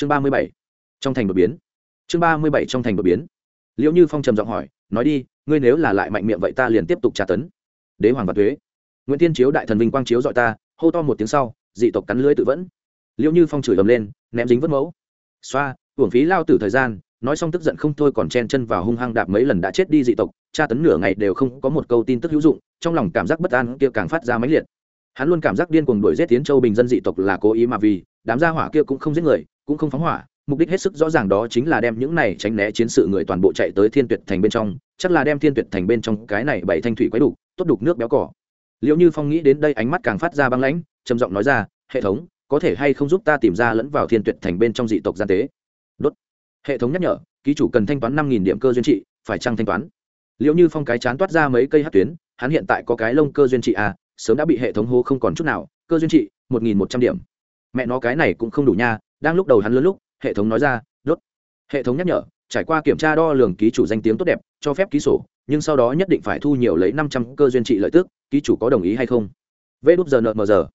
chương ba mươi bảy. Trong thành đột biến. Chương ba mươi bảy trong thành đột biến. Liệu như phong trầm giọng hỏi, nói đi, ngươi nếu là lại mạnh miệng vậy ta liền tiếp tục tra tấn. Đế hoàng và thuế nguyễn tiên chiếu đại thần vinh quang chiếu dọi ta, hô to một tiếng sau, dị tộc cắn lưới tự vẫn. Liệu như phong chửi ầm lên, ném dính vất mẫu. Xoa, uổng phí lao tử thời gian, nói xong tức giận không thôi còn chen chân vào hung hăng đạp mấy lần đã chết đi dị tộc, tra tấn nửa ngày đều không có một câu tin tức hữu dụng, trong lòng cảm giác bất an kia càng phát ra mãnh liệt. Hắn luôn cảm giác điên cuồng đuổi giết tiến châu bình dân dị tộc là cố ý mà vì, đám gia hỏa kia cũng không giết người cũng không phóng hỏa, mục đích hết sức rõ ràng đó chính là đem những này tránh né chiến sự người toàn bộ chạy tới thiên tuyệt thành bên trong, chắc là đem thiên tuyệt thành bên trong cái này bảy thanh thủy quấy đủ, tốt đục nước béo cỏ. Liệu như phong nghĩ đến đây ánh mắt càng phát ra băng lãnh, trầm giọng nói ra, hệ thống, có thể hay không giúp ta tìm ra lẫn vào thiên tuyệt thành bên trong dị tộc gian tế? Đốt. Hệ thống nhắc nhở, ký chủ cần thanh toán năm nghìn điểm cơ duyên trị, phải chăng thanh toán? Liệu như phong cái chán toát ra mấy cây hát tuyến, hắn hiện tại có cái lông cơ duyên trị à sớm đã bị hệ thống hô không còn chút nào, cơ duyên trị, một nghìn một trăm điểm. Mẹ nó cái này cũng không đủ nha đang lúc đầu hắn lớn lúc, hệ thống nói ra, đốt. Hệ thống nhắc nhở, trải qua kiểm tra đo lường ký chủ danh tiếng tốt đẹp, cho phép ký sổ, nhưng sau đó nhất định phải thu nhiều lấy năm trăm cơ duyên trị lợi tức, ký chủ có đồng ý hay không? Vê đúp giờ nợ mờ giờ.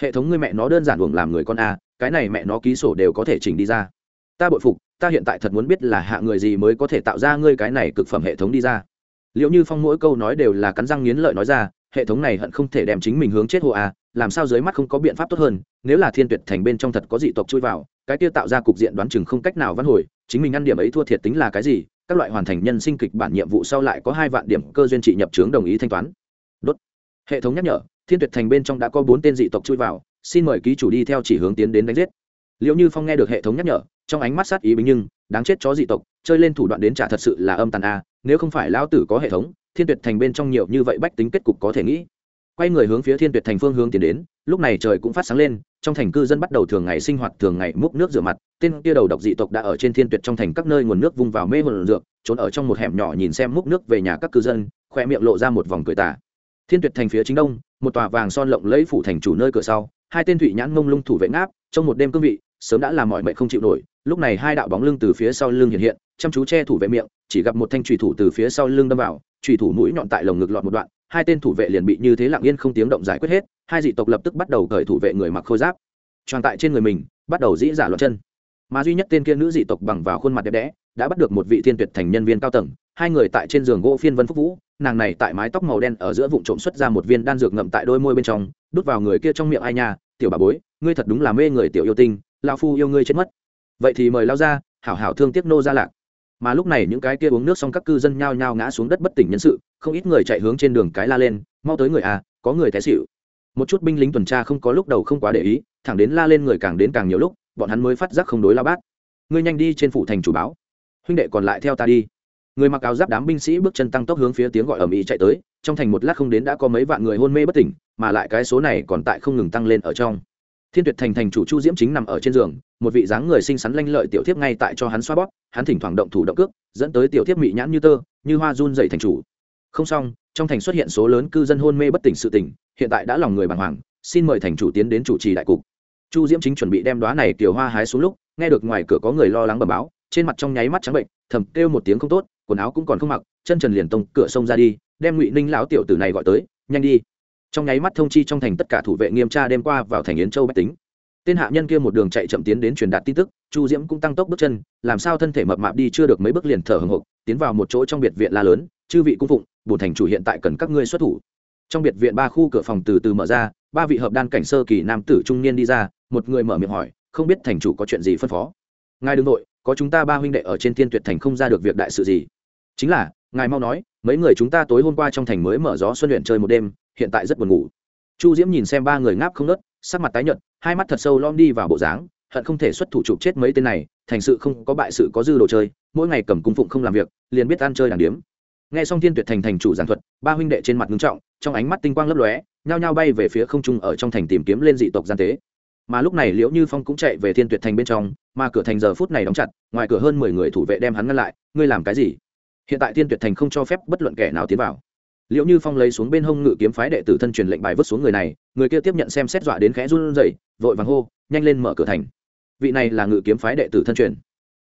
Hệ thống người mẹ nó đơn giản buồng làm người con a, cái này mẹ nó ký sổ đều có thể chỉnh đi ra. Ta bội phục, ta hiện tại thật muốn biết là hạ người gì mới có thể tạo ra ngươi cái này cực phẩm hệ thống đi ra. Liệu như phong mỗi câu nói đều là cắn răng nghiến lợi nói ra hệ thống này hận không thể đem chính mình hướng chết hồ a, làm sao dưới mắt không có biện pháp tốt hơn, nếu là thiên tuyệt thành bên trong thật có dị tộc chui vào, cái kia tạo ra cục diện đoán chừng không cách nào văn hồi, chính mình ăn điểm ấy thua thiệt tính là cái gì, các loại hoàn thành nhân sinh kịch bản nhiệm vụ sau lại có hai vạn điểm cơ duyên trị nhập trướng đồng ý thanh toán. Đốt. Hệ thống nhắc nhở, thiên tuyệt thành bên trong đã có bốn tên dị tộc chui vào, xin mời ký chủ đi theo chỉ hướng tiến đến đánh giết. Liệu như phong nghe được hệ thống nhắc nhở, trong ánh mắt sát ý bính nhưng, đáng chết chó dị tộc, chơi lên thủ đoạn đến trả thật sự là âm tàn a, nếu không phải lão tử có hệ thống thiên tuyệt thành bên trong nhiều như vậy bách tính kết cục có thể nghĩ. Quay người hướng phía thiên tuyệt thành phương hướng tiến đến, lúc này trời cũng phát sáng lên, trong thành cư dân bắt đầu thường ngày sinh hoạt, thường ngày múc nước rửa mặt. Tên kia đầu độc dị tộc đã ở trên thiên tuyệt trong thành các nơi nguồn nước vung vào mê hồn dược, trốn ở trong một hẻm nhỏ nhìn xem múc nước về nhà các cư dân khoe miệng lộ ra một vòng cười tả thiên tuyệt thành phía chính đông, một tòa vàng son lộng lẫy phủ thành chủ nơi cửa sau, hai tên thụy nhãn ngông lung thủ vệ ngáp, trong một đêm cương vị, sớm đã làm mọi mệnh không chịu nổi. Lúc này hai đạo bóng lưng từ phía sau lưng hiện hiện, chăm chú che thủ vệ miệng, chỉ gặp một thanh trùy thủ từ phía sau lưng đâm vào trùy thủ mũi nhọn tại lồng ngực lọt một đoạn, hai tên thủ vệ liền bị như thế lặng yên không tiếng động giải quyết hết, hai dị tộc lập tức bắt đầu cởi thủ vệ người mặc khôi giáp. Tròn tại trên người mình, bắt đầu dĩ giả loạn chân. Mà duy nhất tên kia nữ dị tộc bằng vào khuôn mặt đẹp đẽ, đã bắt được một vị thiên tuyệt thành nhân viên cao tầng, hai người tại trên giường gỗ phiên vân phúc vũ, nàng này tại mái tóc màu đen ở giữa vụ trộm xuất ra một viên đan dược ngậm tại đôi môi bên trong, đút vào người kia trong miệng ai nha, tiểu bà bối, ngươi thật đúng là mê người tiểu yêu tinh lao phu yêu ngươi chết mất. Vậy thì mời lao ra, hảo hảo thương tiếc nô ra lạc mà lúc này những cái kia uống nước xong các cư dân nhao nhao ngã xuống đất bất tỉnh nhân sự, không ít người chạy hướng trên đường cái la lên, mau tới người à có người té xịu một chút binh lính tuần tra không có lúc đầu không quá để ý, thẳng đến la lên người càng đến càng nhiều lúc, bọn hắn mới phát giác không đối la bát ngươi nhanh đi trên phủ thành chủ báo, huynh đệ còn lại theo ta đi. Người mặc áo giáp đám binh sĩ bước chân tăng tốc hướng phía tiếng gọi ở mỹ chạy tới, trong thành một lát không đến đã có mấy vạn người hôn mê bất tỉnh, mà lại cái số này còn tại không ngừng tăng lên ở trong thiên tuyệt thành thành chủ chu diễm chính nằm ở trên giường, một vị dáng người xinh xắn lanh lợi tiểu thiếp ngay tại cho hắn xoa bóp, hắn thỉnh thoảng động thủ động cước, dẫn tới tiểu thiếp mị nhãn như tơ, như hoa run dậy thành chủ. Không xong, trong thành xuất hiện số lớn cư dân hôn mê bất tỉnh sự tỉnh hiện tại đã lòng người bàng hoàng, xin mời thành chủ tiến đến chủ trì đại cục. Chu diễm chính chuẩn bị đem đoá này tiểu hoa hái xuống lúc, nghe được ngoài cửa có người lo lắng bẩm báo, trên mặt trong nháy mắt trắng bệnh, thầm kêu một tiếng không tốt, quần áo cũng còn không mặc, chân trần liền tông cửa sông ra đi, đem ngụy ninh lão tiểu tử này gọi tới, nhanh đi trong nháy mắt thông chi trong thành tất cả thủ vệ nghiêm tra đêm qua vào thành yến châu bách tính. Tên hạ nhân kia một đường chạy chậm tiến đến truyền đạt tin tức, chu diễm cũng tăng tốc bước chân, làm sao thân thể mập mạp đi chưa được mấy bước liền thở hồng hộc, tiến vào một chỗ trong biệt viện la lớn, chư vị cung phụng, bổn thành chủ hiện tại cần các ngươi xuất thủ. Trong biệt viện ba khu cửa phòng từ từ mở ra, ba vị hợp đan cảnh sơ kỳ nam tử trung niên đi ra, một người mở miệng hỏi, không biết thành chủ có chuyện gì phân phó? Ngài đương nội có chúng ta ba huynh đệ ở trên thiên tuyệt thành không ra được việc đại sự gì. Chính là ngài mau nói, mấy người chúng ta tối hôm qua trong thành mới mở gió xuân luyện chơi một đêm, hiện tại rất buồn ngủ. Chu diễm nhìn xem ba người ngáp không nớt sắc mặt tái nhợt, hai mắt thật sâu lom đi vào bộ dáng, hận không thể xuất thủ chụp chết mấy tên này, thành sự không có bại sự có dư đồ chơi, mỗi ngày cầm cung phụng không làm việc, liền biết ăn chơi đàng điếm. Nghe xong thiên tuyệt thành thành chủ giảng thuật, ba huynh đệ trên mặt ngưng trọng, trong ánh mắt tinh quang lấp lóe, nhao nhao bay về phía không trung ở trong thành tìm kiếm lên dị tộc gian tế. Mà lúc này liễu như phong cũng chạy về thiên tuyệt thành bên trong, mà cửa thành giờ phút này đóng chặt, ngoài cửa hơn mười người thủ vệ đem hắn ngăn lại, ngươi làm cái gì? Hiện tại thiên tuyệt thành không cho phép bất luận kẻ nào tiến vào. Liễu như phong lấy xuống bên hông ngự kiếm phái đệ tử thân truyền lệnh bài vứt xuống người này, người kia tiếp nhận xem xét dọa đến khẽ run rẩy, vội vàng hô, nhanh lên mở cửa thành. Vị này là ngự kiếm phái đệ tử thân truyền.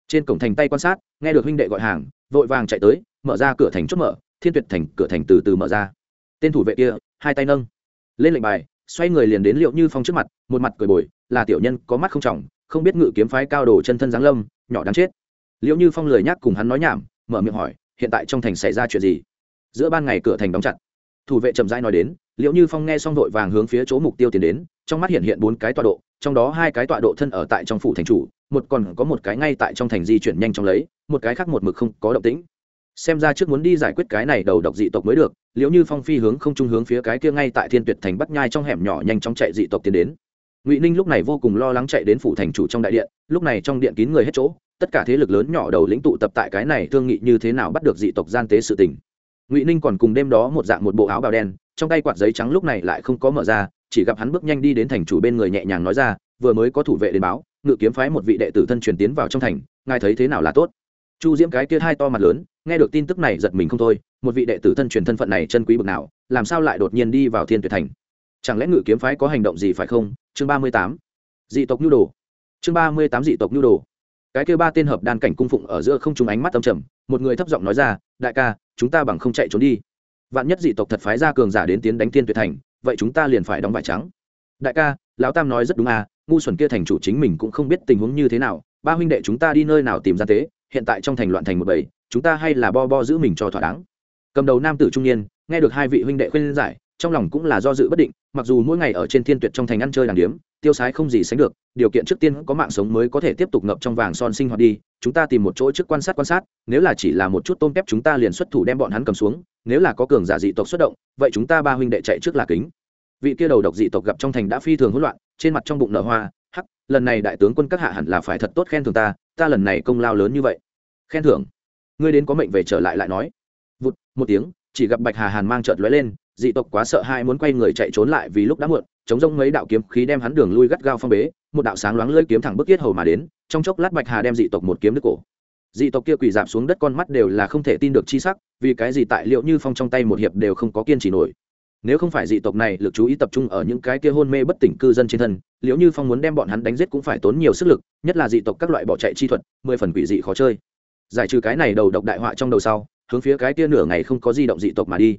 Trên cổng thành tay quan sát, nghe được huynh đệ gọi hàng, vội vàng chạy tới, mở ra cửa thành chốt mở, thiên tuyệt thành cửa thành từ từ mở ra. Tên thủ vệ kia, hai tay nâng. Lên lệnh bài, xoay người liền đến liệu như phong trước mặt, một mặt cười bồi, là tiểu nhân, có mắt không trọng, không biết ngự kiếm phái cao đồ chân thân giáng lâm, nhỏ đáng chết. Liệu như phong lười nhắc cùng hắn nói nhảm, mở miệng hỏi hiện tại trong thành xảy ra chuyện gì? Giữa ban ngày cửa thành đóng chặt. Thủ vệ chậm rãi nói đến liệu như phong nghe xong vội vàng hướng phía chỗ mục tiêu tiến đến, trong mắt hiện hiện bốn cái tọa độ, trong đó hai cái tọa độ thân ở tại trong phủ thành chủ, một còn có một cái ngay tại trong thành di chuyển nhanh chóng lấy, một cái khác một mực không có động tĩnh. Xem ra trước muốn đi giải quyết cái này đầu độc dị tộc mới được liệu như phong phi hướng không trung hướng phía cái kia ngay tại thiên tuyệt thành bắt nhai trong hẻm nhỏ nhanh chóng chạy dị tộc tiến đến. Ngụy ninh lúc này vô cùng lo lắng chạy đến phủ thành chủ trong đại điện, lúc này trong điện kín người hết chỗ tất cả thế lực lớn nhỏ đầu lĩnh tụ tập tại cái này thương nghị như thế nào bắt được dị tộc gian tế sự tình. Ngụy ninh còn cùng đêm đó một dạng một bộ áo bào đen, trong tay quạt giấy trắng lúc này lại không có mở ra, chỉ gặp hắn bước nhanh đi đến thành chủ bên người nhẹ nhàng nói ra, vừa mới có thủ vệ đến báo, ngự kiếm phái một vị đệ tử thân truyền tiến vào trong thành, ngài thấy thế nào là tốt? Chu diễm cái kia hai to mặt lớn, nghe được tin tức này giật mình không thôi, một vị đệ tử thân truyền thân phận này chân quý bực nào, làm sao lại đột nhiên đi vào thiên tuyệt thành? Chẳng lẽ ngự kiếm phái có hành động gì phải không? Chương ba mươi tám, dị tộc nhu đồ. Chương ba mươi tám dị tộc nhu đồ cái kêu ba tên hợp đan cảnh cung phụng ở giữa không trùng ánh mắt tâm trầm, một người thấp giọng nói ra, đại ca, chúng ta bằng không chạy trốn đi. Vạn nhất dị tộc thật phái ra cường giả đến tiến đánh thiên tuyệt thành, vậy chúng ta liền phải đóng vải trắng. Đại ca, lão tam nói rất đúng à ngu xuẩn kia thành chủ chính mình cũng không biết tình huống như thế nào, ba huynh đệ chúng ta đi nơi nào tìm ra tế, hiện tại trong thành loạn thành một bảy chúng ta hay là bo bo giữ mình cho thỏa đáng. Cầm đầu nam tử trung niên, nghe được hai vị huynh đệ khuyên giải trong lòng cũng là do dự bất định, mặc dù mỗi ngày ở trên thiên tuyệt trong thành ăn chơi đàng điếm, tiêu sái không gì sánh được, điều kiện trước tiên có mạng sống mới có thể tiếp tục ngập trong vàng son sinh hoạt đi, chúng ta tìm một chỗ trước quan sát quan sát, nếu là chỉ là một chút tôm tép chúng ta liền xuất thủ đem bọn hắn cầm xuống, nếu là có cường giả dị tộc xuất động, vậy chúng ta ba huynh đệ chạy trước là kính. Vị kia đầu độc dị tộc gặp trong thành đã phi thường hỗn loạn, trên mặt trong bụng nở hoa, hắc, lần này đại tướng quân các hạ hẳn là phải thật tốt khen thưởng ta ta lần này công lao lớn như vậy. Khen thưởng? Ngươi đến có mệnh về trở lại lại nói. Vụt, một tiếng, chỉ gặp bạch hà hàn mang trợt lóe lên dị tộc quá sợ hai muốn quay người chạy trốn lại vì lúc đã muộn, chống rông mấy đạo kiếm khí đem hắn đường lui gắt gao phong bế, một đạo sáng loáng lưỡi kiếm thẳng bức yết hầu mà đến, trong chốc lát bạch hà đem dị tộc một kiếm đứt cổ. Dị tộc kia quỳ dạp xuống đất con mắt đều là không thể tin được chi sắc, vì cái gì tại liệu như phong trong tay một hiệp đều không có kiên trì nổi. Nếu không phải dị tộc này lực chú ý tập trung ở những cái kia hôn mê bất tỉnh cư dân trên thân, liệu như phong muốn đem bọn hắn đánh giết cũng phải tốn nhiều sức lực, nhất là dị tộc các loại bỏ chạy chi thuật, mười phần quỷ dị khó chơi. Giải trừ cái này đầu độc đại họa trong đầu sau, hướng phía cái kia nửa ngày không có di động dị tộc mà đi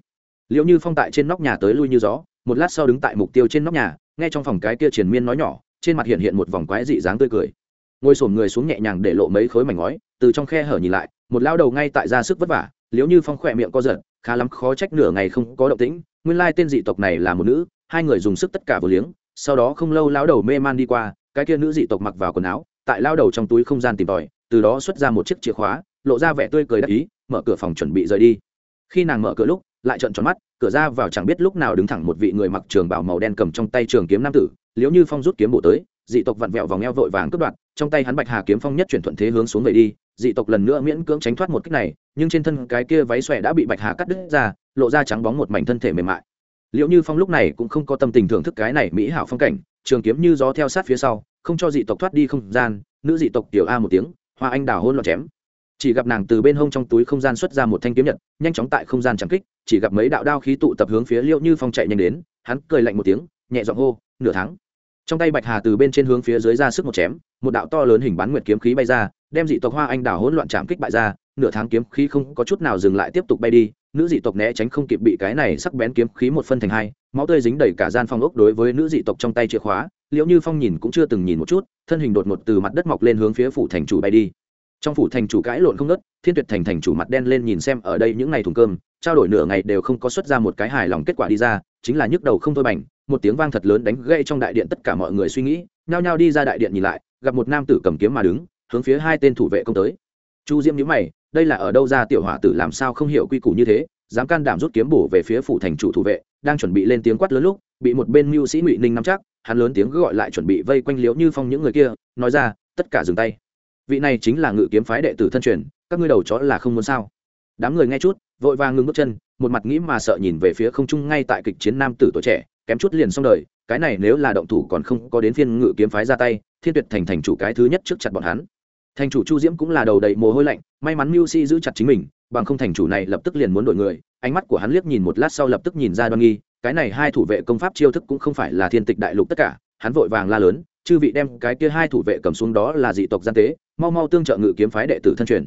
liệu như phong tại trên nóc nhà tới lui như gió, một lát sau đứng tại mục tiêu trên nóc nhà, nghe trong phòng cái kia triền miên nói nhỏ, trên mặt hiện hiện một vòng quái dị dáng tươi cười. Ngồi sổm người xuống nhẹ nhàng để lộ mấy khối mảnh ngói, từ trong khe hở nhìn lại, một lao đầu ngay tại ra sức vất vả liếu như phong khỏe miệng co giật, khá lắm khó trách nửa ngày không có động tĩnh, nguyên lai tên dị tộc này là một nữ, hai người dùng sức tất cả vừa liếng, sau đó không lâu lao đầu mê man đi qua, cái kia nữ dị tộc mặc vào quần áo, tại lao đầu trong túi không gian tìm tòi, từ đó xuất ra một chiếc chìa khóa, lộ ra vẻ tươi cười đắc ý, mở cửa phòng chuẩn bị rời đi. Khi nàng mở cửa lúc lại trợn tròn mắt, cửa ra vào chẳng biết lúc nào đứng thẳng một vị người mặc trường bảo màu đen cầm trong tay trường kiếm nam tử liếu như phong rút kiếm bổ tới, dị tộc vặn vẹo vòng eo vội vàng cướp đoạt, trong tay hắn bạch hà kiếm phong nhất chuyển thuận thế hướng xuống về đi, dị tộc lần nữa miễn cưỡng tránh thoát một cách này, nhưng trên thân cái kia váy xòe đã bị bạch hà cắt đứt ra, lộ ra trắng bóng một mảnh thân thể mềm mại. Liệu như phong lúc này cũng không có tâm tình thưởng thức cái này mỹ hảo phong cảnh, trường kiếm như gió theo sát phía sau, không cho dị tộc thoát đi không gian, nữ dị tộc tiểu a một tiếng, hoa anh đào hôn loạn chém chỉ gặp nàng từ bên hông trong túi không gian xuất ra một thanh kiếm nhật, nhanh chóng tại không gian chẳng kích, chỉ gặp mấy đạo đao khí tụ tập hướng phía liệu như phong chạy nhanh đến, hắn cười lạnh một tiếng, nhẹ giọng hô, nửa tháng. Trong tay bạch hà từ bên trên hướng phía dưới ra sức một chém, một đạo to lớn hình bán nguyệt kiếm khí bay ra, đem dị tộc hoa anh đào hỗn loạn chạm kích bại ra, nửa tháng kiếm khí không có chút nào dừng lại tiếp tục bay đi, nữ dị tộc né tránh không kịp bị cái này sắc bén kiếm khí một phân thành hai, máu tươi dính đầy cả gian phong ốc đối với nữ dị tộc trong tay chìa khóa liệu như phong nhìn cũng chưa từng nhìn một chút, thân hình đột ngột từ mặt đất mọc lên hướng phía phủ thành chủ bay đi trong phủ thành chủ cãi lộn không nớt thiên tuyệt thành thành chủ mặt đen lên nhìn xem ở đây những ngày thùng cơm, trao đổi nửa ngày đều không có xuất ra một cái hài lòng kết quả đi ra, chính là nhức đầu không thôi bành, một tiếng vang thật lớn đánh gây trong đại điện tất cả mọi người suy nghĩ, nhao nhao đi ra đại điện nhìn lại, gặp một nam tử cầm kiếm mà đứng, hướng phía hai tên thủ vệ công tới. Chu diễm nhữ mày, đây là ở đâu ra tiểu hỏa tử làm sao không hiểu quy củ như thế, dám can đảm rút kiếm bổ về phía phủ thành chủ thủ vệ, đang chuẩn bị lên tiếng quát lớn lúc, bị một bên mưu sĩ ngụy ninh nắm chắc, hắn lớn tiếng gọi lại chuẩn bị vây quanh liễu như phong những người kia, nói ra, tất cả dừng tay vị này chính là ngự kiếm phái đệ tử thân truyền, các ngươi đầu chó là không muốn sao? Đám người nghe chút, vội vàng ngưng bước chân, một mặt nghĩ mà sợ nhìn về phía không trung ngay tại kịch chiến nam tử tuổi trẻ, kém chút liền xong đời, cái này nếu là động thủ còn không có đến phiên ngự kiếm phái ra tay, thiên tuyệt thành thành chủ cái thứ nhất trước chặt bọn hắn. Thành chủ chu diễm cũng là đầu đầy mồ hôi lạnh, may mắn mưu si giữ chặt chính mình, bằng không thành chủ này lập tức liền muốn đổi người, ánh mắt của hắn liếc nhìn một lát sau lập tức nhìn ra đoan nghi, cái này hai thủ vệ công pháp chiêu thức cũng không phải là thiên tịch đại lục tất cả, hắn vội vàng la lớn chư vị đem cái kia hai thủ vệ cầm xuống đó là dị tộc gian tế, mau mau tương trợ ngự kiếm phái đệ tử thân truyền.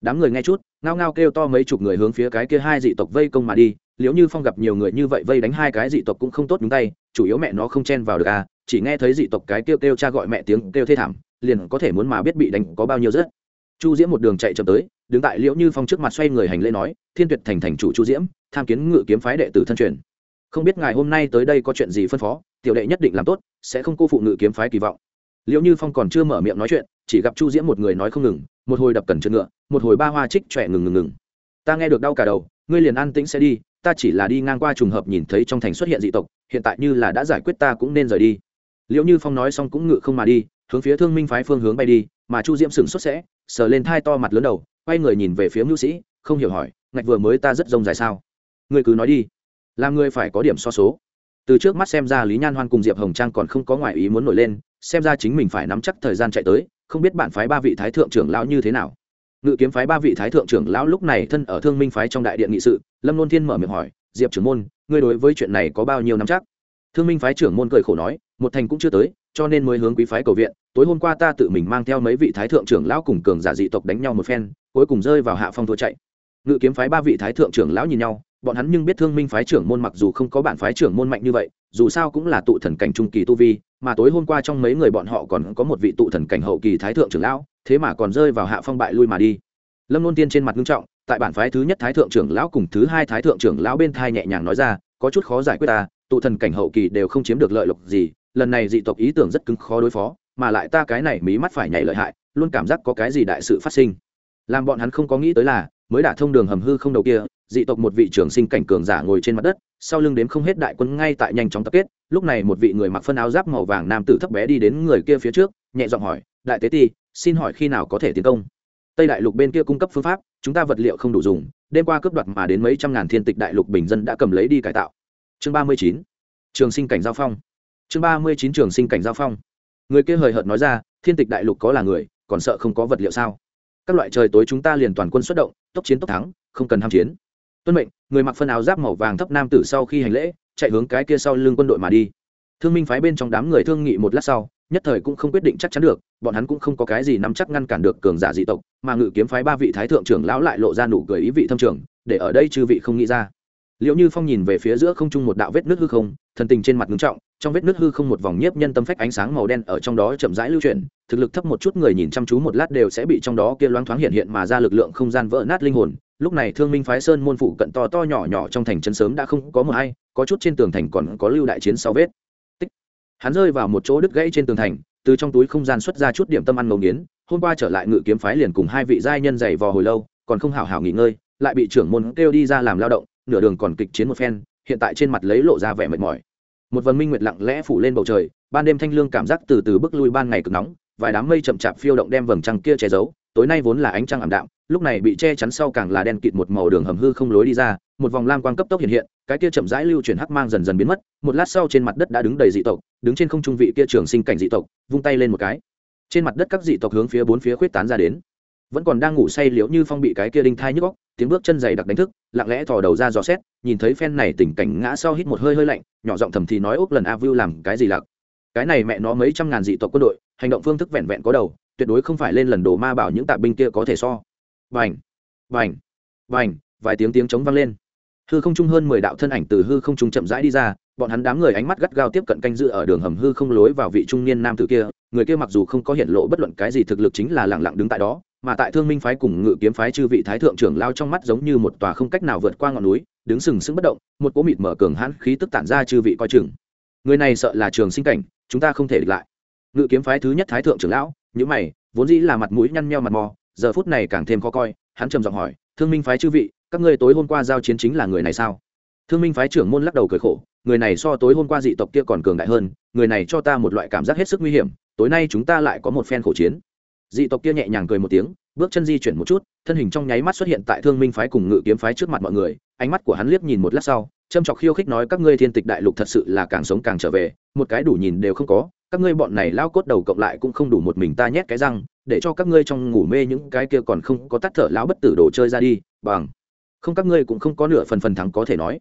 Đám người nghe chút, ngao ngao kêu to mấy chục người hướng phía cái kia hai dị tộc vây công mà đi nếu như phong gặp nhiều người như vậy vây đánh hai cái dị tộc cũng không tốt nhúng tay, chủ yếu mẹ nó không chen vào được à chỉ nghe thấy dị tộc cái kêu kêu cha gọi mẹ tiếng kêu thê thảm, liền có thể muốn mà biết bị đánh có bao nhiêu rất chu diễm một đường chạy chậm tới, đứng tại liễu như phong trước mặt xoay người hành lễ nói, thiên tuyệt thành thành chủ chu diễm, tham kiến ngự kiếm phái đệ tử thân truyền không biết ngài hôm nay tới đây có chuyện gì phân phó, tiểu đệ nhất định làm tốt, sẽ không cô phụ ngự kiếm phái kỳ vọng. Liễu như phong còn chưa mở miệng nói chuyện, chỉ gặp chu diễm một người nói không ngừng, một hồi đập cần chân ngựa, một hồi ba hoa trích trẻ ngừng ngừng ngừng. Ta nghe được đau cả đầu, ngươi liền an tĩnh sẽ đi, ta chỉ là đi ngang qua trùng hợp nhìn thấy trong thành xuất hiện dị tộc, hiện tại như là đã giải quyết ta cũng nên rời đi. Liễu như phong nói xong cũng ngự không mà đi, hướng phía thương minh phái phương hướng bay đi, mà chu diễm sửng xuất sẽ, sờ lên thai to mặt lớn đầu, quay người nhìn về phía mưu sĩ, không hiểu hỏi, ngạch vừa mới ta rất rông dài sao? Ngươi cứ nói đi làm ngươi phải có điểm so số. Từ trước mắt xem ra lý nhan hoan cùng diệp hồng trang còn không có ngoại ý muốn nổi lên, xem ra chính mình phải nắm chắc thời gian chạy tới, không biết bạn phái ba vị thái thượng trưởng lão như thế nào. Ngự kiếm phái ba vị thái thượng trưởng lão lúc này thân ở thương minh phái trong đại điện nghị sự, lâm nôn thiên mở miệng hỏi, diệp trưởng môn, ngươi đối với chuyện này có bao nhiêu nắm chắc? Thương minh phái trưởng môn cười khổ nói, một thành cũng chưa tới, cho nên mới hướng quý phái cầu viện, tối hôm qua ta tự mình mang theo mấy vị thái thượng trưởng lão cùng cường giả dị tộc đánh nhau một phen, cuối cùng rơi vào hạ phong thua chạy. Ngự kiếm phái ba vị thái thượng trưởng lão nhìn nhau bọn hắn nhưng biết thương minh phái trưởng môn mặc dù không có bản phái trưởng môn mạnh như vậy, dù sao cũng là tụ thần cảnh trung kỳ tu vi, mà tối hôm qua trong mấy người bọn họ còn có một vị tụ thần cảnh hậu kỳ thái thượng trưởng lão, thế mà còn rơi vào hạ phong bại lui mà đi. Lâm luôn tiên trên mặt nghiêm trọng, tại bản phái thứ nhất thái thượng trưởng lão cùng thứ hai thái thượng trưởng lão bên thai nhẹ nhàng nói ra, có chút khó giải quyết ta, tụ thần cảnh hậu kỳ đều không chiếm được lợi lộc gì, lần này dị tộc ý tưởng rất cứng khó đối phó, mà lại ta cái này mí mắt phải nhảy lợi hại, luôn cảm giác có cái gì đại sự phát sinh. Làm bọn hắn không có nghĩ tới là mới đả thông đường hầm hư không đầu kia, dị tộc một vị trưởng sinh cảnh cường giả ngồi trên mặt đất, sau lưng đếm không hết đại quân ngay tại nhanh chóng tập kết, lúc này một vị người mặc phân áo giáp màu vàng nam tử thấp bé đi đến người kia phía trước, nhẹ giọng hỏi, đại tế ti, xin hỏi khi nào có thể tiến công? Tây đại lục bên kia cung cấp phương pháp, chúng ta vật liệu không đủ dùng, đêm qua cướp đoạt mà đến mấy trăm ngàn thiên tịch đại lục bình dân đã cầm lấy đi cải tạo. Chương ba mươi chín, trường sinh cảnh giao phong. Chương ba mươi chín, trường sinh cảnh giao phong. Người kia hời hợt nói ra, thiên tịch đại lục có là người, còn sợ không có vật liệu sao? Các loại trời tối chúng ta liền toàn quân xuất động tốc chiến tốc thắng, không cần ham chiến. Tuân mệnh, người mặc phân áo giáp màu vàng thấp nam tử sau khi hành lễ, chạy hướng cái kia sau lưng quân đội mà đi. Thương minh phái bên trong đám người thương nghị một lát sau, nhất thời cũng không quyết định chắc chắn được, bọn hắn cũng không có cái gì nắm chắc ngăn cản được cường giả dị tộc, mà ngự kiếm phái ba vị thái thượng trưởng lão lại lộ ra nụ cười ý vị thâm trường, để ở đây chư vị không nghĩ ra. Liệu như phong nhìn về phía giữa không trung một đạo vết nước hư không, thần tình trên mặt ngưng trọng trong vết nước hư không một vòng nhiếp nhân tâm phách ánh sáng màu đen ở trong đó chậm rãi lưu chuyển, thực lực thấp một chút người nhìn chăm chú một lát đều sẽ bị trong đó kia loáng thoáng hiện hiện mà ra lực lượng không gian vỡ nát linh hồn. Lúc này thương minh phái sơn môn phụ cận to to nhỏ nhỏ trong thành chân sớm đã không có một ai có chút trên tường thành còn có lưu đại chiến sau vết. Tích. hắn rơi vào một chỗ đứt gãy trên tường thành, từ trong túi không gian xuất ra chút điểm tâm ăn ngấu nghiến, hôm qua trở lại ngự kiếm phái liền cùng hai vị giai nhân dày vò hồi lâu, còn không hào hào nghỉ ngơi, lại bị trưởng môn kêu đi ra làm lao động, nửa đường còn kịch chiến một phen, hiện tại trên mặt lấy lộ ra vẻ mệt mỏi một vần minh nguyệt lặng lẽ phủ lên bầu trời, ban đêm thanh lương cảm giác từ từ bước lui ban ngày cực nóng, vài đám mây chậm chạp phiêu động đem vầng trăng kia che giấu, tối nay vốn là ánh trăng ảm đạm, lúc này bị che chắn sau càng là đen kịt một màu đường hầm hư không lối đi ra, một vòng lam quang cấp tốc hiện hiện, cái kia chậm rãi lưu chuyển hắc mang dần dần biến mất, một lát sau trên mặt đất đã đứng đầy dị tộc, đứng trên không trung vị kia trường sinh cảnh dị tộc, vung tay lên một cái. Trên mặt đất các dị tộc hướng phía bốn phía khuyết tán ra đến vẫn còn đang ngủ say liễu như phong bị cái kia đinh thai nhức góc tiếng bước chân dày đặc đánh thức, lặng lẽ thò đầu ra dò xét, nhìn thấy phen này tình cảnh ngã sau hít một hơi hơi lạnh, nhỏ giọng thầm thì nói úc lần a vu làm cái gì lặc cái này mẹ nó mấy trăm ngàn dị tộc quân đội, hành động phương thức vẹn vẹn có đầu, tuyệt đối không phải lên lần đồ ma bảo những tạ binh kia có thể so. Vành vành vành vài tiếng tiếng chống vang lên. Hư không trung hơn mười đạo thân ảnh từ hư không trung chậm rãi đi ra, bọn hắn đám người ánh mắt gắt gao tiếp cận canh dự ở đường hầm hư không lối vào vị trung niên nam tử kia, người kia mặc dù không có hiện lộ bất luận cái gì thực lực chính là lẳng lặng đứng tại đó mà tại thương minh phái cùng ngự kiếm phái chư vị thái thượng trưởng lao trong mắt giống như một tòa không cách nào vượt qua ngọn núi, đứng sừng sững bất động, một cỗ mịt mở cường hãn khí tức tản ra chư vị coi chừng. Người này sợ là trường sinh cảnh, chúng ta không thể địch lại. Ngự kiếm phái thứ nhất thái thượng trưởng lão những mày, vốn dĩ là mặt mũi nhăn nheo mặt mò, giờ phút này càng thêm khó coi, hắn trầm giọng hỏi, thương minh phái chư vị, các ngươi tối hôm qua giao chiến chính là người này sao? Thương minh phái trưởng môn lắc đầu cười khổ, người này so tối hôm qua dị tộc kia còn cường đại hơn, người này cho ta một loại cảm giác hết sức nguy hiểm, tối nay chúng ta lại có một phen khổ chiến dị tộc kia nhẹ nhàng cười một tiếng, bước chân di chuyển một chút, thân hình trong nháy mắt xuất hiện tại thương minh phái cùng ngự kiếm phái trước mặt mọi người, ánh mắt của hắn liếc nhìn một lát sau, châm chọc khiêu khích nói các ngươi thiên tịch đại lục thật sự là càng sống càng trở về, một cái đủ nhìn đều không có, các ngươi bọn này lao cốt đầu cộng lại cũng không đủ một mình ta nhét cái răng, để cho các ngươi trong ngủ mê những cái kia còn không có tắt thở lão bất tử đồ chơi ra đi, bằng. Không các ngươi cũng không có nửa phần phần thắng có thể nói.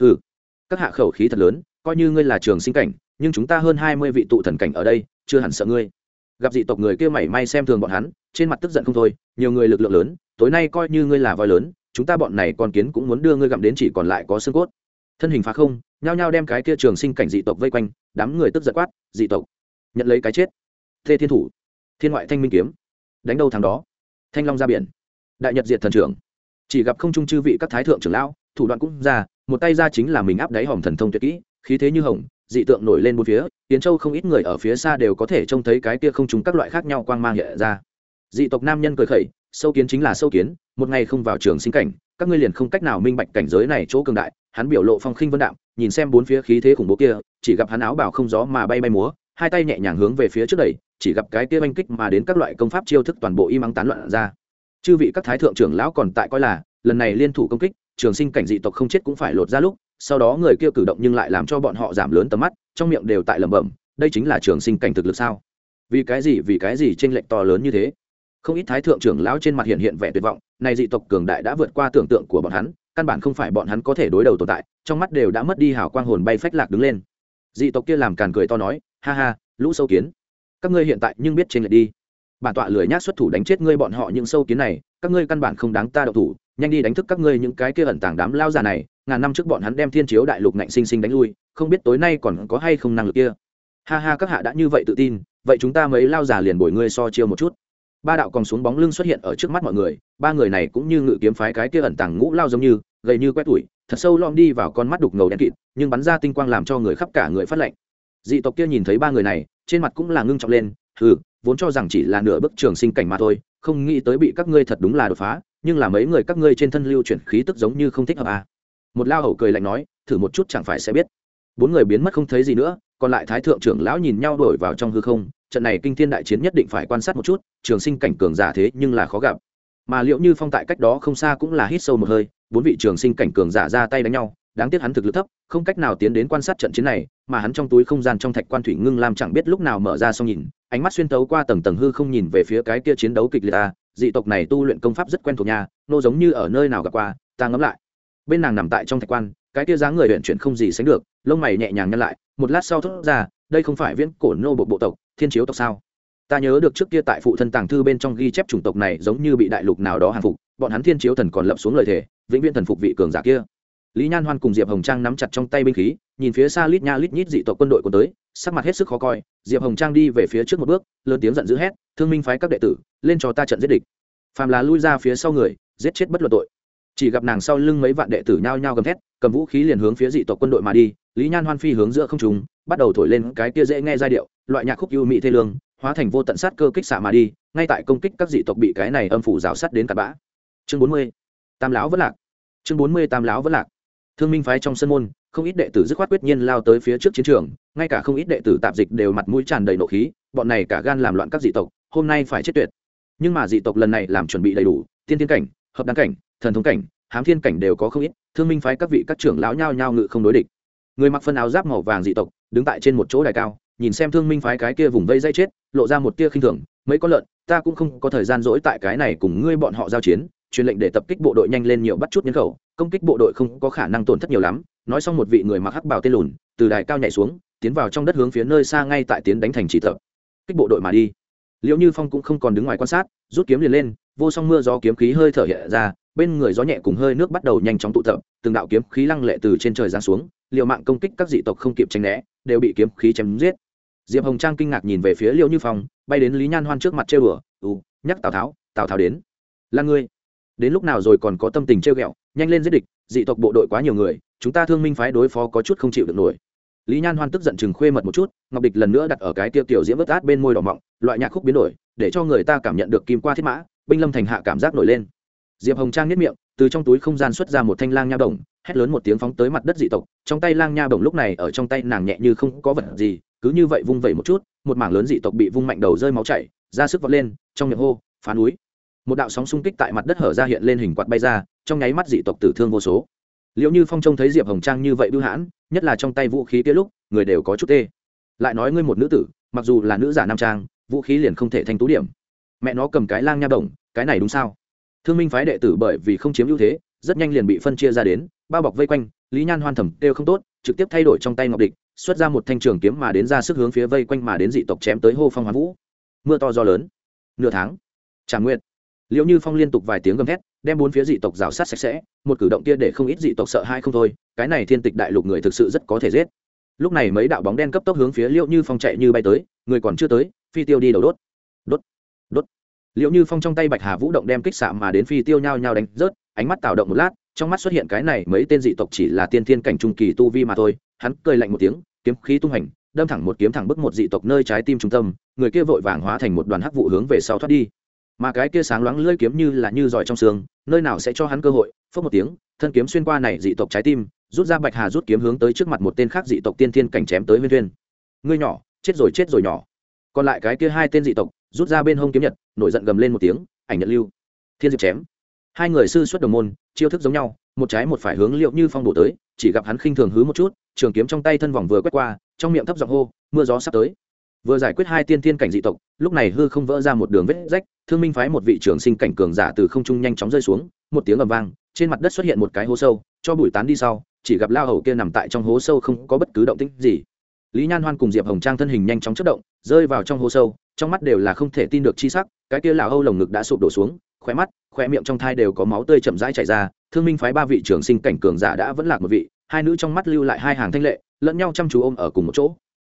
Ừ các hạ khẩu khí thật lớn, coi như ngươi là trường sinh cảnh, nhưng chúng ta hơn hai mươi vị tụ thần cảnh ở đây, chưa hẳn sợ ngươi gặp dị tộc người kia mảy may xem thường bọn hắn, trên mặt tức giận không thôi, nhiều người lực lượng lớn, tối nay coi như ngươi là voi lớn, chúng ta bọn này con kiến cũng muốn đưa ngươi gặm đến chỉ còn lại có xương cốt. Thân hình phá không, nhao nhao đem cái kia trường sinh cảnh dị tộc vây quanh, đám người tức giận quát, dị tộc, nhận lấy cái chết. Thê thiên thủ, thiên ngoại thanh minh kiếm, đánh đâu thằng đó? Thanh long ra biển, đại nhật diệt thần trưởng, chỉ gặp không trung chư vị các thái thượng trưởng lão, thủ đoạn cũng ra, một tay ra chính là mình áp đáy hòm thần thông tuyệt kỹ khí thế như hồng, dị tượng nổi lên bốn phía tiến châu không ít người ở phía xa đều có thể trông thấy cái kia không trùng các loại khác nhau quang mang hiện ra. Dị tộc nam nhân cười khẩy, sâu kiến chính là sâu kiến, một ngày không vào trường sinh cảnh, các ngươi liền không cách nào minh bạch cảnh giới này chỗ cường đại, hắn biểu lộ phong khinh vân đạm, nhìn xem bốn phía khí thế khủng bố kia, chỉ gặp hắn áo bảo không gió mà bay bay múa, hai tay nhẹ nhàng hướng về phía trước đẩy, chỉ gặp cái kia oanh kích mà đến các loại công pháp chiêu thức toàn bộ im ắng tán loạn ra. Chư vị các thái thượng trưởng lão còn tại coi là, lần này liên thủ công kích, trường sinh cảnh dị tộc không chết cũng phải lột ra lúc sau đó người kia cử động nhưng lại làm cho bọn họ giảm lớn tầm mắt, trong miệng đều tại lẩm bẩm, đây chính là trường sinh cảnh thực lực sao? Vì cái gì, vì cái gì tranh lệch to lớn như thế? Không ít thái thượng trưởng lão trên mặt hiện hiện vẻ tuyệt vọng, này dị tộc cường đại đã vượt qua tưởng tượng của bọn hắn, căn bản không phải bọn hắn có thể đối đầu tồn tại, trong mắt đều đã mất đi hào quang hồn bay phách lạc đứng lên. Dị tộc kia làm càn cười to nói, ha ha, lũ sâu kiến, các ngươi hiện tại nhưng biết trên lệch đi. Bản tọa lười nhác xuất thủ đánh chết ngươi bọn họ những sâu kiến này các ngươi căn bản không đáng ta đậu thủ, nhanh đi đánh thức các ngươi những cái kia ẩn tàng đám lao già này, ngàn năm trước bọn hắn đem thiên chiếu đại lục ngạnh sinh sinh đánh lui, không biết tối nay còn có hay không năng lực kia. Ha ha, các hạ đã như vậy tự tin, vậy chúng ta mấy lao già liền bồi ngươi so chiêu một chút. Ba đạo còn xuống bóng lưng xuất hiện ở trước mắt mọi người, ba người này cũng như ngự kiếm phái cái kia ẩn tàng ngũ lao giống như, gầy như quét tủi, thật sâu lom đi vào con mắt đục ngầu đen kịt, nhưng bắn ra tinh quang làm cho người khắp cả người phát lệnh dị tộc kia nhìn thấy ba người này, trên mặt cũng là ngưng trọng lên ừ vốn cho rằng chỉ là nửa bức trường sinh cảnh mà thôi không nghĩ tới bị các ngươi thật đúng là đột phá, nhưng là mấy người các ngươi trên thân lưu chuyển khí tức giống như không thích hợp à. một lao hầu cười lạnh nói, thử một chút chẳng phải sẽ biết bốn người biến mất không thấy gì nữa, còn lại thái thượng trưởng lão nhìn nhau đổi vào trong hư không, trận này kinh thiên đại chiến nhất định phải quan sát một chút, trường sinh cảnh cường giả thế nhưng là khó gặp mà liệu như phong tại cách đó không xa cũng là hít sâu một hơi, bốn vị trường sinh cảnh cường giả ra tay đánh nhau đáng tiếc hắn thực lực thấp, không cách nào tiến đến quan sát trận chiến này, mà hắn trong túi không gian trong thạch quan thủy ngưng làm chẳng biết lúc nào mở ra xong nhìn, ánh mắt xuyên tấu qua tầng tầng hư không nhìn về phía cái kia chiến đấu kịch liệt ta dị tộc này tu luyện công pháp rất quen thuộc nhà nô giống như ở nơi nào gặp qua, ta ngẫm lại. Bên nàng nằm tại trong thạch quan, cái kia dáng người huyện chuyển không gì sánh được, lông mày nhẹ nhàng nhăn lại, một lát sau thốt ra, đây không phải viễn cổ nô bộ bộ tộc, thiên chiếu tộc sao? Ta nhớ được trước kia tại phụ thân tàng thư bên trong ghi chép chủng tộc này giống như bị đại lục nào đó hàng phục, bọn hắn thiên chiếu thần còn lập xuống lời thề, vĩnh viễn thần phục vị cường giả kia lý nhan hoan cùng diệp hồng trang nắm chặt trong tay binh khí, nhìn phía xa lít nha lít nhít dị tộc quân đội của tới, sắc mặt hết sức khó coi. Diệp hồng trang đi về phía trước một bước, lớn tiếng giận dữ hét, thương minh phái các đệ tử, lên cho ta trận giết địch. Phàm là lui ra phía sau người, giết chết bất luận tội. Chỉ gặp nàng sau lưng mấy vạn đệ tử nhao nhao gầm thét, cầm vũ khí liền hướng phía dị tộc quân đội mà đi. Lý nhan hoan phi hướng giữa không trung, bắt đầu thổi lên cái kia dễ nghe giai điệu, loại nhạc khúc ưu mỹ thê lương, hóa thành vô tận sát cơ kích xạ mà đi, ngay tại công kích các dị tộc bị cái này âm phủ rào sắt đến cặp bã. Chương bốn mươi, tam lão vẫn lạc. Chương bốn mươi, tam lão vẫn lạc thương minh phái trong sân môn, không ít đệ tử dứt khoát quyết nhiên lao tới phía trước chiến trường, ngay cả không ít đệ tử tạp dịch đều mặt mũi tràn đầy nộ khí, bọn này cả gan làm loạn các dị tộc, hôm nay phải chết tuyệt. Nhưng mà dị tộc lần này làm chuẩn bị đầy đủ, tiên tiên cảnh, hợp đăng cảnh, thần thống cảnh, hám thiên cảnh đều có không ít, thương minh phái các vị các trưởng lão nhao nhao ngự không đối địch. Người mặc phân áo giáp màu vàng dị tộc, đứng tại trên một chỗ đài cao, nhìn xem thương minh phái cái kia vùng vây dây chết, lộ ra một tia khinh thường, mấy con lợn, ta cũng không có thời gian rỗi tại cái này cùng ngươi bọn họ giao chiến, truyền lệnh để tập kích bộ đội nhanh lên nhiều bắt chút nhân khẩu công kích bộ đội không có khả năng tổn thất nhiều lắm, nói xong một vị người mặc hắc bào tên lùn, từ đài cao nhảy xuống, tiến vào trong đất hướng phía nơi xa ngay tại tiến đánh thành trì tập kích bộ đội mà đi. Liệu như phong cũng không còn đứng ngoài quan sát, rút kiếm liền lên, vô song mưa gió kiếm khí hơi thở hiện ra, bên người gió nhẹ cùng hơi nước bắt đầu nhanh chóng tụ tập, từng đạo kiếm khí lăng lệ từ trên trời giáng xuống liệu mạng công kích các dị tộc không kịp tranh né, đều bị kiếm khí chém giết. Diệp hồng trang kinh ngạc nhìn về phía liệu như phong, bay đến lý nhan hoan trước mặt trêu đùa ừ nhắc tào tháo tào tháo đến. Là ngươi đến lúc nào rồi còn có tâm tình trêu ghẹo, nhanh lên giết địch, dị tộc bộ đội quá nhiều người, chúng ta thương minh phái đối phó có chút không chịu được nổi. Lý nhan hoan tức giận chừng khuê mật một chút, ngọc địch lần nữa đặt ở cái tiêu tiểu diễm vớt át bên môi đỏ mọng, loại nhạc khúc biến đổi, để cho người ta cảm nhận được kim qua thiết mã, binh lâm thành hạ cảm giác nổi lên. Diệp hồng trang nhất miệng, từ trong túi không gian xuất ra một thanh lang nha bổng, hét lớn một tiếng phóng tới mặt đất dị tộc, trong tay lang nha bổng lúc này ở trong tay nàng nhẹ như không có vật gì, cứ như vậy vung vẩy một chút, một mảng lớn dị tộc bị vung mạnh đầu rơi máu chảy, ra sức vọt lên, trong miệng hô, phá núi! Một đạo sóng xung kích tại mặt đất hở ra hiện lên hình quạt bay ra, trong nháy mắt dị tộc tử thương vô số. Liệu như phong trông thấy diệp hồng trang như vậy bưu hãn, nhất là trong tay vũ khí kia lúc, người đều có chút tê. Lại nói ngươi một nữ tử, mặc dù là nữ giả nam trang, vũ khí liền không thể thành tú điểm. Mẹ nó cầm cái lang nha đồng, cái này đúng sao? Thương minh phái đệ tử bởi vì không chiếm ưu thế, rất nhanh liền bị phân chia ra đến, bao bọc vây quanh, lý nhan hoan thẩm đều không tốt, trực tiếp thay đổi trong tay ngọc địch, xuất ra một thanh trường kiếm mà đến ra sức hướng phía vây quanh mà đến dị tộc chém tới hô phong hoán vũ. Mưa to gió lớn. Nửa tháng. Trả nguyện liệu như phong liên tục vài tiếng gầm thét, đem bốn phía dị tộc rào sát sạch sẽ, một cử động kia để không ít dị tộc sợ hai không thôi, cái này thiên tịch đại lục người thực sự rất có thể giết. Lúc này mấy đạo bóng đen cấp tốc hướng phía liệu như phong chạy như bay tới, người còn chưa tới, phi tiêu đi đầu đốt. Đốt đốt. Liệu như phong trong tay bạch hà vũ động đem kích xạ mà đến phi tiêu nhao nhao đánh rớt, ánh mắt tạo động một lát, trong mắt xuất hiện cái này mấy tên dị tộc chỉ là tiên thiên cảnh trung kỳ tu vi mà thôi. Hắn cười lạnh một tiếng, kiếm khí tung hành, đâm thẳng một kiếm thẳng bức một dị tộc nơi trái tim trung tâm, người kia vội vàng hóa thành một đoàn hắc vụ hướng về sau thoát đi mà cái kia sáng loáng lưỡi kiếm như là như giỏi trong xương, nơi nào sẽ cho hắn cơ hội phớt một tiếng, thân kiếm xuyên qua này dị tộc trái tim, rút ra bạch hà rút kiếm hướng tới trước mặt một tên khác dị tộc tiên thiên cảnh chém tới huyên thuyên. Ngươi nhỏ, chết rồi chết rồi nhỏ. Còn lại cái kia hai tên dị tộc, rút ra bên hông kiếm nhật, nổi giận gầm lên một tiếng, ảnh nhận lưu. Thiên diệp chém. Hai người sư xuất đồng môn, chiêu thức giống nhau, một trái một phải hướng liệu như phong bổ tới, chỉ gặp hắn khinh thường hứ một chút, trường kiếm trong tay thân vòng vừa quét qua, trong miệng thấp giọng hô, mưa gió sắp tới vừa giải quyết hai tiên thiên cảnh dị tộc, lúc này hư không vỡ ra một đường vết rách, thương minh phái một vị trưởng sinh cảnh cường giả từ không trung nhanh chóng rơi xuống, một tiếng ầm vang, trên mặt đất xuất hiện một cái hố sâu, cho bụi tán đi sau, chỉ gặp lao hầu kia nằm tại trong hố sâu không có bất cứ động tĩnh gì. Lý nhan hoan cùng diệp hồng trang thân hình nhanh chóng chất động, rơi vào trong hố sâu, trong mắt đều là không thể tin được chi sắc, cái kia lão âu lồng ngực đã sụp đổ xuống, khóe mắt, khóe miệng trong thai đều có máu tươi chậm rãi chảy ra, thương minh phái ba vị trưởng sinh cảnh cường giả đã vẫn lạc một vị, hai nữ trong mắt lưu lại hai hàng thanh lệ, lẫn nhau chăm chú ôm ở cùng một chỗ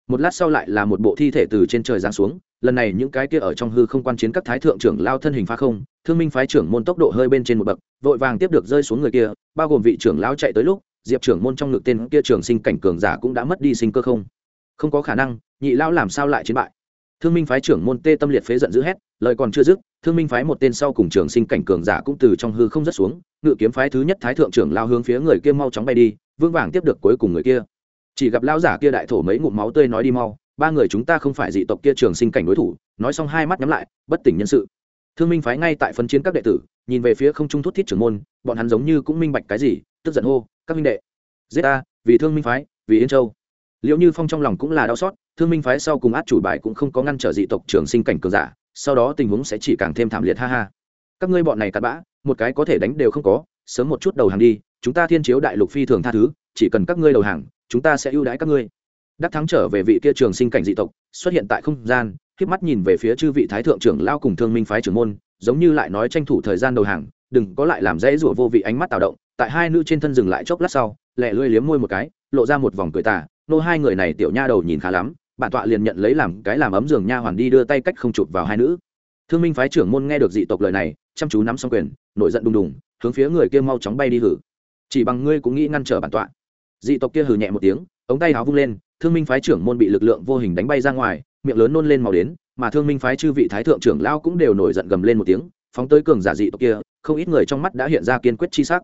một lát sau lại là một bộ thi thể từ trên trời giáng xuống, lần này những cái kia ở trong hư không quan chiến các thái thượng trưởng lao thân hình phá không, thương minh phái trưởng môn tốc độ hơi bên trên một bậc, vội vàng tiếp được rơi xuống người kia, bao gồm vị trưởng lao chạy tới lúc, diệp trưởng môn trong ngực tên kia trưởng sinh cảnh cường giả cũng đã mất đi sinh cơ không? Không có khả năng, nhị lao làm sao lại chiến bại? Thương minh phái trưởng môn tê tâm liệt phế giận dữ hét, lời còn chưa dứt, thương minh phái một tên sau cùng trưởng sinh cảnh cường giả cũng từ trong hư không rất xuống, ngự kiếm phái thứ nhất thái thượng trưởng lao hướng phía người kia mau chóng bay đi vương vàng tiếp được cuối cùng người kia chỉ gặp lão giả kia đại thổ mấy ngụm máu tươi nói đi mau, ba người chúng ta không phải dị tộc kia trường sinh cảnh đối thủ. Nói xong hai mắt nhắm lại, bất tỉnh nhân sự. Thương minh phái ngay tại phân chiến các đệ tử, nhìn về phía không trung thút thiết trưởng môn, bọn hắn giống như cũng minh bạch cái gì, tức giận hô, các minh đệ, giết ta, vì thương minh phái, vì yên châu. Liệu như phong trong lòng cũng là đau xót, thương minh phái sau cùng át chủ bài cũng không có ngăn trở dị tộc trường sinh cảnh cường giả, sau đó tình huống sẽ chỉ càng thêm thảm liệt, ha ha. Các ngươi bọn này cặn bã, một cái có thể đánh đều không có, sớm một chút đầu hàng đi, chúng ta thiên chiếu đại lục phi thường tha thứ, chỉ cần các ngươi đầu hàng chúng ta sẽ ưu đãi các ngươi. Đắc thắng trở về vị kia trường sinh cảnh dị tộc, xuất hiện tại không gian, khiếp mắt nhìn về phía chư vị thái thượng trưởng lao cùng thương minh phái trưởng môn, giống như lại nói tranh thủ thời gian đầu hàng, đừng có lại làm dễ rủa vô vị ánh mắt tạo động, tại hai nữ trên thân dừng lại chốc lát sau lẹ lưỡi liếm môi một cái, lộ ra một vòng cười tà, nô hai người này tiểu nha đầu nhìn khá lắm, bản tọa liền nhận lấy làm cái làm ấm giường nha hoàn đi đưa tay cách không chụp vào hai nữ. Thương minh phái trưởng môn nghe được dị tộc lời này, chăm chú nắm xong quyền, nổi giận đùng đùng, hướng phía người kia mau chóng bay đi hử. Chỉ bằng ngươi cũng nghĩ ngăn trở bản tọa dị tộc kia hừ nhẹ một tiếng, ống tay áo vung lên, thương minh phái trưởng môn bị lực lượng vô hình đánh bay ra ngoài, miệng lớn nôn lên màu đến, mà thương minh phái chư vị thái thượng trưởng lao cũng đều nổi giận gầm lên một tiếng, phóng tới cường giả dị tộc kia, không ít người trong mắt đã hiện ra kiên quyết chi sắc.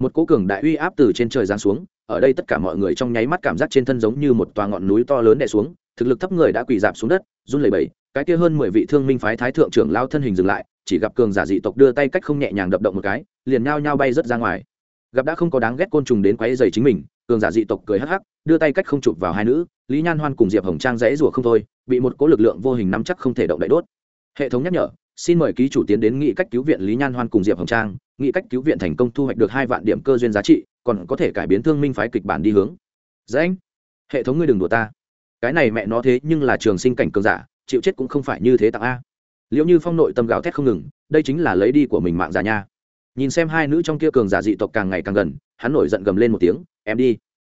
Một cố cường đại uy áp từ trên trời giáng xuống, ở đây tất cả mọi người trong nháy mắt cảm giác trên thân giống như một tòa ngọn núi to lớn đè xuống, thực lực thấp người đã quỳ dạp xuống đất, run lẩy bẩy, cái kia hơn mười vị thương minh phái thái thượng trưởng lao thân hình dừng lại, chỉ gặp cường giả dị tộc đưa tay cách không nhẹ nhàng đập động một cái, liền nhao nhao bay rất ra ngoài. Gặp đã không có đáng ghét côn trùng đến quấy dày chính mình cường giả dị tộc cười hắc hắc, đưa tay cách không chụp vào hai nữ, lý nhan hoan cùng diệp hồng trang rẽ rủa không thôi, bị một cỗ lực lượng vô hình nắm chắc không thể động đậy đốt. Hệ thống nhắc nhở, xin mời ký chủ tiến đến nghị cách cứu viện lý nhan hoan cùng diệp hồng trang, nghị cách cứu viện thành công thu hoạch được hai vạn điểm cơ duyên giá trị, còn có thể cải biến thương minh phái kịch bản đi hướng. Dễ anh hệ thống ngươi đừng đùa ta. Cái này mẹ nó thế nhưng là trường sinh cảnh cường giả, chịu chết cũng không phải như thế tặng a. Liệu như phong nội tâm gào thét không ngừng, đây chính là lấy đi của mình mạng giả nha. Nhìn xem hai nữ trong kia cường giả dị tộc càng ngày càng gần, hắn nổi giận gầm lên một tiếng em đi.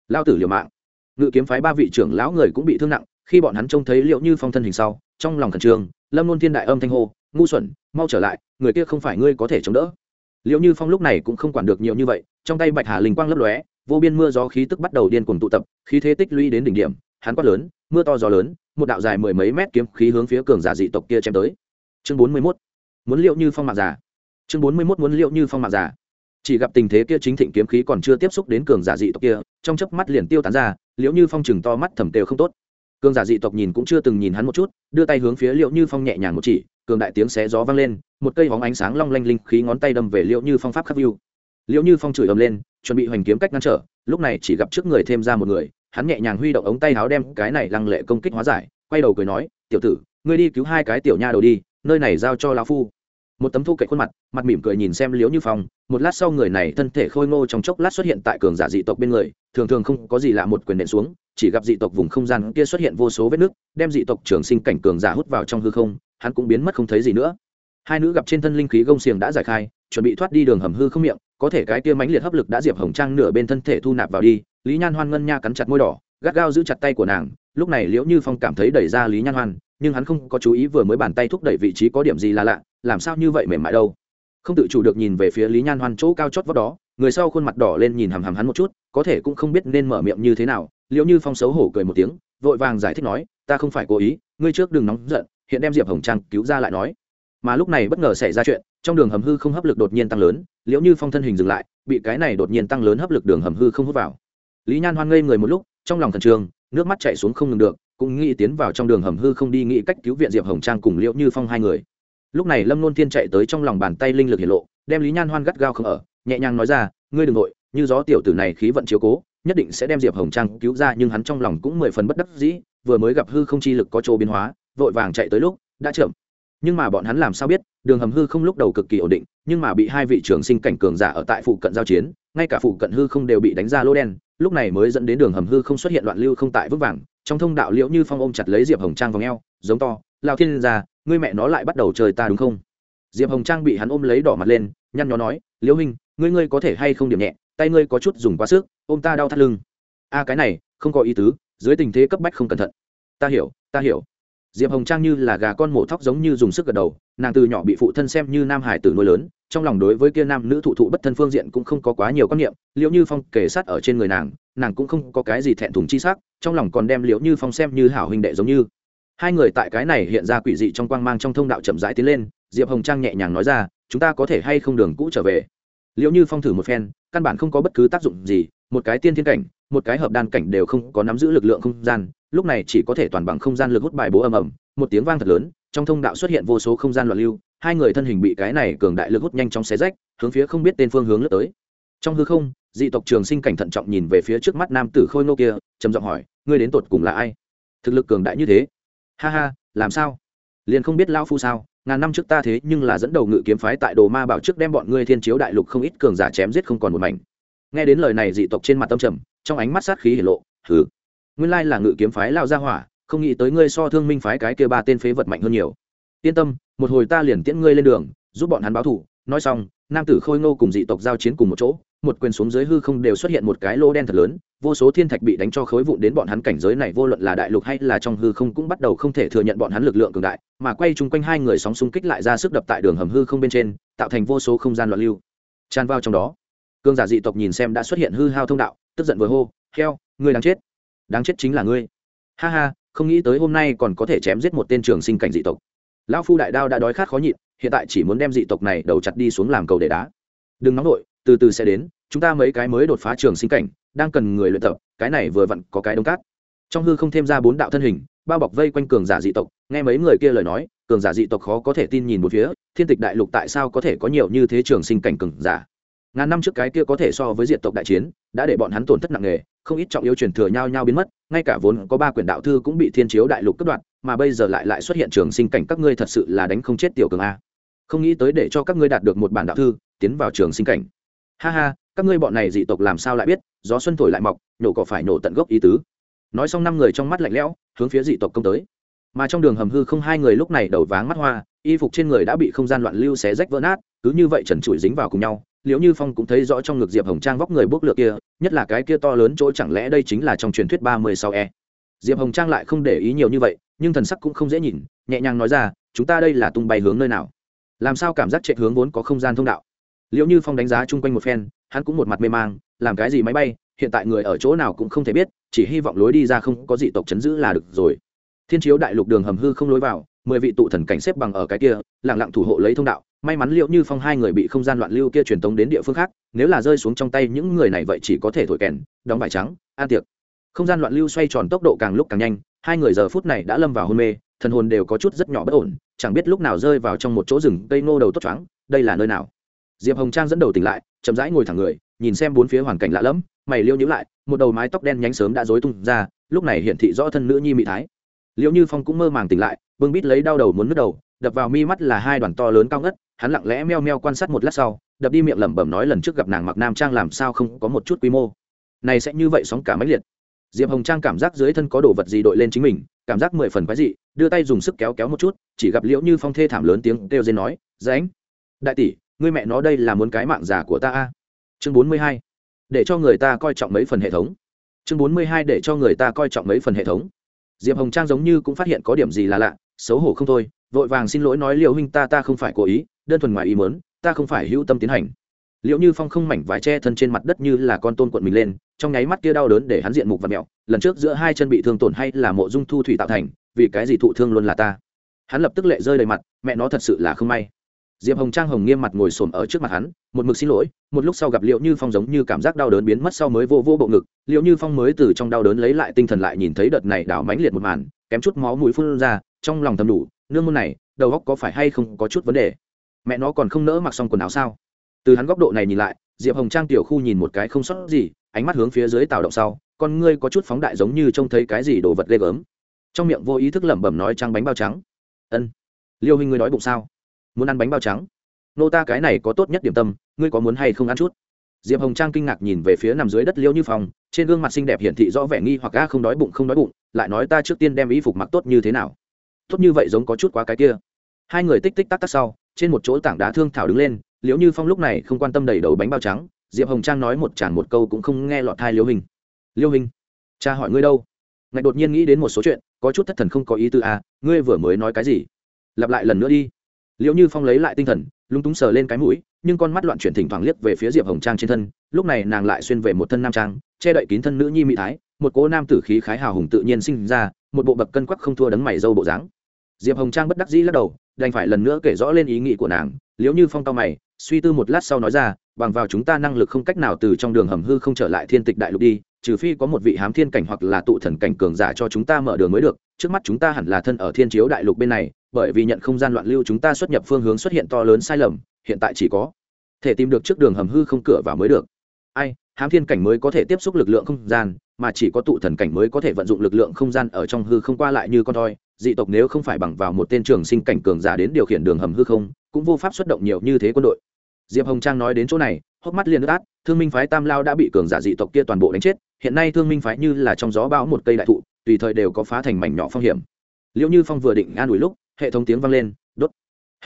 Lao tử liều mạng. Ngự kiếm phái ba vị trưởng lão người cũng bị thương nặng, khi bọn hắn trông thấy liệu như phong thân hình sau, trong lòng khẩn trương, lâm luôn thiên đại âm thanh hô, ngu xuẩn, mau trở lại, người kia không phải ngươi có thể chống đỡ. Liệu như phong lúc này cũng không quản được nhiều như vậy, trong tay bạch hà linh quang lấp lóe, vô biên mưa gió khí tức bắt đầu điên cuồng tụ tập, khí thế tích lũy đến đỉnh điểm, hắn quát lớn, mưa to gió lớn, một đạo dài mười mấy mét kiếm khí hướng phía cường giả dị tộc kia chém tới. Chương bốn mươi mốt, muốn liệu như phong mạc giả. Chương bốn mươi mốt muốn liệu như phong mạc giả chỉ gặp tình thế kia chính thịnh kiếm khí còn chưa tiếp xúc đến cường giả dị tộc kia, trong chớp mắt liền tiêu tán ra, liễu như phong chừng to mắt thầm tđều không tốt. Cường giả dị tộc nhìn cũng chưa từng nhìn hắn một chút, đưa tay hướng phía liễu như phong nhẹ nhàng một chỉ, cường đại tiếng xé gió vang lên, một cây hóng ánh sáng long lanh linh khí ngón tay đâm về liễu như phong pháp khắc view. Liễu như phong chửi ầm lên, chuẩn bị hoành kiếm cách ngăn trở, lúc này chỉ gặp trước người thêm ra một người, hắn nhẹ nhàng huy động ống tay áo đem cái này lăng lệ công kích hóa giải, quay đầu cười nói, tiểu tử, ngươi đi cứu hai cái tiểu nha đầu đi, nơi này giao cho lão phu một tấm thu cậy khuôn mặt mặt mỉm cười nhìn xem liếu như phong, một lát sau người này thân thể khôi ngô trong chốc lát xuất hiện tại cường giả dị tộc bên người, thường thường không có gì lạ một quyền nện xuống, chỉ gặp dị tộc vùng không gian kia xuất hiện vô số vết nứt đem dị tộc trường sinh cảnh cường giả hút vào trong hư không, hắn cũng biến mất không thấy gì nữa. Hai nữ gặp trên thân linh khí gông xiềng đã giải khai, chuẩn bị thoát đi đường hầm hư không miệng, có thể cái kia mãnh liệt hấp lực đã diệp hồng trang nửa bên thân thể thu nạp vào đi, lý nhan hoan ngân nha cắn chặt môi đỏ, gắt gao giữ chặt tay của nàng, lúc này liễu như phong cảm thấy đẩy ra lý nhan hoan nhưng hắn không có chú ý vừa mới bàn tay thúc đẩy vị trí có điểm gì là lạ, làm sao như vậy mềm mại đâu? Không tự chủ được nhìn về phía lý nhan hoan chỗ cao chót vót đó, người sau khuôn mặt đỏ lên nhìn hằm hằm hắn một chút, có thể cũng không biết nên mở miệng như thế nào liệu như phong xấu hổ cười một tiếng, vội vàng giải thích nói, ta không phải cố ý, ngươi trước đừng nóng giận, hiện đem diệp hồng trang cứu ra lại nói. Mà lúc này bất ngờ xảy ra chuyện, trong đường hầm hư không hấp lực đột nhiên tăng lớn liệu như phong thân hình dừng lại, bị cái này đột nhiên tăng lớn hấp lực đường hầm hư không hút vào. Lý nhan hoan ngây người một lúc, trong lòng thần trường nước mắt chạy xuống không ngừng được cũng nghĩ tiến vào trong đường hầm hư không đi nghĩ cách cứu viện diệp hồng trang cùng liễu như phong hai người. Lúc này lâm nôn thiên chạy tới trong lòng bàn tay linh lực hiển lộ, đem lý nhan hoan gắt gao không ở, nhẹ nhàng nói ra, ngươi đ ừ n g nội như gió tiểu tử này khí vận chiếu cố, nhất định sẽ đem diệp hồng trang cứu ra, nhưng hắn trong lòng cũng mười phần bất đắc dĩ, vừa mới gặp hư không chi lực có chỗ biến hóa, vội vàng chạy tới lúc đã chậm. Nhưng mà bọn hắn làm sao biết, đường hầm hư không lúc đầu cực kỳ ổn định, nhưng mà bị hai vị trưởng sinh cảnh cường giả ở tại phụ cận giao chiến, ngay cả phụ cận hư không đều bị đánh ra lô đen, lúc này mới dẫn đến đường hầm hư không xuất hiện loạn lưu không tại vững vàng trong thông đạo liễu như phong ôm chặt lấy diệp hồng trang vào ngheo giống to lao thiên ra ngươi mẹ nó lại bắt đầu chơi ta đúng không? Diệp hồng trang bị hắn ôm lấy đỏ mặt lên, nhăn nhó nói, liễu hình ngươi ngươi có thể hay không điểm nhẹ, tay ngươi có chút dùng quá sức, ôm ta đau thắt lưng. A, cái này, không có ý tứ, dưới tình thế cấp bách không cẩn thận. Ta hiểu ta hiểu diệp hồng trang như là gà con mổ thóc giống như dùng sức gật đầu, nàng từ nhỏ bị phụ thân xem như nam hải tử nuôi lớn, trong lòng đối với kia nam nữ thụ thụ bất thân phương diện cũng không có quá nhiều quan niệm liệu như phong kể sát ở trên người nàng nàng cũng không có cái gì thẹn thùng chi sắc, trong lòng còn đem liệu như phong xem như hảo huynh đệ giống như. Hai người tại cái này hiện ra quỷ dị trong quang mang trong thông đạo chậm rãi tiến lên, diệp hồng trang nhẹ nhàng nói ra, chúng ta có thể hay không đường cũ trở về? Liệu như phong thử một phen, căn bản không có bất cứ tác dụng gì, một cái tiên thiên cảnh một cái hợp đan cảnh đều không có nắm giữ lực lượng không gian, lúc này chỉ có thể toàn bằng không gian lực hút bài bố ầm ầm, một tiếng vang thật lớn, trong thông đạo xuất hiện vô số không gian loạn lưu, hai người thân hình bị cái này cường đại lực hút nhanh chóng xé rách, hướng phía không biết tên phương hướng lướt tới. Trong hư không, dị tộc trường sinh cảnh thận trọng nhìn về phía trước mắt nam tử khôi nô kia, trầm giọng hỏi, ngươi đến tột cùng là ai? Thực lực cường đại như thế? Ha ha, làm sao? Liền không biết lão phu sao, ngàn năm trước ta thế nhưng là dẫn đầu ngự kiếm phái tại đồ ma bảo trước đem bọn ngươi thiên chiếu đại lục không ít cường giả chém giết không còn một mảnh nghe đến lời này dị tộc trên mặt tâm trầm, trong ánh mắt sát khí hiển lộ, hừ, nguyên lai là ngự kiếm phái lao ra hỏa, không nghĩ tới ngươi so thương minh phái cái kia ba tên phế vật mạnh hơn nhiều. Yên tâm, một hồi ta liền tiễn ngươi lên đường, giúp bọn hắn báo thủ nói xong, nam tử khôi ngô cùng dị tộc giao chiến cùng một chỗ, một quyền xuống dưới hư không đều xuất hiện một cái lô đen thật lớn, vô số thiên thạch bị đánh cho khối vụn đến bọn hắn cảnh giới này, vô luận là đại lục hay là trong hư không cũng bắt đầu không thể thừa nhận bọn hắn lực lượng cường đại, mà quay chung quanh hai người sóng xung kích lại ra sức đập tại đường hầm hư không bên trên, tạo thành vô số không gian loạn lưu. Tràn vào trong đó cương giả dị tộc nhìn xem đã xuất hiện hư hao thông đạo, tức giận vừa hô, heo, ngươi đáng chết. Đáng chết chính là ngươi. Ha ha, không nghĩ tới hôm nay còn có thể chém giết một tên trường sinh cảnh dị tộc. Lão phu đại đao đã đói khát khó nhịn, hiện tại chỉ muốn đem dị tộc này đầu chặt đi xuống làm cầu để đá. Đừng nóng nổi từ từ sẽ đến, chúng ta mấy cái mới đột phá trường sinh cảnh, đang cần người luyện tập, cái này vừa vặn có cái đông cát. Trong hư không thêm ra bốn đạo thân hình, bao bọc vây quanh cường giả dị tộc, nghe mấy người kia lời nói, cường giả dị tộc khó có thể tin nhìn một phía, thiên tịch đại lục tại sao có thể có nhiều như thế trường sinh cảnh cường giả? Ngàn năm trước cái kia có thể so với diệt tộc đại chiến, đã để bọn hắn tổn thất nặng nề, không ít trọng yếu truyền thừa nhau nhau biến mất, ngay cả vốn có ba quyển đạo thư cũng bị thiên chiếu đại lục cất đoạn mà bây giờ lại lại xuất hiện trường sinh cảnh các ngươi thật sự là đánh không chết tiểu cường a. Không nghĩ tới để cho các ngươi đạt được một bản đạo thư, tiến vào trường sinh cảnh. Ha ha, các ngươi bọn này dị tộc làm sao lại biết, gió xuân thổi lại mọc nổ cỏ phải nổ tận gốc ý tứ. Nói xong năm người trong mắt lạnh lẽo, hướng phía dị tộc công tới. Mà trong đường hầm hư không hai người lúc này đầu váng mắt hoa, y phục trên người đã bị không gian loạn lưu xé rách vỡ nát, cứ như vậy trần trụi dính vào cùng nhau liệu như phong cũng thấy rõ trong ngực diệp hồng trang vóc người bốc lửa kia, nhất là cái kia to lớn chỗ chẳng lẽ đây chính là trong truyền thuyết ba mươi sáu e? Diệp hồng trang lại không để ý nhiều như vậy, nhưng thần sắc cũng không dễ nhìn, nhẹ nhàng nói ra, chúng ta đây là tung bay hướng nơi nào? Làm sao cảm giác chạy hướng vốn có không gian thông đạo? Liệu như phong đánh giá chung quanh một phen, hắn cũng một mặt mê mang, làm cái gì máy bay, hiện tại người ở chỗ nào cũng không thể biết, chỉ hy vọng lối đi ra không có dị tộc chấn giữ là được rồi. Thiên chiếu đại lục đường hầm hư không lối vào, mười vị tụ thần cảnh xếp bằng ở cái kia lẳng lặng thủ hộ lấy thông đạo may mắn liệu như phong hai người bị không gian loạn lưu kia truyền tống đến địa phương khác, nếu là rơi xuống trong tay những người này vậy chỉ có thể thổi kèn, đóng bài trắng an tiệc. Không gian loạn lưu xoay tròn tốc độ càng lúc càng nhanh, hai người giờ phút này đã lâm vào hôn mê, thần hồn đều có chút rất nhỏ bất ổn, chẳng biết lúc nào rơi vào trong một chỗ rừng cây ngô đầu tốt choáng, đây là nơi nào? Diệp hồng trang dẫn đầu tỉnh lại, chậm rãi ngồi thẳng người, nhìn xem bốn phía hoàn cảnh lạ lẫm, mày liêu nhữ lại, một đầu mái tóc đen nhánh sớm đã rối tung ra, lúc này hiện thị rõ thân nữ nhi mỹ thái. Liệu như phong cũng mơ màng tỉnh lại, bưng bít lấy đau đầu muốn nứt đầu, đập vào mi mắt là hai đoàn to lớn cao ngất hắn lặng lẽ meo meo quan sát một lát sau, đập đi miệng lẩm bẩm nói lần trước gặp nàng mặc nam trang làm sao không có một chút quy mô. Này sẽ như vậy sóng cả máy liệt. Diệp hồng trang cảm giác dưới thân có đồ vật gì đội lên chính mình, cảm giác mười phần quái dị, đưa tay dùng sức kéo kéo một chút, chỉ gặp liễu như phong thê thảm lớn tiếng kêu dên nói dạ ránh đại tỷ, ngươi mẹ nó đây là muốn cái mạng già của ta a. Chương bốn mươi hai, để cho người ta coi trọng mấy phần hệ thống. Chương bốn mươi hai, để cho người ta coi trọng mấy phần hệ thống. Diệp hồng trang giống như cũng phát hiện có điểm gì là lạ, xấu hổ không thôi, vội vàng xin lỗi nói liệu huynh ta ta không phải cố ý đơn thuần ngoài ý mớn ta không phải hữu tâm tiến hành. Liệu như phong không mảnh vải che thân trên mặt đất như là con tôn cuộn mình lên, trong nháy mắt kia đau đớn để hắn diện mục và mẹo, lần trước giữa hai chân bị thương tổn hay là mộ dung thu thủy tạo thành, vì cái gì thụ thương luôn là ta? Hắn lập tức lệ rơi đầy mặt, mẹ nó thật sự là không may. Diệp hồng trang hồng nghiêm mặt ngồi xổm ở trước mặt hắn, một mực xin lỗi, một lúc sau gặp liệu như phong giống như cảm giác đau đớn biến mất sau mới vô vô bộ ngực, liệu như phong mới từ trong đau đớn lấy lại tinh thần lại nhìn thấy đợt này đảo mãnh liệt một màn, kém chút máu mũi phun ra, trong lòng thầm đủ, nương môn này, đầu góc có phải hay không có chút vấn đề? Mẹ nó còn không nỡ mặc xong quần áo sao? Từ hắn góc độ này nhìn lại, diệp hồng trang tiểu khu nhìn một cái không sót gì, ánh mắt hướng phía dưới tàu động sau, con ngươi có chút phóng đại giống như trông thấy cái gì đồ vật ghê gớm. Trong miệng vô ý thức lẩm bẩm nói trăng bánh bao trắng. Ân, liêu hình ngươi nói bụng sao? Muốn ăn bánh bao trắng? Nô ta cái này có tốt nhất điểm tâm, ngươi có muốn hay không ăn chút? Diệp hồng trang kinh ngạc nhìn về phía nằm dưới đất liêu như phòng trên gương mặt xinh đẹp hiển thị rõ vẻ nghi hoặc ga không đói bụng, không đói bụng, lại nói ta trước tiên đem y phục mặc tốt như thế nào? Tốt như vậy giống có chút quá cái kia. Hai người tích tích tắc tắc sau trên một chỗ tảng đá thương thảo đứng lên, liễu như phong lúc này không quan tâm đầy đầu bánh bao trắng, diệp hồng trang nói một tràn một câu cũng không nghe lọt thai liễu hình. Liêu hình, cha hỏi ngươi đâu? Ngạch đột nhiên nghĩ đến một số chuyện, có chút thất thần không có ý tư à ngươi vừa mới nói cái gì? Lặp lại lần nữa đi. Liễu như phong lấy lại tinh thần, lúng túng sờ lên cái mũi, nhưng con mắt loạn chuyển thỉnh thoảng liếc về phía diệp hồng trang trên thân, lúc này nàng lại xuyên về một thân nam trang, che đậy kín thân nữ nhi mỹ thái, một cố nam tử khí khái hào hùng tự nhiên sinh ra, một bộ bậc cân quắc không thua đấng mày dâu bộ dáng. Diệp hồng trang bất đắc dĩ lắc đầu đành phải lần nữa kể rõ lên ý nghĩ của nàng Liếu như phong tao mày, suy tư một lát sau nói ra, bằng vào chúng ta năng lực không cách nào từ trong đường hầm hư không trở lại thiên tịch đại lục đi, trừ phi có một vị hám thiên cảnh hoặc là tụ thần cảnh cường giả cho chúng ta mở đường mới được, trước mắt chúng ta hẳn là thân ở thiên chiếu đại lục bên này, bởi vì nhận không gian loạn lưu chúng ta xuất nhập phương hướng xuất hiện to lớn sai lầm, hiện tại chỉ có thể tìm được trước đường hầm hư không cửa vào mới được ai, hám thiên cảnh mới có thể tiếp xúc lực lượng không gian, mà chỉ có tụ thần cảnh mới có thể vận dụng lực lượng không gian ở trong hư không qua lại như con voi dị tộc nếu không phải bằng vào một tên trường sinh cảnh cường giả đến điều khiển đường hầm hư không, cũng vô pháp xuất động nhiều như thế quân đội. Diệp hồng trang nói đến chỗ này, hốc mắt liền ướt át, thương minh phái tam lao đã bị cường giả dị tộc kia toàn bộ đánh chết, hiện nay thương minh phái như là trong gió bão một cây đại thụ, tùy thời đều có phá thành mảnh nhỏ phong hiểm. Liệu như phong vừa định an ủi lúc, hệ thống tiếng vang lên, đốt.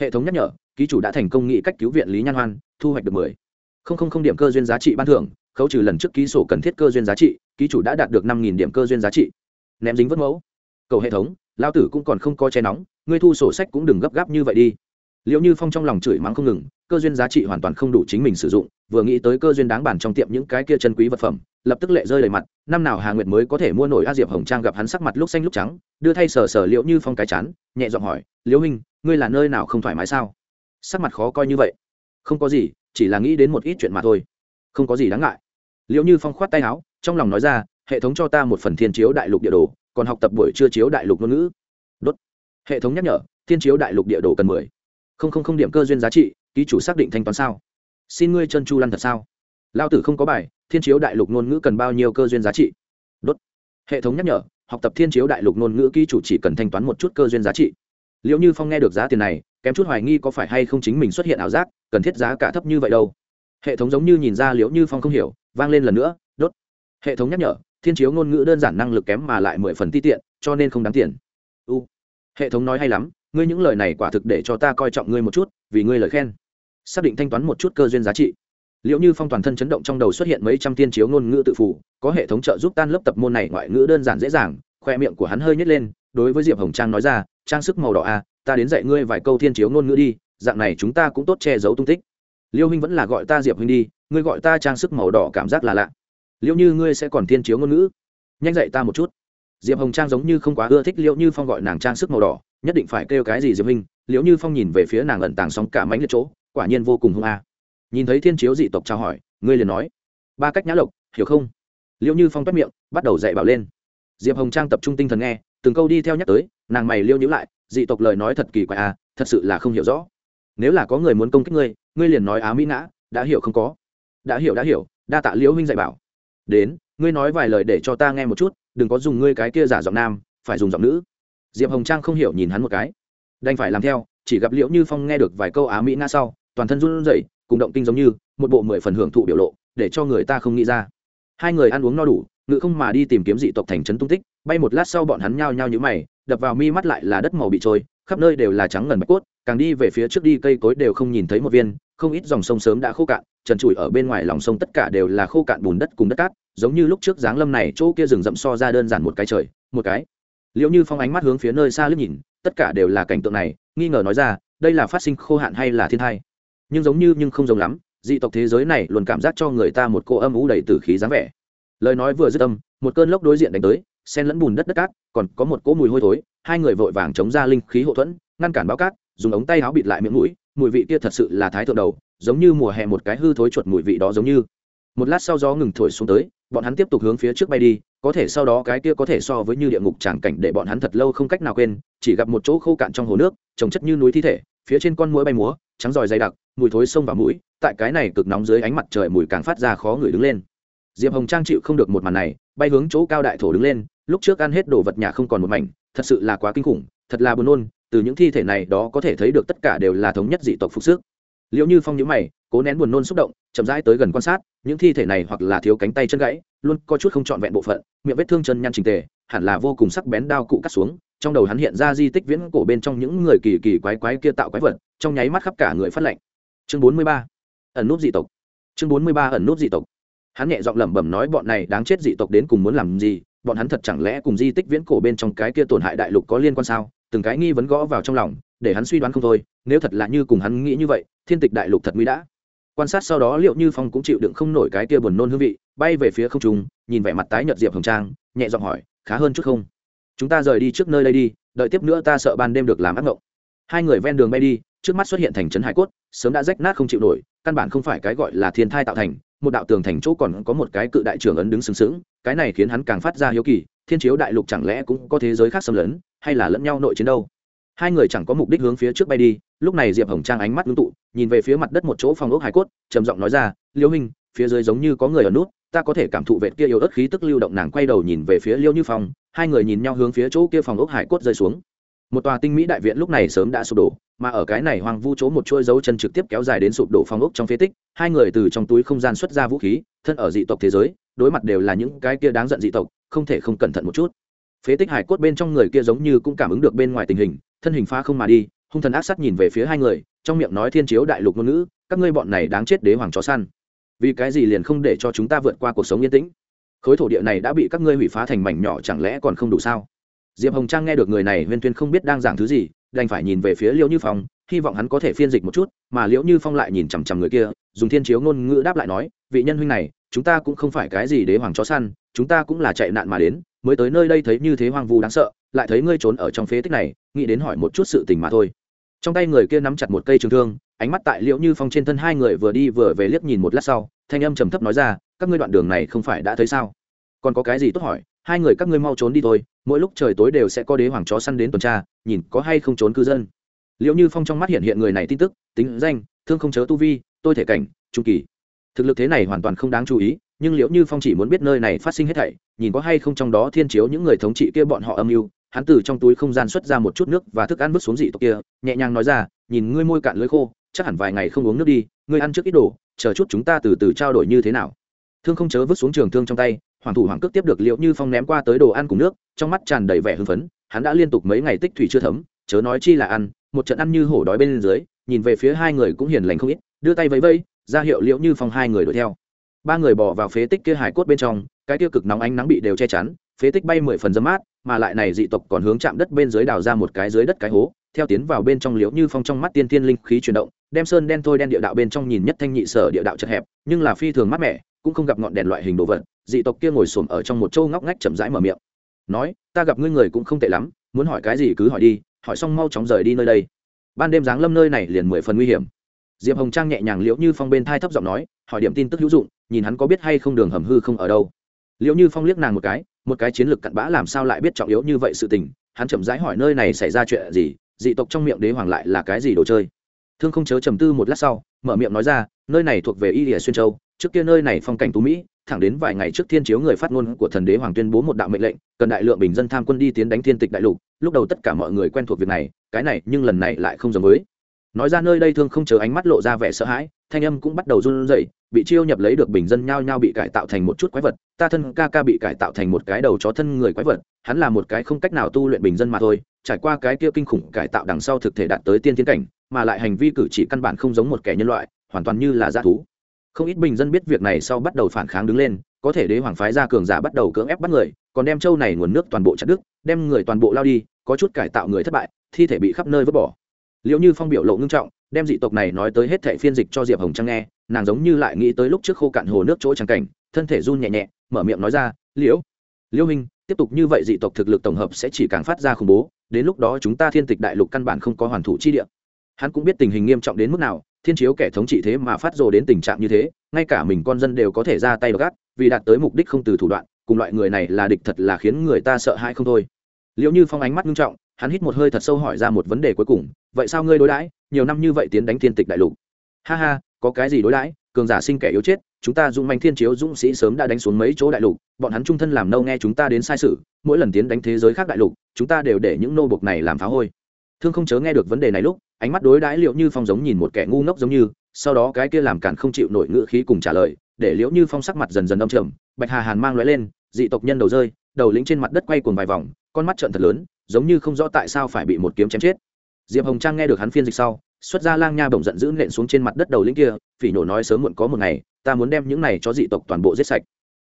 Hệ thống nhắc nhở, ký chủ đã thành công nghị cách cứu viện lý nhan hoan, thu hoạch được mười. Không không không điểm cơ duyên giá trị ban thưởng, khấu trừ lần trước ký sổ cần thiết cơ duyên giá trị, ký chủ đã đạt được năm nghìn điểm cơ duyên giá trị. Ném dính vất mẫu cầu hệ thống lao tử cũng còn không có che nóng, ngươi thu sổ sách cũng đừng gấp gáp như vậy đi. Liệu như phong trong lòng chửi mắng không ngừng, cơ duyên giá trị hoàn toàn không đủ chính mình sử dụng, vừa nghĩ tới cơ duyên đáng bản trong tiệm những cái kia chân quý vật phẩm, lập tức lệ rơi đầy mặt, năm nào hà nguyệt mới có thể mua nổi a diệp hồng trang gặp hắn sắc mặt lúc xanh lúc trắng, đưa thay sờ sờ liệu như phong cái chán, nhẹ giọng hỏi, liễu huynh, ngươi là nơi nào không thoải mái sao? Sắc mặt khó coi như vậy. Không có gì, chỉ là nghĩ đến một ít chuyện mà thôi. Không có gì đáng ngại. Liệu như phong khoát tay áo, trong lòng nói ra, hệ thống cho ta một phần thiên chiếu đại lục địa đồ còn học tập buổi trưa chiếu đại lục ngôn ngữ. Đốt. Hệ thống nhắc nhở, thiên chiếu đại lục địa đồ cần mười. Không không không điểm cơ duyên giá trị, ký chủ xác định thanh toán sao. Xin ngươi chân chu lăn thật sao. Lao tử không có bài, thiên chiếu đại lục ngôn ngữ cần bao nhiêu cơ duyên giá trị. Đốt. Hệ thống nhắc nhở, học tập thiên chiếu đại lục ngôn ngữ ký chủ chỉ cần thanh toán một chút cơ duyên giá trị. Liệu như phong nghe được giá tiền này, kém chút hoài nghi có phải hay không chính mình xuất hiện ảo giác, cần thiết giá cả thấp như vậy đâu. Hệ thống giống như nhìn ra liễu như phong không hiểu, vang lên lần nữa, đốt. Hệ thống nhắc nhở thiên chiếu ngôn ngữ đơn giản năng lực kém mà lại mười phần ti tiện cho nên không đáng tiền. U hệ thống nói hay lắm ngươi những lời này quả thực để cho ta coi trọng ngươi một chút vì ngươi lời khen. Xác định thanh toán một chút cơ duyên giá trị. Liệu như phong toàn thân chấn động trong đầu xuất hiện mấy trăm tiên chiếu ngôn ngữ tự phủ có hệ thống trợ giúp tan lớp tập môn này ngoại ngữ đơn giản dễ dàng khoe miệng của hắn hơi nhét lên đối với diệp hồng trang nói ra trang sức màu đỏ a à, ta đến dạy ngươi vài câu thiên chiếu ngôn ngữ đi dạng này chúng ta cũng tốt che giấu tung tích. Liêu huynh vẫn là gọi ta diệp huynh đi ngươi gọi ta trang sức màu đỏ cảm giác là lạ liệu như ngươi sẽ còn thiên chiếu ngôn ngữ. Nhanh dạy ta một chút. Diệp hồng trang giống như không quá ưa thích liệu như phong gọi nàng trang sức màu đỏ, nhất định phải kêu cái gì diệp hình liệu như phong nhìn về phía nàng ẩn tàng sóng cả mánh liệt chỗ, quả nhiên vô cùng hung a. Nhìn thấy thiên chiếu dị tộc trao hỏi, ngươi liền nói. Ba cách nhã lộc, hiểu không? Liệu như phong toát miệng, bắt đầu dạy bảo lên. Diệp hồng trang tập trung tinh thần nghe, từng câu đi theo nhắc tới, nàng mày liêu nhữ lại, dị tộc lời nói thật kỳ quái à thật sự là không hiểu rõ. Nếu là có người muốn công kích ngươi ngươi liền nói á mỹ ngã, đã hiểu không có. Đã hiểu đã hiểu, đa tạ liễu huynh dạy bảo đến, ngươi nói vài lời để cho ta nghe một chút, đừng có dùng ngươi cái kia giả giọng nam, phải dùng giọng nữ. Diệp hồng trang không hiểu nhìn hắn một cái. Đành phải làm theo, chỉ gặp liễu như phong nghe được vài câu á mỹ na sau, toàn thân run rẩy, cùng động kinh giống như, một bộ mười phần hưởng thụ biểu lộ, để cho người ta không nghĩ ra. Hai người ăn uống no đủ, ngự không mà đi tìm kiếm dị tộc thành trấn tung tích, bay một lát sau bọn hắn nhao nhao như mày, đập vào mi mắt lại là đất màu bị trôi, khắp nơi đều là trắng ngần bạch cốt càng đi về phía trước đi, cây cối đều không nhìn thấy một viên, không ít dòng sông sớm đã khô cạn, trần trụi ở bên ngoài lòng sông tất cả đều là khô cạn bùn đất cùng đất cát, giống như lúc trước giáng lâm này, chỗ kia rừng rậm so ra đơn giản một cái trời, một cái. Liệu như phong ánh mắt hướng phía nơi xa lướt nhìn, tất cả đều là cảnh tượng này, nghi ngờ nói ra, đây là phát sinh khô hạn hay là thiên thai nhưng giống như, nhưng không giống lắm, dị tộc thế giới này luôn cảm giác cho người ta một cô âm ú đầy tử khí dáng vẻ. Lời nói vừa dứt âm, một cơn lốc đối diện đánh tới sen lẫn bùn đất đất cát, còn có một cỗ mùi hôi thối, hai người vội vàng chống ra linh khí hậu thuẫn ngăn cản báo cát, dùng ống tay áo bịt lại miệng mũi, mùi vị kia thật sự là thái thượng đầu, giống như mùa hè một cái hư thối chuột mùi vị đó giống như. Một lát sau gió ngừng thổi xuống tới, bọn hắn tiếp tục hướng phía trước bay đi, có thể sau đó cái kia có thể so với như địa ngục tràng cảnh để bọn hắn thật lâu không cách nào quên, chỉ gặp một chỗ khô cạn trong hồ nước, trồng chất như núi thi thể, phía trên con mũi bay múa, trắng giỏi dày đặc, mùi thối sông vào mũi, tại cái này cực nóng dưới ánh mặt trời mùi càng phát ra khó người đứng lên. Diệp hồng trang chịu không được một màn này, bay hướng chỗ cao đại thổ đứng lên, lúc trước ăn hết đồ vật nhà không còn một mảnh, thật sự là quá kinh khủng, thật là buồn nôn từ những thi thể này đó có thể thấy được tất cả đều là thống nhất dị tộc phục sức. Liệu như phong nhữ mày, cố nén buồn nôn xúc động, chậm rãi tới gần quan sát, những thi thể này hoặc là thiếu cánh tay chân gãy, luôn có chút không trọn vẹn bộ phận, miệng vết thương chân nhăn trình tề, hẳn là vô cùng sắc bén đao cụ cắt xuống, trong đầu hắn hiện ra di tích viễn cổ bên trong những người kỳ kỳ quái quái kia tạo quái vật, trong nháy mắt khắp cả người phát lệnh chương bốn mươi ba, ẩn nút dị tộc. Chương bốn mươi ba, ẩn nút dị tộc. Hắn nhẹ giọng lẩm bẩm nói bọn này đáng chết dị tộc đến cùng muốn làm gì, bọn hắn thật chẳng lẽ cùng di tích viễn cổ bên trong cái kia tổn hại đại lục có liên quan sao? Từng cái nghi vấn gõ vào trong lòng, để hắn suy đoán không thôi, nếu thật là như cùng hắn nghĩ như vậy, thiên tịch đại lục thật nguy đã. Quan sát sau đó liệu như phong cũng chịu đựng không nổi cái kia buồn nôn hương vị, bay về phía không trung, nhìn vẻ mặt tái nhợt diệp hồng trang, nhẹ giọng hỏi, khá hơn chút không? Chúng ta rời đi trước nơi đây đi, đợi tiếp nữa ta sợ ban đêm được làm ác mộng hai người ven đường bay đi, trước mắt xuất hiện thành trấn hải cốt, sớm đã rách nát không chịu nổi, căn bản không phải cái gọi là thiên thai tạo thành, một đạo tường thành chỗ còn có một cái cự đại trưởng ấn đứng sừng sững, cái này khiến hắn càng phát ra hiếu kỳ, thiên chiếu đại lục chẳng lẽ cũng có thế giới khác xâm lấn hay là lẫn nhau nội chiến đâu. Hai người chẳng có mục đích hướng phía trước bay đi, lúc này diệp hồng trang ánh mắt ngưng tụ, nhìn về phía mặt đất một chỗ phòng ốc hải cốt, trầm giọng nói ra, liêu hình phía dưới giống như có người ở nút, ta có thể cảm thụ vệt kia yếu ớt khí tức lưu động. Nàng quay đầu nhìn về phía liêu như phong, hai người nhìn nhau hướng phía chỗ kia phòng ốc hải cốt rơi xuống. Một tòa tinh mỹ đại viện lúc này sớm đã sụp đổ, mà ở cái này hoang vu chỗ một chuỗi dấu chân trực tiếp kéo dài đến sụp đổ phong ốc trong phế tích, hai người từ trong túi không gian xuất ra vũ khí, thân ở dị tộc thế giới, đối mặt đều là những cái kia đáng giận dị tộc, không thể không cẩn thận một chút phế tích hải cốt bên trong người kia giống như cũng cảm ứng được bên ngoài tình hình, thân hình phá không mà đi, hung thần ác sắt nhìn về phía hai người, trong miệng nói thiên chiếu đại lục ngôn ngữ, các ngươi bọn này đáng chết đế hoàng chó săn. Vì cái gì liền không để cho chúng ta vượt qua cuộc sống yên tĩnh? Khối thổ địa này đã bị các ngươi hủy phá thành mảnh nhỏ chẳng lẽ còn không đủ sao? Diệp hồng trang nghe được người này huyên tuyên không biết đang giảng thứ gì, đành phải nhìn về phía liễu như phong, hy vọng hắn có thể phiên dịch một chút, mà liễu như phong lại nhìn chằm chằm người kia, dùng thiên chiếu ngôn ngữ đáp lại nói, vị nhân huynh này, chúng ta cũng không phải cái gì đế hoàng chó săn, chúng ta cũng là chạy nạn mà đến mới tới nơi đây thấy như thế hoang vu đáng sợ, lại thấy ngươi trốn ở trong phế tích này, nghĩ đến hỏi một chút sự tình mà thôi. Trong tay người kia nắm chặt một cây trường thương, ánh mắt tại liễu như phong trên thân hai người vừa đi vừa về liếc nhìn một lát sau, thanh âm trầm thấp nói ra, các ngươi đoạn đường này không phải đã thấy sao? Còn có cái gì tốt hỏi? Hai người các ngươi mau trốn đi thôi, mỗi lúc trời tối đều sẽ có đế hoàng chó săn đến tuần tra, nhìn có hay không trốn cư dân. Liễu như phong trong mắt hiện hiện người này tin tức, tính danh, thương không chớ tu vi, tôi thể cảnh, trung kỳ. Thực lực thế này hoàn toàn không đáng chú ý nhưng liệu như phong chỉ muốn biết nơi này phát sinh hết thảy, nhìn có hay không trong đó thiên chiếu những người thống trị kia bọn họ âm mưu, hắn từ trong túi không gian xuất ra một chút nước và thức ăn vứt xuống dị tộc kia, nhẹ nhàng nói ra, nhìn ngươi môi cạn lưới khô, chắc hẳn vài ngày không uống nước đi, ngươi ăn trước ít đồ, chờ chút chúng ta từ từ trao đổi như thế nào. Thương không chớ vứt xuống trường thương trong tay, hoàng thủ hoàng cước tiếp được liệu như phong ném qua tới đồ ăn cùng nước, trong mắt tràn đầy vẻ hưng phấn, hắn đã liên tục mấy ngày tích thủy chưa thấm, chớ nói chi là ăn, một trận ăn như hổ đói bên dưới, nhìn về phía hai người cũng hiền lành không ít, đưa tay vẫy vẫy, ra hiệu liệu như phong hai người đuổi theo ba người bỏ vào phế tích kia hải cốt bên trong, cái tiêu cực nóng ánh nắng bị đều che chắn, phế tích bay mười phần dấm mát, mà lại này dị tộc còn hướng chạm đất bên dưới đào ra một cái dưới đất cái hố, theo tiến vào bên trong liễu như phong trong mắt tiên tiên linh khí chuyển động, đem sơn đen thôi đen địa đạo bên trong nhìn nhất thanh nhị sở địa đạo chật hẹp, nhưng là phi thường mát mẻ, cũng không gặp ngọn đèn loại hình đồ vật, dị tộc kia ngồi xổm ở trong một châu ngóc ngách chậm rãi mở miệng. Nói, ta gặp ngươi người cũng không tệ lắm, muốn hỏi cái gì cứ hỏi đi, hỏi xong mau chóng rời đi nơi đây. Ban đêm giáng lâm nơi này liền mười phần nguy hiểm. Diệp hồng trang nhẹ nhàng liễu như phong bên thai thấp giọng nói, hỏi điểm tin tức hữu dụng nhìn hắn có biết hay không đường hầm hư không ở đâu. Liệu như phong liếc nàng một cái một cái chiến lược cặn bã làm sao lại biết trọng yếu như vậy sự tình, hắn chậm rãi hỏi nơi này xảy ra chuyện gì, dị tộc trong miệng đế hoàng lại là cái gì đồ chơi. Thương không chớ trầm tư một lát sau, mở miệng nói ra, nơi này thuộc về y lìa xuyên châu, trước kia nơi này phong cảnh tú mỹ, thẳng đến vài ngày trước thiên chiếu người phát ngôn của thần đế hoàng tuyên bố một đạo mệnh lệnh, cần đại lượng bình dân tham quân đi tiến đánh thiên tịch đại lục, lúc đầu tất cả mọi người quen thuộc việc này, cái này nhưng lần này lại không giống với. Nói ra nơi đây thương không chờ ánh mắt lộ ra vẻ sợ hãi, thanh âm cũng bắt đầu run rẩy bị chiêu nhập lấy được bình dân nhao nhao bị cải tạo thành một chút quái vật, ta thân ca ca bị cải tạo thành một cái đầu chó thân người quái vật, hắn là một cái không cách nào tu luyện bình dân mà thôi, trải qua cái kia kinh khủng cải tạo đằng sau thực thể đạt tới tiên tiến cảnh, mà lại hành vi cử chỉ căn bản không giống một kẻ nhân loại, hoàn toàn như là g thú. Không ít bình dân biết việc này sau bắt đầu phản kháng đứng lên, có thể đế hoàng phái ra cường giả bắt đầu cưỡng ép bắt người, còn đem châu này nguồn nước toàn bộ chặt đứt, đem người toàn bộ lao đi, có chút cải tạo người thất bại, thi thể bị khắp nơi vứt bỏ. Liệu như phong biểu lộ ngưng trọng, đem dị tộc này nói tới hết thệ phiên dịch cho diệp hồng trang nghe nàng giống như lại nghĩ tới lúc trước khô cạn hồ nước chỗ trắng cảnh, thân thể run nhẹ nhẹ, mở miệng nói ra, liễu liễu minh, tiếp tục như vậy dị tộc thực lực tổng hợp sẽ chỉ càng phát ra khủng bố, đến lúc đó chúng ta thiên tịch đại lục căn bản không có hoàn thủ chi địa. Hắn cũng biết tình hình nghiêm trọng đến mức nào, thiên chiếu kẻ thống trị thế mà phát rồ đến tình trạng như thế, ngay cả mình con dân đều có thể ra tay gác vì đạt tới mục đích không từ thủ đoạn, cùng loại người này là địch thật là khiến người ta sợ hãi không thôi. Liệu như phong ánh mắt nghiêm trọng, hắn hít một hơi thật sâu hỏi ra một vấn đề cuối cùng, vậy sao ngươi đối đãi nhiều năm như vậy tiến đánh thiên tịch đại lục? Ha ha có cái gì đối đãi, cường giả sinh kẻ yếu chết, chúng ta dung manh thiên chiếu dũng sĩ sớm đã đánh xuống mấy chỗ đại lục, bọn hắn trung thân làm nâu nghe chúng ta đến sai sự, mỗi lần tiến đánh thế giới khác đại lục, chúng ta đều để những nô bộc này làm phá hôi. Thương không chớ nghe được vấn đề này lúc, ánh mắt đối đãi liệu như phong giống nhìn một kẻ ngu ngốc giống như, sau đó cái kia làm cản không chịu nổi ngữ khí cùng trả lời, để liễu như phong sắc mặt dần dần đông trầm, bạch hà hàn mang lóe lên, dị tộc nhân đầu rơi, đầu lĩnh trên mặt đất quay cuồng vài vòng, con mắt trợn thật lớn, giống như không rõ tại sao phải bị một kiếm chém chết. Diệp hồng trang nghe được hắn phiên dịch sau xuất ra lang nha bổng giận dữ nện xuống trên mặt đất đầu lĩnh kia, phỉ nổ nói sớm muộn có một ngày, ta muốn đem những này cho dị tộc toàn bộ giết sạch.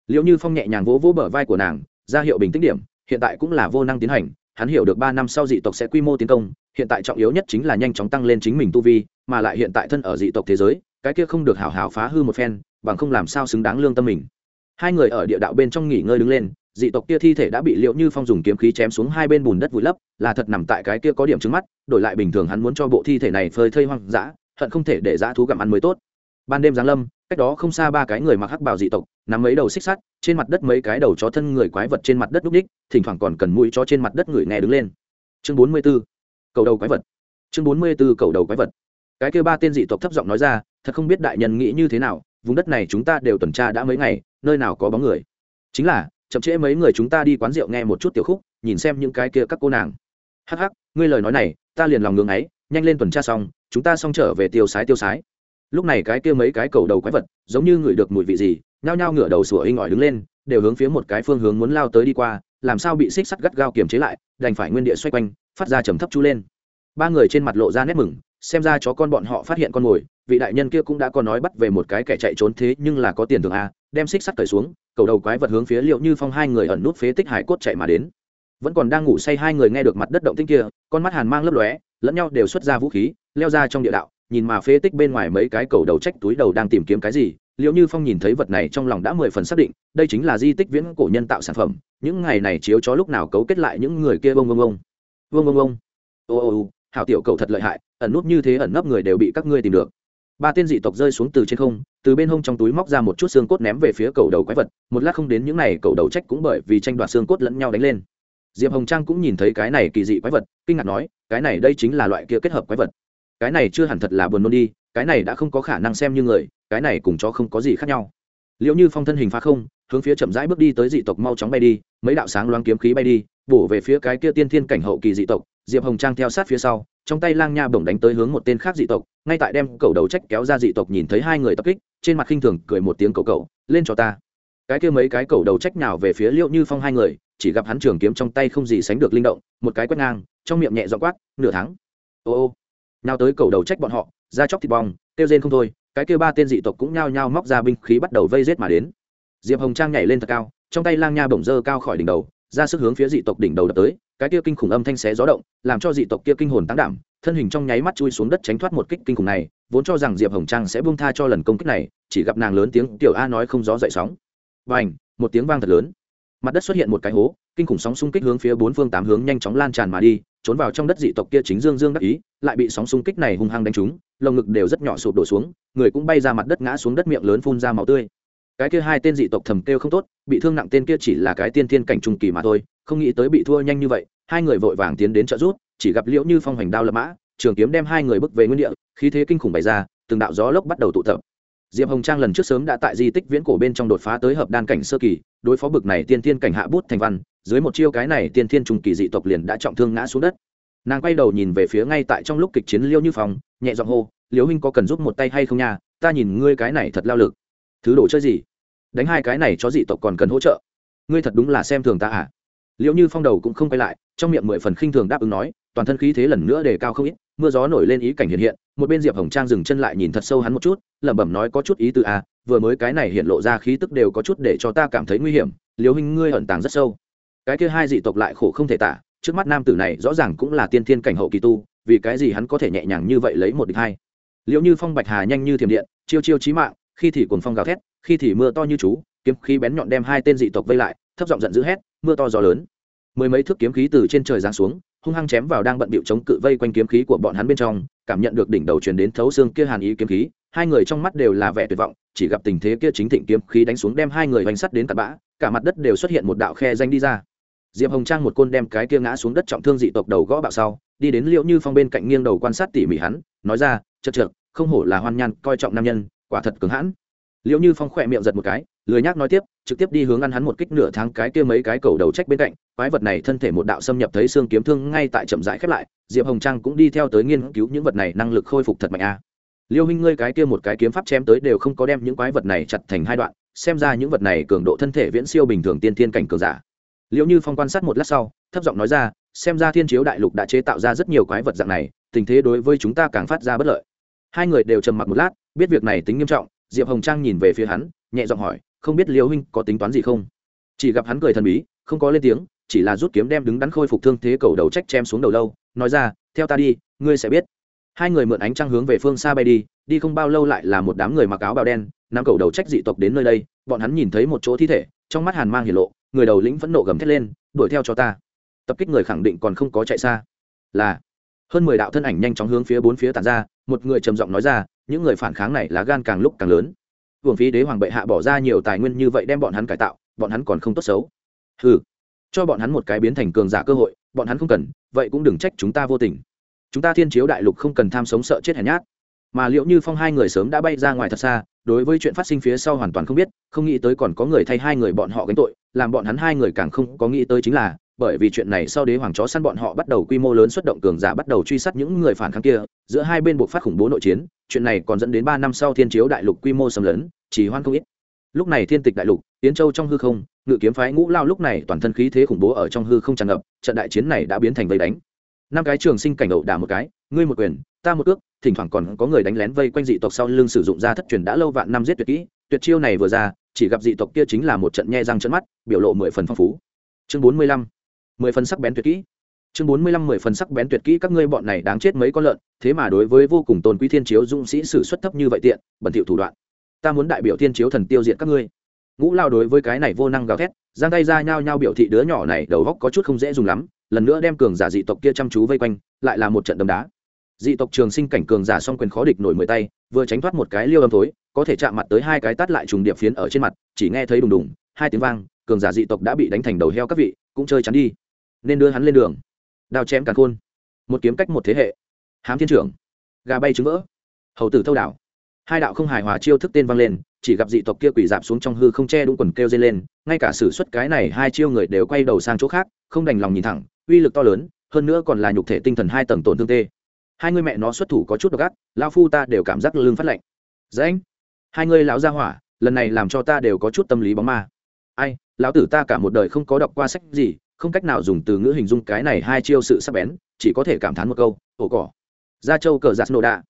Liệu như phong nhẹ nhàng vỗ vỗ bờ vai của nàng, ra hiệu bình tĩnh điểm, hiện tại cũng là vô năng tiến hành, hắn hiểu được ba năm sau dị tộc sẽ quy mô tiến công, hiện tại trọng yếu nhất chính là nhanh chóng tăng lên chính mình tu vi, mà lại hiện tại thân ở dị tộc thế giới, cái kia không được hảo hảo phá hư một phen, bằng không làm sao xứng đáng lương tâm mình. Hai người ở địa đạo bên trong nghỉ ngơi đứng lên dị tộc kia thi thể đã bị liệu như phong dùng kiếm khí chém xuống hai bên bùn đất vùi lấp, là thật nằm tại cái kia có điểm trứng mắt, đổi lại bình thường hắn muốn cho bộ thi thể này phơi thây hoang dã, hận không thể để dã thú gặm ăn mới tốt. Ban đêm giáng lâm, cách đó không xa ba cái người mặc hắc bào dị tộc, nắm mấy đầu xích sắt, trên mặt đất mấy cái đầu chó thân người quái vật trên mặt đất núp đích thỉnh thoảng còn cần mũi chó trên mặt đất người nghe đứng lên. Chương bốn mươi 44. cầu đầu quái vật. Chương bốn mươi 44 cầu đầu quái vật. Cái kia ba tên dị tộc thấp giọng nói ra, thật không biết đại nhân nghĩ như thế nào, vùng đất này chúng ta đều tuần tra đã mấy ngày, nơi nào có bóng người. Chính là chậm trễ mấy người chúng ta đi quán rượu nghe một chút tiểu khúc, nhìn xem những cái kia các cô nàng. Hắc hắc, ngươi lời nói này, ta liền lòng ngưng ấy, nhanh lên tuần tra xong, chúng ta xong trở về tiêu sái tiêu sái. Lúc này cái kia mấy cái cầu đầu quái vật, giống như ngửi được mùi vị gì, nhao nhao ngửa đầu sủa inh ỏi đứng lên, đều hướng phía một cái phương hướng muốn lao tới đi qua, làm sao bị xích sắt gắt gao kiềm chế lại, đành phải nguyên địa xoay quanh, phát ra trầm thấp chú lên. Ba người trên mặt lộ ra nét mừng, xem ra chó con bọn họ phát hiện con mồi, vị đại nhân kia cũng đã có nói bắt về một cái kẻ chạy trốn thế nhưng là có tiền thường a đem xích sắt cởi xuống, cầu đầu quái vật hướng phía liệu như phong hai người ẩn nút phế tích hải cốt chạy mà đến. Vẫn còn đang ngủ say hai người nghe được mặt đất động tích kia, con mắt hàn mang lấp lóe, lẫn nhau đều xuất ra vũ khí, leo ra trong địa đạo, nhìn mà phế tích bên ngoài mấy cái cầu đầu trách túi đầu đang tìm kiếm cái gì liệu như phong nhìn thấy vật này trong lòng đã mười phần xác định, đây chính là di tích viễn cổ nhân tạo sản phẩm, những ngày này chiếu chó lúc nào cấu kết lại những người kia bông bông bông bông bông bông ô ô ô, hảo tiểu cầu thật lợi hại, ẩn nút như thế ẩn nấp người đều bị các ngươi tìm được ba tên dị tộc rơi xuống từ trên không, từ bên hông trong túi móc ra một chút xương cốt ném về phía cầu đầu quái vật, một lát không đến những n à y cầu đầu trách cũng bởi vì tranh đoạt xương cốt lẫn nhau đánh lên. Diệp hồng trang cũng nhìn thấy cái này kỳ dị quái vật, kinh ngạc nói, cái này đây chính là loại kia kết hợp quái vật. Cái này chưa hẳn thật là buồn nôn đi, cái này đã không có khả năng xem như người, cái này cùng cho không có gì khác nhau. Liệu như phong thân hình phá không, hướng phía chậm rãi bước đi tới dị tộc mau chóng bay đi, mấy đạo sáng loáng kiếm khí bay đi, bổ về phía cái kia tiên thiên cảnh hậu kỳ dị tộc diệp hồng trang theo sát phía sau, trong tay lang nha bổng đánh tới hướng một tên khác dị tộc, ngay tại đem cầu đầu trách kéo ra dị tộc nhìn thấy hai người tập kích, trên mặt khinh thường cười một tiếng cầu cầu lên cho ta. Cái kia mấy cái cầu đầu trách nào về phía liệu như phong hai người, chỉ gặp hắn trường kiếm trong tay không gì sánh được linh động, một cái quét ngang, trong miệng nhẹ dọ quát, nửa tháng. Ô ô. Nào tới cầu đầu trách bọn họ, ra chóc thịt bong, kêu rên không thôi, cái kia ba tên dị tộc cũng nhao nhao móc ra binh khí bắt đầu vây rết mà đến. Diệp hồng trang nhảy lên thật cao, trong tay lang nha bổng dơ cao khỏi đỉnh đầu ra sức hướng phía dị tộc đỉnh đầu đập tới, cái kia kinh khủng âm thanh xé gió động, làm cho dị tộc kia kinh hồn tăng đảm, thân hình trong nháy mắt chui xuống đất tránh thoát một kích kinh khủng này, vốn cho rằng diệp hồng trang sẽ buông tha cho lần công kích này, chỉ gặp nàng lớn tiếng tiểu a nói không gió dậy sóng. Và ảnh một tiếng vang thật lớn. Mặt đất xuất hiện một cái hố, kinh khủng sóng xung kích hướng phía bốn phương tám hướng nhanh chóng lan tràn mà đi, trốn vào trong đất dị tộc kia chính dương dương đắc ý, lại bị sóng xung kích này hung hăng đánh trúng, lồng ngực đều rất nhỏ sụp đổ xuống, người cũng bay ra mặt đất ngã xuống đất miệng lớn phun ra máu tươi cái kia hai tên dị tộc thầm kêu không tốt, bị thương nặng tên kia chỉ là cái tiên thiên cảnh trung kỳ mà thôi, không nghĩ tới bị thua nhanh như vậy, hai người vội vàng tiến đến trợ rút chỉ gặp liễu như phong hoành đao lập mã, trường kiếm đem hai người bước về nguyên địa, khí thế kinh khủng bày ra, từng đạo gió lốc bắt đầu tụ tập. Diệp hồng trang lần trước sớm đã tại di tích viễn cổ bên trong đột phá tới hợp đan cảnh sơ kỳ, đối phó bực này tiên thiên cảnh hạ bút thành văn, dưới một chiêu cái này tiên thiên trung kỳ dị tộc liền đã trọng thương ngã xuống đất. Nàng quay đầu nhìn về phía ngay tại trong lúc kịch chiến liêu như phong, nhẹ giọng hô, liễu huynh có cần giúp một tay hay không nha? Ta nhìn ngươi cái này thật lao lực thứ đồ chơi gì? Đánh hai cái này cho dị tộc còn cần hỗ trợ. Ngươi thật đúng là xem thường ta à? Liệu như phong đầu cũng không quay lại trong miệng mười phần khinh thường đáp ứng nói toàn thân khí thế lần nữa đề cao không ít mưa gió nổi lên ý cảnh hiện hiện một bên diệp hồng trang dừng chân lại nhìn thật sâu hắn một chút lẩm bẩm nói có chút ý từ à, vừa mới cái này hiện lộ ra khí tức đều có chút để cho ta cảm thấy nguy hiểm liều hình ngươi ẩn tàng rất sâu. Cái kia hai dị tộc lại khổ không thể tả trước mắt nam tử này rõ ràng cũng là tiên thiên cảnh hậu kỳ tu vì cái gì hắn có thể nhẹ nhàng như vậy lấy một địch hai? Liệu như phong bạch hà nhanh như thiểm điện chiêu chiêu chí mạng khi thì cuồng phong gào thét, khi thì mưa to như chú, kiếm khí bén nhọn đem hai tên dị tộc vây lại, thấp giọng giận dữ hét, mưa to gió lớn. Mười mấy thước kiếm khí từ trên trời giáng xuống, hung hăng chém vào đang bận bịu chống cự vây quanh kiếm khí của bọn hắn bên trong, cảm nhận được đỉnh đầu truyền đến thấu xương kia hàn ý kiếm khí, hai người trong mắt đều là vẻ tuyệt vọng, chỉ gặp tình thế kia chính thịnh kiếm khí đánh xuống đem hai người vành sắt đến tạt bã, cả mặt đất đều xuất hiện một đạo khe danh đi ra. Diệp hồng trang một côn đem cái kia ngã xuống đất trọng thương dị tộc đầu gõ bạo sau, đi đến liệu như phong bên cạnh nghiêng đầu quan sát tỉ mỉ hắn, nói ra chật chật không hổ là hoan nhan, coi trọng nam nhân quả thật cứng hãn. Liệu như phong khỏe miệng giật một cái, lười nhác nói tiếp, trực tiếp đi hướng ăn hắn một kích nửa tháng cái kia mấy cái cầu đầu trách bên cạnh, quái vật này thân thể một đạo xâm nhập thấy xương kiếm thương ngay tại chậm rãi khép lại, diệp hồng trang cũng đi theo tới nghiên cứu những vật này năng lực khôi phục thật mạnh a. À. liêu huynh ngươi cái kia một cái kiếm pháp chém tới đều không có đem những quái vật này chặt thành hai đoạn, xem ra những vật này cường độ thân thể viễn siêu bình thường tiên thiên cảnh cường giả. Liệu như phong quan sát một lát sau, thấp giọng nói ra, xem ra thiên chiếu đại lục đã chế tạo ra rất nhiều quái vật dạng này, tình thế đối với chúng ta càng phát ra bất lợi. Hai người đều trầm mặc một lát biết việc này tính nghiêm trọng, diệp hồng trang nhìn về phía hắn, nhẹ giọng hỏi, không biết liêu huynh có tính toán gì không? Chỉ gặp hắn cười thần bí, không có lên tiếng, chỉ là rút kiếm đem đứng đắn khôi phục thương thế cầu đầu trách chém xuống đầu lâu, nói ra, theo ta đi, ngươi sẽ biết. Hai người mượn ánh trăng hướng về phương xa bay đi đi không bao lâu lại là một đám người mặc áo bào đen, nắm cầu đầu trách dị tộc đến nơi đây, bọn hắn nhìn thấy một chỗ thi thể, trong mắt hàn mang hiển lộ, người đầu lĩnh vẫn nộ gầm thét lên, đuổi theo cho ta. Tập kích người khẳng định còn không có chạy xa. Là, hơn mười đạo thân ảnh nhanh chóng hướng phía bốn phía tàn ra, một người trầm giọng nói ra những người phản kháng này lá gan càng lúc càng lớn. Hưởng phí đế hoàng bệ hạ bỏ ra nhiều tài nguyên như vậy đem bọn hắn cải tạo, bọn hắn còn không tốt xấu. Ừ cho bọn hắn một cái biến thành cường giả cơ hội, bọn hắn không cần, vậy cũng đừng trách chúng ta vô tình. Chúng ta thiên chiếu đại lục không cần tham sống sợ chết hèn nhát. Mà liệu như phong hai người sớm đã bay ra ngoài thật xa, đối với chuyện phát sinh phía sau hoàn toàn không biết, không nghĩ tới còn có người thay hai người bọn họ gánh tội, làm bọn hắn hai người càng không có nghĩ tới chính là bởi vì chuyện này sau đế hoàng chó săn bọn họ bắt đầu quy mô lớn xuất động cường giả bắt đầu truy sát những người phản kháng kia, giữa hai bên buộc phát khủng bố nội chiến, chuyện này còn dẫn đến ba năm sau thiên chiếu đại lục quy mô xâm lấn, chỉ hoan không ít. Lúc này thiên tịch đại lục tiến châu trong hư không, ngự kiếm phái ngũ lao lúc này toàn thân khí thế khủng bố ở trong hư không tràn ngập, trận đại chiến này đã biến thành vây đánh. Năm cái trường sinh cảnh ẩu đả một cái, ngươi một quyền, ta một ước thỉnh thoảng còn có người đánh lén vây quanh dị tộc sau lưng sử dụng ra thất truyền đã lâu vạn năm giết tuyệt kỹ, tuyệt chiêu này vừa ra, chỉ gặp dị tộc kia chính là một trận nhe răng trận mắt, biểu lộ mười phần phong phú. Chương bốn mươi lăm mười phần sắc bén tuyệt kỹ. Chương bốn mươi lăm mười phần sắc bén tuyệt kỹ, các ngươi bọn này đáng chết mấy con lợn, thế mà đối với vô cùng tôn quý thiên chiếu dũng sĩ sử xuất thấp như vậy tiện, bẩn thiệu thủ đoạn. Ta muốn đại biểu thiên chiếu thần tiêu diệt các ngươi. Ngũ lao đối với cái này vô năng gào thét, giang tay ra nhao nhao biểu thị đứa nhỏ này đầu góc có chút không dễ dùng lắm, lần nữa đem cường giả dị tộc kia chăm chú vây quanh, lại là một trận đấm đá. Dị tộc trường sinh cảnh cường giả song quyền khó địch nổi mười tay, vừa tránh thoát một cái liêu âm thối, có thể chạm mặt tới hai cái tát lại trùng điệp phiến ở trên mặt, chỉ nghe thấy đùng đùng, hai tiếng vang, cường giả dị tộc đã bị đánh thành đầu heo các vị, cũng chơi chắn đi nên đưa hắn lên đường. Đao chém càn khôn. Một kiếm cách một thế hệ. Hám thiên trưởng. Gà bay trứng vỡ. Hầu tử thâu đảo. Hai đạo không hài hòa chiêu thức tên vang lên, chỉ gặp dị tộc kia quỷ dạp xuống trong hư không che đúng quần kêu dây lên, ngay cả sử xuất cái này hai chiêu người đều quay đầu sang chỗ khác, không đành lòng nhìn thẳng, uy lực to lớn, hơn nữa còn là nhục thể tinh thần hai tầng tổn thương tê. Hai người mẹ nó xuất thủ có chút độc ác lao phu ta đều cảm giác lưng phát lạnh. Dễ anh hai người lão gia hỏa, lần này làm cho ta đều có chút tâm lý bóng ma ai, lão tử ta cả một đời không có đọc qua sách gì, không cách nào dùng từ ngữ hình dung cái này hai chiêu sự sắc bén, chỉ có thể cảm thán một câu, ổ cỏ. Ra châu cờ giạt nổ đạ.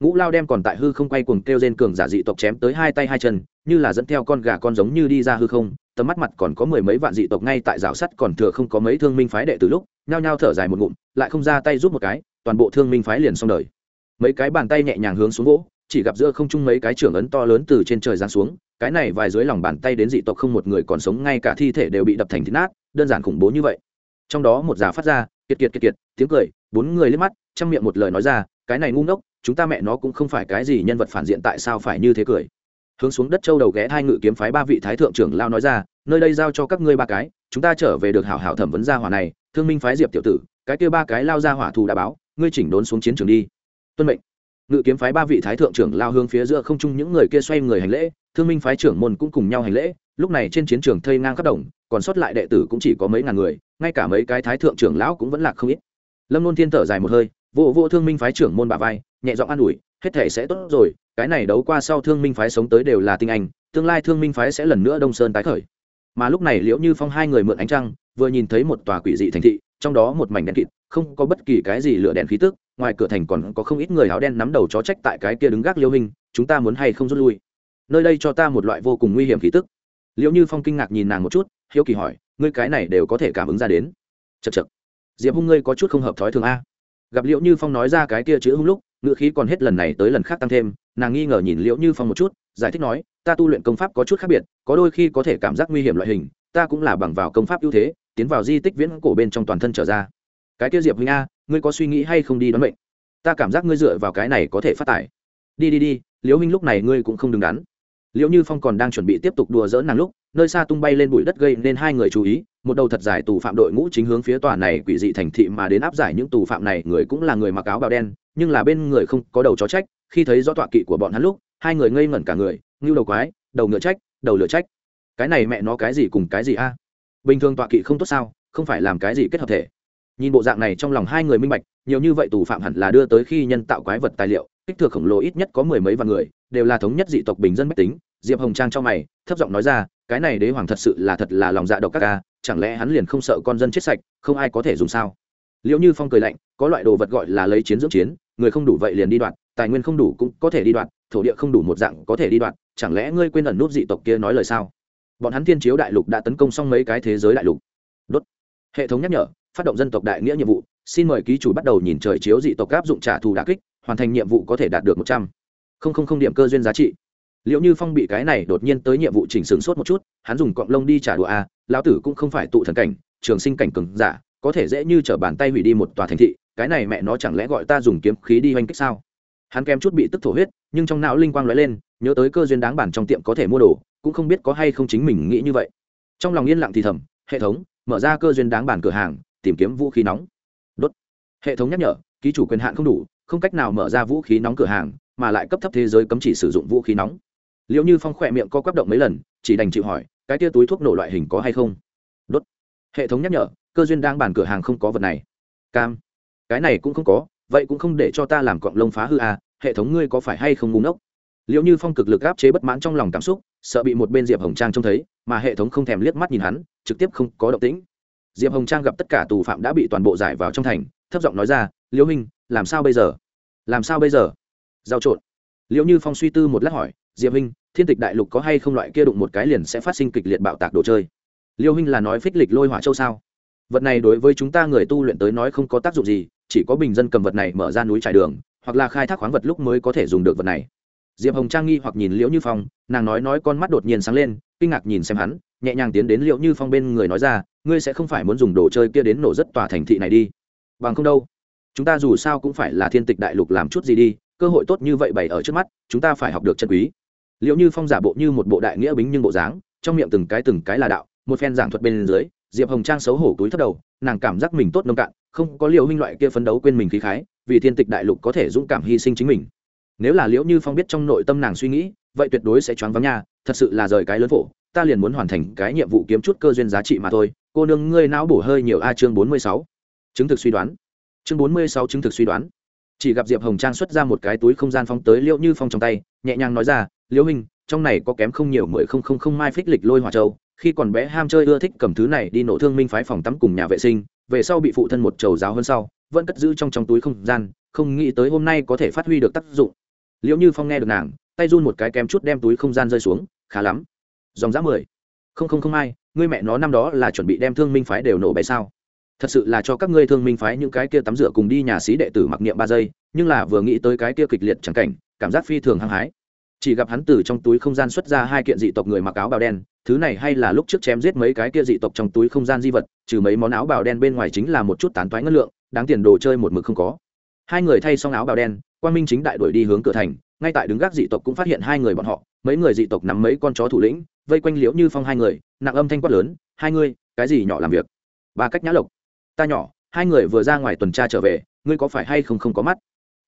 Ngũ lao đem còn tại hư không quay cuồng kêu trên cường giả dị tộc chém tới hai tay hai chân, như là dẫn theo con gà con giống như đi ra hư không, tầm mắt mặt còn có mười mấy vạn dị tộc ngay tại rào sắt còn thừa không có mấy thương minh phái đệ từ lúc, nhao nhao thở dài một ngụm, lại không ra tay giúp một cái, toàn bộ thương minh phái liền xong đời. Mấy cái bàn tay nhẹ nhàng hướng xuống gỗ, chỉ gặp giữa không trung mấy cái trưởng ấn to lớn từ trên trời giáng xuống cái này vài dưới lòng bàn tay đến dị tộc không một người còn sống, ngay cả thi thể đều bị đập thành thịt nát, đơn giản khủng bố như vậy. Trong đó một giả phát ra, kiệt kiệt kiệt kiệt, tiếng cười, bốn người liếc mắt trong miệng một lời nói ra, cái này ngu ngốc, chúng ta mẹ nó cũng không phải cái gì nhân vật phản diện tại sao phải như thế cười. Hướng xuống đất châu đầu ghé hai ngự kiếm phái ba vị thái thượng trưởng lao nói ra, nơi đây giao cho các ngươi ba cái, chúng ta trở về được hảo hảo thẩm vấn gia hỏa này, thương minh phái diệp tiểu tử, cái kia ba cái lao ra hỏa thù đã báo, ngươi chỉnh đốn xuống chiến trường đi. Tuân mệnh ngự kiếm phái ba vị thái thượng trưởng lao hướng phía giữa không trung những người kia xoay người hành lễ, thương minh phái trưởng môn cũng cùng nhau hành lễ, lúc này trên chiến trường thây ngang khắp đồng, còn sót lại đệ tử cũng chỉ có mấy ngàn người, ngay cả mấy cái thái thượng trưởng lão cũng vẫn là không ít. Lâm luôn thiên thở dài một hơi, vô vô thương minh phái trưởng môn bà vai, nhẹ giọng an ủi, hết thể sẽ tốt rồi, cái này đấu qua sau thương minh phái sống tới đều là tinh anh, tương lai thương minh phái sẽ lần nữa đông sơn tái khởi. Mà lúc này liễu như phong hai người mượn ánh trăng, vừa nhìn thấy một tòa quỷ dị thành thị trong đó một mảnh đen kịt, không có bất kỳ cái gì lửa đèn khí tức, ngoài cửa thành còn có không ít người áo đen nắm đầu chó trách tại cái kia đứng gác liêu hình, chúng ta muốn hay không rút lui? Nơi đây cho ta một loại vô cùng nguy hiểm khí tức. Liễu như phong kinh ngạc nhìn nàng một chút, hiếu kỳ hỏi, ngươi cái này đều có thể cảm ứng ra đến. Chật chật diệp hung ngươi có chút không hợp thói thường a. Gặp liễu như phong nói ra cái kia chữ hung lúc, ngữ khí còn hết lần này tới lần khác tăng thêm, nàng nghi ngờ nhìn liễu như phong một chút, giải thích nói, ta tu luyện công pháp có chút khác biệt, có đôi khi có thể cảm giác nguy hiểm loại hình, ta cũng là bằng vào công pháp ưu thế tiến vào di tích viễn cổ bên trong toàn thân trở ra. Cái kia diệp huynh a, ngươi có suy nghĩ hay không đi đoán mệnh? Ta cảm giác ngươi dựa vào cái này có thể phát tài. Đi đi đi, liễu huynh lúc này ngươi cũng không đứng đắn. Liễu như phong còn đang chuẩn bị tiếp tục đùa dỡ nàng lúc, nơi xa tung bay lên bụi đất gây nên hai người chú ý, một đầu thật dài tù phạm đội ngũ chính hướng phía tòa này quỷ dị thành thị mà đến áp giải những tù phạm này, người cũng là người mặc áo bào đen, nhưng là bên người không có đầu chó trách, khi thấy rõ tọa kỵ của bọn hắn lúc, hai người ngây ngẩn cả người, ngưu đầu quái, đầu ngựa trách, đầu lửa trách. Cái này mẹ nó cái gì cùng cái gì a? Bình thường tọa kỵ không tốt sao, không phải làm cái gì kết hợp thể. Nhìn bộ dạng này trong lòng hai người minh bạch, nhiều như vậy tù phạm hẳn là đưa tới khi nhân tạo quái vật tài liệu, kích thước khổng lồ ít nhất có mười mấy vạn người, đều là thống nhất dị tộc bình dân mách tính. Diệp hồng trang cho mày, thấp giọng nói ra, cái này đế hoàng thật sự là thật là lòng dạ độc các ca, chẳng lẽ hắn liền không sợ con dân chết sạch, không ai có thể dùng sao? Liệu như phong cười lạnh, có loại đồ vật gọi là lấy chiến dưỡng chiến, người không đủ vậy liền đi đoạn, tài nguyên không đủ cũng có thể đi đoạn, thổ địa không đủ một dạng có thể đi đoạn, chẳng lẽ ngươi quên ẩn nút dị tộc kia nói lời sao? Bọn hắn thiên chiếu đại lục đã tấn công xong mấy cái thế giới đại lục. Đốt. Hệ thống nhắc nhở, phát động dân tộc đại nghĩa nhiệm vụ, xin mời ký chủ bắt đầu nhìn trời chiếu dị tộc áp dụng trả thù đà kích, hoàn thành nhiệm vụ có thể đạt được một trăm. Linh điểm cơ duyên giá trị. Liệu như phong bị cái này đột nhiên tới nhiệm vụ chỉnh sướng sốt một chút, hắn dùng cọng lông đi trả đũa a, lão tử cũng không phải tụ thần cảnh, trường sinh cảnh cừng giả, có thể dễ như t bàn tay hủy đi một tòa thành thị, cái này mẹ nó chẳng lẽ gọi ta dùng kiếm khí đi oanh kích sao? Hắn kém chút bị tức thổ huyết, nhưng trong não linh quang lóe lên, nhớ tới cơ duyên đáng bản trong tiệm có thể mua đồ cũng không biết có hay không chính mình nghĩ như vậy. Trong lòng yên lặng thì thầm, hệ thống, mở ra cơ duyên đáng bản cửa hàng, tìm kiếm vũ khí nóng. Đốt. Hệ thống nhắc nhở, ký chủ quyền hạn không đủ, không cách nào mở ra vũ khí nóng cửa hàng, mà lại cấp thấp thế giới cấm chỉ sử dụng vũ khí nóng. Liệu như phong khỏe miệng co quắp động mấy lần, chỉ đành chịu hỏi, cái tia túi thuốc nổ loại hình có hay không? Đốt. Hệ thống nhắc nhở, cơ duyên đang bàn cửa hàng không có vật này. Cam. Cái này cũng không có, vậy cũng không để cho ta làm cọng lông phá hư à hệ thống ngươi có phải hay không ngu ngốc? Liệu như phong cực lực áp chế bất mãn trong lòng cảm xúc, sợ bị một bên diệp hồng trang trông thấy, mà hệ thống không thèm liếc mắt nhìn hắn, trực tiếp không có động tĩnh. Diệp hồng trang gặp tất cả tù phạm đã bị toàn bộ giải vào trong thành, thấp giọng nói ra, liễu minh, làm sao bây giờ? Làm sao bây giờ? Giao trộn. Liễu như phong suy tư một lát hỏi, diệp minh, thiên tịch đại lục có hay không loại kia đụng một cái liền sẽ phát sinh kịch liệt bạo tạc đồ chơi? Liêu huynh là nói phích lịch lôi hỏa châu sao? Vật này đối với chúng ta người tu luyện tới nói không có tác dụng gì, chỉ có bình dân cầm vật này mở ra núi trải đường, hoặc là khai thác khoáng vật lúc mới có thể dùng được vật này diệp hồng trang nghi hoặc nhìn liễu như phong, nàng nói nói con mắt đột nhiên sáng lên, kinh ngạc nhìn xem hắn, nhẹ nhàng tiến đến liễu như phong bên người nói ra, ngươi sẽ không phải muốn dùng đồ chơi kia đến nổ rất tòa thành thị này đi. Bằng không đâu. Chúng ta dù sao cũng phải là thiên tịch đại lục làm chút gì đi, cơ hội tốt như vậy bày ở trước mắt, chúng ta phải học được chân quý. Liệu như phong giả bộ như một bộ đại nghĩa bính nhưng bộ dáng, trong miệng từng cái từng cái là đạo, một phen giảng thuật bên dưới, diệp hồng trang xấu hổ túi thất đầu, nàng cảm giác mình tốt nông cạn, không có liệu minh loại kia phấn đấu quên mình khí khái, vì thiên tịch đại lục có thể dũng cảm hy sinh chính mình nếu là liễu như phong biết trong nội tâm nàng suy nghĩ, vậy tuyệt đối sẽ choáng vắng nha, thật sự là rời cái lớn phổ, ta liền muốn hoàn thành cái nhiệm vụ kiếm chút cơ duyên giá trị mà thôi. Cô nương, ngươi não bổ hơi nhiều a, chương bốn mươi sáu. Chứng thực suy đoán. Chương bốn mươi sáu chứng thực suy đoán. Chỉ gặp diệp hồng trang xuất ra một cái túi không gian phóng tới liễu như phong trong tay, nhẹ nhàng nói ra, liễu hình trong này có kém không nhiều mười không không không mai phích lịch lôi hòa châu, khi còn bé ham chơi ưa thích cầm thứ này đi nổ thương minh phái phòng tắm cùng nhà vệ sinh, về sau bị phụ thân một trầu giáo hơn sau, vẫn cất giữ trong trong túi không gian, không nghĩ tới hôm nay có thể phát huy được tác dụng liệu như phong nghe được nàng tay run một cái kém chút đem túi không gian rơi xuống khá lắm. Dòng giá mười. Không không không ai, ngươi mẹ nó năm đó là chuẩn bị đem thương minh phái đều nổ bể sao? Thật sự là cho các ngươi thương minh phái những cái kia tắm rửa cùng đi nhà sĩ đệ tử mặc niệm ba giây nhưng là vừa nghĩ tới cái kia kịch liệt chẳng cảnh cảm giác phi thường hăng hái. Chỉ gặp hắn từ trong túi không gian xuất ra hai kiện dị tộc người mặc áo bào đen thứ này hay là lúc trước chém giết mấy cái kia dị tộc trong túi không gian di vật trừ mấy món áo bào đen bên ngoài chính là một chút tán toái ngân lượng đáng tiền đồ chơi một mực không có. Hai người thay xong áo bào đen quan minh chính đại đuổi đi hướng cửa thành, ngay tại đứng gác dị tộc cũng phát hiện hai người bọn họ, mấy người dị tộc nắm mấy con chó thủ lĩnh, vây quanh liễu như phong hai người, nặng âm thanh quát lớn, hai ngươi, cái gì nhỏ làm việc? Ba cách nhã lộc. Ta nhỏ, hai người vừa ra ngoài tuần tra trở về, ngươi có phải hay không không có mắt?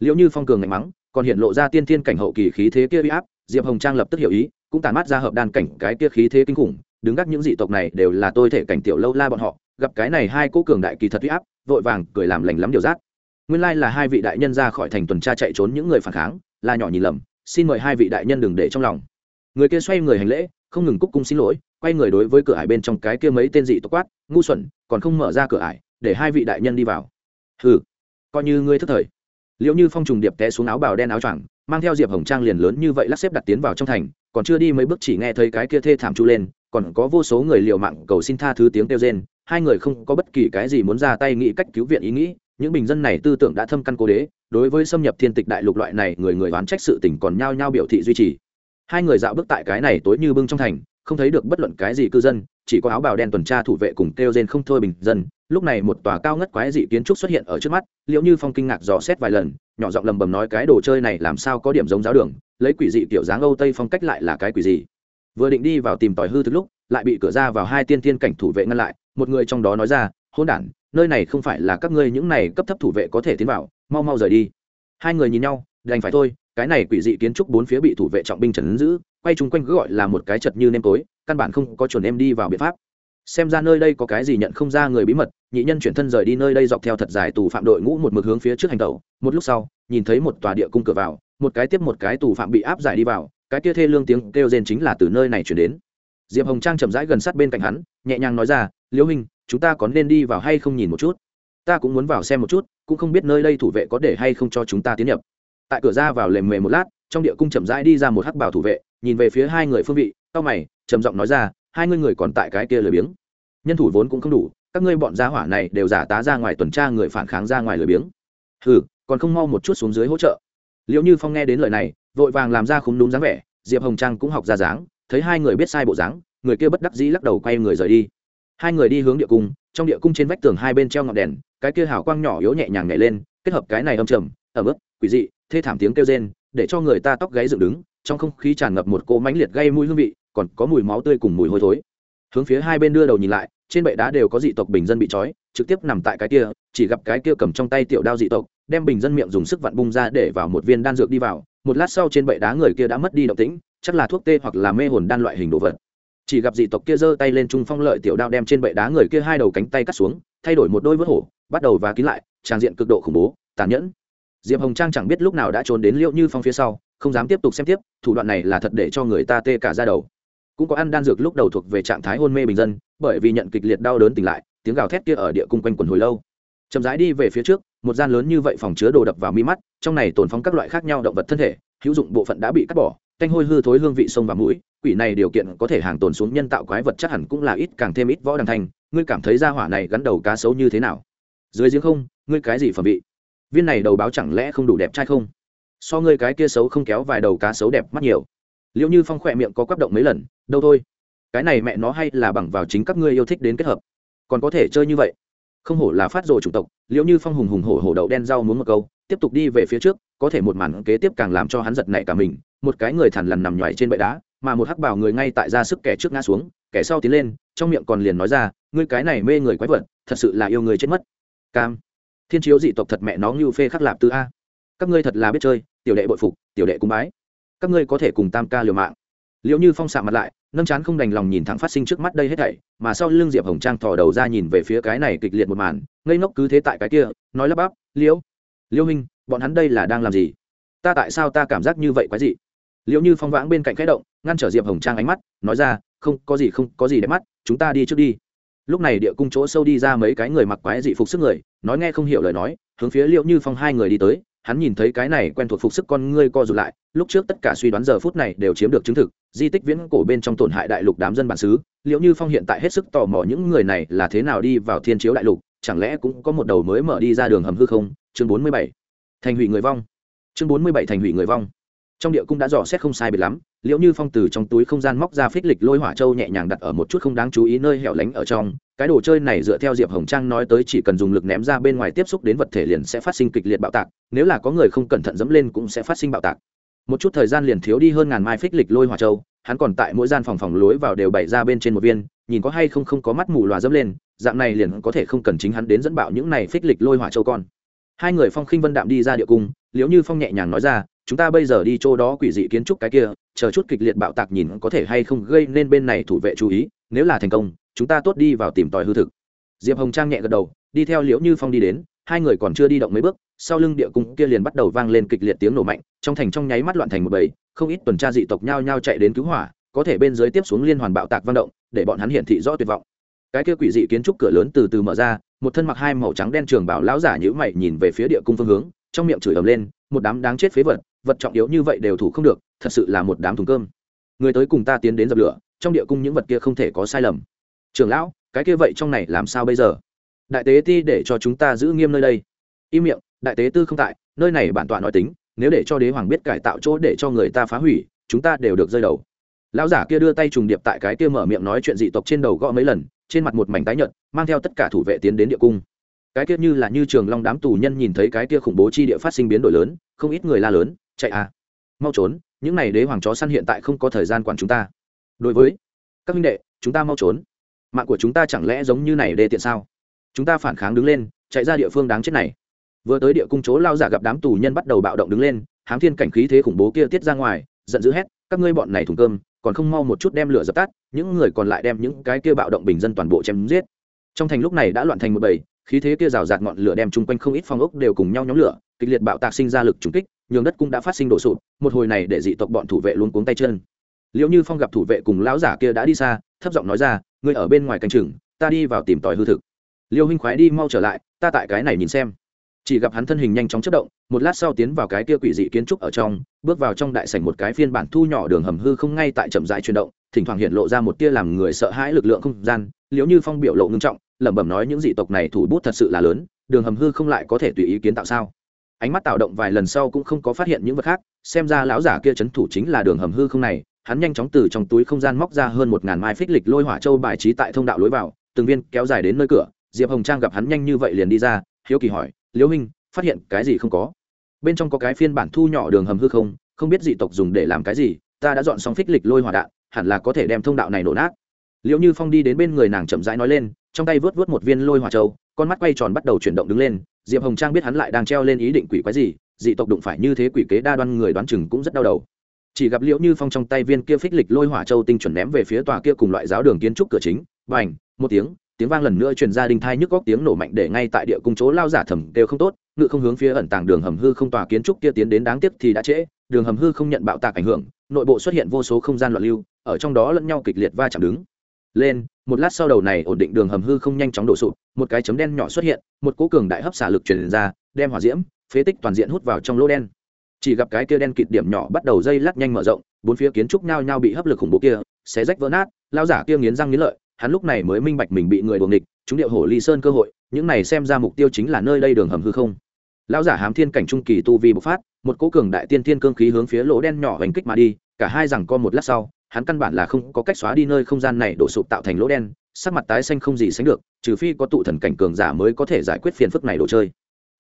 Liễu như phong cường ngạnh mắng, còn hiện lộ ra tiên thiên cảnh hậu kỳ khí thế kia uy áp, diệp hồng trang lập tức hiểu ý, cũng tản mát ra hợp đan cảnh cái kia khí thế kinh khủng, đứng gác những dị tộc này đều là tôi thể cảnh tiểu lâu la bọn họ, gặp cái này hai cô cường đại kỳ thật uy áp, vội vàng cười làm lành lắm điều giác nguyên lai là hai vị đại nhân ra khỏi thành tuần tra chạy trốn những người phản kháng, là nhỏ nhìn lầm, xin mời hai vị đại nhân đừng để trong lòng. Người kia xoay người hành lễ, không ngừng cúc cung xin lỗi, quay người đối với cửa ải bên trong cái kia mấy tên dị tộc quát, ngu xuẩn, còn không mở ra cửa ải, để hai vị đại nhân đi vào. Hừ, coi như ngươi thất thời. Liệu như phong trùng điệp té xuống áo bào đen áo choàng, mang theo diệp hồng trang liền lớn như vậy lắc xếp đặt tiến vào trong thành, còn chưa đi mấy bước chỉ nghe thấy cái kia thê thảm chu lên, còn có vô số người liều mạng cầu xin tha thứ tiếng kêu rên, hai người không có bất kỳ cái gì muốn ra tay nghĩ cách cứu viện ý nghĩ những bình dân này tư tưởng đã thâm căn cố đế, đối với xâm nhập thiên tịch đại lục loại này người người oán trách sự tình còn nhao nhao biểu thị duy trì. Hai người dạo bước tại cái này tối như bưng trong thành, không thấy được bất luận cái gì cư dân, chỉ có áo bào đen tuần tra thủ vệ cùng kêu rên không thôi bình dân. Lúc này một tòa cao ngất quái dị kiến trúc xuất hiện ở trước mắt liệu như phong kinh ngạc dò xét vài lần, nhỏ giọng lầm bầm nói cái đồ chơi này làm sao có điểm giống giáo đường, lấy quỷ dị kiểu dáng âu tây phong cách lại là cái quỷ gì? Vừa định đi vào tìm tòi hư thực lúc, lại bị cửa ra vào hai tiên thiên cảnh thủ vệ ngăn lại, một người trong đó nói ra hôn đản, nơi này không phải là các ngươi những này cấp thấp thủ vệ có thể tiến vào, mau mau rời đi. Hai người nhìn nhau, đành phải thôi, cái này quỷ dị kiến trúc bốn phía bị thủ vệ trọng binh trần giữ, quay chung quanh cứ gọi là một cái chật như nêm tối, căn bản không có chuẩn em đi vào biện pháp. Xem ra nơi đây có cái gì nhận không ra người bí mật, nhị nhân chuyển thân rời đi nơi đây dọc theo thật dài tù phạm đội ngũ một mực hướng phía trước hành tàu một lúc sau, nhìn thấy một tòa địa cung cửa vào, một cái tiếp một cái tù phạm bị áp giải đi vào, cái kia thê lương tiếng kêu rên chính là từ nơi này chuyển đến. Diệp hồng trang chậm rãi gần sát bên cạnh hắn, nhẹ nhàng nói ra, liễu hình chúng ta có nên đi vào hay không nhìn một chút? Ta cũng muốn vào xem một chút, cũng không biết nơi đây thủ vệ có để hay không cho chúng ta tiến nhập. Tại cửa ra vào lềm mề một lát, trong địa cung chậm rãi đi ra một hắc bảo thủ vệ, nhìn về phía hai người phương vị tao mày, trầm giọng nói ra, hai ngươi người còn tại cái kia lười biếng. Nhân thủ vốn cũng không đủ, các ngươi bọn gia hỏa này đều giả tá ra ngoài tuần tra người phản kháng ra ngoài lười biếng. Ừ còn không mau một chút xuống dưới hỗ trợ. Liệu như phong nghe đến lời này, vội vàng làm ra khúng đúng dáng vẻ, diệp hồng trang cũng học ra dáng, thấy hai người biết sai bộ dáng, người kia bất đắc dĩ lắc đầu quay người rời đi hai người đi hướng địa cung, trong địa cung trên vách tường hai bên treo ngọn đèn, cái kia hào quang nhỏ yếu nhẹ nhàng nhảy lên, kết hợp cái này âm trầm, ẩm ướt, quỷ dị, thê thảm tiếng kêu rên, để cho người ta tóc gáy dựng đứng, trong không khí tràn ngập một cỗ mánh liệt gây mùi hương vị, còn có mùi máu tươi cùng mùi hôi thối. Hướng phía hai bên đưa đầu nhìn lại, trên bệ đá đều có dị tộc bình dân bị trói, trực tiếp nằm tại cái kia, chỉ gặp cái kia cầm trong tay tiểu đao dị tộc, đem bình dân miệng dùng sức vặn bung ra để vào một viên đan dược đi vào, một lát sau trên bệ đá người kia đã mất đi động tĩnh, chắc là thuốc tê hoặc là mê hồn đan loại hình đồ vật chỉ gặp dị tộc kia giơ tay lên trung phong lợi tiểu đao đem trên bệ đá người kia hai đầu cánh tay cắt xuống, thay đổi một đôi vớt hổ, bắt đầu và kín lại trang diện cực độ khủng bố, tàn nhẫn. Diệp hồng trang chẳng biết lúc nào đã trốn đến liệu như phong phía sau, không dám tiếp tục xem tiếp, thủ đoạn này là thật để cho người ta tê cả ra đầu. Cũng có ăn đan dược lúc đầu thuộc về trạng thái hôn mê bình dân, bởi vì nhận kịch liệt đau đớn tỉnh lại, tiếng gào thét kia ở địa cung quanh quần hồi lâu. Chậm rãi đi về phía trước, một gian lớn như vậy phòng chứa đồ đập vào mi mắt, trong này tồn phóng các loại khác nhau động vật thân thể, hữu dụng bộ phận đã bị cắt bỏ canh hôi hư thối hương vị sông và mũi quỷ này điều kiện có thể hàng tồn xuống nhân tạo quái vật chắc hẳn cũng là ít càng thêm ít võ đằng thành ngươi cảm thấy ra hỏa này gắn đầu cá sấu như thế nào? Dưới giếng không, ngươi cái gì phẩm vị? Viên này đầu báo chẳng lẽ không đủ đẹp trai không? So ngươi cái kia xấu không kéo vài đầu cá xấu đẹp mắt nhiều. Liệu như phong khỏe miệng có quắp động mấy lần, đâu thôi. Cái này mẹ nó hay là bằng vào chính các ngươi yêu thích đến kết hợp. Còn có thể chơi như vậy? Không hổ là phát rồ chủng tộc liệu như phong hùng hùng hổ hổ đậu đen rau muốn một câu, tiếp tục đi về phía trước, có thể một màn kế tiếp càng làm cho hắn giật nảy cả mình, một cái người thằn lằn nằm nhoài trên bệ đá mà một hắc bảo người ngay tại ra sức kẻ trước ngã xuống, kẻ sau tiến lên, trong miệng còn liền nói ra, ngươi cái này mê người quái vật, thật sự là yêu người chết mất. Cam. Thiên chiếu dị tộc thật mẹ nó như phê khắc lạp tư a. Các ngươi thật là biết chơi, tiểu đệ bội phục, tiểu đệ cung bái. Các ngươi có thể cùng tam ca liều mạng. Liệu như phong xạ mặt lại, nâng chán không đành lòng nhìn thẳng phát sinh trước mắt đây hết thảy, mà sau lưng diệp hồng trang thò đầu ra nhìn về phía cái này kịch liệt một màn, ngây ngốc cứ thế tại cái kia, nói lắp bắp, liễu liễu minh bọn hắn đây là đang làm gì? Ta tại sao ta cảm giác như vậy quái dị? Liệu như phong vãng bên cạnh khẽ động, ngăn trở diệp hồng trang ánh mắt, nói ra, không, có gì không, có gì đẹp mắt, chúng ta đi trước đi. Lúc này địa cung chỗ sâu đi ra mấy cái người mặc quái dị phục sức người, nói nghe không hiểu lời nói, hướng phía liệu như phong hai người đi tới, hắn nhìn thấy cái này quen thuộc phục sức con ngươi co rụt lại, lúc trước tất cả suy đoán giờ phút này đều chiếm được chứng thực, di tích viễn cổ bên trong tổn hại đại lục đám dân bản xứ liệu như phong hiện tại hết sức tò mò những người này là thế nào đi vào thiên chiếu đại lục, chẳng lẽ cũng có một đầu mới mở đi ra đường hầm hư không? Chương bốn mươi bảy, thành hủy người vong. Chương bốn mươi bảy, thành hủy người vong trong địa cung đã dò xét không sai biệt lắm liệu như phong từ trong túi không gian móc ra phích lịch lôi hỏa châu nhẹ nhàng đặt ở một chút không đáng chú ý nơi hẻo lánh ở trong. Cái đồ chơi này dựa theo diệp hồng trang nói tới chỉ cần dùng lực ném ra bên ngoài tiếp xúc đến vật thể liền sẽ phát sinh kịch liệt bạo tạc, nếu là có người không cẩn thận dẫm lên cũng sẽ phát sinh bạo tạc. Một chút thời gian liền thiếu đi hơn ngàn mai phích lịch lôi hỏa châu, hắn còn tại mỗi gian phòng phòng lối vào đều bày ra bên trên một viên, nhìn có hay không không có mắt mù loà dẫm lên, dạng này liền có thể không cần chính hắn đến dẫn bạo những này phích lịch lôi hỏa châu con. Hai người phong khinh vân đạm đi ra địa cung liệu như phong nhẹ nhàng nói ra chúng ta bây giờ đi chỗ đó quỷ dị kiến trúc cái kia, chờ chút kịch liệt bạo tạc nhìn có thể hay không gây nên bên này thủ vệ chú ý, nếu là thành công, chúng ta tốt đi vào tìm tòi hư thực. Diệp hồng trang nhẹ gật đầu, đi theo liễu như phong đi đến, hai người còn chưa đi động mấy bước, sau lưng địa cung kia liền bắt đầu vang lên kịch liệt tiếng nổ mạnh, trong thành trong nháy mắt loạn thành một bầy, không ít tuần tra dị tộc nhao nhao chạy đến cứu hỏa, có thể bên dưới tiếp xuống liên hoàn bạo tạc vang động, để bọn hắn hiển thị rõ tuyệt vọng. Cái kia quỷ dị kiến trúc cửa lớn từ từ mở ra, một thân mặc hai màu trắng đen trường bảo lão giả nhữ mày nhìn về phía địa cung phương hướng, trong miệng chửi ầm lên, một đám đáng chết phế vật vật trọng yếu như vậy đều thủ không được, thật sự là một đám thùng cơm. Người tới cùng ta tiến đến dập lửa, trong địa cung những vật kia không thể có sai lầm. Trường lão, cái kia vậy trong này làm sao bây giờ? Đại tế ti để cho chúng ta giữ nghiêm nơi đây. Im miệng, đại tế tư không tại, nơi này bản tọa nói tính, nếu để cho đế hoàng biết cải tạo chỗ để cho người ta phá hủy, chúng ta đều được rơi đầu. Lão giả kia đưa tay trùng điệp tại cái kia mở miệng nói chuyện dị tộc trên đầu gõ mấy lần, trên mặt một mảnh tái nhợt, mang theo tất cả thủ vệ tiến đến địa cung. Cái kia như là như trường long đám tù nhân nhìn thấy cái kia khủng bố chi địa phát sinh biến đổi lớn, không ít người la lớn chạy à. Mau trốn, những này đế hoàng chó săn hiện tại không có thời gian quản chúng ta. Đối với các minh đệ, chúng ta mau trốn. Mạng của chúng ta chẳng lẽ giống như này đê tiện sao? Chúng ta phản kháng đứng lên, chạy ra địa phương đáng chết này. Vừa tới địa cung chỗ lao giả gặp đám tù nhân bắt đầu bạo động đứng lên, hám thiên cảnh khí thế khủng bố kia tiết ra ngoài, giận dữ hét, các ngươi bọn này thùng cơm, còn không mau một chút đem lửa dập tắt, những người còn lại đem những cái kia bạo động bình dân toàn bộ chém giết. Trong thành lúc này đã loạn thành một bầy, khí thế kia rào rạt ngọn lửa đem chung quanh không ít phong ốc đều cùng nhau nhóm lửa, kịch liệt bạo tạc sinh ra lực trùng kích nhường đất cũng đã phát sinh đổ sụp, một hồi này để dị tộc bọn thủ vệ luôn cuống tay chân. Liệu như phong gặp thủ vệ cùng lão giả kia đã đi xa, thấp giọng nói ra, ngươi ở bên ngoài canh chừng ta đi vào tìm tòi hư thực. Liêu huynh khoái đi mau trở lại, ta tại cái này nhìn xem. Chỉ gặp hắn thân hình nhanh chóng chất động, một lát sau tiến vào cái kia quỷ dị kiến trúc ở trong, bước vào trong đại sảnh một cái phiên bản thu nhỏ đường hầm hư không ngay tại chậm rãi chuyển động, thỉnh thoảng hiện lộ ra một tia làm người sợ hãi lực lượng không gian. Liếu như phong biểu lộ ngưng trọng, lẩm bẩm nói, những dị tộc này thủ bút thật sự là lớn, đường hầm hư không lại có thể tùy ý kiến tạo sao? Ánh mắt tạo động vài lần sau cũng không có phát hiện những vật khác, xem ra lão giả kia c h ấ n thủ chính là đường hầm hư không này, hắn nhanh chóng từ trong túi không gian móc ra hơn một ngàn mai phích lịch lôi hỏa châu bài trí tại thông đạo lối vào, từng viên kéo dài đến nơi cửa, diệp hồng trang gặp hắn nhanh như vậy liền đi ra, hiếu kỳ hỏi, liễu minh phát hiện cái gì không có? Bên trong có cái phiên bản thu nhỏ đường hầm hư không không biết dị tộc dùng để làm cái gì, ta đã dọn xong phích lịch lôi hỏa đạn, hẳn là có thể đem thông đạo này nổ nát. Liệu như phong đi đến bên người nàng chậm rãi nói lên trong tay vớt vớt một viên lôi hỏa châu, con mắt quay tròn bắt đầu chuyển động đứng lên, diệp hồng trang biết hắn lại đang treo lên ý định quỷ quái gì, dị tộc đụng phải như thế quỷ kế đa đoan người đoán chừng cũng rất đau đầu. Chỉ gặp liễu như phong trong tay viên kia phích lịch lôi hỏa châu tinh chuẩn ném về phía tòa kia cùng loại giáo đường kiến trúc cửa chính và một tiếng tiếng vang lần nữa truyền ra đình thai nhức góc tiếng nổ mạnh để ngay tại địa cung chỗ lao giả thầm đều không tốt, ngự không hướng phía ẩn tàng đường hầm hư không tòa kiến trúc kia tiến đến đáng tiếc thì đã trễ, đường hầm hư không nhận bạo tạc ảnh hưởng, nội bộ xuất hiện vô số không gian loạn lưu, ở trong đó lẫn nhau kịch liệt va chạm đứng lên, một lát sau đầu này ổn định đường hầm hư không nhanh chóng đổ sụp, một cái chấm đen nhỏ xuất hiện, một cố cường đại hấp xả lực truyền ra, đem hỏa diễm, phế tích toàn diện hút vào trong lỗ đen. Chỉ gặp cái kia đen kịt điểm nhỏ bắt đầu dây lát nhanh mở rộng, bốn phía kiến trúc nhao nhao bị hấp lực khủng bố kia, xé rách vỡ nát, lao giả kia nghiến răng nghiến lợi, hắn lúc này mới minh bạch mình bị người đuồng địch chúng điệu hổ ly sơn cơ hội, những này xem ra mục tiêu chính là nơi đây đường hầm hư không. Lão giả hám thiên cảnh trung kỳ tu vi bộc phát, một cố cường đại tiên thiên cương khí hướng phía lỗ đen nhỏ hành kích mà đi, cả hai rằng co một lát sau hắn căn bản là không có cách xóa đi nơi không gian này đổ sụp tạo thành lỗ đen, sắc mặt tái xanh không gì sánh được, trừ phi có tụ thần cảnh cường giả mới có thể giải quyết phiền phức này đồ chơi.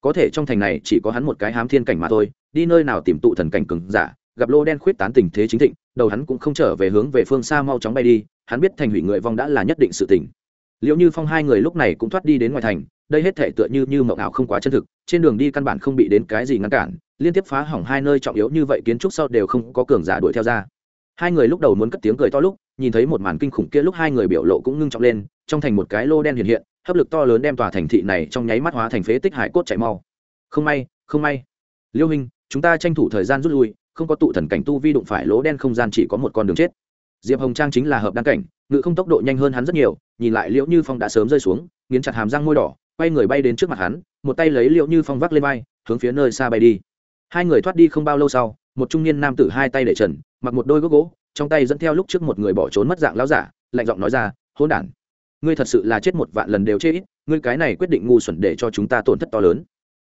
Có thể trong thành này chỉ có hắn một cái hám thiên cảnh mà thôi, đi nơi nào tìm tụ thần cảnh cường giả, gặp lỗ đen khuyết tán tình thế chính thịnh, đầu hắn cũng không trở về hướng về phương xa mau chóng bay đi, hắn biết thành hủy người vong đã là nhất định sự tình. Liệu như phong hai người lúc này cũng thoát đi đến ngoài thành, đây hết thể tựa như như mộng ảo không quá chân thực, trên đường đi căn bản không bị đến cái gì ngăn cản, liên tiếp phá hỏng hai nơi trọng yếu như vậy kiến trúc sau đều không có cường giả đuổi theo ra hai người lúc đầu muốn cất tiếng cười to lúc, nhìn thấy một màn kinh khủng kia lúc hai người biểu lộ cũng ngưng trọng lên, trong thành một cái lô đen hiện hiện, hấp lực to lớn đem tòa thành thị này trong nháy mắt hóa thành phế tích hải cốt chạy mau. Không may không may. Liêu hình chúng ta tranh thủ thời gian rút lui, không có tụ thần cảnh tu vi đụng phải lỗ đen không gian chỉ có một con đường chết. Diệp hồng trang chính là hợp đăng cảnh, ngự không tốc độ nhanh hơn hắn rất nhiều, nhìn lại liễu như phong đã sớm rơi xuống, nghiến chặt hàm răng môi đỏ, quay người bay đến trước mặt hắn, một tay lấy liễu như phong vác lên vai, hướng phía nơi xa bay đi. Hai người thoát đi không bao lâu sau, một trung niên nam tử hai tay để trần mặc một đôi gốc gỗ, trong tay dẫn theo lúc trước một người bỏ trốn mất dạng lão giả, lạnh giọng nói ra hôn đản, ngươi thật sự là chết một vạn lần đều chết ít, ngươi cái này quyết định ngu xuẩn để cho chúng ta tổn thất to lớn.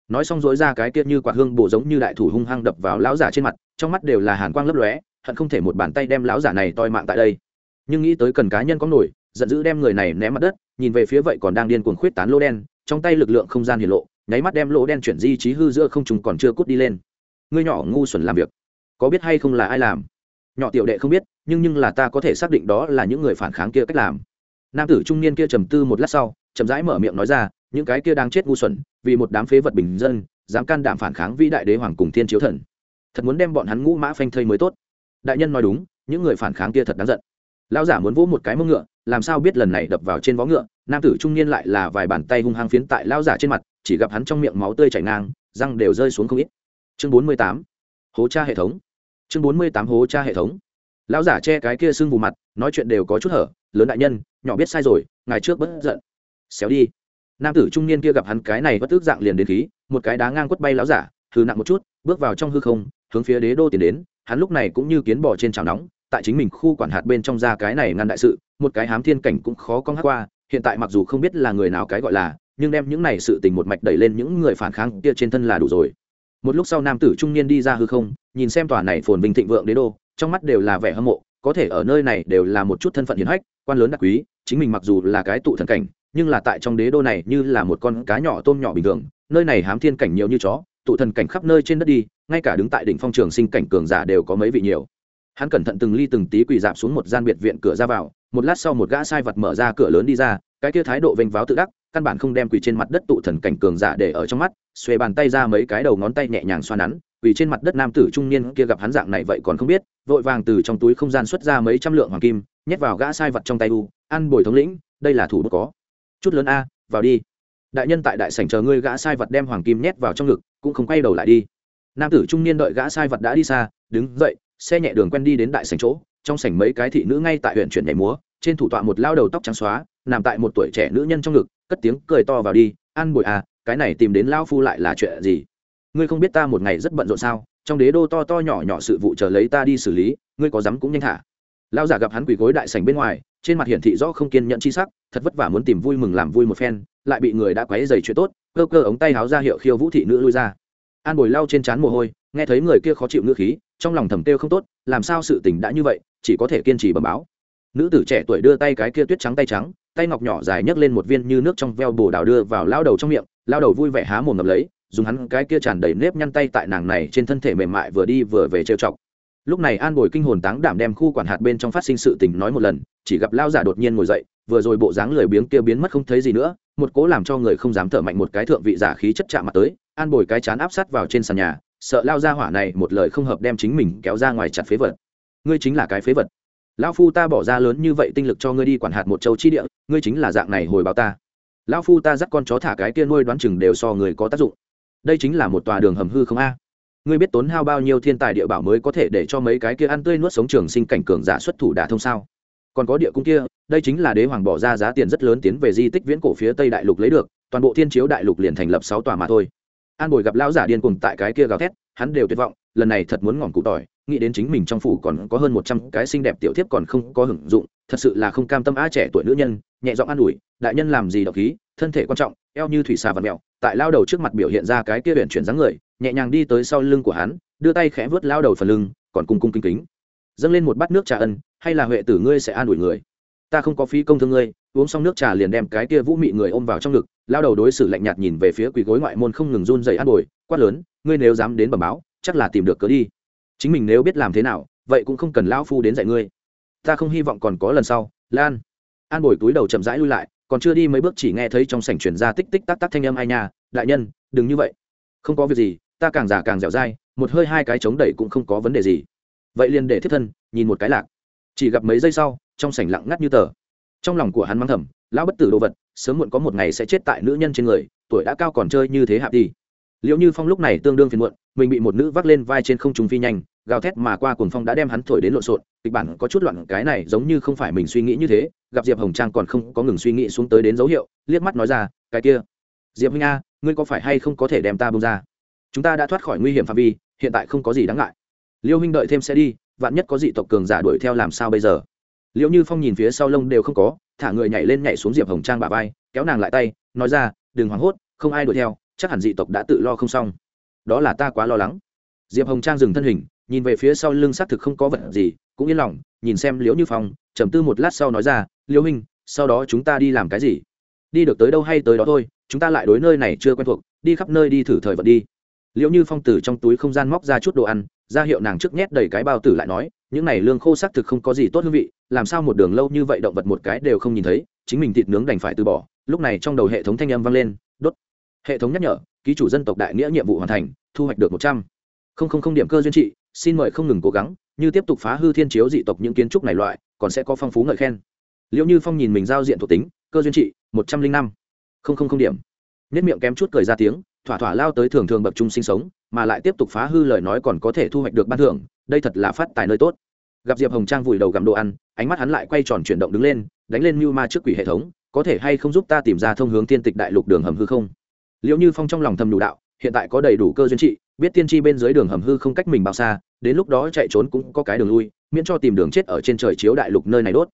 Nói xong dối ra cái kia như quạt hương bổ giống như đại thủ hung hăng đập vào lão giả trên mặt, trong mắt đều là hàn quang lấp lóe, hận không thể một bàn tay đem lão giả này toi mạng tại đây. Nhưng nghĩ tới cần cá nhân có nổi, giận dữ đem người này ném mặt đất, nhìn về phía vậy còn đang điên cuồng khuyết tán lô đen, trong tay lực lượng không gian hiển lộ, nháy mắt đem lỗ đen chuyển di trí hư giữa không trùng còn chưa cút đi lên. Ngươi nhỏ ngu xuẩn làm việc, có biết hay không là ai làm? Nhỏ tiểu đệ không biết, nhưng nhưng là ta có thể xác định đó là những người phản kháng kia cách làm. Nam tử trung niên kia trầm tư một lát sau, chậm rãi mở miệng nói ra, những cái kia đang chết ngu xuẩn, vì một đám phế vật bình dân, dám can đảm phản kháng vĩ đại đế hoàng cùng thiên chiếu thần. Thật muốn đem bọn hắn ngũ mã phanh thây mới tốt. Đại nhân nói đúng, những người phản kháng kia thật đáng giận. Lão giả muốn vỗ một cái mông ngựa, làm sao biết lần này đập vào trên vó ngựa, nam tử trung niên lại là vài bàn tay hung hăng phiến tại lão giả trên mặt, chỉ gặp hắn trong miệng máu tươi chảy ngang, răng đều rơi xuống không ít. Chương bốn mươi tám, hố cha hệ thống chương bốn mươi tám hố cha hệ thống. Lão giả che cái kia sưng vù mặt, nói chuyện đều có chút hở, lớn đại nhân, nhỏ biết sai rồi ngày trước bất giận. Xéo đi. Nam tử trung niên kia gặp hắn cái này bất tức dạng liền đến khí, một cái đá ngang quất bay lão giả thử nặng một chút, bước vào trong hư không, hướng phía đế đô tiến đến, hắn lúc này cũng như kiến bò trên chảo nóng, tại chính mình khu quản hạt bên trong ra cái này ngăn đại sự, một cái hám thiên cảnh cũng khó con hát qua, hiện tại mặc dù không biết là người nào cái gọi là, nhưng đem những này sự tình một mạch đẩy lên những người phản kháng kia trên thân là đủ rồi một lúc sau nam tử trung niên đi ra hư không, nhìn xem tòa này phồn vinh thịnh vượng đế đô, trong mắt đều là vẻ hâm mộ, có thể ở nơi này đều là một chút thân phận hiển hách, quan lớn đặc quý, chính mình mặc dù là cái tụ thần cảnh, nhưng là tại trong đế đô này như là một con cá nhỏ tôm nhỏ bình thường, nơi này hám thiên cảnh nhiều như chó, tụ thần cảnh khắp nơi trên đất đi, ngay cả đứng tại đỉnh phong trường sinh cảnh cường giả đều có mấy vị nhiều. Hắn cẩn thận từng ly từng tí quỳ dạp xuống một gian biệt viện cửa ra vào, một lát sau một gã sai vật mở ra cửa lớn đi ra, cái kia thái độ vênh váo tự đắc căn bản không đem quỳ trên mặt đất tụ thần cảnh cường giả để ở trong mắt, xuề bàn tay ra mấy cái đầu ngón tay nhẹ nhàng xoa nắn, quỳ trên mặt đất nam tử trung niên kia gặp hắn dạng này vậy còn không biết, vội vàng từ trong túi không gian xuất ra mấy trăm lượng hoàng kim, nhét vào gã sai vật trong tay u, ăn bồi thống lĩnh, đây là thủ bút có. Chút lớn a, vào đi. Đại nhân tại đại sảnh chờ ngươi gã sai vật đem hoàng kim nhét vào trong ngực, cũng không quay đầu lại đi. Nam tử trung niên đợi gã sai vật đã đi xa, đứng dậy, xe nhẹ đường quen đi đến đại sảnh chỗ, trong sảnh mấy cái thị nữ ngay tại huyện chuyển nhảy múa trên thủ tọa một lao đầu tóc trắng xóa, nằm tại một tuổi trẻ nữ nhân trong ngực, cất tiếng cười to vào đi, an bồi à cái này tìm đến lao phu lại là chuyện gì? Ngươi không biết ta một ngày rất bận rộn sao? Trong đế đô to to nhỏ nhỏ sự vụ chờ lấy ta đi xử lý, ngươi có dám cũng nhanh thả. Lao giả gặp hắn quỳ gối đại sảnh bên ngoài, trên mặt hiển thị rõ không kiên nhẫn chi sắc, thật vất vả muốn tìm vui mừng làm vui một phen, lại bị người đã quấy dày chuyện tốt, cơ cơ ống tay háo ra hiệu khiêu vũ thị nữ lui ra. An bồi lau trên trán mồ hôi, nghe thấy người kia khó chịu ngữ khí, trong lòng thầm kêu không tốt, làm sao sự tình đã như vậy, chỉ có thể kiên trì bẩm báo nữ tử trẻ tuổi đưa tay cái kia tuyết trắng tay trắng, tay ngọc nhỏ dài nhấc lên một viên như nước trong veo bồ đào đưa vào lao đầu trong miệng lao đầu vui vẻ há mồm ngập lấy, dùng hắn cái kia tràn đầy nếp nhăn tay tại nàng này trên thân thể mềm mại vừa đi vừa về trêu chọc. Lúc này an bồi kinh hồn táng đảm đem khu quản hạt bên trong phát sinh sự tình nói một lần, chỉ gặp lao giả đột nhiên ngồi dậy, vừa rồi bộ dáng lười biếng kia biến mất không thấy gì nữa, một cố làm cho người không dám thở mạnh một cái thượng vị giả khí chất chạm mặt tới, an bồi cái chán áp sát vào trên sàn nhà, sợ lao ra hỏa này một lời không hợp đem chính mình kéo ra ngoài chặt phế vật. Ngươi chính là cái phế vật lão phu ta bỏ ra lớn như vậy tinh lực cho ngươi đi quản hạt một châu chi địa, ngươi chính là dạng này hồi báo ta. Lão phu ta dắt con chó thả cái kia nuôi đoán chừng đều so người có tác dụng. Đây chính là một tòa đường hầm hư không a. Ngươi biết tốn hao bao nhiêu thiên tài địa bảo mới có thể để cho mấy cái kia ăn tươi nuốt sống trường sinh cảnh cường giả xuất thủ đả thông sao? Còn có địa cung kia, đây chính là đế hoàng bỏ ra giá tiền rất lớn tiến về di tích viễn cổ phía tây đại lục lấy được, toàn bộ thiên chiếu đại lục liền thành lập sáu tòa mà thôi. An bồi gặp lão giả điên cùng tại cái kia gào thét, hắn đều tuyệt vọng, lần này thật muốn ngỏm cụ tỏi nghĩ đến chính mình trong phủ còn có hơn một trăm cái xinh đẹp tiểu thiếp còn không có hưởng dụng, thật sự là không cam tâm á trẻ tuổi nữ nhân, nhẹ giọng an ủi, đại nhân làm gì độc khí, thân thể quan trọng, eo như thủy xà và mèo. Tại lao đầu trước mặt biểu hiện ra cái kia huyện chuyển dáng người, nhẹ nhàng đi tới sau lưng của hắn, đưa tay khẽ vớt lao đầu phần lưng, còn cung cung kính kính. Dâng lên một bát nước trà ân, hay là huệ tử ngươi sẽ an ủi người? Ta không có phí công thương ngươi. Uống xong nước trà liền đem cái kia vũ mị người ôm vào trong ngực, lao đầu đối xử lạnh nhạt nhìn về phía quỳ gối ngoại môn không ngừng run dày an ủi, quát lớn, ngươi nếu dám đến bẩm báo, chắc là tìm được cớ đi chính mình nếu biết làm thế nào, vậy cũng không cần lão phu đến dạy ngươi. Ta không hy vọng còn có lần sau, lan. An bồi túi đầu chậm rãi lui lại, còn chưa đi mấy bước chỉ nghe thấy trong sảnh chuyển ra tích tích tắc tắc thanh âm ai nha, đại nhân, đừng như vậy. Không có việc gì, ta càng già càng dẻo dai, một hơi hai cái chống đẩy cũng không có vấn đề gì. Vậy liền để thiết thân, nhìn một cái lạc. Chỉ gặp mấy giây sau, trong sảnh lặng ngắt như tờ. Trong lòng của hắn mang thầm, lão bất tử đồ vật, sớm muộn có một ngày sẽ chết tại nữ nhân trên người, tuổi đã cao còn chơi như thế hạ đi liệu như phong lúc này tương đương phiền muộn, mình bị một nữ vác lên vai trên không trùng phi nhanh gào thét mà qua cuồng phong đã đem hắn thổi đến lộn xộn, kịch bản có chút loạn, cái này giống như không phải mình suy nghĩ như thế, gặp diệp hồng trang còn không có ngừng suy nghĩ xuống tới đến dấu hiệu, liếc mắt nói ra, cái kia, diệp huynh a, ngươi có phải hay không có thể đem ta bông ra? Chúng ta đã thoát khỏi nguy hiểm phạm vi, hiện tại không có gì đáng ngại. Liêu huynh đợi thêm sẽ đi, vạn nhất có dị tộc cường giả đuổi theo làm sao bây giờ? Liệu như phong nhìn phía sau lông đều không có, thả người nhảy lên nhảy xuống diệp hồng trang bà vai, kéo nàng lại tay, nói ra, đừng hoảng hốt, không ai đuổi theo, chắc hẳn dị tộc đã tự lo không xong. Đó là ta quá lo lắng. Diệp hồng trang dừng thân hình nhìn về phía sau lưng xác thực không có vật gì, cũng yên lòng, nhìn xem liễu như phong, trầm tư một lát sau nói ra, liễu hình sau đó chúng ta đi làm cái gì? Đi được tới đâu hay tới đó thôi, chúng ta lại đối nơi này chưa quen thuộc, đi khắp nơi đi thử thời vật đi. Liễu như phong từ trong túi không gian móc ra chút đồ ăn, ra hiệu nàng trước nhét đầy cái bao tử lại nói, những này lương khô xác thực không có gì tốt hương vị, làm sao một đường lâu như vậy động vật một cái đều không nhìn thấy, chính mình thịt nướng đành phải từ bỏ. Lúc này trong đầu hệ thống thanh âm vang lên, đốt. Hệ thống nhắc nhở, ký chủ dân tộc đại nghĩa nhiệm vụ hoàn thành, thu hoạch được một trăm linh điểm cơ duyên trị xin mời không ngừng cố gắng, như tiếp tục phá hư thiên chiếu dị tộc những kiến trúc này loại, còn sẽ có phong phú ngợi khen. Liệu như phong nhìn mình giao diện thuộc tính, cơ duyên trị, một trăm linh năm. Không không không điểm. Nhất miệng kém chút cười ra tiếng, thỏa thỏa lao tới thường thường bậc trung sinh sống, mà lại tiếp tục phá hư lời nói còn có thể thu hoạch được ban thưởng, đây thật là phát tài nơi tốt. Gặp diệp hồng trang vùi đầu gặm đồ ăn, ánh mắt hắn lại quay tròn chuyển động đứng lên, đánh lên mưu ma trước quỷ hệ thống, có thể hay không giúp ta tìm ra thông hướng tiên tịch đại lục đường hầm hư không? Liệu như phong trong lòng thầm đủ đạo, hiện tại có đầy đủ cơ duyên trị biết tiên tri bên dưới đường hầm hư không cách mình bao xa, đến lúc đó chạy trốn cũng có cái đường lui, miễn cho tìm đường chết ở trên trời chiếu đại lục nơi này đốt.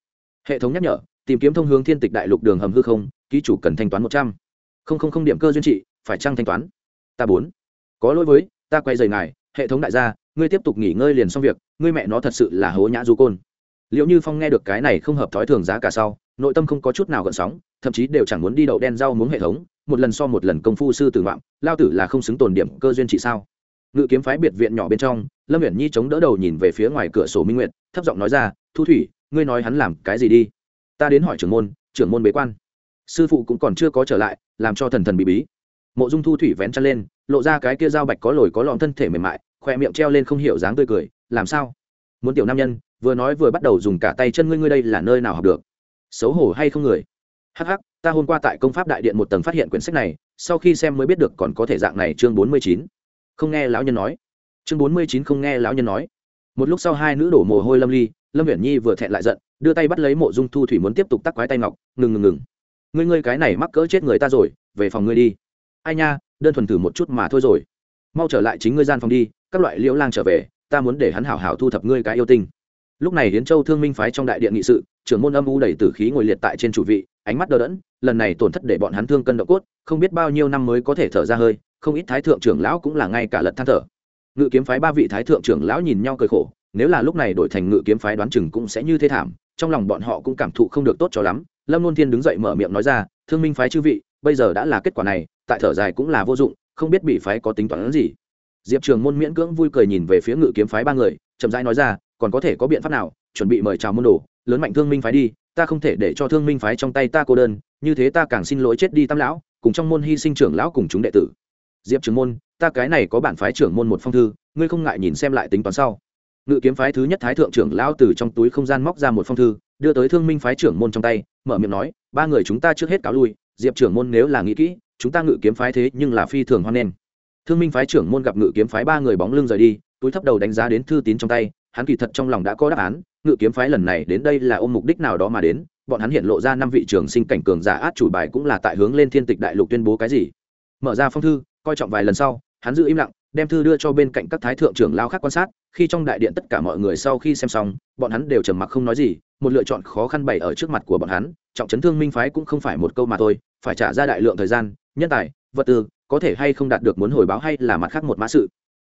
Hệ thống nhắc nhở, tìm kiếm thông hướng thiên tịch đại lục đường hầm hư không, ký chủ cần thanh toán một trăm. Không không không điểm cơ duyên trị, phải trăng thanh toán? Ta bốn. Có lỗi với, ta quay rời ngài, hệ thống đại gia, ngươi tiếp tục nghỉ ngơi liền xong việc, ngươi mẹ nó thật sự là hố nhã du côn. Liệu như phong nghe được cái này không hợp thói thường giá cả sau, nội tâm không có chút nào gợn sóng, thậm chí đều chẳng muốn đi đậu đen rau muốn hệ thống, một lần so một lần công phu sư tử ngoạm, lao tử là không xứng tồn điểm cơ duyên trị sao? Ngự kiếm phái biệt viện nhỏ bên trong lâm uyển nhi chống đỡ đầu nhìn về phía ngoài cửa sổ minh nguyệt thấp giọng nói ra thu thủy ngươi nói hắn làm cái gì đi? Ta đến hỏi trưởng môn trưởng môn bế quan. Sư phụ cũng còn chưa có trở lại làm cho thần thần bị bí. Mộ dung thu thủy vén chân lên lộ ra cái kia dao bạch có lồi có lọn thân thể mềm mại khoe miệng treo lên không hiểu dáng tươi cười làm sao? Muốn tiểu nam nhân vừa nói vừa bắt đầu dùng cả tay chân ngươi ngươi đây là nơi nào học được? Xấu hổ hay không người? Hắc hắc, ta hôm qua tại công pháp đại điện một tầng phát hiện quyển sách này sau khi xem mới biết được còn có thể dạng này chương bốn mươi chín không nghe lão nhân nói. Chương bốn mươi chín không nghe lão nhân nói. Một lúc sau hai nữ đổ mồ hôi lâm ly, lâm viễn nhi vừa thẹn lại giận, đưa tay bắt lấy mộ dung thu thủy muốn tiếp tục tắc quái tay ngọc, ngừng ngừng ngừng. Ngươi ngươi cái này mắc cỡ chết người ta rồi, về phòng ngươi đi. Ai nha, đơn thuần thử một chút mà thôi rồi. Mau trở lại chính ngươi gian phòng đi, các loại liễu lang trở về, ta muốn để hắn hảo hảo thu thập ngươi cái yêu tinh. Lúc này hiến châu thương minh phái trong đại điện nghị sự, trưởng môn âm u đầy tử khí ngồi liệt tại trên chủ vị, ánh mắt đờ đẫn, lần này tổn thất để bọn hắn thương cân độ cốt, không biết bao nhiêu năm mới có thể thở ra hơi không ít thái thượng trưởng lão cũng là ngay cả lật than thở. Ngự kiếm phái ba vị thái thượng trưởng lão nhìn nhau cười khổ, nếu là lúc này đổi thành ngự kiếm phái đoán chừng cũng sẽ như thế thảm, trong lòng bọn họ cũng cảm thụ không được tốt cho lắm. Lâm luân thiên đứng dậy mở miệng nói ra, thương minh phái chư vị, bây giờ đã là kết quả này, tại thở dài cũng là vô dụng, không biết bị phái có tính toán gì. Diệp trường môn miễn cưỡng vui cười nhìn về phía ngự kiếm phái ba người, chậm rãi nói ra, còn có thể có biện pháp nào, chuẩn bị mời chào môn đồ, lớn mạnh thương minh phái đi, ta không thể để cho thương minh phái trong tay ta cô đơn, như thế ta càng xin lỗi chết đi tam lão, cùng trong môn hy sinh trưởng lão cùng chúng đệ tử diệp trường môn, ta cái này có bản phái trưởng môn một phong thư, ngươi không ngại nhìn xem lại tính toán sau. Ngự kiếm phái thứ nhất thái thượng trưởng lão từ trong túi không gian móc ra một phong thư, đưa tới thương minh phái trưởng môn trong tay, mở miệng nói, ba người chúng ta trước hết cáo lui, diệp trưởng môn nếu là nghĩ kỹ, chúng ta ngự kiếm phái thế nhưng là phi thường hoan nghênh. Thương minh phái trưởng môn gặp ngự kiếm phái ba người bóng lưng rời đi, túi thấp đầu đánh giá đến thư tín trong tay, hắn kỳ thật trong lòng đã có đáp án, ngự kiếm phái lần này đến đây là ôm mục đích nào đó mà đến, bọn hắn hiện lộ ra năm vị trường sinh cảnh cường giả át chủ bài cũng là tại hướng lên thiên tịch đại lục tuyên bố cái gì. Mở ra phong thư coi trọng vài lần sau, hắn giữ im lặng, đem thư đưa cho bên cạnh các thái thượng trưởng lao khác quan sát, khi trong đại điện tất cả mọi người sau khi xem xong, bọn hắn đều trầm mặc không nói gì, một lựa chọn khó khăn bày ở trước mặt của bọn hắn, trọng chấn thương minh phái cũng không phải một câu mà thôi, phải trả ra đại lượng thời gian, nhân tài, vật tư, có thể hay không đạt được muốn hồi báo hay là mặt khác một mã sự.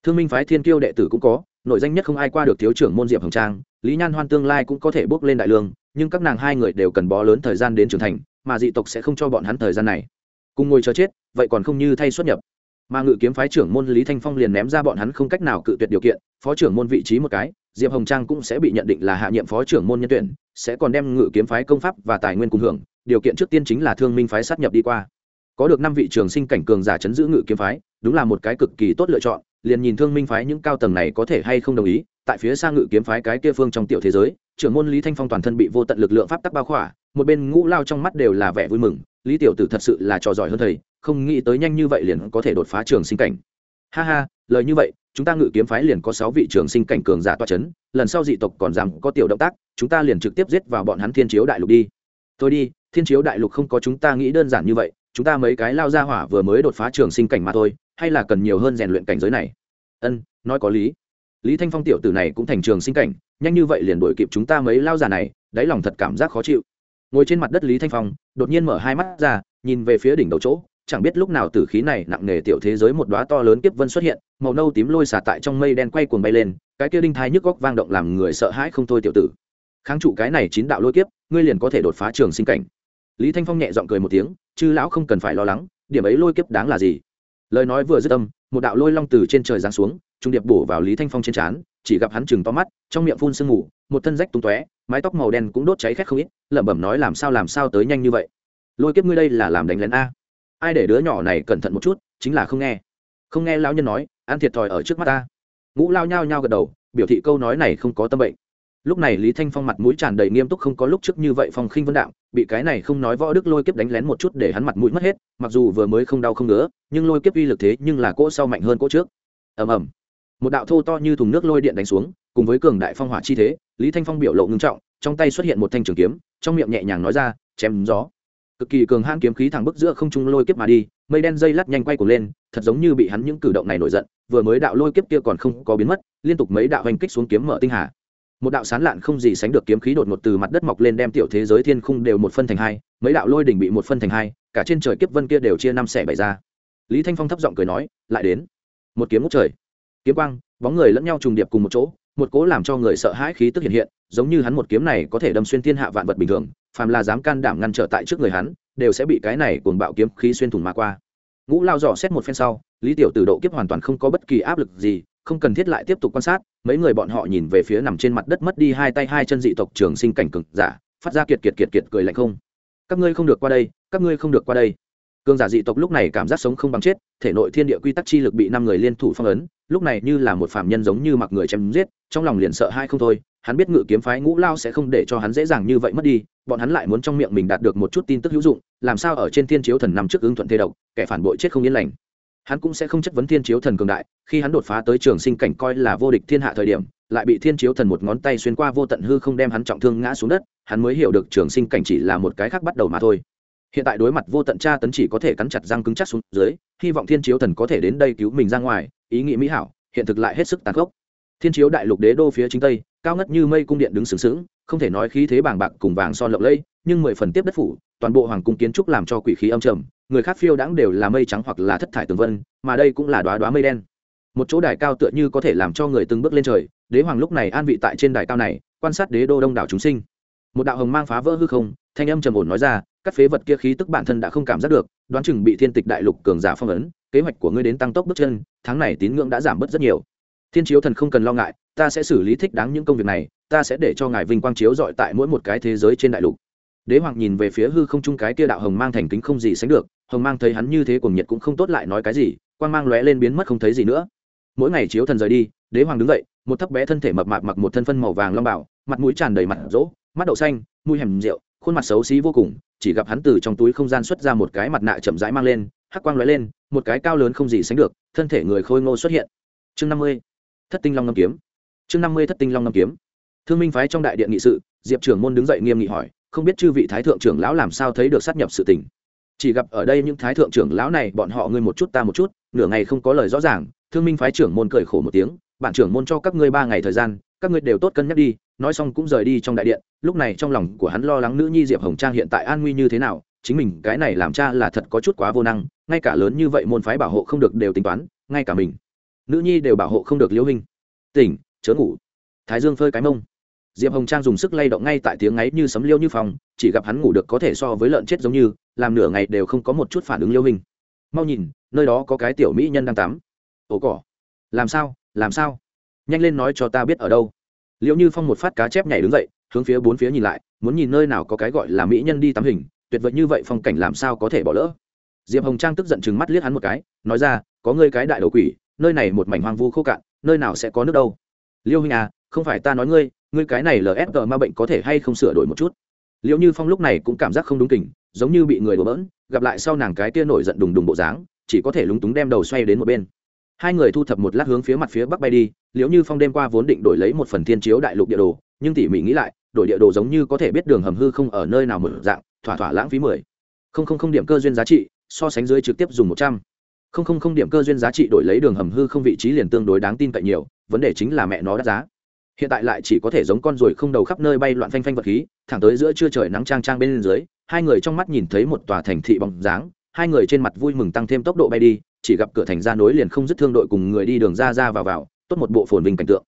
Thương minh phái thiên kiêu đệ tử cũng có, nội danh nhất không ai qua được thiếu trưởng môn diệp hồng trang, lý nhan hoan tương lai cũng có thể bước lên đại lương, nhưng các nàng hai người đều cần bó lớn thời gian đến trưởng thành, mà dị tộc sẽ không cho bọn hắn thời gian này. Cùng ngồi chờ chết, vậy còn không như thay xuất nhập mà ngự kiếm phái trưởng môn lý thanh phong liền ném ra bọn hắn không cách nào cự tuyệt điều kiện, phó trưởng môn vị trí một cái, diệp hồng trang cũng sẽ bị nhận định là hạ nhiệm phó trưởng môn nhân tuyển, sẽ còn đem ngự kiếm phái công pháp và tài nguyên cùng hưởng, điều kiện trước tiên chính là thương minh phái sát nhập đi qua. Có được năm vị trường sinh cảnh cường giả chấn giữ ngự kiếm phái, đúng là một cái cực kỳ tốt lựa chọn, liền nhìn thương minh phái những cao tầng này có thể hay không đồng ý, tại phía xa ngự kiếm phái cái kia phương trong tiểu thế giới, trưởng môn lý thanh phong toàn thân bị vô tận lực lượng pháp tắc bao khỏa, một bên ngũ lao trong mắt đều là vẻ vui mừng, lý tiểu tử thật sự là trò giỏi hơn thầy không nghĩ tới nhanh như vậy liền có thể đột phá trường sinh cảnh. Ha ha, lời như vậy, chúng ta ngự kiếm phái liền có sáu vị trường sinh cảnh cường giả toa c h ấ n lần sau dị tộc còn rằng có tiểu động tác, chúng ta liền trực tiếp giết vào bọn hắn thiên chiếu đại lục đi. Thôi đi, thiên chiếu đại lục không có chúng ta nghĩ đơn giản như vậy, chúng ta mấy cái lao ra hỏa vừa mới đột phá trường sinh cảnh mà thôi, hay là cần nhiều hơn rèn luyện cảnh giới này? Ân, nói có lý. Lý thanh phong tiểu tử này cũng thành trường sinh cảnh, nhanh như vậy liền đổi kịp chúng ta mấy lao già này, đáy lòng thật cảm giác khó chịu. Ngồi trên mặt đất lý thanh phong, đột nhiên mở hai mắt ra, nhìn về phía đỉnh đầu chỗ chẳng biết lúc nào tử khí này nặng nề tiểu thế giới một đóa to lớn kiếp vân xuất hiện, màu nâu tím lôi xả tại trong mây đen quay cuồng bay lên, cái kia đinh thai nhức góc vang động làm người sợ hãi không thôi tiểu tử. Kháng trụ cái này chín đạo lôi kiếp, ngươi liền có thể đột phá trường sinh cảnh. Lý thanh phong nhẹ giọng cười một tiếng, chư lão không cần phải lo lắng, điểm ấy lôi kiếp đáng là gì? Lời nói vừa dứt âm, một đạo lôi long từ trên trời giáng xuống, trung điệp bổ vào lý thanh phong trên trán, chỉ gặp hắn chừng to mắt, trong miệng phun sương mù, một thân rách tung tóe, mái tóc màu đen cũng đốt cháy khét không ít, lẩm bẩm nói làm sao làm sao tới nhanh như vậy? Lôi kiếp ngươi đây là làm đánh lén a ai để đứa nhỏ này cẩn thận một chút, chính là không nghe. Không nghe lão nhân nói, ăn thiệt thòi ở trước mắt ta. Ngũ lao nhao nhao gật đầu, biểu thị câu nói này không có tâm bệnh. Lúc này lý thanh phong mặt mũi tràn đầy nghiêm túc không có lúc trước như vậy phong khinh vân đạo, bị cái này không nói võ đức lôi kiếp đánh lén một chút để hắn mặt mũi mất hết, mặc dù vừa mới không đau không ngứa, nhưng lôi kiếp uy lực thế nhưng là cỗ sau mạnh hơn cỗ trước. Ầm ầm. Một đạo thô to như thùng nước lôi điện đánh xuống, cùng với cường đại phong hỏa chi thế, lý thanh phong biểu lộ ngưng trọng, trong tay xuất hiện một thanh trường kiếm, trong miệng nhẹ nhàng nói ra, chém gió cực kỳ cường hãn kiếm khí thẳng bức giữa không trung lôi kiếp mà đi, mây đen dây lắt nhanh quay cuồng lên, thật giống như bị hắn những cử động này nổi giận, vừa mới đạo lôi kiếp kia còn không có biến mất, liên tục mấy đạo hành kích xuống kiếm mở tinh hà. Một đạo sán lạn không gì sánh được kiếm khí đột ngột từ mặt đất mọc lên đem tiểu thế giới thiên khung đều một phân thành hai, mấy đạo lôi đỉnh bị một phân thành hai, cả trên trời kiếp vân kia đều chia năm xẻ bảy ra. Lý thanh phong thấp giọng cười nói, lại đến. Một kiếm ngút trời. Kiếm quang, bóng người lẫn nhau trùng điệp cùng một chỗ, một cố làm cho người sợ hãi khí tức hiện hiện, giống như hắn một kiếm này có thể đâm xuyên thiên hạ vạn vật bình thường phàm là dám can đảm ngăn trở tại trước người hắn, đều sẽ bị cái này cuồng bạo kiếm khí xuyên thủng mà qua. Ngũ lao dò xét một phen sau, lý tiểu tử độ kiếp hoàn toàn không có bất kỳ áp lực gì, không cần thiết lại tiếp tục quan sát, mấy người bọn họ nhìn về phía nằm trên mặt đất mất đi hai tay hai chân dị tộc trường sinh cảnh cực giả, phát ra kiệt kiệt kiệt kiệt cười lạnh không. Các ngươi không được qua đây, các ngươi không được qua đây. Cường giả dị tộc lúc này cảm giác sống không bằng chết, thể nội thiên địa quy tắc chi lực bị năm người liên thủ phong ấn, lúc này như là một phạm nhân giống như mặc người chém giết, trong lòng liền sợ hai không thôi hắn biết ngự kiếm phái ngũ lao sẽ không để cho hắn dễ dàng như vậy mất đi, bọn hắn lại muốn trong miệng mình đạt được một chút tin tức hữu dụng, làm sao ở trên thiên chiếu thần nằm trước ứng thuận thế độc, kẻ phản bội chết không yên lành. Hắn cũng sẽ không chất vấn thiên chiếu thần cường đại, khi hắn đột phá tới trường sinh cảnh coi là vô địch thiên hạ thời điểm, lại bị thiên chiếu thần một ngón tay xuyên qua vô tận hư không đem hắn trọng thương ngã xuống đất, hắn mới hiểu được trường sinh cảnh chỉ là một cái khác bắt đầu mà thôi. Hiện tại đối mặt vô tận tra tấn chỉ có thể cắn chặt răng cứng chắc xuống dưới, hy vọng thiên chiếu thần có thể đến đây cứu mình ra ngoài, ý nghĩ mỹ hảo, hiện thực lại hết sức tàn khốc. Thiên chiếu đại lục đế đô phía chính tây cao ngất như mây cung điện đứng sướng sướng, không thể nói khí thế bàng bạc cùng vàng son lộng lẫy nhưng mười phần tiếp đất phủ toàn bộ hoàng cung kiến trúc làm cho quỷ khí âm trầm người khác phiêu đãng đều là mây trắng hoặc là thất thải tường vân mà đây cũng là đoá đoá mây đen. Một chỗ đài cao tựa như có thể làm cho người từng bước lên trời đế hoàng lúc này an vị tại trên đài cao này quan sát đế đô đông đảo chúng sinh. Một đạo hồng mang phá vỡ hư không thanh âm trầm ổn nói ra các phế vật kia khí tức bản thân đã không cảm giác được đoán chừng bị thiên tịch đại lục cường giả phong ấn kế hoạch của ngươi đến tăng tốc bước chân tháng này tín ngưỡng đã giảm bớt rất nhiều. Thiên chiếu thần không cần lo ngại ta sẽ xử lý thích đáng những công việc này, ta sẽ để cho ngài vinh quang chiếu dọi tại mỗi một cái thế giới trên đại lục. Đế hoàng nhìn về phía hư không trung cái kia đạo hồng mang thành kính không gì sánh được, hồng mang thấy hắn như thế cùng nhiệt cũng không tốt lại nói cái gì, quang mang lóe lên biến mất không thấy gì nữa. Mỗi ngày chiếu thần rời đi, đế hoàng đứng dậy, một thấp bé thân thể mập mạp mặc một thân phân màu vàng long bảo, mặt mũi tràn đầy mặt rỗ, mắt đậu xanh, mũi hẻm rượu, khuôn mặt xấu xí vô cùng, chỉ gặp hắn từ trong túi không gian xuất ra một cái mặt nạ chậm rãi mang lên, hắc quang lóe lên, một cái cao lớn không gì sánh được, thân thể người khôi ngô xuất hiện. Chương năm mươi, thất tinh long ngâm kiếm chương năm mươi thất tinh long ngâm kiếm. Thương minh phái trong đại điện nghị sự, diệp trưởng môn đứng dậy nghiêm nghị hỏi, không biết chư vị thái thượng trưởng lão làm sao thấy được sát nhập sự tình. Chỉ gặp ở đây những thái thượng trưởng lão này, bọn họ ngươi một chút ta một chút, nửa ngày không có lời rõ ràng, thương minh phái trưởng môn cười khổ một tiếng bản trưởng môn cho các ngươi ba ngày thời gian, các ngươi đều tốt cân nhắc đi, nói xong cũng rời đi trong đại điện, lúc này trong lòng của hắn lo lắng nữ nhi diệp hồng trang hiện tại an nguy như thế nào, chính mình cái này làm cha là thật có chút quá vô năng, ngay cả lớn như vậy môn phái bảo hộ không được đều tính toán, ngay cả mình. Nữ nhi đều bảo hộ không được liễu hình tỉnh chớ ngủ. Thái dương phơi cái mông. Diệp hồng trang dùng sức lay động ngay tại tiếng ấy như sấm liêu như phòng chỉ gặp hắn ngủ được có thể so với lợn chết giống như, làm nửa ngày đều không có một chút phản ứng liêu hình. Mau nhìn, nơi đó có cái tiểu mỹ nhân đang tắm. Ồ cỏ. Làm sao làm sao? Nhanh lên nói cho ta biết ở đâu. Liệu như phong một phát cá chép nhảy đứng dậy, hướng phía bốn phía nhìn lại, muốn nhìn nơi nào có cái gọi là mỹ nhân đi tắm hình, tuyệt vời như vậy phong cảnh làm sao có thể bỏ lỡ. Diệp hồng trang tức giận chừng mắt liếc hắn một cái, nói ra, có ngươi cái đại đầu quỷ, nơi này một mảnh hoang vu khô cạn, nơi nào sẽ có nước đâu? Liêu huynh à không phải ta nói ngươi ngươi cái này lsg ma bệnh có thể hay không sửa đổi một chút? Liệu như phong lúc này cũng cảm giác không đúng tình, giống như bị người đổ bỡn gặp lại sau nàng cái tia nổi giận đùng đùng bộ dáng chỉ có thể lúng túng đem đầu xoay đến một bên. Hai người thu thập một lát hướng phía mặt phía bắc bay đi liệu như phong đêm qua vốn định đổi lấy một phần thiên chiếu đại lục địa đồ nhưng tỉ mỉ nghĩ lại đổi địa đồ giống như có thể biết đường hầm hư không ở nơi nào mở dạng thỏa thỏa lãng phí mười. Không không không điểm cơ duyên giá trị so sánh dưới trực tiếp dùng một trăm. Không không không điểm cơ duyên giá trị đổi lấy đường hầm hư không vị trí liền tương đối đáng tin cậy nhiều vấn đề chính là mẹ nó đắt giá. Hiện tại lại chỉ có thể giống con ruồi không đầu khắp nơi bay loạn phanh phanh vật khí, thẳng tới giữa trưa trời nắng trang trang bên dưới, hai người trong mắt nhìn thấy một tòa thành thị bóng dáng, hai người trên mặt vui mừng tăng thêm tốc độ bay đi, chỉ gặp cửa thành ra nối liền không dứt thương đội cùng người đi đường ra ra vào vào, tốt một bộ phồn vinh cảnh tượng.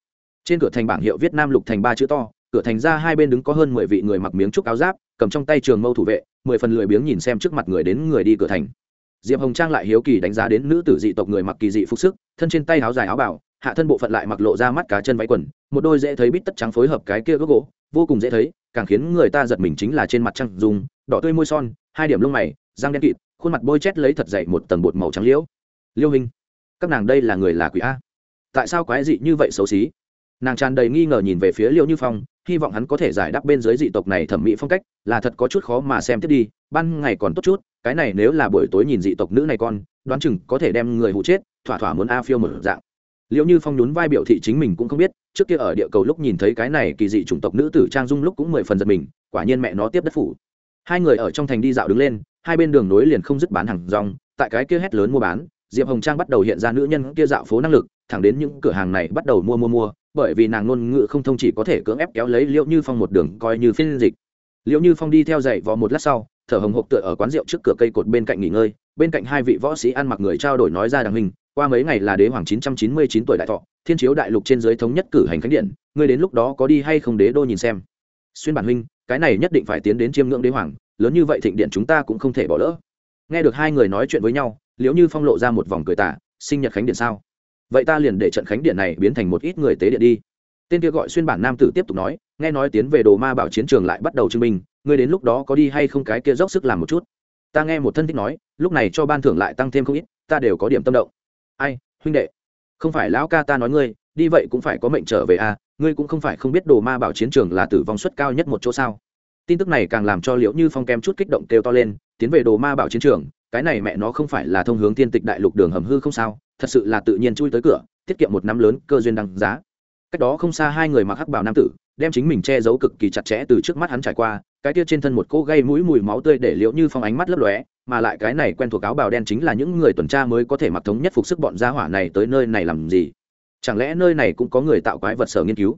Trên cửa thành bảng hiệu việt nam lục thành ba chữ to, cửa thành ra hai bên đứng có hơn mười vị người mặc miếng trúc áo giáp, cầm trong tay trường mâu thủ vệ, mười phần lười biếng nhìn xem trước mặt người đến người đi cửa thành. Diệp hồng trang lại hiếu kỳ đánh giá đến nữ tử dị tộc người mặc kỳ dị phục sức, thân trên tay áo dài áo bảo hạ thân bộ phận lại mặc lộ ra mắt cá chân váy quần, một đôi dễ thấy bít tất trắng phối hợp cái kia gốc gỗ, vô cùng dễ thấy, càng khiến người ta giật mình chính là trên mặt trăng dùng đỏ tươi môi son, hai điểm lông mày, răng đen kịt, khuôn mặt bôi chét lấy thật dậy một tầng bột màu trắng liễu. Liêu hình các nàng đây là người là quỷ a? Tại sao quái dị như vậy xấu xí? Nàng tràn đầy nghi ngờ nhìn về phía liêu như phong, hy vọng hắn có thể giải đáp bên dưới dị tộc này thẩm mỹ phong cách, là thật có chút khó mà xem tiếp đi, ban ngày còn tốt chút, cái này nếu là buổi tối nhìn dị tộc nữ này con, đoán chừng có thể đem người hụ chết, thỏa thỏa muốn a phiêu một dạng liệu như phong nhún vai biểu thị chính mình cũng không biết, trước kia ở địa cầu lúc nhìn thấy cái này kỳ dị chủng tộc nữ tử trang dung lúc cũng mười phần giật mình, quả nhiên mẹ nó tiếp đất phủ. Hai người ở trong thành đi dạo đứng lên, hai bên đường nối liền không dứt bán hàng rong, tại cái kia hét lớn mua bán, diệp hồng trang bắt đầu hiện ra nữ nhân kia dạo phố năng lực, thẳng đến những cửa hàng này bắt đầu mua mua mua, bởi vì nàng ngôn ngữ không thông chỉ có thể cưỡng ép kéo lấy liệu như phong một đường coi như phiên dịch. Liệu như phong đi theo dậy vò một lát sau, thở hồng hộc tựa ở quán rượu trước cửa cây cột bên cạnh nghỉ ngơi, bên cạnh hai vị võ sĩ ăn mặc người trao đổi nói ra đằng hình qua mấy ngày là đế hoàng chín trăm chín mươi chín tuổi đại thọ, thiên chiếu đại lục trên dưới thống nhất cử hành khánh điện, ngươi đến lúc đó có đi hay không đế đô nhìn xem. Xuyên bản huynh, cái này nhất định phải tiến đến chiêm ngưỡng đế hoàng, lớn như vậy thịnh điện chúng ta cũng không thể bỏ lỡ. Nghe được hai người nói chuyện với nhau, liễu như phong lộ ra một vòng cười tả sinh nhật khánh điện sao? Vậy ta liền để trận khánh điện này biến thành một ít người tế điện đi. Tên kia gọi xuyên bản nam tử tiếp tục nói, nghe nói tiến về đồ ma bảo chiến trường lại bắt đầu chứng minh, ngươi đến lúc đó có đi hay không cái kia dốc sức làm một chút. Ta nghe một thân thích nói, lúc này cho ban thưởng lại tăng thêm không ít, ta đều có điểm tâm động ai, huynh đệ? Không phải lão ca ta nói ngươi, đi vậy cũng phải có mệnh trở về à ngươi cũng không phải không biết đồ ma bảo chiến trường là tử vong suất cao nhất một chỗ sao. Tin tức này càng làm cho liễu như phong kem chút kích động kêu to lên, tiến về đồ ma bảo chiến trường, cái này mẹ nó không phải là thông hướng tiên tịch đại lục đường hầm hư không sao, thật sự là tự nhiên chui tới cửa, tiết kiệm một năm lớn cơ duyên đăng giá. Cách đó không xa hai người mặc hắc bảo nam tử, đem chính mình che giấu cực kỳ chặt chẽ từ trước mắt hắn trải qua cái kia trên thân một cỗ gây mũi mùi máu tươi để liễu như phong ánh mắt lấp lóe, mà lại cái này quen thuộc áo bào đen chính là những người tuần tra mới có thể mặc thống nhất phục sức bọn gia hỏa này tới nơi này làm gì? Chẳng lẽ nơi này cũng có người tạo quái vật sở nghiên cứu?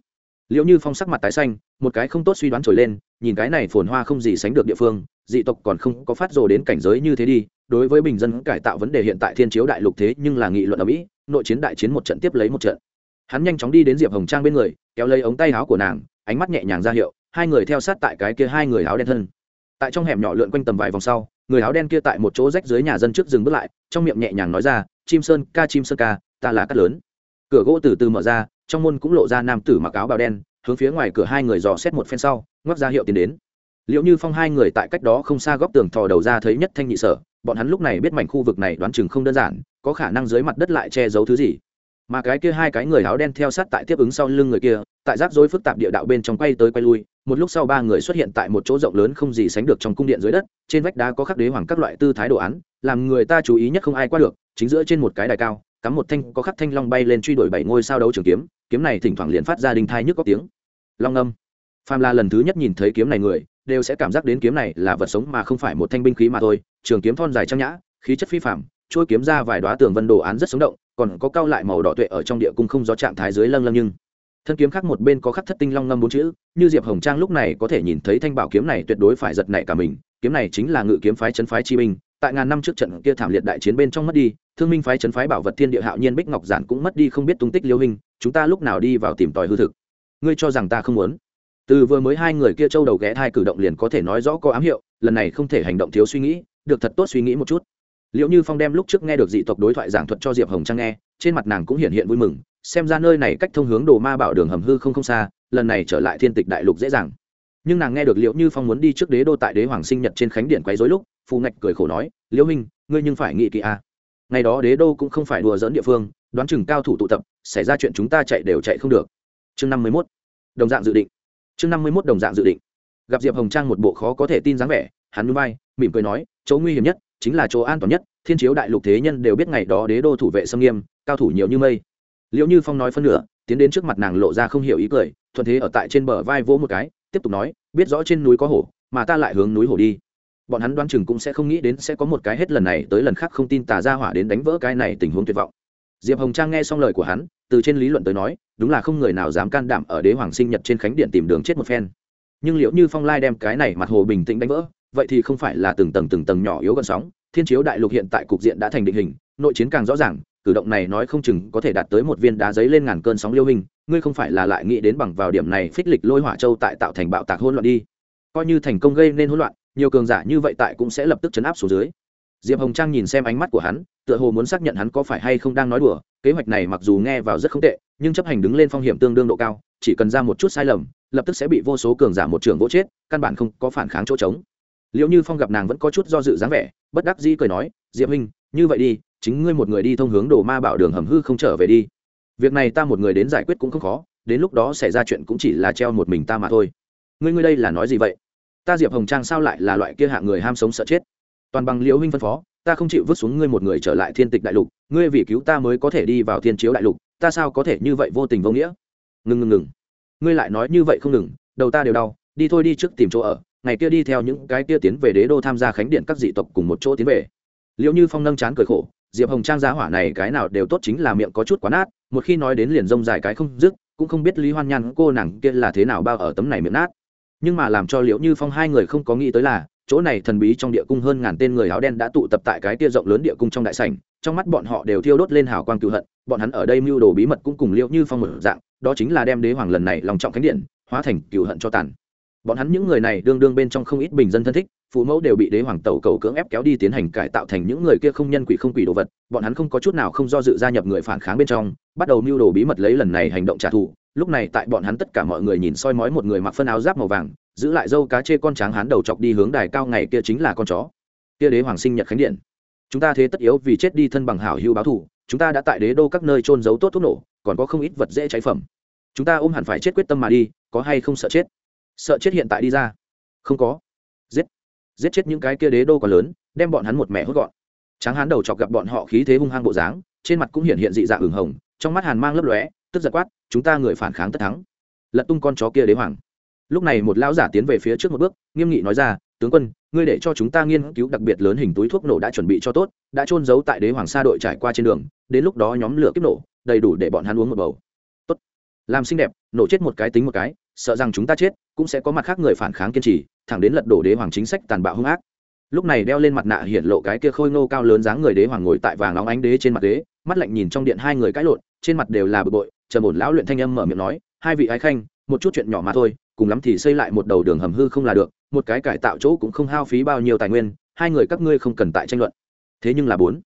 Liễu như phong sắc mặt tái xanh, một cái không tốt suy đoán trồi lên, nhìn cái này phồn hoa không gì sánh được địa phương, dị tộc còn không có phát rồ đến cảnh giới như thế đi, đối với bình dân cải tạo vấn đề hiện tại thiên chiếu đại lục thế nhưng là nghị luận ở mỹ, nội chiến đại chiến một trận tiếp lấy một trận. Hắn nhanh chóng đi đến diệp hồng trang bên người, kéo lấy ống tay áo của nàng, ánh mắt nhẹ nhàng ra hiệu hai người theo sát tại cái kia hai người áo đen thân. Tại trong hẻm nhỏ lượn quanh tầm vài vòng sau, người áo đen kia tại một chỗ rách dưới nhà dân trước dừng bước lại, trong miệng nhẹ nhàng nói ra, chim sơn ca, chim sơn ca, ta là cắt lớn. Cửa gỗ từ từ mở ra, trong môn cũng lộ ra nam tử mặc áo bào đen, hướng phía ngoài cửa hai người dò xét một phen sau, ngoắc ra hiệu tiến đến. Liệu như phong hai người tại cách đó không xa góc tường thò đầu ra thấy nhất thanh nhị sở, bọn hắn lúc này biết mảnh khu vực này đoán chừng không đơn giản, có khả năng dưới mặt đất lại che giấu thứ gì mà cái kia hai cái người áo đen theo sát tại tiếp ứng sau lưng người kia, tại rác rối phức tạp địa đạo bên trong quay tới quay lui, một lúc sau ba người xuất hiện tại một chỗ rộng lớn không gì sánh được trong cung điện dưới đất, trên vách đá có khắc đế hoàng các loại tư thái đồ án, làm người ta chú ý nhất không ai qua được, chính giữa trên một cái đài cao, cắm một thanh, có khắc thanh long bay lên truy đuổi bảy ngôi sao đấu trường kiếm kiếm này thỉnh thoảng liền phát ra đinh thai nhức có tiếng. Long âm. Phàm là lần thứ nhất nhìn thấy kiếm này người, đều sẽ cảm giác đến kiếm này là vật sống mà không phải một thanh binh khí mà thôi, trường kiếm thon dài trang nhã, khí chất phi phạm trôi kiếm ra vài đoá tường vân đồ án rất sống động, còn có cao lại màu đỏ tuệ ở trong địa cung không gió trạng thái dưới lâng lâng nhưng thân kiếm khác một bên có khắc thất tinh long ngâm bốn chữ, như diệp hồng trang lúc này có thể nhìn thấy thanh bảo kiếm này tuyệt đối phải giật nảy cả mình, kiếm này chính là ngự kiếm phái chân phái chi binh, tại ngàn năm trước trận kia thảm liệt đại chiến bên trong mất đi, thương minh phái chân phái bảo vật thiên địa hạo nhiên bích ngọc giản cũng mất đi không biết tung tích liêu hình, chúng ta lúc nào đi vào tìm tòi hư thực. Ngươi cho rằng ta không muốn? Từ vừa mới hai người kia châu đầu ghé thai cử động liền có thể nói rõ có ám hiệu, lần này không thể hành động thiếu suy nghĩ, được thật tốt suy nghĩ một chút liệu như phong đem lúc trước nghe được dị tộc đối thoại giảng thuật cho diệp hồng trang nghe, trên mặt nàng cũng hiện hiện vui mừng, xem ra nơi này cách thông hướng đồ ma bảo đường hầm hư không không xa, lần này trở lại thiên tịch đại lục dễ dàng. Nhưng nàng nghe được liệu như phong muốn đi trước đế đô tại đế hoàng sinh nhật trên khánh điện quấy dối lúc, phù ngạch cười khổ nói, liễu minh ngươi nhưng phải nghĩ kỹ a à. ngày đó đế đô cũng không phải đùa dỡn địa phương, đoán chừng cao thủ tụ tập, xảy ra chuyện chúng ta chạy đều chạy không được. Chương năm mươi mốt. Đồng dạng dự định. Chương năm mươi mốt đồng dạng dự định. Gặp diệp hồng trang một bộ khó có thể tin dáng vẻ, hắn núi bay mỉm cười nói, chỗ nguy hiểm nhất chính là chỗ an toàn nhất, thiên chiếu đại lục thế nhân đều biết ngày đó đế đô thủ vệ xâm nghiêm, cao thủ nhiều như mây. Liệu như phong nói phân nửa, tiến đến trước mặt nàng lộ ra không hiểu ý cười, thuận thế ở tại trên bờ vai vỗ một cái, tiếp tục nói, biết rõ trên núi có hổ, mà ta lại hướng núi hổ đi. Bọn hắn đoán chừng cũng sẽ không nghĩ đến sẽ có một cái hết lần này tới lần khác không tin tà ra hỏa đến đánh vỡ cái này tình huống tuyệt vọng. Diệp hồng trang nghe xong lời của hắn, từ trên lý luận tới nói, đúng là không người nào dám can đảm ở đế hoàng sinh nhật trên khánh điện tìm đường chết một phen. Nhưng liệu như phong lai đem cái này mặt hồ bình tĩnh đánh vỡ vậy thì không phải là từng tầng từng tầng nhỏ yếu gần sóng, thiên chiếu đại lục hiện tại cục diện đã thành định hình, nội chiến càng rõ ràng, cử động này nói không chừng có thể đạt tới một viên đá giấy lên ngàn cơn sóng liêu hình, ngươi không phải là lại nghĩ đến bằng vào điểm này phích lịch lôi hỏa châu tại tạo thành bạo tạc hỗn loạn đi. Coi như thành công gây nên hỗn loạn, nhiều cường giả như vậy tại cũng sẽ lập tức chấn áp xuống dưới. Diệp hồng trang nhìn xem ánh mắt của hắn, tựa hồ muốn xác nhận hắn có phải hay không đang nói đùa, kế hoạch này mặc dù nghe vào rất không tệ, nhưng chấp hành đứng lên phong hiểm tương đương độ cao, chỉ cần ra một chút sai lầm, lập tức sẽ bị vô số cường giả một trường vỗ chết, căn bản không có phản kháng chỗ trống liệu như phong gặp nàng vẫn có chút do dự dáng vẻ, bất đắc dĩ cười nói, diệp huynh, như vậy đi, chính ngươi một người đi thông hướng đồ ma bảo đường hầm hư không trở về đi. Việc này ta một người đến giải quyết cũng không khó, đến lúc đó xảy ra chuyện cũng chỉ là treo một mình ta mà thôi. Ngươi ngươi đây là nói gì vậy? Ta diệp hồng trang sao lại là loại kia hạ người ham sống sợ chết? Toàn bằng liễu huynh phân phó, ta không chịu vứt xuống ngươi một người trở lại thiên tịch đại lục, ngươi vì cứu ta mới có thể đi vào thiên chiếu đại lục, ta sao có thể như vậy vô tình vô nghĩa? Ngừng ngừng ngừng. Ngươi lại nói như vậy không ngừng, đầu ta đều đau, đi thôi đi trước tìm chỗ ở ngày kia đi theo những cái kia tiến về đế đô tham gia khánh điện các dị tộc cùng một chỗ tiến về. Liệu như phong nâng chán cười khổ, diệp hồng trang giá hỏa này cái nào đều tốt chính là miệng có chút quá nát, một khi nói đến liền rông dài cái không dứt, cũng không biết lý hoan nhan cô nàng kia là thế nào bao ở tấm này miệng nát. Nhưng mà làm cho liệu như phong hai người không có nghĩ tới là, chỗ này thần bí trong địa cung hơn ngàn tên người áo đen đã tụ tập tại cái tia rộng lớn địa cung trong đại sảnh, trong mắt bọn họ đều thiêu đốt lên hào quang cựu hận, bọn hắn ở đây mưu đồ bí mật cũng cùng liệu như phong một dạng, đó chính là đem đế hoàng lần này lòng trọng khánh điện, hóa thành cựu hận cho tàn bọn hắn những người này đương đương bên trong không ít bình dân thân thích, phụ mẫu đều bị đế hoàng tẩu cầu cưỡng ép kéo đi tiến hành cải tạo thành những người kia không nhân quỷ không quỷ đồ vật, bọn hắn không có chút nào không do dự gia nhập người phản kháng bên trong, bắt đầu mưu đồ bí mật lấy lần này hành động trả thù. Lúc này tại bọn hắn tất cả mọi người nhìn soi mói một người mặc phân áo giáp màu vàng, giữ lại dâu cá chê con tráng hắn đầu chọc đi hướng đài cao ngày kia chính là con chó. Kia đế hoàng sinh nhật khánh điện. Chúng ta thế tất yếu vì chết đi thân bằng hảo hưu báo thù, chúng ta đã tại đế đô các nơi trôn giấu tốt thuốc nổ, còn có không ít vật dễ cháy phẩm. Chúng ta ôm hẳn phải chết quyết tâm mà đi, có hay không sợ chết? Sợ chết hiện tại đi ra. Không có. Giết. Giết chết những cái kia đế đô còn lớn, đem bọn hắn một mẹ hốt gọn. Tráng hán đầu chọc gặp bọn họ khí thế hung hăng bộ dáng, trên mặt cũng hiện hiện dị dạng ửng hồng, trong mắt hàn mang lấp lóe, tức giật quát, chúng ta người phản kháng tất thắng. Lật tung con chó kia đế hoàng. Lúc này một lão giả tiến về phía trước một bước, nghiêm nghị nói ra, tướng quân, ngươi để cho chúng ta nghiên cứu đặc biệt lớn hình túi thuốc nổ đã chuẩn bị cho tốt, đã trôn giấu tại đế hoàng sa đội trải qua trên đường, đến lúc đó nhóm lửa kiếp nổ, đầy đủ để bọn hắn uống một bầu. Tốt. Làm xinh đẹp, nổ chết một cái tính một cái sợ rằng chúng ta chết, cũng sẽ có mặt khác người phản kháng kiên trì, thẳng đến lật đổ đế hoàng chính sách tàn bạo hung ác. Lúc này đeo lên mặt nạ hiện lộ cái kia khôi ngô cao lớn dáng người đế hoàng ngồi tại vàng óng ánh đế trên mặt đế, mắt lạnh nhìn trong điện hai người cãi lộn, trên mặt đều là bực bội chờ ổn lão luyện thanh âm mở miệng nói, hai vị ái khanh, một chút chuyện nhỏ mà thôi, cùng lắm thì xây lại một đầu đường hầm hư không là được, một cái cải tạo chỗ cũng không hao phí bao nhiêu tài nguyên, hai người các ngươi không cần tại tranh luận. Thế nhưng là bốn,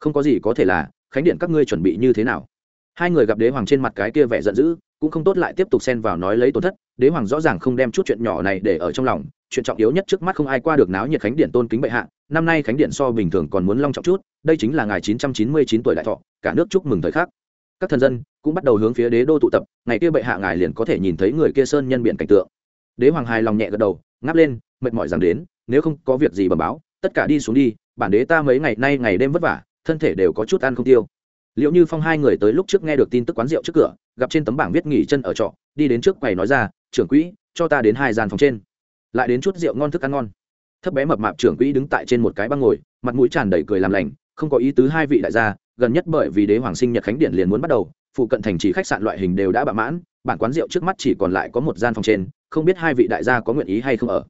không có gì có thể là, khánh điện các ngươi chuẩn bị như thế nào? Hai người gặp đế hoàng trên mặt cái kia vẻ giận dữ cũng không tốt lại tiếp tục xen vào nói lấy tổn thất, đế hoàng rõ ràng không đem chút chuyện nhỏ này để ở trong lòng, chuyện trọng yếu nhất trước mắt không ai qua được náo nhiệt khánh điện tôn kính bệ hạ, năm nay khánh điện so bình thường còn muốn long trọng chút, đây chính là ngày chín trăm chín mươi chín tuổi đại thọ, cả nước chúc mừng thời khắc. Các thần dân cũng bắt đầu hướng phía đế đô tụ tập, ngày kia bệ hạ ngài liền có thể nhìn thấy người kia sơn nhân biện cảnh tượng. Đế hoàng hài lòng nhẹ gật đầu, ngáp lên, mệt mỏi rằng đến, nếu không có việc gì bẩm báo, tất cả đi xuống đi, bản đế ta mấy ngày nay ngày đêm vất vả, thân thể đều có chút ăn không tiêu liệu như phong hai người tới lúc trước nghe được tin tức quán rượu trước cửa, gặp trên tấm bảng viết nghỉ chân ở trọ, đi đến trước quầy nói ra, trưởng quỹ, cho ta đến hai gian phòng trên. Lại đến chút rượu ngon thức ăn ngon. Thấp bé mập mạp trưởng quỹ đứng tại trên một cái băng ngồi, mặt mũi tràn đầy cười làm lành, không có ý tứ hai vị đại gia, gần nhất bởi vì đế hoàng sinh nhật khánh điện liền muốn bắt đầu, phụ cận thành trì khách sạn loại hình đều đã bạ mãn, bản quán rượu trước mắt chỉ còn lại có một gian phòng trên, không biết hai vị đại gia có nguyện ý hay không ở.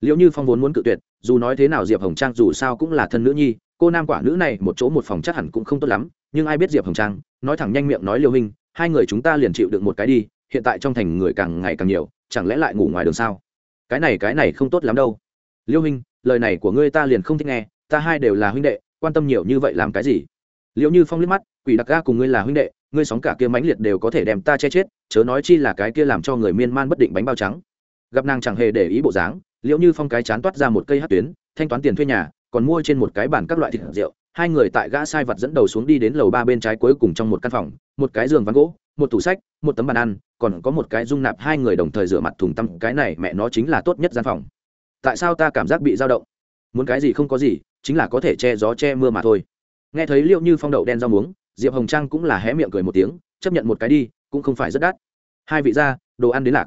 Liệu như phong vốn muốn cự tuyệt, dù nói thế nào diệp hồng trang dù sao cũng là thân nữ nhi, cô nam quả nữ này một chỗ một phòng chắc hẳn cũng không tốt lắm nhưng ai biết diệp hồng trang nói thẳng nhanh miệng nói liêu hình hai người chúng ta liền chịu được một cái đi, hiện tại trong thành người càng ngày càng nhiều, chẳng lẽ lại ngủ ngoài đường sao? Cái này cái này không tốt lắm đâu. Liêu hình lời này của ngươi ta liền không thích nghe, ta hai đều là huynh đệ, quan tâm nhiều như vậy làm cái gì? Liệu như phong liếc mắt, quỷ đặc ga cùng ngươi là huynh đệ, ngươi sóng cả kia mãnh liệt đều có thể đem ta che chết, chớ nói chi là cái kia làm cho người miên man bất định bánh bao trắng. Gặp nàng chẳng hề để ý bộ dáng liệu như phong cái chán toát ra một cây hát tuyến, thanh toán tiền thuê nhà còn mua trên một cái bàn các loại thịt rượu. Hai người tại gã sai vật dẫn đầu xuống đi đến lầu ba bên trái cuối cùng trong một căn phòng, một cái giường ván gỗ, một tủ sách, một tấm bàn ăn, còn có một cái dung nạp hai người đồng thời rửa mặt thùng tăm. Cái này mẹ nó chính là tốt nhất gian phòng. Tại sao ta cảm giác bị dao động? Muốn cái gì không có gì, chính là có thể che gió che mưa mà thôi. Nghe thấy liệu như phong đậu đen rau muống, diệp hồng trang cũng là hé miệng cười một tiếng, chấp nhận một cái đi, cũng không phải rất đắt. Hai vị ra đồ ăn đến lạc.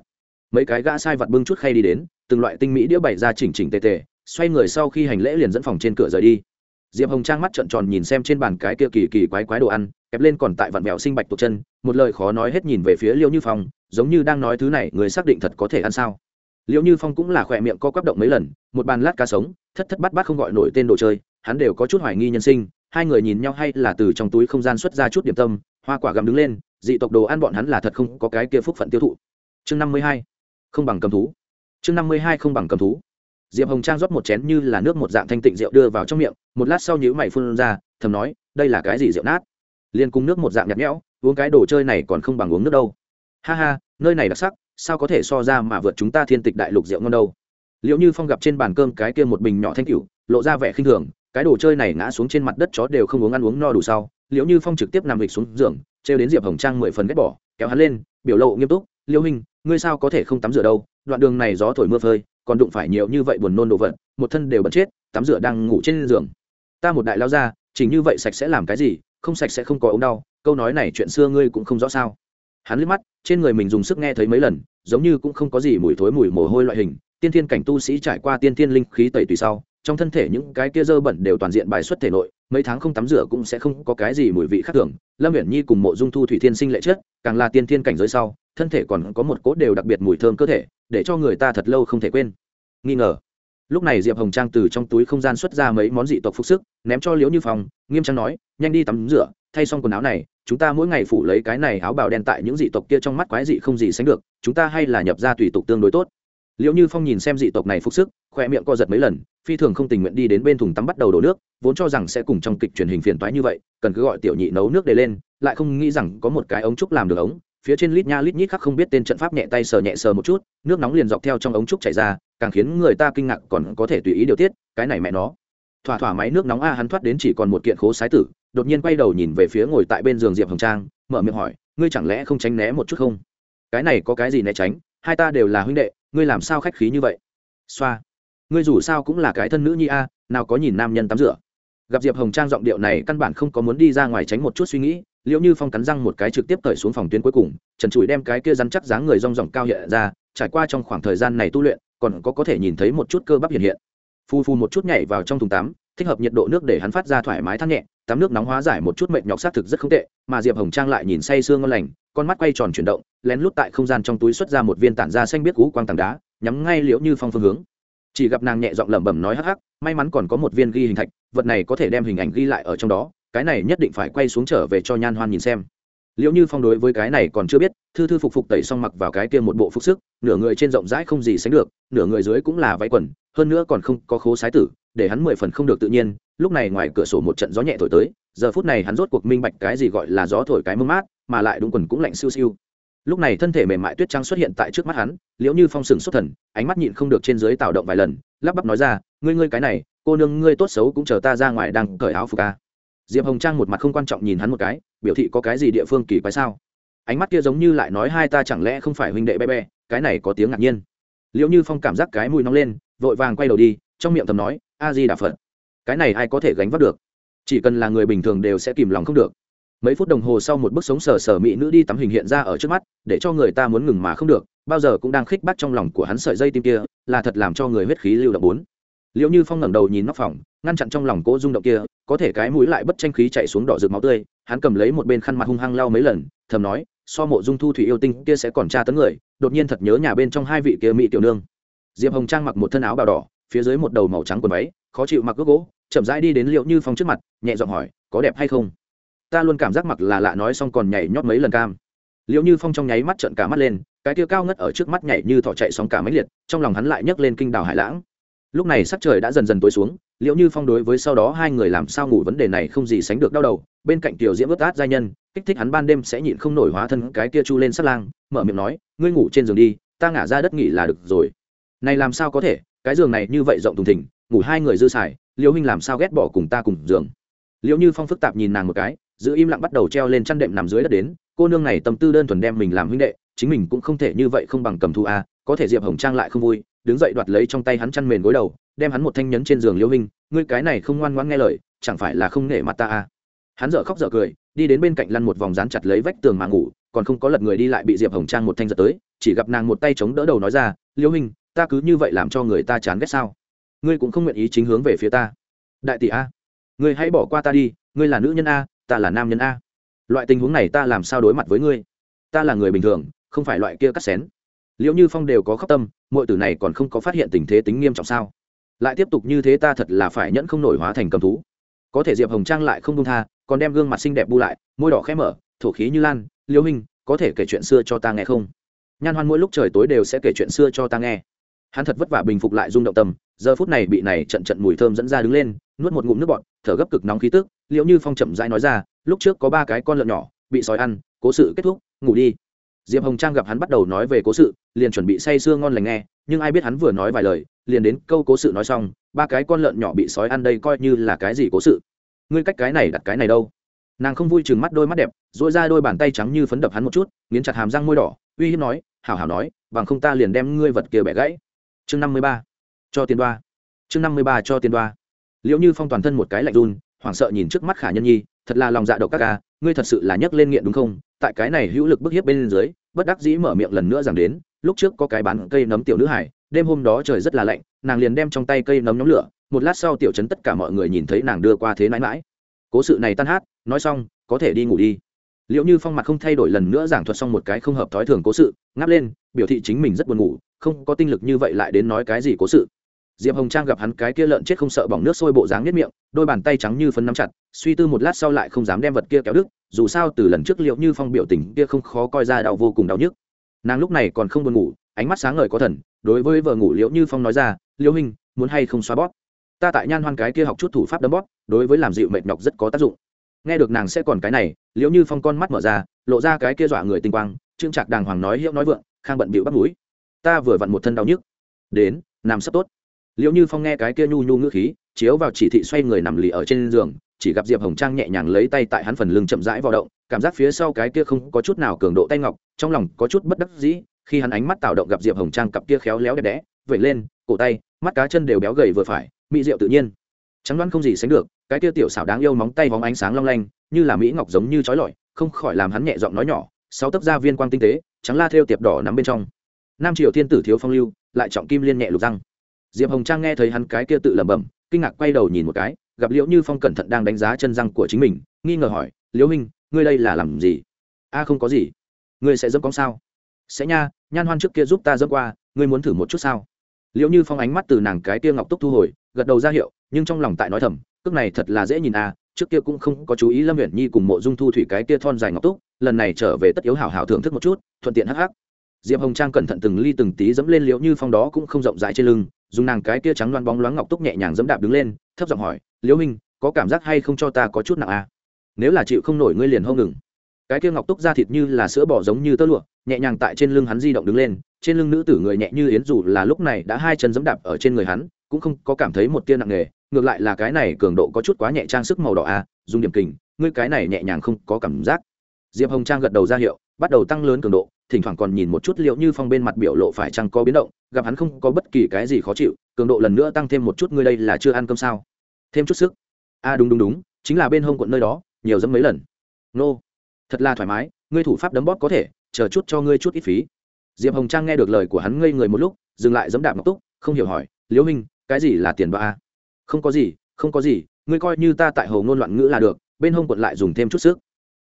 Mấy cái gã sai vật bưng chút khay đi đến, từng loại tinh mỹ đĩa bày ra chỉnh chỉnh tề tề xoay người sau khi hành lễ liền dẫn phòng trên cửa rời đi. Diệp hồng trang mắt trợn tròn nhìn xem trên bàn cái kia kỳ kỳ quái quái đồ ăn, kẹp lên còn tại vặn vẹo sinh bạch tuột chân, một lời khó nói hết nhìn về phía liêu như phong, giống như đang nói thứ này, người xác định thật có thể ăn sao? Liêu như phong cũng là khỏe miệng co quắp động mấy lần, một bàn lát cá sống, thất thất bát bát không gọi nổi tên đồ chơi, hắn đều có chút hoài nghi nhân sinh, hai người nhìn nhau hay là từ trong túi không gian xuất ra chút điểm tâm, hoa quả gặm đứng lên, dị tộc đồ ăn bọn hắn là thật không có cái kia phúc phận tiêu thụ. Chương năm mươi hai, không bằng cầm thú. Chương năm mươi hai, không bằng cầm thú diệp hồng trang rót một chén như là nước một dạng thanh tịnh rượu đưa vào trong miệng, một lát sau nhữ mày phun ra, thầm nói, đây là cái gì rượu nát? Liền cùng nước một dạng nhạt nhẽo, uống cái đồ chơi này còn không bằng uống nước đâu. Ha ha, nơi này đặc sắc, sao có thể so ra mà vượt chúng ta thiên tịch đại lục rượu ngon đâu? Liệu như phong gặp trên bàn cơm cái kia một bình nhỏ thanh cửu, lộ ra vẻ khinh thường, cái đồ chơi này ngã xuống trên mặt đất chó đều không uống ăn uống no đủ sau. Liệu như phong trực tiếp nằm lịch xuống giường, trêu đến diệp hồng trang mười phần ghét bỏ, kéo hắn lên, biểu lộ nghiêm túc liêu hình ngươi sao có thể không tắm rửa đâu? Đoạn đường này gió thổi mưa phơi còn đụng phải nhiều như vậy buồn nôn đồ vật, một thân đều bật chết, tắm rửa đang ngủ trên giường. Ta một đại lao ra, chỉnh như vậy sạch sẽ làm cái gì, không sạch sẽ không có ống đau, câu nói này chuyện xưa ngươi cũng không rõ sao. Hắn liếc mắt, trên người mình dùng sức nghe thấy mấy lần, giống như cũng không có gì mùi thối mùi mồ hôi loại hình. Tiên thiên cảnh tu sĩ trải qua tiên thiên linh khí tẩy tùy sau, trong thân thể những cái kia dơ bẩn đều toàn diện bài xuất thể nội mấy tháng không tắm rửa cũng sẽ không có cái gì mùi vị khác thường. Lâm viễn nhi cùng mộ dung thu thủy thiên sinh lệ chất càng là tiên thiên cảnh giới sau thân thể còn có một cốt đều đặc biệt mùi thơm cơ thể để cho người ta thật lâu không thể quên. Nghi ngờ. Lúc này diệp hồng trang từ trong túi không gian xuất ra mấy món dị tộc phục sức ném cho liễu như Phòng, nghiêm trang nói nhanh đi tắm rửa thay xong quần áo này chúng ta mỗi ngày phủ lấy cái này áo bào đen tại những dị tộc kia trong mắt quái dị không gì sánh được chúng ta hay là nhập ra tùy tục tương đối tốt liệu như phong nhìn xem dị tộc này phục sức khoe miệng co giật mấy lần, phi thường không tình nguyện đi đến bên thùng tắm bắt đầu đổ nước, vốn cho rằng sẽ cùng trong kịch truyền hình phiền toái như vậy, cần cứ gọi tiểu nhị nấu nước để lên, lại không nghĩ rằng có một cái ống trúc làm được ống, phía trên lít nha lít nhít khác không biết tên trận pháp nhẹ tay sờ nhẹ sờ một chút, nước nóng liền dọc theo trong ống trúc chảy ra, càng khiến người ta kinh ngạc còn có thể tùy ý điều tiết, cái này mẹ nó. Thỏa thỏa máy nước nóng a hắn thoát đến chỉ còn một kiện khố sái tử, đột nhiên quay đầu nhìn về phía ngồi tại bên giường diệp hồng trang, mở miệng hỏi, ngươi chẳng lẽ không tránh né một chút không? Cái này có cái gì né tránh? Hai ta đều là huynh đệ ngươi làm sao khách khí như vậy? Xoa. Ngươi dù sao cũng là cái thân nữ nhi a, nào có nhìn nam nhân tắm rửa. Gặp diệp hồng trang giọng điệu này căn bản không có muốn đi ra ngoài tránh một chút suy nghĩ liệu như phong cắn răng một cái trực tiếp cởi xuống phòng tuyến cuối cùng, trần trụi đem cái kia rắn chắc dáng người rong ròng cao hiện ra, trải qua trong khoảng thời gian này tu luyện, còn có có thể nhìn thấy một chút cơ bắp hiện hiện. Phu phu một chút nhảy vào trong thùng tắm, thích hợp nhiệt độ nước để hắn phát ra thoải mái thắt nhẹ tắm nước nóng hóa giải một chút mệt nhọc xác thực rất không tệ, mà diệp hồng trang lại nhìn say sương ngon lành, con mắt quay tròn chuyển động, lén lút tại không gian trong túi xuất ra một viên tản da xanh biết cú quang tảng đá, nhắm ngay liễu như phong phương hướng. Chỉ gặp nàng nhẹ giọng lẩm bẩm nói hắc hắc, may mắn còn có một viên ghi hình thạch, vật này có thể đem hình ảnh ghi lại ở trong đó, cái này nhất định phải quay xuống trở về cho nhan hoan nhìn xem. Liệu như phong đối với cái này còn chưa biết, thư thư phục phục tẩy xong mặc vào cái kia một bộ phục sức, nửa người trên rộng rãi không gì sánh được, nửa người dưới cũng là váy quần, hơn nữa còn không có khố sái tử để hắn mười phần không được tự nhiên, lúc này ngoài cửa sổ một trận gió nhẹ thổi tới, giờ phút này hắn rốt cuộc minh bạch cái gì gọi là gió thổi cái mơ mát, mà lại đúng quần cũng lạnh siêu siêu. Lúc này thân thể mềm mại tuyết trắng xuất hiện tại trước mắt hắn, liễu như phong sừng xuất thần, ánh mắt nhịn không được trên dưới tạo động vài lần, lắp bắp nói ra, ngươi ngươi cái này, cô nương ngươi tốt xấu cũng chờ ta ra ngoài đang cởi áo phục ca diệp hồng trang một mặt không quan trọng nhìn hắn một cái, biểu thị có cái gì địa phương kỳ quái sao? Ánh mắt kia giống như lại nói hai ta chẳng lẽ không phải huynh đệ bé bé, cái này có tiếng ngạc nhiên. Liễu như phong cảm giác cái mùi nóng lên, vội vàng quay đầu đi, trong miệng thầm nói a di đà phật. Cái này ai có thể gánh vác được? Chỉ cần là người bình thường đều sẽ kìm lòng không được. Mấy phút đồng hồ sau một bức sống sờ sờ mỹ nữ đi tắm hình hiện ra ở trước mắt, để cho người ta muốn ngừng mà không được, bao giờ cũng đang khích bắt trong lòng của hắn sợi dây tim kia, là thật làm cho người huyết khí lưu động bốn. Liệu như phong ngẩng đầu nhìn nóc phòng, ngăn chặn trong lòng cỗ rung động kia, có thể cái mũi lại bất tranh khí chạy xuống đỏ rực máu tươi, hắn cầm lấy một bên khăn mặt hung hăng lau mấy lần, thầm nói, so mộ dung thu thủy yêu tinh kia sẽ còn tra tấn người, đột nhiên thật nhớ nhà bên trong hai vị kia mỹ tiểu nương. Diệp hồng trang mặc một thân áo bào đỏ phía dưới một đầu màu trắng quần váy, khó chịu mặc ước gỗ, chậm rãi đi đến liệu như phong trước mặt, nhẹ giọng hỏi, có đẹp hay không? Ta luôn cảm giác mặc là lạ nói xong còn nhảy nhót mấy lần cam. Liệu như phong trong nháy mắt trợn cả mắt lên, cái kia cao ngất ở trước mắt nhảy như thọ chạy sóng cả mấy liệt, trong lòng hắn lại nhấc lên kinh đào hải lãng. Lúc này sắc trời đã dần dần tối xuống liệu như phong đối với sau đó hai người làm sao ngủ vấn đề này không gì sánh được đau đầu, bên cạnh tiểu diễm ướt át giai nhân, kích thích hắn ban đêm sẽ nhịn không nổi hóa thân cái kia chu lên sắt lang, mở miệng nói, ngươi ngủ trên giường đi, ta ngả ra đất nghỉ là được rồi. Này làm sao có thể? Cái giường này như vậy rộng thùng thình, ngủ hai người dư xài, liễu huynh làm sao ghét bỏ cùng ta cùng giường? Liễu như phong phức tạp nhìn nàng một cái, giữ im lặng bắt đầu treo lên chăn đệm nằm dưới đất đến, cô nương này tâm tư đơn thuần đem mình làm huynh đệ, chính mình cũng không thể như vậy không bằng cầm thu a, có thể diệp hồng trang lại không vui, đứng dậy đoạt lấy trong tay hắn chăn mền gối đầu, đem hắn một thanh nhấn trên giường liễu huynh, ngươi cái này không ngoan ngoãn nghe lời, chẳng phải là không nể mặt ta a? Hắn dở khóc dở cười, đi đến bên cạnh lăn một vòng dán chặt lấy vách tường mà ngủ, còn không có lật người đi lại bị diệp hồng trang một thanh giật tới, chỉ gặp nàng một tay chống đỡ đầu nói ra, liễu huynh ta cứ như vậy làm cho người ta chán ghét sao? Ngươi cũng không nguyện ý chính hướng về phía ta. Đại tỷ a, ngươi hãy bỏ qua ta đi, ngươi là nữ nhân a, ta là nam nhân a. Loại tình huống này ta làm sao đối mặt với ngươi? Ta là người bình thường, không phải loại kia cắt xén. Liệu như phong đều có khóc tâm mọi tử này còn không có phát hiện tình thế tính nghiêm trọng sao? Lại tiếp tục như thế ta thật là phải nhẫn không nổi hóa thành cầm thú. Có thể diệp hồng trang lại không công tha, còn đem gương mặt xinh đẹp bu lại, môi đỏ khẽ mở, thổ khí như lan liêu hình có thể kể chuyện xưa cho ta nghe không? Nhan hoan mỗi lúc trời tối đều sẽ kể chuyện xưa cho ta nghe hắn thật vất vả bình phục lại rung động tâm, giờ phút này bị này trận trận mùi thơm dẫn ra đứng lên, nuốt một ngụm nước bọt, thở gấp cực nóng khí tức, liệu như phong chậm rãi nói ra, lúc trước có ba cái con lợn nhỏ, bị sói ăn, cố sự kết thúc, ngủ đi. Diệp hồng trang gặp hắn bắt đầu nói về cố sự, liền chuẩn bị say sưa ngon lành nghe, nhưng ai biết hắn vừa nói vài lời, liền đến câu cố sự nói xong, ba cái con lợn nhỏ bị sói ăn đây coi như là cái gì cố sự. Ngươi cách cái này đặt cái này đâu? Nàng không vui chừng mắt đôi mắt đẹp dội ra đôi bàn tay trắng như phấn đập hắn một chút, nghiến chặt hàm răng môi đỏ, uy hiếp nói, hảo hảo nói, bằng không ta liền đem ngươi vật kia bẻ gãy chương năm mươi ba. Cho tiền đoa. Chương năm mươi ba cho tiền đoa. Liệu như phong toàn thân một cái lạnh run, hoảng sợ nhìn trước mắt khả nhân nhi, thật là lòng dạ độc các ca, ngươi thật sự là nhấc lên nghiện đúng không? Tại cái này hữu lực bức hiếp bên dưới, bất đắc dĩ mở miệng lần nữa rằng đến, lúc trước có cái bán cây nấm tiểu nữ hải, đêm hôm đó trời rất là lạnh, nàng liền đem trong tay cây nấm nhóm lửa, một lát sau tiểu chấn tất cả mọi người nhìn thấy nàng đưa qua thế mãi mãi. Cố sự này tan hát, nói xong, có thể đi ngủ đi. Liệu như phong mặt không thay đổi lần nữa giảng thuật xong một cái không hợp thói thường cố sự, ngáp lên, biểu thị chính mình rất buồn ngủ không có tinh lực như vậy lại đến nói cái gì cố sự. Diệp hồng trang gặp hắn cái kia lợn chết không sợ bỏng nước sôi bộ dáng nhất miệng, đôi bàn tay trắng như phấn nắm chặt, suy tư một lát sau lại không dám đem vật kia kéo đứt, dù sao từ lần trước liệu như phong biểu tình kia không khó coi ra đau vô cùng đau nhức. Nàng lúc này còn không buồn ngủ, ánh mắt sáng ngời có thần, đối với vợ ngủ liễu như phong nói ra, liễu hình muốn hay không xoa bóp? Ta tại nhan hoan cái kia học chút thủ pháp đấm bóp, đối với làm dịu mệt nhọc rất có tác dụng. Nghe được nàng sẽ còn cái này, liễu như phong con mắt mở ra, lộ ra cái kia dọa người tinh quang, trương trạc đàng hoàng nói hiệu nói vượng, khang bận bịu bắt mũi ta vừa vặn một thân đau nhức. Đến, nằm sắp tốt. Liệu như phong nghe cái kia nhu nhu ngữ khí, chiếu vào chỉ thị xoay người nằm lì ở trên giường, chỉ gặp diệp hồng trang nhẹ nhàng lấy tay tại hắn phần lưng chậm rãi vào động, cảm giác phía sau cái kia không có chút nào cường độ tay ngọc, trong lòng có chút bất đắc dĩ, khi hắn ánh mắt tạo động gặp diệp hồng trang cặp kia khéo léo đẹp đẽ, vẩy lên, cổ tay, mắt cá chân đều béo gầy vừa phải, mỹ rượu tự nhiên. Trắng đoán không gì sánh được, cái kia tiểu xảo đáng yêu móng tay vóng ánh sáng long lanh, như là mỹ ngọc giống như trói lọi, không khỏi làm hắn nhẹ giọng nói nhỏ, sáu tấc da viên quang tinh tế, trắng la thêu tiệp đỏ nắm bên trong nam triều thiên tử thiếu phong lưu, lại trọng kim liên nhẹ lục răng. Diệp hồng trang nghe thấy hắn cái kia tự lẩm bẩm, kinh ngạc quay đầu nhìn một cái, gặp liễu như phong cẩn thận đang đánh giá chân răng của chính mình, nghi ngờ hỏi, liễu minh ngươi đây là làm gì? A, không có gì. Ngươi sẽ dẫm cong sao? Sẽ nha, nhan hoan trước kia giúp ta dẫm qua, ngươi muốn thử một chút sao? Liễu như phong ánh mắt từ nàng cái kia ngọc túc thu hồi, gật đầu ra hiệu, nhưng trong lòng tại nói thầm, cước này thật là dễ nhìn a, trước kia cũng không có chú ý lâm huyện nhi cùng mộ dung thu thủy cái kia thon dài ngọc túc, lần này trở về tất yếu hảo hảo thưởng thức một chút, thuận tiện hắc hắc diệp hồng trang cẩn thận từng ly từng tí dẫm lên liễu như phong đó cũng không rộng rãi trên lưng, dùng nàng cái kia trắng loan bóng loáng ngọc túc nhẹ nhàng dẫm đạp đứng lên, thấp giọng hỏi, liễu minh có cảm giác hay không cho ta có chút nặng à? nếu là chịu không nổi ngươi liền hông ngừng cái kia ngọc túc da thịt như là sữa bò giống như tơ lụa, nhẹ nhàng tại trên lưng hắn di động đứng lên, trên lưng nữ tử người nhẹ như yến dù là lúc này đã hai chân dẫm đạp ở trên người hắn, cũng không có cảm thấy một tia nặng nề, ngược lại là cái này cường độ có chút quá nhẹ trang sức màu đỏ à dùng điểm kình, ngươi cái này nhẹ nhàng không có cảm giác diệp hồng trang gật đầu ra hiệu bắt đầu tăng lớn cường độ, thỉnh thoảng còn nhìn một chút liệu như phong bên mặt biểu lộ phải chăng có biến động, gặp hắn không có bất kỳ cái gì khó chịu, cường độ lần nữa tăng thêm một chút, ngươi đây là chưa ăn cơm sao? Thêm chút sức. A à đúng đúng đúng, chính là bên hông quận nơi đó, nhiều dẫm mấy lần. Nô, thật là thoải mái, ngươi thủ pháp đấm bóp có thể, chờ chút cho ngươi chút ít phí. Diệp hồng trang nghe được lời của hắn ngây người một lúc, dừng lại dẫm đạp ngọc túc, không hiểu hỏi, liễu minh cái gì là tiền bạc a không có gì, không có gì, ngươi coi như ta tại hầu ngôn loạn ngữ là được, bên hông quận lại dùng thêm chút sức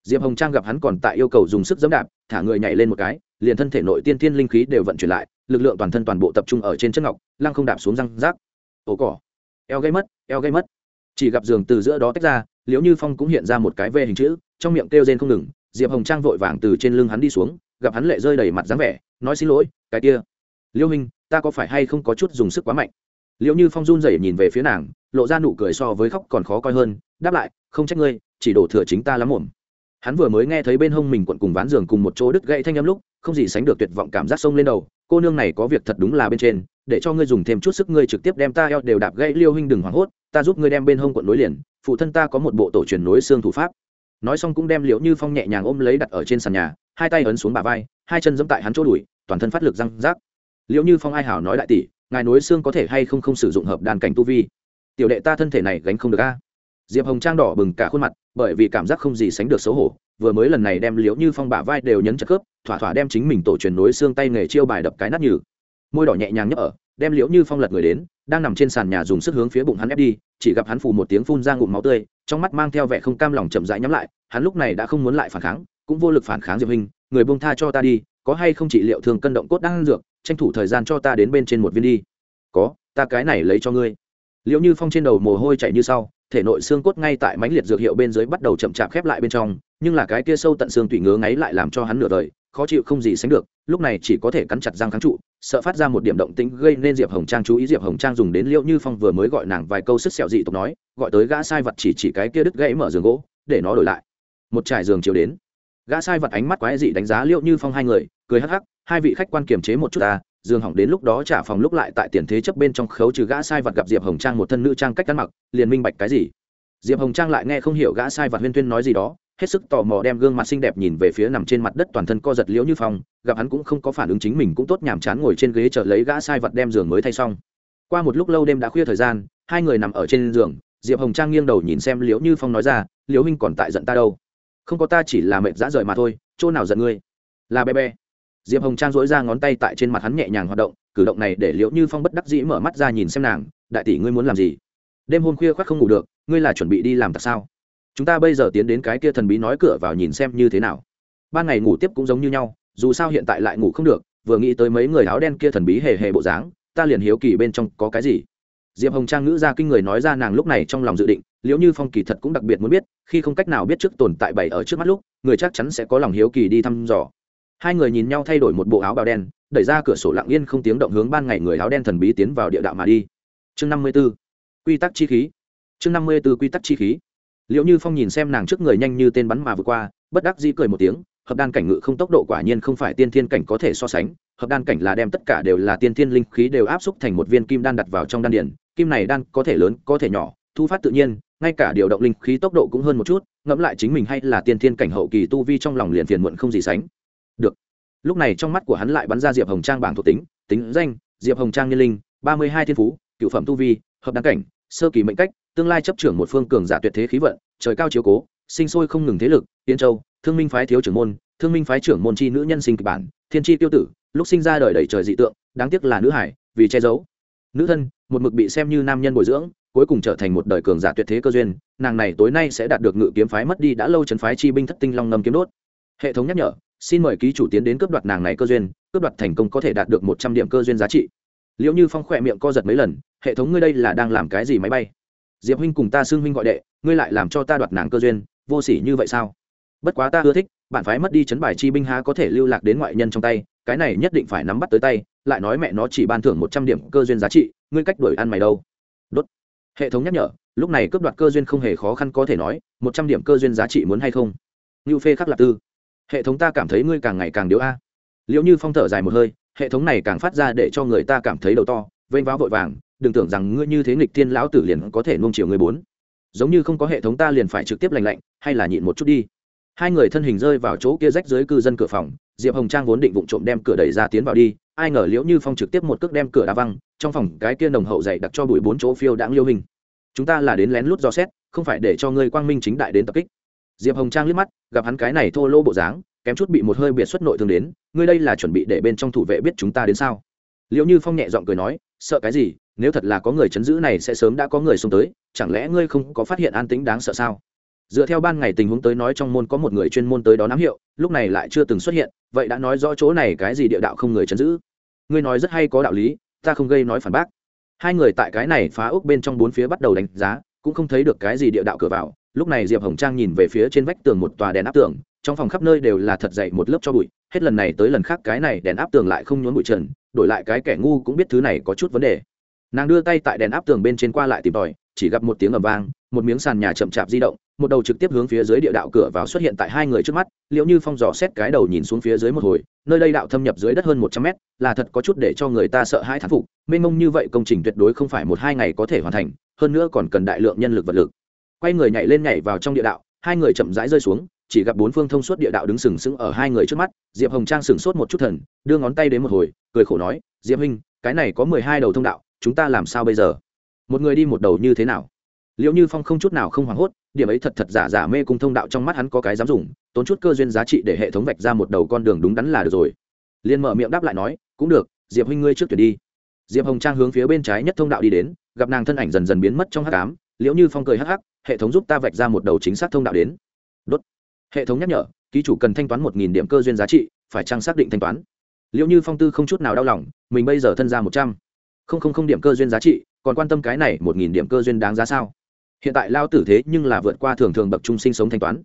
diệp hồng trang gặp hắn còn tại yêu cầu dùng sức dẫm đạp, thả người nhảy lên một cái, liền thân thể nội tiên thiên linh khí đều vận chuyển lại, lực lượng toàn thân toàn bộ tập trung ở trên chất ngọc, lăng không đạp xuống răng rác. Ổ cỏ. Eo gây mất, eo gây mất. Chỉ gặp giường từ giữa đó tách ra, liễu như phong cũng hiện ra một cái V hình chữ, trong miệng kêu rên không ngừng, diệp hồng trang vội vàng từ trên lưng hắn đi xuống, gặp hắn lệ rơi đầy mặt dáng vẻ, nói xin lỗi, cái kia. Liễu hình ta có phải hay không có chút dùng sức quá mạnh? Liễu như phong run rẩy nhìn về phía nàng, lộ ra nụ cười so với khóc còn khó coi hơn, đáp lại, không trách ngươi, chỉ đổ thừa chính ta lắm mồm hắn vừa mới nghe thấy bên hông mình quận cùng ván giường cùng một chỗ đứt gãy thanh âm lúc, không gì sánh được tuyệt vọng cảm giác sông lên đầu. Cô nương này có việc thật đúng là bên trên, để cho ngươi dùng thêm chút sức ngươi trực tiếp đem ta eo đều đạp gãy liêu huynh đừng hoảng hốt, ta giúp ngươi đem bên hông quận nối liền, phụ thân ta có một bộ tổ truyền nối xương thủ pháp. Nói xong cũng đem liễu như phong nhẹ nhàng ôm lấy đặt ở trên sàn nhà, hai tay ấn xuống bà vai, hai chân giẫm tại hắn chỗ đùi, toàn thân phát lực răng rác. Liễu như phong ai hảo nói đại tỷ, ngài nối xương có thể hay không không sử dụng hợp đàn cảnh tu vi? Tiểu đệ ta thân thể này gánh không được a diệp hồng trang đỏ bừng cả khuôn mặt, bởi vì cảm giác không gì sánh được xấu hổ, vừa mới lần này đem liễu như phong bả vai đều nhấn chặt khớp, thỏa thỏa đem chính mình tổ truyền nối xương tay nghề chiêu bài đập cái nát nhừ. Môi đỏ nhẹ nhàng nhấp ở, đem liễu như phong lật người đến, đang nằm trên sàn nhà dùng sức hướng phía bụng hắn ép đi, chỉ gặp hắn phù một tiếng phun ra ngụm máu tươi, trong mắt mang theo vẻ không cam lòng chậm rãi nhắm lại, hắn lúc này đã không muốn lại phản kháng, cũng vô lực phản kháng diệp hình người buông tha cho ta đi, có hay không chỉ liệu thường cân động cốt đang dược, tranh thủ thời gian cho ta đến bên trên một viên đi. Có, ta cái này lấy cho ngươi. Liệu như phong trên đầu mồ hôi chảy như sau thể nội xương cốt ngay tại mãnh liệt dược hiệu bên dưới bắt đầu chậm chạp khép lại bên trong, nhưng là cái kia sâu tận xương tủy ngứa ngáy lại làm cho hắn nửa đời, khó chịu không gì sánh được, lúc này chỉ có thể cắn chặt răng kháng trụ, sợ phát ra một điểm động tĩnh gây nên diệp hồng trang chú ý, diệp hồng trang dùng đến liệu như phong vừa mới gọi nàng vài câu sức sẹo dị tục nói, gọi tới gã sai vật chỉ chỉ cái kia đứt gãy mở giường gỗ, để nó đổi lại. Một trải giường chiều đến. Gã sai vật ánh mắt quái dị đánh giá liệu như phong hai người, cười hắc hắc, hai vị khách quan kiềm chế một chút ta giường hỏng đến lúc đó trả phòng lúc lại tại tiền thế chấp bên trong khấu trừ gã sai vật gặp diệp hồng trang một thân nữ trang cách ăn mặc, liền minh bạch cái gì. Diệp hồng trang lại nghe không hiểu gã sai vật huyên tuyên nói gì đó, hết sức tò mò đem gương mặt xinh đẹp nhìn về phía nằm trên mặt đất toàn thân co giật liễu như phong, gặp hắn cũng không có phản ứng chính mình cũng tốt nhàm chán ngồi trên ghế chờ lấy gã sai vật đem giường mới thay xong. Qua một lúc lâu đêm đã khuya thời gian, hai người nằm ở trên giường, diệp hồng trang nghiêng đầu nhìn xem liễu như phong nói ra, liễu huynh còn tại giận ta đâu? Không có ta chỉ là mệt dã rời mà thôi, chỗ nào giận ngươi? Là bé bé diệp hồng trang dỗi ra ngón tay tại trên mặt hắn nhẹ nhàng hoạt động, cử động này để liễu như phong bất đắc dĩ mở mắt ra nhìn xem nàng, đại tỷ ngươi muốn làm gì? Đêm hôm khuya khoác không ngủ được, ngươi là chuẩn bị đi làm tặc sao? Chúng ta bây giờ tiến đến cái kia thần bí nói cửa vào nhìn xem như thế nào. Ban ngày ngủ tiếp cũng giống như nhau, dù sao hiện tại lại ngủ không được, vừa nghĩ tới mấy người áo đen kia thần bí hề hề bộ dáng, ta liền hiếu kỳ bên trong có cái gì. Diệp hồng trang ngữ ra kinh người nói ra nàng lúc này trong lòng dự định liệu như phong kỳ thật cũng đặc biệt muốn biết, khi không cách nào biết trước tồn tại bày ở trước mắt lúc, người chắc chắn sẽ có lòng hiếu kỳ đi thăm dò hai người nhìn nhau thay đổi một bộ áo bào đen, đẩy ra cửa sổ lặng yên không tiếng động hướng ban ngày người áo đen thần bí tiến vào địa đạo mà đi. Chương năm mươi b ố quy tắc chi khí. Chương năm mươi b ố quy tắc chi khí. Liệu như phong nhìn xem nàng trước người nhanh như tên bắn mà vượt qua, bất đắc dĩ cười một tiếng, hợp đan cảnh ngự không tốc độ quả nhiên không phải tiên thiên cảnh có thể so sánh, hợp đan cảnh là đem tất cả đều là tiên thiên linh khí đều áp xúc thành một viên kim đan đặt vào trong đan điển kim này đan có thể lớn, có thể nhỏ, thu phát tự nhiên, ngay cả điều động linh khí tốc độ cũng hơn một chút, ngẫm lại chính mình hay là tiên thiên cảnh hậu kỳ tu vi trong lòng liền phiền muộn không gì sánh được. Lúc này trong mắt của hắn lại bắn ra diệp hồng trang bảng thuộc tính tính danh, diệp hồng trang nhân linh, ba mươi hai thiên phú, cựu phẩm tu vi, hợp đáng cảnh, sơ kỳ mệnh cách, tương lai chấp trưởng một phương cường giả tuyệt thế khí vận, trời cao chiếu cố, sinh sôi không ngừng thế lực, Yên châu, thương minh phái thiếu trưởng môn, thương minh phái trưởng môn chi nữ nhân sinh kịch bản, thiên tri tiêu tử, lúc sinh ra đời đầy trời dị tượng, đáng tiếc là nữ hải, vì che giấu. Nữ thân, một mực bị xem như nam nhân bồi dưỡng, cuối cùng trở thành một đời cường giả tuyệt thế cơ duyên, nàng này tối nay sẽ đạt được ngự kiếm phái mất đi đã lâu trấn phái chi binh thất tinh long ngâm kiếm đốt hệ thống nhắc nhở, xin mời ký chủ tiến đến cướp đoạt nàng này cơ duyên, cướp đoạt thành công có thể đạt được một trăm điểm cơ duyên giá trị. Liệu như phong khỏe miệng co giật mấy lần, hệ thống ngươi đây là đang làm cái gì máy bay? Diệp huynh cùng ta xưng huynh gọi đệ, ngươi lại làm cho ta đoạt nàng cơ duyên, vô s ỉ như vậy sao? Bất quá ta ưa thích, bạn phái mất đi chấn bài chi binh há có thể lưu lạc đến ngoại nhân trong tay, cái này nhất định phải nắm bắt tới tay, lại nói mẹ nó chỉ ban thưởng một trăm điểm cơ duyên giá trị, ngươi cách đuổi ăn mày đâu? Đốt. Hệ thống nhắc nhở, lúc này cướp đoạt cơ duyên không hề khó khăn có thể nói, một trăm điểm cơ duyên giá trị muốn hay không? Như phê khắc lạc tư hệ thống ta cảm thấy ngươi càng ngày càng điếu a. Liệu như phong thở dài một hơi, hệ thống này càng phát ra để cho người ta cảm thấy đầu to, vênh váo vội vàng, đừng tưởng rằng ngươi như thế nghịch thiên lão tử liền có thể nuông chiều người bốn. Giống như không có hệ thống ta liền phải trực tiếp lành lạnh, hay là nhịn một chút đi. Hai người thân hình rơi vào chỗ kia rách dưới cư dân cửa phòng, diệp hồng trang vốn định vụng trộm đem cửa đẩy ra tiến vào đi, ai ngờ liễu như phong trực tiếp một cước đem cửa đá văng, trong phòng cái kia nồng hậu dày đặt cho bụi bốn chỗ phiêu đãng liêu hình. Chúng ta là đến lén lút do xét, không phải để cho ngươi quang minh chính đại đến tập kích diệp hồng trang liếc mắt, gặp hắn cái này thô lỗ bộ dáng, kém chút bị một hơi biệt xuất nội thương đến, ngươi đây là chuẩn bị để bên trong thủ vệ biết chúng ta đến sao? Liệu như phong nhẹ giọng cười nói, sợ cái gì, nếu thật là có người chấn giữ này sẽ sớm đã có người xông tới, chẳng lẽ ngươi không có phát hiện an tĩnh đáng sợ sao? Dựa theo ban ngày tình huống tới nói trong môn có một người chuyên môn tới đó nắm hiệu, lúc này lại chưa từng xuất hiện, vậy đã nói rõ chỗ này cái gì địa đạo không người chấn giữ? Ngươi nói rất hay có đạo lý, ta không gây nói phản bác. Hai người tại cái này phá ốc bên trong bốn phía bắt đầu đánh giá, cũng không thấy được cái gì địa đạo cửa vào lúc này diệp hồng trang nhìn về phía trên vách tường một tòa đèn áp tường, trong phòng khắp nơi đều là thật dậy một lớp cho bụi, hết lần này tới lần khác cái này đèn áp tường lại không nhốn bụi trần, đổi lại cái kẻ ngu cũng biết thứ này có chút vấn đề. Nàng đưa tay tại đèn áp tường bên trên qua lại tìm tòi, chỉ gặp một tiếng ầm vang, một miếng sàn nhà chậm chạp di động, một đầu trực tiếp hướng phía dưới địa đạo cửa vào xuất hiện tại hai người trước mắt, liệu như phong dò xét cái đầu nhìn xuống phía dưới một hồi, nơi đây đạo thâm nhập dưới đất hơn một trăm mét, là thật có chút để cho người ta sợ hãi thán phục, mênh mông như vậy công trình tuyệt đối không phải một hai ngày có thể hoàn thành, hơn nữa còn cần đại lượng nhân lực vật lực quay người nhảy lên nhảy vào trong địa đạo, hai người chậm rãi rơi xuống, chỉ gặp bốn phương thông suốt địa đạo đứng sừng sững ở hai người trước mắt, diệp hồng trang sừng sốt một chút thần, đưa ngón tay đến một hồi, cười khổ nói, diệp huynh, cái này có mười hai đầu thông đạo, chúng ta làm sao bây giờ? Một người đi một đầu như thế nào? Liệu như phong không chút nào không hoảng hốt, điểm ấy thật thật giả giả mê cung thông đạo trong mắt hắn có cái dám dùng, tốn chút cơ duyên giá trị để hệ thống vạch ra một đầu con đường đúng đắn là được rồi. Liền mở miệng đáp lại nói, cũng được, diệp huynh ngươi trước tuyển đi. Diệp hồng trang hướng phía bên trái nhất thông đạo đi đến, gặp nàng thân ảnh dần dần biến mất trong hắc ám, liễu như phong cười hắc hắc hệ thống giúp ta vạch ra một đầu chính xác thông đạo đến. Đốt. Hệ thống nhắc nhở, ký chủ cần thanh toán một nghìn điểm cơ duyên giá trị, phải chăng xác định thanh toán? Liệu như phong tư không chút nào đau lòng, mình bây giờ thân ra một trăm. Không không không điểm cơ duyên giá trị, còn quan tâm cái này một nghìn điểm cơ duyên đáng giá sao? Hiện tại lao tử thế nhưng là vượt qua thường thường bậc trung sinh sống thanh toán.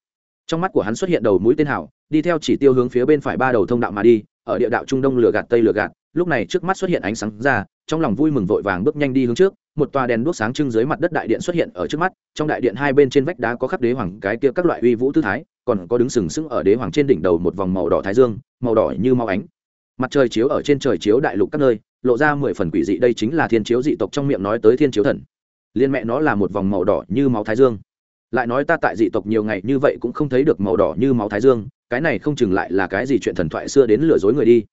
Trong mắt của hắn xuất hiện đầu mũi tên hảo, đi theo chỉ tiêu hướng phía bên phải ba đầu thông đạo mà đi, ở địa đạo trung đông lửa gạt tây lửa gạt, lúc này trước mắt xuất hiện ánh sáng ra, trong lòng vui mừng vội vàng bước nhanh đi hướng trước một tòa đèn đuốc sáng trưng dưới mặt đất đại điện xuất hiện ở trước mắt, trong đại điện hai bên trên vách đá có khắc đế hoàng, cái kia các loại uy vũ tư thái, còn có đứng sừng sững ở đế hoàng trên đỉnh đầu một vòng màu đỏ thái dương, màu đỏ như mau ánh. Mặt trời chiếu ở trên trời chiếu đại lục các nơi, lộ ra mười phần quỷ dị, đây chính là thiên chiếu dị tộc trong miệng nói tới thiên chiếu thần. Liên mẹ nó là một vòng màu đỏ như máu thái dương. Lại nói ta tại dị tộc nhiều ngày như vậy cũng không thấy được màu đỏ như máu thái dương, cái này không chừng lại là cái gì chuyện thần thoại xưa đến lừa dối người đi.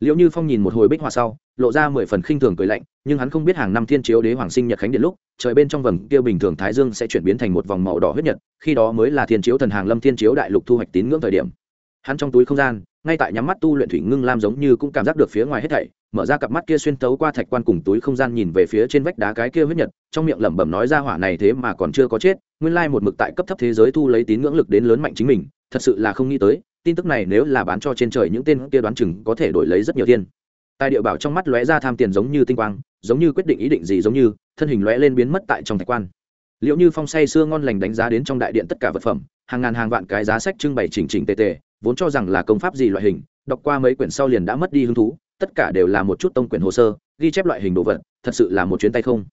Liệu như phong nhìn một hồi bích hoa sau lộ ra mười phần khinh thường cười lạnh, nhưng hắn không biết hàng năm thiên chiếu đế hoàng sinh nhật khánh điện lúc, trời bên trong vầng kia bình thường thái dương sẽ chuyển biến thành một vòng màu đỏ huyết nhật, khi đó mới là thiên chiếu thần hàng lâm thiên chiếu đại lục thu hoạch tín ngưỡng thời điểm. Hắn trong túi không gian, ngay tại nhắm mắt tu luyện thủy ngưng lam giống như cũng cảm giác được phía ngoài hết thảy, mở ra cặp mắt kia xuyên tấu qua thạch quan cùng túi không gian nhìn về phía trên vách đá cái kia huyết nhật, trong miệng lẩm bẩm nói ra hỏa này thế mà còn chưa có chết, nguyên lai một mực tại cấp thấp thế giới thu lấy tín ngưỡng lực đến lớn mạnh chính mình, thật sự là không nghĩ tới, tin tức này nếu là bán cho trên trời những tên kia đoán chừng có thể đổi lấy rất nhiều tiền tài địa bảo trong mắt lóe ra tham tiền giống như tinh quang, giống như quyết định ý định gì giống như, thân hình lóe lên biến mất tại trong thạch quan. Liệu như phong say sưa ngon lành đánh giá đến trong đại điện tất cả vật phẩm, hàng ngàn hàng vạn cái giá sách trưng bày chỉnh chỉnh tề tề, vốn cho rằng là công pháp gì loại hình, đọc qua mấy quyển sau liền đã mất đi hứng thú, tất cả đều là một chút tông quyển hồ sơ, ghi chép loại hình đồ vật, thật sự là một chuyến tay không.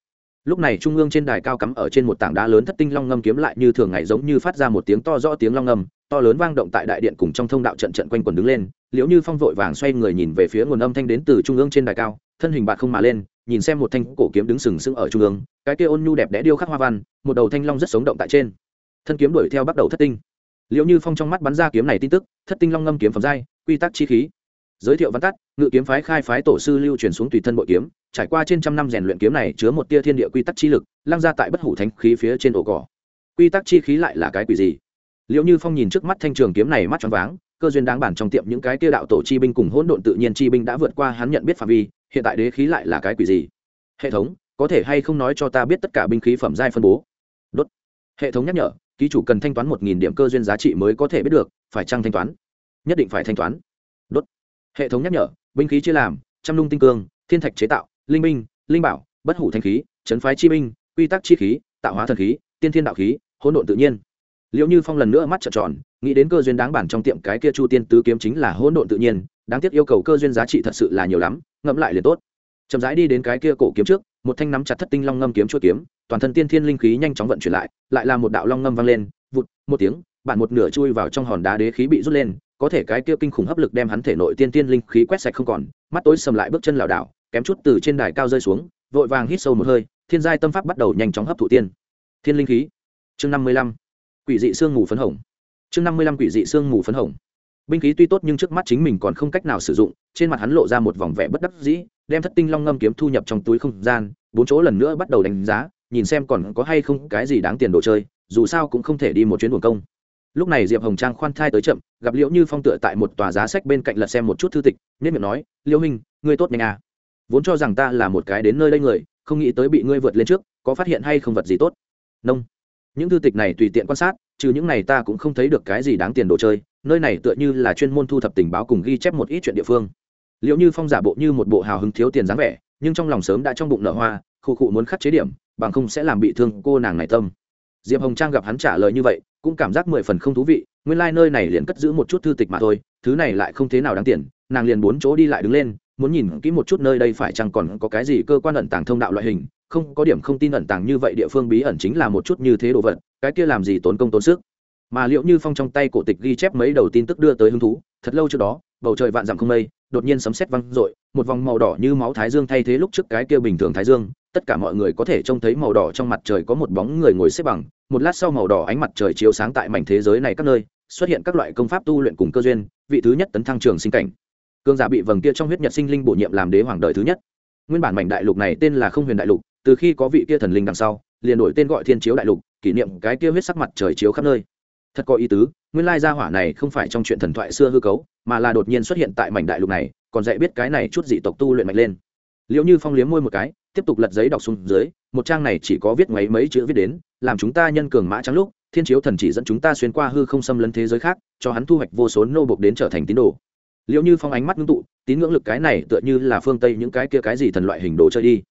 Lúc này trung ương trên đài cao cắm ở trên một tảng đá lớn thất tinh long ngâm kiếm lại như thường ngày giống như phát ra một tiếng to rõ tiếng long ngâm, to lớn vang động tại đại điện cùng trong thông đạo trận trận quanh quần đứng lên liễu như phong vội vàng xoay người nhìn về phía nguồn âm thanh đến từ trung ương trên đài cao, thân hình bạc không mà lên, nhìn xem một thanh cổ kiếm đứng sừng sững ở trung ương, cái kia ôn nhu đẹp đẽ điêu khắc hoa văn, một đầu thanh long rất sống động tại trên. Thân kiếm đuổi theo bắt đầu thất tinh. Liễu như phong trong mắt bắn ra kiếm này tin tức, thất tinh long ngâm kiếm phẩm giai, quy tắc chi khí. Giới thiệu văn tắt, ngự kiếm phái khai phái tổ sư lưu truyền xuống tùy thân bội kiếm, trải qua trên trăm năm rèn luyện kiếm này chứa một tia thiên địa quy tắc chi lực, lăng ra tại bất hủ thánh khí phía trên ổ cỏ. Quy tắc chi khí lại là cái quỷ gì? Liệu như phong nhìn trước mắt thanh trường kiếm này mắt tròn váng cơ duyên đáng bản trong tiệm những cái kia đạo tổ chi binh cùng hỗn độn tự nhiên chi binh đã vượt qua hắn nhận biết phạm vi, hiện tại đế khí lại là cái quỷ gì? Hệ thống, có thể hay không nói cho ta biết tất cả binh khí phẩm giai phân bố? Đốt. Hệ thống nhắc nhở, ký chủ cần thanh toán một nghìn điểm cơ duyên giá trị mới có thể biết được, phải chăng thanh toán? Nhất định phải thanh toán. Đốt. Hệ thống nhắc nhở, binh khí chia làm, trăm lung tinh cương, thiên thạch chế tạo, linh binh, linh bảo, bất hủ thanh khí trấn phái chi binh, quy tắc chi khí, tạo hóa thần khí, tiên thiên đạo khí, hỗn độn tự nhiên liệu như phong lần nữa mắt trợn tròn, nghĩ đến cơ duyên đáng bản trong tiệm cái kia chu tiên tứ kiếm chính là hỗn độn tự nhiên, đáng tiếc yêu cầu cơ duyên giá trị thật sự là nhiều lắm, ngẫm lại liền tốt. Chậm rãi đi đến cái kia cổ kiếm trước, một thanh nắm chặt thất tinh long ngâm kiếm chuôi kiếm, toàn thân tiên thiên linh khí nhanh chóng vận chuyển lại lại là một đạo long ngâm vang lên, vụt, một tiếng bản một nửa chui vào trong hòn đá đế khí bị rút lên, có thể cái kia kinh khủng hấp lực đem hắn thể nội tiên tiên linh khí quét sạch không còn, mắt tối sầm lại bước chân lảo đảo, kém chút từ trên đài cao rơi xuống, vội vàng hít sâu một hơi, thiên giai tâm pháp bắt đầu nhanh chóng hấp thụ tiên thiên linh khí. Chương năm mươi lăm quỷ dị xương mù phấn hồng. Chương năm mươi lăm quỷ dị xương mù phấn hồng. Binh khí tuy tốt nhưng trước mắt chính mình còn không cách nào sử dụng, trên mặt hắn lộ ra một vòng vẻ bất đắc dĩ, đem thất tinh long ngâm kiếm thu nhập trong túi không gian, bốn chỗ lần nữa bắt đầu đánh giá, nhìn xem còn có hay không cái gì đáng tiền đồ chơi, dù sao cũng không thể đi một chuyến buồn công. Lúc này diệp hồng trang khoan thai tới chậm, gặp liễu như phong tựa tại một tòa giá sách bên cạnh lật xem một chút thư tịch nhất miệng nói, liễu minh ngươi tốt nhanh à. Vốn cho rằng ta là một cái đến nơi đây người, không nghĩ tới bị ngươi vượt lên trước, có phát hiện hay không vật gì tốt? Nông những thư tịch này tùy tiện quan sát, trừ những này ta cũng không thấy được cái gì đáng tiền đồ chơi, nơi này tựa như là chuyên môn thu thập tình báo cùng ghi chép một ít chuyện địa phương. Liệu như phong giả bộ như một bộ hào hứng thiếu tiền dáng vẻ, nhưng trong lòng sớm đã trong bụng nở hoa khu khụ muốn khắc chế điểm, bằng không sẽ làm bị thương cô nàng này tâm. Diệp hồng trang gặp hắn trả lời như vậy, cũng cảm giác mười phần không thú vị, nguyên lai、like、nơi này liền cất giữ một chút thư tịch mà thôi, thứ này lại không thế nào đáng tiền, nàng liền bốn chỗ đi lại đứng lên, muốn nhìn kỹ một chút nơi đây phải chăng còn có cái gì cơ quan ẩn tàng thông đạo loại hình không có điểm không tin ẩn tàng như vậy địa phương bí ẩn chính là một chút như thế đồ vật, cái kia làm gì tốn công tốn sức. Mà liệu như phong trong tay cổ tịch ghi chép mấy đầu tin tức đưa tới hứng thú, thật lâu trước đó, bầu trời vạn dặm không mây, đột nhiên sấm sét văng rội một vòng màu đỏ như máu thái dương thay thế lúc trước cái kia bình thường thái dương, tất cả mọi người có thể trông thấy màu đỏ trong mặt trời có một bóng người ngồi xếp bằng, một lát sau màu đỏ ánh mặt trời chiếu sáng tại mảnh thế giới này các nơi, xuất hiện các loại công pháp tu luyện cùng cơ duyên, vị thứ nhất tấn thăng trường sinh cảnh. Cương giả bị vầng kia trong huyết nhật sinh linh bổ nhiệm làm đế hoàng đời thứ nhất. Nguyên bản mảnh đại lục này tên là không huyền đại lục từ khi có vị kia thần linh đằng sau, liền đổi tên gọi thiên chiếu đại lục, kỷ niệm cái kia huyết sắc mặt trời chiếu khắp nơi. Thật có ý tứ, nguyên lai gia hỏa này không phải trong chuyện thần thoại xưa hư cấu, mà là đột nhiên xuất hiện tại mảnh đại lục này, còn dạy biết cái này chút dị tộc tu luyện mạnh lên. Liệu như phong liếm môi một cái, tiếp tục lật giấy đọc xuống dưới, một trang này chỉ có viết mấy mấy chữ viết đến, làm chúng ta nhân cường mã trắng lúc, thiên chiếu thần chỉ dẫn chúng ta xuyên qua hư không xâm lấn thế giới khác, cho hắn thu hoạch vô số nô bộc đến trở thành tín đồ. Liệu như phong ánh mắt ngưng tụ, tín ngưỡng lực cái này tựa như là phương tây những cái kia cái gì thần loại hình đồ chơi đi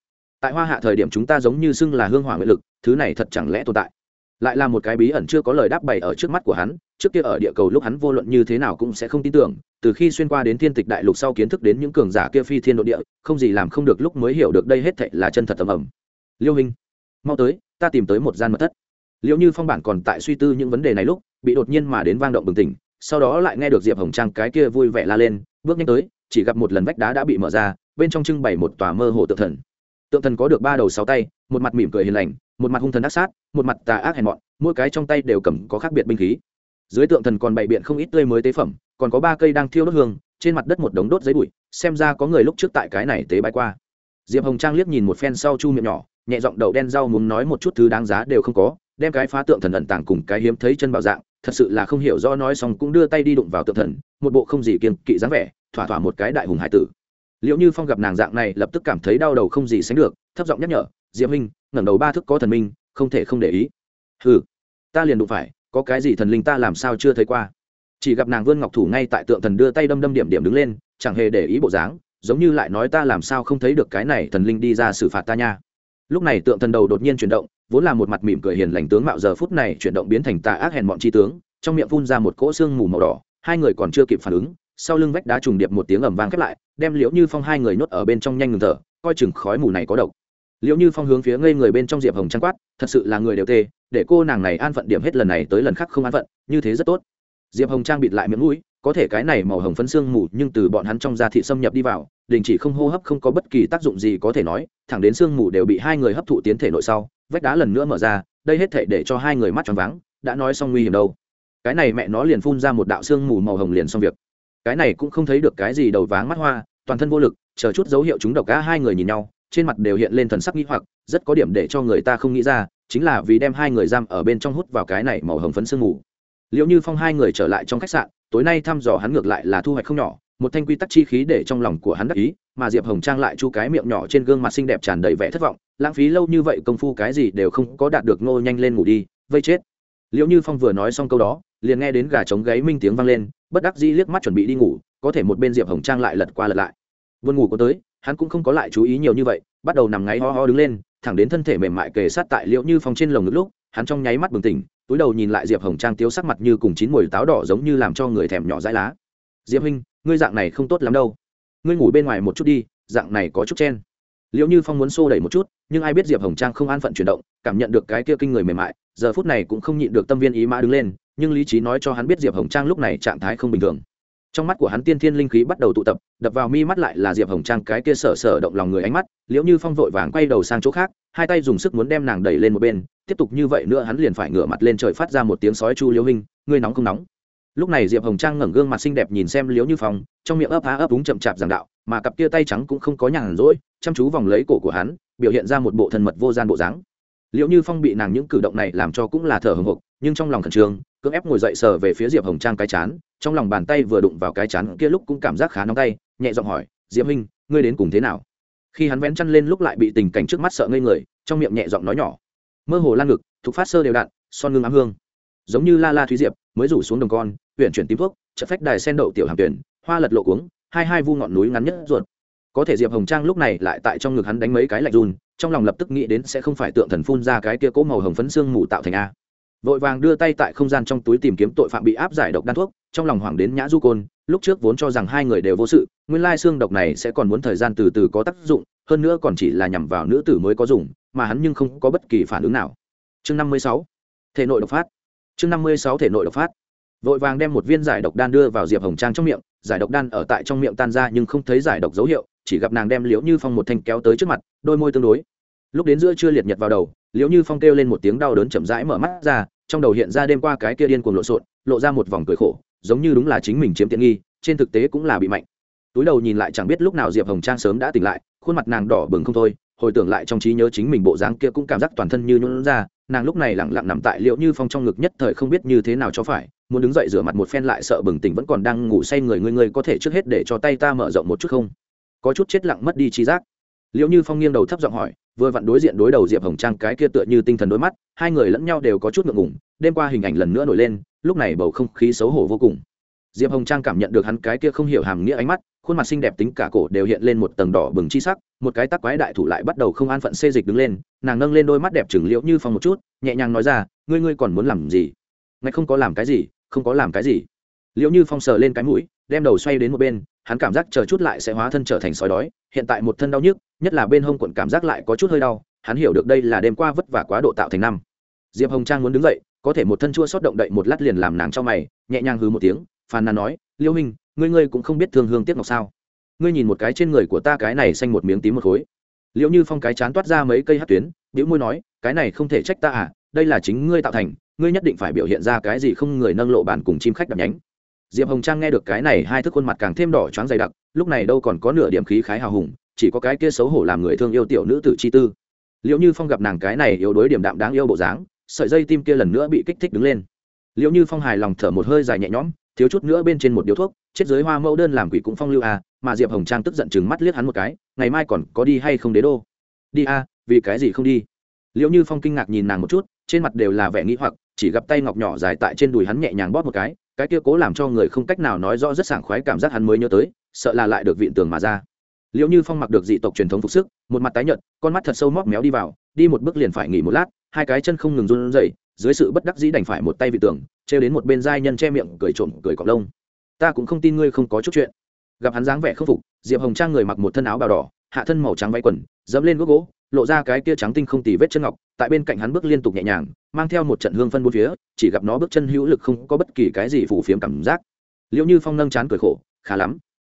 tại hoa hạ thời điểm chúng ta giống như xưng là hương hỏa nguyện lực, thứ này thật chẳng lẽ tồn tại? Lại là một cái bí ẩn chưa có lời đáp bày ở trước mắt của hắn, trước kia ở địa cầu lúc hắn vô luận như thế nào cũng sẽ không tin tưởng, từ khi xuyên qua đến thiên tịch đại lục sau kiến thức đến những cường giả kia phi thiên nội địa, không gì làm không được lúc mới hiểu được đây hết thệ là chân thật tầm ẩm. Liêu hình mau tới, ta tìm tới một gian mật thất. Liệu như phong bản còn tại suy tư những vấn đề này lúc, bị đột nhiên mà đến vang động bừng tỉnh, sau đó lại nghe được diệp hồng trang cái kia vui vẻ la lên, bước nhanh tới, chỉ gặp một lần vách đá đã bị mở ra, bên trong trưng bày một tòa mơ hồ tượng thần tượng thần có được ba đầu sáu tay, một mặt mỉm cười hiền lành, một mặt hung thần ác sát, một mặt tà ác hèn mọn, mỗi cái trong tay đều cầm có khác biệt binh khí. Dưới tượng thần còn bày biện không ít tươi mới tế phẩm, còn có ba cây đang thiêu đốt hương, trên mặt đất một đống đốt giấy bụi, xem ra có người lúc trước tại cái này tế bái qua. Diệp hồng trang liếc nhìn một phen sau chu miệng nhỏ, nhẹ giọng đầu đen rau muốn nói một chút thứ đáng giá đều không có, đem cái phá tượng thần ẩn tàng cùng cái hiếm thấy chân bảo dạng, thật sự là không hiểu do nói xong cũng đưa tay đi đụng vào tượng thần, một bộ không gì kiên kỵ dáng vẻ, thỏa thỏa một cái đại hùng hải tử liệu như phong gặp nàng dạng này lập tức cảm thấy đau đầu không gì sánh được, thấp giọng nhắc nhở, diệp minh ngẩng đầu ba thức có thần minh, không thể không để ý. Hừ, ta liền đụng phải, có cái gì thần linh ta làm sao chưa thấy qua? Chỉ gặp nàng vươn ngọc thủ ngay tại tượng thần đưa tay đâm đâm điểm điểm đứng lên, chẳng hề để ý bộ dáng, giống như lại nói ta làm sao không thấy được cái này thần linh đi ra xử phạt ta nha. Lúc này tượng thần đầu đột nhiên chuyển động, vốn là một mặt mỉm cười hiền lành tướng mạo, giờ phút này chuyển động biến thành tà ác hèn bọn chi tướng, trong miệng phun ra một cỗ xương mù màu đỏ, hai người còn chưa kịp phản ứng sau lưng vách đá trùng điệp một tiếng ầm vang khép lại, đem liễu như phong hai người nhốt ở bên trong nhanh ngừng thở, coi chừng khói mù này có độc. Liễu như phong hướng phía ngây người bên trong diệp hồng trang quát, thật sự là người đều tê, để cô nàng này an phận điểm hết lần này tới lần khác không an phận, như thế rất tốt. Diệp hồng trang bịt lại miệng mũi, có thể cái này màu hồng phấn xương mù nhưng từ bọn hắn trong da thị xâm nhập đi vào, đình chỉ không hô hấp không có bất kỳ tác dụng gì có thể nói, thẳng đến xương mù đều bị hai người hấp thụ tiến thể nội sau, vách đá lần nữa mở ra, đây hết thể để cho hai người mắt tròn váng, đã nói xong nguy hiểm đâu. Cái này mẹ nó liền phun ra một đạo xương mù màu hồng liền xong việc cái này cũng không thấy được cái gì đầu váng mắt hoa, toàn thân vô lực, chờ chút dấu hiệu chúng độc cả hai người nhìn nhau, trên mặt đều hiện lên thần sắc nghĩ hoặc, rất có điểm để cho người ta không nghĩ ra, chính là vì đem hai người giam ở bên trong hút vào cái này màu hồng phấn sương mù. Liệu như phong hai người trở lại trong khách sạn, tối nay thăm dò hắn ngược lại là thu hoạch không nhỏ, một thanh quy tắc chi khí để trong lòng của hắn đắc ý, mà diệp hồng trang lại chu cái miệng nhỏ trên gương mặt xinh đẹp tràn đầy vẻ thất vọng, lãng phí lâu như vậy công phu cái gì đều không có đạt được ngô nhanh lên ngủ đi, vây chết. Liệu như phong vừa nói xong câu đó, liền nghe đến gà trống gáy minh tiếng vang lên bất đắc dĩ liếc mắt chuẩn bị đi ngủ, có thể một bên diệp hồng trang lại lật qua lật lại. Vươn ngủ có tới, hắn cũng không có lại chú ý nhiều như vậy, bắt đầu nằm ngáy ho ho đứng lên, thẳng đến thân thể mềm mại kề sát tại liệu như phong trên lồng ngực lúc, hắn trong nháy mắt bừng tỉnh, túi đầu nhìn lại diệp hồng trang tiếu sắc mặt như cùng chín mùi táo đỏ giống như làm cho người thèm nhỏ dãi lá. Diệp huynh, ngươi dạng này không tốt lắm đâu. Ngươi ngủ bên ngoài một chút đi, dạng này có chút chen. Liệu như phong muốn xô đẩy một chút, nhưng ai biết diệp hồng trang không an phận chuyển động, cảm nhận được cái kia kinh người mềm mại, giờ phút này cũng không nhịn được tâm viên ý mã đứng lên nhưng lý trí nói cho hắn biết diệp hồng trang lúc này trạng thái không bình thường. Trong mắt của hắn tiên thiên linh khí bắt đầu tụ tập, đập vào mi mắt lại là diệp hồng trang cái kia sở sở động lòng người ánh mắt, liễu như phong vội vàng quay đầu sang chỗ khác, hai tay dùng sức muốn đem nàng đẩy lên một bên, tiếp tục như vậy nữa hắn liền phải ngửa mặt lên trời phát ra một tiếng sói chu liễu hình ngươi nóng không nóng? Lúc này diệp hồng trang ngẩng gương mặt xinh đẹp nhìn xem liễu như phong, trong miệng ấp á ấp đúng chậm chạp giảng đạo, mà cặp kia tay trắng cũng không có nhàn rỗi, chăm chú vòng lấy cổ của hắn, biểu hiện ra một bộ thân mật vô gian bộ dáng liệu như phong bị nàng những cử động này làm cho cũng là thở hồng hộc, nhưng trong lòng khẩn trương, cưỡng ép ngồi dậy sờ về phía diệp hồng trang cái chán, trong lòng bàn tay vừa đụng vào cái chán kia lúc cũng cảm giác khá nóng tay, nhẹ giọng hỏi, diệp hinh ngươi đến cùng thế nào? Khi hắn vén chăn lên lúc lại bị tình cảnh trước mắt sợ ngây người, trong miệng nhẹ giọng nói nhỏ, mơ hồ lan ngực, thục phát sơ đều đặn son ngưng ám hương. Giống như la la thúy diệp, mới rủ xuống đồng con huyện chuyển tím thuốc chợ phách đài sen đậu tiểu hàm tuyển, hoa lật lộ cuống, hai hai vu ngọn núi ngắn nhất ruột có thể diệp hồng trang lúc này lại tại trong ngực hắn đánh mấy cái lạnh run, trong lòng lập tức nghĩ đến sẽ không phải tượng thần phun ra cái kia cỗ màu hồng phấn xương mù tạo thành a. Vội vàng đưa tay tại không gian trong túi tìm kiếm tội phạm bị áp giải độc đan thuốc, trong lòng hoảng đến nhã du côn, lúc trước vốn cho rằng hai người đều vô sự, nguyên lai xương độc này sẽ còn muốn thời gian từ từ có tác dụng, hơn nữa còn chỉ là nhằm vào nữ tử mới có dùng, mà hắn nhưng không có bất kỳ phản ứng nào. Chương năm mươi sáu, thể nội độc phát. Chương năm mươi sáu, thể nội độc phát. Vội vàng đem một viên giải độc đan đưa vào diệp hồng trang trong miệng, giải độc đan ở tại trong miệng tan ra nhưng không thấy giải độc dấu hiệu chỉ gặp nàng đem liễu như phong một thanh kéo tới trước mặt, đôi môi tương đối. Lúc đến giữa trưa liệt nhật vào đầu, liễu như phong kêu lên một tiếng đau đớn chậm rãi mở mắt ra, trong đầu hiện ra đêm qua cái kia điên cuồng lộn xộn, lộ ra một vòng cười khổ, giống như đúng là chính mình chiếm tiện nghi, trên thực tế cũng là bị mạnh. Túi đầu nhìn lại chẳng biết lúc nào diệp hồng trang sớm đã tỉnh lại, khuôn mặt nàng đỏ bừng không thôi, hồi tưởng lại trong trí nhớ chính mình bộ dáng kia cũng cảm giác toàn thân như nhún ra, nàng lúc này lẳng lặng nằm tại liệu như phong trong ngực nhất thời không biết như thế nào cho phải, muốn đứng dậy rửa mặt một phen lại sợ bừng tỉnh vẫn còn đang ngủ say người người người có thể trước hết để cho tay ta mở rộng một chút không? Có chút chết lặng mất đi trí giác. Liệu như phong nghiêng đầu thấp giọng hỏi, vừa vặn đối diện đối đầu diệp hồng trang, cái kia tựa như tinh thần đối mắt, hai người lẫn nhau đều có chút ngượng ngủng đêm qua hình ảnh lần nữa nổi lên, lúc này bầu không khí xấu hổ vô cùng. Diệp hồng trang cảm nhận được hắn cái kia không hiểu hàm nghĩa ánh mắt, khuôn mặt xinh đẹp tính cả cổ đều hiện lên một tầng đỏ bừng chi sắc, một cái tắc quái đại thủ lại bắt đầu không an phận xê dịch đứng lên, nàng nâng lên đôi mắt đẹp chừng liễu như phong một chút, nhẹ nhàng nói ra, ngươi ngươi còn muốn làm gì? Ngay không có làm cái gì, không có làm cái gì. Liễu như phong sờ lên cái mũi, đem đầu xoay đến một bên hắn cảm giác chờ chút lại sẽ hóa thân trở thành sói đói, hiện tại một thân đau nhức, nhất là bên hông quận cảm giác lại có chút hơi đau, hắn hiểu được đây là đêm qua vất vả quá độ tạo thành năm. Diệp hồng trang muốn đứng dậy, có thể một thân chua xót động đậy một lát liền làm nàng cho mày, nhẹ nhàng hư một tiếng, phàn nàn nói, liêu minh, ngươi ngươi cũng không biết thương hương tiếc ngọc sao? Ngươi nhìn một cái trên người của ta cái này xanh một miếng tím một khối. Liệu như phong cái chán toát ra mấy cây hát tuyến biểu môi nói, cái này không thể trách ta à đây là chính ngươi tạo thành, ngươi nhất định phải biểu hiện ra cái gì không người nâng lộ bàn cùng chim khách đập nhánh diệp hồng trang nghe được cái này hai thức khuôn mặt càng thêm đỏ choáng dày đặc lúc này đâu còn có nửa điểm khí khái hào hùng chỉ có cái kia xấu hổ làm người thương yêu tiểu nữ tử chi tư. Liệu như phong gặp nàng cái này yếu đuối điểm đạm đáng yêu bộ dáng sợi dây tim kia lần nữa bị kích thích đứng lên. Liệu như phong hài lòng thở một hơi dài nhẹ nhõm thiếu chút nữa bên trên một điếu thuốc chết giới hoa mẫu đơn làm quỷ cũng phong lưu à mà diệp hồng trang tức giận chừng mắt liếc hắn một cái ngày mai còn có đi hay không đế đô? Đi a à, vì cái gì không đi? Liệu như phong kinh ngạc nhìn nàng một chút trên mặt đều là vẻ nghĩ hoặc chỉ gặp tay ngọc nhỏ dài tại trên đùi hắn nhẹ nhàng bóp một cái cái kia cố làm cho người không cách nào nói rõ rất sảng khoái cảm giác hắn mới nhớ tới, sợ là lại được vịn tường mà ra. Liệu như phong mặc được dị tộc truyền thống phục sức, một mặt tái nhợt, con mắt thật sâu móc méo đi vào, đi một bước liền phải nghỉ một lát, hai cái chân không ngừng run rẩy, dưới sự bất đắc dĩ đành phải một tay vị tường treo đến một bên giai nhân che miệng, cười trộm, cười cọc lông. Ta cũng không tin ngươi không có chút chuyện. Gặp hắn dáng vẻ khâm phục, diệp hồng trang người mặc một thân áo bào đỏ, hạ thân màu trắng váy quần, dẫm lên gốc gỗ lộ ra cái kia trắng tinh không tì vết chân ngọc, tại bên cạnh hắn bước liên tục nhẹ nhàng, mang theo một trận hương phân bốn phía, chỉ gặp nó bước chân hữu lực không có bất kỳ cái gì phủ phiếm cảm giác. Liệu như phong nâng chán cười khổ, khá lắm.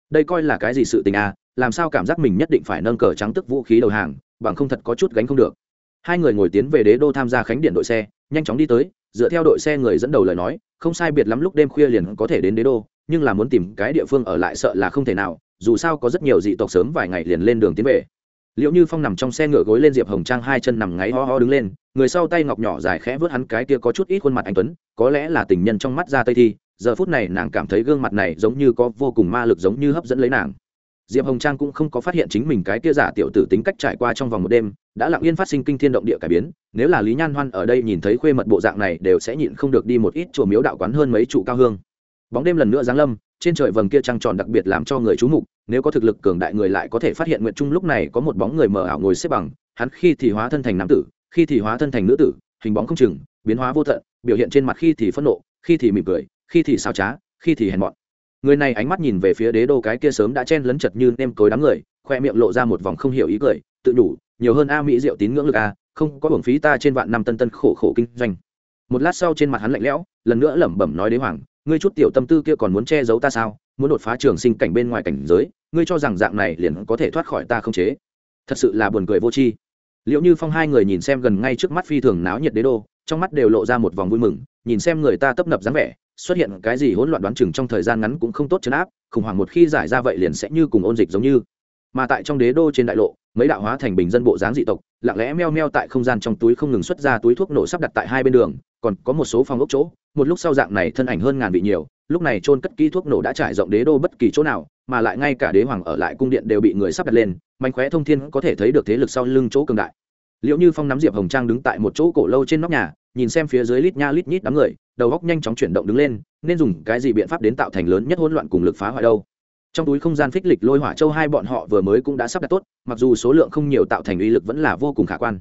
Đây coi là cái gì sự tình à? Làm sao cảm giác mình nhất định phải nâng cờ trắng tức vũ khí đầu hàng, bằng không thật có chút gánh không được. Hai người ngồi tiến về đế đô tham gia khánh điện đội xe, nhanh chóng đi tới, dựa theo đội xe người dẫn đầu lời nói, không sai biệt lắm lúc đêm khuya liền có thể đến đế đô, nhưng là muốn tìm cái địa phương ở lại sợ là không thể nào, dù sao có rất nhiều dị tộc sớm vài ngày liền lên đường tiến về liệu như phong nằm trong xe ngựa gối lên diệp hồng trang hai chân nằm ngáy ho ho đứng lên, người sau tay ngọc nhỏ dài khẽ vớt hắn cái kia có chút ít khuôn mặt anh tuấn, có lẽ là tình nhân trong mắt ra tây thi, giờ phút này nàng cảm thấy gương mặt này giống như có vô cùng ma lực giống như hấp dẫn lấy nàng. Diệp hồng trang cũng không có phát hiện chính mình cái kia giả tiểu tử tính cách trải qua trong vòng một đêm, đã lặng yên phát sinh kinh thiên động địa cải biến, nếu là lý nhan hoan ở đây nhìn thấy khuê mật bộ dạng này đều sẽ nhịn không được đi một ít chùa miếu đạo quán hơn mấy trụ cao hương bóng đêm lần nữa giáng lâm, trên trời vầng kia trăng tròn đặc biệt làm cho người chú mục, nếu có thực lực cường đại người lại có thể phát hiện nguyện trung lúc này có một bóng người mờ ảo ngồi xếp bằng, hắn khi thì hóa thân thành nam tử, khi thì hóa thân thành nữ tử, hình bóng không chừng, biến hóa vô tận, biểu hiện trên mặt khi thì phẫn nộ, khi thì mỉm cười, khi thì sao trá, khi thì hèn mọn. Người này ánh mắt nhìn về phía đế đô cái kia sớm đã chen lấn chật như nêm cối đám người, khoe miệng lộ ra một vòng không hiểu ý cười, tự nhủ, nhiều hơn a mỹ diệu tín ngưỡng lực a, không có hưởng phí ta trên vạn năm tân tân khổ khổ kinh doanh. Một lát sau trên mặt hắn lạnh lẽo, lần nữa lẩm bẩm nói đế hoàng ngươi chút tiểu tâm tư kia còn muốn che giấu ta sao? Muốn đột phá trường sinh cảnh bên ngoài cảnh giới, ngươi cho rằng dạng này liền có thể thoát khỏi ta không chế? Thật sự là buồn cười vô tri. Liệu như phong hai người nhìn xem gần ngay trước mắt phi thường náo nhiệt đế đô, trong mắt đều lộ ra một vòng vui mừng, nhìn xem người ta tấp nập dáng vẻ, xuất hiện cái gì hỗn loạn đoán chừng trong thời gian ngắn cũng không tốt chấn áp, khủng hoảng một khi giải ra vậy liền sẽ như cùng ôn dịch giống như. Mà tại trong đế đô trên đại lộ, mấy đạo hóa thành bình dân bộ dáng dị tộc, lặng lẽ meo meo tại không gian trong túi không ngừng xuất ra túi thuốc nổ sắp đặt tại hai bên đường, còn có một số phòng ốc chỗ một lúc sau dạng này thân ảnh hơn ngàn vị nhiều, lúc này trôn cất kỹ thuốc nổ đã trải rộng đế đô bất kỳ chỗ nào, mà lại ngay cả đế hoàng ở lại cung điện đều bị người sắp đặt lên mạnh khóe thông thiên có thể thấy được thế lực sau lưng chỗ cường đại. Liệu như phong nắm diệp hồng trang đứng tại một chỗ cổ lâu trên nóc nhà, nhìn xem phía dưới lít nha lít nhít đám người, đầu góc nhanh chóng chuyển động đứng lên, nên dùng cái gì biện pháp đến tạo thành lớn nhất hỗn loạn cùng lực phá hoại đâu. Trong túi không gian phích lịch lôi hỏa châu hai bọn họ vừa mới cũng đã sắp đặt tốt, mặc dù số lượng không nhiều tạo thành uy lực vẫn là vô cùng khả quan.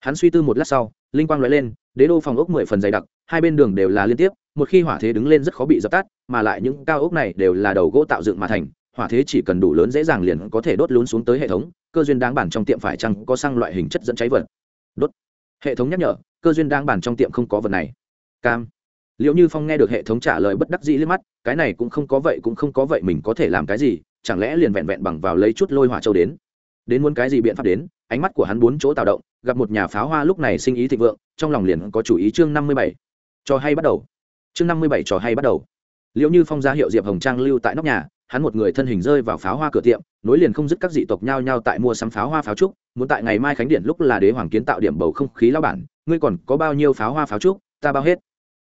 Hắn suy tư một lát sau, linh quang nói lên đế đô phòng ốc mười phần dày đặc, hai bên đường đều là liên tiếp, một khi hỏa thế đứng lên rất khó bị dập tắt, mà lại những cao ốc này đều là đầu gỗ tạo dựng mà thành, hỏa thế chỉ cần đủ lớn dễ dàng liền có thể đốt lún xuống tới hệ thống, cơ duyên đáng bản trong tiệm phải chăng có sang loại hình chất dẫn cháy vật. Đốt. Hệ thống nhắc nhở, cơ duyên đáng bản trong tiệm không có vật này. Cam. Liệu như phong nghe được hệ thống trả lời bất đắc dĩ liếc mắt, cái này cũng không có vậy cũng không có vậy mình có thể làm cái gì, chẳng lẽ liền vẹn vẹn bằng vào lấy chút lôi hỏa châu đến. Đến muốn cái gì biện pháp đến ánh mắt của hắn bốn chỗ tạo động, gặp một nhà pháo hoa lúc này sinh ý thịnh vượng, trong lòng liền có chủ ý chương năm mươi bảy. Trò hay bắt đầu. Chương năm mươi bảy trò hay bắt đầu. Liệu như phong ra hiệu diệp hồng trang lưu tại nóc nhà, hắn một người thân hình rơi vào pháo hoa cửa tiệm, nối liền không dứt các dị tộc nhao nhao tại mua sắm pháo hoa pháo trúc, muốn tại ngày mai khánh điện lúc là đế hoàng kiến tạo điểm bầu không khí lao bản, ngươi còn có bao nhiêu pháo hoa pháo trúc, ta bao hết.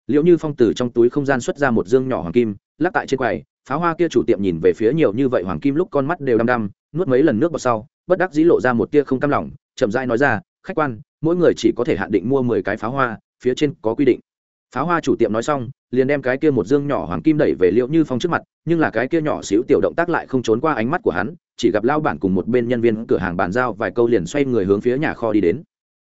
Liệu như phong từ trong túi không gian xuất ra một dương nhỏ hoàng kim, lắc tại trên quầy, pháo hoa kia chủ tiệm nhìn về phía nhiều như vậy hoàng kim lúc con mắt đều đăm đăm, nuốt mấy lần nước vào sau bất đắc dĩ lộ ra một tia không cam lòng, chậm rãi nói ra, khách quan, mỗi người chỉ có thể hạn định mua mười cái pháo hoa, phía trên có quy định. Pháo hoa chủ tiệm nói xong, liền đem cái kia một dương nhỏ hoàng kim đẩy về liệu như phong trước mặt, nhưng là cái kia nhỏ xíu tiểu động tác lại không trốn qua ánh mắt của hắn, chỉ gặp lao bản cùng một bên nhân viên cửa hàng bàn giao vài câu liền xoay người hướng phía nhà kho đi đến.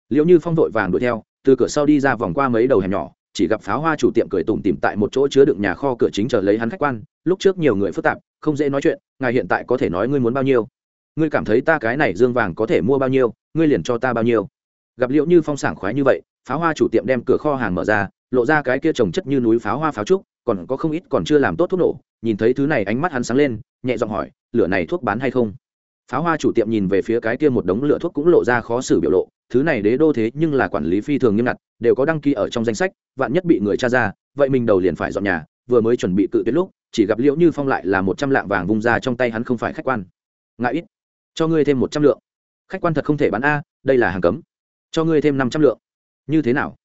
Liệu như phong vội vàng đuổi theo, từ cửa sau đi ra vòng qua mấy đầu hẻm nhỏ, chỉ gặp pháo hoa chủ tiệm cười tủm tìm tại một chỗ chứa đựng nhà kho cửa chính chờ lấy hắn khách quan, lúc trước nhiều người phức tạp, không dễ nói chuyện, ngài hiện tại có thể nói ngươi muốn bao nhiêu? Ngươi cảm thấy ta cái này dương vàng có thể mua bao nhiêu, ngươi liền cho ta bao nhiêu. Gặp liệu như phong sảng khoái như vậy, pháo hoa chủ tiệm đem cửa kho hàng mở ra, lộ ra cái kia trồng chất như núi pháo hoa pháo trúc, còn có không ít còn chưa làm tốt thuốc nổ, nhìn thấy thứ này ánh mắt hắn sáng lên, nhẹ giọng hỏi, lửa này thuốc bán hay không? Pháo hoa chủ tiệm nhìn về phía cái kia một đống lửa thuốc cũng lộ ra khó xử biểu lộ, thứ này đế đô thế nhưng là quản lý phi thường nghiêm ngặt, đều có đăng ký ở trong danh sách, vạn nhất bị người tra ra, vậy mình đầu liền phải dọn nhà, vừa mới chuẩn bị cự tuyệt lúc, chỉ gặp liễu như phong lại là một trăm lạng vàng vung ra trong tay hắn không phải khách quan. Ngại ít cho ngươi thêm một trăm lượng. Khách quan thật không thể bán a, đây là hàng cấm. Cho ngươi thêm năm trăm lượng. Như thế nào?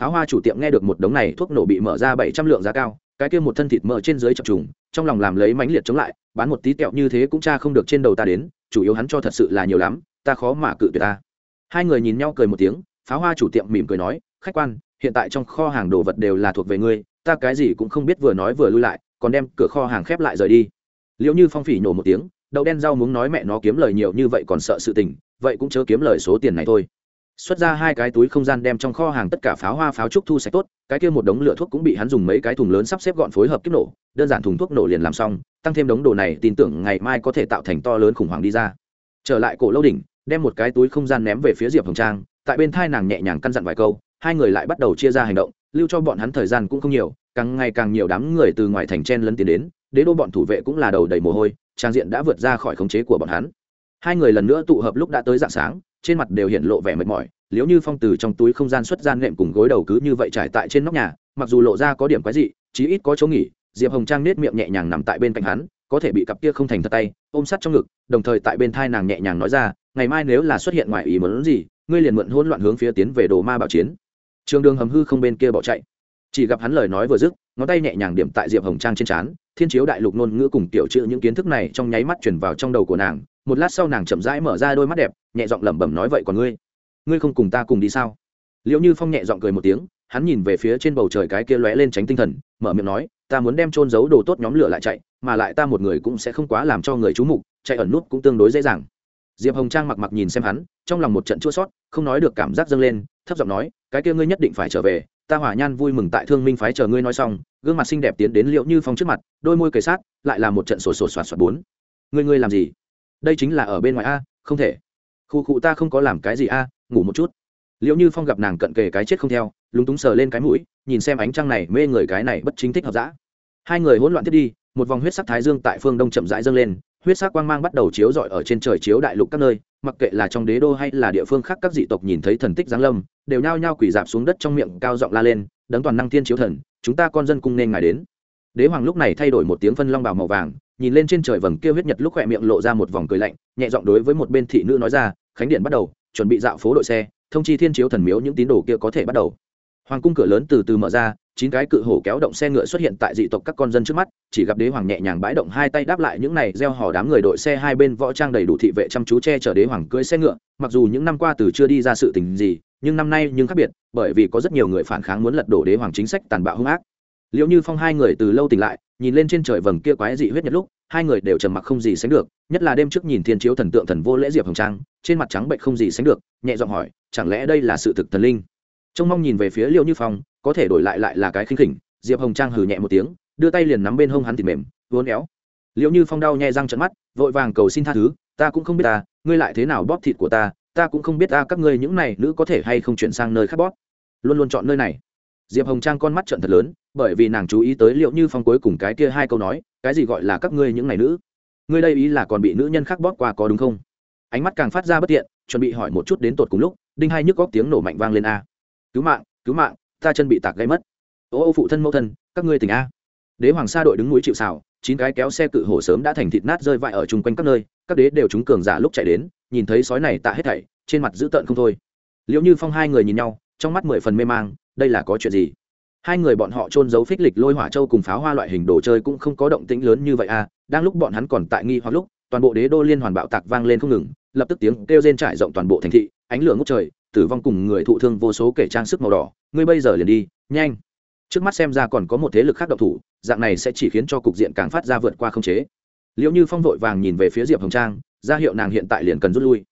Pháo hoa chủ tiệm nghe được một đống này thuốc nổ bị mở ra bảy trăm lượng giá cao, cái kia một thân thịt mỡ trên dưới chập trùng, trong lòng làm lấy mãnh liệt chống lại, bán một tí kẹo như thế cũng cha không được trên đầu ta đến, chủ yếu hắn cho thật sự là nhiều lắm, ta khó mà cự tuyệt ta hai người nhìn nhau cười một tiếng, pháo hoa chủ tiệm mỉm cười nói, khách quan, hiện tại trong kho hàng đồ vật đều là thuộc về ngươi, ta cái gì cũng không biết vừa nói vừa lui lại, còn đem cửa kho hàng khép lại rời đi. Liệu như phong phỉ nổ một tiếng đậu đen rau muốn nói mẹ nó kiếm lời nhiều như vậy còn sợ sự tình, vậy cũng chớ kiếm lời số tiền này thôi. Xuất ra hai cái túi không gian đem trong kho hàng tất cả pháo hoa pháo trúc thu sạch tốt, cái kia một đống lửa thuốc cũng bị hắn dùng mấy cái thùng lớn sắp xếp gọn phối hợp kích nổ, đơn giản thùng thuốc nổ liền làm xong, tăng thêm đống đồ này, tin tưởng ngày mai có thể tạo thành to lớn khủng hoảng đi ra. Trở lại cổ lâu đỉnh, đem một cái túi không gian ném về phía diệp hồng trang, tại bên thai nàng nhẹ nhàng căn dặn vài câu, hai người lại bắt đầu chia ra hành động, lưu cho bọn hắn thời gian cũng không nhiều, càng ngày càng nhiều đám người từ ngoài thành chen lấn tiến đến, đế đô bọn thủ vệ cũng là đầu đầy mồ hôi trang diện đã vượt ra khỏi khống chế của bọn hắn. Hai người lần nữa tụ hợp lúc đã tới dạng sáng, trên mặt đều hiện lộ vẻ mệt mỏi, liếu như phong từ trong túi không gian xuất gian nệm cùng gối đầu cứ như vậy trải tại trên nóc nhà, mặc dù lộ ra có điểm quái dị, chí ít có chỗ nghỉ, diệp hồng trang nết miệng nhẹ nhàng nằm tại bên cạnh hắn, có thể bị cặp kia không thành thật tay, ôm sắt trong ngực, đồng thời tại bên thai nàng nhẹ nhàng nói ra, ngày mai nếu là xuất hiện ngoài ý muốn gì, ngươi liền mượn hỗn loạn hướng phía tiến về đồ ma bảo chiến. Trường đường hầm hư không bên kia bỏ chạy chỉ gặp hắn lời nói vừa dứt, ngón tay nhẹ nhàng điểm tại diệp hồng trang trên trán, thiên chiếu đại lục ngôn ngữ cùng tiểu chữ những kiến thức này trong nháy mắt chuyển vào trong đầu của nàng. Một lát sau nàng chậm rãi mở ra đôi mắt đẹp, nhẹ giọng lẩm bẩm nói, vậy còn ngươi? Ngươi không cùng ta cùng đi sao? Liệu như phong nhẹ giọng cười một tiếng, hắn nhìn về phía trên bầu trời cái kia lóe lên tránh tinh thần, mở miệng nói, ta muốn đem trôn giấu đồ tốt nhóm lửa lại chạy, mà lại ta một người cũng sẽ không quá làm cho người chú mục, chạy ẩn nút cũng tương đối dễ dàng. Diệp hồng trang mặc mặc nhìn xem hắn, trong lòng một trận chua sót không nói được cảm giác dâng lên, thấp giọng nói, cái kia ngươi nhất định phải trở về ta hỏa nhan vui mừng tại thương minh phái chờ ngươi nói xong, gương mặt xinh đẹp tiến đến liệu như phong trước mặt, đôi môi kề sát, lại là một trận sổ sổ soạt soạt bốn. Ngươi ngươi làm gì? Đây chính là ở bên ngoài a, không thể. Khu cụ ta không có làm cái gì a, ngủ một chút. Liệu như phong gặp nàng cận kề cái chết không theo, lúng túng sờ lên cái mũi, nhìn xem ánh trăng này, mê người cái này bất chính thích hợp dã. Hai người hỗn loạn tiếp đi, một vòng huyết sắc thái dương tại phương đông chậm rãi dâng lên huyết sắc quang mang bắt đầu chiếu rọi ở trên trời chiếu đại lục các nơi, mặc kệ là trong đế đô hay là địa phương khác các dị tộc nhìn thấy thần tích giáng lâm, đều nhao nhao quỳ dạp xuống đất trong miệng cao giọng la lên, đấng toàn năng thiên chiếu thần, chúng ta con dân cung nên ngài đến. Đế hoàng lúc này thay đổi một tiếng phân long bào màu vàng, nhìn lên trên trời vầng kia huyết nhật lúc khỏe miệng lộ ra một vòng cười lạnh, nhẹ giọng đối với một bên thị nữ nói ra, khánh điện bắt đầu, chuẩn bị dạo phố đội xe, thông chi thiên chiếu thần miếu những tín đồ kia có thể bắt đầu hoàng cung cửa lớn từ từ mở ra, chín cái cự hổ kéo động xe ngựa xuất hiện tại dị tộc các con dân trước mắt, chỉ gặp đế hoàng nhẹ nhàng bãi động hai tay đáp lại những này gieo hò đám người đội xe hai bên võ trang đầy đủ thị vệ chăm chú che chở đế hoàng cưới xe ngựa, mặc dù những năm qua từ chưa đi ra sự tình gì, nhưng năm nay nhưng khác biệt, bởi vì có rất nhiều người phản kháng muốn lật đổ đế hoàng chính sách tàn bạo hung ác. Liệu như phong hai người từ lâu tỉnh lại, nhìn lên trên trời vầng kia quái dị huyết nhật lúc, hai người đều trầm mặc không gì sánh được, nhất là đêm trước nhìn thiên chiếu thần tượng thần vô lễ diệp hồng trang, trên mặt trắng bệnh không gì sánh được, nhẹ giọng hỏi, chẳng lẽ đây là sự thực thần linh? Trông mong nhìn về phía liệu như phong có thể đổi lại lại là cái khinh khỉnh diệp hồng trang hừ nhẹ một tiếng đưa tay liền nắm bên hông hắn thịt mềm vốn éo liệu như phong đau nhẹ răng trận mắt vội vàng cầu xin tha thứ ta cũng không biết ta ngươi lại thế nào bóp thịt của ta ta cũng không biết ta các ngươi những này nữ có thể hay không chuyển sang nơi khác bóp luôn luôn chọn nơi này diệp hồng trang con mắt trận thật lớn bởi vì nàng chú ý tới liệu như phong cuối cùng cái kia hai câu nói cái gì gọi là các ngươi những này nữ ngươi đây ý là còn bị nữ nhân khác bóp qua có đúng không ánh mắt càng phát ra bất tiện chuẩn bị hỏi một chút đến tột cùng lúc đinh hai nhức góc tiếng nổ mạnh vang lên a cứu mạng cứu mạng, ta chân bị tạc gây mất. Ô ô phụ thân mẫu thân, các ngươi tỉnh a. Đế hoàng sa đội đứng núi chịu xào chín cái kéo xe cự hổ sớm đã thành thịt nát rơi vãi ở chung quanh các nơi, các đế đều trúng cường giả lúc chạy đến, nhìn thấy sói này tạ hết thảy, trên mặt dữ tợn không thôi. Liệu như phong hai người nhìn nhau, trong mắt mười phần mê mang, đây là có chuyện gì? Hai người bọn họ trôn giấu phích lịch lôi hỏa châu cùng pháo hoa loại hình đồ chơi cũng không có động tĩnh lớn như vậy à đang lúc bọn hắn còn tại nghi hoặc lúc, toàn bộ đế đô liên hoàn bạo tạc vang lên không ngừng, lập tức tiếng kêu rên trải rộng toàn bộ thành thị, ánh lửa ngút trời tử vong cùng người thụ thương vô số kể trang sức màu đỏ, ngươi bây giờ liền đi, nhanh. Trước mắt xem ra còn có một thế lực khác độc thủ, dạng này sẽ chỉ khiến cho cục diện càng phát ra vượt qua không chế. Liệu như phong vội vàng nhìn về phía diệp hồng trang, ra hiệu nàng hiện tại liền cần rút lui.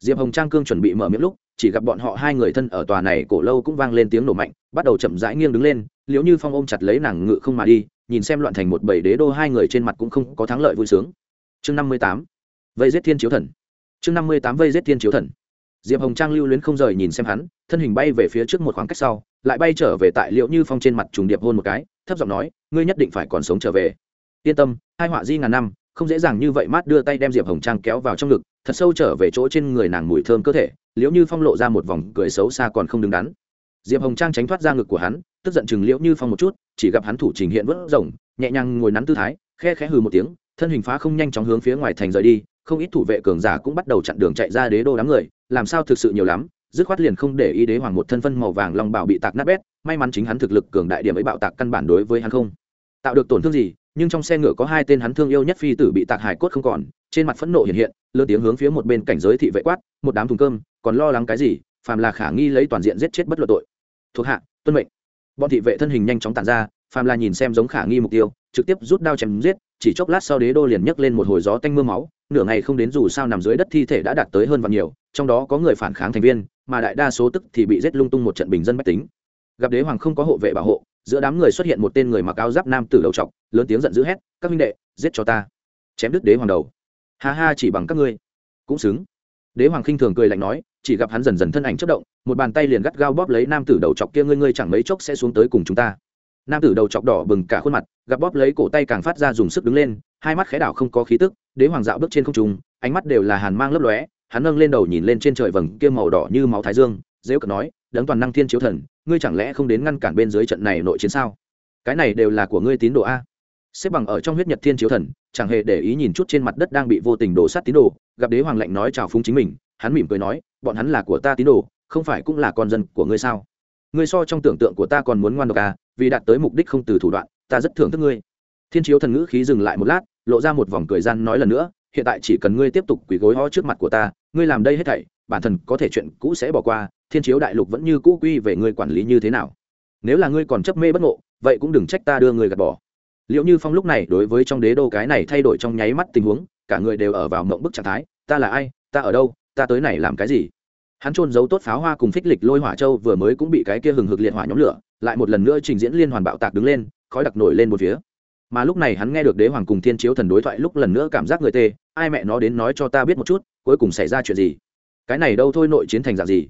Diệp hồng trang cương chuẩn bị mở miệng lúc, chỉ gặp bọn họ hai người thân ở tòa này cổ lâu cũng vang lên tiếng nổ mạnh, bắt đầu chậm rãi nghiêng đứng lên liếu như phong ôm chặt lấy nàng ngự không mà đi, nhìn xem loạn thành một bảy đế đô hai người trên mặt cũng không có thắng lợi vui sướng. Chương năm mươi tám, vây giết thiên chiếu thần. Chương năm mươi tám, vây giết thiên chiếu thần diệp hồng trang lưu luyến không rời nhìn xem hắn, thân hình bay về phía trước một khoảng cách sau, lại bay trở về tại liệu như phong trên mặt trùng điệp hôn một cái, thấp giọng nói, ngươi nhất định phải còn sống trở về. Yên tâm, hai họa di ngàn năm, không dễ dàng như vậy mát đưa tay đem diệp hồng trang kéo vào trong ngực, thật sâu trở về chỗ trên người nàng mùi thơm cơ thể. Liễu như phong lộ ra một vòng cười xấu xa còn không đứng đắn. Diệp hồng trang tránh thoát ra ngực của hắn, tức giận chừng liễu như phong một chút, chỉ gặp hắn thủ trình hiện vớt rồng, nhẹ nhàng ngồi nắn tư thái, khe khẽ hừ một tiếng, thân hình phá không nhanh chóng hướng phía ngoài thành rời đi, không ít thủ vệ cường giả cũng bắt đầu chặn đường chạy ra đế đô đám người làm sao thực sự nhiều lắm, dứt khoát liền không để ý đế hoàng một thân phân màu vàng long bảo bị tạc nát bét, may mắn chính hắn thực lực cường đại điểm ấy bạo tạc căn bản đối với hắn không tạo được tổn thương gì, nhưng trong xe ngựa có hai tên hắn thương yêu nhất phi tử bị tạc hải cốt không còn, trên mặt phẫn nộ hiện hiện, lớn tiếng hướng phía một bên cảnh giới thị vệ quát, một đám thùng cơm, còn lo lắng cái gì? Phàm là khả nghi lấy toàn diện giết chết bất luận tội. Thuộc hạ, tuân mệnh. Bọn thị vệ thân hình nhanh chóng tàn ra, phàm là nhìn xem giống khả nghi mục tiêu, trực tiếp rút đao chém giết, chỉ chốc lát sau đế đô liền nhấc lên một hồi gió tanh mưa máu nửa ngày không đến dù sao nằm dưới đất thi thể đã đạt tới hơn và nhiều, trong đó có người phản kháng thành viên, mà đại đa số tức thì bị giết lung tung một trận bình dân bách tính. Gặp đế hoàng không có hộ vệ bảo hộ, giữa đám người xuất hiện một tên người mặc áo giáp nam tử đầu trọc, lớn tiếng giận dữ hét, các minh đệ, giết cho ta. Chém đứt đế hoàng đầu. Ha ha, chỉ bằng các ngươi. Cũng xứng. Đế hoàng khinh thường cười lạnh nói, chỉ gặp hắn dần dần thân ảnh chất động, một bàn tay liền gắt gao bóp lấy nam tử đầu chọc kia, ngươi ngươi chẳng mấy chốc sẽ xuống tới cùng chúng ta. Nam tử đầu chọc đỏ bừng cả khuôn mặt, gặp bóp lấy cổ tay càng phát ra dùng sức đứng lên, hai mắt khẽ đảo không có khí tức đế hoàng dạo bước trên không trung, ánh mắt đều là hàn mang lấp lóe, hắn nâng lên đầu nhìn lên trên trời vầng kia màu đỏ như máu thái dương dễ cận nói, đấng toàn năng thiên chiếu thần, ngươi chẳng lẽ không đến ngăn cản bên dưới trận này nội chiến sao? Cái này đều là của ngươi tín đồ a. Xếp bằng ở trong huyết nhật thiên chiếu thần, chẳng hề để ý nhìn chút trên mặt đất đang bị vô tình đổ sát tín đồ, gặp đế hoàng lạnh nói chào phúng chính mình, hắn mỉm cười nói, bọn hắn là của ta tín đồ, không phải cũng là con dân của ngươi sao? Ngươi so trong tưởng tượng của ta còn muốn ngoan độc à vì đạt tới mục đích không từ thủ đoạn, ta rất thưởng thức ngươi. Thiên chiếu thần ngữ khí dừng lại một lát lộ ra một vòng cười gian nói lần nữa, hiện tại chỉ cần ngươi tiếp tục quỳ gối ho trước mặt của ta, ngươi làm đây hết thảy, bản thân có thể chuyện cũ sẽ bỏ qua, thiên chiếu đại lục vẫn như cũ quy về ngươi quản lý như thế nào. Nếu là ngươi còn chấp mê bất ngộ, vậy cũng đừng trách ta đưa người gạt bỏ. Liệu như phong lúc này đối với trong đế đô cái này thay đổi trong nháy mắt tình huống, cả người đều ở vào mộng bức trạng thái, ta là ai, ta ở đâu, ta tới này làm cái gì? Hắn trôn giấu tốt pháo hoa cùng phích lịch lôi hỏa châu vừa mới cũng bị cái kia hừng hực liệt hỏa nhóm lửa, lại một lần nữa trình diễn liên hoàn bạo tạc đứng lên, khói đặc nổi lên một phía mà lúc này hắn nghe được đế hoàng cùng thiên chiếu thần đối thoại lúc lần nữa cảm giác người tê, ai mẹ nó đến nói cho ta biết một chút, cuối cùng xảy ra chuyện gì? Cái này đâu thôi nội chiến thành dạng gì?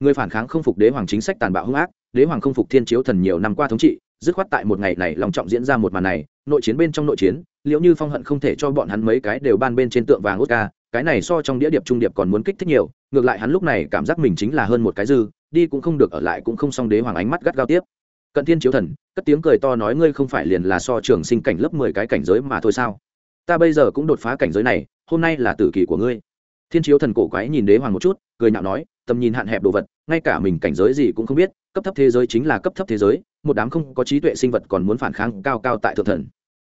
Người phản kháng không phục đế hoàng chính sách tàn bạo hung ác, đế hoàng không phục thiên chiếu thần nhiều năm qua thống trị, dứt khoát tại một ngày này lòng trọng diễn ra một màn này, nội chiến bên trong nội chiến, liệu như phong hận không thể cho bọn hắn mấy cái đều ban bên trên tượng vàng ốt ca, cái này so trong đĩa điệp trung điệp còn muốn kích thích nhiều, ngược lại hắn lúc này cảm giác mình chính là hơn một cái dư, đi cũng không được, ở lại cũng không xong đế hoàng ánh mắt gắt gao tiếp cận thiên chiếu thần, cất tiếng cười to nói ngươi không phải liền là so trường sinh cảnh lớp mười cái cảnh giới mà thôi sao? Ta bây giờ cũng đột phá cảnh giới này, hôm nay là tử kỳ của ngươi. Thiên chiếu thần cổ quái nhìn đế hoàng một chút, cười nhạo nói, tầm nhìn hạn hẹp đồ vật, ngay cả mình cảnh giới gì cũng không biết, cấp thấp thế giới chính là cấp thấp thế giới, một đám không có trí tuệ sinh vật còn muốn phản kháng cao cao tại thượng thần.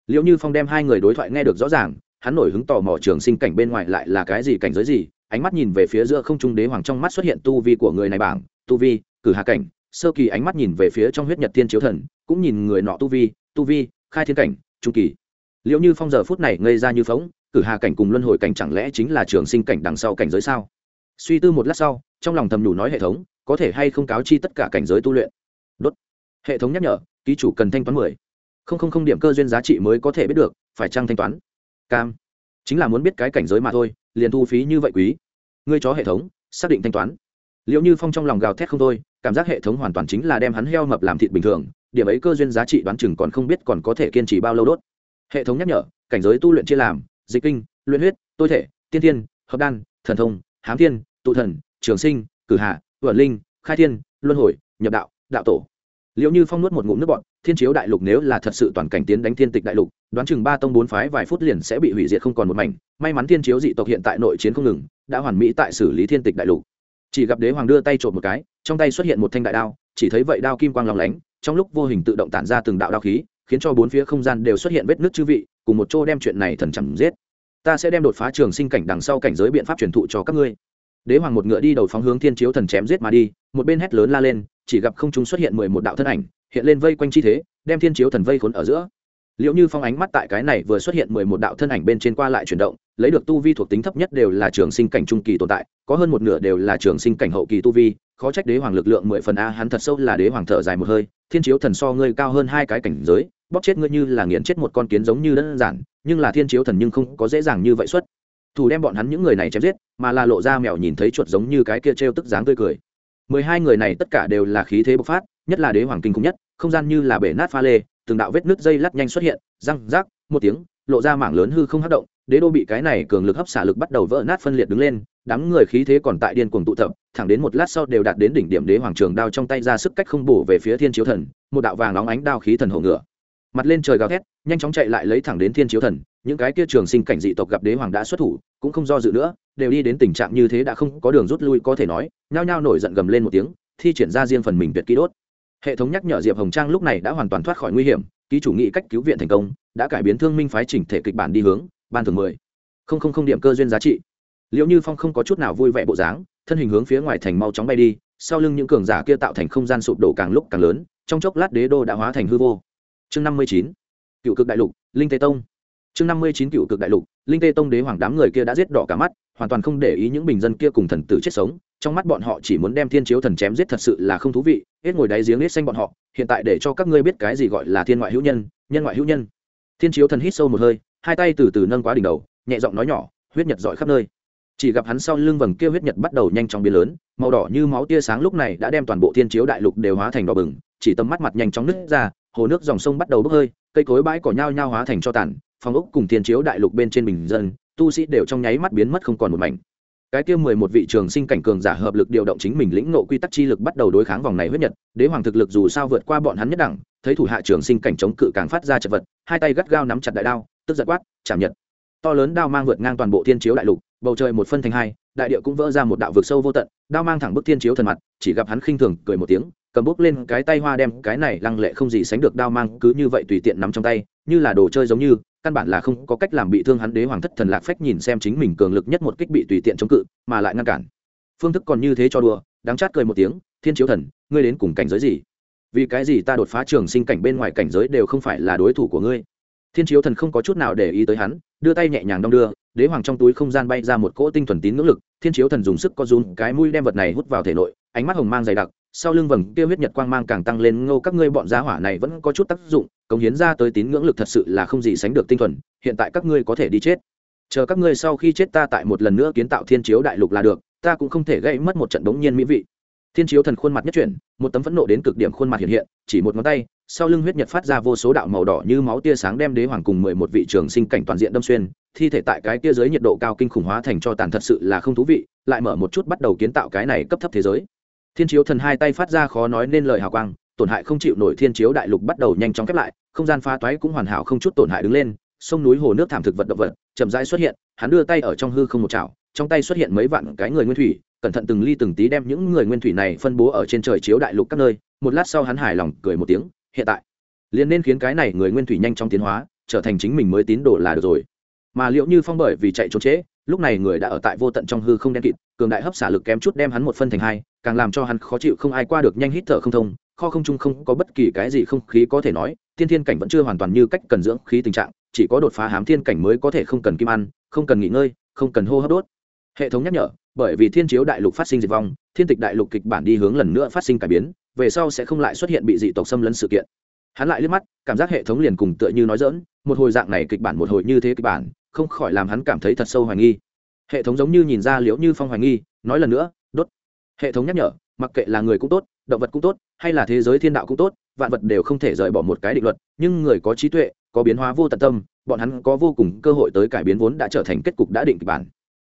Liệu như phong đem hai người đối thoại nghe được rõ ràng, hắn nổi hứng tò mò trường sinh cảnh bên ngoài lại là cái gì cảnh giới gì, ánh mắt nhìn về phía giữa không trung đế hoàng trong mắt xuất hiện tu vi của người này bảng, tu vi, cử hạ cảnh sơ kỳ ánh mắt nhìn về phía trong huyết nhật thiên chiếu thần, cũng nhìn người nọ tu vi tu vi, khai thiên cảnh, trung kỳ. Liệu như phong giờ phút này ngây ra như phóng, cử hà cảnh cùng luân hồi cảnh chẳng lẽ chính là trường sinh cảnh đằng sau cảnh giới sao? Suy tư một lát sau, trong lòng thầm đủ nói hệ thống, có thể hay không cáo chi tất cả cảnh giới tu luyện? Đốt. Hệ thống nhắc nhở, ký chủ cần thanh toán mười. Không không không điểm cơ duyên giá trị mới có thể biết được, phải trăng thanh toán? Cam. Chính là muốn biết cái cảnh giới mà thôi, liền thu phí như vậy quý. Ngươi chó hệ thống, xác định thanh toán. Liệu như phong trong lòng gào thét không thôi cảm giác hệ thống hoàn toàn chính là đem hắn heo mập làm thịt bình thường, điểm ấy cơ duyên giá trị đoán chừng còn không biết còn có thể kiên trì bao lâu đốt. Hệ thống nhắc nhở, cảnh giới tu luyện chia làm, dịch kinh, luyện huyết, tôi thể, tiên thiên, hợp đan, thần thông, hám thiên, tụ thần, trường sinh, cử hạ vẩn linh, khai thiên, luân hồi, nhập đạo đạo tổ. Liệu như phong nuốt một ngụm nước bọn thiên chiếu đại lục nếu là thật sự toàn cảnh tiến đánh thiên tịch đại lục, đoán chừng ba tông bốn phái vài phút liền sẽ bị hủy diệt không còn một mảnh. May mắn thiên chiếu dị tộc hiện tại nội chiến không ngừng, đã hoàn mỹ tại xử lý thiên tịch đại lục chỉ gặp đế hoàng đưa tay trộm một cái, trong tay xuất hiện một thanh đại đao, chỉ thấy vậy đao kim quang lòng lánh, trong lúc vô hình tự động tản ra từng đạo đao khí, khiến cho bốn phía không gian đều xuất hiện vết nước chư vị, cùng một chỗ đem chuyện này thần chẳng giết. Ta sẽ đem đột phá trường sinh cảnh đằng sau cảnh giới biện pháp truyền thụ cho các ngươi. Đế hoàng một ngựa đi đầu phóng hướng thiên chiếu thần chém giết mà đi, một bên hét lớn la lên, chỉ gặp không trung xuất hiện mười một đạo thân ảnh, hiện lên vây quanh chi thế, đem thiên chiếu thần vây khốn ở giữa. Liệu như phong ánh mắt tại cái này vừa xuất hiện mười một đạo thân ảnh bên trên qua lại chuyển động lấy được tu vi thuộc tính thấp nhất đều là trường sinh cảnh trung kỳ tồn tại, có hơn một nửa đều là trường sinh cảnh hậu kỳ tu vi, khó trách đế hoàng lực lượng mười phần a, hắn thật sâu là đế hoàng thở dài một hơi, thiên chiếu thần so ngươi cao hơn hai cái cảnh giới, bóp chết ngươi như là nghiền chết một con kiến giống như đơn giản, nhưng là thiên chiếu thần nhưng không có dễ dàng như vậy xuất. Thủ đem bọn hắn những người này chém giết, mà là lộ ra mèo nhìn thấy chuột giống như cái kia trêu tức dáng tươi cười. Mười hai người này tất cả đều là khí thế bộc phát, nhất là đế hoàng kinh khủng nhất, không gian như là bể nát pha lê, từng đạo vết nước dây lắt nhanh xuất hiện, răng rác, một tiếng, lộ ra mảng lớn hư không hấp động đế đô bị cái này cường lực hấp xả lực bắt đầu vỡ nát phân liệt đứng lên, đám người khí thế còn tại điên cuồng tụ tập, thẳng đến một lát sau đều đạt đến đỉnh điểm đế hoàng trường đao trong tay ra sức cách không bổ về phía thiên chiếu thần, một đạo vàng nóng ánh đao khí thần hổ ngựa. Mặt lên trời gào thét, nhanh chóng chạy lại lấy thẳng đến thiên chiếu thần, những cái kia trường sinh cảnh dị tộc gặp đế hoàng đã xuất thủ, cũng không do dự nữa, đều đi đến tình trạng như thế đã không có đường rút lui có thể nói, nhao nhao nổi giận gầm lên một tiếng, thi triển ra riêng phần mình tuyệt kỹ đốt. Hệ thống nhắc nhở diệp hồng trang lúc này đã hoàn toàn thoát khỏi nguy hiểm, ký chủ nghị cách cứu viện thành công, đã cải biến thương minh phái chỉnh thể kịch bản đi hướng ban thường mười. Không không không điểm cơ duyên giá trị. Liệu như phong không có chút nào vui vẻ bộ dáng, thân hình hướng phía ngoài thành mau chóng bay đi, sau lưng những cường giả kia tạo thành không gian sụp đổ càng lúc càng lớn, trong chốc lát đế đô đã hóa thành hư vô. Chương năm mươi chín, cựu cực đại lục, linh tê tông. Chương năm mươi chín, cựu cực đại lục, linh tê tông đế hoàng đám người kia đã giết đỏ cả mắt, hoàn toàn không để ý những bình dân kia cùng thần tử chết sống, trong mắt bọn họ chỉ muốn đem thiên chiếu thần chém giết thật sự là không thú vị, hết ngồi đáy giếng hết xanh bọn họ, hiện tại để cho các ngươi biết cái gì gọi là thiên ngoại hữu nhân nhân ngoại hữu nhân. Thiên chiếu thần hít sâu một hơi hai tay từ từ nâng quá đỉnh đầu, nhẹ giọng nói nhỏ, huyết nhật giỏi khắp nơi. Chỉ gặp hắn sau lưng vầng kia huyết nhật bắt đầu nhanh chóng biến lớn, màu đỏ như máu tia sáng lúc này đã đem toàn bộ thiên chiếu đại lục đều hóa thành đỏ bừng, chỉ tầm mắt mặt nhanh chóng nứt ra, hồ nước dòng sông bắt đầu bốc hơi, cây cối bãi cỏ nhao nhao hóa thành cho tàn, phòng ốc cùng thiên chiếu đại lục bên trên bình dân, tu sĩ đều trong nháy mắt biến mất không còn một mảnh. Cái kia mười một vị trường sinh cảnh cường giả hợp lực điều động chính mình lĩnh nộ quy tắc chi lực bắt đầu đối kháng vòng này huyết nhật, đế hoàng thực lực dù sao vượt qua bọn hắn nhất đẳng, thấy thủ hạ trường sinh cảnh chống cự càng phát ra chật vật, hai tay gắt gao nắm chặt đại đao tức giật quát chạm nhật. To lớn đao mang vượt ngang toàn bộ thiên chiếu đại lục, bầu trời một phân thành hai, đại địa cũng vỡ ra một đạo vực sâu vô tận, đao mang thẳng bức thiên chiếu thần mặt, chỉ gặp hắn khinh thường cười một tiếng, cầm bút lên cái tay hoa đem cái này lăng lệ không gì sánh được đao mang cứ như vậy tùy tiện nắm trong tay, như là đồ chơi giống như, căn bản là không có cách làm bị thương hắn đế hoàng thất thần lạc phách nhìn xem chính mình cường lực nhất một kích bị tùy tiện chống cự, mà lại ngăn cản. Phương thức còn như thế cho đùa, đáng chát cười một tiếng, thiên chiếu thần, ngươi đến cùng cảnh giới gì? Vì cái gì ta đột phá trường sinh cảnh bên ngoài cảnh giới đều không phải là đối thủ của ngươi? Thiên chiếu thần không có chút nào để ý tới hắn, đưa tay nhẹ nhàng đong đưa, đế hoàng trong túi không gian bay ra một cỗ tinh thuần tín ngưỡng lực, thiên chiếu thần dùng sức co run cái mũi đem vật này hút vào thể nội, ánh mắt hồng mang dày đặc, sau lưng vầng kia huyết nhật quang mang càng tăng lên ngô, các ngươi bọn giá hỏa này vẫn có chút tác dụng, cống hiến ra tới tín ngưỡng lực thật sự là không gì sánh được tinh thuần, hiện tại các ngươi có thể đi chết. Chờ các ngươi sau khi chết ta tại một lần nữa kiến tạo thiên chiếu đại lục là được, ta cũng không thể gây mất một trận đống nhiên mỹ vị thiên chiếu thần khuôn mặt nhất chuyển, một tấm phẫn nộ đến cực điểm khuôn mặt hiện hiện, chỉ một ngón tay, sau lưng huyết nhật phát ra vô số đạo màu đỏ như máu tia sáng đem đế hoàng cùng mười một vị trường sinh cảnh toàn diện đâm xuyên, thi thể tại cái tia giới nhiệt độ cao kinh khủng hóa thành cho tàn thật sự là không thú vị, lại mở một chút bắt đầu kiến tạo cái này cấp thấp thế giới. Thiên chiếu thần hai tay phát ra khó nói nên lời hào quang, tổn hại không chịu nổi thiên chiếu đại lục bắt đầu nhanh chóng khép lại, không gian pha toái cũng hoàn hảo không chút tổn hại đứng lên, sông núi hồ nước thảm thực vật động vật chậm rãi xuất hiện, hắn đưa tay ở trong hư không một chảo trong tay xuất hiện mấy vạn cái người nguyên thủy, cẩn thận từng ly từng tí đem những người nguyên thủy này phân bố ở trên trời chiếu đại lục các nơi, một lát sau hắn hài lòng cười một tiếng, hiện tại, liền nên khiến cái này người nguyên thủy nhanh chóng tiến hóa, trở thành chính mình mới tín đồ là được rồi. Mà liệu như phong bởi vì chạy trốn trễ, lúc này người đã ở tại vô tận trong hư không đen kịt, cường đại hấp xả lực kém chút đem hắn một phân thành hai, càng làm cho hắn khó chịu không ai qua được nhanh hít thở không thông, kho không trung không có bất kỳ cái gì không khí có thể nói, thiên thiên cảnh vẫn chưa hoàn toàn như cách cần dưỡng khí tình trạng, chỉ có đột phá hám thiên cảnh mới có thể không cần kim ăn, không cần nghỉ ngơi, không cần hô hấp đốt hệ thống nhắc nhở, bởi vì thiên chiếu đại lục phát sinh diệt vong, thiên tịch đại lục kịch bản đi hướng lần nữa phát sinh cải biến, về sau sẽ không lại xuất hiện bị dị tộc xâm lấn sự kiện. Hắn lại liếc mắt, cảm giác hệ thống liền cùng tựa như nói dỡn một hồi dạng này kịch bản một hồi như thế kịch bản, không khỏi làm hắn cảm thấy thật sâu hoài nghi. Hệ thống giống như nhìn ra liễu như phong hoài nghi, nói lần nữa, đốt. Hệ thống nhắc nhở, mặc kệ là người cũng tốt, động vật cũng tốt, hay là thế giới thiên đạo cũng tốt, vạn vật đều không thể rời bỏ một cái định luật, nhưng người có trí tuệ, có biến hóa vô tận tâm, bọn hắn có vô cùng cơ hội tới cải biến vốn đã trở thành kết cục đã định kịch bản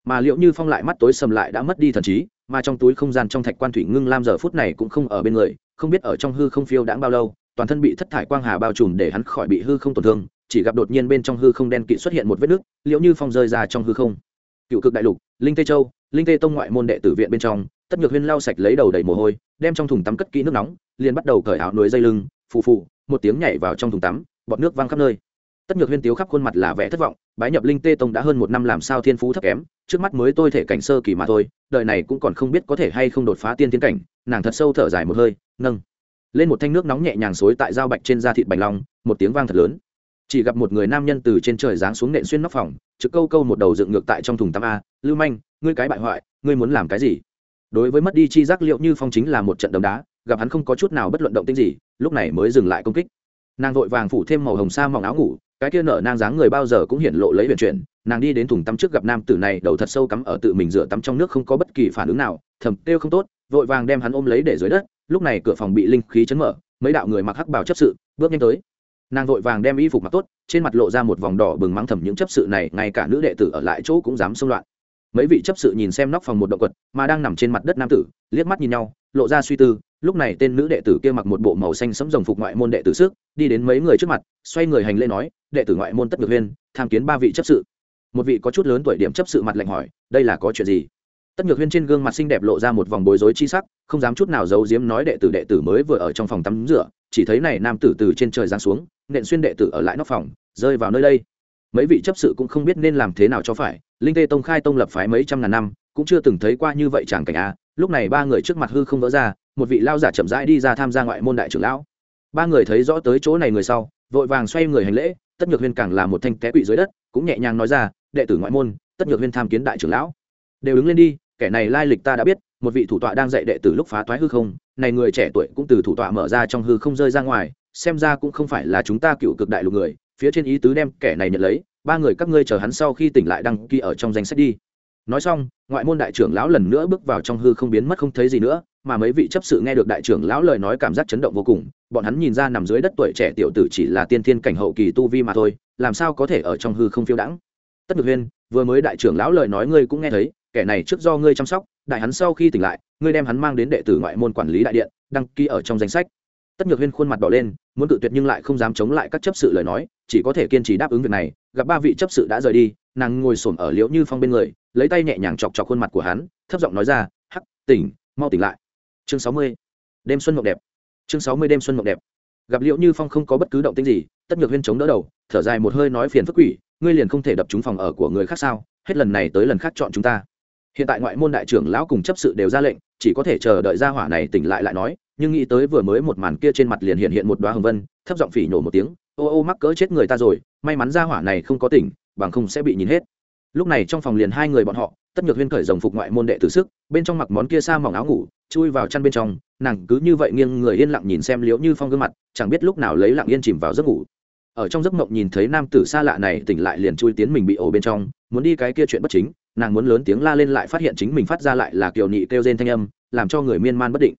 mà liệu như phong lại mắt tối sầm lại đã mất đi thần trí, mà trong túi không gian trong thạch quan thủy ngưng lam giờ phút này cũng không ở bên người, không biết ở trong hư không phiêu đãng bao lâu, toàn thân bị thất thải quang hà bao trùm để hắn khỏi bị hư không tổn thương, chỉ gặp đột nhiên bên trong hư không đen kỵ xuất hiện một vết nứt, liệu như phong rơi ra trong hư không. Cựu cực đại lục, linh tây châu, linh tê tông ngoại môn đệ tử viện bên trong, tất nhược huyên lau sạch lấy đầu đầy mồ hôi, đem trong thùng tắm cất kỹ nước nóng, liền bắt đầu cởi áo núi dây lưng, phù phù, một tiếng nhảy vào trong thùng tắm, bọt nước văng khắp nơi. Tất nhược huyên tiếu khắp khuôn mặt là vẻ thất vọng, bái nhập linh tê tông đã hơn một năm làm sao thiên phú thấp kém trước mắt mới tôi thể cảnh sơ kỳ mà thôi, đời này cũng còn không biết có thể hay không đột phá tiên tiến cảnh, nàng thật sâu thở dài một hơi, nâng. Lên một thanh nước nóng nhẹ nhàng xối tại dao bạch trên da thịt bành long, một tiếng vang thật lớn. Chỉ gặp một người nam nhân từ trên trời giáng xuống nện xuyên nóc phòng, trực câu câu một đầu dựng ngược tại trong thùng tắm a, lưu manh, ngươi cái bại hoại, ngươi muốn làm cái gì? Đối với mất đi chi giác liệu như phong chính là một trận đấm đá, gặp hắn không có chút nào bất luận động tính gì, lúc này mới dừng lại công kích. Nàng vội vàng phủ thêm màu hồng sa mỏng áo ngủ cái kia nở nang dáng người bao giờ cũng hiện lộ lấy huyền chuyển, nàng đi đến thùng tắm trước gặp nam tử này, đầu thật sâu cắm ở tự mình rửa tắm trong nước không có bất kỳ phản ứng nào, thầm kêu không tốt, vội vàng đem hắn ôm lấy để dưới đất, lúc này cửa phòng bị linh khí chấn mở, mấy đạo người mặc hắc bào chấp sự, bước nhanh tới. Nàng vội vàng đem y phục mặc tốt, trên mặt lộ ra một vòng đỏ bừng mắng thầm những chấp sự này, ngay cả nữ đệ tử ở lại chỗ cũng dám xông loạn. Mấy vị chấp sự nhìn xem nóc phòng một động quật, mà đang nằm trên mặt đất nam tử, liếc mắt nhìn nhau, lộ ra suy tư lúc này tên nữ đệ tử kia mặc một bộ màu xanh sẫm rồng phục ngoại môn đệ tử sức đi đến mấy người trước mặt, xoay người hành lễ nói, đệ tử ngoại môn tất nhược huyên, tham kiến ba vị chấp sự. Một vị có chút lớn tuổi điểm chấp sự mặt lạnh hỏi, đây là có chuyện gì? Tất nhược huyên trên gương mặt xinh đẹp lộ ra một vòng bối rối chi sắc, không dám chút nào giấu giếm nói đệ tử đệ tử mới vừa ở trong phòng tắm rửa, chỉ thấy này nam tử từ trên trời giáng xuống, nện xuyên đệ tử ở lại nóc phòng, rơi vào nơi đây. Mấy vị chấp sự cũng không biết nên làm thế nào cho phải, linh tê tông khai tông lập phái mấy trăm ngàn năm, cũng chưa từng thấy qua như vậy chẳng cảnh a. Lúc này ba người trước mặt hư không vỡ ra một vị lao giả chậm rãi đi ra tham gia ngoại môn đại trưởng lão. Ba người thấy rõ tới chỗ này người sau, vội vàng xoay người hành lễ, tất nhược huyên càng là một thanh té quỵ dưới đất, cũng nhẹ nhàng nói ra, đệ tử ngoại môn, tất nhược huyên tham kiến đại trưởng lão. Đều đứng lên đi, kẻ này lai lịch ta đã biết, một vị thủ tọa đang dạy đệ tử lúc phá thoái hư không, này người trẻ tuổi cũng từ thủ tọa mở ra trong hư không rơi ra ngoài, xem ra cũng không phải là chúng ta cựu cực đại lục người, phía trên ý tứ đem kẻ này nhận lấy, ba người các ngươi chờ hắn sau khi tỉnh lại đăng ký ở trong danh sách đi nói xong, ngoại môn đại trưởng lão lần nữa bước vào trong hư không biến mất không thấy gì nữa, mà mấy vị chấp sự nghe được đại trưởng lão lời nói cảm giác chấn động vô cùng, bọn hắn nhìn ra nằm dưới đất tuổi trẻ tiểu tử chỉ là tiên thiên cảnh hậu kỳ tu vi mà thôi, làm sao có thể ở trong hư không phiêu đãng? Tất ngược huyên, vừa mới đại trưởng lão lời nói ngươi cũng nghe thấy, kẻ này trước do ngươi chăm sóc, đại hắn sau khi tỉnh lại, ngươi đem hắn mang đến đệ tử ngoại môn quản lý đại điện, đăng ký ở trong danh sách tất nhược huyên khuôn mặt đỏ lên, muốn cự tuyệt nhưng lại không dám chống lại các chấp sự lời nói, chỉ có thể kiên trì đáp ứng việc này. Gặp ba vị chấp sự đã rời đi, nàng ngồi xổm ở liễu như phong bên người, lấy tay nhẹ nhàng chọc chọc khuôn mặt của hắn, thấp giọng nói ra, hắc, tỉnh, mau tỉnh lại. Chương sáu mươi, đêm xuân mộng đẹp. Chương sáu mươi, đêm xuân mộng đẹp. Gặp liễu như phong không có bất cứ động tĩnh gì, tất nhược huyên chống đỡ đầu, thở dài một hơi nói phiền phức quỷ, ngươi liền không thể đập trúng phòng ở của người khác sao? Hết lần này tới lần khác chọn chúng ta hiện tại ngoại môn đại trưởng lão cùng chấp sự đều ra lệnh, chỉ có thể chờ đợi gia hỏa này tỉnh lại lại nói, nhưng nghĩ tới vừa mới một màn kia trên mặt liền hiện hiện một đoá hồng vân, thấp giọng phỉ nhổ một tiếng, ô ô, mắc cỡ chết người ta rồi, may mắn gia hỏa này không có tỉnh, bằng không sẽ bị nhìn hết. Lúc này trong phòng liền hai người bọn họ, tất nhược huyên khởi rồng phục ngoại môn đệ tử sức, bên trong mặc món kia xa mỏng áo ngủ, chui vào chăn bên trong, nàng cứ như vậy nghiêng người yên lặng nhìn xem liễu như phong gương mặt, chẳng biết lúc nào lấy lặng yên chìm vào giấc ngủ ở trong giấc mộng nhìn thấy nam tử xa lạ này tỉnh lại liền chui tiến mình bị ổ bên trong, muốn đi cái kia chuyện bất chính, nàng muốn lớn tiếng la lên lại phát hiện chính mình phát ra lại là kiều nị kêu rên thanh âm, làm cho người miên man bất định.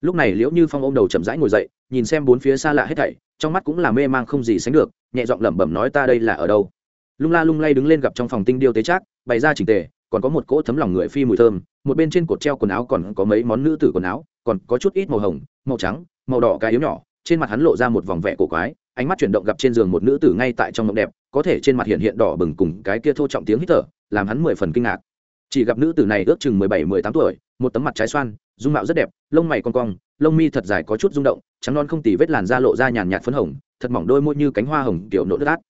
Lúc này liễu như phong ôm đầu chậm rãi ngồi dậy, nhìn xem bốn phía xa lạ hết thảy, trong mắt cũng là mê mang không gì sánh được, nhẹ giọng lẩm bẩm nói ta đây là ở đâu. Lung la lung lay đứng lên gặp trong phòng tinh điêu tế trác, bày ra chỉnh tề, còn có một cỗ thấm lòng người phi mùi thơm, một bên trên cột treo quần áo còn có mấy món nữ tử quần áo, còn có chút ít màu hồng, màu trắng, màu đỏ cái yếu nhỏ, trên mặt hắn lộ ra một vòng vẹ cổ quái ánh mắt chuyển động gặp trên giường một nữ tử ngay tại trong mộng đẹp, có thể trên mặt hiện hiện đỏ bừng cùng cái kia thô trọng tiếng hít thở, làm hắn mười phần kinh ngạc. Chỉ gặp nữ tử này ước chừng mười bảy, mười tám tuổi, một tấm mặt trái xoan, dung mạo rất đẹp, lông mày con cong, lông mi thật dài có chút rung động, trắng non không tì vết làn da lộ ra nhàn nhạt phấn hồng, thật mỏng đôi môi như cánh hoa hồng kiểu nộ đất át.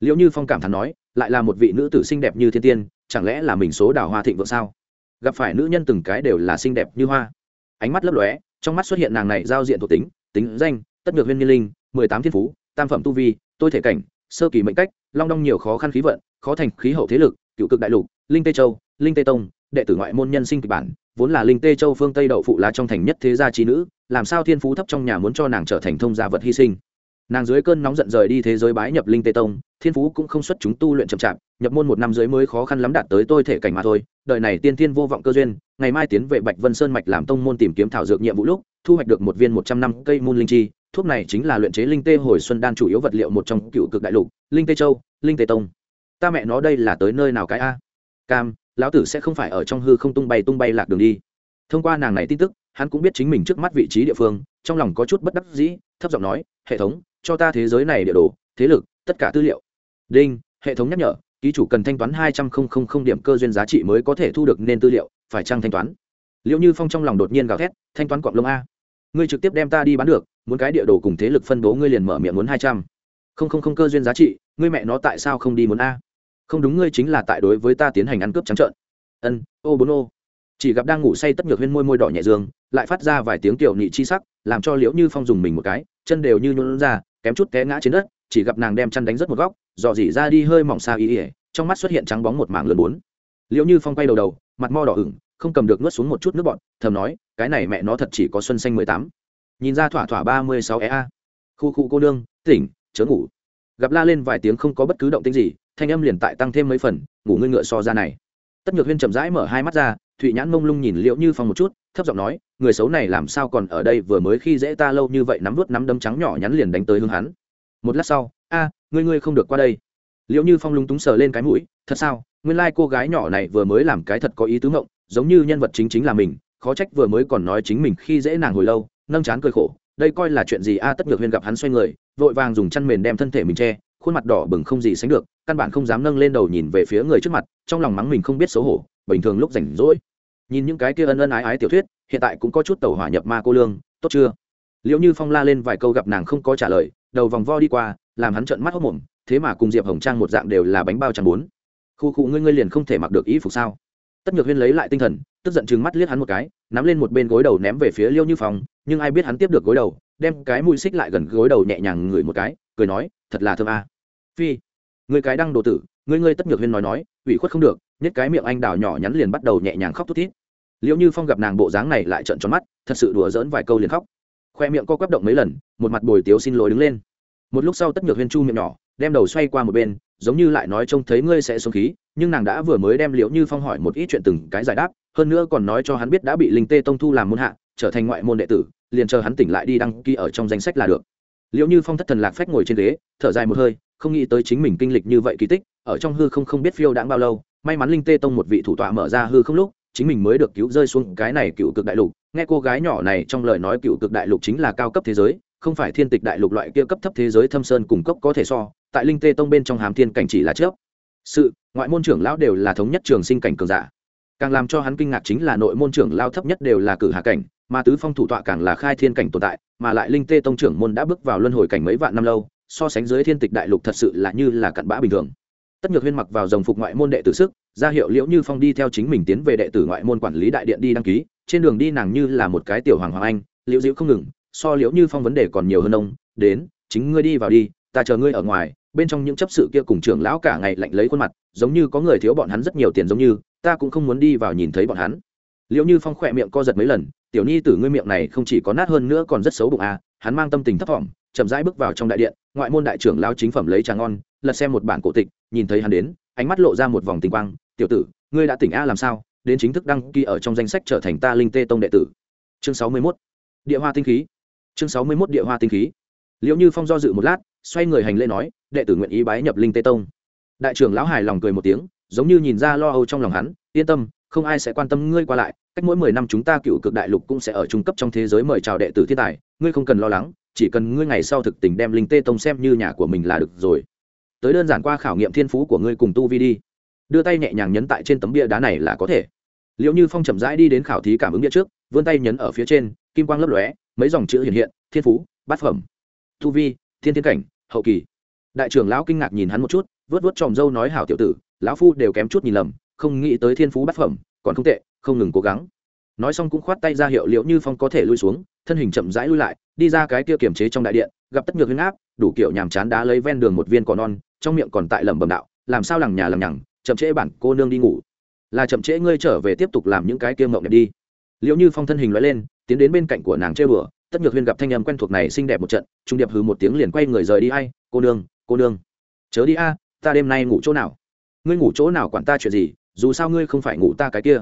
Liệu như phong cảm thán nói, lại là một vị nữ tử xinh đẹp như thiên tiên, chẳng lẽ là mình số đào hoa thịnh vượng sao? Gặp phải nữ nhân từng cái đều là xinh đẹp như hoa. Ánh mắt lấp lóe, trong mắt xuất hiện nàng này giao diện thuộc tính tính danh, tất ngược viên niên linh, mười tám thiên phú tam phẩm tu vi, tôi thể cảnh, sơ kỳ mệnh cách, long đong nhiều khó khăn khí vận, khó thành khí hậu thế lực, cựu cực đại lục, linh tê châu, linh tê tông, đệ tử ngoại môn nhân sinh kịch bản, vốn là linh tê châu phương tây đậu phụ lá trong thành nhất thế gia trí nữ, làm sao thiên phú thấp trong nhà muốn cho nàng trở thành thông gia vật hy sinh. Nàng dưới cơn nóng giận rời đi thế giới bái nhập linh tê tông, thiên phú cũng không xuất chúng tu luyện chậm chạp, nhập môn một năm dưới mới khó khăn lắm đạt tới tôi thể cảnh mà thôi. Đời này tiên tiên vô vọng cơ duyên, ngày mai tiến về bạch vân sơn mạch làm tông môn tìm kiếm thảo dược nhiệm vụ lúc, thu hoạch được một viên một trăm năm cây môn linh chi thuốc này chính là luyện chế linh tê hồi xuân đan chủ yếu vật liệu một trong cựu cực đại lục, linh tê châu, linh tê tông. Ta mẹ nó đây là tới nơi nào cái a? Cam, lão tử sẽ không phải ở trong hư không tung bay tung bay lạc đường đi. Thông qua nàng này tin tức, hắn cũng biết chính mình trước mắt vị trí địa phương, trong lòng có chút bất đắc dĩ, thấp giọng nói, hệ thống, cho ta thế giới này địa đồ, thế lực, tất cả tư liệu. Đinh, hệ thống nhắc nhở, ký chủ cần thanh toán hai trăm linh điểm cơ duyên giá trị mới có thể thu được nên tư liệu, phải chăng thanh toán? Liệu như phong trong lòng đột nhiên gào thét, thanh toán quạng lông a. Ngươi trực tiếp đem ta đi bán được muốn cái địa đồ cùng thế lực phân bố ngươi liền mở miệng muốn hai trăm. Không không không cơ duyên giá trị, ngươi mẹ nó tại sao không đi muốn a? Không đúng, ngươi chính là tại đối với ta tiến hành ăn cướp trắng trợn. Ân, ô bốn ô. Chỉ gặp đang ngủ say tất nhược huyên môi môi đỏ nhẹ dương, lại phát ra vài tiếng tiểu nị chi sắc, làm cho liễu như phong dùng mình một cái, chân đều như nhuận ra, kém chút té ngã trên đất, chỉ gặp nàng đem chăn đánh rất một góc, dò dỉ ra đi hơi mỏng xa ý ỉa trong mắt xuất hiện trắng bóng một mảng lớn bốn. Liễu như phong quay đầu đầu, mặt mo đỏ ửng, không cầm được nuốt xuống một chút nước bọn thầm nói, cái này mẹ nó thật chỉ có xuân xanh mười tám nhìn ra thỏa thỏa ba mươi sáu ea khu khu cô đương tỉnh, chớ ngủ. Gặp la lên vài tiếng không có bất cứ động tĩnh gì, thanh âm liền tại tăng thêm mấy phần, ngủ ngươi ngựa so ra này. Tất nhược huyên chậm rãi mở hai mắt ra, thụy nhãn mông lung nhìn liễu như phong một chút, thấp giọng nói, người xấu này làm sao còn ở đây vừa mới khi dễ ta lâu như vậy nắm vút nắm đấm trắng nhỏ nhắn liền đánh tới hướng hắn. Một lát sau, a, ngươi ngươi không được qua đây. Liễu như phong lung túng sờ lên cái mũi, thật sao? Nguyên lai cô gái nhỏ này vừa mới làm cái thật có ý tứ ngộng, giống như nhân vật chính chính là mình, khó trách vừa mới còn nói chính mình khi dễ nàng hồi lâu nâng chán cười khổ, đây coi là chuyện gì? A, tất nhược huyên gặp hắn xoay người, vội vàng dùng chăn mền đem thân thể mình che, khuôn mặt đỏ bừng không gì sánh được, căn bản không dám nâng lên đầu nhìn về phía người trước mặt, trong lòng mắng mình không biết xấu hổ, bình thường lúc rảnh rỗi. Nhìn những cái kia ân ân ái ái tiểu thuyết, hiện tại cũng có chút tàu hỏa nhập ma cô lương, tốt chưa? Liệu như phong la lên vài câu gặp nàng không có trả lời, đầu vòng vo đi qua, làm hắn trợn mắt hốc mồm, thế mà cùng diệp hồng trang một dạng đều là bánh bao chẳng bốn. Khu khu, ngươi ngươi liền không thể mặc được ý phục sao? Tất nhược huyên lấy lại tinh thần, tức giận chừng mắt liếc hắn một cái nắm lên một bên gối đầu ném về phía liêu như phong, nhưng ai biết hắn tiếp được gối đầu, đem cái mũi xích lại gần gối đầu nhẹ nhàng ngửi một cái, cười nói, thật là thơm a. Phi, người cái đang đồ tử ngươi ngươi tất nhược huyên nói nói, ủy khuất không được nhất cái miệng anh đào nhỏ nhắn liền bắt đầu nhẹ nhàng khóc thút thít. Liệu như phong gặp nàng bộ dáng này lại trợn tròn mắt, thật sự đùa dỡn vài câu liền khóc. Khoe miệng co quắp động mấy lần, một mặt bồi tiếu xin lỗi đứng lên. Một lúc sau tất nhược huyên chu miệng nhỏ, đem đầu xoay qua một bên, giống như lại nói trông thấy ngươi sẽ xuống khí, nhưng nàng đã vừa mới đem liễu như phong hỏi một ít chuyện từng cái giải đáp hơn nữa còn nói cho hắn biết đã bị linh tê tông thu làm môn hạ, trở thành ngoại môn đệ tử, liền chờ hắn tỉnh lại đi đăng ký ở trong danh sách là được. Liệu như phong thất thần lạc phách ngồi trên ghế, thở dài một hơi, không nghĩ tới chính mình kinh lịch như vậy kỳ tích, ở trong hư không không biết phiêu đãng bao lâu, may mắn linh tê tông một vị thủ tọa mở ra hư không lúc, chính mình mới được cứu rơi xuống cái này cựu cực đại lục. Nghe cô gái nhỏ này trong lời nói cựu cực đại lục chính là cao cấp thế giới, không phải thiên tịch đại lục loại kia cấp thấp thế giới thâm sơn cùng cấp có thể so, tại linh tê tông bên trong hàm thiên cảnh chỉ là trước sự, ngoại môn trưởng lão đều là thống nhất trường sinh cảnh cường giả càng làm cho hắn kinh ngạc chính là nội môn trưởng lao thấp nhất đều là cử hạ cảnh, mà tứ phong thủ tọa càng là khai thiên cảnh tồn tại, mà lại linh tê tông trưởng môn đã bước vào luân hồi cảnh mấy vạn năm lâu, so sánh dưới thiên tịch đại lục thật sự là như là cặn bã bình thường. Tất nhược huyên mặc vào dòng phục ngoại môn đệ tử sức, ra hiệu liễu như phong đi theo chính mình tiến về đệ tử ngoại môn quản lý đại điện đi đăng ký, trên đường đi nàng như là một cái tiểu hoàng hoàng anh, liễu dịu không ngừng, so liễu như phong vấn đề còn nhiều hơn ông, đến, chính ngươi đi vào đi, ta chờ ngươi ở ngoài, bên trong những chấp sự kia cùng trưởng lão cả ngày lạnh lấy khuôn mặt, giống như có người thiếu bọn hắn rất nhiều tiền giống như ta cũng không muốn đi vào nhìn thấy bọn hắn. Liệu như phong khỏe miệng co giật mấy lần, tiểu nhi tử ngươi miệng này không chỉ có nát hơn nữa còn rất xấu bụng à hắn mang tâm tình thấp thỏm, chậm rãi bước vào trong đại điện, ngoại môn đại trưởng lao chính phẩm lấy trà ngon, lật xem một bản cổ tịch, nhìn thấy hắn đến, ánh mắt lộ ra một vòng tình quang, tiểu tử, ngươi đã tỉnh a làm sao? Đến chính thức đăng ký ở trong danh sách trở thành ta linh tê tông đệ tử. Chương sáu mươi 61. địa hoa tinh khí. Chương sáu mươi 61 địa hoa tinh khí. Liệu như phong do dự một lát, xoay người hành lễ nói, đệ tử nguyện ý bái nhập linh tê tông. Đại trưởng lão hài lòng cười một tiếng giống như nhìn ra lo âu trong lòng hắn, yên tâm, không ai sẽ quan tâm ngươi qua lại, cách mỗi mười năm chúng ta cựu cực đại lục cũng sẽ ở trung cấp trong thế giới mời chào đệ tử thiên tài, ngươi không cần lo lắng, chỉ cần ngươi ngày sau thực tình đem linh tê tông xem như nhà của mình là được rồi. Tới đơn giản qua khảo nghiệm thiên phú của ngươi cùng tu vi đi. Đưa tay nhẹ nhàng nhấn tại trên tấm bia đá này là có thể. Liệu như phong chậm rãi đi đến khảo thí cảm ứng bia trước, vươn tay nhấn ở phía trên, kim quang lấp lóe, mấy dòng chữ hiện hiện, thiên phú, bát phẩm. Tu vi, thiên thiên cảnh, hậu kỳ. Đại trưởng lão kinh ngạc nhìn hắn một chút, vớt vớt tròm dâu nói, hảo tiểu tử lão phu đều kém chút nhìn lầm, không nghĩ tới thiên phú bát phẩm, còn không tệ, không ngừng cố gắng. Nói xong cũng khoát tay ra hiệu liệu như phong có thể lui xuống, thân hình chậm rãi lui lại, đi ra cái kia kiềm chế trong đại điện, gặp tất nhược huyết áp, đủ kiểu nhàm chán đá lấy ven đường một viên cỏ non, trong miệng còn tại lẩm bẩm đạo, làm sao lằng nhà lằng nhằng, chậm trễ bản cô nương đi ngủ. Là chậm trễ ngươi trở về tiếp tục làm những cái kia mộng đẹp đi. Liệu như phong thân hình loại lên, tiến đến bên cạnh của nàng chơi bừa, tất nhược huyên gặp thanh âm quen thuộc này xinh đẹp một trận, trung điệp hừ một tiếng liền quay người rời đi, ai, cô nương cô nương, chớ đi a, ta đêm nay ngủ chỗ nào? Ngươi ngủ chỗ nào quản ta chuyện gì, dù sao ngươi không phải ngủ ta cái kia.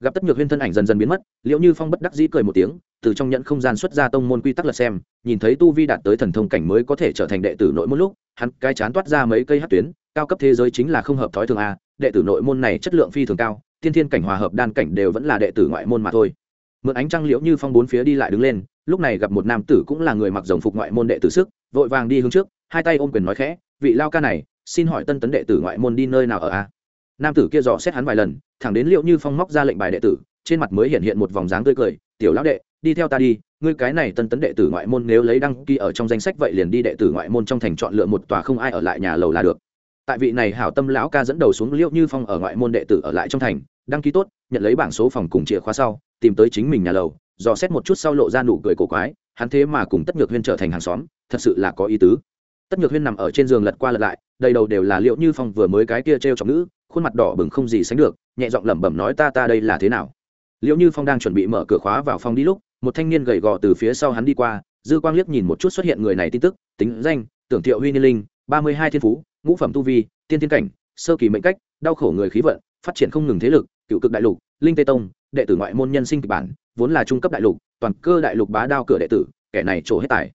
Gặp tất nhược huyên thân ảnh dần dần biến mất liệu như phong bất đắc dĩ cười một tiếng, từ trong nhận không gian xuất ra tông môn quy tắc lật xem, nhìn thấy tu vi đạt tới thần thông cảnh mới có thể trở thành đệ tử nội môn lúc, hắn cai chán toát ra mấy cây hát tuyến, cao cấp thế giới chính là không hợp thói thường a, đệ tử nội môn này chất lượng phi thường cao, tiên thiên cảnh hòa hợp đan cảnh đều vẫn là đệ tử ngoại môn mà thôi. Mượn ánh trăng liễu như phong bốn phía đi lại đứng lên, lúc này gặp một nam tử cũng là người mặc dòng phục ngoại môn đệ tử sức, vội vàng đi hướng trước, hai tay ôm quyền nói khẽ, vị lao ca này xin hỏi tân tấn đệ tử ngoại môn đi nơi nào ở a? Nam tử kia dò xét hắn vài lần, thẳng đến liệu như phong móc ra lệnh bài đệ tử, trên mặt mới hiện hiện một vòng dáng tươi cười, tiểu lão đệ, đi theo ta đi, ngươi cái này tân tấn đệ tử ngoại môn nếu lấy đăng ký ở trong danh sách vậy liền đi đệ tử ngoại môn trong thành chọn lựa một tòa không ai ở lại nhà lầu là được. Tại vị này hảo tâm lão ca dẫn đầu xuống, liệu như phong ở ngoại môn đệ tử ở lại trong thành, đăng ký tốt, nhận lấy bảng số phòng cùng chìa khóa sau, tìm tới chính mình nhà lầu, dò xét một chút sau lộ ra nụ cười cổ quái, hắn thế mà cùng tất nhược huyên trở thành hàng xóm, thật sự là có ý tứ. Tất nhược huyên nằm ở trên giường lật qua lật lại đầy đầu đều là liệu như phong vừa mới cái kia t r e o trọng nữ, khuôn mặt đỏ bừng không gì sánh được, nhẹ giọng lẩm bẩm nói ta ta đây là thế nào? Liệu như phong đang chuẩn bị mở cửa khóa vào phòng đi lúc, một thanh niên gầy gò từ phía sau hắn đi qua, dư quang liếc nhìn một chút xuất hiện người này tin tức, tính danh, tưởng thiệu huy niên linh, ba mươi hai thiên phú, ngũ phẩm tu vi, tiên tiên cảnh, sơ kỳ mệnh cách, đau khổ người khí vận, phát triển không ngừng thế lực, cựu cực đại lục, linh tây tông, đệ tử ngoại môn nhân sinh kịch bản, vốn là trung cấp đại lục, toàn cơ đại lục bá đao cửa đệ tử, kẻ này trổ hết tài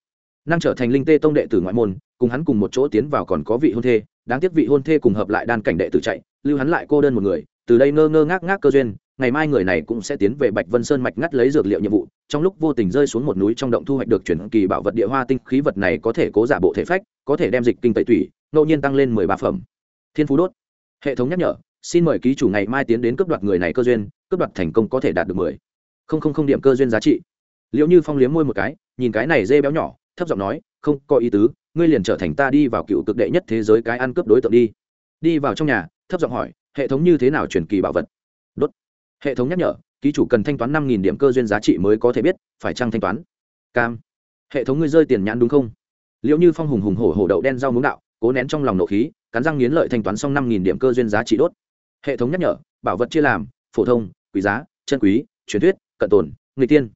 năng trở thành linh tê tông đệ tử ngoại môn, cùng hắn cùng một chỗ tiến vào còn có vị hôn thê, đáng tiếc vị hôn thê cùng hợp lại đan cảnh đệ tử chạy, lưu hắn lại cô đơn một người, từ đây ngơ ngơ ngác ngác cơ duyên, ngày mai người này cũng sẽ tiến về bạch vân sơn mạch ngắt lấy dược liệu nhiệm vụ, trong lúc vô tình rơi xuống một núi trong động thu hoạch được chuyển kỳ bảo vật địa hoa tinh khí vật này có thể cố giả bộ thể phách, có thể đem dịch kinh tẩy tủy, ngẫu nhiên tăng lên mười ba phẩm. Thiên phú đốt. Hệ thống nhắc nhở, xin mời ký chủ ngày mai tiến đến cướp đoạt người này cơ duyên, cướp đoạt thành công có thể đạt được mười. Không không không điểm cơ duyên giá trị. Liệu như phong liếm môi một cái, nhìn cái này dê béo nhỏ thấp giọng nói, không có ý tứ, ngươi liền trở thành ta đi vào cựu cực đệ nhất thế giới cái ăn cướp đối tượng đi. Đi vào trong nhà, thấp giọng hỏi, hệ thống như thế nào truyền kỳ bảo vật? Đốt. Hệ thống nhắc nhở, ký chủ cần thanh toán năm nghìn điểm cơ duyên giá trị mới có thể biết, phải chăng thanh toán? Cam. Hệ thống ngươi rơi tiền nhãn đúng không? Liệu như phong hùng hùng hổ hổ đậu đen rau muống đạo, cố nén trong lòng nộ khí, cắn răng nghiến lợi thanh toán xong năm nghìn điểm cơ duyên giá trị đốt. Hệ thống nhắc nhở, bảo vật chia làm, phổ thông, quý giá, chân quý, truyền thuyết, cận tồn người tiên.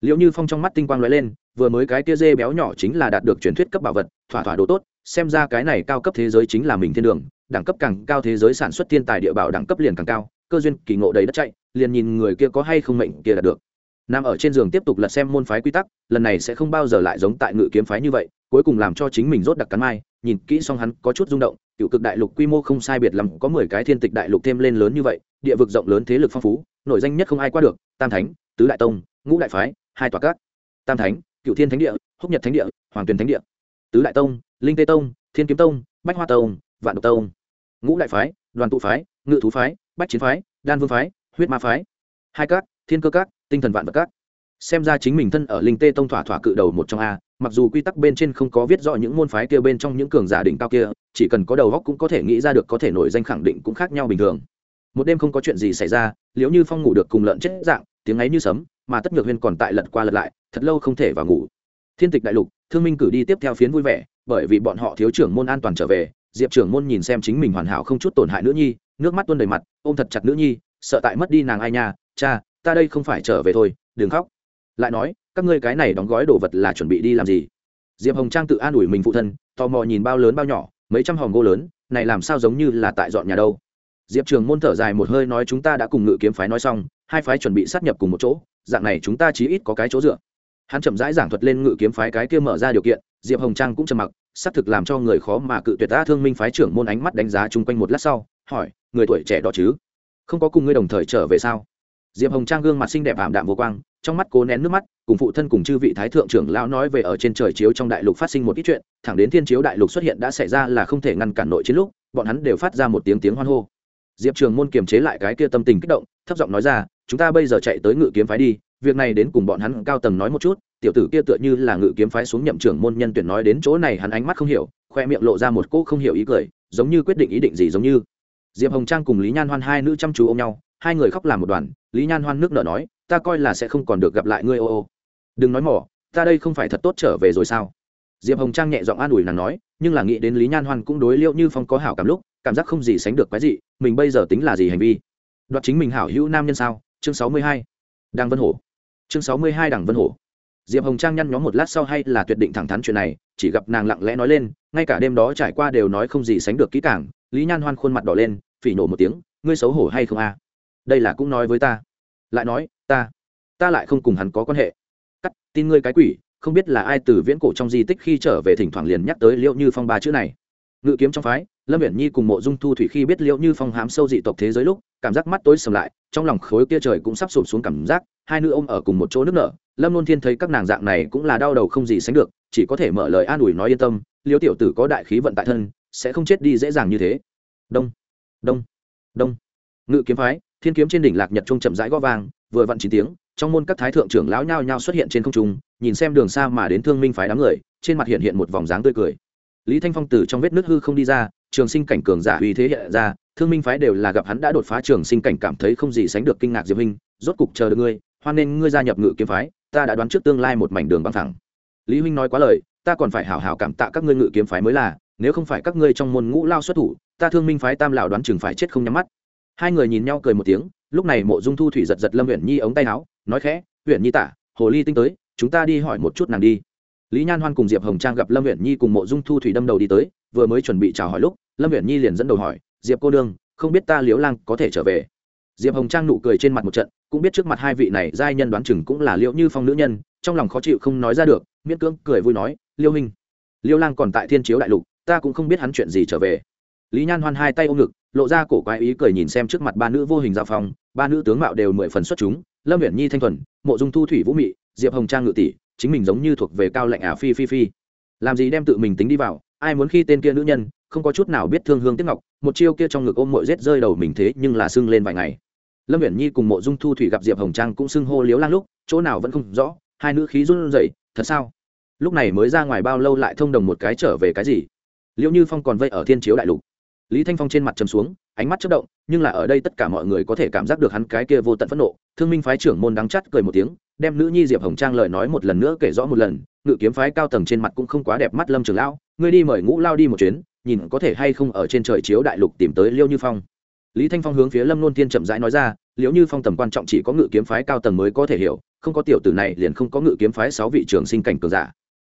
Liệu như phong trong mắt tinh quang lóe lên vừa mới cái tia dê béo nhỏ chính là đạt được truyền thuyết cấp bảo vật, thỏa thỏa đồ tốt, xem ra cái này cao cấp thế giới chính là mình thiên đường, đẳng cấp càng cao thế giới sản xuất thiên tài địa bảo đẳng cấp liền càng cao, cơ duyên kỳ ngộ đầy đất chạy, liền nhìn người kia có hay không mệnh kia đạt được. Nằm ở trên giường tiếp tục lật xem môn phái quy tắc, lần này sẽ không bao giờ lại giống tại ngự kiếm phái như vậy, cuối cùng làm cho chính mình rốt đặc cắn mai, nhìn kỹ xong hắn có chút rung động cựu cực đại lục quy mô không sai biệt lắm, có mười cái thiên tịch đại lục thêm lên lớn như vậy, địa vực rộng lớn thế lực phong phú, nổi danh nhất không ai qua được, tam thánh, tứ đại tông, ngũ đại phái, hai tòa cát tam thánh cựu thiên thánh địa, húc nhật thánh địa, hoàng tuyền thánh địa, tứ đại tông, linh tê tông, thiên kiếm tông, bách hoa tông, vạn độc tông, ngũ đại phái, đoàn tụ phái, ngự thú phái, bách chiến phái, đan vương phái, huyết ma phái, hai các, thiên cơ các, tinh thần vạn vật các. Xem ra chính mình thân ở linh tê tông thỏa thỏa cự đầu một trong a, mặc dù quy tắc bên trên không có viết rõ những môn phái kia bên trong những cường giả đỉnh cao kia, chỉ cần có đầu góc cũng có thể nghĩ ra được có thể nổi danh khẳng định cũng khác nhau bình thường. Một đêm không có chuyện gì xảy ra liễu như phong ngủ được cùng lợn chết dạng tiếng ấy như sấm, mà tất nhược huyên còn tại lật qua lật lại, thật lâu không thể vào ngủ. Thiên tịch đại lục, thương minh cử đi tiếp theo phiến vui vẻ, bởi vì bọn họ thiếu trưởng môn an toàn trở về, diệp trưởng môn nhìn xem chính mình hoàn hảo không chút tổn hại nữ nhi, nước mắt tuôn đầy mặt, ôm thật chặt nữ nhi, sợ tại mất đi nàng ai nha, cha, ta đây không phải trở về thôi, đừng khóc. Lại nói, các ngươi cái này đóng gói đồ vật là chuẩn bị đi làm gì? Diệp hồng trang tự an ủi mình phụ thân, tò mò nhìn bao lớn bao nhỏ, mấy trăm hòm gỗ lớn, này làm sao giống như là tại dọn nhà đâu? Diệp trường môn thở dài một hơi nói chúng ta đã cùng ngự kiếm phái nói xong, hai phái chuẩn bị sát nhập cùng một chỗ, dạng này chúng ta chí ít có cái chỗ dựa. Hắn chậm rãi giảng thuật lên ngự kiếm phái cái kia mở ra điều kiện, diệp hồng trang cũng trầm mặc, xác thực làm cho người khó mà cự tuyệt ta thương minh phái trưởng môn ánh mắt đánh giá chung quanh một lát sau, hỏi, người tuổi trẻ đó chứ? Không có cùng ngươi đồng thời trở về sao? Diệp hồng trang gương mặt xinh đẹp ảm đạm vô quang, trong mắt cố nén nước mắt, cùng phụ thân cùng chư vị thái thượng trưởng lão nói về ở trên trời chiếu trong đại lục phát sinh một ít chuyện, thẳng đến thiên chiếu đại lục xuất hiện đã xảy ra là không thể ngăn cản nội chiến lúc, bọn hắn đều phát ra một tiếng tiếng hoan hô diệp trường môn kiềm chế lại cái kia tâm tình kích động, thấp giọng nói ra, chúng ta bây giờ chạy tới ngự kiếm phái đi, việc này đến cùng bọn hắn cao tầng nói một chút. Tiểu tử kia tựa như là ngự kiếm phái xuống nhậm trưởng môn nhân tuyển nói đến chỗ này, hắn ánh mắt không hiểu, khoe miệng lộ ra một cỗ không hiểu ý cười, giống như quyết định ý định gì giống như. Diệp hồng trang cùng lý nhan hoan hai nữ chăm chú ôm nhau, hai người khóc làm một đoàn, lý nhan hoan nước nở nói, ta coi là sẽ không còn được gặp lại ngươi, ô ô. Đừng nói mỏ, ta đây không phải thật tốt trở về rồi sao? Diệp hồng trang nhẹ giọng an ủi nàng nói, nhưng là nghĩ đến lý nhan hoan cũng đối liệu như phong có hảo cảm lúc cảm giác không gì sánh được cái gì mình bây giờ tính là gì hành vi? Đoạt chính mình hảo hữu nam nhân sao? Chương sáu mươi hai. Đằng vân hổ. Chương sáu mươi hai đằng vân hổ. Diệp hồng trang nhăn nhóm một lát sau hay là tuyệt định thẳng thắn chuyện này, chỉ gặp nàng lặng lẽ nói lên, ngay cả đêm đó trải qua đều nói không gì sánh được kỹ càng, lý nhan hoan khuôn mặt đỏ lên, phỉ nổ một tiếng, ngươi xấu hổ hay không a? Đây là cũng nói với ta. Lại nói, ta ta lại không cùng hắn có quan hệ. Cắt, tin ngươi cái quỷ, không biết là ai từ viễn cổ trong di tích khi trở về thỉnh thoảng liền nhắc tới liệu như phong ba chữ này ngự kiếm trong phái lâm viễn nhi cùng mộ dung thu thủy khi biết liệu như phong hám sâu dị tộc thế giới lúc cảm giác mắt tối sầm lại trong lòng khối kia trời cũng sắp sụp xuống cảm giác hai nữ ôm ở cùng một chỗ nước nở. Lâm luôn thiên thấy các nàng dạng này cũng là đau đầu không gì sánh được chỉ có thể mở lời an ủi nói yên tâm liêu tiểu tử có đại khí vận tại thân sẽ không chết đi dễ dàng như thế. Đông đông đông. Ngự kiếm phái thiên kiếm trên đỉnh lạc nhật trung chậm rãi gõ vàng, vừa vặn chín tiếng trong môn các thái thượng trưởng lão nhao nhao xuất hiện trên không trung nhìn xem đường xa mà đến thương minh phái đám người trên mặt hiện hiện một vòng dáng tươi cười lý thanh phong từ trong vết nước hư không đi ra, trường sinh cảnh cường giả uy thế hiện ra, thương minh phái đều là gặp hắn đã đột phá trường sinh cảnh cảm thấy không gì sánh được kinh ngạc diệp huynh rốt cục chờ được ngươi, hoan nên ngươi gia nhập ngự kiếm phái, ta đã đoán trước tương lai một mảnh đường băng thẳng. Lý huynh nói quá lời, ta còn phải hảo hảo cảm tạ các ngươi ngự kiếm phái mới là, nếu không phải các ngươi trong môn ngũ lao xuất thủ, ta thương minh phái tam lão đoán chừng phải chết không nhắm mắt. Hai người nhìn nhau cười một tiếng, lúc này mộ dung thu thủy giật giật lâm huyện nhi ống tay áo, nói khẽ huyện nhi tả, hồ ly tinh tới, chúng ta đi hỏi một chút nàng đi lý nhan hoan cùng diệp hồng trang gặp lâm huyện nhi cùng mộ dung thu thủy đâm đầu đi tới, vừa mới chuẩn bị chào hỏi lúc, lâm huyện nhi liền dẫn đầu hỏi, diệp cô đương không biết ta liễu lang có thể trở về? Diệp hồng trang nụ cười trên mặt một trận, cũng biết trước mặt hai vị này giai nhân đoán chừng cũng là liễu như phong nữ nhân, trong lòng khó chịu không nói ra được, miễn cưỡng cười vui nói, liêu minh liêu lang còn tại thiên chiếu đại lục, ta cũng không biết hắn chuyện gì trở về. Lý nhan hoan hai tay ôm ngực, lộ ra cổ quái ý cười nhìn xem trước mặt ba nữ vô hình giao phong, ba nữ tướng mạo đều mười phần xuất chúng, lâm huyện nhi thanh thuần, mộ dung thu thủy vũ mị, diệp hồng trang ngự tỷ chính mình giống như thuộc về cao lạnh ả phi phi phi. Làm gì đem tự mình tính đi vào, ai muốn khi tên kia nữ nhân, không có chút nào biết thương hương tiếc ngọc, một chiêu kia trong ngực ôm mội rết rơi đầu mình thế nhưng là sưng lên vài ngày. Lâm viễn nhi cùng mộ dung thu thủy gặp diệp hồng trang cũng sưng hô liếu lang lúc, chỗ nào vẫn không rõ, hai nữ khí run rẩy, thật sao? Lúc này mới ra ngoài bao lâu lại thông đồng một cái trở về cái gì? Liệu như phong còn vây ở thiên chiếu đại lục. Lý thanh phong trên mặt trầm xuống, ánh mắt chất động, nhưng là ở đây tất cả mọi người có thể cảm giác được hắn cái kia vô tận phẫn nộ. Thương minh phái trưởng môn đắng chắt cười một tiếng đem nữ nhi diệp hồng trang lời nói một lần nữa kể rõ một lần, ngự kiếm phái cao tầng trên mặt cũng không quá đẹp mắt lâm trường lão, ngươi đi mời ngũ lao đi một chuyến, nhìn có thể hay không ở trên trời chiếu đại lục tìm tới liêu như phong. Lý thanh phong hướng phía lâm nôn tiên chậm rãi nói ra liễu như phong tầm quan trọng chỉ có ngự kiếm phái cao tầng mới có thể hiểu, không có tiểu tử này liền không có ngự kiếm phái sáu vị trường sinh cảnh cường giả.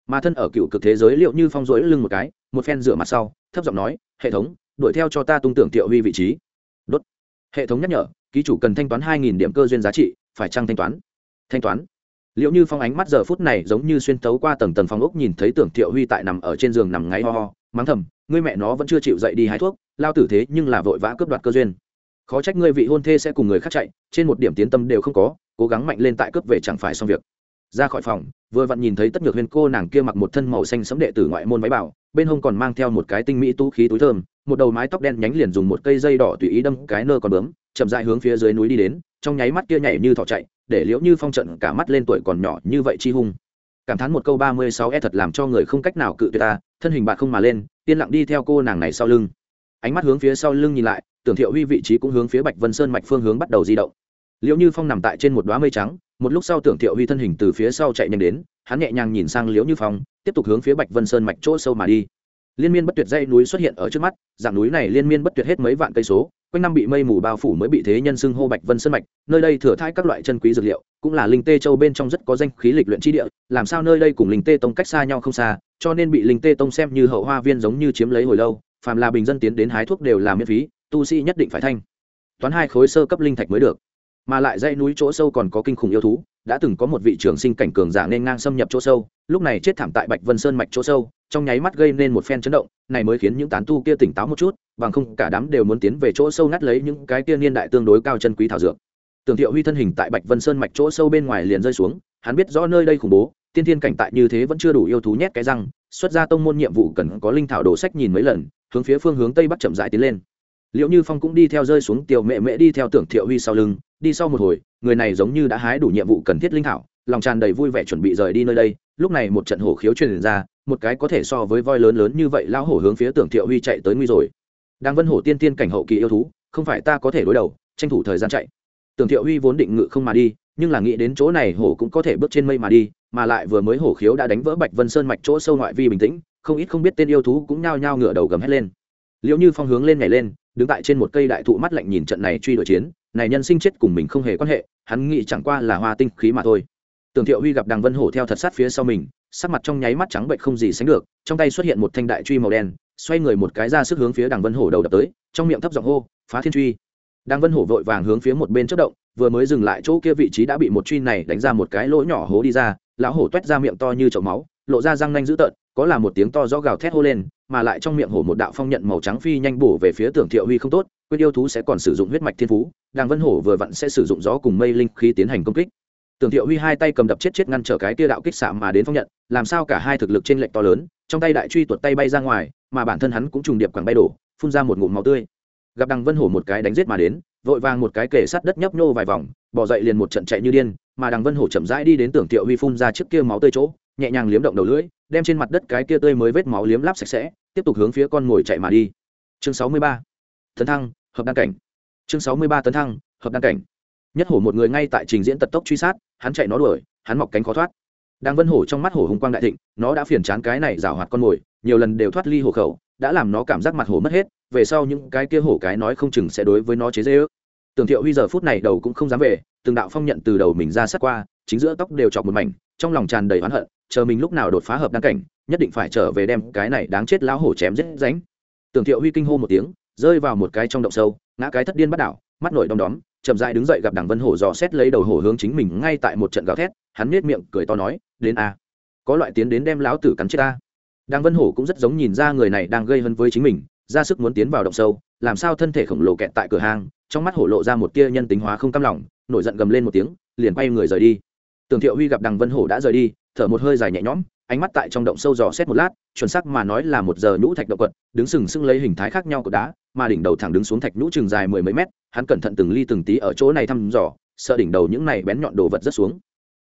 Mà thân ở cựu cực thế giới liệu như phong rỗi lưng một cái, một phen rửa mặt sau, thấp giọng nói, hệ thống, đuổi theo cho ta tung tưởng tiểu huy vị trí. Đốt. Hệ thống nhắc nhở, ký chủ cần thanh toán hai nghìn điểm cơ duyên giá trị, phải chăng thanh toán? Thanh toán. Liệu như phong ánh mắt giờ phút này giống như xuyên tấu qua tầng tầng phòng ốc nhìn thấy tưởng tiểu huy tại nằm ở trên giường nằm ngáy ho ho, mắng thầm, ngươi mẹ nó vẫn chưa chịu dậy đi hái thuốc, lao tử thế nhưng là vội vã cướp đoạt cơ duyên. Khó trách ngươi vị hôn thê sẽ cùng người khác chạy, trên một điểm tiến tâm đều không có, cố gắng mạnh lên tại cướp về chẳng phải xong việc. Ra khỏi phòng, vừa vặn nhìn thấy tất nhược huyên cô nàng kia mặc một thân màu xanh sấm đệ tử ngoại môn máy bảo, bên hông còn mang theo một cái tinh mỹ tú khí túi thơm, một đầu mái tóc đen nhánh liền dùng một cây dây đỏ tùy ý đâm cái nơ còn bướm, chậm dại hướng phía dưới núi đi đến, trong nháy mắt kia nhảy như thỏ chạy để liễu như phong trận cả mắt lên tuổi còn nhỏ như vậy chi hung. Cảm thán một câu ba mươi sáu e thật làm cho người không cách nào cự tuyệt ta, thân hình bạn không mà lên, yên lặng đi theo cô nàng này sau lưng. Ánh mắt hướng phía sau lưng nhìn lại, tưởng thiệu huy vị trí cũng hướng phía bạch vân sơn mạch phương hướng bắt đầu di động. Liễu như phong nằm tại trên một đoá mây trắng, một lúc sau tưởng thiệu huy thân hình từ phía sau chạy nhanh đến, hắn nhẹ nhàng nhìn sang liễu như phong, tiếp tục hướng phía bạch vân sơn mạch chỗ sâu mà đi. Liên miên bất tuyệt dây núi xuất hiện ở trước mắt, dạng núi này liên miên bất tuyệt hết mấy vạn cây số quanh năm bị mây mù bao phủ mới bị thế nhân xưng hô bạch vân sơn mạch, nơi đây thừa thai các loại chân quý dược liệu, cũng là linh tê châu bên trong rất có danh khí lịch luyện tri địa, làm sao nơi đây cùng linh tê tông cách xa nhau không xa, cho nên bị linh tê tông xem như hậu hoa viên giống như chiếm lấy hồi lâu, phàm là bình dân tiến đến hái thuốc đều là miễn phí, tu sĩ nhất định phải thanh. Toán hai khối sơ cấp linh thạch mới được. Mà lại dãy núi chỗ sâu còn có kinh khủng yêu thú, đã từng có một vị trường sinh cảnh cường giả nên ngang xâm nhập chỗ sâu, lúc này chết thảm tại bạch vân sơn mạch chỗ sâu trong nháy mắt gây nên một phen chấn động, này mới khiến những tán tu kia tỉnh táo một chút, bằng không cả đám đều muốn tiến về chỗ sâu ngắt lấy những cái kia niên đại tương đối cao chân quý thảo dược. Tưởng thiệu huy thân hình tại bạch vân sơn mạch chỗ sâu bên ngoài liền rơi xuống, hắn biết rõ nơi đây khủng bố, tiên thiên cảnh tại như thế vẫn chưa đủ yêu thú nhét cái răng, xuất ra tông môn nhiệm vụ cần có linh thảo đồ sách nhìn mấy lần, hướng phía phương hướng tây bắc chậm rãi tiến lên. Liệu như phong cũng đi theo rơi xuống, tiểu mẹ mẹ đi theo tưởng thiệu huy sau lưng, đi sau một hồi, người này giống như đã hái đủ nhiệm vụ cần thiết linh thảo, lòng tràn đầy vui vẻ chuẩn bị rời đi nơi đây, lúc này một trận hổ khiếu truyền ra một cái có thể so với voi lớn lớn như vậy lão hổ hướng phía tưởng thiệu huy chạy tới nguy rồi. Đang vân hổ tiên tiên cảnh hậu kỳ yêu thú, không phải ta có thể đối đầu, tranh thủ thời gian chạy. Tưởng thiệu huy vốn định ngự không mà đi, nhưng là nghĩ đến chỗ này hổ cũng có thể bước trên mây mà đi, mà lại vừa mới hổ khiếu đã đánh vỡ bạch vân sơn mạch chỗ sâu ngoại vi bình tĩnh, không ít không biết tên yêu thú cũng nhao nhao ngửa đầu gầm hét lên. Liệu như phong hướng lên nhảy lên, đứng tại trên một cây đại thụ mắt lạnh nhìn trận này truy đuổi chiến, này nhân sinh chết cùng mình không hề quan hệ, hắn nghĩ chẳng qua là hoa tinh khí mà thôi. Tưởng thiệu huy gặp đằng vân hổ theo thật sát phía sau mình sắc mặt trong nháy mắt trắng bệnh không gì sánh được, trong tay xuất hiện một thanh đại truy màu đen, xoay người một cái ra sức hướng phía đằng vân hổ đầu đập tới, trong miệng thấp giọng hô, phá thiên truy! Đằng vân hổ vội vàng hướng phía một bên chất động, vừa mới dừng lại chỗ kia vị trí đã bị một truy này đánh ra một cái lỗ nhỏ hố đi ra, lão hổ toét ra miệng to như chậu máu, lộ ra răng nanh dữ tợn, có là một tiếng to do gào thét hô lên, mà lại trong miệng hổ một đạo phong nhận màu trắng phi nhanh bổ về phía tưởng thiệu huy không tốt quyết yêu thú sẽ còn sử dụng huyết mạch thiên phú đàng vân hổ vừa vặn sẽ sử dụng gió cùng mây linh khí tiến hành công kích tưởng thiệu huy hai tay cầm đập chết chết ngăn trở cái tia đạo kích xạ mà đến phong nhận, làm sao cả hai thực lực trên lệnh to lớn, trong tay đại truy tuột tay bay ra ngoài, mà bản thân hắn cũng trùng điệp quẳng bay đổ, phun ra một ngụm máu tươi. Gặp đằng vân hổ một cái đánh giết mà đến, vội vàng một cái kể sát đất nhấp nhô vài vòng, bỏ dậy liền một trận chạy như điên, mà đằng vân hổ chậm rãi đi đến tưởng thiệu huy phun ra trước kia máu tươi chỗ, nhẹ nhàng liếm động đầu lưỡi, đem trên mặt đất cái kia tươi mới vết máu liếm láp sạch sẽ, tiếp tục hướng phía con ngồi chạy mà đi. Chương sáu mươi ba. Tấn thăng, hợp đăng cảnh. Chương sáu mươi ba tấn thăng, hợp đăng cảnh. Nhất hổ một người ngay tại trình diễn tật tốc truy sát hắn chạy nó đuổi, hắn mọc cánh khó thoát. Đang vân hổ trong mắt hổ hùng quang đại thịnh, nó đã phiền chán cái này rào hoạt con mồi, nhiều lần đều thoát ly hổ khẩu, đã làm nó cảm giác mặt hổ mất hết, về sau những cái kia hổ cái nói không chừng sẽ đối với nó chế dễ ước tưởng thiệu huy giờ phút này đầu cũng không dám về, từng đạo phong nhận từ đầu mình ra sát qua, chính giữa tóc đều chọc một mảnh, trong lòng tràn đầy oán hận, chờ mình lúc nào đột phá hợp đăng cảnh, nhất định phải trở về đem cái này đáng chết lão hổ chém giết ránh. Tưởng thiệu huy kinh hô một tiếng, rơi vào một cái trong động sâu, ngã cái thất điên bắt đảo, mắt nổi đom đóm chậm dại đứng dậy gặp đằng vân hổ dò xét lấy đầu hổ hướng chính mình ngay tại một trận gào thét, hắn nết miệng cười to nói, đến a, có loại tiến đến đem lão tử cắn chết ta đằng vân hổ cũng rất giống nhìn ra người này đang gây hấn với chính mình, ra sức muốn tiến vào động sâu, làm sao thân thể khổng lồ kẹt tại cửa hàng trong mắt hổ lộ ra một tia nhân tính hóa không cam lòng, nổi giận gầm lên một tiếng, liền quay người rời đi. Tưởng thiệu huy gặp đằng vân hổ đã rời đi, thở một hơi dài nhẹ nhõm, ánh mắt tại trong động sâu dò xét một lát, chuẩn xác mà nói là một giờ nhũ thạch động quật, đứng sừng sững lấy hình thái khác nhau của đá, mà đỉnh đầu thẳng đứng xuống thạch nhũ chừng dài mười mấy mét hắn cẩn thận từng ly từng tí ở chỗ này thăm dò, sợ đỉnh đầu những này bén nhọn đồ vật rất xuống.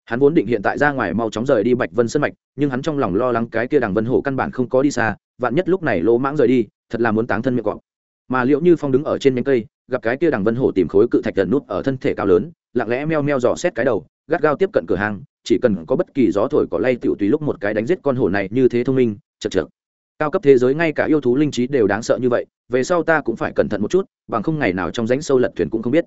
Hắn vốn định hiện tại ra ngoài mau chóng rời đi bạch vân sân mạch, nhưng hắn trong lòng lo lắng cái kia đằng vân hổ căn bản không có đi xa, vạn nhất lúc này lỗ mãng rời đi, thật là muốn táng thân miệng cọp. Mà liệu như phong đứng ở trên nhánh cây, gặp cái kia đằng vân hổ tìm khối cự thạch gần nút ở thân thể cao lớn, lặng lẽ meo meo dò xét cái đầu, gắt gao tiếp cận cửa hàng, chỉ cần có bất kỳ gió thổi có lay tiểu tùy lúc một cái đánh giết con hổ này như thế thông minh chật chật cao cấp thế giới ngay cả yêu thú linh trí đều đáng sợ như vậy, về sau ta cũng phải cẩn thận một chút, bằng không ngày nào trong rãnh sâu lật thuyền cũng không biết.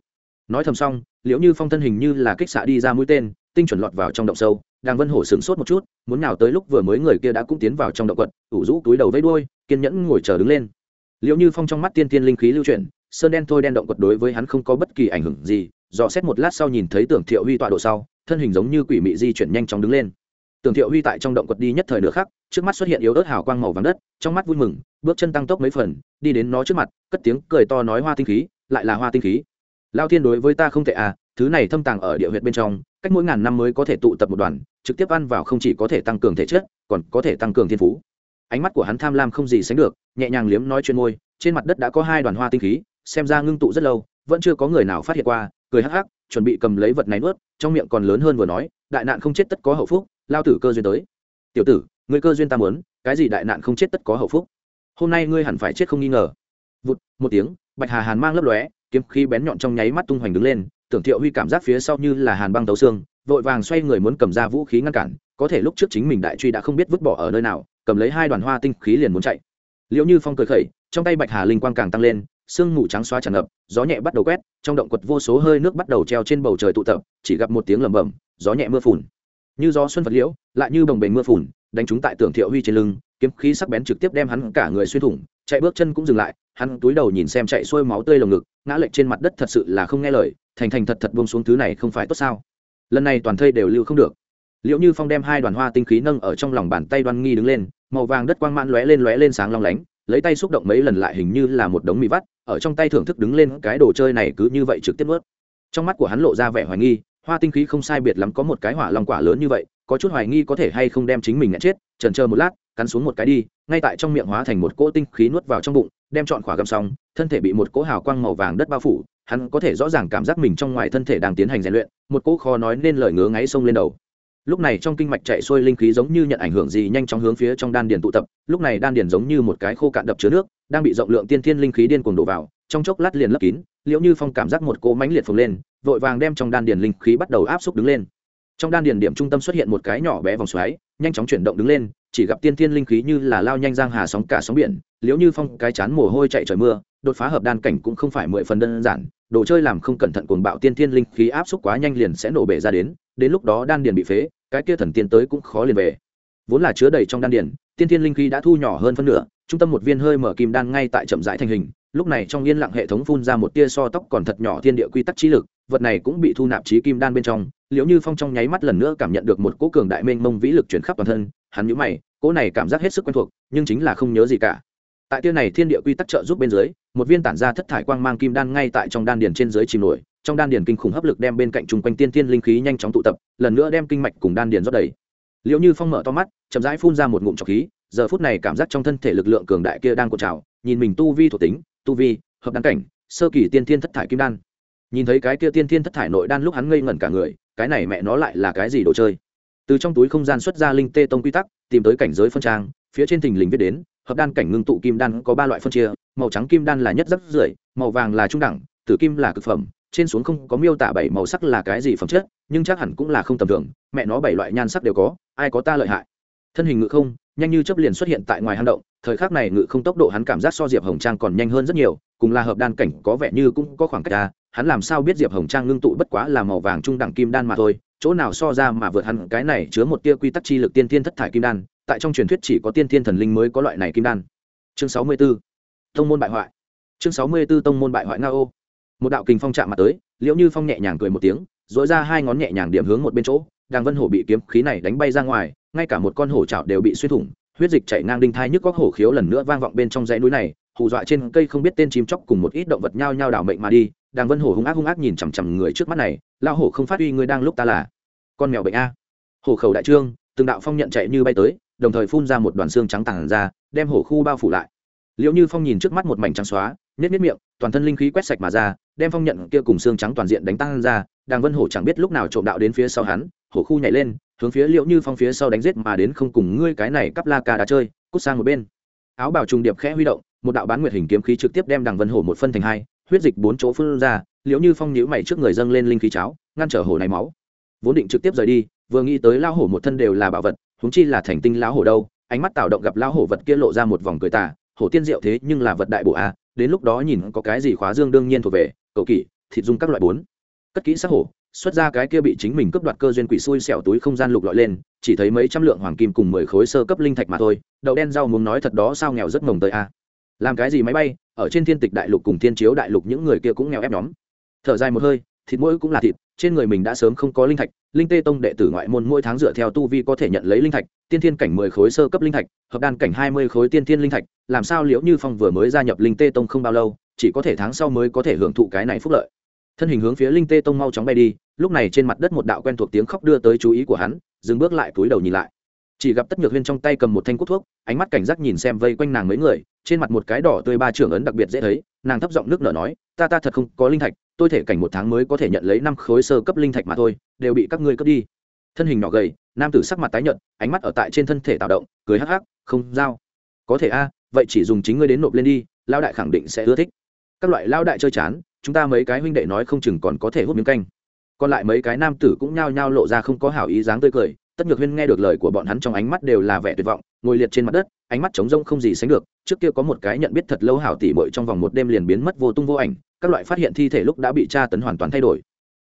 Nói thầm xong, liễu như phong thân hình như là kích xạ đi ra mũi tên, tinh chuẩn lọt vào trong động sâu, đàng vân hổ sửng sốt một chút, muốn nào tới lúc vừa mới người kia đã cũng tiến vào trong động quật, ủ rũ túi đầu vẫy đuôi, kiên nhẫn ngồi chờ đứng lên. Liễu như phong trong mắt tiên tiên linh khí lưu chuyển, sơn đen thôi đen động quật đối với hắn không có bất kỳ ảnh hưởng gì, dò xét một lát sau nhìn thấy tưởng thiệu huy tọa độ sau, thân hình giống như quỷ mị di chuyển nhanh chóng đứng lên tưởng thiệu huy tại trong động quật đi nhất thời nửa khắc, trước mắt xuất hiện yếu ớt hào quang màu vàng đất, trong mắt vui mừng, bước chân tăng tốc mấy phần, đi đến nó trước mặt, cất tiếng cười to nói hoa tinh khí, lại là hoa tinh khí. Lao thiên đối với ta không thể à thứ này thâm tàng ở địa huyệt bên trong, cách mỗi ngàn năm mới có thể tụ tập một đoàn, trực tiếp ăn vào không chỉ có thể tăng cường thể chất, còn có thể tăng cường thiên phú. Ánh mắt của hắn tham lam không gì sánh được, nhẹ nhàng liếm nói chuyên môi, trên mặt đất đã có hai đoàn hoa tinh khí, xem ra ngưng tụ rất lâu, vẫn chưa có người nào phát hiện qua, cười hắc hắc, chuẩn bị cầm lấy vật này nuốt, trong miệng còn lớn hơn vừa nói, đại nạn không chết tất có hậu phúc lao tử cơ duyên tới. Tiểu tử người cơ duyên ta muốn, cái gì đại nạn không chết tất có hậu phúc. Hôm nay ngươi hẳn phải chết không nghi ngờ. Vụt, một tiếng, bạch hà hàn mang lấp lóe, kiếm khí bén nhọn trong nháy mắt tung hoành đứng lên, tưởng thiệu huy cảm giác phía sau như là hàn băng tấu xương, vội vàng xoay người muốn cầm ra vũ khí ngăn cản, có thể lúc trước chính mình đại truy đã không biết vứt bỏ ở nơi nào, cầm lấy hai đoàn hoa tinh khí liền muốn chạy. Liệu như phong cười khẩy, trong tay bạch hà linh quang càng tăng lên, sương mù trắng xóa tràn ngập, gió nhẹ bắt đầu quét, trong động quật vô số hơi nước bắt đầu treo trên bầu trời tụ tập, chỉ gặp một tiếng lầm bầm gió nhẹ mưa phùn như gió xuân vật liễu, lại như bồng bềnh mưa phùn, đánh trúng tại tưởng thiệu huy trên lưng, kiếm khí sắc bén trực tiếp đem hắn cả người xuyên thủng, chạy bước chân cũng dừng lại, hắn túi đầu nhìn xem chạy xuôi máu tươi lồng ngực, ngã lệch trên mặt đất thật sự là không nghe lời, thành thành thật thật buông xuống thứ này không phải tốt sao? Lần này toàn thây đều lưu không được. Liệu như phong đem hai đoàn hoa tinh khí nâng ở trong lòng bàn tay đoan nghi đứng lên, màu vàng đất quang mãn lóe lên lóe lên sáng long lánh, lấy tay xúc động mấy lần lại hình như là một đống mì vắt, ở trong tay thưởng thức đứng lên cái đồ chơi này cứ như vậy trực tiếp ướt trong mắt của hắn lộ ra vẻ hoài nghi hoa tinh khí không sai biệt lắm có một cái hỏa long quả lớn như vậy, có chút hoài nghi có thể hay không đem chính mình ngã chết, trần chờ một lát, cắn xuống một cái đi, ngay tại trong miệng hóa thành một cỗ tinh khí nuốt vào trong bụng, đem chọn khỏa găm xong, thân thể bị một cỗ hào quang màu vàng đất bao phủ, hắn có thể rõ ràng cảm giác mình trong ngoài thân thể đang tiến hành rèn luyện, một cỗ khó nói nên lời ngứa ngáy xông lên đầu. Lúc này trong kinh mạch chạy xuôi linh khí giống như nhận ảnh hưởng gì nhanh chóng hướng phía trong đan điền tụ tập, lúc này đan điền giống như một cái khô cạn đập chứa nước, đang bị rộng lượng tiên thiên linh khí điên cuồng đổ vào trong chốc lát liền lấp kín, liễu như phong cảm giác một cỗ mánh liệt phồng lên, vội vàng đem trong đan điền linh khí bắt đầu áp xúc đứng lên. Trong đan điền điểm trung tâm xuất hiện một cái nhỏ bé vòng xoáy, nhanh chóng chuyển động đứng lên, chỉ gặp tiên thiên linh khí như là lao nhanh giang hà sóng cả sóng biển, liễu như phong cái chán mồ hôi chạy trời mưa, đột phá hợp đan cảnh cũng không phải mười phần đơn giản, đồ chơi làm không cẩn thận cuồng bạo tiên thiên linh khí áp xúc quá nhanh liền sẽ nổ bể ra đến đến lúc đó đan điền bị phế, cái kia thần tiên tới cũng khó liền về. Vốn là chứa đầy trong đan điền, tiên thiên linh khí đã thu nhỏ hơn phân nửa, trung tâm một viên hơi mở kim đan ngay tại chậm rãi thành hình lúc này trong yên lặng hệ thống phun ra một tia so tóc còn thật nhỏ thiên địa quy tắc trí lực, vật này cũng bị thu nạp trí kim đan bên trong liễu như phong trong nháy mắt lần nữa cảm nhận được một cỗ cường đại mênh mông vĩ lực chuyển khắp toàn thân, hắn nhíu mày, cỗ này cảm giác hết sức quen thuộc, nhưng chính là không nhớ gì cả. Tại tia này thiên địa quy tắc trợ giúp bên dưới, một viên tản ra thất thải quang mang kim đan ngay tại trong đan điền trên dưới chìm nổi, trong đan điền kinh khủng hấp lực đem bên cạnh chung quanh tiên tiên linh khí nhanh chóng tụ tập, lần nữa đem kinh mạch cùng đan điền rót đầy. Liệu như phong mở to mắt, chậm rãi phun ra một ngụm trọc khí, giờ phút này cảm giác trong thân thể lực lượng cường đại kia đang cột trào, nhìn mình tu vi thuộc tính tu vi, hợp đan cảnh, sơ kỳ tiên thiên thất thải kim đan. Nhìn thấy cái kia tiên thiên thất thải nội đan lúc hắn ngây ngẩn cả người, cái này mẹ nó lại là cái gì đồ chơi? Từ trong túi không gian xuất ra linh tê tông quy tắc, tìm tới cảnh giới phân trang, phía trên thình lình viết đến, hợp đan cảnh ngưng tụ kim đan có ba loại phân chia, màu trắng kim đan là nhất rất rưỡi màu vàng là trung đẳng, tử kim là cực phẩm, trên xuống không có miêu tả bảy màu sắc là cái gì phẩm chất, nhưng chắc hẳn cũng là không tầm thường, mẹ nó bảy loại nhan sắc đều có, ai có ta lợi hại? Thân hình ngự không, nhanh như chấp liền xuất hiện tại ngoài hang động thời khắc này ngự không tốc độ hắn cảm giác so diệp hồng trang còn nhanh hơn rất nhiều, cùng là hợp đan cảnh có vẻ như cũng có khoảng cách ra hắn làm sao biết diệp hồng trang ngưng tụ bất quá là màu vàng trung đẳng kim đan mà thôi, chỗ nào so ra mà vượt hẳn cái này chứa một tia quy tắc chi lực tiên thiên thất thải kim đan, tại trong truyền thuyết chỉ có tiên thiên thần linh mới có loại này kim đan chương sáu mươi 64. tông môn bại hoại chương sáu mươi 64 tông môn bại hoại nga ô một đạo kình phong chạm mặt tới, liễu như phong nhẹ nhàng cười một tiếng dỗi ra hai ngón nhẹ nhàng điểm hướng một bên chỗ, đàng vân hổ bị kiếm khí này đánh bay ra ngoài, ngay cả một con hổ chảo đều bị xuyên thủng huyết dịch chảy ngang đinh thai nhức góc hổ khiếu lần nữa vang vọng bên trong dãy núi này, hù dọa trên cây không biết tên chim chóc cùng một ít động vật nhao nhao đảo mệnh mà đi, đàng vân hổ hung ác hung ác nhìn chằm chằm người trước mắt này lao hổ không phát uy người đang lúc ta là con mèo bệnh a. Hổ khẩu đại trương, từng đạo phong nhận chạy như bay tới, đồng thời phun ra một đoàn xương trắng tàng ra, đem hổ khu bao phủ lại. Liệu như phong nhìn trước mắt một mảnh trắng xóa, nhếch nếp miệng, toàn thân linh khí quét sạch mà ra, đem phong nhận kia cùng xương trắng toàn diện đánh tăng ra, đàng vân hổ chẳng biết lúc nào trộm đạo đến phía sau hắn, hổ khu nhảy lên hướng phía liệu như phong phía sau đánh giết mà đến không cùng ngươi cái này cắp la ca đã chơi, cút sang một bên. Áo bảo trùng điệp khẽ huy động, một đạo bán nguyệt hình kiếm khí trực tiếp đem đằng vân hổ một phân thành hai, huyết dịch bốn chỗ phun ra liệu như phong nhíu mày trước người dâng lên linh khí cháo, ngăn trở hổ này máu. Vốn định trực tiếp rời đi, vừa nghĩ tới lao hổ một thân đều là bảo vật húng chi là thành tinh lão hổ đâu, ánh mắt tạo động gặp lao hổ vật kia lộ ra một vòng cười tà, hổ tiên diệu thế nhưng là vật đại bộ a, đến lúc đó nhìn có cái gì khóa dương đương nhiên thuộc về cậu kỷ, thịt dung các loại bốn. Cất kỹ sắc hổ xuất ra cái kia bị chính mình cướp đoạt cơ duyên quỷ xui xẻo túi không gian lục lọi lên, chỉ thấy mấy trăm lượng hoàng kim cùng mười khối sơ cấp linh thạch mà thôi, đậu đen rau muốn nói thật đó sao nghèo rất mồng tới a à. làm cái gì máy bay, ở trên thiên tịch đại lục cùng thiên chiếu đại lục những người kia cũng nghèo ép nhóm. Thở dài một hơi, thịt mỗi cũng là thịt, trên người mình đã sớm không có linh thạch, linh tê tông đệ tử ngoại môn mỗi tháng dựa theo tu vi có thể nhận lấy linh thạch, tiên thiên cảnh mười khối sơ cấp linh thạch, hợp đan cảnh hai mươi khối tiên thiên linh thạch, làm sao liễu như phong vừa mới gia nhập linh tê tông không bao lâu, chỉ có thể tháng sau mới có thể hưởng thụ cái này phúc lợi thân hình hướng phía linh tê tông mau chóng bay đi, lúc này trên mặt đất một đạo quen thuộc tiếng khóc đưa tới chú ý của hắn, dừng bước lại cúi đầu nhìn lại. Chỉ gặp tất nhược huyên trong tay cầm một thanh cúc thuốc, ánh mắt cảnh giác nhìn xem vây quanh nàng mấy người, trên mặt một cái đỏ tươi ba trưởng ấn đặc biệt dễ thấy, nàng thấp giọng nước nở nói, ta ta thật không có linh thạch, tôi thể cảnh một tháng mới có thể nhận lấy năm khối sơ cấp linh thạch mà thôi, đều bị các ngươi cướp đi. Thân hình nhỏ gầy, nam tử sắc mặt tái nhợt, ánh mắt ở tại trên thân thể tạo động, cười hắc hắc, không giao. Có thể a, vậy chỉ dùng chính ngươi đến nộp lên đi lao đại khẳng định sẽ ưa thích các loại lao đại chơi chán, chúng ta mấy cái huynh đệ nói không chừng còn có thể hút miếng canh. Còn lại mấy cái nam tử cũng nhao nhao lộ ra không có hảo ý dáng tươi cười, tất nhược huyên nghe được lời của bọn hắn trong ánh mắt đều là vẻ tuyệt vọng, ngồi liệt trên mặt đất, ánh mắt trống rông không gì sánh được, trước kia có một cái nhận biết thật lâu hảo tỉ bội trong vòng một đêm liền biến mất vô tung vô ảnh, các loại phát hiện thi thể lúc đã bị tra tấn hoàn toàn thay đổi.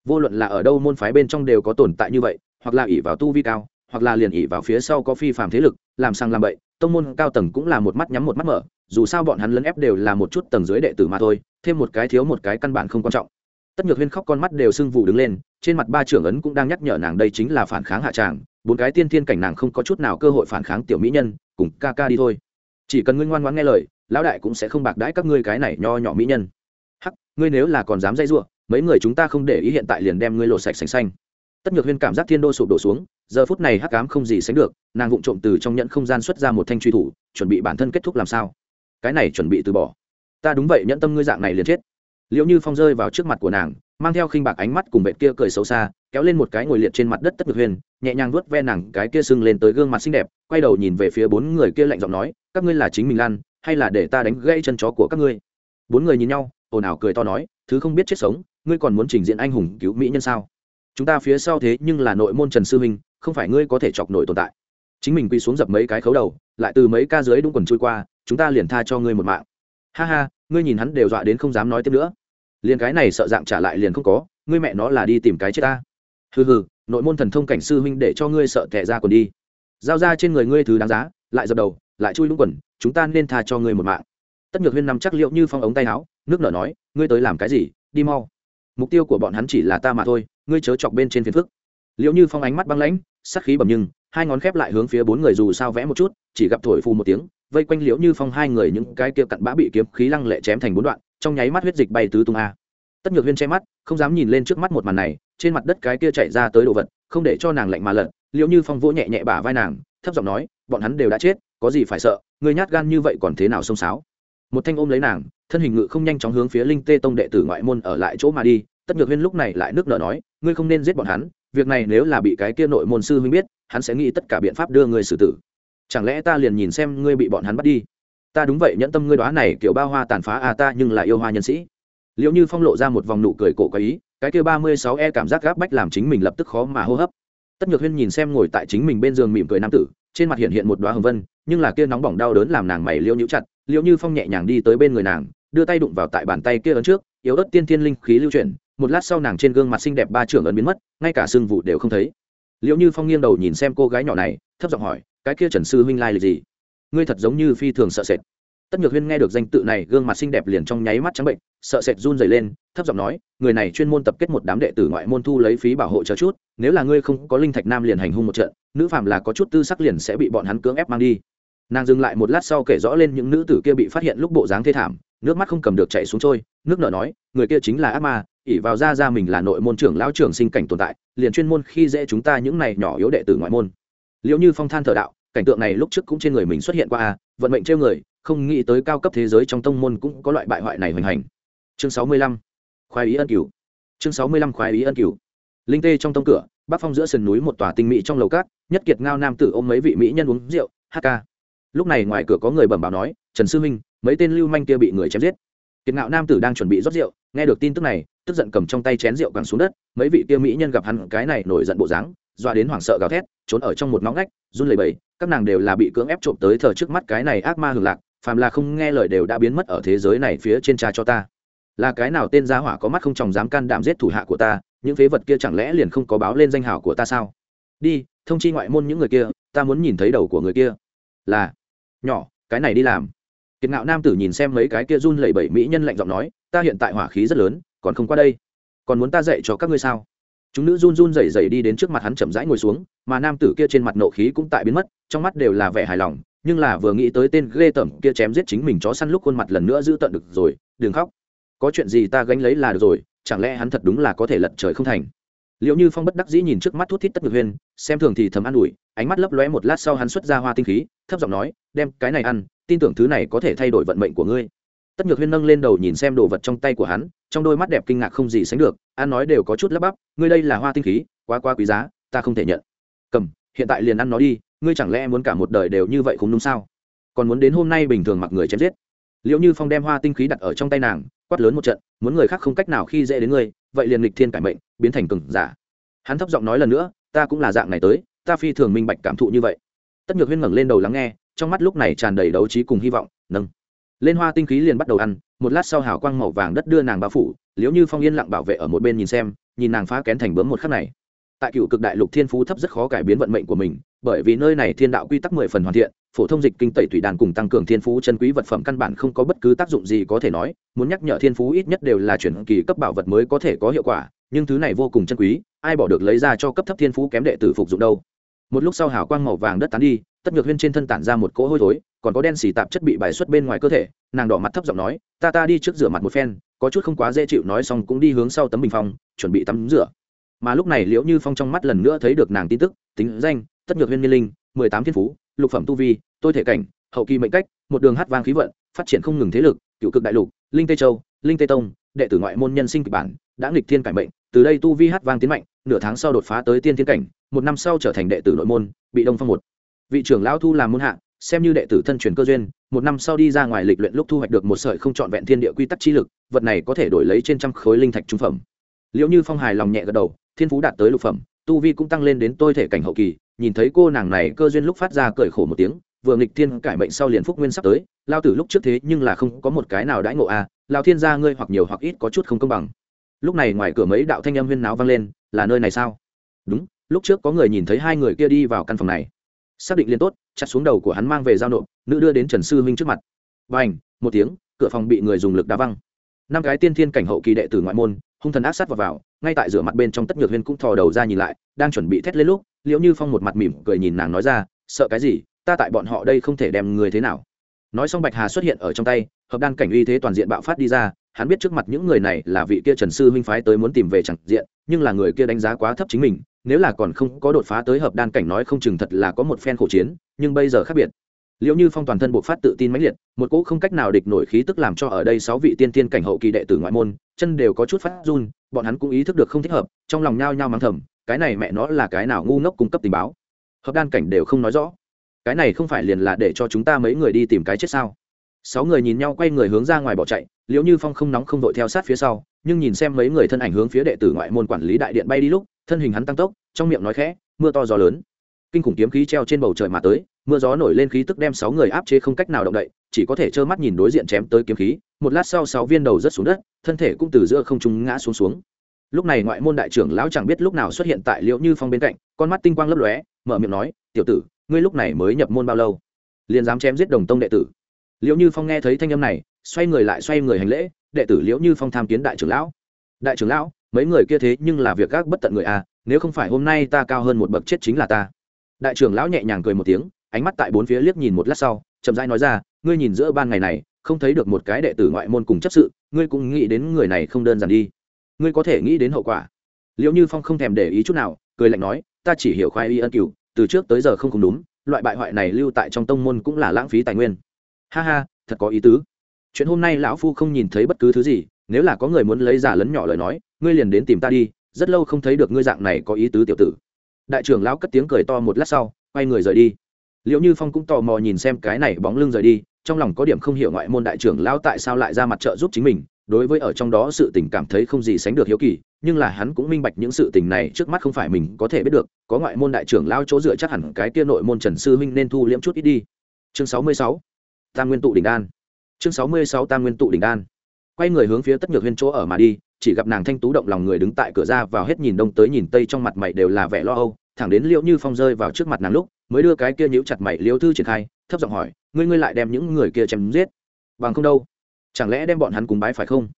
Vô luận là ở đâu môn phái bên trong đều có tồn tại như vậy, hoặc là ỉ vào tu vi cao, hoặc là liền ỉ vào phía sau có phi phàm thế lực, làm sang làm bậy tông môn cao tầng cũng là một mắt nhắm một mắt mở, dù sao bọn hắn lấn ép đều là một chút tầng dưới đệ tử mà thôi, thêm một cái thiếu một cái căn bản không quan trọng. Tất nhược huyên khóc con mắt đều sưng vụ đứng lên, trên mặt ba trưởng ấn cũng đang nhắc nhở nàng đây chính là phản kháng hạ tràng, bốn cái tiên thiên cảnh nàng không có chút nào cơ hội phản kháng tiểu mỹ nhân, cùng ca ca đi thôi. Chỉ cần ngươi ngoan ngoãn nghe lời, lão đại cũng sẽ không bạc đãi các ngươi cái này nho nhỏ mỹ nhân. Hắc, ngươi nếu là còn dám dây giụa mấy người chúng ta không để ý hiện tại liền đem ngươi lột sạch sành xanh. Tất nhược huyên cảm giác thiên đô sụp đổ xuống giờ phút này hắc ám không gì sánh được, nàng vụng trộm từ trong nhẫn không gian xuất ra một thanh truy thủ, chuẩn bị bản thân kết thúc làm sao? Cái này chuẩn bị từ bỏ. Ta đúng vậy, nhẫn tâm ngươi dạng này liền chết. Liệu như phong rơi vào trước mặt của nàng, mang theo khinh bạc ánh mắt cùng vệ kia cười xấu xa, kéo lên một cái ngồi liệt trên mặt đất tất ngực huyền, nhẹ nhàng vuốt ve nàng cái kia sưng lên tới gương mặt xinh đẹp, quay đầu nhìn về phía bốn người kia lạnh giọng nói, các ngươi là chính mình lan hay là để ta đánh gãy chân chó của các ngươi? Bốn người nhìn nhau, ồn ào cười to nói, thứ không biết chết sống, ngươi còn muốn trình diện anh hùng cứu mỹ nhân sao? Chúng ta phía sau thế nhưng là nội môn trần sư huynh không phải ngươi có thể chọc nổi tồn tại. Chính mình quy xuống dập mấy cái khấu đầu, lại từ mấy ca dưới đúng quần trôi qua, chúng ta liền tha cho ngươi một mạng. Ha ha, ngươi nhìn hắn đều dọa đến không dám nói tiếp nữa. Liền cái này sợ dạng trả lại liền không có, ngươi mẹ nó là đi tìm cái chết ta. Hừ hừ, nội môn thần thông cảnh sư huynh để cho ngươi sợ tệ ra còn đi. Giao ra trên người ngươi thứ đáng giá, lại dập đầu, lại chui lũng quần, chúng ta nên tha cho ngươi một mạng. Tất nhược huyên nằm chắc liệu như phong ống tay áo, nước nở nói, ngươi tới làm cái gì, đi mau. Mục tiêu của bọn hắn chỉ là ta mà thôi, ngươi chớ chọc bên trên phiền phức liệu như phong ánh mắt băng lãnh, sắc khí bầm nhưng, hai ngón khép lại hướng phía bốn người dù sao vẽ một chút, chỉ gặp thổi phù một tiếng, vây quanh liễu như phong hai người những cái kia cặn bã bị kiếm khí lăng lệ chém thành bốn đoạn, trong nháy mắt huyết dịch bay tứ tung a. Tất nhược huyên che mắt, không dám nhìn lên trước mắt một màn này, trên mặt đất cái kia chạy ra tới đồ vật, không để cho nàng lạnh mà lật, liễu như phong vỗ nhẹ nhẹ bả vai nàng, thấp giọng nói, bọn hắn đều đã chết, có gì phải sợ, người nhát gan như vậy còn thế nào xông xáo? Một thanh ôm lấy nàng, thân hình ngự không nhanh chóng hướng phía linh tê tông đệ tử ngoại môn ở lại chỗ mà đi, tất nhược huyên lúc này lại nước nở nói, ngươi không nên giết bọn hắn việc này nếu là bị cái kia nội môn sư huynh biết, hắn sẽ nghĩ tất cả biện pháp đưa ngươi xử tử. Chẳng lẽ ta liền nhìn xem ngươi bị bọn hắn bắt đi? Ta đúng vậy, nhẫn tâm ngươi đoá này, kiểu ba hoa tàn phá à ta, nhưng lại yêu hoa nhân sĩ. Liệu như phong lộ ra một vòng nụ cười cổ có ý, cái kia ba mươi sáu e cảm giác gáp bách làm chính mình lập tức khó mà hô hấp. Tất nhược huyên nhìn xem ngồi tại chính mình bên giường mỉm cười nam tử, trên mặt hiện hiện một đoá hồng vân, nhưng là kia nóng bỏng đau đớn làm nàng mày liêu nhũ chặt. Liệu như phong nhẹ nhàng đi tới bên người nàng, đưa tay đụng vào tại bàn tay kia ấn trước, yếu ớt tiên thiên linh khí lưu chuyển một lát sau nàng trên gương mặt xinh đẹp ba trưởng ấn biến mất, ngay cả xương vụ đều không thấy. Liệu như phong nghiêng đầu nhìn xem cô gái nhỏ này, thấp giọng hỏi, cái kia trần sư huynh lai là gì? Ngươi thật giống như phi thường sợ sệt. Tất nhược huyên nghe được danh tự này, gương mặt xinh đẹp liền trong nháy mắt trắng bệnh sợ sệt run dày lên, thấp giọng nói, người này chuyên môn tập kết một đám đệ tử ngoại môn thu lấy phí bảo hộ chờ chút, nếu là ngươi không có linh thạch nam liền hành hung một trận, nữ phạm là có chút tư sắc liền sẽ bị bọn hắn cưỡng ép mang đi. Nàng dừng lại một lát sau kể rõ lên những nữ tử kia bị phát hiện lúc bộ dáng thê thảm, nước mắt không cầm được chạy xuống trôi, nước nợ nói, người kia chính là ác ma ỉ vào ra ra mình là nội môn trưởng lão trưởng sinh cảnh tồn tại, liền chuyên môn khi dễ chúng ta những này nhỏ yếu đệ tử ngoại môn. Liệu như phong than thờ đạo, cảnh tượng này lúc trước cũng trên người mình xuất hiện qua a vận mệnh trêu người, không nghĩ tới cao cấp thế giới trong tông môn cũng có loại bại hoại này hoành hành. Chương sáu mươi lăm, khoái ý ân cửu. Chương sáu mươi lăm, khoái ý ân cửu. Linh tê trong tông cửa, bắc phong giữa sườn núi một tòa tinh mỹ trong lầu cát, nhất kiệt ngao nam tử ôm mấy vị mỹ nhân uống rượu hk lúc này ngoài cửa có người bẩm báo nói, trần sư minh mấy tên lưu manh kia bị người chém giết kiệt ngạo nam tử đang chuẩn bị rót rượu, nghe được tin tức này, tức giận cầm trong tay chén rượu quẳng xuống đất, mấy vị kia mỹ nhân gặp hắn cái này nổi giận bộ dáng, dọa đến hoảng sợ gào thét, trốn ở trong một ngõ ngách, run lẩy bẩy, các nàng đều là bị cưỡng ép trộm tới thờ trước mắt cái này ác ma hưởng lạc, phàm là không nghe lời đều đã biến mất ở thế giới này phía trên cha cho ta. Là cái nào tên gia hỏa có mắt không chồng dám can đảm giết thủ hạ của ta, những phế vật kia chẳng lẽ liền không có báo lên danh hào của ta sao? Đi, thông chi ngoại môn những người kia, ta muốn nhìn thấy đầu của người kia. Là, nhỏ, cái này đi làm kiệt ngạo nam tử nhìn xem mấy cái kia run lẩy bẩy mỹ nhân lạnh giọng nói, ta hiện tại hỏa khí rất lớn, còn không qua đây. Còn muốn ta dạy cho các ngươi sao? Chúng nữ run run rẩy rẩy đi đến trước mặt hắn chậm rãi ngồi xuống, mà nam tử kia trên mặt nộ khí cũng tại biến mất, trong mắt đều là vẻ hài lòng, nhưng là vừa nghĩ tới tên ghê tởm kia chém giết chính mình chó săn lúc khuôn mặt lần nữa giữ tận được rồi, đừng khóc. Có chuyện gì ta gánh lấy là được rồi, chẳng lẽ hắn thật đúng là có thể lật trời không thành? Liệu như phong bất đắc dĩ nhìn trước mắt thút thít tất ngược huyên, xem thường thì thầm an ủi, ánh mắt lấp lóe một lát sau hắn xuất ra hoa tinh khí, thấp giọng nói, đem cái này ăn tin tưởng thứ này có thể thay đổi vận mệnh của ngươi. Tất nhược huyên nâng lên đầu nhìn xem đồ vật trong tay của hắn, trong đôi mắt đẹp kinh ngạc không gì sánh được an nói đều có chút lắp bắp, ngươi đây là hoa tinh khí, quá quá quý giá, ta không thể nhận. Cầm, hiện tại liền ăn nó đi, ngươi chẳng lẽ muốn cả một đời đều như vậy không đúng sao? Còn muốn đến hôm nay bình thường mặc người chém giết. Liệu như phong đem hoa tinh khí đặt ở trong tay nàng, quát lớn một trận, muốn người khác không cách nào khi dễ đến ngươi, vậy liền lịch thiên cải mệnh, biến thành cừng giả. Hắn thấp giọng nói lần nữa, ta cũng là dạng này tới, ta phi thường minh bạch cảm thụ như vậy. Tất nhược huyên ngẩng lên đầu lắng nghe trong mắt lúc này tràn đầy đấu trí cùng hy vọng, nâng. Lên hoa tinh khí liền bắt đầu ăn, một lát sau hào quang màu vàng đất đưa nàng bao phủ liếu như phong yên lặng bảo vệ ở một bên nhìn xem, nhìn nàng phá kén thành bướm một khắc này. Tại cựu cực đại lục thiên phú thấp rất khó cải biến vận mệnh của mình, bởi vì nơi này thiên đạo quy tắc mười phần hoàn thiện, phổ thông dịch kinh tẩy thủy đàn cùng tăng cường thiên phú chân quý vật phẩm căn bản không có bất cứ tác dụng gì có thể nói, muốn nhắc nhở thiên phú ít nhất đều là chuyển kỳ cấp bảo vật mới có thể có hiệu quả, nhưng thứ này vô cùng chân quý, ai bỏ được lấy ra cho cấp thấp thiên phú kém đệ tử phục dụng đâu? Một lúc sau hào quang màu vàng đất tán đi tất nhược huyên trên thân tản ra một cỗ hôi thối, còn có đen xì tạp chất bị bài xuất bên ngoài cơ thể, nàng đỏ mặt thấp giọng nói, ta ta đi trước rửa mặt một phen, có chút không quá dễ chịu, nói xong cũng đi hướng sau tấm bình phong, chuẩn bị tắm rửa. Mà lúc này liễu như phong trong mắt lần nữa thấy được nàng tin tức, tính danh, tất nhược huyên niên linh, mười tám thiên phú, lục phẩm tu vi, tôi thể cảnh, hậu kỳ mệnh cách, một đường hát vang khí vận, phát triển không ngừng thế lực, cựu cực đại lục, linh tây châu, linh tây tông, đệ tử ngoại môn nhân sinh kịch bản, đã nghịch thiên cải mệnh, từ đây tu vi hát vang tiến mạnh, nửa tháng sau đột phá tới tiên thiên cảnh, một năm sau trở thành đệ tử nội môn, bị đông phong một vị trưởng lão thu làm môn hạ xem như đệ tử thân truyền cơ duyên một năm sau đi ra ngoài lịch luyện lúc thu hoạch được một sợi không trọn vẹn thiên địa quy tắc chi lực vật này có thể đổi lấy trên trăm khối linh thạch trung phẩm. Liệu như phong hài lòng nhẹ gật đầu thiên phú đạt tới lục phẩm tu vi cũng tăng lên đến tôi thể cảnh hậu kỳ nhìn thấy cô nàng này cơ duyên lúc phát ra cởi khổ một tiếng vừa nghịch thiên cải mệnh sau liền phúc nguyên sắp tới lao tử lúc trước thế nhưng là không có một cái nào đãi ngộ a à, lao thiên gia ngươi hoặc nhiều hoặc ít có chút không công bằng. Lúc này ngoài cửa mấy đạo thanh âm huyên náo vang lên là nơi này sao? Đúng lúc trước có người nhìn thấy hai người kia đi vào căn phòng này xác định liên tốt chặt xuống đầu của hắn mang về giao nộp nữ đưa đến trần sư huynh trước mặt. Và một tiếng cửa phòng bị người dùng lực đá văng. Năm cái tiên thiên cảnh hậu kỳ đệ tử ngoại môn hung thần ác sát vào, vào ngay tại rửa mặt bên trong tất nhược huyên cũng thò đầu ra nhìn lại đang chuẩn bị thét lên lúc liễu như phong một mặt mỉm cười nhìn nàng nói ra sợ cái gì? Ta tại bọn họ đây không thể đem người thế nào. Nói xong bạch hà xuất hiện ở trong tay hợp đan cảnh uy thế toàn diện bạo phát đi ra hắn biết trước mặt những người này là vị kia trần sư huynh phái tới muốn tìm về chẳng diện nhưng là người kia đánh giá quá thấp chính mình nếu là còn không có đột phá tới hợp đan cảnh nói không chừng thật là có một phen khổ chiến, nhưng bây giờ khác biệt. Liệu như phong toàn thân buộc phát tự tin mãnh liệt, một cỗ không cách nào địch nổi khí tức làm cho ở đây sáu vị tiên tiên cảnh hậu kỳ đệ tử ngoại môn, chân đều có chút phát run, bọn hắn cũng ý thức được không thích hợp, trong lòng nhao nhao mắng thầm, cái này mẹ nó là cái nào ngu ngốc cung cấp tình báo? Hợp đan cảnh đều không nói rõ. Cái này không phải liền là để cho chúng ta mấy người đi tìm cái chết sao? Sáu người nhìn nhau quay người hướng ra ngoài bỏ chạy liệu như phong không nóng không đội theo sát phía sau, nhưng nhìn xem mấy người thân ảnh hướng phía đệ tử ngoại môn quản lý đại điện bay đi lúc thân hình hắn tăng tốc, trong miệng nói khẽ, mưa to gió lớn. Kinh khủng kiếm khí treo trên bầu trời mà tới, mưa gió nổi lên khí tức đem sáu người áp chế không cách nào động đậy, chỉ có thể trơ mắt nhìn đối diện chém tới kiếm khí, một lát sau sáu viên đầu rớt xuống đất, thân thể cũng từ giữa không trung ngã xuống xuống. Lúc này ngoại môn đại trưởng lão chẳng biết lúc nào xuất hiện tại liễu như phong bên cạnh, con mắt tinh quang lấp lóe, mở miệng nói, tiểu tử, ngươi lúc này mới nhập môn bao lâu? Liền dám chém giết đồng tông đệ tử. Liễu như phong nghe thấy thanh âm này, xoay người lại xoay người hành lễ, đệ tử liễu như phong tham kiến đại trưởng lão. Đại trưởng lão mấy người kia thế nhưng là việc gác bất tận người à nếu không phải hôm nay ta cao hơn một bậc chết chính là ta. Đại trưởng lão nhẹ nhàng cười một tiếng, ánh mắt tại bốn phía liếc nhìn một lát sau, chậm rãi nói ra, ngươi nhìn giữa ban ngày này, không thấy được một cái đệ tử ngoại môn cùng chấp sự, ngươi cũng nghĩ đến người này không đơn giản đi. Ngươi có thể nghĩ đến hậu quả. Liệu như phong không thèm để ý chút nào, cười lạnh nói, ta chỉ hiểu khoai y ân cửu, từ trước tới giờ không cùng đúng, loại bại hoại này lưu tại trong tông môn cũng là lãng phí tài nguyên. Ha ha, thật có ý tứ. Chuyện hôm nay lão phu không nhìn thấy bất cứ thứ gì nếu là có người muốn lấy giả lấn nhỏ lời nói, ngươi liền đến tìm ta đi, rất lâu không thấy được ngươi dạng này có ý tứ tiểu tử. Đại trưởng lão cất tiếng cười to một lát sau, quay người rời đi. Liệu như phong cũng tò mò nhìn xem cái này bóng lưng rời đi, trong lòng có điểm không hiểu ngoại môn đại trưởng lão tại sao lại ra mặt trợ giúp chính mình, đối với ở trong đó sự tình cảm thấy không gì sánh được hiếu kỳ, nhưng là hắn cũng minh bạch những sự tình này trước mắt không phải mình có thể biết được, có ngoại môn đại trưởng lao chỗ dựa chắc hẳn cái kia nội môn trần sư huynh nên thu liễm chút ít đi. Chương sáu mươi sáu, tam nguyên tụ đỉnh đan. Chương sáu mươi sáu, tam nguyên tụ đỉnh đan quay người hướng phía tất nhược huyên chỗ ở mà đi, chỉ gặp nàng thanh tú động lòng người đứng tại cửa ra vào hết nhìn đông tới nhìn tây trong mặt mày đều là vẻ lo âu, thẳng đến liệu như phong rơi vào trước mặt nàng lúc, mới đưa cái kia nhíu chặt mày liêu thư triển khai, thấp giọng hỏi, ngươi ngươi lại đem những người kia chém giết? Bằng không đâu. Chẳng lẽ đem bọn hắn cùng bái phải không?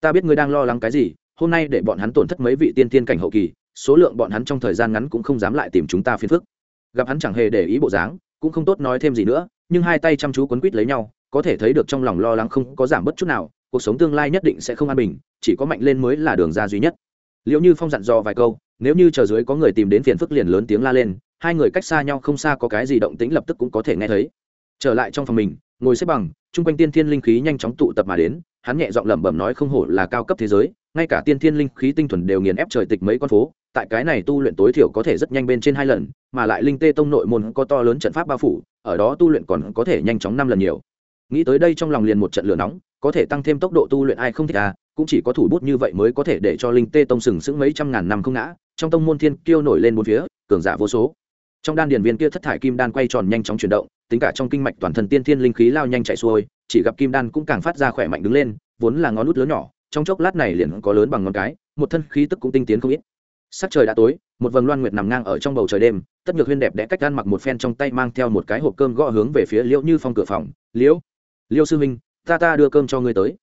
Ta biết ngươi đang lo lắng cái gì, hôm nay để bọn hắn tổn thất mấy vị tiên tiên cảnh hậu kỳ, số lượng bọn hắn trong thời gian ngắn cũng không dám lại tìm chúng ta phiền phức. Gặp hắn chẳng hề để ý bộ dáng, cũng không tốt nói thêm gì nữa, nhưng hai tay chăm chú quấn quýt lấy nhau, có thể thấy được trong lòng lo lắng không có giảm bất chút nào cuộc sống tương lai nhất định sẽ không an bình, chỉ có mạnh lên mới là đường ra duy nhất. Liệu như phong dặn dò vài câu, nếu như chờ dưới có người tìm đến phiền phức liền lớn tiếng la lên, hai người cách xa nhau không xa có cái gì động tĩnh lập tức cũng có thể nghe thấy. Trở lại trong phòng mình, ngồi xếp bằng, chung quanh tiên thiên linh khí nhanh chóng tụ tập mà đến, hắn nhẹ giọng lẩm bẩm nói không hổ là cao cấp thế giới, ngay cả tiên thiên linh khí tinh thuần đều nghiền ép trời tịch mấy con phố, tại cái này tu luyện tối thiểu có thể rất nhanh bên trên hai lần, mà lại linh tê tông nội môn có to lớn trận pháp bao phủ, ở đó tu luyện còn có thể nhanh chóng năm lần nhiều. Nghĩ tới đây trong lòng liền một trận lửa nóng có thể tăng thêm tốc độ tu luyện ai không thích à cũng chỉ có thủ bút như vậy mới có thể để cho linh tê tông sừng sững mấy trăm ngàn năm không ngã, trong tông môn thiên kiêu nổi lên bốn phía, cường giả vô số. Trong đan điền viên kia thất thải kim đan quay tròn nhanh chóng chuyển động, tính cả trong kinh mạch toàn thân tiên thiên linh khí lao nhanh chạy xuôi, chỉ gặp kim đan cũng càng phát ra khỏe mạnh đứng lên, vốn là ngón nút lớn nhỏ, trong chốc lát này liền có lớn bằng ngón cái, một thân khí tức cũng tinh tiến không ít. Sắc trời đã tối, một vầng loan nguyệt nằm ngang ở trong bầu trời đêm, tất nhược huyên đẹp đẽ cách gan mặc một phen trong tay mang theo một cái hộp cơm gõ hướng về phía liễu như phong cửa phòng. Liễu liễu sư huynh ta ta đưa cơm cho ngươi tới.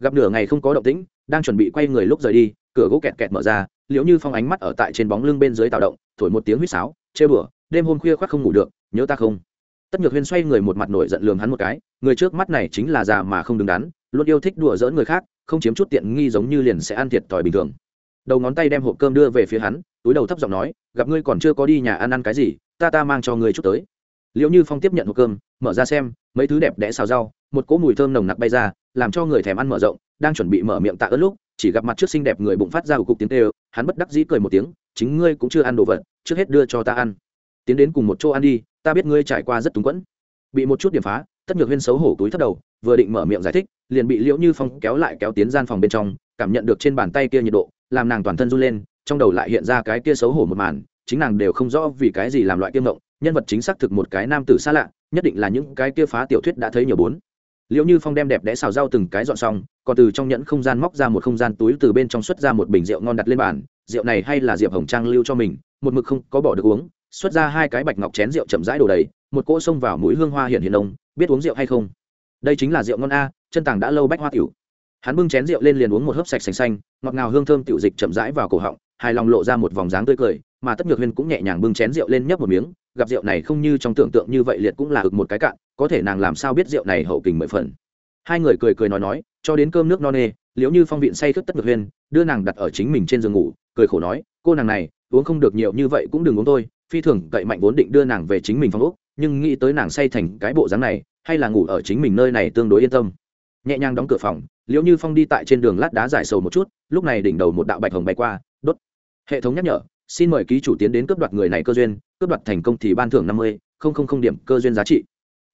Gặp nửa ngày không có động tĩnh, đang chuẩn bị quay người lúc rời đi, cửa gỗ kẹt kẹt mở ra, liễu như phong ánh mắt ở tại trên bóng lưng bên dưới tạo động, thổi một tiếng huýt sáo chê bửa đêm hôm khuya khoác không ngủ được, nhớ ta không? Tất nhược huyên xoay người một mặt nổi giận lường hắn một cái, người trước mắt này chính là già mà không đứng đắn, luôn yêu thích đùa dỡn người khác, không chiếm chút tiện nghi giống như liền sẽ ăn thiệt thòi bình thường. Đầu ngón tay đem hộp cơm đưa về phía hắn, túi đầu thấp giọng nói, gặp ngươi còn chưa có đi nhà ăn ăn cái gì, ta ta mang cho ngươi chút tới. Liệu như phong tiếp nhận hộp cơm, mở ra xem, mấy thứ đẹp đẽ xào rau một cỗ mùi thơm nồng nặc bay ra, làm cho người thèm ăn mở rộng, đang chuẩn bị mở miệng tạ ớt lúc, chỉ gặp mặt trước xinh đẹp người bụng phát ra của cục tiếng tê hắn bất đắc dĩ cười một tiếng, chính ngươi cũng chưa ăn đồ vật, trước hết đưa cho ta ăn. Tiến đến cùng một chỗ ăn đi, ta biết ngươi trải qua rất túng quẫn. Bị một chút điểm phá, tất nhược huyên xấu hổ túi thất đầu, vừa định mở miệng giải thích, liền bị liễu như phong kéo lại kéo tiến gian phòng bên trong, cảm nhận được trên bàn tay kia nhiệt độ, làm nàng toàn thân run lên, trong đầu lại hiện ra cái kia xấu hổ một màn, chính nàng đều không rõ vì cái gì làm loại kiêm ngộng, nhân vật chính xác thực một cái nam tử xa lạ, nhất định là những cái kia phá tiểu thuyết đã thấy nhiều bốn liệu như phong đem đẹp đẽ xào rau từng cái dọn xong, còn từ trong nhẫn không gian móc ra một không gian túi từ bên trong xuất ra một bình rượu ngon đặt lên bàn. Rượu này hay là diệp hồng trang lưu cho mình, một mực không có bỏ được uống, xuất ra hai cái bạch ngọc chén rượu chậm rãi đổ đầy, một cỗ xông vào mũi hương hoa hiện hiện ông, biết uống rượu hay không? Đây chính là rượu ngon a, chân tàng đã lâu bách hoa tiểu. Hắn bưng chén rượu lên liền uống một hớp sạch xanh xanh, ngọt ngào hương thơm tiểu dịch chậm rãi vào cổ họng, hài lòng lộ ra một vòng dáng tươi cười, mà tất nhược huyên cũng nhẹ nhàng bưng chén rượu lên nhấp một miếng gặp rượu này không như trong tưởng tượng như vậy liệt cũng là ực một cái cạn, có thể nàng làm sao biết rượu này hậu kình mười phần. Hai người cười cười nói nói, cho đến cơm nước no nê liếu như phong viện say khướt tất được huyên, đưa nàng đặt ở chính mình trên giường ngủ, cười khổ nói, cô nàng này, uống không được nhiều như vậy cũng đừng uống tôi phi thường, cậy mạnh vốn định đưa nàng về chính mình phong úc nhưng nghĩ tới nàng say thành cái bộ dáng này, hay là ngủ ở chính mình nơi này tương đối yên tâm. Nhẹ nhàng đóng cửa phòng, liễu như phong đi tại trên đường lát đá giải sầu một chút, lúc này đỉnh đầu một đạo bạch hồng bay qua, đốt. Hệ thống nhắc nhở xin mời ký chủ tiến đến cướp đoạt người này cơ duyên, cướp đoạt thành công thì ban thưởng năm mươi, không không không điểm cơ duyên giá trị.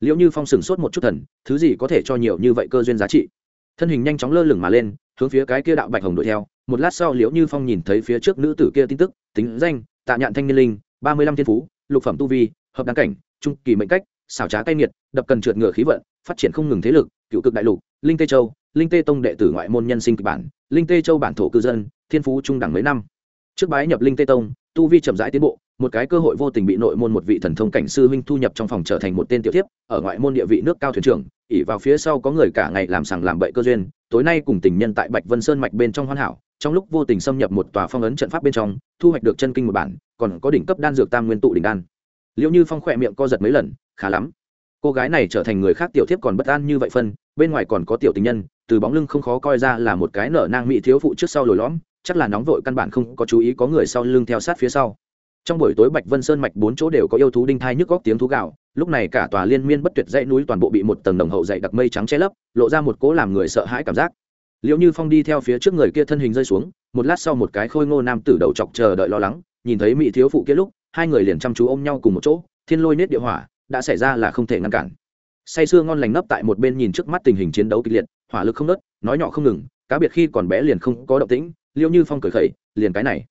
Liễu như phong sửng sốt một chút thần, thứ gì có thể cho nhiều như vậy cơ duyên giá trị? Thân hình nhanh chóng lơ lửng mà lên, hướng phía cái kia đạo bạch hồng đuổi theo. Một lát sau liễu như phong nhìn thấy phía trước nữ tử kia tin tức, tính danh, tạ nhạn thanh niên linh, ba mươi lăm thiên phú, lục phẩm tu vi, hợp đáng cảnh, trung kỳ mệnh cách, xảo trá cay nghiệt, đập cần trượt ngựa khí vận, phát triển không ngừng thế lực, cựu cực đại lục, linh tê châu, linh tê tông đệ tử ngoại môn nhân sinh kịch bản, linh tê châu bản thổ cư dân, thiên phú trung đẳng mấy năm trước bái nhập linh tây tông, tu vi chậm rãi tiến bộ, một cái cơ hội vô tình bị nội môn một vị thần thông cảnh sư huynh thu nhập trong phòng trở thành một tên tiểu tiếp ở ngoại môn địa vị nước cao thuyền trưởng ỉ vào phía sau có người cả ngày làm sằng làm bậy cơ duyên, tối nay cùng tình nhân tại bạch vân sơn mạch bên trong hoàn hảo, trong lúc vô tình xâm nhập một tòa phong ấn trận pháp bên trong, thu hoạch được chân kinh một bản, còn có đỉnh cấp đan dược tam nguyên tụ đỉnh đan. Liệu như phong khỏe miệng co giật mấy lần, khá lắm. Cô gái này trở thành người khác tiểu thiếp còn bất an như vậy phân, bên ngoài còn có tiểu tình nhân, từ bóng lưng không khó coi ra là một cái nở nang mỹ thiếu phụ trước sau lồi lõm chắc là nóng vội căn bản không có chú ý có người sau lưng theo sát phía sau. Trong buổi tối bạch vân sơn mạch bốn chỗ đều có yêu thú đinh thai nhức góc tiếng thú gạo lúc này cả tòa liên miên bất tuyệt dãy núi toàn bộ bị một tầng đồng hậu dày đặc mây trắng che lấp, lộ ra một cỗ làm người sợ hãi cảm giác. Liệu như phong đi theo phía trước người kia thân hình rơi xuống, một lát sau một cái khôi ngô nam tử đầu chọc chờ đợi lo lắng, nhìn thấy mỹ thiếu phụ kia lúc, hai người liền chăm chú ôm nhau cùng một chỗ, thiên lôi nết địa hỏa, đã xảy ra là không thể ngăn cản. Say sưa ngon lành nấp tại một bên nhìn trước mắt tình hình chiến đấu kịch liệt, hỏa lực không nớt nói nhỏ không ngừng, cá biệt khi còn bé liền không có động tĩnh liêu như phong cười khẩy, liền cái này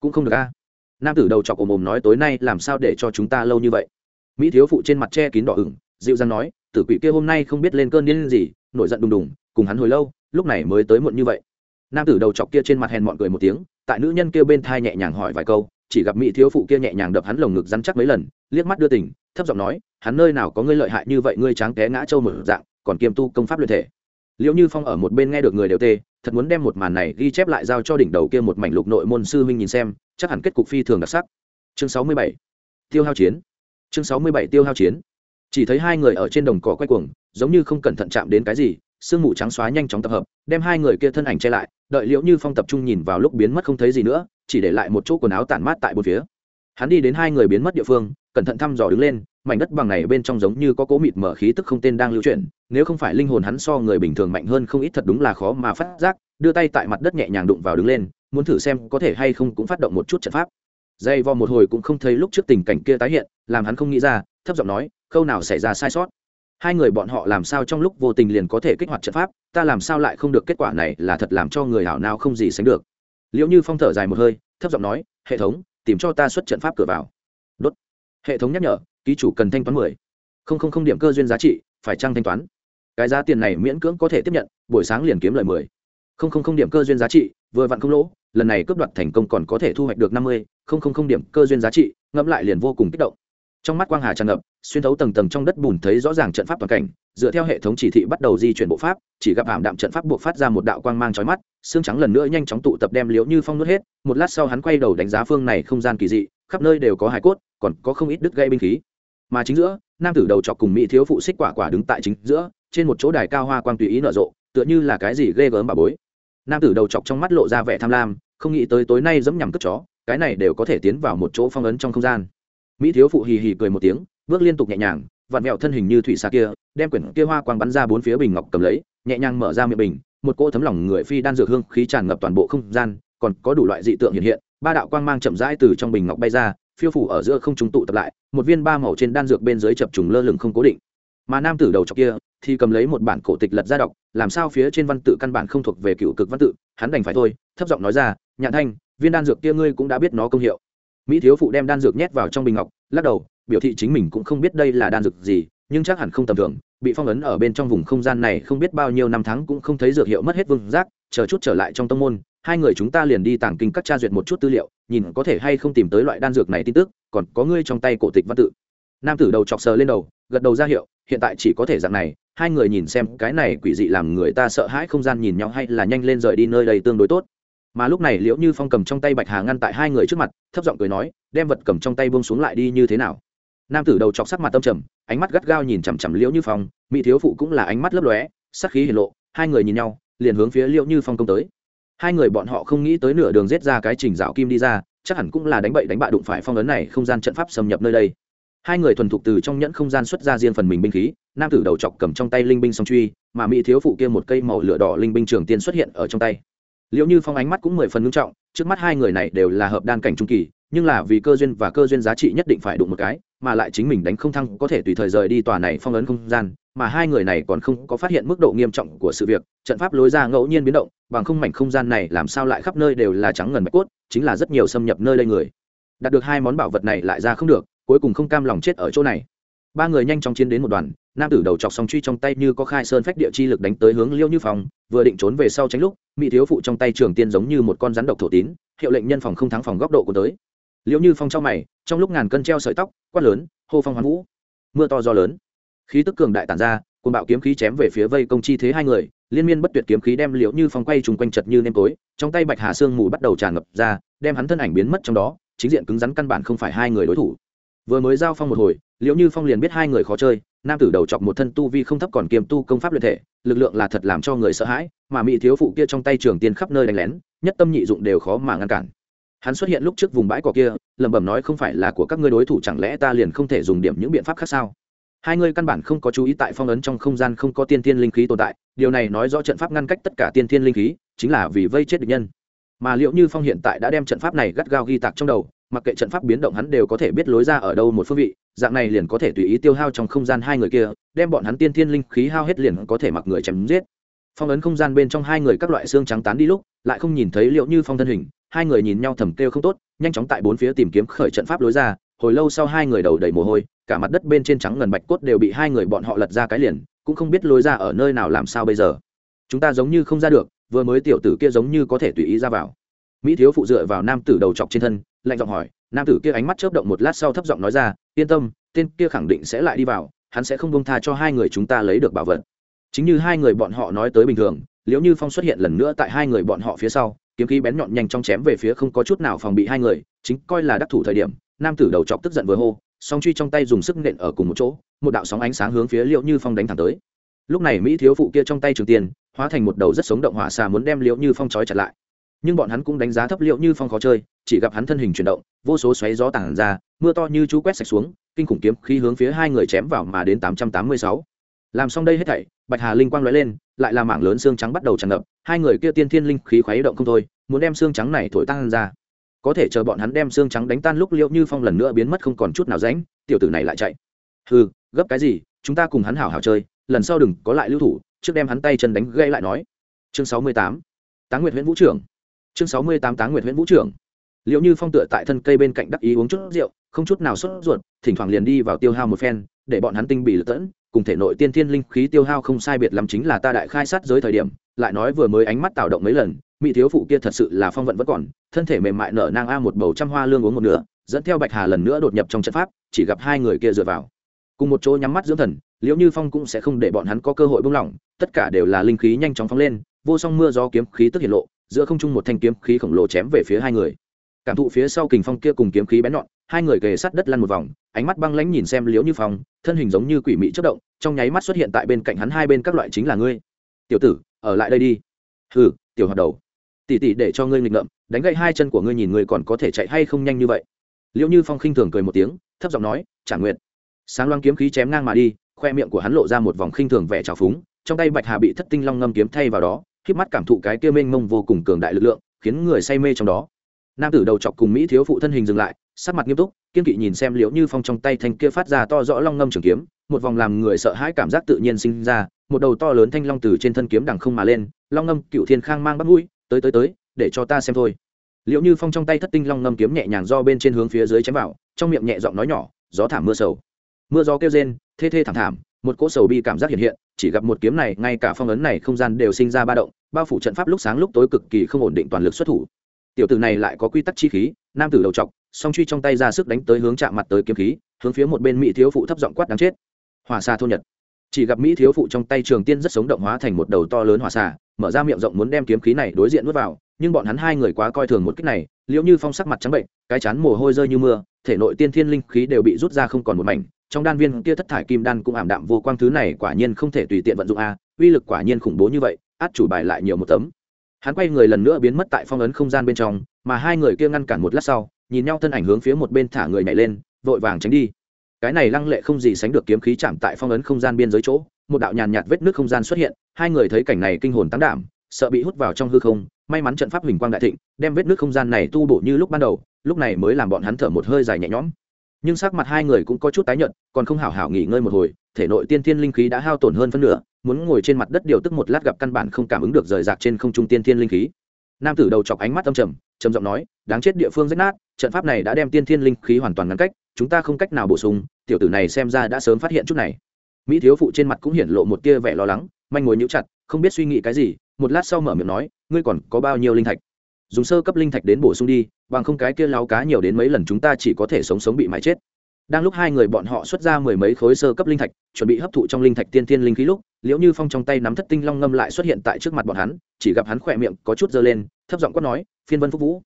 cũng không được a. Nam tử đầu chọc ồm ồm nói, tối nay làm sao để cho chúng ta lâu như vậy? Mỹ thiếu phụ trên mặt che kín đỏ ửng, dịu dàng nói, tử quỷ kia hôm nay không biết lên cơn điên gì, nổi giận đùng đùng, cùng hắn hồi lâu, lúc này mới tới muộn như vậy. Nam tử đầu chọc kia trên mặt hèn mọn cười một tiếng, tại nữ nhân kia bên thai nhẹ nhàng hỏi vài câu, chỉ gặp mỹ thiếu phụ kia nhẹ nhàng đập hắn lồng ngực rắn chắc mấy lần, liếc mắt đưa tình, thấp giọng nói, hắn nơi nào có ngươi lợi hại như vậy, ngươi tráng té ngã trâu mở dạng, còn kiêm tu công pháp luyện thể. Liệu như phong ở một bên nghe được người đều tê thật muốn đem một màn này ghi chép lại giao cho đỉnh đầu kia một mảnh lục nội môn sư huynh nhìn xem, chắc hẳn kết cục phi thường đặc sắc. Chương sáu mươi bảy, tiêu hao chiến. Chương sáu mươi bảy, tiêu hao chiến. Chỉ thấy hai người ở trên đồng cỏ quay cuồng, giống như không cẩn thận chạm đến cái gì, sương mù trắng xóa nhanh chóng tập hợp, đem hai người kia thân ảnh che lại, đợi liễu như phong tập trung nhìn vào lúc biến mất không thấy gì nữa, chỉ để lại một chỗ quần áo tản mát tại bốn phía. Hắn đi đến hai người biến mất địa phương, cẩn thận thăm dò đứng lên mảnh đất bằng này bên trong giống như có cố mịt mở khí tức không tên đang lưu chuyển, nếu không phải linh hồn hắn so người bình thường mạnh hơn không ít thật đúng là khó mà phát giác, đưa tay tại mặt đất nhẹ nhàng đụng vào đứng lên, muốn thử xem có thể hay không cũng phát động một chút trận pháp. Dây vo một hồi cũng không thấy lúc trước tình cảnh kia tái hiện, làm hắn không nghĩ ra, thấp giọng nói, khâu nào xảy ra sai sót? Hai người bọn họ làm sao trong lúc vô tình liền có thể kích hoạt trận pháp, ta làm sao lại không được kết quả này là thật làm cho người hảo nào không gì sánh được. Liệu như phong thở dài một hơi, thấp giọng nói, hệ thống, tìm cho ta xuất trận pháp cửa vào. Đốt. Hệ thống nhắc nhở ký chủ cần thanh toán mười. Không không không điểm cơ duyên giá trị, phải trăng thanh toán? Cái giá tiền này miễn cưỡng có thể tiếp nhận, buổi sáng liền kiếm lời mười. Không không không điểm cơ duyên giá trị, vừa vặn không lỗ, lần này cướp đoạt thành công còn có thể thu hoạch được năm mươi. Không không không điểm cơ duyên giá trị, ngẫm lại liền vô cùng kích động. Trong mắt quang hà tràn ngập, xuyên thấu tầng tầng trong đất bùn thấy rõ ràng trận pháp toàn cảnh, dựa theo hệ thống chỉ thị bắt đầu di chuyển bộ pháp, chỉ gặp hàm đạm trận pháp buộc phát ra một đạo quang mang trói mắt, xương trắng lần nữa nhanh chóng tụ tập đem liễu như phong nuốt hết, một lát sau hắn quay đầu đánh giá phương này không gian kỳ dị khắp nơi đều có hải cốt, còn có không ít đứt gây binh khí. Mà chính giữa, nam tử đầu chọc cùng mỹ thiếu phụ xích quả quả đứng tại chính giữa, trên một chỗ đài cao hoa quang tùy ý nở rộ, tựa như là cái gì ghê gớm bà bối. Nam tử đầu chọc trong mắt lộ ra vẻ tham lam, không nghĩ tới tối nay dẫm nhằm cất chó, cái này đều có thể tiến vào một chỗ phong ấn trong không gian. Mỹ thiếu phụ hì hì cười một tiếng, bước liên tục nhẹ nhàng, vặn vẹo thân hình như thủy xa kia, đem quyển kia hoa quang bắn ra bốn phía bình ngọc cầm lấy, nhẹ nhàng mở ra miệng bình, một cỗ thấm lỏng người phi đan dược hương khí tràn ngập toàn bộ không gian, còn có đủ loại dị tượng hiện hiện ba đạo quang mang chậm rãi từ trong bình ngọc bay ra, phiêu phủ ở giữa không trung tụ tập lại, một viên ba màu trên đan dược bên dưới chập trùng lơ lửng không cố định. Mà nam tử đầu chọc kia thì cầm lấy một bản cổ tịch lật ra đọc, làm sao phía trên văn tự căn bản không thuộc về cựu cực văn tự, hắn đành phải thôi, thấp giọng nói ra, nhạn thanh, viên đan dược kia ngươi cũng đã biết nó công hiệu. Mỹ thiếu phụ đem đan dược nhét vào trong bình ngọc, lắc đầu, biểu thị chính mình cũng không biết đây là đan dược gì, nhưng chắc hẳn không tầm thường bị phong ấn ở bên trong vùng không gian này không biết bao nhiêu năm tháng cũng không thấy dược hiệu mất hết vương giác, chờ chút trở lại trong tông môn, hai người chúng ta liền đi tàng kinh các tra duyệt một chút tư liệu, nhìn có thể hay không tìm tới loại đan dược này tin tức, còn có ngươi trong tay cổ tịch văn tự. Nam tử đầu chọc sờ lên đầu, gật đầu ra hiệu, hiện tại chỉ có thể dạng này, hai người nhìn xem cái này quỷ dị làm người ta sợ hãi không gian nhìn nhau hay là nhanh lên rời đi nơi đây tương đối tốt. Mà lúc này liễu như phong cầm trong tay bạch hà ngăn tại hai người trước mặt, thấp giọng cười nói, đem vật cầm trong tay buông xuống lại đi như thế nào? Nam tử đầu chọc sắc mặt tâm trầm, ánh mắt gắt gao nhìn chằm chằm liễu như phong, mỹ thiếu phụ cũng là ánh mắt lấp lóe, sắc khí hiển lộ, hai người nhìn nhau, liền hướng phía liễu như phong công tới. Hai người bọn họ không nghĩ tới nửa đường giết ra cái trình dạo kim đi ra, chắc hẳn cũng là đánh bậy đánh bạ đụng phải phong ấn này không gian trận pháp xâm nhập nơi đây. Hai người thuần thục từ trong nhẫn không gian xuất ra riêng phần mình binh khí, nam tử đầu chọc cầm trong tay linh binh song truy, mà mỹ thiếu phụ kia một cây màu lửa đỏ linh binh trường tiên xuất hiện ở trong tay. Liệu như phong ánh mắt cũng mười phần ngưng trọng, trước mắt hai người này đều là hợp đan cảnh trung kỳ nhưng là vì cơ duyên và cơ duyên giá trị nhất định phải đụng một cái, mà lại chính mình đánh không thăng có thể tùy thời rời đi tòa này phong ấn không gian, mà hai người này còn không có phát hiện mức độ nghiêm trọng của sự việc, trận pháp lối ra ngẫu nhiên biến động, bằng không mảnh không gian này làm sao lại khắp nơi đều là trắng ngần bạch cốt, chính là rất nhiều xâm nhập nơi đây người. Đạt được hai món bảo vật này lại ra không được, cuối cùng không cam lòng chết ở chỗ này. Ba người nhanh chóng chiến đến một đoàn, nam tử đầu chọc song truy trong tay như có khai sơn phách địa chi lực đánh tới hướng liêu như phòng vừa định trốn về sau tránh lúc, mỹ thiếu phụ trong tay trường tiên giống như một con rắn độc thổ tín, hiệu lệnh nhân phòng không thắng phòng góc độ của tới liệu như phong trong mày, trong lúc ngàn cân treo sợi tóc, quát lớn, hô phong hoán vũ, mưa to gió lớn. Khí tức cường đại tản ra côn bạo kiếm khí chém về phía vây công chi thế hai người, liên miên bất tuyệt kiếm khí đem liễu như phong quay trùng quanh chật như nêm tối, trong tay bạch hà sương mù bắt đầu tràn ngập ra, đem hắn thân ảnh biến mất trong đó, chính diện cứng rắn căn bản không phải hai người đối thủ. Vừa mới giao phong một hồi, liễu như phong liền biết hai người khó chơi, nam tử đầu chọc một thân tu vi không thấp còn kiềm tu công pháp luyện thể, lực lượng là thật làm cho người sợ hãi, mà mỹ thiếu phụ kia trong tay trường tiên khắp nơi đánh lén, nhất tâm nhị dụng đều khó mà ngăn cản hắn xuất hiện lúc trước vùng bãi cỏ kia, lẩm bẩm nói không phải là của các ngươi đối thủ, chẳng lẽ ta liền không thể dùng điểm những biện pháp khác sao? Hai ngươi căn bản không có chú ý tại phong ấn trong không gian không có tiên thiên linh khí tồn tại, điều này nói rõ trận pháp ngăn cách tất cả tiên thiên linh khí, chính là vì vây chết địch nhân. Mà liệu như phong hiện tại đã đem trận pháp này gắt gao ghi tạc trong đầu, mặc kệ trận pháp biến động hắn đều có thể biết lối ra ở đâu một phương vị, dạng này liền có thể tùy ý tiêu hao trong không gian hai người kia, đem bọn hắn tiên thiên linh khí hao hết liền có thể mặc người chém giết. Phong ấn không gian bên trong hai người các loại xương trắng tán đi lúc, lại không nhìn thấy liệu như phong thân hình hai người nhìn nhau thầm kêu không tốt, nhanh chóng tại bốn phía tìm kiếm khởi trận pháp lối ra, hồi lâu sau hai người đầu đầy mồ hôi, cả mặt đất bên trên trắng ngần bạch cốt đều bị hai người bọn họ lật ra cái liền, cũng không biết lối ra ở nơi nào làm sao bây giờ. Chúng ta giống như không ra được, vừa mới tiểu tử kia giống như có thể tùy ý ra vào. Mỹ thiếu phụ dựa vào nam tử đầu chọc trên thân, lạnh giọng hỏi, nam tử kia ánh mắt chớp động một lát sau thấp giọng nói ra, yên tâm, tên kia khẳng định sẽ lại đi vào, hắn sẽ không bông tha cho hai người chúng ta lấy được bảo vật. Chính như hai người bọn họ nói tới bình thường nếu như phong xuất hiện lần nữa tại hai người bọn họ phía sau kiếm khí bén nhọn nhanh chóng chém về phía không có chút nào phòng bị hai người, chính coi là đắc thủ thời điểm, nam tử đầu chọc tức giận vừa hô, song truy trong tay dùng sức nện ở cùng một chỗ, một đạo sóng ánh sáng hướng phía liệu như phong đánh thẳng tới. Lúc này mỹ thiếu phụ kia trong tay trường tiền, hóa thành một đầu rất sống động hỏa xà muốn đem liệu như phong trói chặt lại. Nhưng bọn hắn cũng đánh giá thấp liệu như phong khó chơi, chỉ gặp hắn thân hình chuyển động, vô số xoáy gió tản ra, mưa to như chú quét sạch xuống, kinh khủng kiếm khi hướng phía hai người chém vào mà đến tám trăm tám mươi sáu. Làm xong đây hết thảy, bạch hà linh quang lóe lên lại là mảng lớn xương trắng bắt đầu tràn ngập, hai người kia tiên thiên linh khí khuấy động không thôi, muốn đem xương trắng này thổi tan ra. Có thể chờ bọn hắn đem xương trắng đánh tan lúc liệu như phong lần nữa biến mất không còn chút nào ránh tiểu tử này lại chạy. Hừ, gấp cái gì, chúng ta cùng hắn hảo hảo chơi, lần sau đừng có lại lưu thủ, trước đem hắn tay chân đánh gây lại nói. Chương sáu mươi tám, táng nguyệt huyện vũ trưởng. Chương sáu mươi tám, táng nguyệt huyện vũ trưởng. Liệu như phong tựa tại thân cây bên cạnh đắc ý uống chút rượu, không chút nào sốt ruột, thỉnh thoảng liền đi vào tiêu hao một phen để bọn hắn tinh bị lật tẫn, cùng thể nội tiên thiên linh khí tiêu hao không sai biệt lắm chính là ta đại khai sát giới thời điểm, lại nói vừa mới ánh mắt tạo động mấy lần, mỹ thiếu phụ kia thật sự là phong vận vẫn còn, thân thể mềm mại nở nang a một bầu trăm hoa lương uống một nửa, dẫn theo bạch hà lần nữa đột nhập trong trận pháp, chỉ gặp hai người kia dựa vào. Cùng một chỗ nhắm mắt dưỡng thần, liễu như phong cũng sẽ không để bọn hắn có cơ hội buông lỏng, tất cả đều là linh khí nhanh chóng phóng lên, vô song mưa gió kiếm khí tức hiện lộ, giữa không trung một thanh kiếm khí khổng lồ chém về phía hai người. Cảm thụ phía sau kình phong kia cùng kiếm khí bén nhọn hai người kề sát đất lăn một vòng, ánh mắt băng lãnh nhìn xem liễu như phong, thân hình giống như quỷ mị chất động, trong nháy mắt xuất hiện tại bên cạnh hắn hai bên các loại chính là ngươi. Tiểu tử, ở lại đây đi. Hừ, tiểu hoạt đầu. Tỉ tỉ để cho ngươi nghịch ngợm, đánh gậy hai chân của ngươi nhìn ngươi còn có thể chạy hay không nhanh như vậy. Liễu như phong khinh thường cười một tiếng, thấp giọng nói, trả nguyện. Sáng loang kiếm khí chém ngang mà đi, khoe miệng của hắn lộ ra một vòng khinh thường vẻ trào phúng, trong tay bạch hà bị thất tinh long ngâm kiếm thay vào đó khiếp mắt cảm thụ cái kia mênh mông vô cùng cường đại lực lượng, khiến người say mê trong đó. Nam tử đầu chọc cùng mỹ thiếu phụ thân hình dừng lại sắc mặt nghiêm túc, kiên kỵ nhìn xem liễu như phong trong tay thanh kia phát ra to rõ long ngâm trường kiếm, một vòng làm người sợ hãi cảm giác tự nhiên sinh ra, một đầu to lớn thanh long từ trên thân kiếm đằng không mà lên, long ngâm cựu thiên khang mang bắt mũi, tới tới tới, để cho ta xem thôi. Liệu như phong trong tay thất tinh long ngâm kiếm nhẹ nhàng do bên trên hướng phía dưới chém vào, trong miệng nhẹ giọng nói nhỏ, gió thảm mưa sầu. Mưa gió kêu rên, thê thê thảm thảm, một cỗ sầu bi cảm giác hiện hiện, chỉ gặp một kiếm này, ngay cả phong ấn này không gian đều sinh ra ba động, bao phủ trận pháp lúc sáng lúc tối cực kỳ không ổn định toàn lực xuất thủ tiểu tử này lại có quy tắc chi khí, nam tử đầu trọc, song truy trong tay ra sức đánh tới hướng chạm mặt tới kiếm khí, hướng phía một bên mỹ thiếu phụ thấp giọng quát đáng chết. Hòa xa thôn nhật. Chỉ gặp mỹ thiếu phụ trong tay trường tiên rất sống động hóa thành một đầu to lớn hòa xà, mở ra miệng rộng muốn đem kiếm khí này đối diện nuốt vào, nhưng bọn hắn hai người quá coi thường một cách này liệu như phong sắc mặt trắng bệnh, cái chán mồ hôi rơi như mưa, thể nội tiên thiên linh khí đều bị rút ra không còn một mảnh, trong đan viên kia thất thải kim đan cũng ảm đạm vô quang, thứ này quả nhiên không thể tùy tiện vận dụng a, uy lực quả nhiên khủng bố như vậy, át chủ bài lại nhiều một tấm hắn quay người lần nữa biến mất tại phong ấn không gian bên trong, mà hai người kia ngăn cản một lát sau, nhìn nhau thân ảnh hướng phía một bên thả người nhảy lên, vội vàng tránh đi. Cái này lăng lệ không gì sánh được kiếm khí chạm tại phong ấn không gian biên giới chỗ, một đạo nhàn nhạt vết nước không gian xuất hiện, hai người thấy cảnh này kinh hồn tăng đảm, sợ bị hút vào trong hư không, may mắn trận pháp huỳnh quang đại thịnh, đem vết nước không gian này tu bổ như lúc ban đầu, lúc này mới làm bọn hắn thở một hơi dài nhẹ nhõm. Nhưng sắc mặt hai người cũng có chút tái nhợt, còn không hảo hảo nghỉ ngơi một hồi, thể nội tiên thiên linh khí đã hao tổn hơn phân nửa muốn ngồi trên mặt đất điều tức một lát gặp căn bản không cảm ứng được rời rạc trên không trung tiên thiên linh khí. Nam tử đầu chọc ánh mắt âm trầm trầm giọng nói, đáng chết địa phương rách nát, trận pháp này đã đem tiên thiên linh khí hoàn toàn ngăn cách, chúng ta không cách nào bổ sung, tiểu tử này xem ra đã sớm phát hiện chút này. Mỹ thiếu phụ trên mặt cũng hiển lộ một tia vẻ lo lắng, manh ngồi nhíu chặt, không biết suy nghĩ cái gì, một lát sau mở miệng nói, ngươi còn có bao nhiêu linh thạch? Dùng sơ cấp linh thạch đến bổ sung đi, bằng không cái kia láo cá nhiều đến mấy lần chúng ta chỉ có thể sống sống bị mãi chết đang lúc hai người bọn họ xuất ra mười mấy khối sơ cấp linh thạch, chuẩn bị hấp thụ trong linh thạch tiên tiên linh khí lúc, liễu như phong trong tay nắm thất tinh long ngâm lại xuất hiện tại trước mặt bọn hắn, chỉ gặp hắn khỏe miệng có chút dơ lên, thấp giọng quát nói, phiên vân phúc vũ.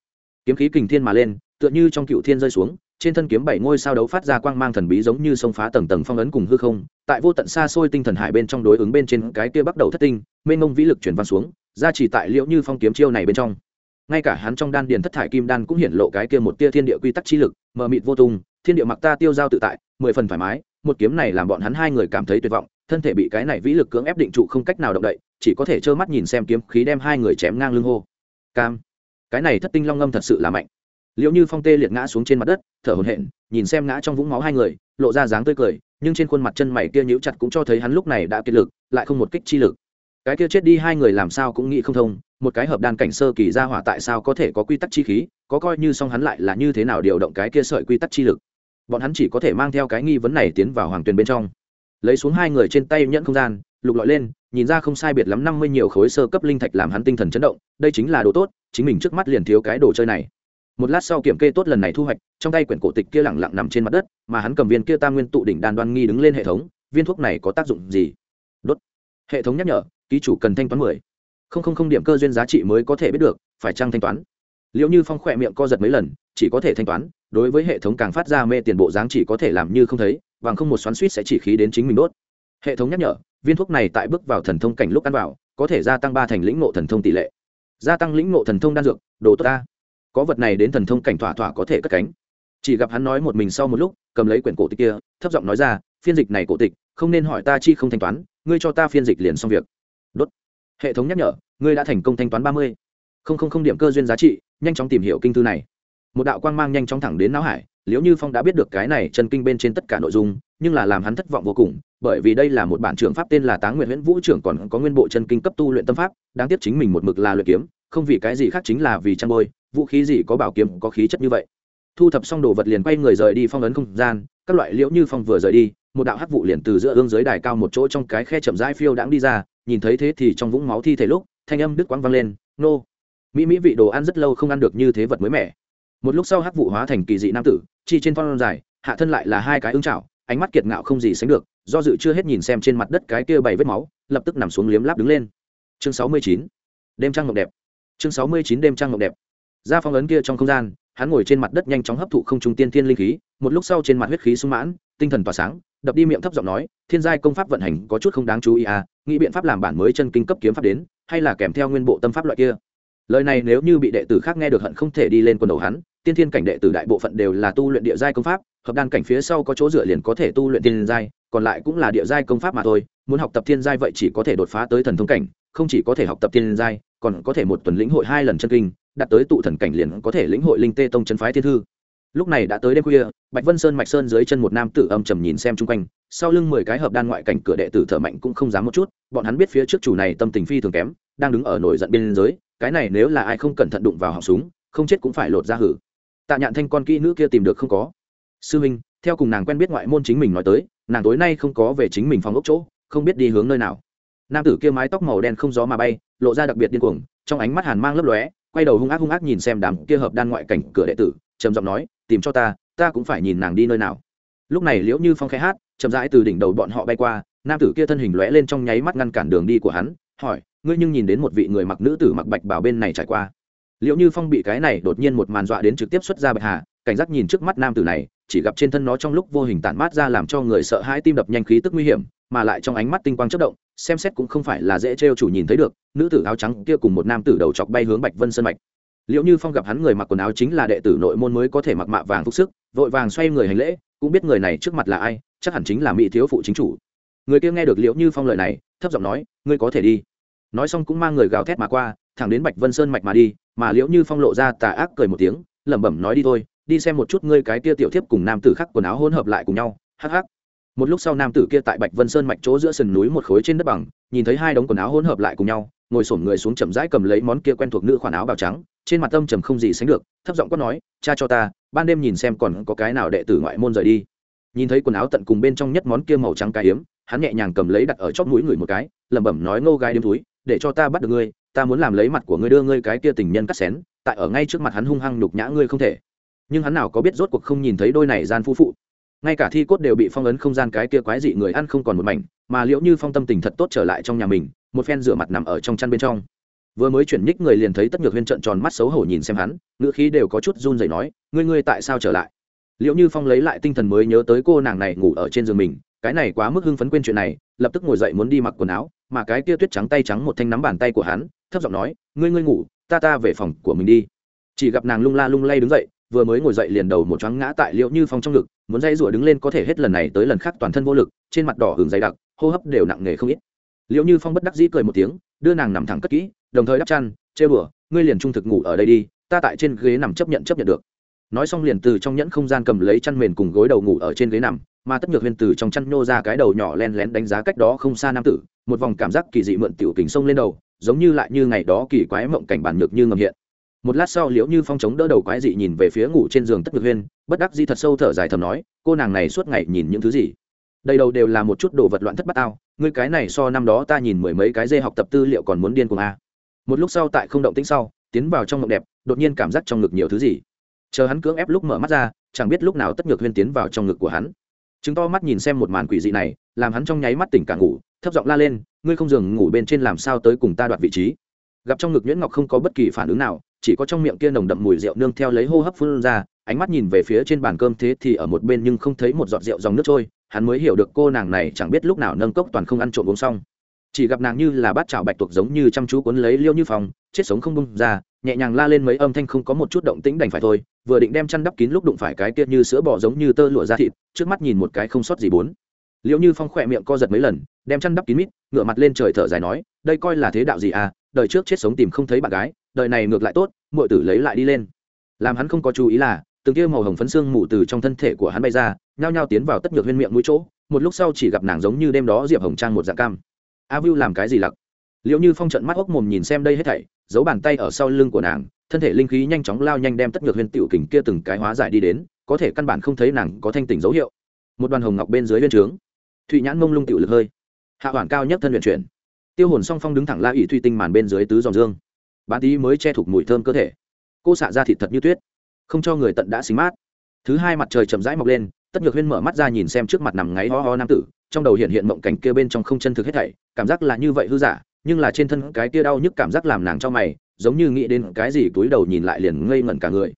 Kiếm khí kình thiên mà lên, tựa như trong cựu thiên rơi xuống, trên thân kiếm bảy ngôi sao đấu phát ra quang mang thần bí giống như sông phá tầng tầng phong ấn cùng hư không, tại vô tận xa xôi tinh thần hải bên trong đối ứng bên trên cái kia bắt đầu thất tinh, mênh mông vĩ lực chuyển văn xuống ra chỉ tại liễu như phong kiếm chiêu này bên trong. Ngay cả hắn trong đan điền thất thải kim đan cũng hiện lộ cái kia một tia thiên địa quy tắc chi lực, mờ mịt vô tung thiên địa mặc ta tiêu giao tự tại, mười phần thoải mái, một kiếm này làm bọn hắn hai người cảm thấy tuyệt vọng, thân thể bị cái này vĩ lực cưỡng ép định trụ không cách nào động đậy, chỉ có thể trơ mắt nhìn xem kiếm khí đem hai người chém ngang lưng hô. Cam. Cái này thất tinh long ngâm thật sự là mạnh. Liệu như phong tê liệt ngã xuống trên mặt đất, thở hổn hển, nhìn xem ngã trong vũng máu hai người, lộ ra dáng tươi cười, nhưng trên khuôn mặt chân mày kia nhíu chặt cũng cho thấy hắn lúc này đã kiệt lực, lại không một kích chi lực. Cái kia chết đi hai người làm sao cũng nghĩ không thông, một cái hợp đan cảnh sơ kỳ ra hỏa tại sao có thể có quy tắc chi khí, có coi như song hắn lại là như thế nào điều động cái kia sợi quy tắc chi lực bọn hắn chỉ có thể mang theo cái nghi vấn này tiến vào hoàng tuyền bên trong. Lấy xuống hai người trên tay nhẫn không gian, lục lọi lên, nhìn ra không sai biệt lắm năm mươi nhiều khối sơ cấp linh thạch làm hắn tinh thần chấn động, đây chính là đồ tốt, chính mình trước mắt liền thiếu cái đồ chơi này. Một lát sau kiểm kê tốt lần này thu hoạch, trong tay quyển cổ tịch kia lẳng lặng nằm trên mặt đất, mà hắn cầm viên kia tam nguyên tụ đỉnh đan đoan nghi đứng lên hệ thống, viên thuốc này có tác dụng gì? Đốt. Hệ thống nhắc nhở, ký chủ cần thanh toán mười. Không không không điểm cơ duyên giá trị mới có thể biết được, phải chăng thanh toán? Liệu như phong khỏe miệng co giật mấy lần, chỉ có thể thanh toán đối với hệ thống càng phát ra mê tiền bộ dáng chỉ có thể làm như không thấy, bằng không một xoắn suýt sẽ chỉ khí đến chính mình đốt. Hệ thống nhắc nhở, viên thuốc này tại bước vào thần thông cảnh lúc ăn vào, có thể gia tăng ba thành lĩnh ngộ thần thông tỷ lệ. Gia tăng lĩnh ngộ thần thông đan dược, đồ tốt ta. Có vật này đến thần thông cảnh thỏa thỏa có thể cất cánh. Chỉ gặp hắn nói một mình sau một lúc, cầm lấy quyển cổ tịch kia, thấp giọng nói ra, phiên dịch này cổ tịch, không nên hỏi ta chi không thanh toán, ngươi cho ta phiên dịch liền xong việc. Đốt. Hệ thống nhắc nhở, ngươi đã thành công thanh toán ba mươi. Không không không điểm cơ duyên giá trị, nhanh chóng tìm hiểu kinh thư này một đạo quang mang nhanh chóng thẳng đến não hải, liễu như phong đã biết được cái này chân kinh bên trên tất cả nội dung, nhưng là làm hắn thất vọng vô cùng, bởi vì đây là một bản trưởng pháp tên là táng nguyện huyễn vũ trưởng còn có nguyên bộ chân kinh cấp tu luyện tâm pháp, đáng tiếc chính mình một mực là luyện kiếm, không vì cái gì khác chính là vì chăn bôi, vũ khí gì có bảo kiếm, có khí chất như vậy. Thu thập xong đồ vật liền quay người rời đi phong ấn không gian, các loại liễu như phong vừa rời đi, một đạo hắc vụ liền từ giữa ương dưới đài cao một chỗ trong cái khe chậm rãi phiêu đãng đi ra, nhìn thấy thế thì trong vũng máu thi thể lúc, thanh âm đứt quãng vang lên, nô! Mỹ mỹ vị đồ ăn rất lâu không ăn được như thế vật mới mẻ một lúc sau hắc vụ hóa thành kỳ dị nam tử, chi trên phong dài, hạ thân lại là hai cái ưng chảo ánh mắt kiệt ngạo không gì sánh được, do dự chưa hết nhìn xem trên mặt đất cái kia bảy vết máu, lập tức nằm xuống liếm láp đứng lên. Chương sáu mươi chín, đêm trăng ngọc đẹp. Chương sáu mươi chín, đêm trăng ngọc đẹp. Ra phong ấn kia trong không gian, hắn ngồi trên mặt đất nhanh chóng hấp thụ không trung tiên thiên linh khí, một lúc sau trên mặt huyết khí sung mãn, tinh thần tỏa sáng, đập đi miệng thấp giọng nói, thiên giai công pháp vận hành có chút không đáng chú ý à nghĩ biện pháp làm bản mới chân kinh cấp kiếm pháp đến, hay là kèm theo nguyên bộ tâm pháp loại kia? Lời này nếu như bị đệ tử khác nghe được hận không thể đi lên quần đầu hắn tiên thiên cảnh đệ tử đại bộ phận đều là tu luyện địa giai công pháp, hợp đan cảnh phía sau có chỗ dựa liền có thể tu luyện tiên giai, còn lại cũng là địa giai công pháp mà thôi, muốn học tập thiên giai vậy chỉ có thể đột phá tới thần thông cảnh, không chỉ có thể học tập tiên giai, còn có thể một tuần lĩnh hội hai lần chân kinh, đạt tới tụ thần cảnh liền có thể lĩnh hội linh tê tông chân phái thiên thư. Lúc này đã tới đêm khuya, bạch vân sơn mạch sơn dưới chân một nam tử âm trầm nhìn xem chung quanh, sau lưng mười cái hợp đan ngoại cảnh cửa đệ tử thở mạnh cũng không dám một chút, bọn hắn biết phía trước chủ này tâm tình phi thường kém, đang đứng ở nổi giận biên giới cái này nếu là ai không cẩn thận đụng vào họng súng, không chết cũng phải lột ra hử tạ nhạn thanh con kỹ nữ kia tìm được không có. Sư huynh theo cùng nàng quen biết ngoại môn chính mình nói tới, nàng tối nay không có về chính mình phòng ốc chỗ, không biết đi hướng nơi nào. Nam tử kia mái tóc màu đen không gió mà bay, lộ ra đặc biệt điên cuồng, trong ánh mắt hàn mang lấp lóe, quay đầu hung ác hung ác nhìn xem đám kia hợp đan ngoại cảnh cửa đệ tử, trầm giọng nói, tìm cho ta ta cũng phải nhìn nàng đi nơi nào. Lúc này liễu như phong khai hát, chậm rãi từ đỉnh đầu bọn họ bay qua, nam tử kia thân hình lóe lên trong nháy mắt ngăn cản đường đi của hắn, hỏi, ngươi nhưng nhìn đến một vị người mặc nữ tử mặc bạch bảo bên này trải qua? Liệu như phong bị cái này đột nhiên một màn dọa đến trực tiếp xuất ra bạch hà, cảnh giác nhìn trước mắt nam tử này, chỉ gặp trên thân nó trong lúc vô hình tản mát ra làm cho người sợ hãi tim đập nhanh khí tức nguy hiểm, mà lại trong ánh mắt tinh quang chất động, xem xét cũng không phải là dễ trêu chủ nhìn thấy được, nữ tử áo trắng kia cùng một nam tử đầu chọc bay hướng bạch vân sơn mạch. Liệu như phong gặp hắn người mặc quần áo chính là đệ tử nội môn mới có thể mặc mạ vàng phúc sức, vội vàng xoay người hành lễ, cũng biết người này trước mặt là ai, chắc hẳn chính là mỹ thiếu phụ chính chủ. Người kia nghe được liệu như phong lời này, thấp giọng nói, ngươi có thể đi. Nói xong cũng mang người gào thét mà qua thẳng đến bạch vân sơn mạch mà đi, mà liễu như phong lộ ra tà ác cười một tiếng, lẩm bẩm nói đi thôi, đi xem một chút ngươi cái kia tiểu thiếp cùng nam tử khác quần áo hỗn hợp lại cùng nhau, hắc hắc. Một lúc sau nam tử kia tại bạch vân sơn mạch chỗ giữa sườn núi một khối trên đất bằng, nhìn thấy hai đống quần áo hỗn hợp lại cùng nhau, ngồi sổm người xuống chậm rãi cầm lấy món kia quen thuộc nữ khoản áo bào trắng, trên mặt tâm trầm không gì sánh được, thấp giọng quát nói, cha cho ta, ban đêm nhìn xem còn có cái nào đệ tử ngoại môn rời đi. Nhìn thấy quần áo tận cùng bên trong nhất món kia màu trắng cái hiếm hắn nhẹ nhàng cầm lấy đặt ở chóp mũi người một cái, lẩm bẩm nói, ngô gai đêm túi để cho ta bắt được ngươi ta muốn làm lấy mặt của ngươi đưa ngươi cái kia tình nhân cắt xén, tại ở ngay trước mặt hắn hung hăng nhục nhã ngươi không thể. Nhưng hắn nào có biết rốt cuộc không nhìn thấy đôi này gian phu phụ. Ngay cả thi cốt đều bị phong ấn không gian cái kia quái dị người ăn không còn một mảnh, mà liễu như phong tâm tình thật tốt trở lại trong nhà mình, một phen rửa mặt nằm ở trong chăn bên trong. Vừa mới chuyển nhích người liền thấy tất nhược huyên trợn tròn mắt xấu hổ nhìn xem hắn, ngữ khí đều có chút run rẩy nói, ngươi ngươi tại sao trở lại? Liệu như phong lấy lại tinh thần mới nhớ tới cô nàng này ngủ ở trên giường mình, cái này quá mức hưng phấn quên chuyện này, lập tức ngồi dậy muốn đi mặc quần áo mà cái kia tuyết trắng tay trắng một thanh nắm bàn tay của hắn, thấp giọng nói, ngươi ngươi ngủ, ta ta về phòng của mình đi. Chỉ gặp nàng lung la lung lay đứng dậy, vừa mới ngồi dậy liền đầu một choáng ngã tại liễu như phong trong ngực, muốn dây rủa đứng lên có thể hết lần này tới lần khác toàn thân vô lực, trên mặt đỏ hừng dày đặc, hô hấp đều nặng nề không ít. Liễu như phong bất đắc dĩ cười một tiếng, đưa nàng nằm thẳng cất kỹ, đồng thời đắp chăn, chê bửa ngươi liền trung thực ngủ ở đây đi, ta tại trên ghế nằm chấp nhận chấp nhận được. Nói xong liền từ trong nhẫn không gian cầm lấy chăn mền cùng gối đầu ngủ ở trên ghế nằm mà tất nhược huyên từ trong chăn nhô ra cái đầu nhỏ len lén đánh giá cách đó không xa nam tử, một vòng cảm giác kỳ dị mượn tiểu kình sông lên đầu, giống như lại như ngày đó kỳ quái mộng cảnh bản nhược như ngầm hiện. Một lát sau liễu như phong chống đỡ đầu quái dị nhìn về phía ngủ trên giường tất nhược huyên bất đắc di thật sâu thở dài thầm nói, cô nàng này suốt ngày nhìn những thứ gì? Đầy đầu đều là một chút đồ vật loạn thất bát ao ngươi cái này so năm đó ta nhìn mười mấy cái dê học tập tư liệu còn muốn điên cùng a. Một lúc sau tại không động tĩnh sau, tiến vào trong mộng đẹp, đột nhiên cảm giác trong ngực nhiều thứ gì. Chờ hắn cưỡng ép lúc mở mắt ra, chẳng biết lúc nào tất nhược huyên tiến vào trong ngực của hắn chứng to mắt nhìn xem một màn quỷ dị này, làm hắn trong nháy mắt tỉnh cả ngủ, thấp giọng la lên, ngươi không giường ngủ bên trên làm sao tới cùng ta đoạt vị trí? Gặp trong ngực nhuyễn ngọc không có bất kỳ phản ứng nào, chỉ có trong miệng kia nồng đậm mùi rượu nương theo lấy hô hấp phun ra, ánh mắt nhìn về phía trên bàn cơm thế thì ở một bên nhưng không thấy một giọt rượu dòng nước trôi, hắn mới hiểu được cô nàng này chẳng biết lúc nào nâng cốc toàn không ăn trộm uống xong. Chỉ gặp nàng như là bát chảo bạch tuộc giống như chăm chú cuốn lấy liêu như phòng chết sống không bung ra nhẹ nhàng la lên mấy âm thanh không có một chút động tĩnh đành phải thôi, vừa định đem chăn đắp kín lúc đụng phải cái kia như sữa bò giống như tơ lụa ra thịt, trước mắt nhìn một cái không sót gì bốn. Liệu như phong khỏe miệng co giật mấy lần, đem chăn đắp kín mít ngựa mặt lên trời thở dài nói, đây coi là thế đạo gì à đời trước chết sống tìm không thấy bạn gái, đời này ngược lại tốt, muội tử lấy lại đi lên. Làm hắn không có chú ý là, từng kia màu hồng phấn xương mù từ trong thân thể của hắn bay ra, nhao nhao tiến vào tất nhược huyên miệng mũi chỗ, một lúc sau chỉ gặp nàng giống như đêm đó diệp hồng trang một dạng cam. A vu làm cái gì lặc? Liệu như phong trận mắt hốc mồm nhìn xem đây hết thảy giấu bàn tay ở sau lưng của nàng, thân thể linh khí nhanh chóng lao nhanh đem tất nhược huyên tiểu kình kia từng cái hóa giải đi đến, có thể căn bản không thấy nàng có thanh tỉnh dấu hiệu. Một đoàn hồng ngọc bên dưới viên trướng. Thụy nhãn mông lung tiểu lực hơi. Hạ hoàn cao nhất thân luyện chuyển. Tiêu hồn song phong đứng thẳng la ỉ thủy tinh màn bên dưới tứ dòng dương. Bán tí mới che thục mùi thơm cơ thể. Cô xạ ra thịt thật như tuyết. Không cho người tận đã xính mát. Thứ hai mặt trời chậm rãi mọc lên, tất nhược huyên mở mắt ra nhìn xem trước mặt nằm ngáy ho ho nam tử, trong đầu hiện hiện mộng cảnh kia bên trong không chân thực hết thảy, cảm giác là như vậy hư giả nhưng là trên thân cái kia đau nhức cảm giác làm nàng cho mày, giống như nghĩ đến cái gì túi đầu nhìn lại liền ngây ngẩn cả người.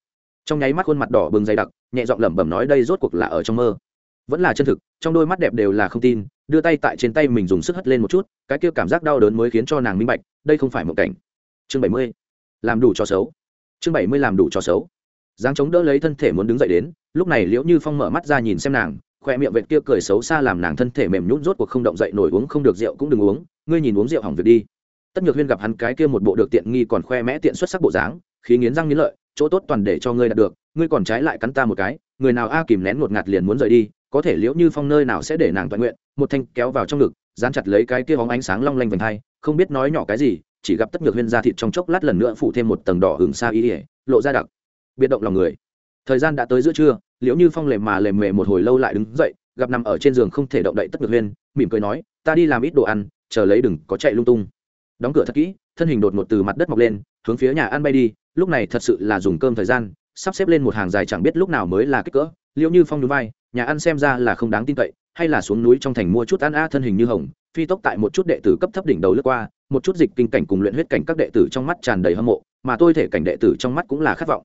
Trong nháy mắt khuôn mặt đỏ bừng dày đặc, nhẹ giọng lẩm bẩm nói đây rốt cuộc là ở trong mơ. Vẫn là chân thực, trong đôi mắt đẹp đều là không tin, đưa tay tại trên tay mình dùng sức hất lên một chút, cái kia cảm giác đau đớn mới khiến cho nàng minh bạch, đây không phải một cảnh. Chương bảy mươi, làm đủ cho xấu. Chương bảy mươi làm đủ cho xấu. Giáng chống đỡ lấy thân thể muốn đứng dậy đến, lúc này liễu như phong mở mắt ra nhìn xem nàng khoe miệng vệt kia cười xấu xa làm nàng thân thể mềm nhũn rốt cuộc không động dậy nổi uống không được rượu cũng đừng uống, ngươi nhìn uống rượu hỏng việc đi. Tất nhược huyên gặp hắn cái kia một bộ được tiện nghi còn khoe mẽ tiện xuất sắc bộ dáng, khí nghiến răng nghiến lợi, chỗ tốt toàn để cho ngươi đạt được, ngươi còn trái lại cắn ta một cái, người nào a kìm nén một ngạt liền muốn rời đi, có thể liễu như phong nơi nào sẽ để nàng toàn nguyện, một thanh kéo vào trong ngực, dán chặt lấy cái kia bóng ánh sáng long lanh vành hai, không biết nói nhỏ cái gì, chỉ gặp tất nhược huyên ra thịt trong chốc lát lần nữa phụ thêm một tầng đỏ hừng xa ý ỉa lộ ra đặc biệt động lòng người. Thời gian đã tới giữa trưa liễu như phong lề mà lề mề một hồi lâu lại đứng dậy, gặp nằm ở trên giường không thể động đậy tất được huyên, mỉm cười nói, ta đi làm ít đồ ăn, chờ lấy đừng có chạy lung tung. Đóng cửa thật kỹ, thân hình đột ngột từ mặt đất mọc lên, hướng phía nhà ăn bay đi, lúc này thật sự là dùng cơm thời gian, sắp xếp lên một hàng dài chẳng biết lúc nào mới là kích cỡ. Liễu như phong núi vai, nhà ăn xem ra là không đáng tin cậy, hay là xuống núi trong thành mua chút ăn a, thân hình như hồng, phi tốc tại một chút đệ tử cấp thấp đỉnh đầu lướt qua, một chút dịch kinh cảnh cùng luyện huyết cảnh các đệ tử trong mắt tràn đầy hâm mộ, mà tôi thể cảnh đệ tử trong mắt cũng là khát vọng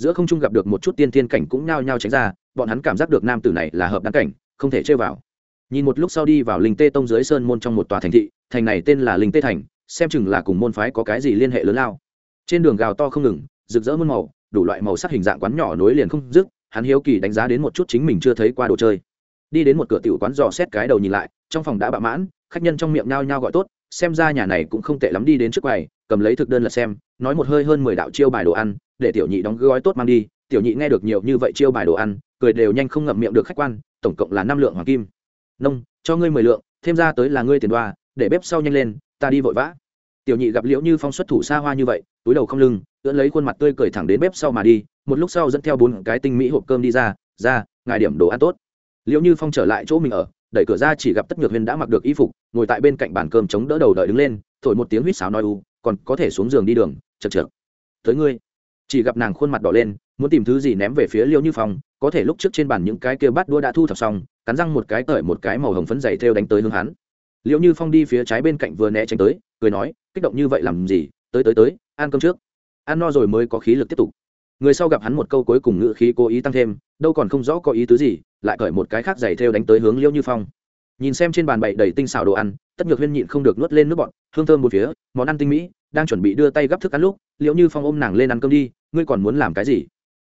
giữa không trung gặp được một chút tiên thiên cảnh cũng nhao nhao tránh ra, bọn hắn cảm giác được nam tử này là hợp đáng cảnh, không thể chơi vào. Nhìn một lúc sau đi vào linh tê tông dưới sơn môn trong một tòa thành thị, thành này tên là linh tê thành, xem chừng là cùng môn phái có cái gì liên hệ lớn lao. Trên đường gào to không ngừng, rực rỡ muôn màu, đủ loại màu sắc hình dạng quán nhỏ nối liền không dứt, hắn hiếu kỳ đánh giá đến một chút chính mình chưa thấy qua đồ chơi. Đi đến một cửa tiểu quán dò xét cái đầu nhìn lại, trong phòng đã bạ mãn, khách nhân trong miệng nhao nhao gọi tốt, xem ra nhà này cũng không tệ lắm đi đến trước quầy, cầm lấy thực đơn là xem, nói một hơi hơn mười đạo chiêu bài đồ ăn để tiểu nhị đóng gói tốt mang đi, tiểu nhị nghe được nhiều như vậy chiêu bài đồ ăn, cười đều nhanh không ngậm miệng được khách quan, tổng cộng là năm lượng hoàng kim. Nông, cho ngươi mười lượng, thêm ra tới là ngươi tiền đoa, để bếp sau nhanh lên, ta đi vội vã. Tiểu nhị gặp liễu như phong xuất thủ xa hoa như vậy, túi đầu không lưng, ưỡn lấy khuôn mặt tươi cười thẳng đến bếp sau mà đi, một lúc sau dẫn theo bốn cái tinh mỹ hộp cơm đi ra ra, ngài điểm đồ ăn tốt. Liễu như phong trở lại chỗ mình ở, đẩy cửa ra chỉ gặp tất nhược huyền đã mặc được y phục, ngồi tại bên cạnh bàn cơm chống đỡ đầu đợi đứng lên, thổi một tiếng huýt sáo nói u, còn có thể xuống giường đi đường chật chật tới ngươi chỉ gặp nàng khuôn mặt đỏ lên, muốn tìm thứ gì ném về phía liêu như phong, có thể lúc trước trên bàn những cái kia bát đua đã thu thập xong, cắn răng một cái tởi một cái màu hồng phấn dày theo đánh tới hướng hắn. Liệu như phong đi phía trái bên cạnh vừa né tránh tới, cười nói, kích động như vậy làm gì? Tới tới tới, ăn cơm trước. Ăn no rồi mới có khí lực tiếp tục. Người sau gặp hắn một câu cuối cùng ngữ khí cố ý tăng thêm, đâu còn không rõ có ý tứ gì, lại cởi một cái khác giày theo đánh tới hướng liêu như phong. Nhìn xem trên bàn bậy đầy tinh xảo đồ ăn, tất nhược huyên nhịn không được nuốt lên nước bọn hương thơm một phía, món ăn tinh mỹ, đang chuẩn bị đưa tay gấp thức ăn lúc liệu như phong ôm nàng lên ăn cơm đi ngươi còn muốn làm cái gì?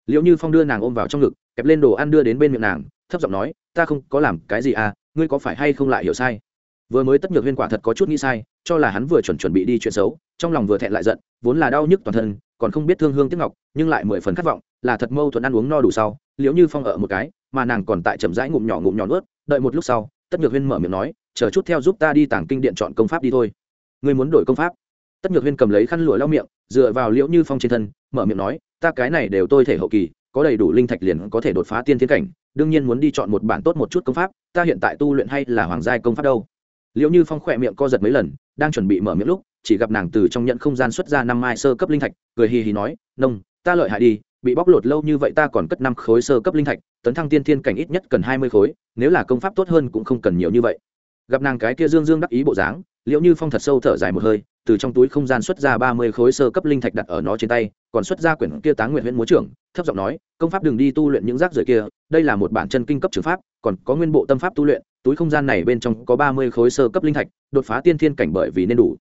Liệu như phong đưa nàng ôm vào trong ngực, kẹp lên đồ ăn đưa đến bên miệng nàng, thấp giọng nói, ta không có làm cái gì à ngươi có phải hay không lại hiểu sai? Vừa mới tất nhược huyên quả thật có chút nghĩ sai, cho là hắn vừa chuẩn chuẩn bị đi chuyện xấu, trong lòng vừa thẹn lại giận, vốn là đau nhức toàn thân, còn không biết thương hương tiếc ngọc, nhưng lại mười phần khát vọng, là thật mâu thuẫn ăn uống no đủ sau Liệu như phong ở một cái, mà nàng còn tại chậm rãi ngụm nhỏ ngụm nhỏ nuốt, đợi một lúc sau, tất nhược huyên mở miệng nói, chờ chút theo giúp ta đi tảng kinh điện chọn công pháp đi thôi. Ngươi muốn đổi công pháp? Tất nhược huyên cầm lấy khăn lụa lau miệng dựa vào liễu như phong trên thân, mở miệng nói, ta cái này đều tôi thể hậu kỳ, có đầy đủ linh thạch liền có thể đột phá tiên thiên cảnh, đương nhiên muốn đi chọn một bản tốt một chút công pháp, ta hiện tại tu luyện hay là hoàng giai công pháp đâu? Liễu như phong khỏe miệng co giật mấy lần, đang chuẩn bị mở miệng lúc, chỉ gặp nàng từ trong nhận không gian xuất ra năm mai sơ cấp linh thạch, cười hì hì nói, nông, ta lợi hại đi, bị bóc lột lâu như vậy ta còn cất năm khối sơ cấp linh thạch, tấn thăng tiên thiên cảnh ít nhất cần hai mươi khối, nếu là công pháp tốt hơn cũng không cần nhiều như vậy. Gặp nàng cái kia dương dương đắc ý bộ dáng liệu như phong thật sâu thở dài một hơi từ trong túi không gian xuất ra ba mươi khối sơ cấp linh thạch đặt ở nó trên tay, còn xuất ra quyển kia táng nguyện Huyền múa trưởng, thấp giọng nói, công pháp đừng đi tu luyện những rác rưởi kia, đây là một bản chân kinh cấp trường pháp, còn có nguyên bộ tâm pháp tu luyện, túi không gian này bên trong có ba mươi khối sơ cấp linh thạch, đột phá tiên thiên cảnh bởi vì nên đủ.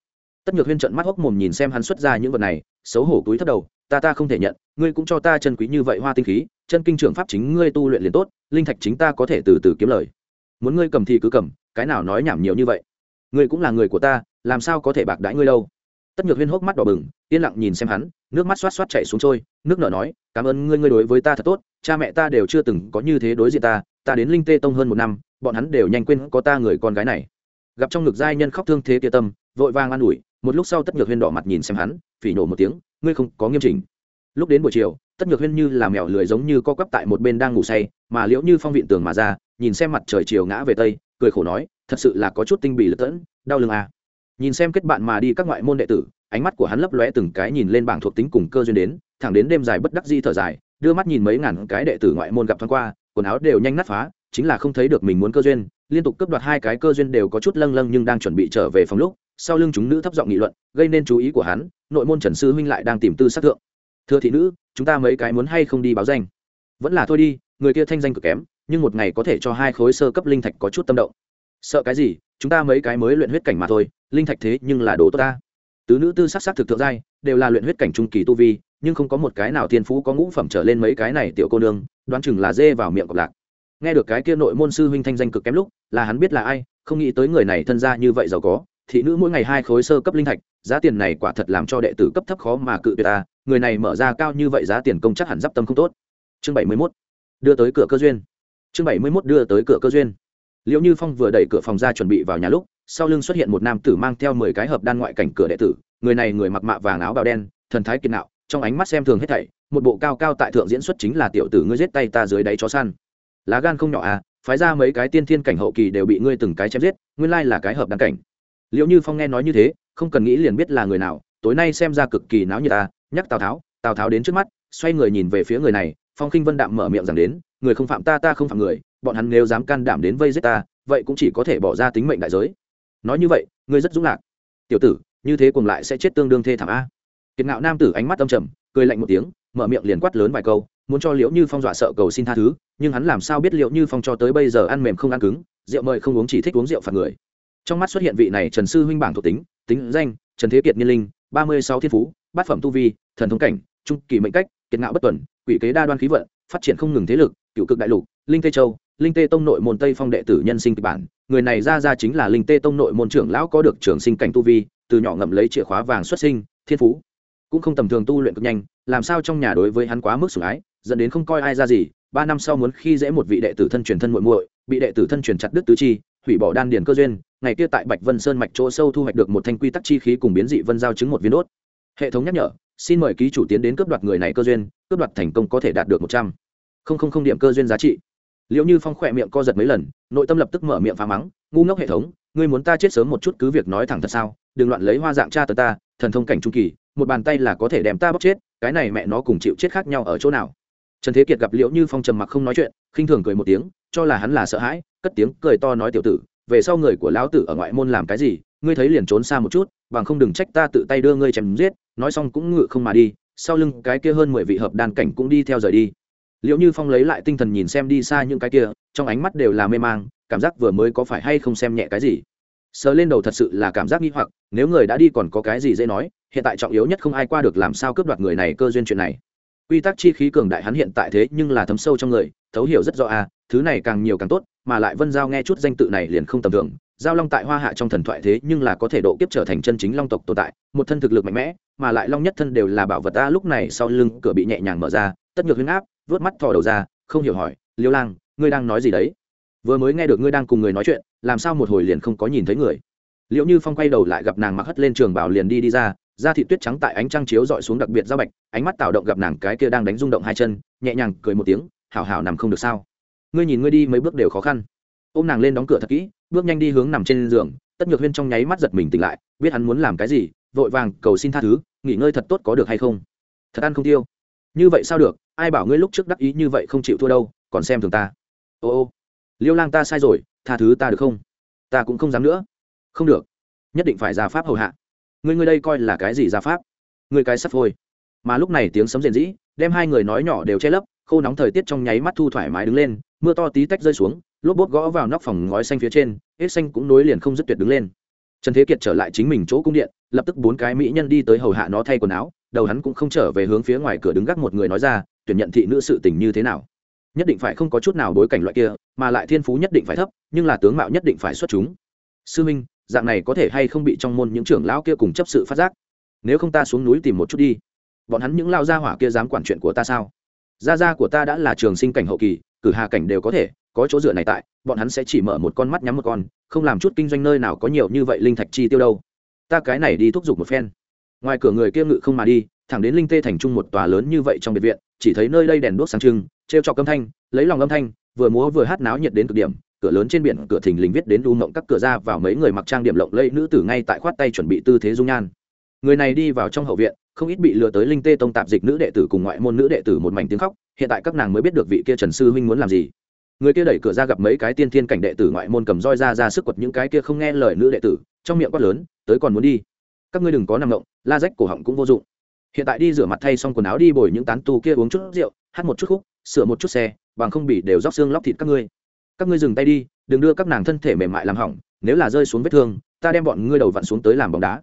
Tất nhược huyên trợn mắt hốc mồm nhìn xem hắn xuất ra những vật này, xấu hổ túi thấp đầu, ta ta không thể nhận, ngươi cũng cho ta chân quý như vậy hoa tinh khí, chân kinh trưởng pháp chính ngươi tu luyện liền tốt, linh thạch chính ta có thể từ từ kiếm lời. Muốn ngươi cầm thì cứ cầm, cái nào nói nhảm nhiều như vậy. Ngươi cũng là người của ta làm sao có thể bạc đãi ngươi đâu? Tất nhược huyên hốc mắt đỏ bừng, yên lặng nhìn xem hắn, nước mắt xoát xoát chạy xuống trôi, nước nở nói, cảm ơn ngươi ngươi đối với ta thật tốt, cha mẹ ta đều chưa từng có như thế đối diện ta ta đến linh tê tông hơn một năm, bọn hắn đều nhanh quên có ta người con gái này. Gặp trong ngực giai nhân khóc thương thế kia tâm, vội vàng an ủi, một lúc sau tất nhược huyên đỏ mặt nhìn xem hắn, phỉ nổ một tiếng, ngươi không có nghiêm chỉnh. Lúc đến buổi chiều, tất nhược huyên như là mèo lười giống như co quắp tại một bên đang ngủ say, mà liễu như phong viện tường mà ra, nhìn xem mặt trời chiều ngã về tây, cười khổ nói, thật sự là có chút tinh bì lật tẫn, đau lưng à nhìn xem kết bạn mà đi các ngoại môn đệ tử, ánh mắt của hắn lấp lóe từng cái nhìn lên bảng thuộc tính cùng cơ duyên đến, thẳng đến đêm dài bất đắc di thở dài, đưa mắt nhìn mấy ngàn cái đệ tử ngoại môn gặp thoáng qua, quần áo đều nhanh nát phá, chính là không thấy được mình muốn cơ duyên, liên tục cướp đoạt hai cái cơ duyên đều có chút lâng lâng nhưng đang chuẩn bị trở về phòng lúc, sau lưng chúng nữ thấp giọng nghị luận, gây nên chú ý của hắn, nội môn trần sư huynh lại đang tìm tư sát thượng. Thưa thị nữ, chúng ta mấy cái muốn hay không đi báo danh? Vẫn là thôi đi, người kia thanh danh cực kém, nhưng một ngày có thể cho hai khối sơ cấp linh thạch có chút tâm động. Sợ cái gì? Chúng ta mấy cái mới luyện huyết cảnh mà thôi, linh thạch thế nhưng là đồ tốt ta. Tứ nữ tư sắc sắc thực thượng giai, đều là luyện huyết cảnh trung kỳ tu vi, nhưng không có một cái nào thiên phú có ngũ phẩm trở lên mấy cái này tiểu cô nương, đoán chừng là dê vào miệng cọc lạc. Nghe được cái kia nội môn sư huynh thanh danh cực kém lúc, là hắn biết là ai, không nghĩ tới người này thân gia như vậy giàu có, thị nữ mỗi ngày hai khối sơ cấp linh thạch, giá tiền này quả thật làm cho đệ tử cấp thấp khó mà cự tuyệt ta, người này mở ra cao như vậy giá tiền công chắc hẳn d tâm không tốt. Chương bảy mươi mốt, đưa tới cửa cơ duyên. Chương bảy mươi mốt đưa tới cửa cơ duyên liệu như phong vừa đẩy cửa phòng ra chuẩn bị vào nhà lúc, sau lưng xuất hiện một nam tử mang theo mười cái hợp đan ngoại cảnh cửa đệ tử, người này người mặc mạ vàng áo bào đen, thần thái kiệt nạo, trong ánh mắt xem thường hết thảy, một bộ cao cao tại thượng diễn xuất chính là tiểu tử ngươi giết tay ta dưới đáy chó săn. Lá gan không nhỏ à phái ra mấy cái tiên thiên cảnh hậu kỳ đều bị ngươi từng cái chém giết, nguyên lai là cái hợp đan cảnh. Liệu như phong nghe nói như thế, không cần nghĩ liền biết là người nào, tối nay xem ra cực kỳ náo như ta à, nhắc tào tháo tào tháo đến trước mắt, xoay người nhìn về phía người này, phong khinh vân đạm mở miệng rằng đến, người không phạm ta ta không phạm người bọn hắn nếu dám can đảm đến vây giết ta, vậy cũng chỉ có thể bỏ ra tính mệnh đại giới. Nói như vậy, ngươi rất dũng lạc. Tiểu tử, như thế cùng lại sẽ chết tương đương thê thảm a. Kiệt ngạo nam tử ánh mắt âm trầm, cười lạnh một tiếng, mở miệng liền quát lớn vài câu, muốn cho liễu như phong dọa sợ cầu xin tha thứ, nhưng hắn làm sao biết liễu như phong cho tới bây giờ ăn mềm không ăn cứng, rượu mời không uống chỉ thích uống rượu phạt người. Trong mắt xuất hiện vị này trần sư huynh bảng thuộc tính tính danh, trần thế kiệt nhiên linh, ba mươi sáu thiên phú, bát phẩm tu vi, thần thống cảnh, trung kỳ mệnh cách, kiệt ngạo bất tuần, quỷ kế đa đoan khí vận, phát triển không ngừng thế lực, cựu cực đại lục, linh tây châu linh tê tông nội môn tây phong đệ tử nhân sinh kịch bản. Người này ra ra chính là linh tê tông nội môn trưởng lão có được trường sinh cảnh tu vi, từ nhỏ ngậm lấy chìa khóa vàng xuất sinh, thiên phú. Cũng không tầm thường tu luyện cực nhanh, làm sao trong nhà đối với hắn quá mức sủng ái, dẫn đến không coi ai ra gì. Ba năm sau muốn khi dễ một vị đệ tử thân truyền thân muội muội, bị đệ tử thân truyền chặt đứt tứ chi, hủy bỏ đan điền cơ duyên, ngày kia tại bạch vân sơn mạch chỗ sâu thu hoạch được một thanh quy tắc chi khí cùng biến dị vân giao chứng một viên đốt. Hệ thống nhắc nhở, xin mời ký chủ tiến đến cướp đoạt người này cơ duyên, cướp đoạt thành công có thể đạt được một trăm. Linh điểm cơ duyên giá trị liệu như phong khỏe miệng co giật mấy lần, nội tâm lập tức mở miệng phá mắng, ngu ngốc hệ thống, ngươi muốn ta chết sớm một chút cứ việc nói thẳng thật sao? Đừng loạn lấy hoa dạng cha tờ ta, thần thông cảnh trung kỳ, một bàn tay là có thể đem ta bóc chết, cái này mẹ nó cùng chịu chết khác nhau ở chỗ nào? Trần thế kiệt gặp liễu như phong trầm mặc không nói chuyện, khinh thường cười một tiếng, cho là hắn là sợ hãi, cất tiếng cười to nói tiểu tử, về sau người của lão tử ở ngoại môn làm cái gì, ngươi thấy liền trốn xa một chút, bằng không đừng trách ta tự tay đưa ngươi chém giết. Nói xong cũng ngự không mà đi, sau lưng cái kia hơn mười vị hợp đàn cảnh cũng đi theo rời đi liệu như phong lấy lại tinh thần nhìn xem đi xa những cái kia, trong ánh mắt đều là mê mang, cảm giác vừa mới có phải hay không xem nhẹ cái gì. Sờ lên đầu thật sự là cảm giác nghi hoặc, nếu người đã đi còn có cái gì dễ nói, hiện tại trọng yếu nhất không ai qua được làm sao cướp đoạt người này cơ duyên chuyện này. Quy tắc chi khí cường đại hắn hiện tại thế nhưng là thấm sâu trong người, thấu hiểu rất rõ à thứ này càng nhiều càng tốt, mà lại vân giao nghe chút danh tự này liền không tầm thường. Giao long tại hoa hạ trong thần thoại thế nhưng là có thể độ kiếp trở thành chân chính long tộc tồn tại, một thân thực lực mạnh mẽ, mà lại long nhất thân đều là bảo vật ta lúc này sau lưng cửa bị nhẹ nhàng mở ra, tất nhược huyết áp vớt mắt thò đầu ra, không hiểu hỏi, liêu lang, ngươi đang nói gì đấy? Vừa mới nghe được ngươi đang cùng người nói chuyện, làm sao một hồi liền không có nhìn thấy người? Liệu như phong quay đầu lại gặp nàng mặc hất lên trường bảo liền đi đi ra, da thị tuyết trắng tại ánh trăng chiếu dọi xuống đặc biệt giao bạch, ánh mắt tạo động gặp nàng cái kia đang đánh rung động hai chân, nhẹ nhàng cười một tiếng, hảo hảo nằm không được sao? Ngươi nhìn ngươi đi, mấy bước đều khó khăn. Ôm nàng lên đóng cửa thật kỹ, bước nhanh đi hướng nằm trên giường, tất nhược huyên trong nháy mắt giật mình tỉnh lại, biết hắn muốn làm cái gì, vội vàng cầu xin tha thứ, nghỉ ngơi thật tốt có được hay không? Thật ăn không tiêu? Như vậy sao được? Ai bảo ngươi lúc trước đắc ý như vậy không chịu thua đâu, còn xem thường ta. Ô ô, liêu lang ta sai rồi, tha thứ ta được không? Ta cũng không dám nữa. Không được, nhất định phải ra pháp hầu hạ. Ngươi ngươi đây coi là cái gì ra pháp? Ngươi cái sắp thôi mà lúc này tiếng sấm rền rĩ, đem hai người nói nhỏ đều che lấp, khô nóng thời tiết trong nháy mắt thu thoải mái đứng lên, mưa to tí tách rơi xuống, lốp bốt gõ vào nóc phòng ngói xanh phía trên, hết xanh cũng nối liền không dứt tuyệt đứng lên. Trần thế kiệt trở lại chính mình chỗ cung điện, lập tức bốn cái mỹ nhân đi tới hầu hạ nó thay quần áo, đầu hắn cũng không trở về hướng phía ngoài cửa đứng gác một người nói ra tuyển nhận thị nữ sự tình như thế nào? Nhất định phải không có chút nào bối cảnh loại kia, mà lại thiên phú nhất định phải thấp, nhưng là tướng mạo nhất định phải xuất chúng. Sư minh, dạng này có thể hay không bị trong môn những trưởng lão kia cùng chấp sự phát giác? Nếu không ta xuống núi tìm một chút đi. Bọn hắn những lao gia hỏa kia dám quản chuyện của ta sao? Gia gia của ta đã là trường sinh cảnh hậu kỳ, cử hà cảnh đều có thể, có chỗ dựa này tại, bọn hắn sẽ chỉ mở một con mắt nhắm một con, không làm chút kinh doanh nơi nào có nhiều như vậy linh thạch chi tiêu đâu. Ta cái này đi thúc giục một phen. Ngoài cửa người kia ngự không mà đi thẳng đến linh tê thành trung một tòa lớn như vậy trong biệt viện, chỉ thấy nơi đây đèn đuốc sáng trưng, trêu trọc âm thanh, lấy lòng âm thanh, vừa múa vừa hát náo nhiệt đến cực điểm, cửa lớn trên biển, cửa thình lình viết đến đu mộng các cửa ra vào mấy người mặc trang điểm lộng lẫy nữ tử ngay tại khoát tay chuẩn bị tư thế dung nhan. Người này đi vào trong hậu viện, không ít bị lừa tới linh tê tông tạp dịch nữ đệ tử cùng ngoại môn nữ đệ tử một mảnh tiếng khóc, hiện tại các nàng mới biết được vị kia trần sư huynh muốn làm gì. Người kia đẩy cửa ra gặp mấy cái tiên thiên cảnh đệ tử ngoại môn cầm roi ra ra sức quật những cái kia không nghe lời nữ đệ tử, trong miệng quát lớn, tới còn muốn đi? Các ngươi đừng có nằm ngộng la rách cổ họng cũng vô dụng hiện tại đi rửa mặt thay xong quần áo đi bồi những tán tu kia uống chút rượu, hát một chút khúc, sửa một chút xe, bằng không bị đều róc xương lóc thịt các ngươi. Các ngươi dừng tay đi, đừng đưa các nàng thân thể mềm mại làm hỏng, nếu là rơi xuống vết thương, ta đem bọn ngươi đầu vặn xuống tới làm bóng đá.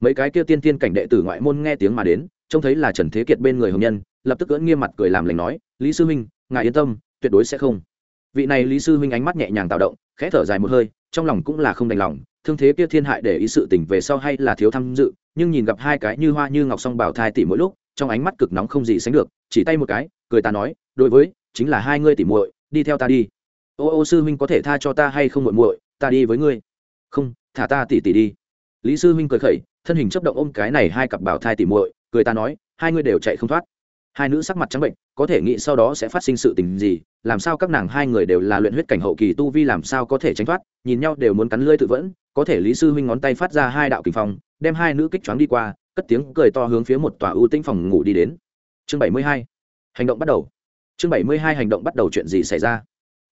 Mấy cái kia tiên tiên cảnh đệ tử ngoại môn nghe tiếng mà đến, trông thấy là trần thế kiệt bên người hồng nhân, lập tức cưỡng nghiêm mặt cười làm lành nói, lý sư huynh, ngài yên tâm, tuyệt đối sẽ không. Vị này lý sư huynh ánh mắt nhẹ nhàng tạo động, khẽ thở dài một hơi, trong lòng cũng là không đành lòng, thương thế kia thiên hại để ý sự tình về sau hay là thiếu tham dự nhưng nhìn gặp hai cái như hoa như ngọc song bảo thai tỉ mỗi lúc, trong ánh mắt cực nóng không gì sánh được, chỉ tay một cái, cười ta nói, đối với, chính là hai ngươi tỉ muội, đi theo ta đi. Ô ô sư huynh có thể tha cho ta hay không muội muội, ta đi với ngươi. Không, thả ta tỉ tỉ đi. Lý sư huynh cười khẩy, thân hình chấp động ôm cái này hai cặp bảo thai tỉ muội, cười ta nói, hai ngươi đều chạy không thoát. Hai nữ sắc mặt trắng bệnh, có thể nghĩ sau đó sẽ phát sinh sự tình gì, làm sao các nàng hai người đều là luyện huyết cảnh hậu kỳ tu vi làm sao có thể tránh thoát, nhìn nhau đều muốn cắn lưỡi tự vẫn, có thể lý sư huynh ngón tay phát ra hai đạo kình phong đem hai nữ kích choáng đi qua, cất tiếng cười to hướng phía một tòa ưu tĩnh phòng ngủ đi đến. Chương bảy mươi hai, hành động bắt đầu. Chương bảy mươi hai, hành động bắt đầu chuyện gì xảy ra?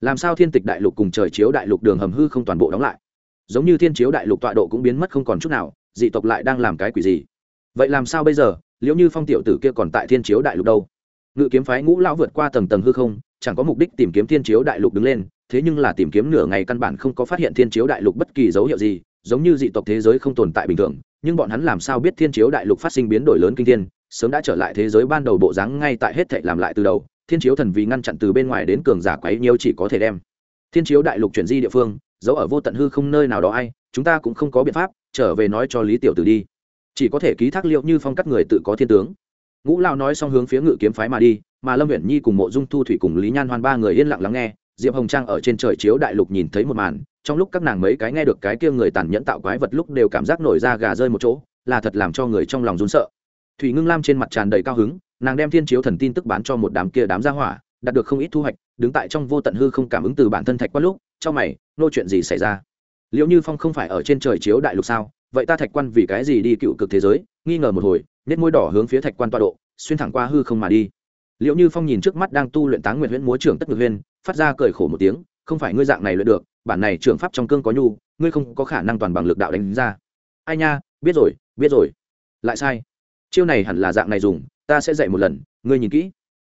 Làm sao thiên tịch đại lục cùng trời chiếu đại lục đường hầm hư không toàn bộ đóng lại? Giống như thiên chiếu đại lục tọa độ cũng biến mất không còn chút nào, dị tộc lại đang làm cái quỷ gì? Vậy làm sao bây giờ? Liễu như phong tiểu tử kia còn tại thiên chiếu đại lục đâu? Ngự kiếm phái ngũ lão vượt qua tầng tầng hư không, chẳng có mục đích tìm kiếm thiên chiếu đại lục đứng lên, thế nhưng là tìm kiếm nửa ngày căn bản không có phát hiện thiên chiếu đại lục bất kỳ dấu hiệu gì giống như dị tộc thế giới không tồn tại bình thường, nhưng bọn hắn làm sao biết thiên chiếu đại lục phát sinh biến đổi lớn kinh thiên, sớm đã trở lại thế giới ban đầu bộ dáng ngay tại hết thệ làm lại từ đầu, thiên chiếu thần vì ngăn chặn từ bên ngoài đến cường giả quấy nhiều chỉ có thể đem. Thiên chiếu đại lục chuyển di địa phương giấu ở vô tận hư không nơi nào đó ai, chúng ta cũng không có biện pháp, trở về nói cho lý tiểu tử đi. Chỉ có thể ký thác liệu như phong cắt người tự có thiên tướng. Ngũ lao nói xong hướng phía ngự kiếm phái mà đi, mà lâm huyện nhi cùng mộ dung thu thủy cùng lý nhan hoan ba người yên lặng lắng nghe, diệp hồng trang ở trên trời chiếu đại lục nhìn thấy một màn trong lúc các nàng mấy cái nghe được cái kia người tàn nhẫn tạo quái vật lúc đều cảm giác nổi ra gà rơi một chỗ, là thật làm cho người trong lòng run sợ. Thủy ngưng lam trên mặt tràn đầy cao hứng, nàng đem thiên chiếu thần tin tức bán cho một đám kia đám gia hỏa, đạt được không ít thu hoạch, đứng tại trong vô tận hư không cảm ứng từ bản thân thạch quan lúc trong mày, nô chuyện gì xảy ra? Liệu như phong không phải ở trên trời chiếu đại lục sao? Vậy ta thạch quan vì cái gì đi cựu cực thế giới? Nghi ngờ một hồi nét môi đỏ hướng phía thạch quan tọa độ, xuyên thẳng qua hư không mà đi. Liệu như phong nhìn trước mắt đang tu luyện táng nguyện huyễn múa trưởng tất ngược huyên, phát ra cười khổ một tiếng không phải ngươi dạng này luyện được, bản này trưởng pháp trong cương có nhu, ngươi không có khả năng toàn bằng lực đạo đánh ra. Ai nha, biết rồi biết rồi. Lại sai. Chiêu này hẳn là dạng này dùng, ta sẽ dạy một lần, ngươi nhìn kỹ.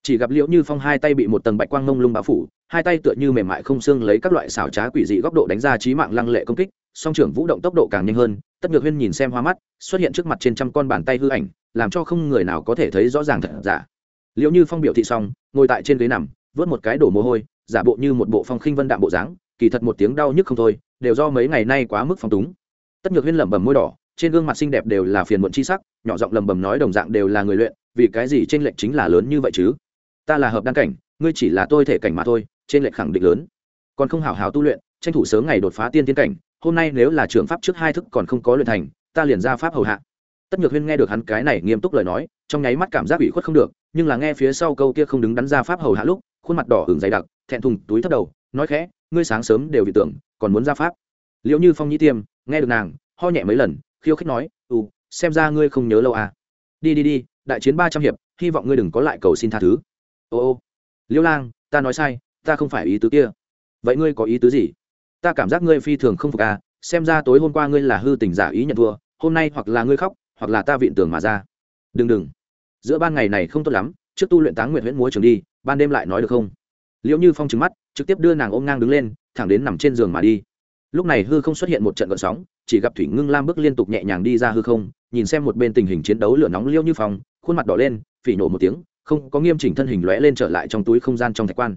Chỉ gặp liễu như phong hai tay bị một tầng bạch quang mông lung bao phủ, hai tay tựa như mềm mại không xương lấy các loại xảo trá quỷ dị góc độ đánh ra trí mạng lăng lệ công kích, song trưởng vũ động tốc độ càng nhanh hơn, tất ngược huyên nhìn xem hoa mắt, xuất hiện trước mặt trên trăm con bàn tay hư ảnh, làm cho không người nào có thể thấy rõ ràng thật giả. Liệu như phong biểu thị xong, ngồi tại trên ghế nằm, vớt một cái đổ mồ hôi giả bộ như một bộ phong khinh vân đạm bộ dáng, kỳ thật một tiếng đau nhức không thôi, đều do mấy ngày nay quá mức phong túng. Tất nhược huyên lẩm bẩm môi đỏ, trên gương mặt xinh đẹp đều là phiền muộn chi sắc, nhỏ giọng lẩm bẩm nói đồng dạng đều là người luyện, vì cái gì trên lệnh chính là lớn như vậy chứ? Ta là hợp đăng cảnh, ngươi chỉ là tôi thể cảnh mà thôi, trên lệch khẳng định lớn. Còn không hảo hảo tu luyện, tranh thủ sớm ngày đột phá tiên tiến cảnh, hôm nay nếu là trường pháp trước hai thức còn không có luyện thành, ta liền ra pháp hầu hạ. Tất nhược huyên nghe được hắn cái này nghiêm túc lời nói, trong nháy mắt cảm giác ủy khuất không được, nhưng là nghe phía sau câu kia không đứng đắn ra pháp hầu hạ lúc khuôn mặt đỏ hưởng dày đặc, thẹn thùng túi thấp đầu, nói khẽ, ngươi sáng sớm đều vì tưởng, còn muốn ra pháp. Liệu như phong nhĩ tiêm, nghe được nàng, ho nhẹ mấy lần, khiêu khích nói ừ xem ra ngươi không nhớ lâu à. Đi đi đi, đại chiến ba trăm hiệp, hy vọng ngươi đừng có lại cầu xin tha thứ. Ô ô, liêu lang, ta nói sai, ta không phải ý tứ kia. Vậy ngươi có ý tứ gì? Ta cảm giác ngươi phi thường không phục à xem ra tối hôm qua ngươi là hư tình giả ý nhận thua, hôm nay hoặc là ngươi khóc, hoặc là ta viện tưởng mà ra. Đừng đừng, giữa ban ngày này không tốt lắm, trước tu luyện táng nguyện huyễn múa trường đi ban đêm lại nói được không? Liệu như phong trứng mắt, trực tiếp đưa nàng ôm ngang đứng lên, thẳng đến nằm trên giường mà đi. Lúc này hư không xuất hiện một trận gợn sóng, chỉ gặp thủy ngưng lam bước liên tục nhẹ nhàng đi ra hư không, nhìn xem một bên tình hình chiến đấu lửa nóng liêu như phong, khuôn mặt đỏ lên, phỉ nổ một tiếng, không có nghiêm chỉnh thân hình lóe lên trở lại trong túi không gian trong thạch quan.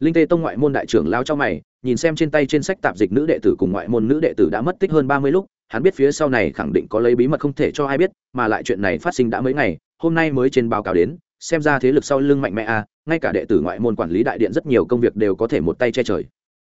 Linh tê tông ngoại môn đại trưởng lao cho mày, nhìn xem trên tay trên sách tạp dịch nữ đệ tử cùng ngoại môn nữ đệ tử đã mất tích hơn ba mươi lúc, hắn biết phía sau này khẳng định có lấy bí mật không thể cho ai biết, mà lại chuyện này phát sinh đã mấy ngày, hôm nay mới trên báo cáo đến xem ra thế lực sau lưng mạnh mẽ a ngay cả đệ tử ngoại môn quản lý đại điện rất nhiều công việc đều có thể một tay che trời.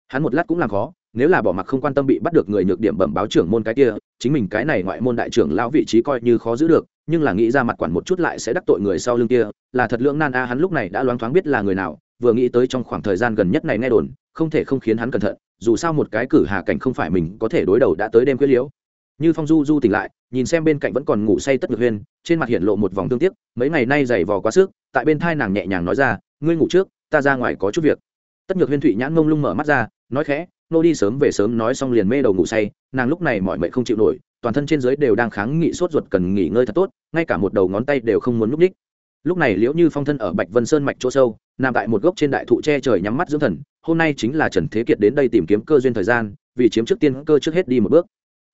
Hắn một lát cũng làm khó, nếu là bỏ mặc không quan tâm bị bắt được người nhược điểm bẩm báo trưởng môn cái kia, chính mình cái này ngoại môn đại trưởng lão vị trí coi như khó giữ được, nhưng là nghĩ ra mặt quản một chút lại sẽ đắc tội người sau lưng kia, là thật lưỡng nan a, hắn lúc này đã loáng thoáng biết là người nào, vừa nghĩ tới trong khoảng thời gian gần nhất này nghe đồn, không thể không khiến hắn cẩn thận, dù sao một cái cử hà cảnh không phải mình có thể đối đầu đã tới đêm quyết liễu. Như phong du du tỉnh lại nhìn xem bên cạnh vẫn còn ngủ say tất ngược huyên, trên mặt hiện lộ một vòng tương tiếc, mấy ngày nay dày vò quá sức, tại bên thai nàng nhẹ nhàng nói ra, ngươi ngủ trước, ta ra ngoài có chút việc. Tất nhược huyên thụy nhãn ngông lung mở mắt ra, nói khẽ, nô đi sớm về sớm nói xong liền mê đầu ngủ say, nàng lúc này mọi mệnh không chịu nổi, toàn thân trên dưới đều đang kháng nghị sốt ruột cần nghỉ ngơi thật tốt, ngay cả một đầu ngón tay đều không muốn núp ních lúc này liễu như phong thân ở bạch vân sơn mạch chỗ sâu, nằm tại một gốc trên đại thụ che trời nhắm mắt dưỡng thần, hôm nay chính là trần thế kiệt đến đây tìm kiếm cơ duyên thời gian, vì chiếm trước tiên cơ trước hết đi một bước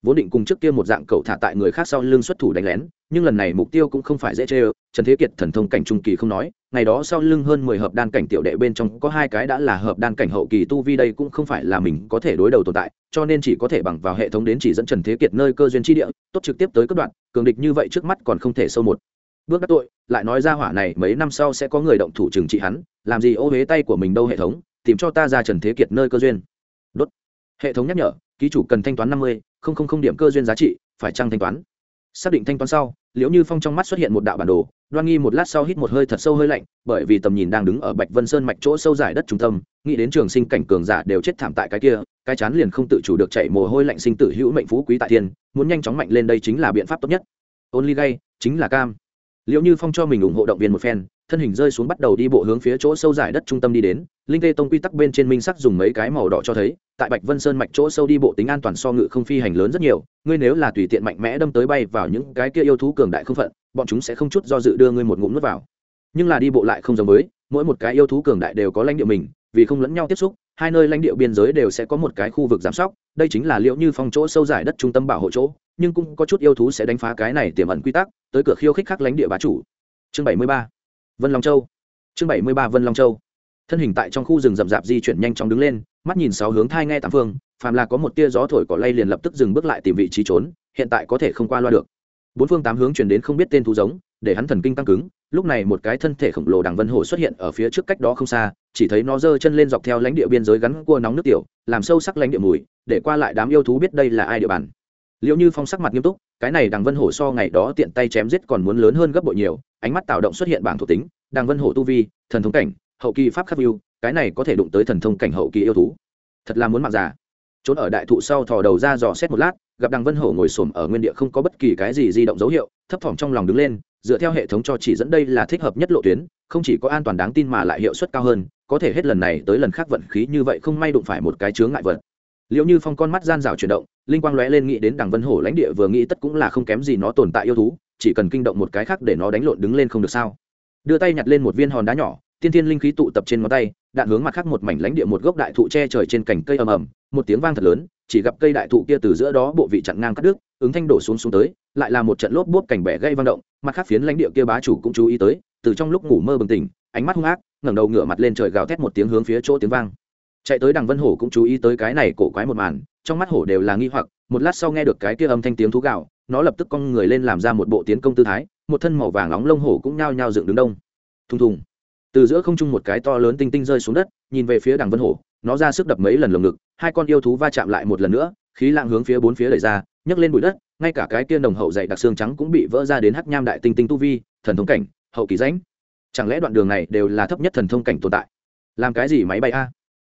vốn định cùng trước kia một dạng cậu thả tại người khác sau lưng xuất thủ đánh lén, nhưng lần này mục tiêu cũng không phải dễ chê ơ trần thế kiệt thần thông cảnh trung kỳ không nói, ngày đó sau lưng hơn mười hợp đan cảnh tiểu đệ bên trong có hai cái đã là hợp đan cảnh hậu kỳ tu vi đây cũng không phải là mình có thể đối đầu tồn tại, cho nên chỉ có thể bằng vào hệ thống đến chỉ dẫn trần thế kiệt nơi cơ duyên tri địa, tốt trực tiếp tới cấp đoạn, cường địch như vậy trước mắt còn không thể sâu một. Bước đắc tội, lại nói ra hỏa này mấy năm sau sẽ có người động thủ trừng trị hắn, làm gì ô huế tay của mình đâu hệ thống, tìm cho ta ra trần thế kiệt nơi cơ duyên. Đốt. Hệ thống nhắc nhở, ký chủ cần thanh toán năm mươi không không không điểm cơ duyên giá trị, phải trăng thanh toán? Xác định thanh toán sau, liễu như phong trong mắt xuất hiện một đạo bản đồ, đoan nghi một lát sau hít một hơi thật sâu hơi lạnh, bởi vì tầm nhìn đang đứng ở bạch vân sơn mạch chỗ sâu dài đất trung tâm, nghĩ đến trường sinh cảnh cường giả đều chết thảm tại cái kia, cái chán liền không tự chủ được chạy mồ hôi lạnh sinh tử hữu mệnh phú quý tại thiên, muốn nhanh chóng mạnh lên đây chính là biện pháp tốt nhất. Only gay, chính là cam. Liễu như phong cho mình ủng hộ động viên một phen thân hình rơi xuống bắt đầu đi bộ hướng phía chỗ sâu dài đất trung tâm đi đến. Linh tê tông quy tắc bên trên minh sắc dùng mấy cái màu đỏ cho thấy, tại bạch vân sơn mạch chỗ sâu đi bộ tính an toàn so ngự không phi hành lớn rất nhiều. Ngươi nếu là tùy tiện mạnh mẽ đâm tới bay vào những cái kia yêu thú cường đại không phận, bọn chúng sẽ không chút do dự đưa ngươi một ngụm nước vào. Nhưng là đi bộ lại không giống với, mỗi một cái yêu thú cường đại đều có lãnh địa mình, vì không lẫn nhau tiếp xúc, hai nơi lãnh địa biên giới đều sẽ có một cái khu vực giám sóc, đây chính là liệu như phong chỗ sâu dài đất trung tâm bảo hộ chỗ, nhưng cũng có chút yêu thú sẽ đánh phá cái này tiềm ẩn quy tắc, tới cửa khiêu khích khắc lãnh địa bá chủ. Chương bảy mươi ba vân long châu. Chương bảy mươi ba vân long châu. Thân hình tại trong khu rừng rậm rạp di chuyển nhanh chóng đứng lên, mắt nhìn sáu hướng thai nghe tám phương, phàm là có một tia gió thổi cỏ lay liền lập tức dừng bước lại tìm vị trí trốn, hiện tại có thể không qua loa được. Bốn phương tám hướng chuyển đến không biết tên thú giống, để hắn thần kinh tăng cứng, lúc này một cái thân thể khổng lồ đằng vân hổ xuất hiện ở phía trước cách đó không xa, chỉ thấy nó giơ chân lên dọc theo lãnh địa biên giới gắn cua nóng nước tiểu, làm sâu sắc lãnh địa mùi, để qua lại đám yêu thú biết đây là ai địa bàn. Liệu như phong sắc mặt nghiêm túc, cái này đằng vân hổ so ngày đó tiện tay chém giết còn muốn lớn hơn gấp bội nhiều ánh mắt tạo động xuất hiện bảng thuộc tính đằng vân hổ tu vi, thần thống cảnh, hậu kỳ pháp khắc view, cái này có thể đụng tới thần thông cảnh hậu kỳ yêu thú. Thật là muốn mạng giả trốn ở đại thụ sau thò đầu ra dò xét một lát, gặp đằng vân hổ ngồi xổm ở nguyên địa không có bất kỳ cái gì di động dấu hiệu, thấp thỏm trong lòng đứng lên, dựa theo hệ thống cho chỉ dẫn đây là thích hợp nhất lộ tuyến, không chỉ có an toàn đáng tin mà lại hiệu suất cao hơn, có thể hết lần này tới lần khác vận khí như vậy không may đụng phải một cái chướng ngại vật. Liệu như phong con mắt gian rào chuyển động, linh quang lóe lên nghĩ đến đằng vân hổ lãnh địa vừa nghĩ tất cũng là không kém gì nó tồn tại yêu thú chỉ cần kinh động một cái khác để nó đánh lộn đứng lên không được sao. Đưa tay nhặt lên một viên hòn đá nhỏ, tiên thiên linh khí tụ tập trên ngón tay, đạn hướng mặt khác một mảnh lãnh địa một gốc đại thụ che trời trên cành cây ầm ầm, một tiếng vang thật lớn, chỉ gặp cây đại thụ kia từ giữa đó bộ vị chặn ngang cắt đứt, ứng thanh đổ xuống xuống tới, lại là một trận lốp bốp cảnh bẻ gây vang động, mặt khác phiến lãnh địa kia bá chủ cũng chú ý tới, từ trong lúc ngủ mơ bừng tỉnh, ánh mắt hung ác, ngẩng đầu ngửa mặt lên trời gào thét một tiếng hướng phía chỗ tiếng vang. Chạy tới đằng vân hổ cũng chú ý tới cái này cổ quái một màn, trong mắt hổ đều là nghi hoặc, một lát sau nghe được cái kia âm thanh tiếng thú gạo nó lập tức cong người lên làm ra một bộ tiến công tư thái, một thân màu vàng nóng lông hổ cũng nhao nhao dựng đứng đông. Thùng thùng. Từ giữa không trung một cái to lớn tinh tinh rơi xuống đất, nhìn về phía đằng vân hổ, nó ra sức đập mấy lần lồng ngực, hai con yêu thú va chạm lại một lần nữa, khí lạng hướng phía bốn phía đẩy ra, nhấc lên bụi đất, ngay cả cái kia nồng hậu dày đặc xương trắng cũng bị vỡ ra đến hắc nham đại tinh tinh tu vi, thần thông cảnh, hậu kỳ rãnh. Chẳng lẽ đoạn đường này đều là thấp nhất thần thông cảnh tồn tại? Làm cái gì máy bay a?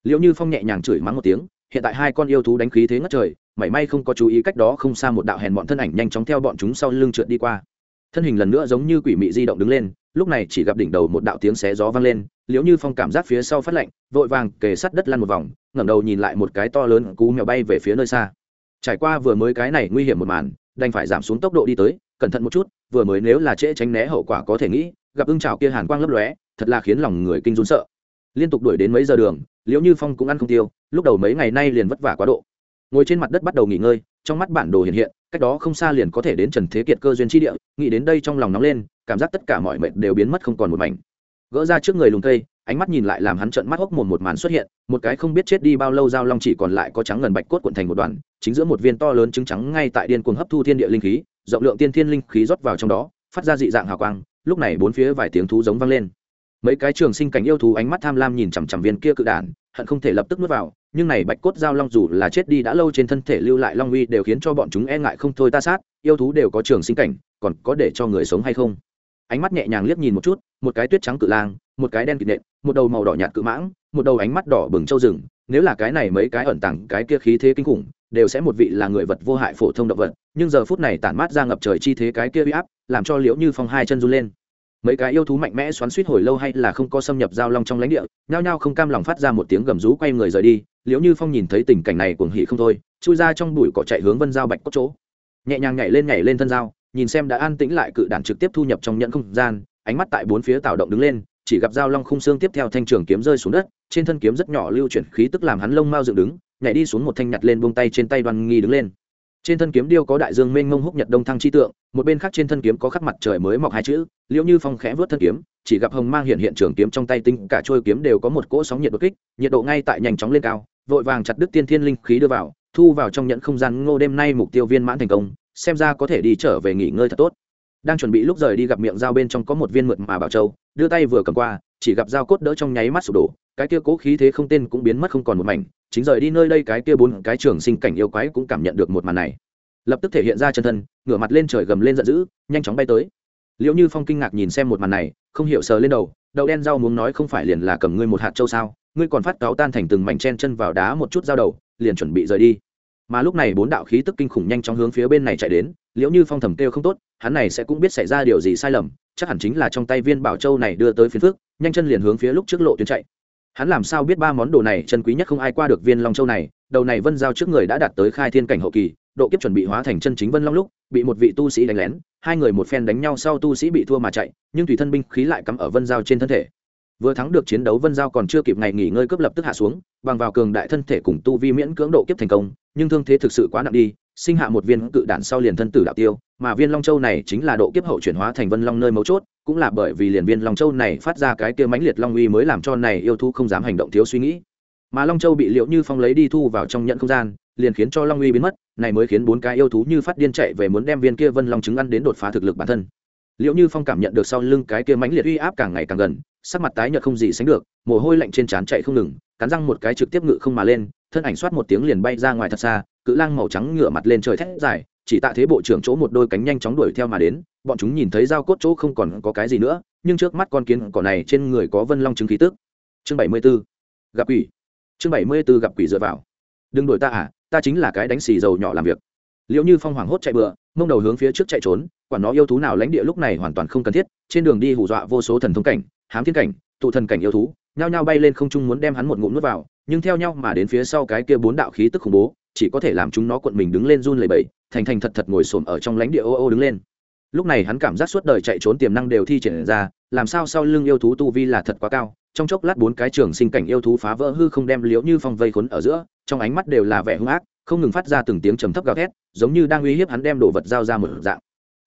Liệu như phong nhẹ nhàng chửi mắng một tiếng, hiện tại hai con yêu thú đánh khí thế ngất trời mảy may không có chú ý cách đó không xa một đạo hèn bọn thân ảnh nhanh chóng theo bọn chúng sau lưng trượt đi qua. Thân hình lần nữa giống như quỷ mị di động đứng lên, lúc này chỉ gặp đỉnh đầu một đạo tiếng xé gió vang lên, liễu như phong cảm giác phía sau phát lạnh, vội vàng kề sắt đất lăn một vòng, ngẩng đầu nhìn lại một cái to lớn cú mèo bay về phía nơi xa. Trải qua vừa mới cái này nguy hiểm một màn, đành phải giảm xuống tốc độ đi tới, cẩn thận một chút, vừa mới nếu là trễ tránh né hậu quả có thể nghĩ, gặp ưng trào kia hàn quang lấp lóe, thật là khiến lòng người kinh run sợ. Liên tục đuổi đến mấy giờ đường, liễu như phong cũng ăn không tiêu, lúc đầu mấy ngày nay liền vất vả quá độ ngồi trên mặt đất bắt đầu nghỉ ngơi, trong mắt bản đồ hiện hiện, cách đó không xa liền có thể đến trần thế kiệt cơ duyên tri địa, nghĩ đến đây trong lòng nóng lên, cảm giác tất cả mọi mệt đều biến mất không còn một mảnh. Gỡ ra trước người lùng cây, ánh mắt nhìn lại làm hắn trận mắt hốc mồm một màn xuất hiện, một cái không biết chết đi bao lâu dao long chỉ còn lại có trắng ngần bạch cốt cuộn thành một đoàn, chính giữa một viên to lớn trứng trắng ngay tại điên cuồng hấp thu thiên địa linh khí, rộng lượng tiên thiên linh khí rót vào trong đó, phát ra dị dạng hào quang, lúc này bốn phía vài tiếng thú giống vang lên. Mấy cái trường sinh cảnh yêu thú ánh mắt tham lam nhìn chằm chằm viên kia cự đản hận không thể lập tức nuốt vào, nhưng này bạch cốt giao long dù là chết đi đã lâu trên thân thể lưu lại long uy đều khiến cho bọn chúng e ngại không thôi ta sát, yêu thú đều có trường sinh cảnh, còn có để cho người sống hay không? Ánh mắt nhẹ nhàng liếc nhìn một chút, một cái tuyết trắng cự lang, một cái đen kịt nện, một đầu màu đỏ nhạt cự mãng, một đầu ánh mắt đỏ bừng châu rừng, nếu là cái này mấy cái ẩn tàng, cái kia khí thế kinh khủng, đều sẽ một vị là người vật vô hại phổ thông động vật, nhưng giờ phút này tản mát ra ngập trời chi thế cái kia uy áp, làm cho liễu như phong hai chân run lên mấy cái yêu thú mạnh mẽ xoắn suýt hồi lâu hay là không có xâm nhập giao long trong lãnh địa, nhao nhao không cam lòng phát ra một tiếng gầm rú quay người rời đi liệu như phong nhìn thấy tình cảnh này cuồng hỉ không thôi, chui ra trong bụi cỏ chạy hướng vân giao bạch cốt chỗ. Nhẹ nhàng nhảy lên nhảy lên thân dao, nhìn xem đã an tĩnh lại cự đản trực tiếp thu nhập trong nhận không gian, ánh mắt tại bốn phía tạo động đứng lên, chỉ gặp dao long khung xương tiếp theo thanh trường kiếm rơi xuống đất, trên thân kiếm rất nhỏ lưu chuyển khí tức làm hắn lông mau dựng đứng, nhảy đi xuống một thanh nhặt lên buông tay trên tay đoan nghi đứng lên trên thân kiếm điêu có đại dương mênh mông húc nhật đông thăng chi tượng, một bên khác trên thân kiếm có khắc mặt trời mới mọc hai chữ, liễu như phong khẽ vớt thân kiếm, chỉ gặp hồng mang hiện hiện trường kiếm trong tay tinh, cả trôi kiếm đều có một cỗ sóng nhiệt đột kích, nhiệt độ ngay tại nhanh chóng lên cao, vội vàng chặt đứt tiên thiên linh khí đưa vào, thu vào trong nhận không gian ngô đêm nay mục tiêu viên mãn thành công, xem ra có thể đi trở về nghỉ ngơi thật tốt. Đang chuẩn bị lúc rời đi gặp miệng dao bên trong có một viên mượt mà bảo châu, đưa tay vừa cầm qua, chỉ gặp dao cốt đỡ trong nháy mắt sụp đổ, cái kia cố khí thế không tên cũng biến mất không còn một mảnh chính rời đi nơi đây cái kia bốn cái trường sinh cảnh yêu quái cũng cảm nhận được một màn này. Lập tức thể hiện ra chân thân, ngửa mặt lên trời gầm lên giận dữ, nhanh chóng bay tới. Liệu như phong kinh ngạc nhìn xem một màn này, không hiểu sờ lên đầu, đậu đen rau muốn nói không phải liền là cầm ngươi một hạt châu sao, ngươi còn phát cáo tan thành từng mảnh chen chân vào đá một chút dao đầu, liền chuẩn bị rời đi. Mà lúc này bốn đạo khí tức kinh khủng nhanh chóng hướng phía bên này chạy đến, liễu như phong thầm kêu không tốt, hắn này sẽ cũng biết xảy ra điều gì sai lầm, chắc hẳn chính là trong tay viên bảo châu này đưa tới phiến phước nhanh chân liền hướng phía lúc trước lộ tuyến chạy hắn làm sao biết ba món đồ này chân quý nhất không ai qua được viên long châu này? Đầu này vân giao trước người đã đạt tới khai thiên cảnh hậu kỳ, độ kiếp chuẩn bị hóa thành chân chính vân long lúc, bị một vị tu sĩ đánh lén, hai người một phen đánh nhau sau tu sĩ bị thua mà chạy, nhưng tùy thân binh khí lại cắm ở vân giao trên thân thể. Vừa thắng được chiến đấu vân giao còn chưa kịp ngày nghỉ ngơi cướp lập tức hạ xuống, bằng vào cường đại thân thể cùng tu vi miễn cưỡng độ kiếp thành công, nhưng thương thế thực sự quá nặng đi sinh hạ một viên cự đạn sau liền thân tử đạo tiêu, mà viên long châu này chính là độ kiếp hậu chuyển hóa thành vân long nơi mấu chốt, cũng là bởi vì liền viên long châu này phát ra cái kia mãnh liệt long uy mới làm cho này yêu thú không dám hành động thiếu suy nghĩ. Mà long châu bị liệu như phong lấy đi thu vào trong nhận không gian, liền khiến cho long uy biến mất, này mới khiến bốn cái yêu thú như phát điên chạy về muốn đem viên kia vân long trứng ăn đến đột phá thực lực bản thân. Liệu như phong cảm nhận được sau lưng cái kia mãnh liệt uy áp càng ngày càng gần, sắc mặt tái nhợt không gì sánh được, mồ hôi lạnh trên trán chạy không ngừng, cắn răng một cái trực tiếp ngự không mà lên thân ảnh xoát một tiếng liền bay ra ngoài thật xa, cự lang màu trắng ngửa mặt lên trời thét dài, chỉ tạ thế bộ trưởng chỗ một đôi cánh nhanh chóng đuổi theo mà đến, bọn chúng nhìn thấy dao cốt chỗ không còn có cái gì nữa, nhưng trước mắt con kiến cỏ này trên người có vân long chứng khí tức. Chương bảy mươi 74. gặp quỷ. Chương bảy mươi 74 gặp quỷ dựa vào. Đừng đuổi ta à ta chính là cái đánh xì dầu nhỏ làm việc. Liệu như phong hoảng hốt chạy bựa mông đầu hướng phía trước chạy trốn, quản nó yêu thú nào lãnh địa lúc này hoàn toàn không cần thiết, trên đường đi hù dọa vô số thần thông cảnh, hám thiên cảnh, tụ thần cảnh yêu thú nhao nhao bay lên không trung muốn đem hắn một ngụm nuốt vào, nhưng theo nhau mà đến phía sau cái kia bốn đạo khí tức khủng bố, chỉ có thể làm chúng nó cuộn mình đứng lên run lẩy bẩy, thành thành thật thật ngồi xổm ở trong lãnh địa ô ô đứng lên. Lúc này hắn cảm giác suốt đời chạy trốn tiềm năng đều thi triển ra, làm sao sau lưng yêu thú tu vi là thật quá cao, trong chốc lát bốn cái trường sinh cảnh yêu thú phá vỡ hư không đem liễu như phong vây khốn ở giữa, trong ánh mắt đều là vẻ hung ác, không ngừng phát ra từng tiếng trầm thấp gào thét, giống như đang uy hiếp hắn đem đồ vật giao ra một dạng.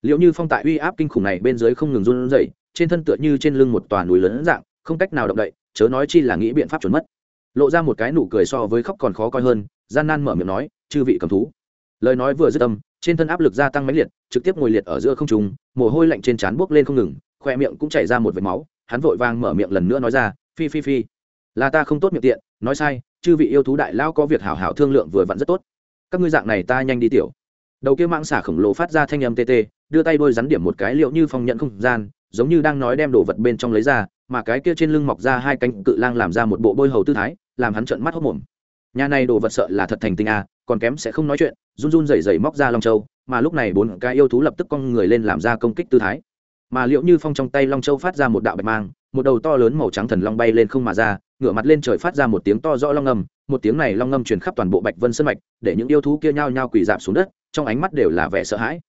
Liễu như phong tại uy áp kinh khủng này bên dưới không ngừng run rẩy, trên thân tựa như trên lưng một tòa núi lớn dạng không cách nào động đậy, chớ nói chi là nghĩ biện pháp chuẩn mất. Lộ ra một cái nụ cười so với khóc còn khó coi hơn, gian nan mở miệng nói, chư vị cầm thú. Lời nói vừa dứt tâm trên thân áp lực gia tăng mãnh liệt, trực tiếp ngồi liệt ở giữa không trung, mồ hôi lạnh trên trán buốc lên không ngừng, khoe miệng cũng chảy ra một vệt máu, hắn vội vàng mở miệng lần nữa nói ra, phi phi phi. Là ta không tốt miệng tiện, nói sai, chư vị yêu thú đại lao có việc hảo hảo thương lượng vừa vặn rất tốt. Các ngươi dạng này ta nhanh đi tiểu. Đầu kia mạng xả khổng lồ phát ra thanh âm tê tê, đưa tay đôi rắn điểm một cái liệu như phong nhận không gian, giống như đang nói đem đồ vật bên trong lấy ra mà cái kia trên lưng mọc ra hai cánh cự lang làm ra một bộ bôi hầu tư thái làm hắn trợn mắt hốc mồm. Nhà này đồ vật sợ là thật thành tinh à? còn kém sẽ không nói chuyện run run rẩy rẩy móc ra long châu mà lúc này bốn cái yêu thú lập tức con người lên làm ra công kích tư thái. Mà liệu như phong trong tay long châu phát ra một đạo bạch mang một đầu to lớn màu trắng thần long bay lên không mà ra ngửa mặt lên trời phát ra một tiếng to rõ long ngầm, một tiếng này long ngâm truyền khắp toàn bộ bạch vân sân mạch để những yêu thú kia nhao nhao quỳ dạp xuống đất trong ánh mắt đều là vẻ sợ hãi.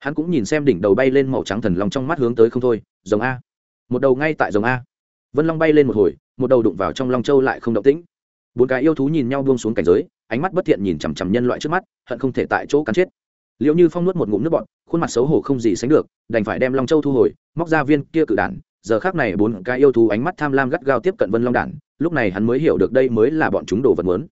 Hắn cũng nhìn xem đỉnh đầu bay lên màu trắng thần long trong mắt hướng tới không thôi giống a. Một đầu ngay tại giống a vân long bay lên một hồi, một đầu đụng vào trong long châu lại không động tĩnh. Bốn cái yêu thú nhìn nhau buông xuống cảnh giới, ánh mắt bất thiện nhìn chằm chằm nhân loại trước mắt, hận không thể tại chỗ cắn chết. Liệu như phong nuốt một ngụm nước bọt, khuôn mặt xấu hổ không gì sánh được, đành phải đem long châu thu hồi, móc ra viên kia cự đản giờ khác này bốn cái yêu thú ánh mắt tham lam gắt gao tiếp cận vân long đản lúc này hắn mới hiểu được đây mới là bọn chúng đồ vật muốn.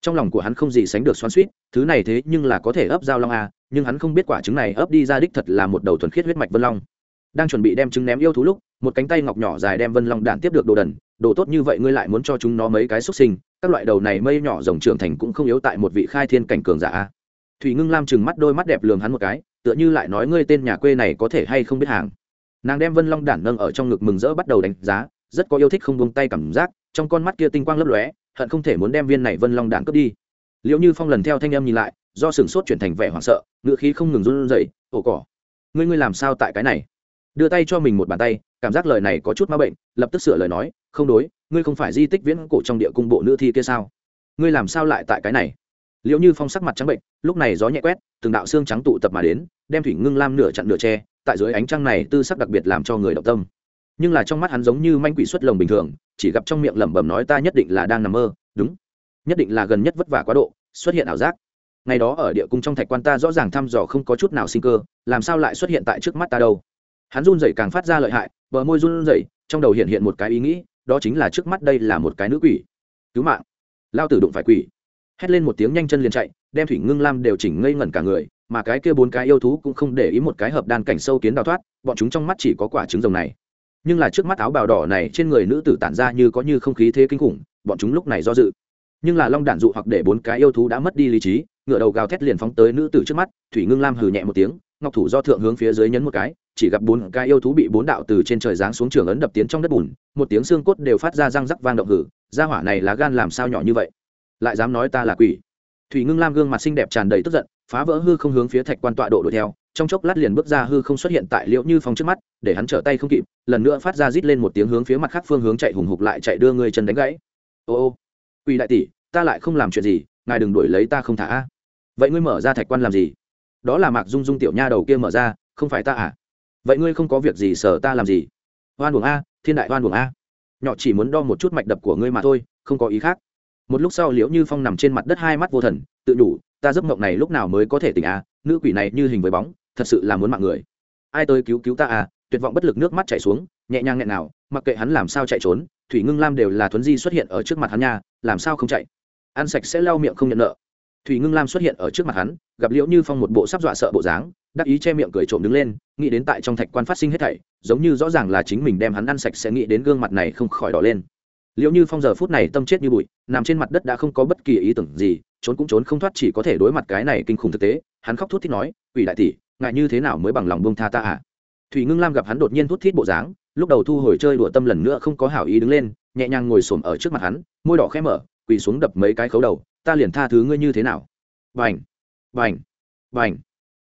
Trong lòng của hắn không gì sánh được xoắn suýt thứ này thế nhưng là có thể ấp dao long a nhưng hắn không biết quả trứng này ấp đi ra đích thật là một đầu thuần khiết huyết mạch vân long. Đang chuẩn bị đem trứng ném yêu thú lúc một cánh tay ngọc nhỏ dài đem vân long đản tiếp được đồ đần, đồ tốt như vậy ngươi lại muốn cho chúng nó mấy cái xuất sinh, các loại đầu này mây nhỏ rồng trưởng thành cũng không yếu tại một vị khai thiên cảnh cường giả thủy ngưng lam chừng mắt đôi mắt đẹp lường hắn một cái, tựa như lại nói ngươi tên nhà quê này có thể hay không biết hàng. Nàng đem vân long đản nâng ở trong ngực mừng rỡ bắt đầu đánh giá, rất có yêu thích không buông tay cảm giác, trong con mắt kia tinh quang lấp lóe, hận không thể muốn đem viên này vân long đản cướp đi. Liệu như phong lần theo thanh âm nhìn lại, do sửng sốt chuyển thành vẻ hoảng sợ ngựa khí không ngừng run rẩy, ổ cỏ, ngươi ngươi làm sao tại cái này? Đưa tay cho mình một bàn tay, cảm giác lời này có chút ma bệnh, lập tức sửa lời nói, không đối, ngươi không phải di tích viễn cổ trong địa cung bộ nữ thi kia sao? Ngươi làm sao lại tại cái này? Liệu như phong sắc mặt trắng bệnh, lúc này gió nhẹ quét, từng đạo xương trắng tụ tập mà đến, đem thủy ngưng lam nửa chặn nửa tre tại dưới ánh trăng này tư sắc đặc biệt làm cho người động tâm. Nhưng là trong mắt hắn giống như manh quỷ xuất lồng bình thường, chỉ gặp trong miệng lẩm bẩm nói ta nhất định là đang nằm mơ, đúng, nhất định là gần nhất vất vả quá độ, xuất hiện ảo giác. Ngày đó ở địa cung trong thạch quan ta rõ ràng thăm dò không có chút nào sinh cơ, làm sao lại xuất hiện tại trước mắt ta đâu? Hắn run rẩy càng phát ra lợi hại, bờ môi run rẩy, trong đầu hiện hiện một cái ý nghĩ, đó chính là trước mắt đây là một cái nữ quỷ. Cứu mạng. Lao tử đụng phải quỷ. Hét lên một tiếng nhanh chân liền chạy, đem thủy ngưng lam đều chỉnh ngây ngẩn cả người, mà cái kia bốn cái yêu thú cũng không để ý một cái hợp đan cảnh sâu kiến đào thoát, bọn chúng trong mắt chỉ có quả trứng rồng này. Nhưng là trước mắt áo bào đỏ này trên người nữ tử tản ra như có như không khí thế kinh khủng, bọn chúng lúc này do dự. Nhưng là long đản dụ hoặc để bốn cái yêu thú đã mất đi lý trí ngựa đầu gào thét liền phóng tới nữ tử trước mắt, thủy ngưng lam hừ nhẹ một tiếng ngọc thủ do thượng hướng phía dưới nhấn một cái, chỉ gặp bốn cái yêu thú bị bốn đạo từ trên trời giáng xuống trường ấn đập tiến trong đất bùn, một tiếng xương cốt đều phát ra răng rắc vang động hử ra hỏa này là gan làm sao nhỏ như vậy? Lại dám nói ta là quỷ. Thủy ngưng lam gương mặt xinh đẹp tràn đầy tức giận, phá vỡ hư không hướng phía thạch quan tọa độ đuổi theo, trong chốc lát liền bước ra hư không xuất hiện tại liễu như phong trước mắt, để hắn trở tay không kịp, lần nữa phát ra rít lên một tiếng hướng phía mặt khác phương hướng chạy hùng hục lại chạy đưa người chân đánh gãy. Ô ô, quỷ đại tỷ, ta lại không làm chuyện gì, ngài đừng đuổi lấy ta không thả vậy ngươi mở ra thạch quan làm gì? Đó là mạc dung dung tiểu nha đầu kia mở ra, không phải ta à? Vậy ngươi không có việc gì sở ta làm gì? Oan buồng a, thiên đại oan buồng a. Nhỏ chỉ muốn đo một chút mạch đập của ngươi mà thôi, không có ý khác. Một lúc sau liễu như phong nằm trên mặt đất hai mắt vô thần, tự đủ ta giấc mộng này lúc nào mới có thể tỉnh a? Nữ quỷ này như hình với bóng, thật sự là muốn mạng người. Ai tới cứu cứu ta à? Tuyệt vọng bất lực nước mắt chảy xuống, nhẹ nhàng nghẹn nào, mặc kệ hắn làm sao chạy trốn, thủy ngưng lam đều là thuấn di xuất hiện ở trước mặt hắn nha, làm sao không chạy? Ăn sạch sẽ lau miệng không nhận nợ thủy ngưng lam xuất hiện ở trước mặt hắn, gặp liễu như phong một bộ sắp dọa sợ bộ dáng, đắc ý che miệng cười trộm đứng lên, nghĩ đến tại trong thạch quan phát sinh hết thảy, giống như rõ ràng là chính mình đem hắn ăn sạch sẽ nghĩ đến gương mặt này không khỏi đỏ lên. Liễu như phong giờ phút này tâm chết như bụi, nằm trên mặt đất đã không có bất kỳ ý tưởng gì, trốn cũng trốn không thoát chỉ có thể đối mặt cái này kinh khủng thực tế, hắn khóc thút thít nói, quỷ đại tỷ, ngại như thế nào mới bằng lòng bông tha ta à? Thủy ngưng lam gặp hắn đột nhiên thút thít bộ dáng, lúc đầu thu hồi chơi đùa tâm lần nữa không có hảo ý đứng lên, nhẹ nhàng ngồi xổm ở trước mặt hắn, môi đỏ khẽ mở, quỳ xuống đập mấy cái khấu đầu ta liền tha thứ ngươi như thế nào? Vành vành vành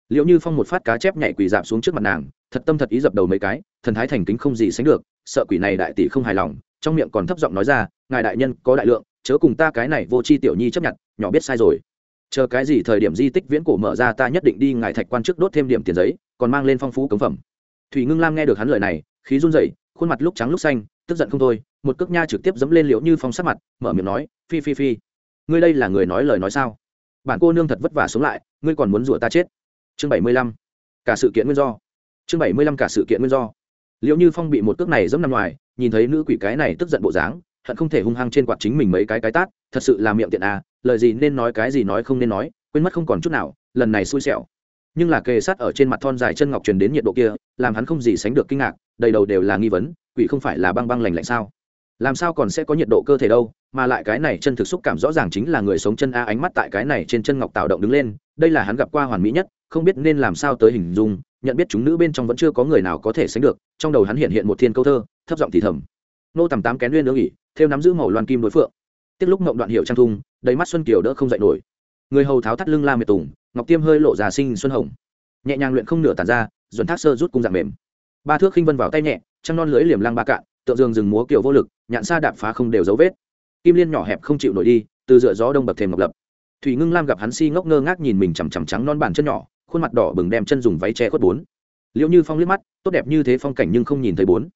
liệu như phong một phát cá chép nhảy quỳ dạp xuống trước mặt nàng, thật tâm thật ý dập đầu mấy cái, thần thái thành kính không gì sánh được, sợ quỷ này đại tỷ không hài lòng, trong miệng còn thấp giọng nói ra, ngài đại nhân, có đại lượng, chớ cùng ta cái này vô c h i tiểu nhi chấp nhận, nhỏ biết sai rồi. Chờ cái gì thời điểm di tích viễn cổ mở ra ta nhất định đi ngài thạch quan trước đốt thêm điểm tiền giấy, còn mang lên phong phú cống phẩm. Thủy ngưng lam nghe được hắn lời này, khí run rẩy, khuôn mặt lúc trắng lúc xanh, tức giận không thôi, một cước nha trực tiếp dẫm lên liệu như phong sắc mặt, mở miệng nói, phi phi phi ngươi đây là người nói lời nói sao? Bản cô nương thật vất vả sống lại, ngươi còn muốn rủa ta chết? Chương bảy mươi lăm. Cả sự kiện nguyên do. Chương bảy mươi lăm cả sự kiện nguyên do. Liệu như phong bị một cước này dẫm nằm ngoài, nhìn thấy nữ quỷ cái này tức giận bộ dáng, hận không thể hung hăng trên quạt chính mình mấy cái cái tát, thật sự là miệng tiện à lời gì nên nói cái gì nói không nên nói, quên mất không còn chút nào, lần này xui xẻo. Nhưng là kề sát ở trên mặt thon dài chân ngọc truyền đến nhiệt độ kia, làm hắn không gì sánh được kinh ngạc, đầy đầu đều là nghi vấn, quỷ không phải là băng băng lành lạnh sao? Làm sao còn sẽ có nhiệt độ cơ thể đâu? Mà lại cái này chân thực xúc cảm rõ ràng chính là người sống chân a ánh mắt tại cái này trên chân ngọc tạo động đứng lên, đây là hắn gặp qua hoàn mỹ nhất, không biết nên làm sao tới hình dung, nhận biết chúng nữ bên trong vẫn chưa có người nào có thể sánh được, trong đầu hắn hiện hiện một thiên câu thơ, thấp giọng thì thầm. Nô tầm tám kén nguyên lương ỉ theo nắm giữ màu loan kim đối phượng. Tiếc lúc mộng đoạn hiệu trang thung, đầy mắt xuân kiều đỡ không dậy nổi. Người hầu tháo thắt lưng la miệt tùng, ngọc tiêm hơi lộ già sinh xuân hồng. Nhẹ nhàng luyện không nửa tàn ra, duẩn thác sơ rút cung dạng mềm. Ba thước khinh vân vào tay nhẹ, trăng non lưới liềm lang ba cạn, tượng dương rừng múa kiểu vô lực nhạn xa đạp phá không đều dấu vết kim liên nhỏ hẹp không chịu nổi đi, từ dựa gió đông bậc thềm ngọc lập. Thủy ngưng lam gặp hắn si ngốc ngơ ngác nhìn mình chằm chằm trắng non bàn chân nhỏ, khuôn mặt đỏ bừng đem chân dùng váy che khuất bốn. Liệu như phong liếc mắt, tốt đẹp như thế phong cảnh nhưng không nhìn thấy bốn.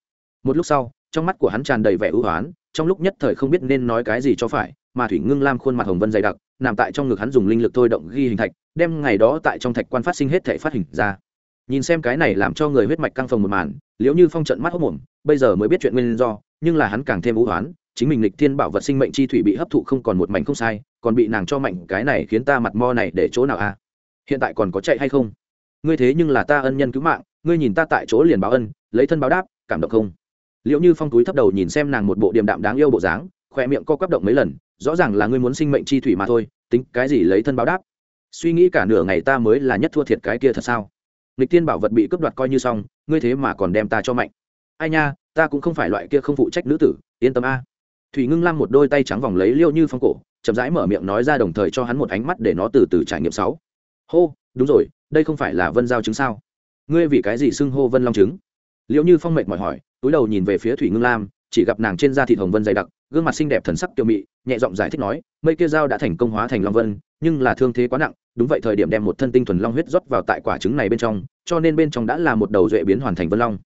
Một lúc sau, trong mắt của hắn tràn đầy vẻ ưu hoán, trong lúc nhất thời không biết nên nói cái gì cho phải, mà thủy ngưng lam khuôn mặt hồng vân dày đặc, nằm tại trong ngực hắn dùng linh lực thôi động ghi hình thạch, đem ngày đó tại trong thạch quan phát sinh hết thể phát hình ra. Nhìn xem cái này làm cho người huyết mạch căng phồng một màn liệu như phong trận mắt hốc mồm, bây giờ mới biết chuyện nguyên do, nhưng là hắn càng thêm ưu hoán chính mình lịch thiên bảo vật sinh mệnh chi thủy bị hấp thụ không còn một mảnh không sai, còn bị nàng cho mạnh, cái này khiến ta mặt mo này để chỗ nào a hiện tại còn có chạy hay không? Ngươi thế nhưng là ta ân nhân cứu mạng, ngươi nhìn ta tại chỗ liền báo ân, lấy thân báo đáp, cảm động không? Liệu như phong túi thấp đầu nhìn xem nàng một bộ điềm đạm đáng yêu bộ dáng khỏe miệng co quắp động mấy lần, rõ ràng là ngươi muốn sinh mệnh chi thủy mà thôi, tính cái gì lấy thân báo đáp? Suy nghĩ cả nửa ngày ta mới là nhất thua thiệt cái kia thật sao? Lịch tiên bảo vật bị cướp đoạt coi như xong, ngươi thế mà còn đem ta cho mạnh. Ai nha, ta cũng không phải loại kia không phụ trách nữ tử, yên tâm a thủy ngưng lam một đôi tay trắng vòng lấy liêu như phong cổ, chậm rãi mở miệng nói ra đồng thời cho hắn một ánh mắt để nó từ từ trải nghiệm sáu. Hô, đúng rồi, đây không phải là vân giao chứng sao? Ngươi vì cái gì xưng hô vân long chứng liệu như phong mệt mỏi hỏi, túi đầu nhìn về phía thủy ngưng lam, chỉ gặp nàng trên da thịt hồng vân dày đặc, gương mặt xinh đẹp thần sắc tiêu mị, nhẹ giọng giải thích nói, mây kia dao đã thành công hóa thành long vân, nhưng là thương thế quá nặng, đúng vậy thời điểm đem một thân tinh thuần long huyết rót vào tại quả trứng này bên trong, cho nên bên trong đã là một đầu duệ biến hoàn thành vân long.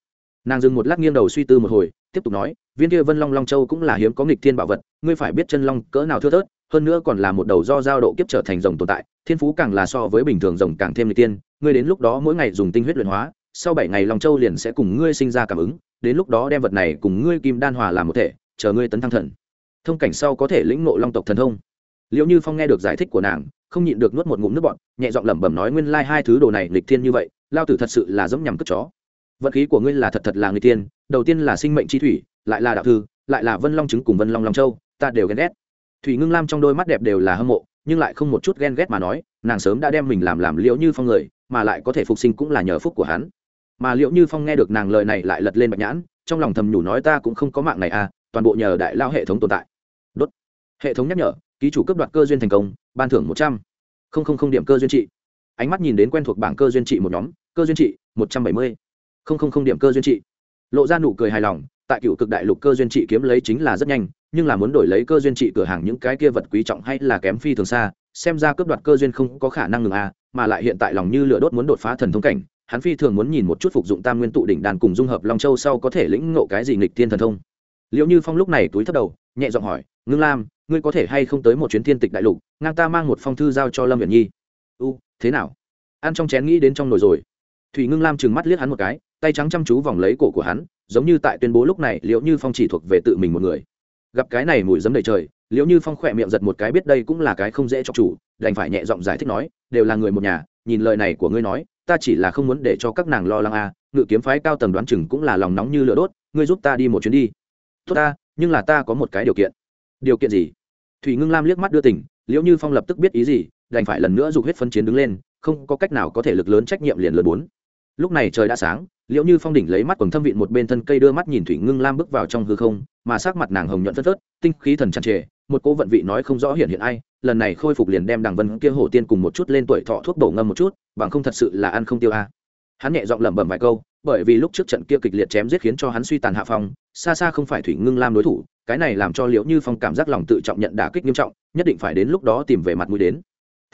Nàng dừng một lát nghiêng đầu suy tư một hồi, tiếp tục nói viên kia vân long long châu cũng là hiếm có nghịch thiên bảo vật, ngươi phải biết chân long cỡ nào thưa thớt, hơn nữa còn là một đầu do giao độ kiếp trở thành rồng tồn tại, thiên phú càng là so với bình thường rồng càng thêm nghịch tiên ngươi đến lúc đó mỗi ngày dùng tinh huyết luyện hóa, sau bảy ngày long châu liền sẽ cùng ngươi sinh ra cảm ứng, đến lúc đó đem vật này cùng ngươi kim đan hòa làm một thể, chờ ngươi tấn thăng thần. Thông cảnh sau có thể lĩnh ngộ long tộc thần thông. Liệu như phong nghe được giải thích của nàng, không nhịn được nuốt một ngụm nước bọn nhẹ giọng lẩm bẩm nói nguyên lai hai thứ đồ này nghịch thiên như vậy, lao tử thật sự là giống nhằm cất chó. Vận khí của ngươi là thật thật là người tiên đầu tiên là sinh mệnh chi thủy lại là đạo thư, lại là vân long trứng cùng vân long long châu, ta đều ghen ghét. Thủy ngưng lam trong đôi mắt đẹp đều là hâm mộ, nhưng lại không một chút ghen ghét mà nói, nàng sớm đã đem mình làm làm liễu như phong người, mà lại có thể phục sinh cũng là nhờ phúc của hắn. Mà liễu như phong nghe được nàng lời này lại lật lên bạch nhãn, trong lòng thầm nhủ nói ta cũng không có mạng này à toàn bộ nhờ đại lao hệ thống tồn tại. Đốt. Hệ thống nhắc nhở, ký chủ cấp đoạt cơ duyên thành công, ban thưởng một trăm. Linh điểm cơ duyên trị. Ánh mắt nhìn đến quen thuộc bảng cơ duyên trị một nhóm, cơ duyên trị một trăm bảy mươi. Điểm cơ duyên trị. Lộ ra nụ cười hài lòng tại cựu cực đại lục cơ duyên trị kiếm lấy chính là rất nhanh, nhưng là muốn đổi lấy cơ duyên trị cửa hàng những cái kia vật quý trọng hay là kém phi thường xa, xem ra cướp đoạt cơ duyên không có khả năng ngừng à mà lại hiện tại lòng như lửa đốt muốn đột phá thần thông cảnh, hắn phi thường muốn nhìn một chút phục dụng tam nguyên tụ đỉnh đàn cùng dung hợp long châu sau có thể lĩnh ngộ cái gì nghịch thiên thần thông. Liệu như phong lúc này túi thấp đầu, nhẹ giọng hỏi, ngưng lam, ngươi có thể hay không tới một chuyến thiên tịch đại lục, ngang ta mang một phong thư giao cho lâm viện nhi. U, thế nào? Ăn trong chén nghĩ đến trong nồi rồi. Thủy ngưng lam trừng mắt liếc hắn một cái, tay trắng chăm chú vòng lấy cổ của hắn giống như tại tuyên bố lúc này liệu như phong chỉ thuộc về tự mình một người. Gặp cái này mùi giấm đầy trời liệu như phong khỏe miệng giật một cái biết đây cũng là cái không dễ cho chủ, đành phải nhẹ giọng giải thích nói, đều là người một nhà, nhìn lời này của ngươi nói, ta chỉ là không muốn để cho các nàng lo lắng à ngự kiếm phái cao tầng đoán chừng cũng là lòng nóng như lửa đốt, ngươi giúp ta đi một chuyến đi. Tốt ta, nhưng là ta có một cái điều kiện. Điều kiện gì? Thủy ngưng lam liếc mắt đưa tỉnh liễu như phong lập tức biết ý gì, đành phải lần nữa dùng huyết phân chiến đứng lên, không có cách nào có thể lực lớn trách nhiệm liền lớn bốn. Lúc này trời đã sáng liệu như phong đỉnh lấy mắt quần thâm vịn một bên thân cây đưa mắt nhìn thủy ngưng lam bước vào trong hư không, mà sắc mặt nàng hồng nhuận phất phớt, tinh khí thần tràn trề, một cô vận vị nói không rõ hiện hiện ai, lần này khôi phục liền đem đằng vân kia hổ tiên cùng một chút lên tuổi thọ thuốc bổ ngâm một chút, bằng không thật sự là ăn không tiêu a. Hắn nhẹ giọng lẩm bẩm vài câu, bởi vì lúc trước trận kia kịch liệt chém giết khiến cho hắn suy tàn hạ phong, xa xa không phải thủy ngưng lam đối thủ, cái này làm cho liễu như phong cảm giác lòng tự trọng nhận đả kích nghiêm trọng, nhất định phải đến lúc đó tìm về mặt mũi đến.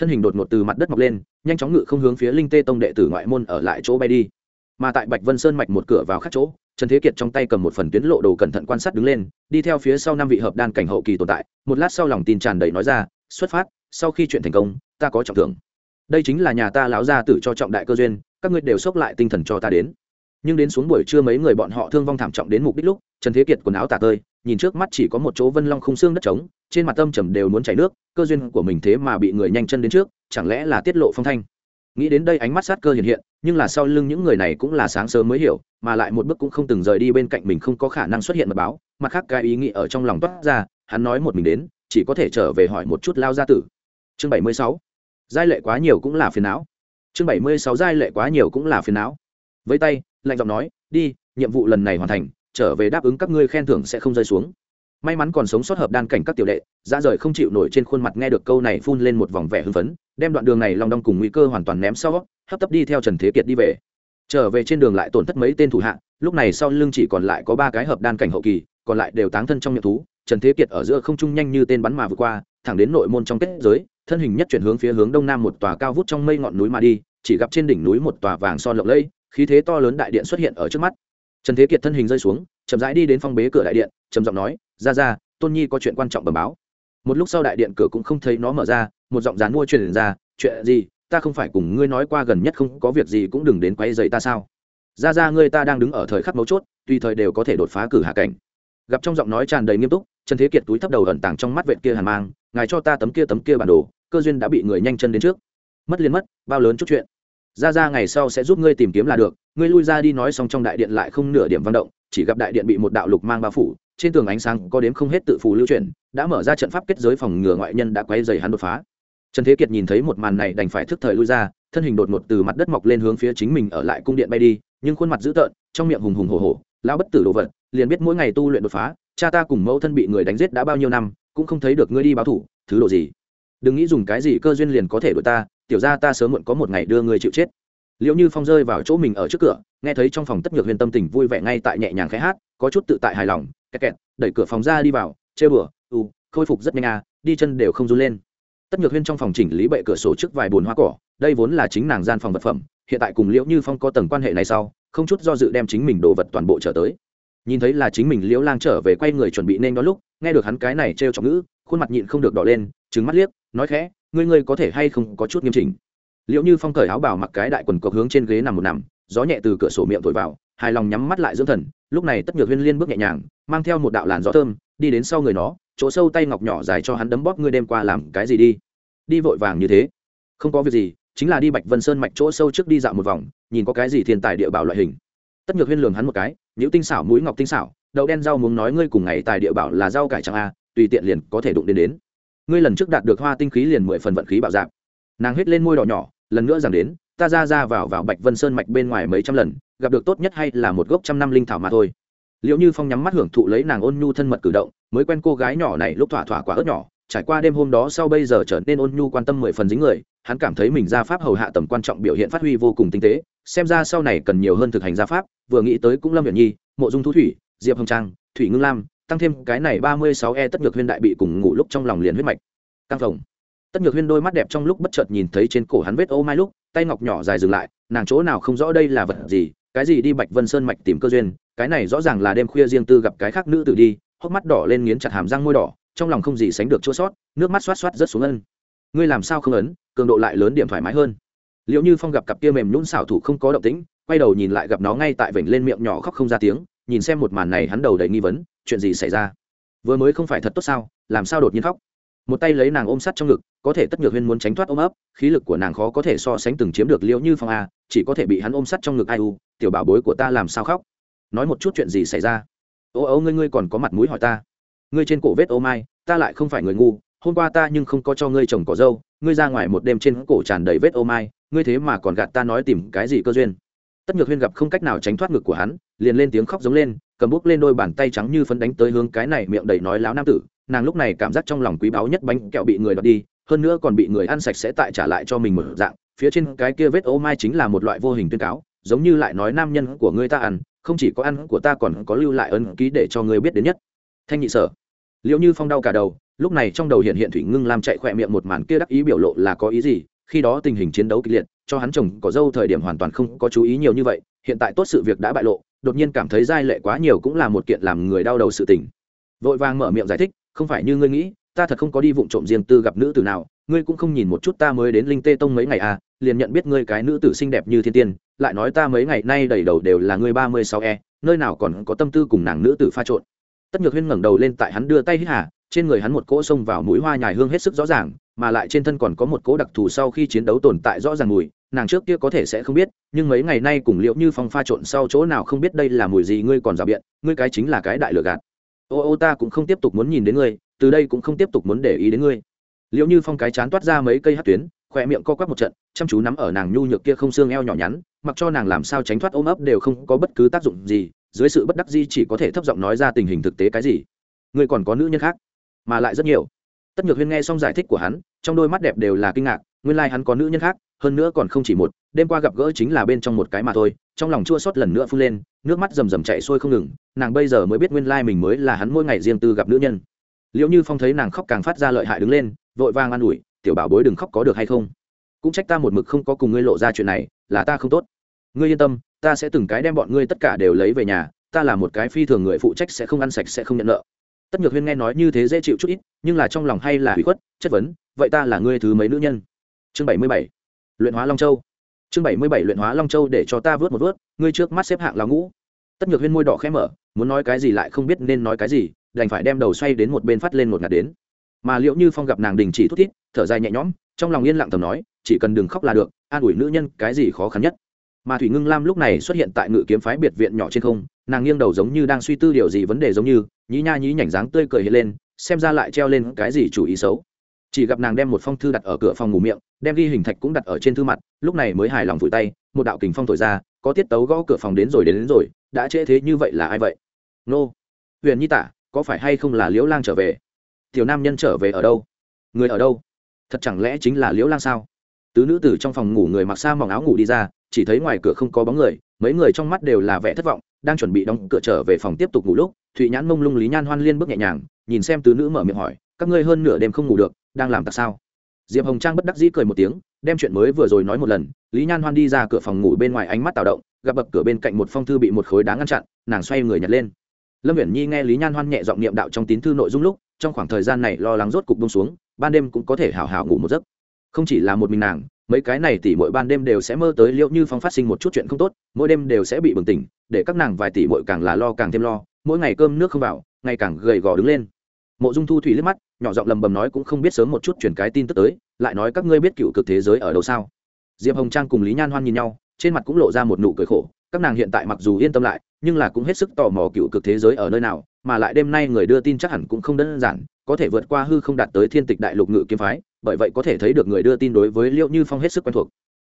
Thân hình đột ngột từ mặt đất mọc lên, nhanh chóng ngự không hướng phía linh tê tông đệ tử ngoại môn ở lại chỗ bay đi mà tại bạch vân sơn mạch một cửa vào khác chỗ, trần thế kiệt trong tay cầm một phần tuyến lộ đồ cẩn thận quan sát đứng lên, đi theo phía sau năm vị hợp đan cảnh hậu kỳ tồn tại, một lát sau lòng tin tràn đầy nói ra, xuất phát, sau khi chuyện thành công, ta có trọng thưởng. Đây chính là nhà ta láo ra tử cho trọng đại cơ duyên, các ngươi đều xốc lại tinh thần cho ta đến. Nhưng đến xuống buổi trưa mấy người bọn họ thương vong thảm trọng đến mục đích lúc, trần thế kiệt quần áo tả tơi, nhìn trước mắt chỉ có một chỗ vân long không xương đất trống, trên mặt tâm trầm đều muốn chảy nước, cơ duyên của mình thế mà bị người nhanh chân đến trước, chẳng lẽ là tiết lộ phong thanh? Nghĩ đến đây ánh mắt sát cơ hiện hiện nhưng là sau lưng những người này cũng là sáng sớm mới hiểu, mà lại một bước cũng không từng rời đi bên cạnh mình không có khả năng xuất hiện mật báo, mặt khác cái ý nghĩ ở trong lòng toát ra, hắn nói một mình đến, chỉ có thể trở về hỏi một chút lao gia tử. Chương bảy mươi sáu, giai lệ quá nhiều cũng là phiền não. Chương bảy mươi sáu, giai lệ quá nhiều cũng là phiền não. Với tay, lạnh giọng nói, đi, nhiệm vụ lần này hoàn thành, trở về đáp ứng các ngươi khen thưởng sẽ không rơi xuống may mắn còn sống sót hợp đan cảnh các tiểu đệ ra rời không chịu nổi trên khuôn mặt nghe được câu này phun lên một vòng vẻ hưng phấn, đem đoạn đường này long đong cùng nguy cơ hoàn toàn ném sau, hấp tấp đi theo trần thế kiệt đi về. Trở về trên đường lại tổn thất mấy tên thủ hạ, lúc này sau lưng chỉ còn lại có ba cái hợp đan cảnh hậu kỳ, còn lại đều táng thân trong miệng thú, trần thế kiệt ở giữa không trung nhanh như tên bắn mà vượt qua, thẳng đến nội môn trong kết giới, thân hình nhất chuyển hướng phía hướng đông nam một tòa cao vút trong mây ngọn núi mà đi, chỉ gặp trên đỉnh núi một tòa vàng son lộng lẫy, khí thế to lớn đại điện xuất hiện ở trước mắt. Trần thế kiệt thân hình rơi xuống, chậm rãi đi đến phong bế cửa đại điện, trầm giọng nói ra ra, tôn nhi có chuyện quan trọng bẩm báo. Một lúc sau đại điện cửa cũng không thấy nó mở ra, một giọng dán mua truyền ra, chuyện gì? Ta không phải cùng ngươi nói qua gần nhất không có việc gì cũng đừng đến quay dày ta sao? Ra ra, ngươi ta đang đứng ở thời khắc mấu chốt, tùy thời đều có thể đột phá cử hạ cảnh. Gặp trong giọng nói tràn đầy nghiêm túc, trần thế kiệt túi thấp đầu ẩn tàng trong mắt vệ kia hàn mang, ngài cho ta tấm kia tấm kia bản đồ, cơ duyên đã bị người nhanh chân đến trước. Mất liền mất, bao lớn chút chuyện. Ra ra, ngày sau sẽ giúp ngươi tìm kiếm là được, ngươi lui ra đi nói xong trong đại điện lại không nửa điểm văn động chỉ gặp đại điện bị một đạo lục mang bao phủ, trên tường ánh sáng có đếm không hết tự phù lưu chuyển, đã mở ra trận pháp kết giới phòng ngừa ngoại nhân đã quay dày hắn đột phá. Trần thế kiệt nhìn thấy một màn này đành phải thức thời lui ra, thân hình đột ngột từ mặt đất mọc lên hướng phía chính mình ở lại cung điện bay đi, nhưng khuôn mặt dữ tợn, trong miệng hùng hùng hồ hồ lao bất tử đồ vật, liền biết mỗi ngày tu luyện đột phá, cha ta cùng mẫu thân bị người đánh giết đã bao nhiêu năm, cũng không thấy được ngươi đi báo thủ, thứ đồ gì? Đừng nghĩ dùng cái gì cơ duyên liền có thể đổi ta, tiểu ra ta sớm muộn có một ngày đưa ngươi chịu chết liệu như phong rơi vào chỗ mình ở trước cửa, nghe thấy trong phòng tất nhược huyền tâm tình vui vẻ ngay tại nhẹ nhàng khẽ hát, có chút tự tại hài lòng, kẹt kẹt, đẩy cửa phòng ra đi vào, chê bửa u khôi phục rất nhanh à đi chân đều không run lên. Tất nhược huyên trong phòng chỉnh lý bệ cửa sổ trước vài bồn hoa cỏ, đây vốn là chính nàng gian phòng vật phẩm, hiện tại cùng liễu như phong có tầng quan hệ này sau, không chút do dự đem chính mình đồ vật toàn bộ trở tới. Nhìn thấy là chính mình liễu lang trở về quay người chuẩn bị nên đó lúc, nghe được hắn cái này trêu trọng ngữ, khuôn mặt nhịn không được đỏ lên trứng mắt liếc, nói khẽ, ngươi ngươi có thể hay không có chút nghiêm chỉnh? Liệu như phong cởi áo bảo mặc cái đại quần cộc hướng trên ghế nằm một nằm, gió nhẹ từ cửa sổ miệng thổi vào, hài lòng nhắm mắt lại dưỡng thần, lúc này tất nhược huyên liên bước nhẹ nhàng, mang theo một đạo làn gió thơm, đi đến sau người nó, chỗ sâu tay ngọc nhỏ dài cho hắn đấm bóp ngươi đêm qua làm cái gì đi. Đi vội vàng như thế. Không có việc gì, chính là đi bạch vân sơn mạch chỗ sâu trước đi dạo một vòng, nhìn có cái gì thiên tài địa bảo loại hình. Tất nhược huyên lường hắn một cái những tinh xảo mũi ngọc tinh xảo, đậu đen rau muốn nói ngươi cùng ngày tài địa bảo là rau cải chẳng a, tùy tiện liền có thể đụng đến đến. Ngươi lần trước đạt được hoa tinh khí liền mười phần vận khí bảo dạng nàng hết lên môi đỏ nhỏ lần nữa rằng đến, ta ra ra vào vào bạch vân sơn mạch bên ngoài mấy trăm lần, gặp được tốt nhất hay là một gốc trăm năm linh thảo mà thôi. Liệu như phong nhắm mắt hưởng thụ lấy nàng ôn nhu thân mật cử động, mới quen cô gái nhỏ này lúc thỏa thỏa quả ớt nhỏ, trải qua đêm hôm đó sau bây giờ trở nên ôn nhu quan tâm mười phần dính người, hắn cảm thấy mình ra pháp hầu hạ tầm quan trọng biểu hiện phát huy vô cùng tinh tế, xem ra sau này cần nhiều hơn thực hành gia pháp, vừa nghĩ tới cũng lâm viện nhi, mộ dung thu thủy, diệp hồng trang, thủy ngưng lam, tăng thêm cái này ba mươi sáu e tất ngược huyên đại bị cùng ngủ lúc trong lòng liền huyết mạch. Căng phòng tất nhược huyên đôi mắt đẹp trong lúc bất chợt nhìn thấy trên cổ hắn vết ô mai lúc, tay ngọc nhỏ dài dừng lại, nàng chỗ nào không rõ đây là vật gì, cái gì đi bạch vân sơn mạch tìm cơ duyên, cái này rõ ràng là đêm khuya riêng tư gặp cái khác nữ tử đi, hốc mắt đỏ lên nghiến chặt hàm răng môi đỏ, trong lòng không gì sánh được chỗ sót, nước mắt xoát xoát rất xuống ân. Ngươi làm sao không ấn, cường độ lại lớn điểm thoải mái hơn. Liệu như phong gặp cặp kia mềm nhún xảo thủ không có động tĩnh, quay đầu nhìn lại gặp nó ngay tại vểnh lên miệng nhỏ khóc không ra tiếng, nhìn xem một màn này hắn đầu đầy nghi vấn, chuyện gì xảy ra? Vừa mới không phải thật tốt sao, làm sao đột nhiên khóc? Một tay lấy nàng ôm sát trong ngực, có thể tất nhược huyên muốn tránh thoát ôm ấp, khí lực của nàng khó có thể so sánh từng chiếm được liễu như phong a, chỉ có thể bị hắn ôm sát trong ngực ai u, tiểu bảo bối của ta làm sao khóc? Nói một chút chuyện gì xảy ra? Ô ô ngươi ngươi còn có mặt mũi hỏi ta. Ngươi trên cổ vết ô mai, ta lại không phải người ngu, hôm qua ta nhưng không có cho ngươi chồng cỏ dâu, ngươi ra ngoài một đêm trên cổ tràn đầy vết ô mai, ngươi thế mà còn gạt ta nói tìm cái gì cơ duyên? Tất nhược huyên gặp không cách nào tránh thoát ngực của hắn, liền lên tiếng khóc giống lên, cầm bút lên đôi bàn tay trắng như phấn đánh tới hướng cái này miệng đầy nói láo nam tử nàng lúc này cảm giác trong lòng quý báu nhất bánh kẹo bị người đoạt đi, hơn nữa còn bị người ăn sạch sẽ tại trả lại cho mình một dạng. Phía trên cái kia vết ô mai chính là một loại vô hình tuyên cáo, giống như lại nói nam nhân của ngươi ta ăn, không chỉ có ăn của ta còn có lưu lại ấn ký để cho ngươi biết đến nhất. Thanh nhị sở. Liệu như phong đau cả đầu, lúc này trong đầu hiện hiện thủy ngưng làm chạy khỏe miệng một màn kia đắc ý biểu lộ là có ý gì, khi đó tình hình chiến đấu kịch liệt, cho hắn chồng có dâu thời điểm hoàn toàn không có chú ý nhiều như vậy, hiện tại tốt sự việc đã bại lộ, đột nhiên cảm thấy giai lệ quá nhiều cũng là một kiện làm người đau đầu sự tình. Vội vàng mở miệng giải thích không phải như ngươi nghĩ, ta thật không có đi vụng trộm riêng tư gặp nữ tử nào, ngươi cũng không nhìn một chút ta mới đến linh tê tông mấy ngày à liền nhận biết ngươi cái nữ tử xinh đẹp như thiên tiên, lại nói ta mấy ngày nay đầy đầu đều là ngươi ba mươi sáu e nơi nào còn có tâm tư cùng nàng nữ tử pha trộn. Tất nhược huyên ngẩng đầu lên tại hắn đưa tay hít hà, trên người hắn một cỗ xông vào mũi hoa nhài hương hết sức rõ ràng, mà lại trên thân còn có một cỗ đặc thù sau khi chiến đấu tồn tại rõ ràng mùi, nàng trước kia có thể sẽ không biết, nhưng mấy ngày nay cùng liệu như phong pha trộn sau chỗ nào không biết đây là mùi gì, ngươi còn rào biện, ngươi cái chính là cái đại lừa gạt ô ô ta cũng không tiếp tục muốn nhìn đến ngươi, từ đây cũng không tiếp tục muốn để ý đến ngươi. Liệu như phong cái chán toát ra mấy cây hát tuyến, khỏe miệng co quắp một trận, chăm chú nắm ở nàng nhu nhược kia không xương eo nhỏ nhắn, mặc cho nàng làm sao tránh thoát ôm ấp đều không có bất cứ tác dụng gì, dưới sự bất đắc di chỉ có thể thấp giọng nói ra tình hình thực tế cái gì. Ngươi còn có nữ nhân khác, mà lại rất nhiều. Tất nhược huyên nghe xong giải thích của hắn, trong đôi mắt đẹp đều là kinh ngạc, nguyên lai、like、hắn có nữ nhân khác, hơn nữa còn không chỉ một, đêm qua gặp gỡ chính là bên trong một cái mà thôi trong lòng chua xót lần nữa phun lên, nước mắt rầm rầm chạy xuôi không ngừng, nàng bây giờ mới biết nguyên lai mình mới là hắn mỗi ngày riêng tư gặp nữ nhân. Liệu như phong thấy nàng khóc càng phát ra lợi hại đứng lên, vội vàng an ủi, tiểu bảo bối đừng khóc có được hay không? Cũng trách ta một mực không có cùng ngươi lộ ra chuyện này, là ta không tốt. Ngươi yên tâm, ta sẽ từng cái đem bọn ngươi tất cả đều lấy về nhà, ta là một cái phi thường người phụ trách sẽ không ăn sạch sẽ không nhận nợ. Tất nhược huyên nghe nói như thế dễ chịu chút ít, nhưng là trong lòng hay là hủy khuất, chất vấn, vậy ta là ngươi thứ mấy nữ nhân? Chương bảy mươi bảy, luyện hóa long châu chương bảy mươi bảy luyện hóa long châu để cho ta vớt một vớt, ngươi trước mắt xếp hạng là ngũ. Tất nhược huyên môi đỏ khẽ mở, muốn nói cái gì lại không biết nên nói cái gì, đành phải đem đầu xoay đến một bên phát lên một ngạt đến. Mà liệu như phong gặp nàng đình chỉ thút thít, thở dài nhẹ nhõm, trong lòng yên lặng tầm nói, chỉ cần đừng khóc là được, an ủi nữ nhân cái gì khó khăn nhất. Mà thủy ngưng lam lúc này xuất hiện tại ngự kiếm phái biệt viện nhỏ trên không, nàng nghiêng đầu giống như đang suy tư điều gì vấn đề giống như, nhí nha nhí nhảnh dáng tươi cười hiện lên, xem ra lại treo lên cái gì chủ ý xấu chỉ gặp nàng đem một phong thư đặt ở cửa phòng ngủ miệng đem ghi hình thạch cũng đặt ở trên thư mặt lúc này mới hài lòng vùi tay một đạo kình phong thổi ra có tiết tấu gõ cửa phòng đến rồi đến, đến rồi đã trễ thế như vậy là ai vậy? Nô. Huyền nhi tả có phải hay không là liễu lang trở về? Tiểu nam nhân trở về ở đâu? Người ở đâu? Thật chẳng lẽ chính là liễu lang sao? Tứ nữ tử trong phòng ngủ người mặc xa mỏng áo ngủ đi ra chỉ thấy ngoài cửa không có bóng người mấy người trong mắt đều là vẻ thất vọng đang chuẩn bị đóng cửa trở về phòng tiếp tục ngủ lúc thụy nhãn mông lung lý nhan hoan liên bước nhẹ nhàng nhìn xem tứ nữ mở miệng hỏi các ngươi hơn nửa đêm không ngủ được đang làm tại sao? Diệp hồng trang bất đắc dĩ cười một tiếng, đem chuyện mới vừa rồi nói một lần, lý nhan hoan đi ra cửa phòng ngủ bên ngoài ánh mắt tạo động, gặp bậc cửa bên cạnh một phong thư bị một khối đá ngăn chặn, nàng xoay người nhặt lên. Lâm viễn nhi nghe lý nhan hoan nhẹ giọng niệm đạo trong tín thư nội dung lúc, trong khoảng thời gian này lo lắng rốt cục bông xuống, ban đêm cũng có thể hào hào ngủ một giấc. Không chỉ là một mình nàng, mấy cái này tỷ mỗi ban đêm đều sẽ mơ tới liệu như phong phát sinh một chút chuyện không tốt, mỗi đêm đều sẽ bị bừng tỉnh, để các nàng vài tỷ mỗi càng là lo càng thêm lo, mỗi ngày cơm nước không vào, ngày càng gầy gò đứng lên. Mộ dung thu thủy liếc mắt nhỏ giọng lầm bầm nói cũng không biết sớm một chút chuyển cái tin tức tới, lại nói các ngươi biết cựu cực thế giới ở đâu sao? Diệp hồng trang cùng lý nhan hoan nhìn nhau, trên mặt cũng lộ ra một nụ cười khổ, các nàng hiện tại mặc dù yên tâm lại, nhưng là cũng hết sức tò mò cựu cực thế giới ở nơi nào, mà lại đêm nay người đưa tin chắc hẳn cũng không đơn giản, có thể vượt qua hư không đạt tới thiên tịch đại lục ngự kiếm phái, bởi vậy có thể thấy được người đưa tin đối với liệu như phong hết sức quen thuộc.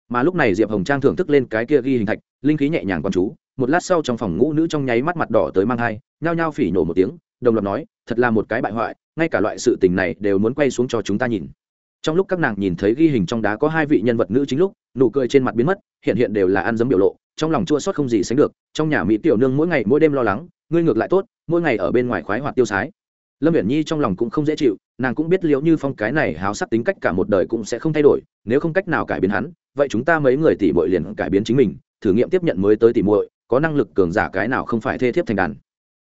Mà lúc này diệp hồng trang thưởng thức lên cái kia ghi hình thạch, linh khí nhẹ nhàng con chú, một lát sau trong phòng ngũ nữ trong nháy mắt mặt đỏ tới mang hai, nhao nhao phỉ nổ một tiếng, đồng loạt nói, thật là một cái bại hoại ngay cả loại sự tình này đều muốn quay xuống cho chúng ta nhìn. Trong lúc các nàng nhìn thấy ghi hình trong đá có hai vị nhân vật nữ chính lúc, nụ cười trên mặt biến mất, hiện hiện đều là ăn dấm biểu lộ, trong lòng chua sót không gì sánh được, trong nhà mỹ tiểu nương mỗi ngày mỗi đêm lo lắng, ngươi ngược lại tốt, mỗi ngày ở bên ngoài khoái hoạt tiêu sái. Lâm viễn nhi trong lòng cũng không dễ chịu, nàng cũng biết liệu như phong cái này háo sắc tính cách cả một đời cũng sẽ không thay đổi, nếu không cách nào cải biến hắn, vậy chúng ta mấy người tỷ muội liền cải biến chính mình, thử nghiệm tiếp nhận mới tới tỷ muội, có năng lực cường giả cái nào không phải thê thiếp thành đàn.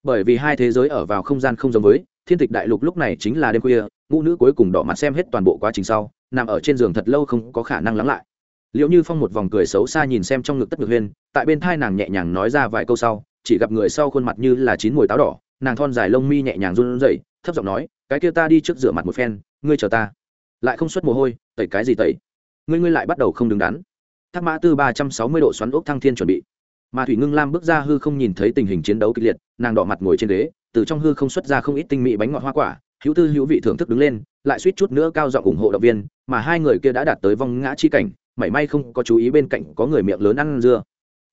Bởi vì hai thế giới ở vào không gian không giống với thiên tịch đại lục lúc này chính là đêm khuya, ngũ nữ cuối cùng đỏ mặt xem hết toàn bộ quá trình sau, nằm ở trên giường thật lâu không có khả năng lắng lại. Liệu như phong một vòng cười xấu xa nhìn xem trong ngực tất ngực huyên, tại bên thai nàng nhẹ nhàng nói ra vài câu sau, chỉ gặp người sau khuôn mặt như là chín mùi táo đỏ, nàng thon dài lông mi nhẹ nhàng run rẩy, thấp giọng nói, cái kia ta đi trước rửa mặt một phen, ngươi chờ ta. Lại không xuất mồ hôi, tẩy cái gì tẩy? Ngươi ngươi lại bắt đầu không đứng đắn. Thác mã tư ba trăm sáu mươi độ xoắn ốc thăng thiên chuẩn bị. Mà thủy ngưng lam bước ra hư không nhìn thấy tình hình chiến đấu kịch liệt, nàng đỏ mặt ngồi trên ghế từ trong hư không xuất ra không ít tinh mỹ bánh ngọt hoa quả, hữu tư hữu vị thưởng thức đứng lên, lại suýt chút nữa cao giọng ủng hộ động viên, mà hai người kia đã đạt tới vong ngã chi cảnh, mảy may không có chú ý bên cạnh có người miệng lớn ăn dưa.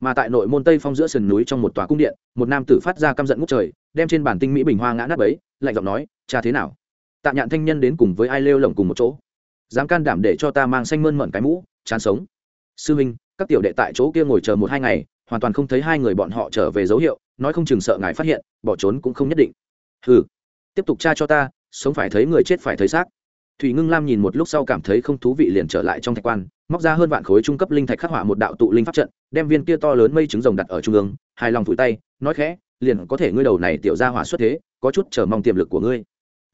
Mà tại nội môn tây phong giữa sườn núi trong một tòa cung điện, một nam tử phát ra căm giận ngút trời, đem trên bản tinh mỹ bình hoa ngã nát ấy lạnh giọng nói, cha thế nào? Tạ nhạn thanh nhân đến cùng với ai lêu lồng cùng một chỗ? Dám can đảm để cho ta mang xanh mơn mận cái mũ, chán sống. Sư huynh các tiểu đệ tại chỗ kia ngồi chờ một hai ngày hoàn toàn không thấy hai người bọn họ trở về dấu hiệu, nói không chừng sợ ngài phát hiện, bỏ trốn cũng không nhất định. Hừ, tiếp tục tra cho ta, sống phải thấy người chết phải thấy xác. Thủy ngưng lam nhìn một lúc sau cảm thấy không thú vị liền trở lại trong thạch quan, móc ra hơn vạn khối trung cấp linh thạch khắc họa một đạo tụ linh pháp trận, đem viên kia to lớn mây trứng rồng đặt ở trung ương, hài lòng vùi tay, nói khẽ, liền có thể ngươi đầu này tiểu ra hỏa xuất thế, có chút chờ mong tiềm lực của ngươi.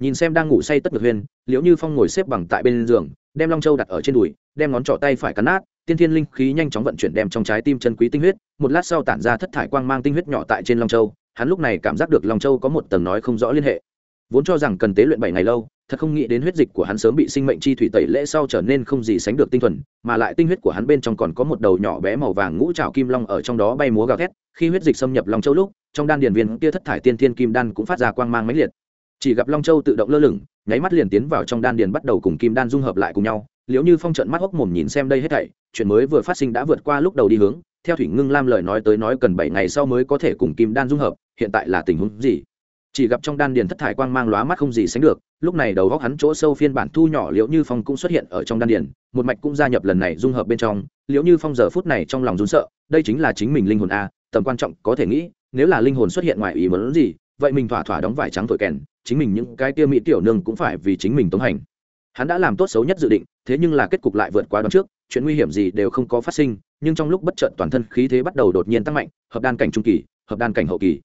Nhìn xem đang ngủ say tất ngược huyên, liễu như phong ngồi xếp bằng tại bên giường, đem long châu đặt ở trên đùi, đem ngón trỏ tay phải cắn nát tiên thiên linh khí nhanh chóng vận chuyển đem trong trái tim chân quý tinh huyết, một lát sau tản ra thất thải quang mang tinh huyết nhỏ tại trên long châu. Hắn lúc này cảm giác được long châu có một tầng nói không rõ liên hệ. Vốn cho rằng cần tế luyện bảy ngày lâu, thật không nghĩ đến huyết dịch của hắn sớm bị sinh mệnh chi thủy tẩy lễ sau trở nên không gì sánh được tinh thuần, mà lại tinh huyết của hắn bên trong còn có một đầu nhỏ bé màu vàng ngũ trào kim long ở trong đó bay múa gào thét. Khi huyết dịch xâm nhập long châu lúc, trong đan điền viên kia thất thải tiên thiên kim đan cũng phát ra quang mang mãnh liệt. Chỉ gặp long châu tự động lơ lửng, nháy mắt liền tiến vào trong đan điền bắt đầu cùng kim đan dung hợp lại cùng nhau liệu như phong trận mắt hốc mồm nhìn xem đây hết thảy, chuyện mới vừa phát sinh đã vượt qua lúc đầu đi hướng, theo thủy ngưng lam lời nói tới nói cần bảy ngày sau mới có thể cùng kim đan dung hợp, hiện tại là tình huống gì? Chỉ gặp trong đan điền thất thải quang mang lóa mắt không gì sánh được, lúc này đầu góc hắn chỗ sâu phiên bản thu nhỏ liễu như phong cũng xuất hiện ở trong đan điền, một mạch cũng gia nhập lần này dung hợp bên trong. Liễu như phong giờ phút này trong lòng run sợ, đây chính là chính mình linh hồn a, tầm quan trọng có thể nghĩ, nếu là linh hồn xuất hiện ngoài ý muốn gì, vậy mình thỏa thỏa đóng vải trắng thổi kèn, chính mình những cái kia mỹ tiểu nương cũng phải vì chính mình tống hành hắn đã làm tốt xấu nhất dự định, thế nhưng là kết cục lại vượt qua đón trước, chuyện nguy hiểm gì đều không có phát sinh, nhưng trong lúc bất trợn toàn thân khí thế bắt đầu đột nhiên tăng mạnh, hợp đan cảnh trung kỳ, hợp đan cảnh hậu kỳ.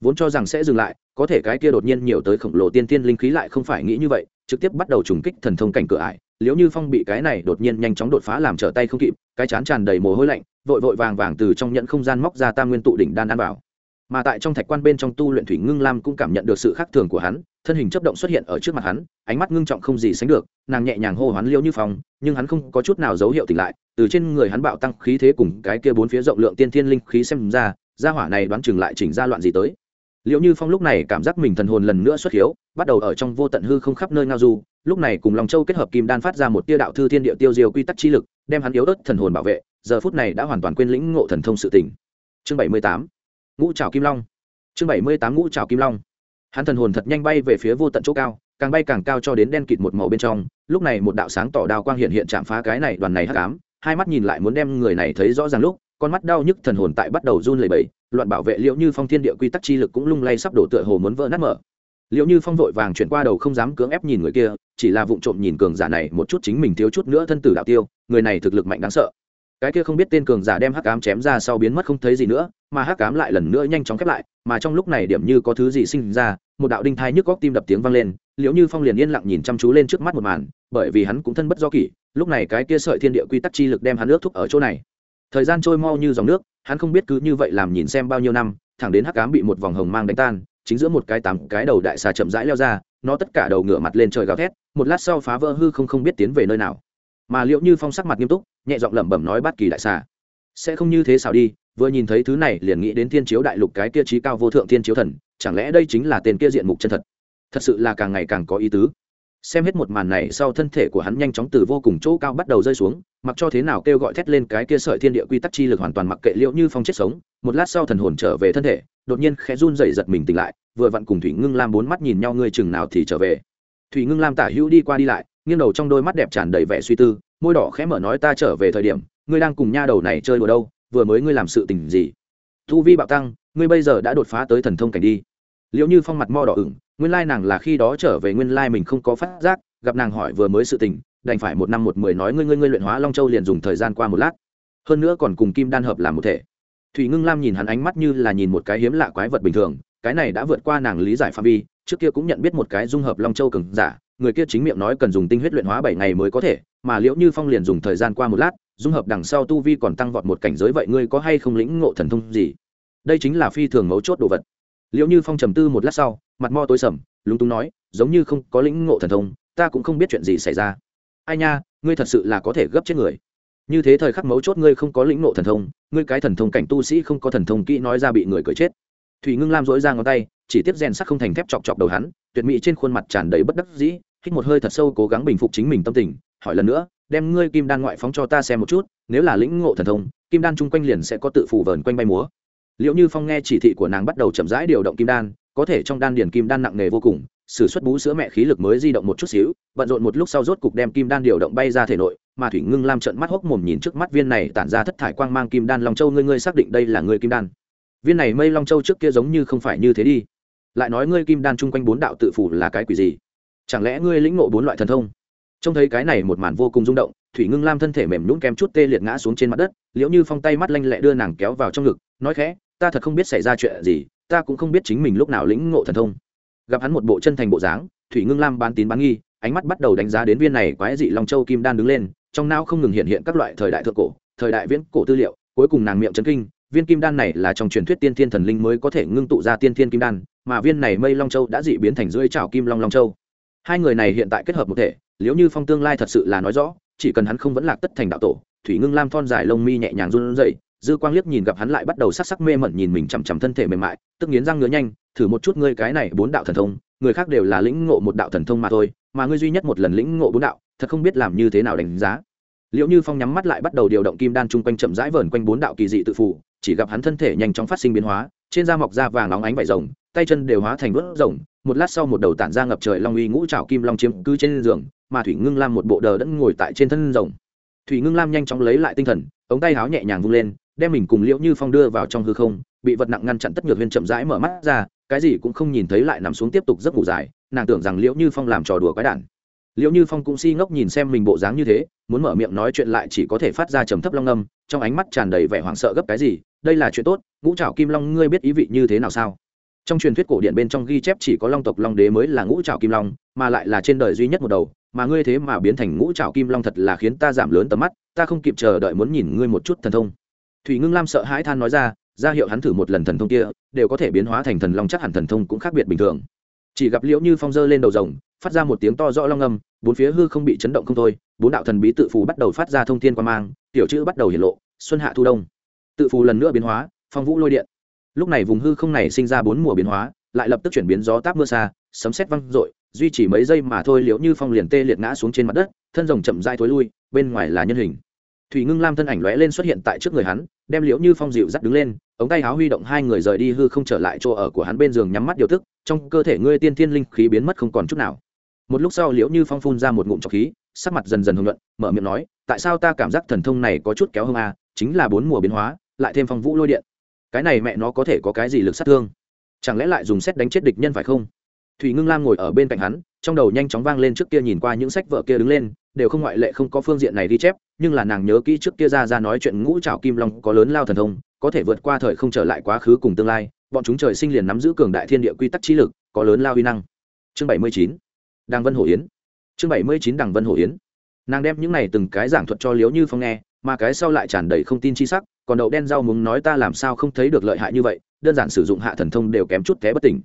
Vốn cho rằng sẽ dừng lại, có thể cái kia đột nhiên nhiều tới khổng lồ tiên tiên linh khí lại không phải nghĩ như vậy, trực tiếp bắt đầu trùng kích thần thông cảnh cửa ải nếu như phong bị cái này đột nhiên nhanh chóng đột phá làm trở tay không kịp, cái chán tràn đầy mồ hôi lạnh, vội vội vàng vàng từ trong nhận không gian móc ra tam nguyên tụ đỉnh đan ăn vào. Mà tại trong thạch quan bên trong tu luyện thủy ngưng lam cũng cảm nhận được sự khác thường của hắn thân hình chấp động xuất hiện ở trước mặt hắn, ánh mắt ngưng trọng không gì sánh được, nàng nhẹ nhàng hô hoán liễu như phong, nhưng hắn không có chút nào dấu hiệu tỉnh lại, từ trên người hắn bạo tăng khí thế cùng cái kia bốn phía rộng lượng tiên thiên linh khí xem ra, gia hỏa này đoán chừng lại chỉnh ra loạn gì tới. Liệu như phong lúc này cảm giác mình thần hồn lần nữa xuất hiếu, bắt đầu ở trong vô tận hư không khắp nơi ngao du, lúc này cùng lòng châu kết hợp kim đan phát ra một tia đạo thư thiên địa tiêu diêu quy tắc chi lực, đem hắn yếu ớt thần hồn bảo vệ, giờ phút này đã hoàn toàn quên lĩnh ngộ thần thông sự tỉnh chương bảy mươi tám, ngũ trào kim long. Chương bảy mươi tám, ngũ trào kim long hắn thần hồn thật nhanh bay về phía vô tận chỗ cao, càng bay càng cao cho đến đen kịt một màu bên trong. Lúc này một đạo sáng tỏ đao quang hiện hiện chạm phá cái này đoàn này hắc ám, hai mắt nhìn lại muốn đem người này thấy rõ ràng lúc, con mắt đau nhức thần hồn tại bắt đầu run lẩy bẩy, loạn bảo vệ liệu như phong thiên địa quy tắc chi lực cũng lung lay sắp đổ tựa hồ muốn vỡ nát mở. Liệu như phong vội vàng chuyển qua đầu không dám cưỡng ép nhìn người kia, chỉ là vụng trộm nhìn cường giả này, một chút chính mình thiếu chút nữa thân tử đạo tiêu, người này thực lực mạnh đáng sợ cái kia không biết tên cường giả đem hắc ám chém ra sau biến mất không thấy gì nữa, mà hắc ám lại lần nữa nhanh chóng khép lại, mà trong lúc này điểm như có thứ gì sinh ra, một đạo đinh thai nhức góc tim đập tiếng vang lên, liễu như phong liền yên lặng nhìn chăm chú lên trước mắt một màn, bởi vì hắn cũng thân bất do kỷ, lúc này cái kia sợi thiên địa quy tắc chi lực đem hắn ước thúc ở chỗ này. Thời gian trôi mau như dòng nước, hắn không biết cứ như vậy làm nhìn xem bao nhiêu năm, thẳng đến hắc ám bị một vòng hồng mang đánh tan, chính giữa một cái tám cái đầu đại xà chậm rãi leo ra, nó tất cả đầu ngửa mặt lên trời gào thét, một lát sau phá vỡ hư không không biết tiến về nơi nào mà liệu như phong sắc mặt nghiêm túc, nhẹ giọng lẩm bẩm nói bát kỳ đại xà. Sẽ không như thế sao đi, vừa nhìn thấy thứ này liền nghĩ đến thiên chiếu đại lục cái kia trí cao vô thượng thiên chiếu thần, chẳng lẽ đây chính là tên kia diện mục chân thật? Thật sự là càng ngày càng có ý tứ. Xem hết một màn này sau thân thể của hắn nhanh chóng từ vô cùng chỗ cao bắt đầu rơi xuống, mặc cho thế nào kêu gọi thét lên cái kia sợi thiên địa quy tắc chi lực hoàn toàn mặc kệ liệu như phong chết sống, một lát sau thần hồn trở về thân thể, đột nhiên khẽ run dậy giật mình tỉnh lại, vừa vặn cùng thủy ngưng lam bốn mắt nhìn nhau, ngươi chừng nào thì trở về. Thủy ngưng lam tả hữu đi qua đi lại nghiêng đầu trong đôi mắt đẹp tràn đầy vẻ suy tư, môi đỏ khẽ mở nói ta trở về thời điểm, ngươi đang cùng nha đầu này chơi đùa đâu, vừa mới ngươi làm sự tình gì? Thu vi bạo tăng, ngươi bây giờ đã đột phá tới thần thông cảnh đi. Liệu như phong mặt mo đỏ ửng, nguyên lai nàng là khi đó trở về nguyên lai mình không có phát giác, gặp nàng hỏi vừa mới sự tình, đành phải một năm một mười nói ngươi ngươi ngươi luyện hóa long châu liền dùng thời gian qua một lát. Hơn nữa còn cùng kim đan hợp làm một thể. Thủy ngưng lam nhìn hắn ánh mắt như là nhìn một cái hiếm lạ quái vật bình thường, cái này đã vượt qua nàng lý giải phạm vi, trước kia cũng nhận biết một cái dung hợp long châu cường giả người kia chính miệng nói cần dùng tinh huyết luyện hóa bảy ngày mới có thể, mà liễu như phong liền dùng thời gian qua một lát, dung hợp đằng sau tu vi còn tăng vọt một cảnh giới vậy ngươi có hay không lĩnh ngộ thần thông gì? Đây chính là phi thường mấu chốt đồ vật. Liễu như phong trầm tư một lát sau, mặt mo tối sầm, lúng túng nói, giống như không có lĩnh ngộ thần thông, ta cũng không biết chuyện gì xảy ra. Ai nha, ngươi thật sự là có thể gấp chết người. Như thế thời khắc mấu chốt ngươi không có lĩnh ngộ thần thông, ngươi cái thần thông cảnh tu sĩ không có thần thông kỹ nói ra bị người cười chết. Thủy ngưng lam dỗi ra ngón tay, chỉ tiếp rèn sắc không thành thép chọc chọc đầu hắn, tuyệt mỹ trên khuôn mặt tràn đầy bất đắc dĩ hít một hơi thật sâu cố gắng bình phục chính mình tâm tình, hỏi lần nữa, đem ngươi kim đan ngoại phóng cho ta xem một chút, nếu là lĩnh ngộ thần thông, kim đan chung quanh liền sẽ có tự phủ vờn quanh bay múa. Liệu như phong nghe chỉ thị của nàng bắt đầu chậm rãi điều động kim đan, có thể trong đan điền kim đan nặng nề vô cùng s ử suất bú sữa mẹ khí lực mới di động một chút xíu, bận rộn một lúc sau rốt cục đem kim đan điều động bay ra thể nội, mà thủy ngưng lam trận mắt hốc mồm nhìn trước mắt viên này tản ra thất thải quang mang kim đan long châu, ngươi ngươi xác định đây là ngươi kim đan? Viên này mây long châu trước kia giống như không phải như thế đi. Lại nói ngươi kim đan chung quanh bốn đạo tự phủ là cái quỷ gì? Chẳng lẽ ngươi lĩnh ngộ bốn loại thần thông? Trông thấy cái này một màn vô cùng rung động, thủy ngưng lam thân thể mềm nhún kem chút tê liệt ngã xuống trên mặt đất, liễu như phong tay mắt lanh lẹ đưa nàng kéo vào trong ngực, nói khẽ, ta thật không biết xảy ra chuyện gì, ta cũng không biết chính mình lúc nào lĩnh ngộ thần thông. Gặp hắn một bộ chân thành bộ dáng, thủy ngưng lam bán tín bán nghi, ánh mắt bắt đầu đánh giá đến viên này quái dị long châu kim đan đứng lên, trong não không ngừng hiện hiện các loại thời đại thượng cổ, thời đại viễn cổ tư liệu, cuối cùng nàng miệng chấn kinh, viên kim đan này là trong truyền thuyết tiên thiên thần linh mới có thể ngưng tụ ra tiên thiên kim đan, mà viên này mây long châu đã dị biến thành dưới trào kim long long châu hai người này hiện tại kết hợp một thể nếu như phong tương lai thật sự là nói rõ, chỉ cần hắn không vẫn lạc tất thành đạo tổ, thủy ngưng lam thon dài lông mi nhẹ nhàng run rẩy, dư quang liếc nhìn gặp hắn lại bắt đầu sắc sắc mê mẩn nhìn mình chằm chằm thân thể mềm mại, tức nghiến răng ngứa nhanh, thử một chút ngươi cái này bốn đạo thần thông, người khác đều là lĩnh ngộ một đạo thần thông mà thôi, mà ngươi duy nhất một lần lĩnh ngộ bốn đạo, thật không biết làm như thế nào đánh giá. Liệu như phong nhắm mắt lại bắt đầu điều động kim đan chung quanh chậm rãi vờn quanh bốn đạo kỳ dị tự phủ chỉ gặp hắn thân thể nhanh chóng phát sinh biến hóa, trên da mọc da vàng óng ánh vải rồng tay chân đều hóa thành vớt rồng, một lát sau một đầu tản ra ngập trời long uy ngũ trào kim long chiếm cứ trên giường, mà thủy ngưng lam một bộ đờ đẫn ngồi tại trên thân rồng. Thủy ngưng lam nhanh chóng lấy lại tinh thần, ống tay háo nhẹ nhàng vung lên, đem mình cùng liễu như phong đưa vào trong hư không, bị vật nặng ngăn chặn tất nhược huyên chậm rãi mở mắt ra, cái gì cũng không nhìn thấy lại nằm xuống tiếp tục giấc ngủ dài, nàng tưởng rằng liễu như phong làm trò đùa quái đản. Liễu như phong cũng si ngốc nhìn xem mình bộ dáng như thế, muốn mở miệng nói chuyện lại chỉ có thể phát ra trầm thấp long âm, trong ánh mắt tràn đầy vẻ hoảng sợ gấp cái gì, đây là chuyện tốt, ngũ trảo kim long ngươi biết ý vị như thế nào sao? Trong truyền thuyết cổ điện bên trong ghi chép chỉ có long tộc long đế mới là ngũ trảo kim long, mà lại là trên đời duy nhất một đầu. Mà ngươi thế mà biến thành ngũ trảo kim long thật là khiến ta giảm lớn tầm mắt, ta không kịp chờ đợi muốn nhìn ngươi một chút thần thông. Thủy ngưng lam sợ hãi than nói ra ra hiệu hắn thử một lần thần thông kia, đều có thể biến hóa thành thần long chắc hẳn thần thông cũng khác biệt bình thường. Chỉ gặp liễu như phong dơ lên đầu rồng, phát ra một tiếng to rõ long âm, bốn phía hư không bị chấn động không thôi, bốn đạo thần bí tự phù bắt đầu phát ra thông thiên quan mang, tiểu chữ bắt đầu hiển lộ, xuân hạ thu đông. Tự phù lần nữa biến hóa, phong vũ lôi điện lúc này vùng hư không này sinh ra bốn mùa biến hóa, lại lập tức chuyển biến gió táp mưa xa, sấm sét văng r duy chỉ mấy giây mà thôi liễu như phong liền tê liệt ngã xuống trên mặt đất, thân rồng chậm dai thối lui, bên ngoài là nhân hình. Thủy ngưng lam thân ảnh lóe lên xuất hiện tại trước người hắn, đem liễu như phong dịu dắt đứng lên, ống tay áo huy động hai người rời đi hư không trở lại chỗ ở của hắn bên giường nhắm mắt điều thức trong cơ thể ngươi tiên thiên linh khí biến mất không còn chút nào. Một lúc sau liễu như phong phun ra một ngụm trọc khí, sắc mặt dần dần hưng luận mở miệng nói, tại sao ta cảm giác thần thông này có chút kéo hơn a à, chính là bốn mùa biến hóa, lại thêm phong vũ lôi điện cái này mẹ nó có thể có cái gì lực sát thương? Chẳng lẽ lại dùng xét đánh chết địch nhân phải không? Thủy ngưng lam ngồi ở bên cạnh hắn, trong đầu nhanh chóng vang lên trước kia nhìn qua những sách vợ kia đứng lên, đều không ngoại lệ không có phương diện này ghi chép, nhưng là nàng nhớ kỹ trước kia ra ra nói chuyện ngũ trào kim long có lớn lao thần thông, có thể vượt qua thời không trở lại quá khứ cùng tương lai, bọn chúng trời sinh liền nắm giữ cường đại thiên địa quy tắc trí lực, có lớn lao uy năng. Chương bảy mươi chín đàng vân hổ yến. Chương bảy mươi chín đàng vân hổ yến. Nàng đem những này từng cái giảng thuật cho liếu như phong nghe mà cái sau lại tràn đầy không tin chi sắc, còn đậu đen rau muốn nói ta làm sao không thấy được lợi hại như vậy, đơn giản sử dụng hạ thần thông đều kém chút té bất tỉnh.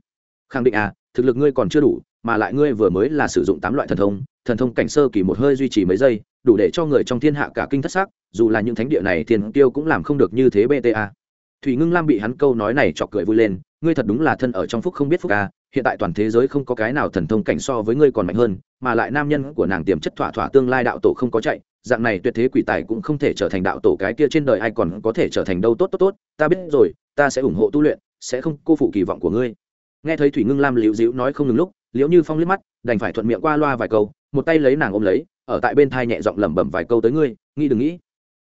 Khẳng định à thực lực ngươi còn chưa đủ, mà lại ngươi vừa mới là sử dụng tám loại thần thông thần thông cảnh sơ kỳ một hơi duy trì mấy giây, đủ để cho người trong thiên hạ cả kinh thất xác dù là những thánh địa này thiên tiêu cũng làm không được như thế bta thủy ngưng lam bị hắn câu nói này chọc cười vui lên, ngươi thật đúng là thân ở trong phúc không biết phúc à hiện tại toàn thế giới không có cái nào thần thông cảnh so với ngươi còn mạnh hơn, mà lại nam nhân của nàng tiềm chất thỏa thỏa tương lai đạo tổ không có chạy, dạng này tuyệt thế quỷ tài cũng không thể trở thành đạo tổ cái kia trên đời ai còn có thể trở thành đâu tốt tốt tốt, ta biết rồi, ta sẽ ủng hộ tu luyện, sẽ không cô phụ kỳ vọng của ngươi. Nghe thấy thủy ngưng lam liễu dĩu nói không ngừng lúc, liễu như phong liếc mắt, đành phải thuận miệng qua loa vài câu, một tay lấy nàng ôm lấy, ở tại bên thai nhẹ giọng lẩm bẩm vài câu tới ngươi, nghĩ đừng nghĩ.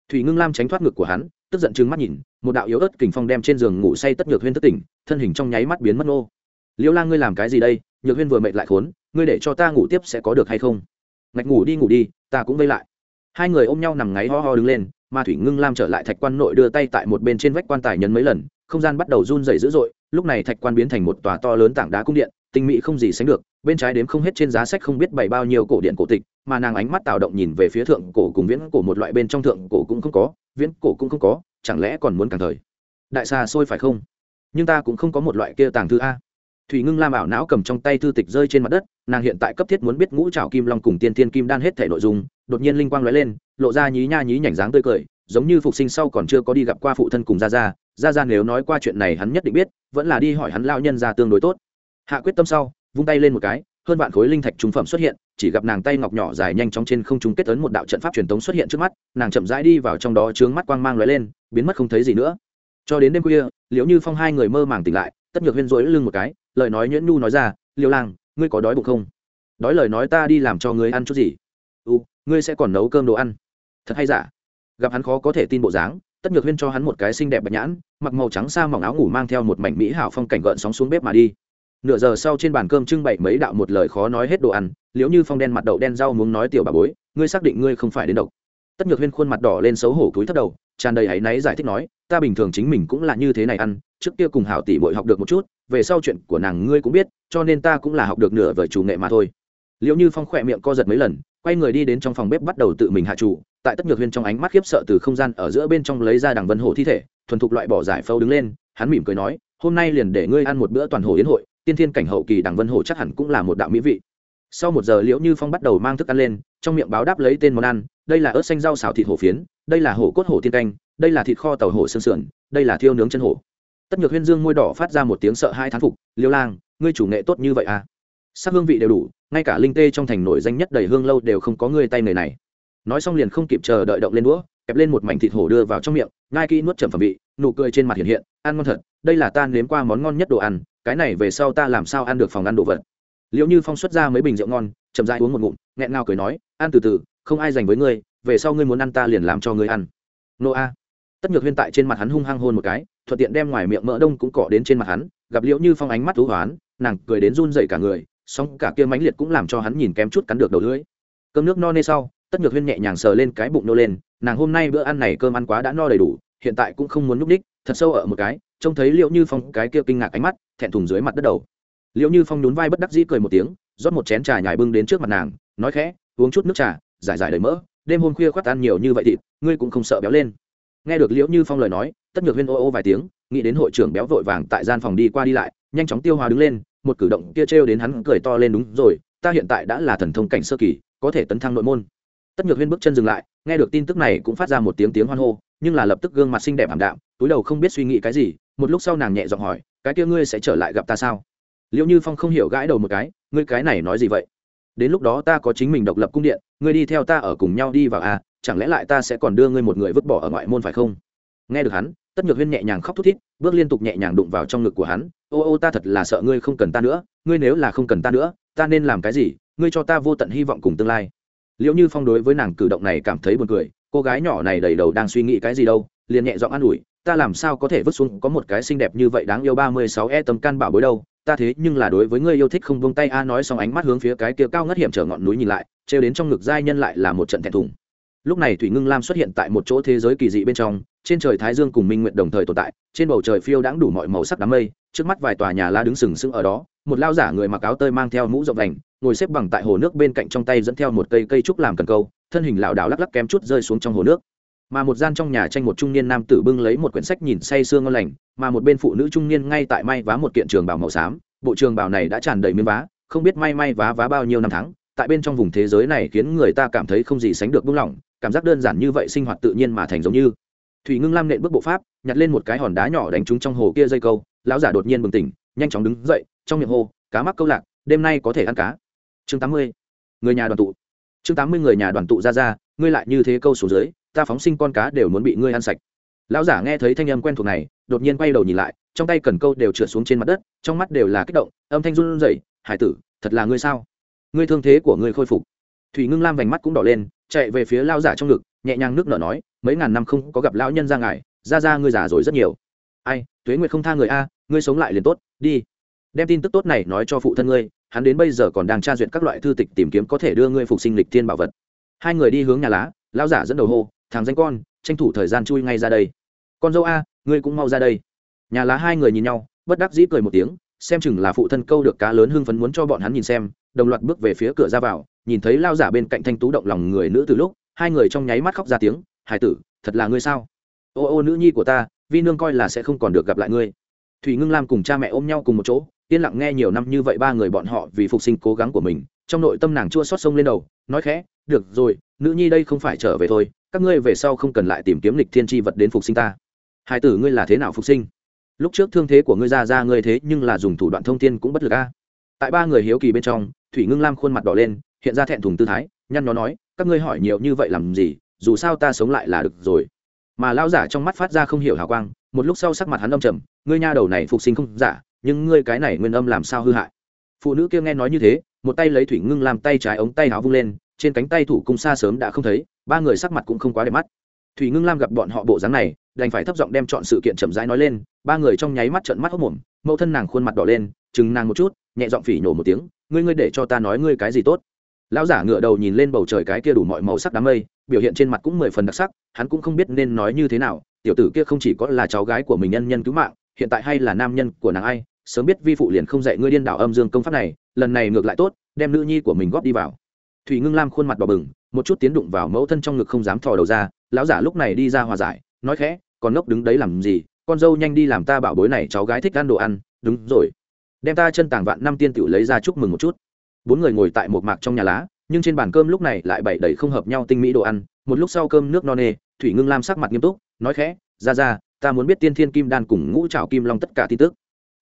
Thủy ngưng lam tránh thoát ngực của hắn, tức giận trừng mắt nhìn, một đạo yếu ớt kình phong đem trên giường ngủ say tất nhược huyên thất tỉnh, thân hình trong nháy mắt biến mất nô liễu lang ngươi làm cái gì đây? Nhược huyên vừa mệt lại khốn, ngươi để cho ta ngủ tiếp sẽ có được hay không? Ngạch ngủ đi ngủ đi, ta cũng vây lại. Hai người ôm nhau nằm ngáy ho ho đứng lên mà thủy ngưng lam trở lại thạch quan nội đưa tay tại một bên trên vách quan tài nhấn mấy lần, không gian bắt đầu run dày dữ dội, lúc này thạch quan biến thành một tòa to lớn tảng đá cung điện, tinh mỹ không gì sánh được, bên trái đếm không hết trên giá sách không biết bày bao nhiêu cổ điện cổ tịch, mà nàng ánh mắt tạo động nhìn về phía thượng cổ cùng viễn cổ một loại bên trong thượng cổ cũng không có, viễn cổ cũng không có, chẳng lẽ còn muốn càng thời? Đại xa xôi phải không? Nhưng ta cũng không có một loại kia tàng thư a thủy ngưng lam ảo não cầm trong tay thư tịch rơi trên mặt đất, nàng hiện tại cấp thiết muốn biết ngũ trào kim long cùng tiên tiên kim đan hết thể nội dung, đột nhiên linh quang lóe lên, lộ ra nhí nha nhí nhảnh dáng tươi cười, giống như phục sinh sau còn chưa có đi gặp qua phụ thân cùng gia gia. Gia gia nếu nói qua chuyện này hắn nhất định biết, vẫn là đi hỏi hắn lao nhân ra tương đối tốt. Hạ quyết tâm sau, vung tay lên một cái, hơn vạn khối linh thạch trung phẩm xuất hiện, chỉ gặp nàng tay ngọc nhỏ dài nhanh chóng trên không trung kết ấn một đạo trận pháp truyền thống xuất hiện trước mắt, nàng chậm rãi đi vào trong đó chướng mắt quang mang lóe lên, biến mất không thấy gì nữa. Cho đến đêm khuya, liễu như phong hai người mơ màng tỉnh lại, tất nhược huyên rối lưng một cái lời nói nhuyễn nhu nói ra, liêu lang, ngươi có đói bụng không? Đói lời nói ta đi làm cho ngươi ăn chút gì. U ngươi sẽ còn nấu cơm đồ ăn. Thật hay giả? Gặp hắn khó có thể tin bộ dáng, tất nhược huyên cho hắn một cái xinh đẹp bạch nhãn, mặc màu trắng xa mỏng áo ngủ mang theo một mảnh mỹ hảo phong cảnh gợn sóng xuống bếp mà đi. Nửa giờ sau trên bàn cơm trưng bày mấy đạo một lời khó nói hết đồ ăn liếu như phong đen mặt đậu đen rau muốn nói, tiểu bà bối, ngươi xác định ngươi không phải đến độc. Tất nhược huyên khuôn mặt đỏ lên xấu hổ cúi thấp đầu, tràn đầy áy náy giải thích nói, ta bình thường chính mình cũng là như thế này ăn, trước kia cùng hảo tỷ bội học được một chút về sau chuyện của nàng ngươi cũng biết, cho nên ta cũng là học được nửa vời chủ nghệ mà thôi. Liệu như phong khỏe miệng co giật mấy lần, quay người đi đến trong phòng bếp bắt đầu tự mình hạ chủ, tại tất nhược huyên trong ánh mắt khiếp sợ từ không gian ở giữa bên trong lấy ra đằng vân hổ thi thể, thuần thục loại bỏ giải phâu đứng lên, hắn mỉm cười nói, hôm nay liền để ngươi ăn một bữa toàn hồ yến hội, tiên thiên cảnh hậu kỳ đằng vân hổ chắc hẳn cũng là một đạo mỹ vị. Sau một giờ, liễu như phong bắt đầu mang thức ăn lên, trong miệng báo đáp lấy tên món ăn, đây là ớt xanh rau xào thịt hổ phiến, đây là hổ cốt hổ tiên canh, đây là thịt kho tàu hổ xương sườn, đây là thiêu nướng chân hổ tất nhược huyên dương môi đỏ phát ra một tiếng sợ hai thán phục, liêu lang, ngươi chủ nghệ tốt như vậy à? Sắc hương vị đều đủ, ngay cả linh tê trong thành nổi danh nhất đầy hương lâu đều không có ngươi tay người này. Nói xong liền không kịp chờ đợi động lên đũa, kẹp lên một mảnh thịt hổ đưa vào trong miệng ngai kỹ nuốt trầm phẩm vị, nụ cười trên mặt hiện hiện, ăn ngon thật, đây là ta nếm qua món ngon nhất đồ ăn, cái này về sau ta làm sao ăn được phòng ăn đồ vật? Liệu như phong xuất ra mấy bình rượu ngon, chậm dãi uống một ngụm, nghẹn ngào cười nói, ăn từ từ, không ai dành với ngươi, về sau ngươi muốn ăn ta liền làm cho ngươi ăn. Nô a tất nhược huyên tại trên mặt hắn hung hăng hôn một cái, thuận tiện đem ngoài miệng mỡ đông cũng cọ đến trên mặt hắn, gặp liễu như phong ánh mắt thú hoán, nàng cười đến run dậy cả người, song cả kia mãnh liệt cũng làm cho hắn nhìn kém chút cắn được đầu lưỡi. Cơm nước no nê sau, tất nhược huyên nhẹ nhàng sờ lên cái bụng nô lên, nàng hôm nay bữa ăn này cơm ăn quá đã no đầy đủ, hiện tại cũng không muốn núp đích, thật sâu ở một cái, trông thấy liệu như phong cái kia kinh ngạc ánh mắt, thẹn thùng dưới mặt đất đầu. Liệu như phong nhún vai bất đắc dĩ cười một tiếng, rót một chén trà nhài bưng đến trước mặt nàng, nói khẽ, uống chút nước trà, giải giải đầy mỡ, đêm hôm khuya khoác ăn nhiều như vậy thịt, ngươi cũng không sợ béo lên nghe được liễu như phong lời nói, tất nhược huyên ô ô vài tiếng, nghĩ đến hội trưởng béo vội vàng tại gian phòng đi qua đi lại, nhanh chóng tiêu hòa đứng lên, một cử động kia trêu đến hắn cười to lên đúng rồi, ta hiện tại đã là thần thông cảnh sơ kỳ, có thể tấn thăng nội môn. Tất nhược huyên bước chân dừng lại, nghe được tin tức này cũng phát ra một tiếng tiếng hoan hô, nhưng là lập tức gương mặt xinh đẹp ảm đạm, túi đầu không biết suy nghĩ cái gì, một lúc sau nàng nhẹ giọng hỏi, cái kia ngươi sẽ trở lại gặp ta sao? Liệu như phong không hiểu gãi đầu một cái, ngươi cái này nói gì vậy? Đến lúc đó ta có chính mình độc lập cung điện, ngươi đi theo ta ở cùng nhau đi vào à chẳng lẽ lại ta sẽ còn đưa ngươi một người vứt bỏ ở ngoại môn phải không? Nghe được hắn, tất nhược huyên nhẹ nhàng khóc thút thít, bước liên tục nhẹ nhàng đụng vào trong ngực của hắn. Ô ô, ta thật là sợ ngươi không cần ta nữa, ngươi nếu là không cần ta nữa, ta nên làm cái gì? Ngươi cho ta vô tận hy vọng cùng tương lai. Liệu như phong đối với nàng cử động này cảm thấy buồn cười, cô gái nhỏ này đầy đầu đang suy nghĩ cái gì đâu, liền nhẹ giọng an ủi, ta làm sao có thể vứt xuống có một cái xinh đẹp như vậy đáng yêu ba mươi sáu e tầm can bảo bối đâu? Ta thế nhưng là đối với ngươi yêu thích không buông tay a. Nói xong ánh mắt hướng phía cái kia cao ngất hiểm trở ngọn núi nhìn lại, trêu đến trong ngực giai nhân lại là một trận thẹn thùng lúc này thủy ngưng lam xuất hiện tại một chỗ thế giới kỳ dị bên trong, trên trời thái dương cùng minh nguyện đồng thời tồn tại, trên bầu trời phiêu đãng đủ mọi màu sắc đám mây, trước mắt vài tòa nhà la đứng sừng sững ở đó, một lao giả người mặc áo tơi mang theo mũ rộng đành ngồi xếp bằng tại hồ nước bên cạnh trong tay dẫn theo một cây cây trúc làm cần câu, thân hình lảo đảo lắc lắc kém chút rơi xuống trong hồ nước. Mà một gian trong nhà tranh một trung niên nam tử bưng lấy một quyển sách nhìn say sương ngon lành, mà một bên phụ nữ trung niên ngay tại may vá một kiện trường bảo màu xám, bộ trường bảo này đã tràn đầy miếng vá, không biết may may vá vá bao nhiêu năm tháng, tại bên trong vùng thế giới này khiến người ta cảm thấy không gì sánh được buông lỏng cảm giác đơn giản như vậy sinh hoạt tự nhiên mà thành giống như. Thủy ngưng lam nện bước bộ pháp, nhặt lên một cái hòn đá nhỏ đánh trúng trong hồ kia dây câu, lão giả đột nhiên bừng tỉnh, nhanh chóng đứng dậy, trong miệng hồ cá mắc câu lạc, đêm nay có thể ăn cá. Chương tám mươi, người nhà đoàn tụ. Chương tám mươi người nhà đoàn tụ ra ra, ngươi lại như thế câu số dưới, ta phóng sinh con cá đều muốn bị ngươi ăn sạch. Lão giả nghe thấy thanh âm quen thuộc này, đột nhiên quay đầu nhìn lại, trong tay cần câu đều trượt xuống trên mặt đất, trong mắt đều là kích động, âm thanh run rẩy, hải tử, thật là ngươi sao? Ngươi thương thế của ngươi khôi phục thủy ngưng lam vành mắt cũng đỏ lên, chạy về phía lao giả trong ngực, nhẹ nhàng nước nở nói, mấy ngàn năm không có gặp lão nhân ra ngài, ra ra ngươi già rồi rất nhiều. Ai, tuế nguyệt không tha người a, ngươi sống lại liền tốt, đi. Đem tin tức tốt này nói cho phụ thân ngươi, hắn đến bây giờ còn đang tra duyệt các loại thư tịch tìm kiếm có thể đưa ngươi phục sinh lịch thiên bảo vật. Hai người đi hướng nhà lá, lão giả dẫn đầu hô, thằng danh con, tranh thủ thời gian chui ngay ra đây. Con dâu a, ngươi cũng mau ra đây. Nhà lá hai người nhìn nhau, bất đắc dĩ cười một tiếng, xem chừng là phụ thân câu được cá lớn hưng phấn muốn cho bọn hắn nhìn xem đồng loạt bước về phía cửa ra vào, nhìn thấy lao giả bên cạnh thanh tú động lòng người nữ từ lúc, hai người trong nháy mắt khóc ra tiếng, hải tử, thật là ngươi sao? Ô ô nữ nhi của ta, vi nương coi là sẽ không còn được gặp lại ngươi. Thủy ngưng lam cùng cha mẹ ôm nhau cùng một chỗ, yên lặng nghe nhiều năm như vậy ba người bọn họ vì phục sinh cố gắng của mình, trong nội tâm nàng chua xót sông lên đầu, nói khẽ, được rồi, nữ nhi đây không phải trở về thôi, các ngươi về sau không cần lại tìm kiếm lịch thiên tri vật đến phục sinh ta. Hải tử, ngươi là thế nào phục sinh? Lúc trước thương thế của ngươi ra ra ngươi thế nhưng là dùng thủ đoạn thông tin cũng bất lực a. Tại ba người hiếu kỳ bên trong thủy ngưng lam khuôn mặt đỏ lên, hiện ra thẹn thùng tư thái, nhăn nó nói, các ngươi hỏi nhiều như vậy làm gì, dù sao ta sống lại là được rồi. Mà lão giả trong mắt phát ra không hiểu hào quang, một lúc sau sắc mặt hắn âm trầm, ngươi nha đầu này phục sinh không giả, nhưng ngươi cái này nguyên âm làm sao hư hại? Phụ nữ kia nghe nói như thế, một tay lấy thủy ngưng làm tay trái ống tay áo vung lên, trên cánh tay thủ cung xa sớm đã không thấy, ba người sắc mặt cũng không quá đẹp mắt. Thủy ngưng lam gặp bọn họ bộ dáng này, đành phải thấp giọng đem chọn sự kiện chậm rãi nói lên, ba người trong nháy mắt trợn mắt hốc mồm, mẫu thân nàng khuôn mặt đỏ lên, chừng nàng một chút, nhẹ giọng phỉ nhổ một tiếng ngươi ngươi để cho ta nói ngươi cái gì tốt? Lão giả ngựa đầu nhìn lên bầu trời cái kia đủ mọi màu sắc đám mây, biểu hiện trên mặt cũng mười phần đặc sắc, hắn cũng không biết nên nói như thế nào, tiểu tử kia không chỉ có là cháu gái của mình nhân nhân cứu mạng, hiện tại hay là nam nhân của nàng ai, sớm biết vi phụ liền không dạy ngươi điên đảo âm dương công pháp này, lần này ngược lại tốt, đem nữ nhi của mình góp đi vào. Thủy ngưng lam khuôn mặt đỏ bừng, một chút tiến đụng vào mẫu thân trong ngực không dám thò đầu ra, lão giả lúc này đi ra hòa giải, nói khẽ còn ngốc đứng đấy làm gì? Con dâu nhanh đi làm ta bảo bối này, cháu gái thích ăn đồ ăn. Đúng rồi đem ta chân tàng vạn năm tiên tiểu lấy ra chúc mừng một chút. Bốn người ngồi tại một mạc trong nhà lá, nhưng trên bàn cơm lúc này lại bày đầy không hợp nhau tinh mỹ đồ ăn. Một lúc sau cơm nước no nê, thủy ngưng lam sắc mặt nghiêm túc, nói khẽ, ra ra, ta muốn biết tiên thiên kim đan cùng ngũ trào kim long tất cả tin tức.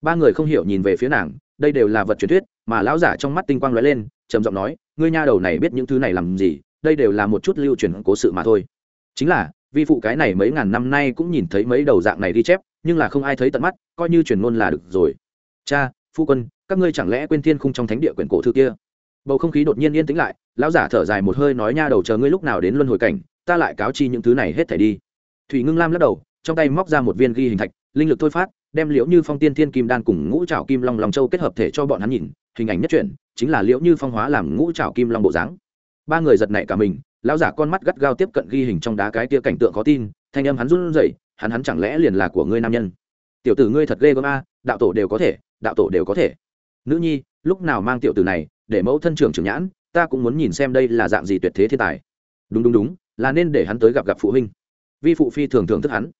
Ba người không hiểu nhìn về phía nàng, đây đều là vật truyền thuyết, mà lão giả trong mắt tinh quang lóe lên, trầm giọng nói, ngươi nha đầu này biết những thứ này làm gì, đây đều là một chút lưu truyền cố sự mà thôi. Chính là, vi phụ cái này mấy ngàn năm nay cũng nhìn thấy mấy đầu dạng này ghi chép, nhưng là không ai thấy tận mắt, coi như truyền ngôn là được rồi. Cha phu quân, các ngươi chẳng lẽ quên thiên khung trong thánh địa quyển cổ thư kia? Bầu không khí đột nhiên yên tĩnh lại, lão giả thở dài một hơi nói nha đầu chờ ngươi lúc nào đến luân hồi cảnh, ta lại cáo chi những thứ này hết thảy đi. Thủy ngưng lam lắc đầu, trong tay móc ra một viên ghi hình thạch, linh lực thôi phát, đem liễu như phong tiên thiên kim đan cùng ngũ trảo kim long lòng châu kết hợp thể cho bọn hắn nhìn, hình ảnh nhất truyện, chính là liễu như phong hóa làm ngũ trảo kim long bộ dáng. Ba người giật nảy cả mình, lão giả con mắt gắt gao tiếp cận ghi hình trong đá cái kia cảnh tượng khó tin, thanh âm hắn run rẩy, hắn hắn chẳng lẽ liền là của ngươi nam nhân? Tiểu tử ngươi thật ghê gớm a, đạo tổ đều có thể đạo tổ đều có thể. Nữ nhi, lúc nào mang tiểu tử này để mẫu thân trưởng trưởng nhãn, ta cũng muốn nhìn xem đây là dạng gì tuyệt thế thiên tài. Đúng đúng đúng, là nên để hắn tới gặp gặp phụ huynh. Vi phụ phi thường thường thức hắn.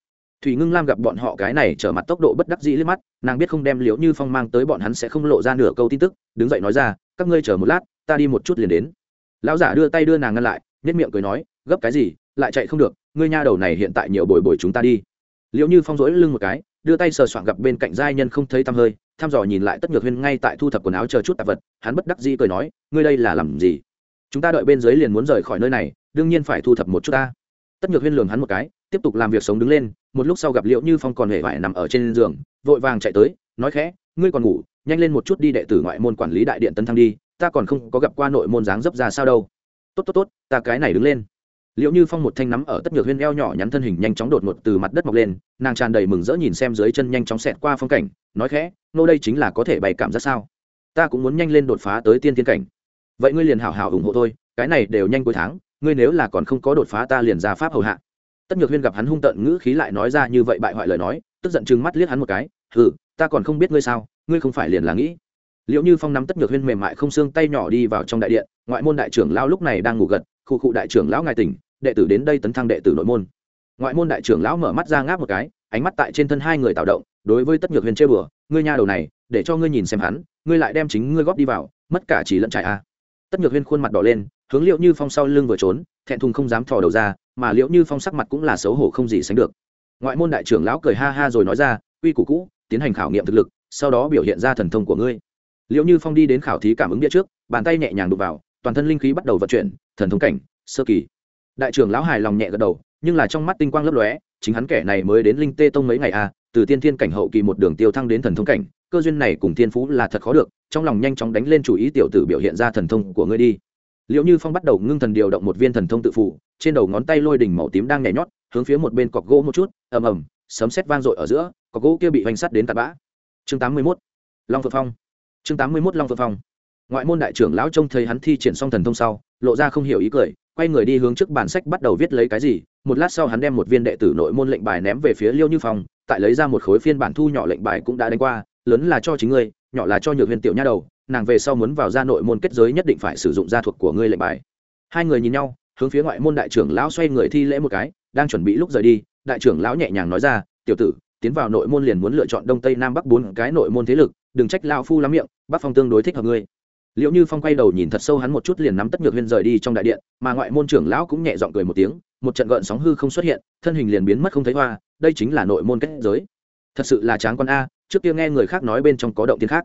Thủy ngưng lam gặp bọn họ cái này trở mặt tốc độ bất đắc dĩ liếc mắt, nàng biết không đem liễu như phong mang tới bọn hắn sẽ không lộ ra nửa câu tin tức, đứng dậy nói ra, các ngươi chờ một lát, ta đi một chút liền đến. Lão giả đưa tay đưa nàng ngăn lại nhất miệng cười nói, gấp cái gì, lại chạy không được, ngươi nha đầu này hiện tại nhiều bồi bồi chúng ta đi. Liễu như phong rỗi lưng một cái, đưa tay sờ soạn gặp bên cạnh giai nhân không thấy tăm hơi thăm dò nhìn lại tất nhược huyên ngay tại thu thập quần áo chờ chút tạp vật, hắn bất đắc dĩ cười nói, ngươi đây là làm gì? Chúng ta đợi bên dưới liền muốn rời khỏi nơi này, đương nhiên phải thu thập một chút ta. Tất nhược huyên lường hắn một cái, tiếp tục làm việc sống đứng lên, một lúc sau gặp liễu như phong còn hề vải nằm ở trên giường, vội vàng chạy tới, nói khẽ, ngươi còn ngủ, nhanh lên một chút đi đệ tử ngoại môn quản lý đại điện tân thăng đi, ta còn không có gặp qua nội môn dáng dấp ra sao đâu. Tốt tốt tốt, ta cái này đứng lên liệu như phong một thanh nắm ở tất nhược huyên eo nhỏ nhắn thân hình nhanh chóng đột ngột từ mặt đất mọc lên, nàng tràn đầy mừng rỡ nhìn xem dưới chân nhanh chóng xẹt qua phong cảnh, nói khẽ, nô đây chính là có thể bày cảm giác sao? Ta cũng muốn nhanh lên đột phá tới tiên tiên cảnh. Vậy ngươi liền hảo hảo ủng hộ tôi cái này đều nhanh cuối tháng, ngươi nếu là còn không có đột phá ta liền ra pháp hầu hạ. Tất nhược huyên gặp hắn hung tợn ngữ khí lại nói ra như vậy bại hoại lời nói, tức giận chừng mắt liếc hắn một cái ừ ta còn không biết ngươi sao, ngươi không phải liền là nghĩ. Liệu như phong nắm tất nhược huyên mềm mại không xương tay nhỏ đi vào trong đại điện, ngoại môn đại trưởng lão lúc này đang ngủ gật, khu cụ đại trưởng lão ngài tỉnh đệ tử đến đây tấn thăng đệ tử nội môn. Ngoại môn đại trưởng lão mở mắt ra ngáp một cái, ánh mắt tại trên thân hai người tạo động, đối với tất nhược huyền chơi bừa ngươi nha đầu này, để cho ngươi nhìn xem hắn, ngươi lại đem chính ngươi góp đi vào, mất cả chỉ lẫn trại a. Tất nhược huyên khuôn mặt đỏ lên, hướng liệu như phong sau lưng vừa trốn, thẹn thùng không dám thò đầu ra, mà liệu như phong sắc mặt cũng là xấu hổ không gì sánh được. Ngoại môn đại trưởng lão cười ha ha rồi nói ra uy củ cũ, tiến hành khảo nghiệm thực lực, sau đó biểu hiện ra thần thông của ngươi. Liệu như phong đi đến khảo thí cảm ứng địa trước, bàn tay nhẹ nhàng đụt vào, toàn thân linh khí bắt đầu vận chuyển, thần thông cảnh, sơ kỳ đại trưởng lão hài lòng nhẹ gật đầu, nhưng là trong mắt tinh quang lấp lóe, chính hắn kẻ này mới đến linh tê tông mấy ngày à từ tiên thiên cảnh hậu kỳ một đường tiêu thăng đến thần thông cảnh, cơ duyên này cùng thiên phú là thật khó được, trong lòng nhanh chóng đánh lên chủ ý tiểu tử biểu hiện ra thần thông của ngươi đi. Liệu như phong bắt đầu ngưng thần điều động một viên thần thông tự phụ, trên đầu ngón tay lôi đỉnh màu tím đang nhảy nhót, hướng phía một bên cọc gỗ một chút, ầm ầm, sấm sét vang dội ở giữa, cọc gỗ kia bị hoành sắt đến tạt bã. Chương tám mươi 81. long phượng phong. Chương tám mươi 81 long phượng phong. Ngoại môn đại trưởng lão trông thấy hắn thi triển xong thần thông sau, lộ ra không hiểu ý cười quay người đi hướng trước bản sách bắt đầu viết lấy cái gì, một lát sau hắn đem một viên đệ tử nội môn lệnh bài ném về phía liêu như phong, tại lấy ra một khối phiên bản thu nhỏ lệnh bài cũng đã đánh qua, lớn là cho chính ngươi, nhỏ là cho nhược huyền tiểu nha đầu, nàng về sau muốn vào ra nội môn kết giới nhất định phải sử dụng gia thuộc của ngươi lệnh bài. Hai người nhìn nhau, hướng phía ngoại môn đại trưởng lão xoay người thi lễ một cái, đang chuẩn bị lúc rời đi, đại trưởng lão nhẹ nhàng nói ra, tiểu tử, tiến vào nội môn liền muốn lựa chọn đông tây nam bắc bốn cái nội môn thế lực, đừng trách lao phu lắm miệng, bắc phong tương đối thích hợp ngươi liệu như phong quay đầu nhìn thật sâu hắn một chút liền nắm tất nhược huyên rời đi trong đại điện, mà ngoại môn trưởng lão cũng nhẹ giọng cười một tiếng, một trận gợn sóng hư không xuất hiện, thân hình liền biến mất không thấy hoa, đây chính là nội môn kết giới. Thật sự là tráng con a, trước kia nghe người khác nói bên trong có động tiên khác.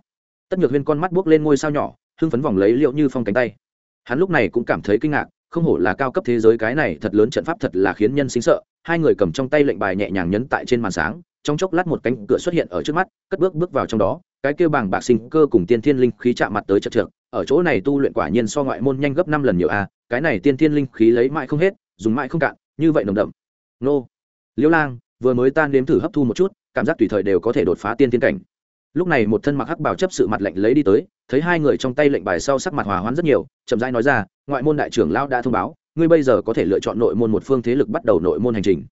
Tất nhược huyên con mắt buốc lên ngôi sao nhỏ, hưng phấn vòng lấy liệu như phong cánh tay. Hắn lúc này cũng cảm thấy kinh ngạc, không hổ là cao cấp thế giới cái này thật lớn trận pháp thật là khiến nhân sinh sợ. Hai người cầm trong tay lệnh bài nhẹ nhàng nhấn tại trên màn sáng, trong chốc lát một cánh cửa xuất hiện ở trước mắt, cất bước bước vào trong đó cái kia bảng bạc sinh cơ cùng tiên thiên linh khí chạm mặt tới chật trượt, ở chỗ này tu luyện quả nhiên so ngoại môn nhanh gấp năm lần nhiều a, cái này tiên thiên linh khí lấy mãi không hết, dùng mãi không cạn, như vậy nồng đậm. Nô liễu lang, vừa mới tan nếm thử hấp thu một chút, cảm giác tùy thời đều có thể đột phá tiên thiên cảnh. Lúc này một thân mặc hắc bảo chấp sự mặt lệnh lấy đi tới, thấy hai người trong tay lệnh bài sau sắc mặt hòa hoãn rất nhiều, chậm rãi nói ra, ngoại môn đại trưởng lão đã thông báo, ngươi bây giờ có thể lựa chọn nội môn một phương thế lực bắt đầu nội môn hành trình.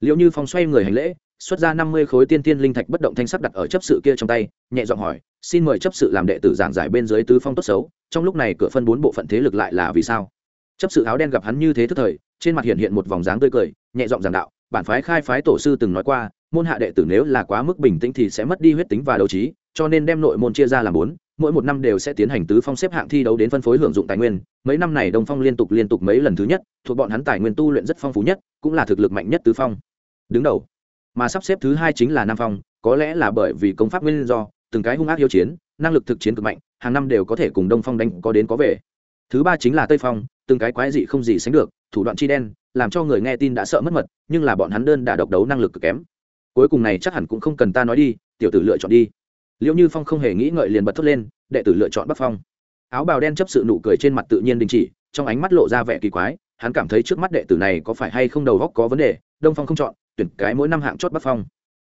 Liệu như phong xoay người hành lễ xuất ra năm mươi khối tiên tiên linh thạch bất động thanh sắc đặt ở chấp sự kia trong tay, nhẹ giọng hỏi, xin mời chấp sự làm đệ tử giảng giải bên dưới tứ phong tốt xấu, trong lúc này cửa phân bốn bộ phận thế lực lại là vì sao? Chấp sự áo đen gặp hắn như thế thức thời, trên mặt hiện hiện một vòng dáng tươi cười, nhẹ giọng giảng đạo, bản phái khai phái tổ sư từng nói qua, môn hạ đệ tử nếu là quá mức bình tĩnh thì sẽ mất đi huyết tính và đấu trí, cho nên đem nội môn chia ra làm bốn, mỗi một năm đều sẽ tiến hành tứ phong xếp hạng thi đấu đến phân phối hưởng dụng tài nguyên. Mấy năm này đông phong liên tục liên tục mấy lần thứ nhất, thuộc bọn hắn tài nguyên tu luyện rất phong phú nhất, cũng là thực lực mạnh nhất tứ phong. Đứng đầu mà sắp xếp thứ hai chính là nam phong, có lẽ là bởi vì công pháp nguyên do, từng cái hung ác yêu chiến, năng lực thực chiến cực mạnh, hàng năm đều có thể cùng đông phong đánh có đến có về. Thứ ba chính là tây phong, từng cái quái dị không gì sánh được, thủ đoạn chi đen, làm cho người nghe tin đã sợ mất mật, nhưng là bọn hắn đơn đả độc đấu năng lực cực kém. Cuối cùng này chắc hẳn cũng không cần ta nói đi, tiểu tử lựa chọn đi. Liệu như phong không hề nghĩ ngợi liền bật thốt lên, đệ tử lựa chọn bắc phong. Áo bào đen chấp sự nụ cười trên mặt tự nhiên đình chỉ, trong ánh mắt lộ ra vẻ kỳ quái, hắn cảm thấy trước mắt đệ tử này có phải hay không đầu góc có vấn đề, đông phong không chọn tuyển cái mỗi năm hạng chót bắc phong.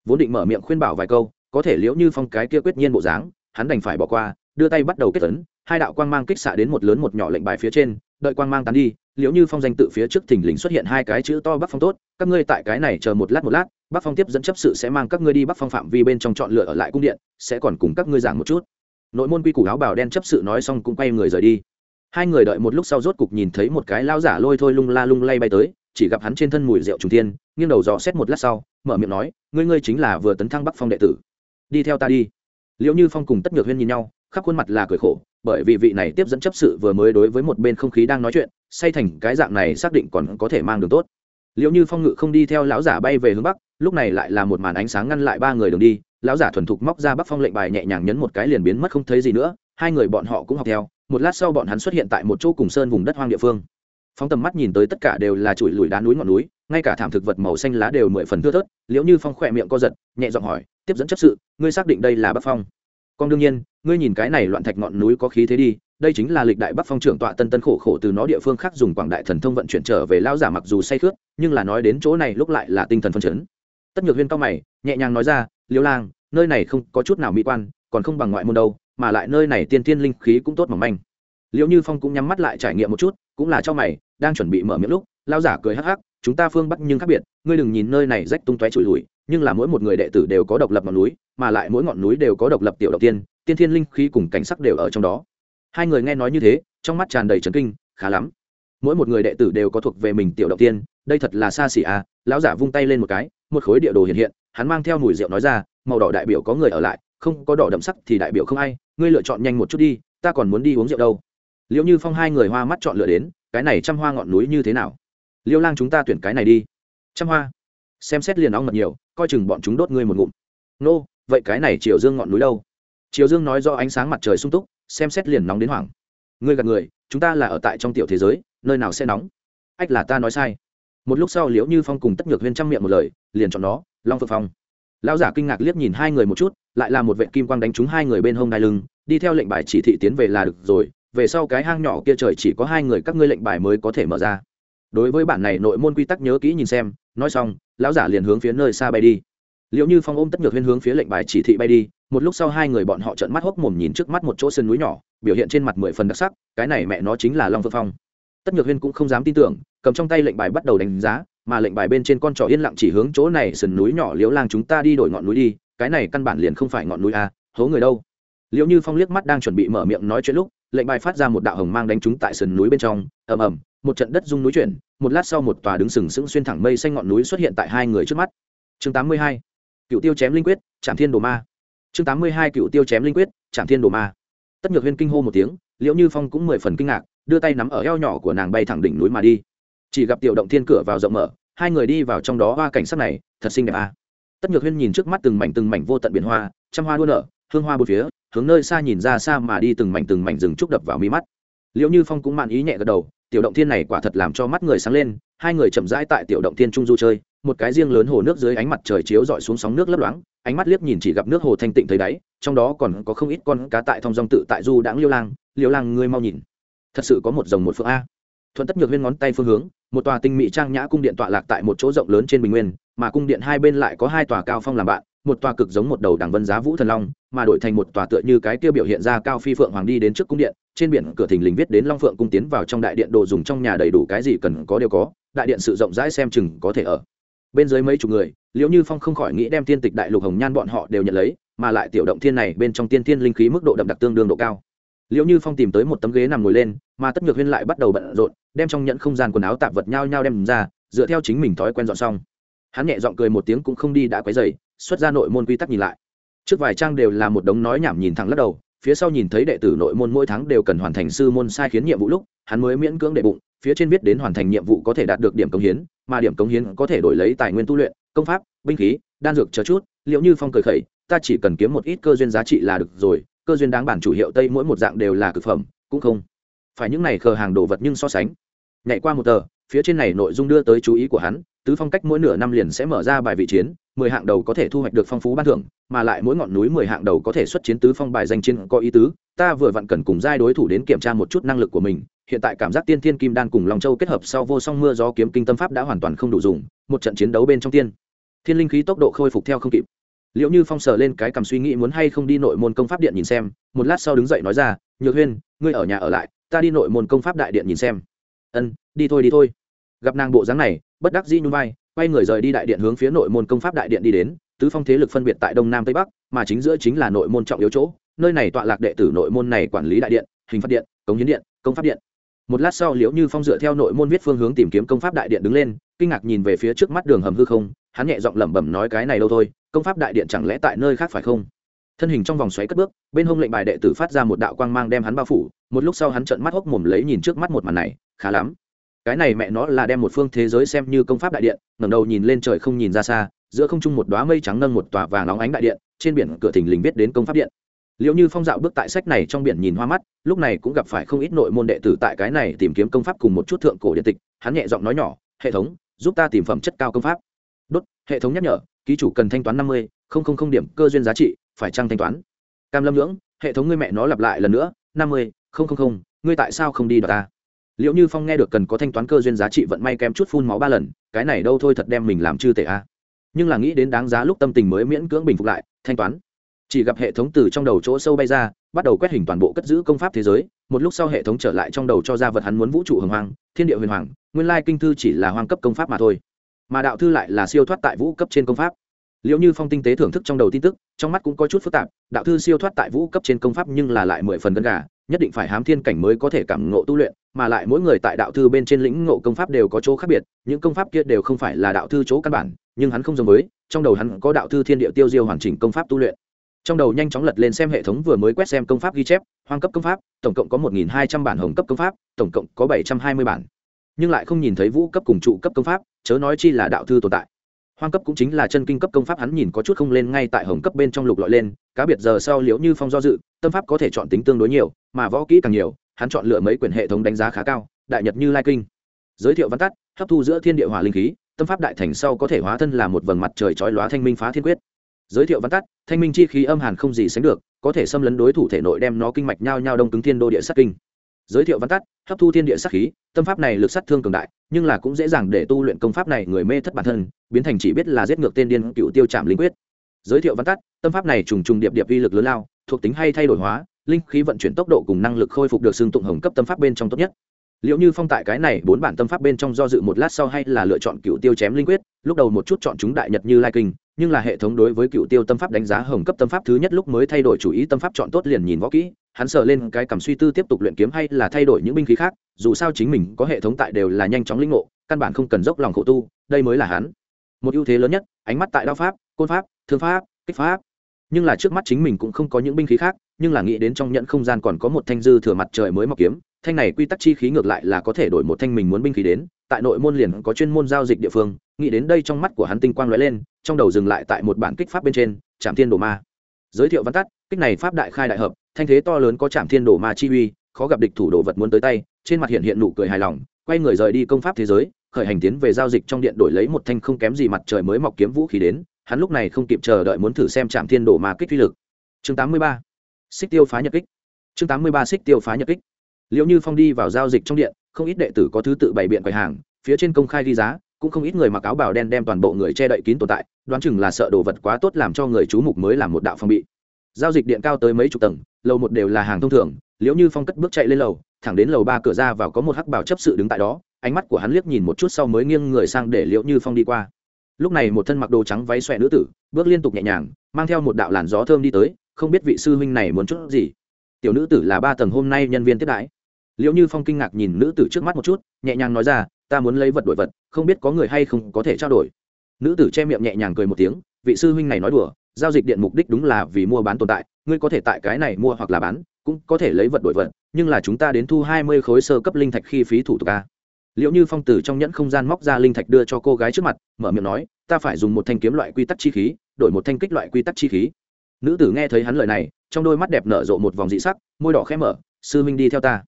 Vốn định mở miệng khuyên bảo vài câu, có thể liễu như phong cái kia quyết nhiên bộ dáng, hắn đành phải bỏ qua, đưa tay bắt đầu kết tấn hai đạo quang mang kích xạ đến một lớn một nhỏ lệnh bài phía trên, đợi quang mang tán đi, liễu như phong danh tự phía trước thình lình xuất hiện hai cái chữ to bắc phong tốt, các ngươi tại cái này chờ một lát một lát, bắc phong tiếp dẫn chấp sự sẽ mang các ngươi đi bắc phong phạm vi bên trong chọn lựa ở lại cung điện, sẽ còn cùng các ngươi giảng một chút. Nội môn quy củ áo bào đen chấp sự nói xong cũng quay người rời đi. Hai người đợi một lúc sau rốt cục nhìn thấy một cái lao giả lôi thôi lung la lung lay bay tới chỉ gặp hắn trên thân mùi rượu trùng tiên nghiêng đầu dò xét một lát sau, mở miệng nói, ngươi ngươi chính là vừa tấn thăng bắc phong đệ tử. Đi theo ta đi. Liệu như phong cùng tất nhược huyên nhìn nhau, khắp khuôn mặt là cười khổ, bởi vì vị này tiếp dẫn chấp sự vừa mới đối với một bên không khí đang nói chuyện, say thành cái dạng này xác định còn có thể mang đường tốt. Liệu như phong ngự không đi theo lão giả bay về hướng bắc, lúc này lại là một màn ánh sáng ngăn lại ba người đường đi, lão giả thuần thục móc ra bắc phong lệnh bài nhẹ nhàng nhấn một cái liền biến mất không thấy gì nữa, hai người bọn họ cũng học theo, một lát sau bọn hắn xuất hiện tại một chỗ cùng sơn vùng đất hoang địa phương phóng tầm mắt nhìn tới tất cả đều là chuỗi lùi đá núi ngọn núi, ngay cả thảm thực vật màu xanh lá đều mười phần thưa thớt, liễu như phong khỏe miệng co giật, nhẹ giọng hỏi, tiếp dẫn chấp sự, ngươi xác định đây là bắc phong? Con đương nhiên, ngươi nhìn cái này loạn thạch ngọn núi có khí thế đi, đây chính là lịch đại bắc phong trưởng tọa tân tân khổ khổ từ nó địa phương khác dùng quảng đại thần thông vận chuyển trở về lao giả mặc dù say khướt, nhưng là nói đến chỗ này lúc lại là tinh thần phân chấn. Tất nhược huyên cao mày, nhẹ nhàng nói ra liễu lang, nơi này không có chút nào mỹ quan, còn không bằng ngoại môn đâu, mà lại nơi này tiên tiên linh khí cũng tốt mỏng manh. Liễu như phong cũng nhắm mắt lại trải nghiệm một chút, cũng là cho mày đang chuẩn bị mở miệng lúc lao giả cười hắc hắc, chúng ta phương bắc nhưng khác biệt, ngươi đừng nhìn nơi này rách tung tóe trụi lùi, nhưng là mỗi một người đệ tử đều có độc lập ngọn núi, mà lại mỗi ngọn núi đều có độc lập tiểu đầu tiên tiên thiên linh khí cùng cảnh sắc đều ở trong đó. Hai người nghe nói như thế, trong mắt tràn đầy trấn kinh, khá lắm. Mỗi một người đệ tử đều có thuộc về mình tiểu đầu tiên, đây thật là xa xỉ à. Lão giả vung tay lên một cái, một khối địa đồ hiện hiện, hắn mang theo mùi rượu nói ra, màu đỏ đại biểu có người ở lại, không có đỏ đậm sắc thì đại biểu không ai, ngươi lựa chọn nhanh một chút đi, ta còn muốn đi uống rượu đâu. Liệu như phong hai người hoa mắt chọn lựa đến cái này trăm hoa ngọn núi như thế nào? Liêu lang chúng ta tuyển cái này đi. Trăm hoa. Xem xét liền ong mật nhiều, coi chừng bọn chúng đốt ngươi một ngụm. Nô, vậy cái này triều dương ngọn núi đâu? Triều dương nói do ánh sáng mặt trời sung túc, xem xét liền nóng đến hoảng. Ngươi gạt người, chúng ta là ở tại trong tiểu thế giới, nơi nào sẽ nóng? Ách là ta nói sai. Một lúc sau liễu như phong cùng tất nhược huyên trăm miệng một lời, liền chọn nó, long phượng phong. Lão giả kinh ngạc liếc nhìn hai người một chút, lại là một vệ kim quang đánh trúng hai người bên hông đai lưng, đi theo lệnh bài chỉ thị tiến về là được rồi về sau cái hang nhỏ kia trời chỉ có hai người các ngươi lệnh bài mới có thể mở ra. Đối với bản này nội môn quy tắc nhớ kỹ nhìn xem, nói xong, lão giả liền hướng phía nơi xa bay đi. Liệu như phong ôm tất nhược huyên hướng phía lệnh bài chỉ thị bay đi, một lúc sau hai người bọn họ trợn mắt hốc mồm nhìn trước mắt một chỗ sân núi nhỏ, biểu hiện trên mặt mười phần đặc sắc, cái này mẹ nó chính là long phượng phong. Tất nhược huyên cũng không dám tin tưởng, cầm trong tay lệnh bài bắt đầu đánh giá, mà lệnh bài bên trên con trỏ yên lặng chỉ hướng chỗ này sườn núi nhỏ liếu lang chúng ta đi đổi ngọn núi đi, cái này căn bản liền không phải ngọn núi a, hố người đâu. Liệu như phong liếc mắt đang chuẩn bị mở miệng nói chuyện lúc lệnh bài phát ra một đạo hồng mang đánh trúng tại sườn núi bên trong, ầm ầm, một trận đất rung núi chuyển, một lát sau một tòa đứng sừng sững xuyên thẳng mây xanh ngọn núi xuất hiện tại hai người trước mắt chương 82. cựu tiêu chém linh quyết trạm thiên đồ ma chương 82 cựu tiêu chém linh quyết trạm thiên đồ ma tất nhược huyên kinh hô một tiếng, liễu như phong cũng mười phần kinh ngạc, đưa tay nắm ở eo nhỏ của nàng bay thẳng đỉnh núi mà đi chỉ gặp tiểu động thiên cửa vào rộng mở, hai người đi vào trong đó, hoa cảnh sắc này, thật xinh đẹp à. tất nhược huyên nhìn trước mắt từng mảnh từng mảnh vô tận biển hoa, trăm hoa đua nở, hương hoa bốn phía hướng nơi xa nhìn ra xa mà đi từng mảnh từng mảnh rừng trúc đập vào mi mắt. Liệu như phong cũng mạn ý nhẹ gật đầu, tiểu động thiên này quả thật làm cho mắt người sáng lên, hai người chậm rãi tại tiểu động thiên trung du chơi, một cái riêng lớn hồ nước dưới ánh mặt trời chiếu dọi xuống sóng nước lấp loáng, ánh mắt liếc nhìn chỉ gặp nước hồ thanh tịnh thấy đáy, trong đó còn có không ít con cá tại thong dong tự tại du đãng liêu lang liêu lang ngươi mau nhìn. Thật sự có một dòng một phượng a. Thuận tất nhược viên ngón tay phương hướng, một tòa tinh mỹ trang nhã cung điện tọa lạc tại một chỗ rộng lớn trên bình nguyên, mà cung điện hai bên lại có hai tòa cao phong làm bạn một tòa cực giống một đầu đằng vân giá vũ thần long, mà đổi thành một tòa tựa như cái kia biểu hiện ra cao phi phượng hoàng đi đến trước cung điện, trên biển cửa thình lình viết đến long phượng cung tiến vào trong đại điện đồ dùng trong nhà đầy đủ cái gì cần có đều có, đại điện sự rộng rãi xem chừng có thể ở. Bên dưới mấy chục người, liễu như phong không khỏi nghĩ đem tiên tịch đại lục hồng nhan bọn họ đều nhận lấy, mà lại tiểu động thiên này bên trong tiên thiên linh khí mức độ đậm đặc tương đương độ cao. Liễu như phong tìm tới một tấm ghế nằm ngồi lên, mà tất nhược huyên lại bắt đầu bận rộn, đem trong nhận không gian quần áo tạp vật nhau nhau đem ra, dựa theo chính mình thói quen dọn xong. Hắn nhẹ giọng cười một tiếng cũng không đi đã quấy dày xuất ra nội môn quy tắc nhìn lại. Trước vài trang đều là một đống nói nhảm nhìn thẳng lắc đầu, phía sau nhìn thấy đệ tử nội môn mỗi tháng đều cần hoàn thành sư môn sai khiến nhiệm vụ lúc, hắn mới miễn cưỡng đệ bụng, phía trên viết đến hoàn thành nhiệm vụ có thể đạt được điểm cống hiến, mà điểm cống hiến có thể đổi lấy tài nguyên tu luyện, công pháp, binh khí, đan dược chờ chút, liệu như phong cười khẩy, ta chỉ cần kiếm một ít cơ duyên giá trị là được rồi, cơ duyên đáng bản chủ hiệu tây mỗi một dạng đều là cực phẩm, cũng không phải những này khờ hàng đồ vật nhưng so sánh. Nhảy qua một tờ, phía trên này nội dung đưa tới chú ý của hắn, tứ phong cách mỗi nửa năm liền sẽ mở ra bài vị chiến mười hạng đầu có thể thu hoạch được phong phú ban thưởng, mà lại mỗi ngọn núi mười hạng đầu có thể xuất chiến tứ phong bài danh chiến có ý tứ. Ta vừa vặn cần cùng giai đối thủ đến kiểm tra một chút năng lực của mình, hiện tại cảm giác tiên thiên kim đan cùng lòng châu kết hợp sau vô song mưa gió kiếm kinh tâm pháp đã hoàn toàn không đủ dùng, một trận chiến đấu bên trong tiên. Thiên linh khí tốc độ khôi phục theo không kịp. Liệu như phong sờ lên cái cầm suy nghĩ muốn hay không đi nội môn công pháp điện nhìn xem, một lát sau đứng dậy nói ra, nhược huyên, ngươi ở nhà ở lại, ta đi nội môn công pháp đại điện nhìn xem. Ân, đi thôi đi thôi. Gặp nàng bộ dáng này, bất đắc dĩ nhún vai quay người rời đi đại điện hướng phía nội môn công pháp đại điện đi đến, tứ phong thế lực phân biệt tại đông nam tây bắc, mà chính giữa chính là nội môn trọng yếu chỗ, nơi này tọa lạc đệ tử nội môn này quản lý đại điện, hình phát điện, cống hiến điện, công pháp điện. Một lát sau liễu như phong dựa theo nội môn viết phương hướng tìm kiếm công pháp đại điện đứng lên, kinh ngạc nhìn về phía trước mắt đường hầm hư không, hắn nhẹ giọng lẩm bẩm nói cái này đâu thôi, công pháp đại điện chẳng lẽ tại nơi khác phải không? Thân hình trong vòng xoáy cất bước, bên hông lệnh bài đệ tử phát ra một đạo quang mang đem hắn bao phủ, một lúc sau hắn trợn mắt hốc mồm lấy nhìn trước mắt một màn này, khá lắm cái này mẹ nó là đem một phương thế giới xem như công pháp đại điện, ngẩng đầu nhìn lên trời không nhìn ra xa, giữa không trung một đoá mây trắng nâng một tòa vàng óng ánh đại điện, trên biển cửa thình lình viết đến công pháp điện. Liệu như phong dạo bước tại sách này trong biển nhìn hoa mắt, lúc này cũng gặp phải không ít nội môn đệ tử tại cái này tìm kiếm công pháp cùng một chút thượng cổ điện tịch, hắn nhẹ giọng nói nhỏ, hệ thống, giúp ta tìm phẩm chất cao công pháp. Đốt, hệ thống nhắc nhở, ký chủ cần thanh toán năm mươi, không không không điểm cơ duyên giá trị, phải trăng thanh toán? Cam lâm ngưỡng hệ thống ngươi mẹ nó lặp lại lần nữa, năm mươi, không không không, ngươi tại sao không đi đọc ta? Liệu như phong nghe được cần có thanh toán cơ duyên giá trị vận may kém chút phun máu ba lần, cái này đâu thôi thật đem mình làm chư tệ a. Nhưng là nghĩ đến đáng giá lúc tâm tình mới miễn cưỡng bình phục lại, thanh toán. Chỉ gặp hệ thống từ trong đầu chỗ sâu bay ra, bắt đầu quét hình toàn bộ cất giữ công pháp thế giới, một lúc sau hệ thống trở lại trong đầu cho ra vật hắn muốn vũ trụ hồng hoàng thiên địa huyền hoàng, nguyên lai kinh thư chỉ là hoang cấp công pháp mà thôi. Mà đạo thư lại là siêu thoát tại vũ cấp trên công pháp. Liệu như phong tinh tế thưởng thức trong đầu tin tức, trong mắt cũng có chút phức tạp, đạo thư siêu thoát tại vũ cấp trên công pháp nhưng là lại mười phần gần gà nhất định phải hám thiên cảnh mới có thể cảm ngộ tu luyện, mà lại mỗi người tại đạo thư bên trên lĩnh ngộ công pháp đều có chỗ khác biệt, những công pháp kia đều không phải là đạo thư chỗ căn bản, nhưng hắn không giống với, trong đầu hắn có đạo thư thiên địa tiêu diêu hoàn chỉnh công pháp tu luyện. Trong đầu nhanh chóng lật lên xem hệ thống vừa mới quét xem công pháp ghi chép, hoang cấp công pháp, tổng cộng có một nghìn hai trăm bản hồng cấp công pháp, tổng cộng có bảy trăm hai mươi bản. Nhưng lại không nhìn thấy vũ cấp cùng trụ cấp công pháp, chớ nói chi là đạo thư tồn tại. Hoang cấp cũng chính là chân kinh cấp công pháp hắn nhìn có chút không lên ngay tại hồng cấp bên trong lục lọi lên cá biệt giờ sau liễu như phong do dự, tâm pháp có thể chọn tính tương đối nhiều, mà võ kỹ càng nhiều, hắn chọn lựa mấy quyển hệ thống đánh giá khá cao, đại nhật như lai kinh. Giới thiệu văn tắt, hấp thu giữa thiên địa hỏa linh khí, tâm pháp đại thành sau có thể hóa thân là một vầng mặt trời chói lóa thanh minh phá thiên quyết. Giới thiệu văn tắt, thanh minh chi khí âm hàn không gì sánh được, có thể xâm lấn đối thủ thể nội đem nó kinh mạch nhao nhao đông cứng thiên đô địa sát kinh. Giới thiệu văn tắt, hấp thu thiên địa sát khí, tâm pháp này lực sát thương cường đại, nhưng là cũng dễ dàng để tu luyện công pháp này người mê thất bản thân, biến thành chỉ biết là giết ngược tên điên cựu tiêu trạm linh quyết giới thiệu văn tắt, tâm pháp này trùng trùng điệp điệp vi lực lớn lao, thuộc tính hay thay đổi hóa, linh khí vận chuyển tốc độ cùng năng lực khôi phục được xương tụng hồng cấp tâm pháp bên trong tốt nhất. Liệu như phong tại cái này bốn bản tâm pháp bên trong do dự một lát sau hay là lựa chọn cựu tiêu chém linh quyết, lúc đầu một chút chọn chúng đại nhật như lai kinh, nhưng là hệ thống đối với cựu tiêu tâm pháp đánh giá hồng cấp tâm pháp thứ nhất lúc mới thay đổi chủ ý tâm pháp chọn tốt liền nhìn võ kỹ, hắn sợ lên cái cảm suy tư tiếp tục luyện kiếm hay là thay đổi những binh khí khác, dù sao chính mình có hệ thống tại đều là nhanh chóng linh ngộ, căn bản không cần dốc lòng khổ tu, đây mới là hắn. Một ưu thế lớn nhất, ánh mắt tại đao pháp, côn pháp thương pháp, kích pháp. Nhưng là trước mắt chính mình cũng không có những binh khí khác, nhưng là nghĩ đến trong nhận không gian còn có một thanh dư thừa mặt trời mới mọc kiếm, thanh này quy tắc chi khí ngược lại là có thể đổi một thanh mình muốn binh khí đến, tại nội môn liền có chuyên môn giao dịch địa phương, nghĩ đến đây trong mắt của hắn tinh quang lóe lên, trong đầu dừng lại tại một bản kích pháp bên trên trạm thiên đồ ma. Giới thiệu văn tắt, kích này pháp đại khai đại hợp, thanh thế to lớn có trạm thiên đồ ma chi uy, khó gặp địch thủ đồ vật muốn tới tay, trên mặt hiện hiện nụ cười hài lòng, quay người rời đi công pháp thế giới, khởi hành tiến về giao dịch trong điện đổi lấy một thanh không kém gì mặt trời mới mọc kiếm vũ khí đến hắn lúc này không kịp chờ đợi muốn thử xem trạm thiên đồ mà kích uy lực. Chương 83. xích tiêu phá nhật kích. Chương 83 xích tiêu phá nhật kích. Liệu như phong đi vào giao dịch trong điện, không ít đệ tử có thứ tự bày biện quầy hàng, phía trên công khai ghi giá, cũng không ít người mặc áo bào đen đem toàn bộ người che đậy kín tồn tại, đoán chừng là sợ đồ vật quá tốt làm cho người chú mục mới làm một đạo phong bị. Giao dịch điện cao tới mấy chục tầng, lầu một đều là hàng thông thường liệu như phong cất bước chạy lên lầu, thẳng đến lầu ba cửa ra vào có một hắc bảo chấp sự đứng tại đó, ánh mắt của hắn liếc nhìn một chút sau mới nghiêng người sang để liệu như phong đi qua lúc này một thân mặc đồ trắng váy xòe nữ tử, bước liên tục nhẹ nhàng, mang theo một đạo làn gió thơm đi tới, không biết vị sư huynh này muốn chút gì. Tiểu nữ tử là ba tầng hôm nay nhân viên tiếp đãi. Liệu như phong kinh ngạc nhìn nữ tử trước mắt một chút, nhẹ nhàng nói ra, ta muốn lấy vật đổi vật, không biết có người hay không có thể trao đổi. Nữ tử che miệng nhẹ nhàng cười một tiếng, vị sư huynh này nói đùa, giao dịch điện mục đích đúng là vì mua bán tồn tại, ngươi có thể tại cái này mua hoặc là bán, cũng có thể lấy vật đổi vật, nhưng là chúng ta đến thu hai mươi khối sơ cấp linh thạch khi phí thủ tục a liệu như phong tử trong nhẫn không gian móc ra linh thạch đưa cho cô gái trước mặt, mở miệng nói, ta phải dùng một thanh kiếm loại quy tắc chi khí, đổi một thanh kích loại quy tắc chi khí. Nữ tử nghe thấy hắn lời này, trong đôi mắt đẹp nở rộ một vòng dị sắc, môi đỏ khẽ mở, sư minh đi theo ta.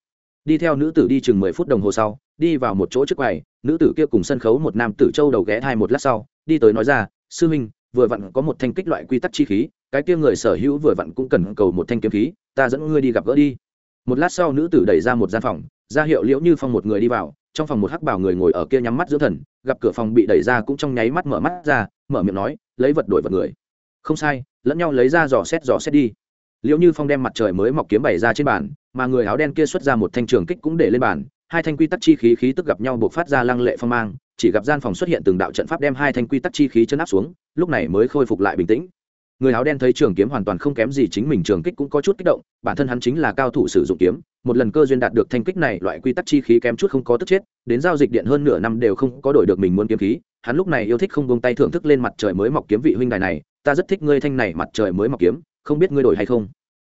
Đi theo nữ tử đi chừng mười phút đồng hồ sau, đi vào một chỗ trước quầy, nữ tử kia cùng sân khấu một nam tử châu đầu ghé thai một lát sau, đi tới nói ra, sư minh vừa vặn có một thanh kích loại quy tắc chi khí, cái kia người sở hữu vừa vặn cũng cần cầu một thanh kiếm khí, ta dẫn ngươi đi gặp gỡ đi. Một lát sau nữ tử đẩy ra một gian phòng ra hiệu liễu như phong một người đi vào, trong phòng một hắc bảo người ngồi ở kia nhắm mắt dưỡng thần, gặp cửa phòng bị đẩy ra cũng trong nháy mắt mở mắt ra, mở miệng nói, lấy vật đổi vật người. Không sai, lẫn nhau lấy ra dò xét dò xét đi. Liễu như phong đem mặt trời mới mọc kiếm bày ra trên bàn, mà người áo đen kia xuất ra một thanh trường kích cũng để lên bàn, hai thanh quy tắc chi khí khí tức gặp nhau buộc phát ra lăng lệ phong mang, chỉ gặp gian phòng xuất hiện từng đạo trận pháp đem hai thanh quy tắc chi khí chấn áp xuống, lúc này mới khôi phục lại bình tĩnh người áo đen thấy trường kiếm hoàn toàn không kém gì chính mình, trường kích cũng có chút kích động, bản thân hắn chính là cao thủ sử dụng kiếm, một lần cơ duyên đạt được thanh kích này, loại quy tắc chi khí kém chút không có tức chết, đến giao dịch điện hơn nửa năm đều không có đổi được mình muốn kiếm khí, hắn lúc này yêu thích không buông tay thưởng thức lên mặt trời mới mọc kiếm vị huynh đài này, ta rất thích ngươi thanh này mặt trời mới mọc kiếm, không biết ngươi đổi hay không?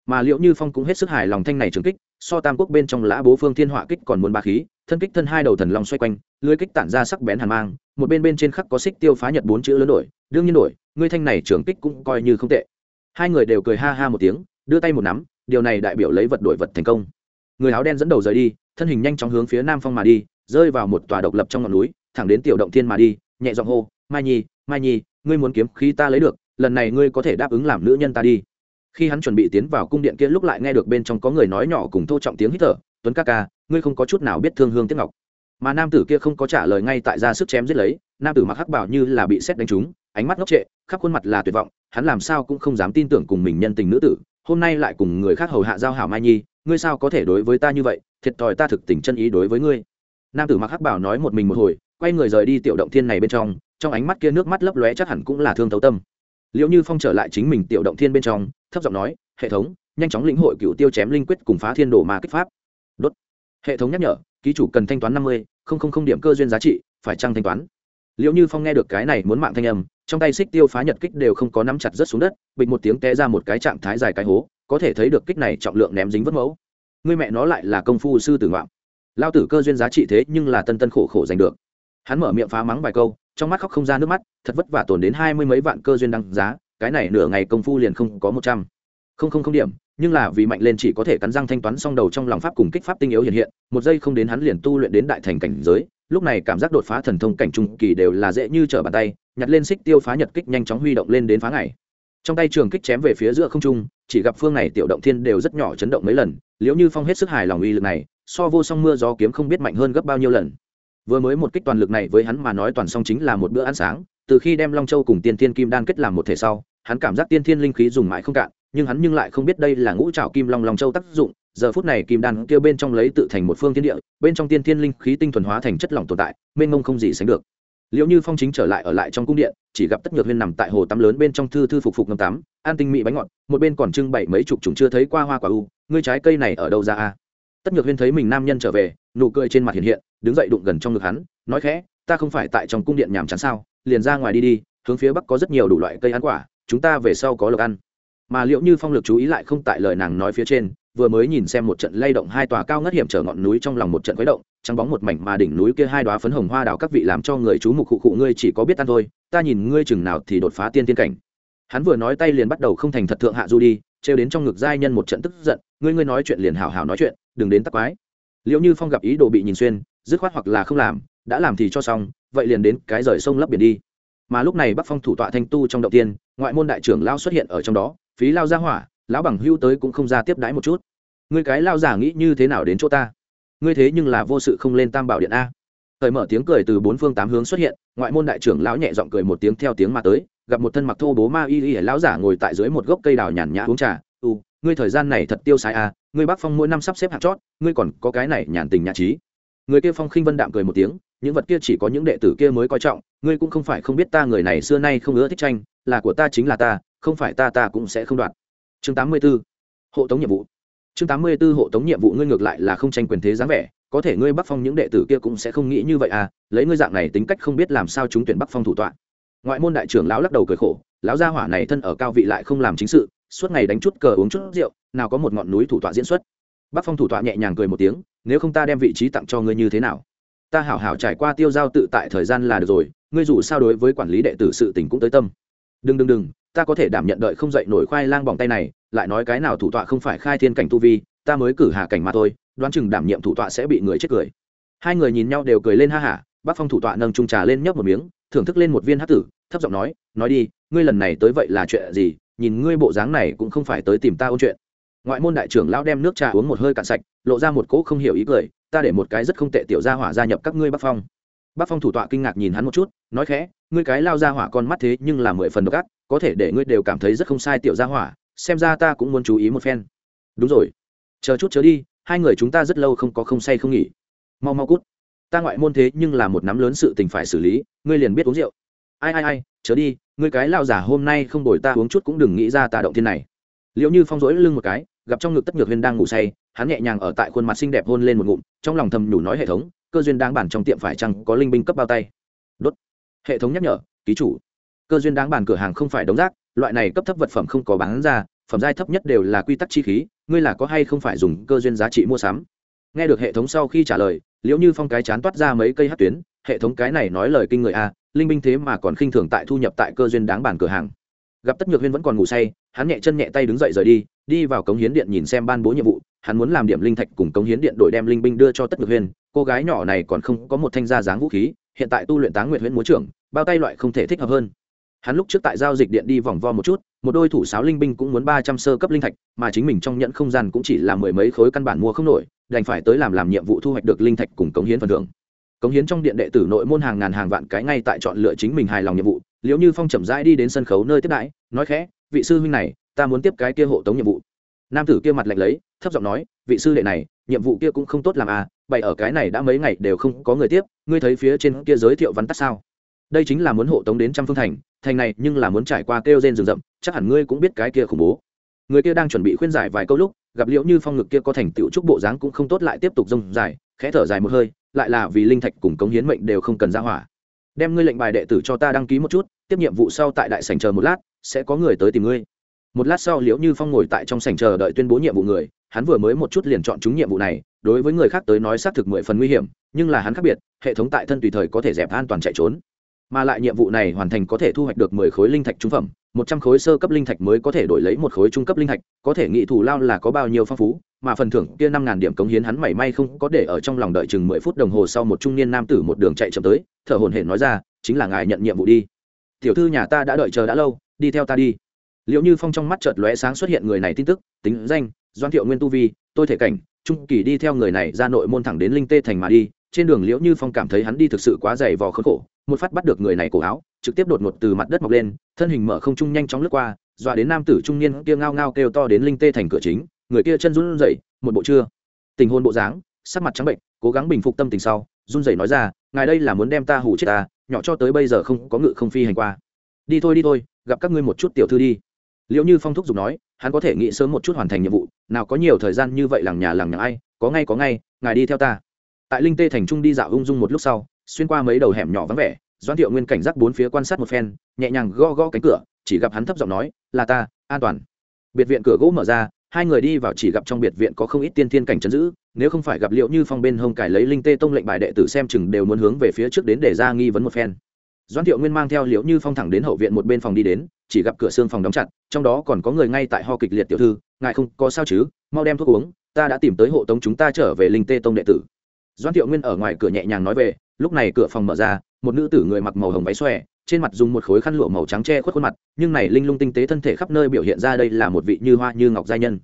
Mà liệu như phong cũng hết sức hài lòng thanh này trường kích, so tam quốc bên trong lã bố phương thiên họa kích còn muốn ba khí, thân kích thân hai đầu thần long xoay quanh, lưới kích tản ra sắc bén hàn mang, một bên bên trên khắc có xích tiêu phá nhật bốn chữ lớn đổi, đương nhiên đổi ngươi thanh này trưởng kích cũng coi như không tệ. Hai người đều cười ha ha một tiếng, đưa tay một nắm, điều này đại biểu lấy vật đổi vật thành công. Người áo đen dẫn đầu rời đi, thân hình nhanh chóng hướng phía nam phong mà đi, rơi vào một tòa độc lập trong ngọn núi, thẳng đến tiểu động thiên mà đi, nhẹ giọng hô, mai nhi mai nhi, ngươi muốn kiếm khí ta lấy được, lần này ngươi có thể đáp ứng làm nữ nhân ta đi. Khi hắn chuẩn bị tiến vào cung điện kia lúc lại nghe được bên trong có người nói nhỏ cùng thô trọng tiếng hít thở, tuấn ca ca, ngươi không có chút nào biết thương hương tiếc ngọc. Mà nam tử kia không có trả lời ngay tại ra sức chém giết lấy, nam tử mặc hắc bảo như là bị xét đánh trúng ánh mắt ngốc trệ, khắp khuôn mặt là tuyệt vọng, hắn làm sao cũng không dám tin tưởng cùng mình nhân tình nữ tử, hôm nay lại cùng người khác hầu hạ giao hảo mai nhi, ngươi sao có thể đối với ta như vậy, thiệt thòi ta thực tình chân ý đối với ngươi. Nam tử mặc hắc bảo nói một mình một hồi, quay người rời đi tiểu động thiên này bên trong trong ánh mắt kia nước mắt lấp lóe chắc hẳn cũng là thương thấu tâm. Liệu như phong trở lại chính mình tiểu động thiên bên trong, thấp giọng nói, hệ thống, nhanh chóng lĩnh hội cựu tiêu chém linh quyết cùng phá thiên đồ ma kích pháp. Đốt. Hệ thống nhắc nhở, ký chủ cần thanh toán năm mươi điểm cơ duyên giá trị, phải trăng thanh toán? Liệu như phong nghe được cái này muốn mạng thanh âm, trong tay xích tiêu phá nhật kích đều không có nắm chặt rất xuống đất, bịch một tiếng té ra một cái trạng thái dài cái hố, có thể thấy được kích này trọng lượng ném dính vất mẫu người mẹ nó lại là công phu sư tử ngoạm. Lao tử cơ duyên giá trị thế nhưng là tân tân khổ khổ giành được. Hắn mở miệng phá mắng vài câu, trong mắt khóc không ra nước mắt, thật vất vả tồn đến hai mươi mấy vạn cơ duyên đăng giá, cái này nửa ngày công phu liền không có một trăm không không không điểm, nhưng là vì mạnh lên chỉ có thể cắn răng thanh toán xong đầu trong lòng pháp cùng kích pháp tinh yếu hiện hiện, một giây không đến hắn liền tu luyện đến đại thành cảnh giới, lúc này cảm giác đột phá thần thông cảnh trung kỳ đều là dễ như trở bàn tay, nhặt lên xích tiêu phá nhật kích nhanh chóng huy động lên đến phá ngày. Trong tay trường kích chém về phía giữa không trung, chỉ gặp phương này tiểu động thiên đều rất nhỏ chấn động mấy lần liếu như phong hết sức hài lòng uy lực này, so vô song mưa gió kiếm không biết mạnh hơn gấp bao nhiêu lần. Vừa mới một kích toàn lực này với hắn mà nói toàn song chính là một bữa ăn sáng, từ khi đem long châu cùng tiên thiên kim đan kết làm một thể sau, hắn cảm giác tiên thiên linh khí dùng mãi không cạn nhưng hắn nhưng lại không biết đây là ngũ trảo kim long long châu tác dụng, giờ phút này kim đan kêu bên trong lấy tự thành một phương thiên địa, bên trong tiên thiên linh khí tinh thuần hóa thành chất lỏng tồn tại, mênh mông không gì sánh được. Liệu như phong chính trở lại ở lại trong cung điện, chỉ gặp tất nhược huyên nằm tại hồ tắm lớn bên trong thư thư phục phục ngâm tắm an tinh mỹ bánh ngọt, một bên còn trưng bày mấy chục chúng chưa thấy qua hoa quả u, ngươi trái cây này ở đâu ra a? Tất nhược huyên thấy mình nam nhân trở về, nụ cười trên mặt hiện hiện, đứng dậy đụng gần trong ngực hắn, nói khẽ, ta không phải tại trong cung điện nhàm chán sao, liền ra ngoài đi đi, hướng phía bắc có rất nhiều đủ loại cây ăn quả, chúng ta về sau có lộc ăn mà liệu như phong lực chú ý lại không tại lời nàng nói phía trên, vừa mới nhìn xem một trận lay động hai tòa cao ngất hiểm trở ngọn núi trong lòng một trận khuấy động, trắng bóng một mảnh mà đỉnh núi kia hai đoá phấn hồng hoa đào các vị làm cho người chú mục khụ khụ ngươi chỉ có biết ăn thôi, ta nhìn ngươi chừng nào thì đột phá tiên tiên cảnh. Hắn vừa nói tay liền bắt đầu không thành thật thượng hạ du đi, trêu đến trong ngực giai nhân một trận tức giận, ngươi ngươi nói chuyện liền hào hào nói chuyện, đừng đến tắc quái. Liệu như phong gặp ý đồ bị nhìn xuyên, dứt khoát hoặc là không làm, đã làm thì cho xong, vậy liền đến cái rời sông lấp biển đi. Mà lúc này bắc phong thủ tọa thanh tu trong động tiên, ngoại môn đại trưởng lao xuất hiện ở trong đó phí lao ra hỏa, lão bằng hưu tới cũng không ra tiếp đãi một chút. Ngươi cái lao giả nghĩ như thế nào đến chỗ ta? Ngươi thế nhưng là vô sự không lên tam bảo điện a. Thời mở tiếng cười từ bốn phương tám hướng xuất hiện, ngoại môn đại trưởng lão nhẹ giọng cười một tiếng theo tiếng mà tới, gặp một thân mặc thô bố ma y y, lão giả ngồi tại dưới một gốc cây đào nhàn nhã uống trà. U ngươi thời gian này thật tiêu sai a, ngươi bắc phong mỗi năm sắp xếp hạt chót, ngươi còn có cái này nhàn tình nhã trí. Người kia phong khinh vân đạm cười một tiếng, những vật kia chỉ có những đệ tử kia mới coi trọng, ngươi cũng không phải không biết ta người này xưa nay không ưa thích tranh, là của ta chính là ta không phải ta ta cũng sẽ không đoạt. Chương tám mươi 84. hộ tống nhiệm vụ. Chương tám mươi 84 hộ tống nhiệm vụ ngươi ngược lại là không tranh quyền thế dáng vẻ, có thể ngươi bắc phong những đệ tử kia cũng sẽ không nghĩ như vậy à lấy ngươi dạng này tính cách không biết làm sao chúng tuyển bắc phong thủ tọa. Ngoại môn đại trưởng lão lắc đầu cười khổ, lão gia hỏa này thân ở cao vị lại không làm chính sự, suốt ngày đánh chút cờ uống chút rượu, nào có một ngọn núi thủ tọa diễn xuất. Bắc phong thủ tọa nhẹ nhàng cười một tiếng, nếu không ta đem vị trí tặng cho ngươi như thế nào? Ta hảo hảo trải qua tiêu giao tự tại thời gian là được rồi, ngươi dù sao đối với quản lý đệ tử sự tình cũng tới tâm. Đừng đừng đừng ta có thể đảm nhận đợi không dậy nổi khoai lang bỏng tay này, lại nói cái nào thủ tọa không phải khai thiên cảnh tu vi, ta mới cử hạ cảnh mà thôi, đoán chừng đảm nhiệm thủ tọa sẽ bị người chết cười. Hai người nhìn nhau đều cười lên ha hả, bác phong thủ tọa nâng trung trà lên nhấp một miếng, thưởng thức lên một viên hát tử, thấp giọng nói nói đi, ngươi lần này tới vậy là chuyện gì? Nhìn ngươi bộ dáng này cũng không phải tới tìm ta ôn chuyện. Ngoại môn đại trưởng lão đem nước trà uống một hơi cạn sạch, lộ ra một cỗ không hiểu ý cười, ta để một cái rất không tệ tiểu gia hỏa gia nhập các ngươi bắc phong. Bắc phong thủ tọa kinh ngạc nhìn hắn một chút, nói khẽ, ngươi cái lao gia hỏa con mắt thế nhưng là mười phần độc ác có thể để ngươi đều cảm thấy rất không sai tiểu gia hỏa, xem ra ta cũng muốn chú ý một phen. Đúng rồi. Chờ chút chớ đi, hai người chúng ta rất lâu không có không say không nghỉ. Mau mau cút. Ta ngoại môn thế nhưng là một nắm lớn sự tình phải xử lý, ngươi liền biết uống rượu. Ai ai ai, chớ đi, ngươi cái lao giả hôm nay không đổi ta uống chút cũng đừng nghĩ ra ta động thiên này. Liệu như phong rỗi lưng một cái, gặp trong ngực tất nhược huyên đang ngủ say, hắn nhẹ nhàng ở tại khuôn mặt xinh đẹp hôn lên một ngụm, trong lòng thầm nhủ nói hệ thống, cơ duyên đang bản trong tiệm phải chăng có linh binh cấp bao tay. Đốt. Hệ thống nhắc nhở, ký chủ cơ duyên đáng bàn cửa hàng không phải đống rác, loại này cấp thấp vật phẩm không có bán ra, phẩm giai thấp nhất đều là quy tắc chi khí, ngươi là có hay không phải dùng cơ duyên giá trị mua sắm? Nghe được hệ thống sau khi trả lời, liễu như phong cái chán toát ra mấy cây hát tuyến, hệ thống cái này nói lời kinh người a linh binh thế mà còn khinh thường tại thu nhập tại cơ duyên đáng bàn cửa hàng. Gặp tất nhược huyên vẫn còn ngủ say, hắn nhẹ chân nhẹ tay đứng dậy rời đi đi vào cống hiến điện nhìn xem ban bố nhiệm vụ, hắn muốn làm điểm linh thạch cùng cống hiến điện đổi đem linh binh đưa cho tất nhược huyên, cô gái nhỏ này còn không có một thanh gia dáng vũ khí, hiện tại tu luyện táng nguyện huyễn múa trưởng, bao tay loại không thể thích hợp hơn hắn lúc trước tại giao dịch điện đi vòng vo một chút, một đôi thủ sáo linh binh cũng muốn ba trăm sơ cấp linh thạch, mà chính mình trong nhận không gian cũng chỉ là mười mấy khối căn bản mua không nổi, đành phải tới làm làm nhiệm vụ thu hoạch được linh thạch cùng cống hiến phần thưởng. Cống hiến trong điện đệ tử nội môn hàng ngàn hàng vạn cái ngay tại chọn lựa chính mình hài lòng nhiệm vụ liệu như phong chậm rãi đi đến sân khấu nơi tiếp đãi, nói khẽ, vị sư huynh này, ta muốn tiếp cái kia hộ tống nhiệm vụ. Nam tử kia mặt lạnh lấy, thấp giọng nói, vị sư đệ này, nhiệm vụ kia cũng không tốt làm à bày ở cái này đã mấy ngày đều không có người tiếp, ngươi thấy phía trên kia giới thiệu văn tắt sao? Đây chính là muốn hộ tống đến trăm phương thành thành này nhưng là muốn trải qua kêu rên rừng rậm, chắc hẳn ngươi cũng biết cái kia khủng bố. Người kia đang chuẩn bị khuyên giải vài câu lúc, gặp liễu như phong ngực kia có thành tựu trúc bộ dáng cũng không tốt lại tiếp tục rông dài, khẽ thở dài một hơi, lại là vì linh thạch cùng cống hiến mệnh đều không cần ra hỏa. Đem ngươi lệnh bài đệ tử cho ta đăng ký một chút, tiếp nhiệm vụ sau tại đại sảnh chờ một lát, sẽ có người tới tìm ngươi. Một lát sau liễu như phong ngồi tại trong sảnh chờ đợi tuyên bố nhiệm vụ người, hắn vừa mới một chút liền chọn chúng nhiệm vụ này, đối với người khác tới nói xác thực mười phần nguy hiểm, nhưng là hắn khác biệt, hệ thống tại thân tùy thời có thể dẹp an toàn chạy trốn mà lại nhiệm vụ này hoàn thành có thể thu hoạch được mười khối linh thạch trung phẩm, một trăm khối sơ cấp linh thạch mới có thể đổi lấy một khối trung cấp linh thạch, có thể nghị thủ lao là có bao nhiêu phong phú, mà phần thưởng kia năm ngàn điểm cống hiến hắn mảy may không có để ở trong lòng đợi chừng mười phút đồng hồ sau một trung niên nam tử một đường chạy chậm tới, thở hổn hển nói ra, chính là ngài nhận nhiệm vụ đi. Tiểu thư nhà ta đã đợi chờ đã lâu, đi theo ta đi. Liệu như phong trong mắt chợt lóe sáng xuất hiện người này tin tức, tính danh, doan thiệu nguyên tu vi, tôi thể cảnh, trung kỳ đi theo người này ra nội môn thẳng đến linh tê thành mà đi trên đường liễu như phong cảm thấy hắn đi thực sự quá dày vò khốn khổ, một phát bắt được người này cổ áo, trực tiếp đột ngột từ mặt đất mọc lên, thân hình mở không trung nhanh chóng lướt qua, dọa đến nam tử trung niên kia ngao ngao kêu to đến linh tê thành cửa chính, người kia chân run rẩy, một bộ chưa? Tình hôn bộ dáng, sắc mặt trắng bệnh, cố gắng bình phục tâm tình sau, run rẩy nói ra, ngài đây là muốn đem ta hủ chết ta nhỏ cho tới bây giờ không có ngự không phi hành qua. Đi thôi đi thôi, gặp các ngươi một chút tiểu thư đi. Liệu như phong thúc giục nói, hắn có thể nghĩ sớm một chút hoàn thành nhiệm vụ, nào có nhiều thời gian như vậy làng nhà làng nhà ai, có ngay có ngay, ngài đi theo ta tại linh tê thành trung đi dạo ung dung một lúc sau, xuyên qua mấy đầu hẻm nhỏ vắng vẻ doan thiệu nguyên cảnh giác bốn phía quan sát một phen, nhẹ nhàng gõ gõ cánh cửa, chỉ gặp hắn thấp giọng nói, là ta, an toàn. Biệt viện cửa gỗ mở ra, hai người đi vào chỉ gặp trong biệt viện có không ít tiên thiên cảnh chấn giữ, nếu không phải gặp liệu như phong bên hông cải lấy linh tê tông lệnh bài đệ tử xem chừng đều muốn hướng về phía trước đến để ra nghi vấn một phen. Doan thiệu nguyên mang theo liệu như phong thẳng đến hậu viện một bên phòng đi đến, chỉ gặp cửa xương phòng đóng chặt, trong đó còn có người ngay tại ho kịch liệt tiểu thư, ngài không có sao chứ, mau đem thuốc uống, ta đã tìm tới hộ tống chúng ta trở về linh tê tông đệ tử doan thiệu nguyên ở ngoài cửa nhẹ nhàng nói về, lúc này cửa phòng mở ra, một nữ tử người mặc màu hồng váy xòe, trên mặt dùng một khối khăn lụa màu trắng che khuất khuôn mặt, nhưng này linh lung tinh tế thân thể khắp nơi biểu hiện ra đây là một vị như hoa như ngọc giai nhân.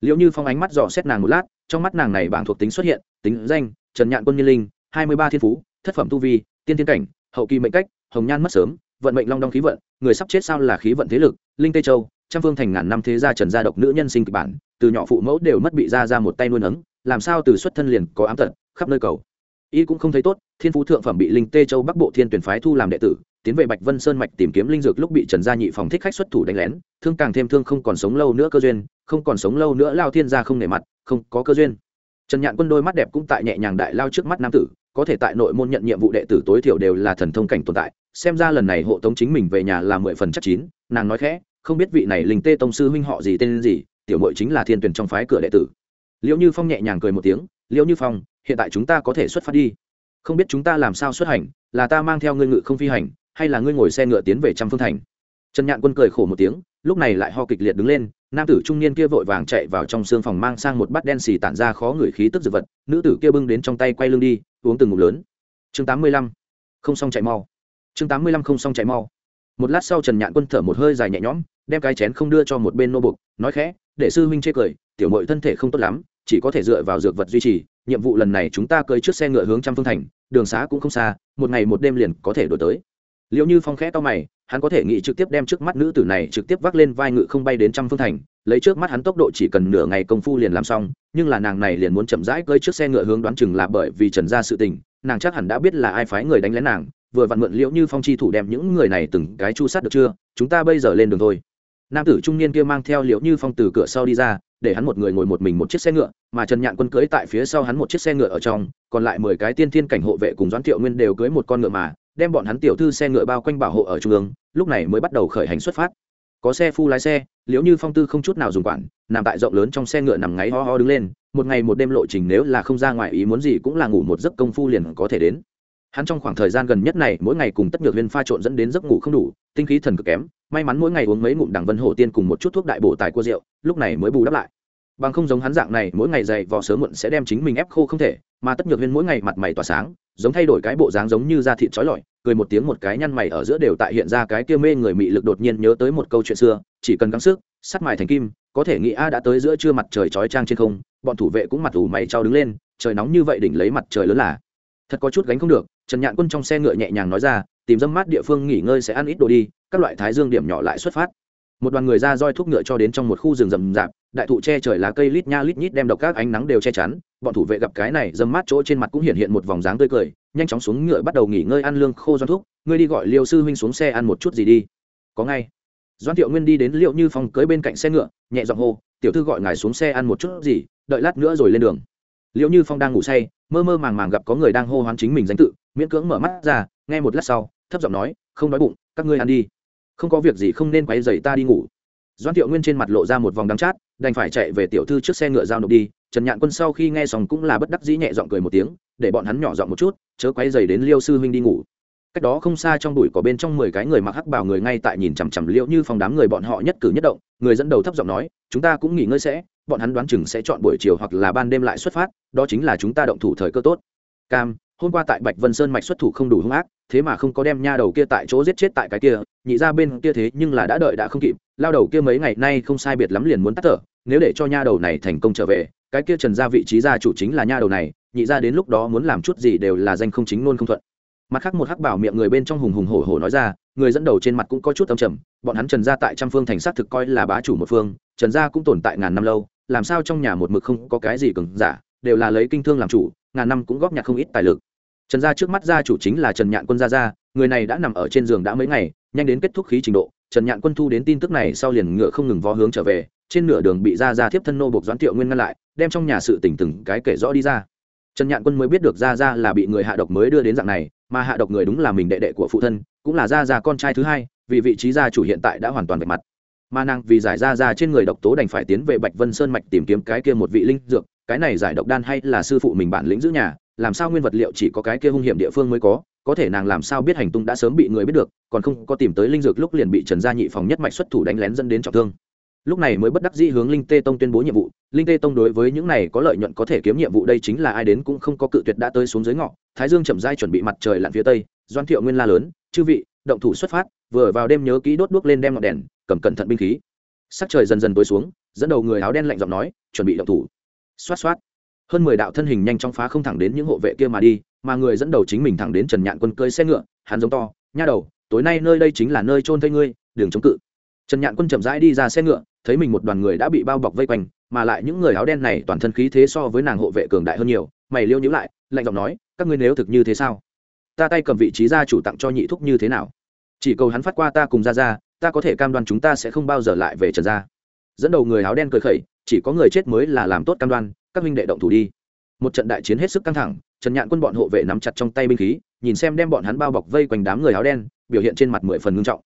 Liệu như phong ánh mắt dò xét nàng một lát, trong mắt nàng này bảng thuộc tính xuất hiện, tính danh, trần nhạn quân nhân linh, hai mươi ba thiên phú, thất phẩm tu vi, tiên thiên cảnh, hậu kỳ mệnh cách, hồng nhan mất sớm, vận mệnh long đong khí vận, người sắp chết sao là khí vận thế lực, linh tây châu, trăm phương thành ngàn năm thế gia trần gia độc nữ nhân sinh kịch bản, từ nhỏ phụ mẫu đều mất bị ra ra một tay nuôi nấng, làm sao từ xuất thân liền có ám tật khắp nơi cầu. Y cũng không thấy tốt, thiên phú thượng phẩm bị linh tê châu bắc bộ thiên tuyển phái thu làm đệ tử, tiến về bạch vân sơn mạch tìm kiếm linh dược lúc bị trần gia nhị phòng thích khách xuất thủ đánh lén, thương càng thêm thương không còn sống lâu nữa cơ duyên, không còn sống lâu nữa lao thiên gia không nể mặt, không có cơ duyên. Trần nhạn quân đôi mắt đẹp cũng tại nhẹ nhàng đại lao trước mắt nam tử, có thể tại nội môn nhận nhiệm vụ đệ tử tối thiểu đều là thần thông cảnh tồn tại, xem ra lần này hộ tống chính mình về nhà là mười phần chắc chín, nàng nói khẽ, không biết vị này linh tê tông sư huynh họ gì tên gì, tiểu mội chính là thiên tuyển trong phái cửa đệ tử. Liệu như phong nhẹ nhàng cười một tiếng liệu như phong hiện tại chúng ta có thể xuất phát đi. Không biết chúng ta làm sao xuất hành, là ta mang theo ngươi ngự không phi hành, hay là ngươi ngồi xe ngựa tiến về trăm phương thành? Trần nhạn quân cười khổ một tiếng, lúc này lại ho kịch liệt đứng lên, nam tử trung niên kia vội vàng chạy vào trong xương phòng mang sang một bát đen xì tản ra khó ngửi khí tức dược vật, nữ tử kia bưng đến trong tay quay lưng đi, uống từng ngụm lớn. Chương tám mươi lăm, không xong chạy mau. Chương tám mươi lăm không xong chạy mau. Một lát sau trần nhạn quân thở một hơi dài nhẹ nhõm, đem cái chén không đưa cho một bên nô bục, nói khẽ, để sư huynh chê cười, tiểu mội thân thể không tốt lắm, chỉ có thể dựa vào dược vật duy trì nhiệm vụ lần này chúng ta cưới trước xe ngựa hướng trăm phương thành, đường xá cũng không xa, một ngày một đêm liền có thể đổi tới. Liệu như phong khẽ to mày, hắn có thể nghĩ trực tiếp đem trước mắt nữ tử này trực tiếp vác lên vai ngự không bay đến trăm phương thành, lấy trước mắt hắn tốc độ chỉ cần nửa ngày công phu liền làm xong, nhưng là nàng này liền muốn chậm rãi cơi trước xe ngựa hướng đoán chừng là bởi vì trần ra sự tình, nàng chắc hẳn đã biết là ai phái người đánh lén nàng, vừa vặn mượn liễu như phong chi thủ đem những người này từng cái chu sát được chưa, chúng ta bây giờ lên đường thôi. Nam tử trung niên kia mang theo liễu như phong từ cửa sau đi ra để hắn một người ngồi một mình một chiếc xe ngựa, mà trần nhạn quân cưới tại phía sau hắn một chiếc xe ngựa ở trong, còn lại mười cái tiên thiên cảnh hộ vệ cùng doãn thiệu nguyên đều cưới một con ngựa mà, đem bọn hắn tiểu thư xe ngựa bao quanh bảo hộ ở trung ương, lúc này mới bắt đầu khởi hành xuất phát. Có xe phu lái xe, liễu như phong tư không chút nào dùng quản, nằm tại rộng lớn trong xe ngựa nằm ngáy ho ho đứng lên, một ngày một đêm lộ trình nếu là không ra ngoài ý muốn gì cũng là ngủ một giấc công phu liền có thể đến hắn trong khoảng thời gian gần nhất này, mỗi ngày cùng tất nhược huyên pha trộn dẫn đến giấc ngủ không đủ, tinh khí thần cực kém, may mắn mỗi ngày uống mấy ngụm đằng vân hổ tiên cùng một chút thuốc đại bổ tài của rượu, lúc này mới bù đắp lại. Bằng không giống hắn dạng này, mỗi ngày dày vò sớm muộn sẽ đem chính mình ép khô không thể, mà tất nhược huyên mỗi ngày mặt mày tỏa sáng, giống thay đổi cái bộ dáng giống như da thịt trói lọi, cười một tiếng một cái nhăn mày ở giữa đều tại hiện ra cái kia mê người mị lực đột nhiên nhớ tới một câu chuyện xưa, chỉ cần gắng sức, sắt mài thành kim, có thể nghĩ a đã tới giữa trưa mặt trời trói trang trên không, bọn thủ vệ cũng mặt ủ mày trao đứng lên, trời nóng như vậy đỉnh lấy mặt trời lớn là, thật có chút gánh không được trần nhạn quân trong xe ngựa nhẹ nhàng nói ra, tìm dâm mát địa phương nghỉ ngơi sẽ ăn ít đồ đi, các loại thái dương điểm nhỏ lại xuất phát. Một đoàn người ra roi thuốc ngựa cho đến trong một khu rừng rậm rạp, đại thụ che trời lá cây lít nha lít nhít đem độc các ánh nắng đều che chắn, bọn thủ vệ gặp cái này, dâm mát chỗ trên mặt cũng hiện hiện một vòng dáng tươi cười, nhanh chóng xuống ngựa bắt đầu nghỉ ngơi ăn lương khô doan thuốc ngươi đi gọi liêu sư huynh xuống xe ăn một chút gì đi. Có ngay. Doan thiệu nguyên đi đến liệu như phong cưới bên cạnh xe ngựa, nhẹ giọng hô, tiểu thư gọi ngài xuống xe ăn một chút gì, đợi lát nữa rồi lên đường. Liệu như phong đang ngủ say, mơ mơ màng màng gặp có người đang hô hoán chính mình danh tự miễn cưỡng mở mắt ra, nghe một lát sau, thấp giọng nói, không đói bụng, các ngươi ăn đi. Không có việc gì, không nên quay dày ta đi ngủ. Doan thiệu nguyên trên mặt lộ ra một vòng đắng chát, đành phải chạy về tiểu thư trước xe ngựa giao nộp đi. Trần nhạn quân sau khi nghe xong cũng là bất đắc dĩ nhẹ giọng cười một tiếng, để bọn hắn nhỏ giọng một chút, chớ quay dày đến liêu sư huynh đi ngủ. Cách đó không xa trong bụi có bên trong mười cái người mặc hắc bào người ngay tại nhìn chằm chằm liễu như phòng đám người bọn họ nhất cử nhất động, người dẫn đầu thấp giọng nói, chúng ta cũng nghỉ ngơi sẽ, bọn hắn đoán chừng sẽ chọn buổi chiều hoặc là ban đêm lại xuất phát, đó chính là chúng ta động thủ thời cơ tốt. Cam hôm qua tại bạch vân sơn mạch xuất thủ không đủ hung ác, thế mà không có đem nha đầu kia tại chỗ giết chết tại cái kia, nhị ra bên kia thế nhưng là đã đợi đã không kịp, lao đầu kia mấy ngày nay không sai biệt lắm liền muốn tắt thở, nếu để cho nha đầu này thành công trở về, cái kia trần ra vị trí gia chủ chính là nha đầu này, nhị ra đến lúc đó muốn làm chút gì đều là danh không chính nôn không thuận. Mặt khác một hắc bảo miệng người bên trong hùng hùng hổ hổ nói ra, người dẫn đầu trên mặt cũng có chút âm trầm, bọn hắn trần gia tại trăm phương thành xác thực coi là bá chủ một phương, trần gia cũng tồn tại ngàn năm lâu, làm sao trong nhà một mực không có cái gì cứng giả, đều là lấy kinh thương làm chủ, ngàn năm cũng góp nhặt không ít tài lực trần gia trước mắt gia chủ chính là trần nhạn quân gia gia, người này đã nằm ở trên giường đã mấy ngày, nhanh đến kết thúc khí trình độ. Trần nhạn quân thu đến tin tức này sau liền ngựa không ngừng vó hướng trở về, trên nửa đường bị gia gia thiếp thân nô buộc doãn thiệu nguyên ngăn lại, đem trong nhà sự tỉnh từng cái kể rõ đi ra. Trần nhạn quân mới biết được gia gia là bị người hạ độc mới đưa đến dạng này, mà hạ độc người đúng là mình đệ đệ của phụ thân, cũng là gia gia con trai thứ hai, vì vị trí gia chủ hiện tại đã hoàn toàn vạch mặt. Mà nàng vì giải ra ra trên người độc tố đành phải tiến về bạch vân sơn mạch tìm kiếm cái kia một vị linh dược, cái này giải độc đan hay là sư phụ mình bản lĩnh giữ nhà làm sao nguyên vật liệu chỉ có cái kia hung hiểm địa phương mới có có thể nàng làm sao biết hành tung đã sớm bị người biết được, còn không có tìm tới linh dược lúc liền bị trần gia nhị phòng nhất mạch xuất thủ đánh lén dẫn đến trọng thương. Lúc này mới bất đắc dĩ hướng linh tê tông tuyên bố nhiệm vụ, linh tê tông đối với những này có lợi nhuận có thể kiếm nhiệm vụ đây chính là ai đến cũng không có cự tuyệt đã tới xuống dưới ngọ, thái dương chậm dai chuẩn bị mặt trời lặn phía tây doan thiệu nguyên la lớn, chư vị, động thủ xuất phát, vừa vào đêm nhớ kỹ đốt đuốc lên đem ngọn đèn, cầm cẩn thận binh khí. Sắc trời dần dần tối xuống, dẫn đầu người áo đen lạnh giọng nói, chuẩn bị động thủ. Xoát xoát hơn mười đạo thân hình nhanh chóng phá không thẳng đến những hộ vệ kia mà đi, mà người dẫn đầu chính mình thẳng đến trần nhạn quân cơi xe ngựa, hắn giống to, nha đầu, tối nay nơi đây chính là nơi trôn thây ngươi đường chống cự. Trần nhạn quân chậm rãi đi ra xe ngựa, thấy mình một đoàn người đã bị bao bọc vây quanh, mà lại những người áo đen này toàn thân khí thế so với nàng hộ vệ cường đại hơn nhiều, mày liêu nhữ lại, lạnh giọng nói, các ngươi nếu thực như thế sao? Ta tay cầm vị trí gia chủ tặng cho nhị thúc như thế nào? Chỉ cầu hắn phát qua ta cùng ra ra ta có thể cam đoan chúng ta sẽ không bao giờ lại về trần gia. Dẫn đầu người áo đen cười khẩy, chỉ có người chết mới là làm tốt cam đoan các huynh đệ động thủ đi. Một trận đại chiến hết sức căng thẳng, trần nhạn quân bọn hộ vệ nắm chặt trong tay binh khí, nhìn xem đem bọn hắn bao bọc vây quanh đám người áo đen, biểu hiện trên mặt mười phần ngưng trọng.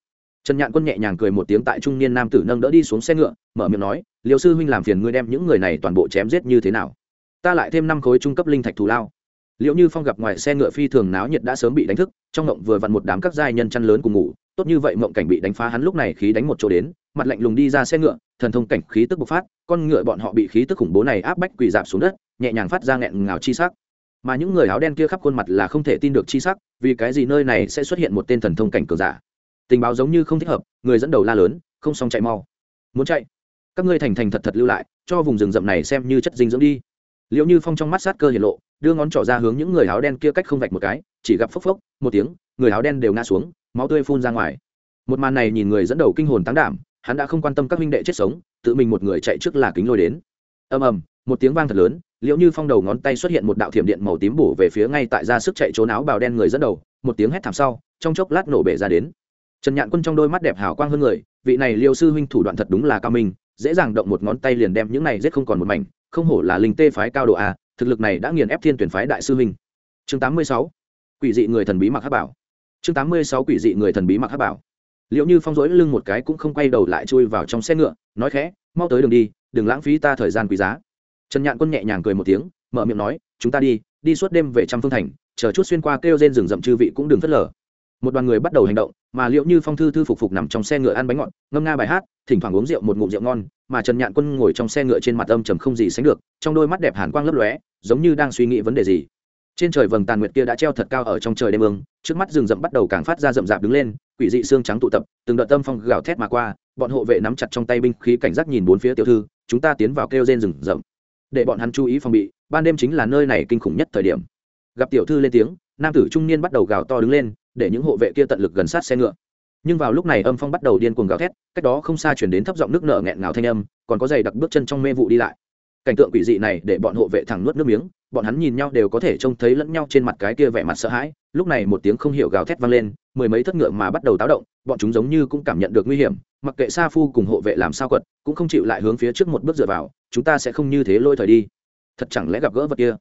Trần nhạn quân nhẹ nhàng cười một tiếng tại trung niên nam tử nâng đỡ đi xuống xe ngựa, mở miệng nói liệu sư huynh làm phiền ngươi đem những người này toàn bộ chém giết như thế nào? Ta lại thêm năm khối trung cấp linh thạch thù lao. Liệu như phong gặp ngoài xe ngựa phi thường náo nhiệt đã sớm bị đánh thức, trong ngộng vừa vặn một đám các giai nhân chăn lớn cùng ngủ tốt như vậy mộng cảnh bị đánh phá, hắn lúc này khí đánh một chỗ đến, mặt lạnh lùng đi ra xe ngựa, thần thông cảnh khí tức bộc phát, con ngựa bọn họ bị khí tức khủng bố này áp bách quỳ dạp xuống đất, nhẹ nhàng phát ra nghẹn ngào chi sắc. Mà những người áo đen kia khắp khuôn mặt là không thể tin được chi sắc, vì cái gì nơi này sẽ xuất hiện một tên thần thông cảnh cường giả? Tình báo giống như không thích hợp, người dẫn đầu la lớn, không xong chạy mau. Muốn chạy? Các ngươi thành thành thật thật lưu lại, cho vùng rừng rậm này xem như chất dinh dưỡng đi. Liệu như phong trong mắt sát cơ hiện lộ, đưa ngón trỏ ra hướng những người áo đen kia cách không vạch một cái, chỉ gặp phốc phốc, một tiếng người áo đen đều ngã xuống, máu tươi phun ra ngoài. Một màn này nhìn người dẫn đầu kinh hồn tán đảm, hắn đã không quan tâm các minh đệ chết sống, tự mình một người chạy trước là kính lôi đến. Ầm ầm, một tiếng vang thật lớn liệu như phong đầu ngón tay xuất hiện một đạo thiểm điện màu tím bổ về phía ngay tại ra sức chạy trốn áo bào đen người dẫn đầu, một tiếng hét thảm sau, trong chốc lát nổ bể ra đến. Trần nhạn quân trong đôi mắt đẹp hào quang hơn người, vị này liêu sư huynh thủ đoạn thật đúng là cao minh, dễ dàng động một ngón tay liền đem những này giết không còn một mảnh, không hổ là linh tê phái cao độ a, thực lực này đã nghiền ép thiên tuyển phái đại sư huynh. Chương 86. quỷ dị người thần bí mặc hắc bảo chương 86 quỷ dị người thần bí mặc hắc bảo. Liệu như phong rỗi lưng một cái cũng không quay đầu lại chui vào trong xe ngựa, nói khẽ, mau tới đường đi, đừng lãng phí ta thời gian quý giá. Trần nhạn quân nhẹ nhàng cười một tiếng, mở miệng nói, chúng ta đi đi suốt đêm về trăm phương thành, chờ chút xuyên qua kêu rên rừng rậm chư vị cũng đừng phớt lờ. Một đoàn người bắt đầu hành động, mà liệu như phong thư thư phục phục nằm trong xe ngựa ăn bánh ngọt, ngâm nga bài hát, thỉnh thoảng uống rượu một ngụm rượu ngon, mà trần nhạn quân ngồi trong xe ngựa trên mặt âm trầm không gì sánh được, trong đôi mắt đẹp hàn quang lấp lóe, giống như đang suy nghĩ vấn đề gì trên trời vầng tàn nguyệt kia đã treo thật cao ở trong trời đêm ương trước mắt rừng rậm bắt đầu càng phát ra rậm rạp đứng lên, quỷ dị xương trắng tụ tập, từng đợt tâm phong gào thét mà qua, bọn hộ vệ nắm chặt trong tay binh khí cảnh giác nhìn bốn phía tiểu thư, chúng ta tiến vào kêu rên rừng rậm. Để bọn hắn chú ý phòng bị, ban đêm chính là nơi này kinh khủng nhất thời điểm. Gặp tiểu thư lên tiếng, nam tử trung niên bắt đầu gào to đứng lên, để những hộ vệ kia tận lực gần sát xe ngựa. Nhưng vào lúc này âm phong bắt đầu điên cuồng gào thét, cách đó không xa chuyển đến thấp giọng nước nở nghẹn ngào thanh âm, còn có giày đặc bước chân trong mê vụ đi lại cảnh tượng quỷ dị này để bọn hộ vệ thẳng nuốt nước miếng, bọn hắn nhìn nhau đều có thể trông thấy lẫn nhau trên mặt cái kia vẻ mặt sợ hãi, lúc này một tiếng không hiểu gào thét vang lên, mười mấy thất ngựa mà bắt đầu táo động, bọn chúng giống như cũng cảm nhận được nguy hiểm, mặc kệ sa phu cùng hộ vệ làm sao quật, cũng không chịu lại hướng phía trước một bước dựa vào, chúng ta sẽ không như thế lôi thời đi. Thật chẳng lẽ gặp gỡ vật kia?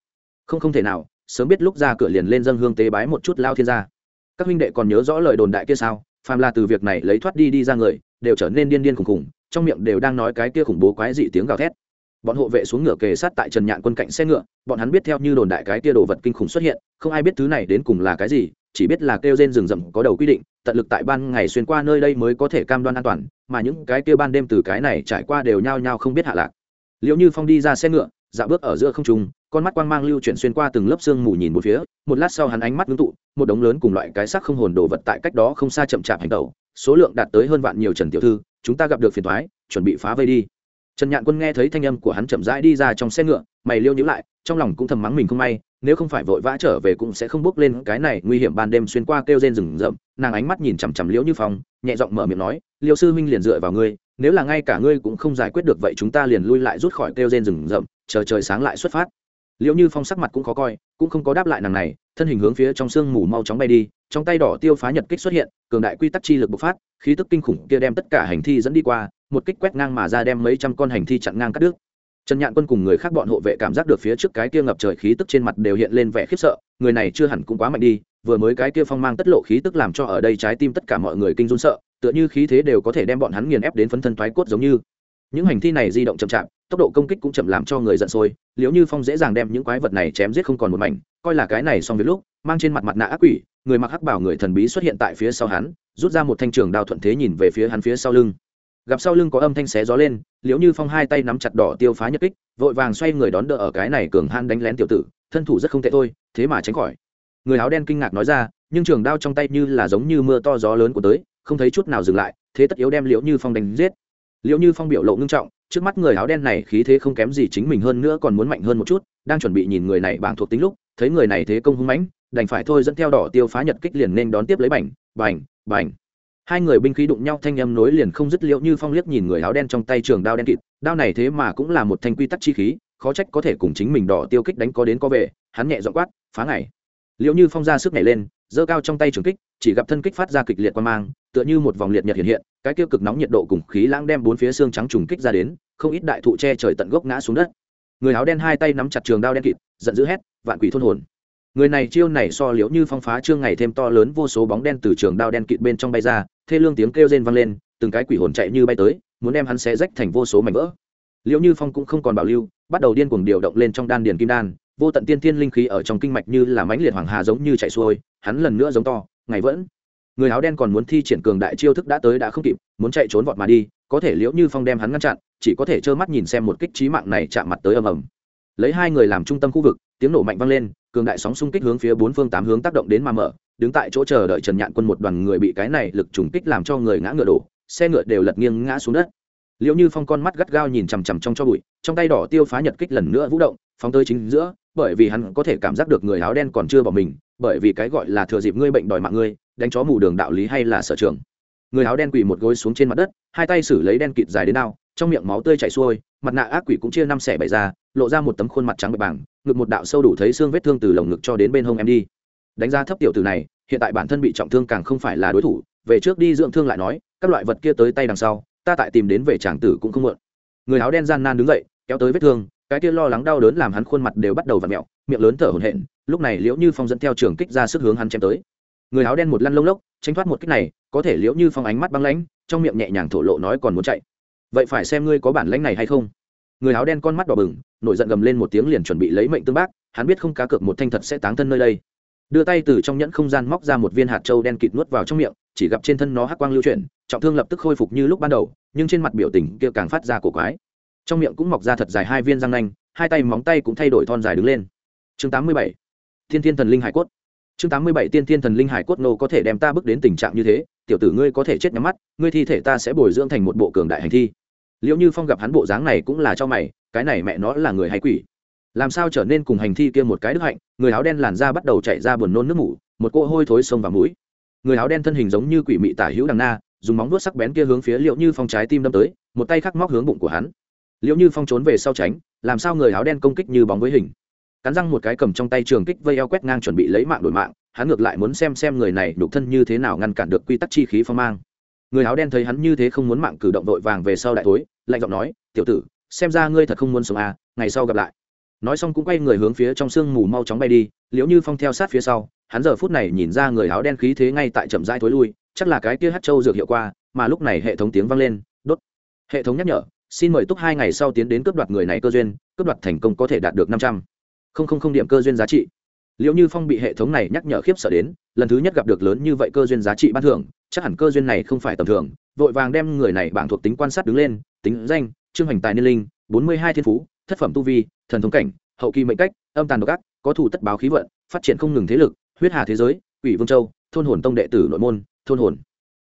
Không không thể nào, sớm biết lúc ra cửa liền lên dân hương tế bái một chút lao thiên gia. Các huynh đệ còn nhớ rõ lời đồn đại kia sao? Phàm là từ việc này lấy thoát đi đi ra người, đều trở nên điên điên khùng khùng trong miệng đều đang nói cái kia khủng bố quái dị tiếng gào thét bọn hộ vệ xuống ngựa kề sát tại trần nhạn quân cạnh xe ngựa, bọn hắn biết theo như đồn đại cái tia đồ vật kinh khủng xuất hiện, không ai biết thứ này đến cùng là cái gì, chỉ biết là kêu rên rừng rậm có đầu quy định, tận lực tại ban ngày xuyên qua nơi đây mới có thể cam đoan an toàn, mà những cái kia ban đêm từ cái này trải qua đều nhao nhao không biết hạ lạc. Liệu như phong đi ra xe ngựa, dạo bước ở giữa không trung, con mắt quang mang lưu chuyển xuyên qua từng lớp xương mù nhìn một phía, một lát sau hắn ánh mắt ngưng tụ, một đống lớn cùng loại cái xác không hồn đồ vật tại cách đó không xa chậm chạp hành tẩu, số lượng đạt tới hơn vạn nhiều trần tiểu thư, chúng ta gặp được phiền thoái chuẩn bị phá vây đi trần nhạn quân nghe thấy thanh âm của hắn chậm rãi đi ra trong xe ngựa, mày liêu nhữ lại, trong lòng cũng thầm mắng mình không may, nếu không phải vội vã trở về cũng sẽ không bước lên cái này nguy hiểm ban đêm xuyên qua kêu rên rừng rậm, nàng ánh mắt nhìn chằm chằm liễu như phong, nhẹ giọng mở miệng nói, liêu sư huynh liền dựa vào ngươi, nếu là ngay cả ngươi cũng không giải quyết được vậy chúng ta liền lui lại rút khỏi kêu rên rừng rậm, chờ trời sáng lại xuất phát. Liễu như phong sắc mặt cũng khó coi, cũng không có đáp lại nàng này, thân hình hướng phía trong sương mù mau chóng bay đi trong tay đỏ tiêu phá nhật kích xuất hiện, cường đại quy tắc chi lực bộc phát, khí tức kinh khủng kia đem tất cả hành thi dẫn đi qua, một kích quét ngang mà ra đem mấy trăm con hành thi chặn ngang cắt đứt. Trần nhạn quân cùng người khác bọn hộ vệ cảm giác được phía trước cái kia ngập trời khí tức trên mặt đều hiện lên vẻ khiếp sợ, người này chưa hẳn cũng quá mạnh đi, vừa mới cái kia phong mang tất lộ khí tức làm cho ở đây trái tim tất cả mọi người kinh run sợ, tựa như khí thế đều có thể đem bọn hắn nghiền ép đến phấn thân thoái cốt giống như. Những hành thi này di động chậm chạp, tốc độ công kích cũng chậm làm cho người giận sôi liếu như phong dễ dàng đem những quái vật này chém giết không còn một mảnh, coi là cái này xong việc lúc, mang trên mặt mặt nạ ác quỷ người mặc hắc bảo người thần bí xuất hiện tại phía sau hắn, rút ra một thanh trường đao thuận thế nhìn về phía hắn phía sau lưng. Gặp sau lưng có âm thanh xé gió lên, Liễu như phong hai tay nắm chặt đỏ tiêu phá nhất kích, vội vàng xoay người đón đỡ ở cái này cường han đánh lén tiểu tử, thân thủ rất không tệ thôi, thế mà tránh khỏi. Người áo đen kinh ngạc nói ra, nhưng trường đao trong tay như là giống như mưa to gió lớn của tới, không thấy chút nào dừng lại, thế tất yếu đem liễu như phong đánh giết. Liễu như phong biểu lộ ngưng trọng, trước mắt người áo đen này khí thế không kém gì chính mình hơn nữa còn muốn mạnh hơn một chút, đang chuẩn bị nhìn người này bảng thuộc tính lúc, thấy người này thế công hung mãnh đành phải thôi dẫn theo đỏ tiêu phá nhật kích liền nên đón tiếp lấy bảnh bảnh bảnh hai người binh khí đụng nhau, thanh âm nối liền không dứt liễu như phong liếc nhìn người áo đen trong tay trường đao đen kịt. Đao này thế mà cũng là một thanh quy tắc chi khí, khó trách có thể cùng chính mình đỏ tiêu kích đánh có đến có về. Hắn nhẹ dọn quát, phá ngày. Liễu như phong ra sức nhảy lên, giơ cao trong tay trường kích, chỉ gặp thân kích phát ra kịch liệt quan mang, tựa như một vòng liệt nhật hiện hiện, cái tiêu cực nóng nhiệt độ cùng khí lãng đem bốn phía xương trắng trùng kích ra đến, không ít đại thụ che trời tận gốc ngã xuống đất. Người áo đen hai tay nắm chặt trường đao đen kịt, giận dữ hét, vạn quỷ thôn hồn người này chiêu này so liễu như phong phá trương ngày thêm to lớn, vô số bóng đen từ trường đao đen kịt bên trong bay ra, thê lương tiếng kêu rên vang lên, từng cái quỷ hồn chạy như bay tới, muốn đem hắn xé rách thành vô số mảnh vỡ. Liễu như phong cũng không còn bảo lưu, bắt đầu điên cuồng điều động lên trong đan điền kim đan, vô tận tiên thiên linh khí ở trong kinh mạch như là mãnh liệt hoàng hà giống như chạy xuôi, hắn lần nữa giống to, ngày vẫn. Người áo đen còn muốn thi triển cường đại chiêu thức đã tới đã không kịp, muốn chạy trốn vọt mà đi, có thể liễu như phong đem hắn ngăn chặn, chỉ có thể trơ mắt nhìn xem một kích trí mạng này chạm mặt tới ầm ầm. Lấy hai người làm trung tâm khu vực, tiếng nổ mạnh vang lên cường đại sóng xung kích hướng phía bốn phương tám hướng tác động đến mà mở, đứng tại chỗ chờ đợi trần nhạn quân một đoàn người bị cái này lực trùng kích làm cho người ngã ngựa đổ, xe ngựa đều lật nghiêng ngã xuống đất. Liệu như phong con mắt gắt gao nhìn chằm chằm trong cho bụi, trong tay đỏ tiêu phá nhật kích lần nữa vũ động, phóng tới chính giữa, bởi vì hắn có thể cảm giác được người áo đen còn chưa bỏ mình, bởi vì cái gọi là thừa dịp ngươi bệnh đòi mạng ngươi, đánh chó mù đường đạo lý hay là sở trường. Người áo đen quỳ một gối xuống trên mặt đất, hai tay xử lấy đen kịt dài đến nào trong miệng máu tươi chảy xuôi, mặt nạ ác quỷ cũng chia năm xẻ bảy ra, lộ ra một tấm khuôn mặt trắng bệ bảng ngực một đạo sâu đủ thấy xương vết thương từ lồng ngực cho đến bên hông em đi. Đánh giá thấp tiểu từ này, hiện tại bản thân bị trọng thương càng không phải là đối thủ, về trước đi dưỡng thương lại nói, các loại vật kia tới tay đằng sau, ta tại tìm đến về tràng tử cũng không muộn. Người áo đen gian nan đứng dậy, kéo tới vết thương, cái kia lo lắng đau đớn làm hắn khuôn mặt đều bắt đầu v ặ mẹo, miệng lớn thở hổn hển, lúc này liễu như phong dẫn theo trường kích ra sức hướng hắn chém tới. Người áo đen một lăn lông lốc, tránh thoát một kích này, có thể liễu như phong ánh mắt băng lãnh, trong miệng nhẹ nhàng thổ lộ nói còn muốn chạy. Vậy phải xem ngươi có bản lãnh này hay không người áo đen con mắt đỏ bừng, nổi giận gầm lên một tiếng liền chuẩn bị lấy mệnh tương bác, hắn biết không cá cược một thanh thật sẽ táng thân nơi đây. Đưa tay từ trong nhẫn không gian móc ra một viên hạt trâu đen kịt nuốt vào trong miệng, chỉ gặp trên thân nó hắc quang lưu chuyển, trọng thương lập tức khôi phục như lúc ban đầu, nhưng trên mặt biểu tình kia càng phát ra cổ quái. Trong miệng cũng mọc ra thật dài hai viên răng nanh, hai tay móng tay cũng thay đổi thon dài đứng lên. Chương 87. thiên thiên thần linh hải cốt. Chương 87 tiên thiên thần linh hải cốt nô có thể đem ta bước đến tình trạng như thế, tiểu tử ngươi có thể chết nhắm mắt, ngươi thi thể ta sẽ bồi dưỡng thành một bộ cường đại hành thi liệu như phong gặp hắn bộ dáng này cũng là cho mày, cái này mẹ nó là người hay quỷ? Làm sao trở nên cùng hành thi kia một cái đức hạnh, người áo đen làn da bắt đầu chạy ra buồn nôn nước mủ, một cỗ hôi thối sông vào mũi. Người áo đen thân hình giống như quỷ mị tả hữu đằng na, dùng móng vuốt sắc bén kia hướng phía liệu như phong trái tim đâm tới, một tay khắc móc hướng bụng của hắn. Liệu như phong trốn về sau tránh, làm sao người áo đen công kích như bóng với hình? Cắn răng một cái cầm trong tay trường kích vây eo quét ngang chuẩn bị lấy mạng đổi mạng, hắn ngược lại muốn xem xem người này đục thân như thế nào ngăn cản được quy tắc chi khí phong mang người áo đen thấy hắn như thế không muốn mạng cử động vội vàng về sau đại tối lạnh giọng nói, tiểu tử, xem ra ngươi thật không muốn sống à ngày sau gặp lại. Nói xong cũng quay người hướng phía trong sương mù mau chóng bay đi, liễu như phong theo sát phía sau, hắn giờ phút này nhìn ra người áo đen khí thế ngay tại chậm rãi thối lui, chắc là cái kia hát châu dược hiệu qua, mà lúc này hệ thống tiếng vang lên, đốt. Hệ thống nhắc nhở, xin mời túc hai ngày sau tiến đến cướp đoạt người này cơ duyên, cướp đoạt thành công có thể đạt được năm trăm. Linh điểm cơ duyên giá trị liệu như phong bị hệ thống này nhắc nhở khiếp sợ đến, lần thứ nhất gặp được lớn như vậy cơ duyên giá trị ban thưởng, chắc hẳn cơ duyên này không phải tầm thường. Vội vàng đem người này bảng thuộc tính quan sát đứng lên, tính danh trương hành tài niên linh, bốn mươi hai thiên phú, thất phẩm tu vi, thần thống cảnh, hậu kỳ mệnh cách, âm tàn độc ác, có thủ tất báo khí vận, phát triển không ngừng thế lực, huyết hà thế giới ủy vương châu, thôn hồn tông đệ tử nội môn, thôn hồn.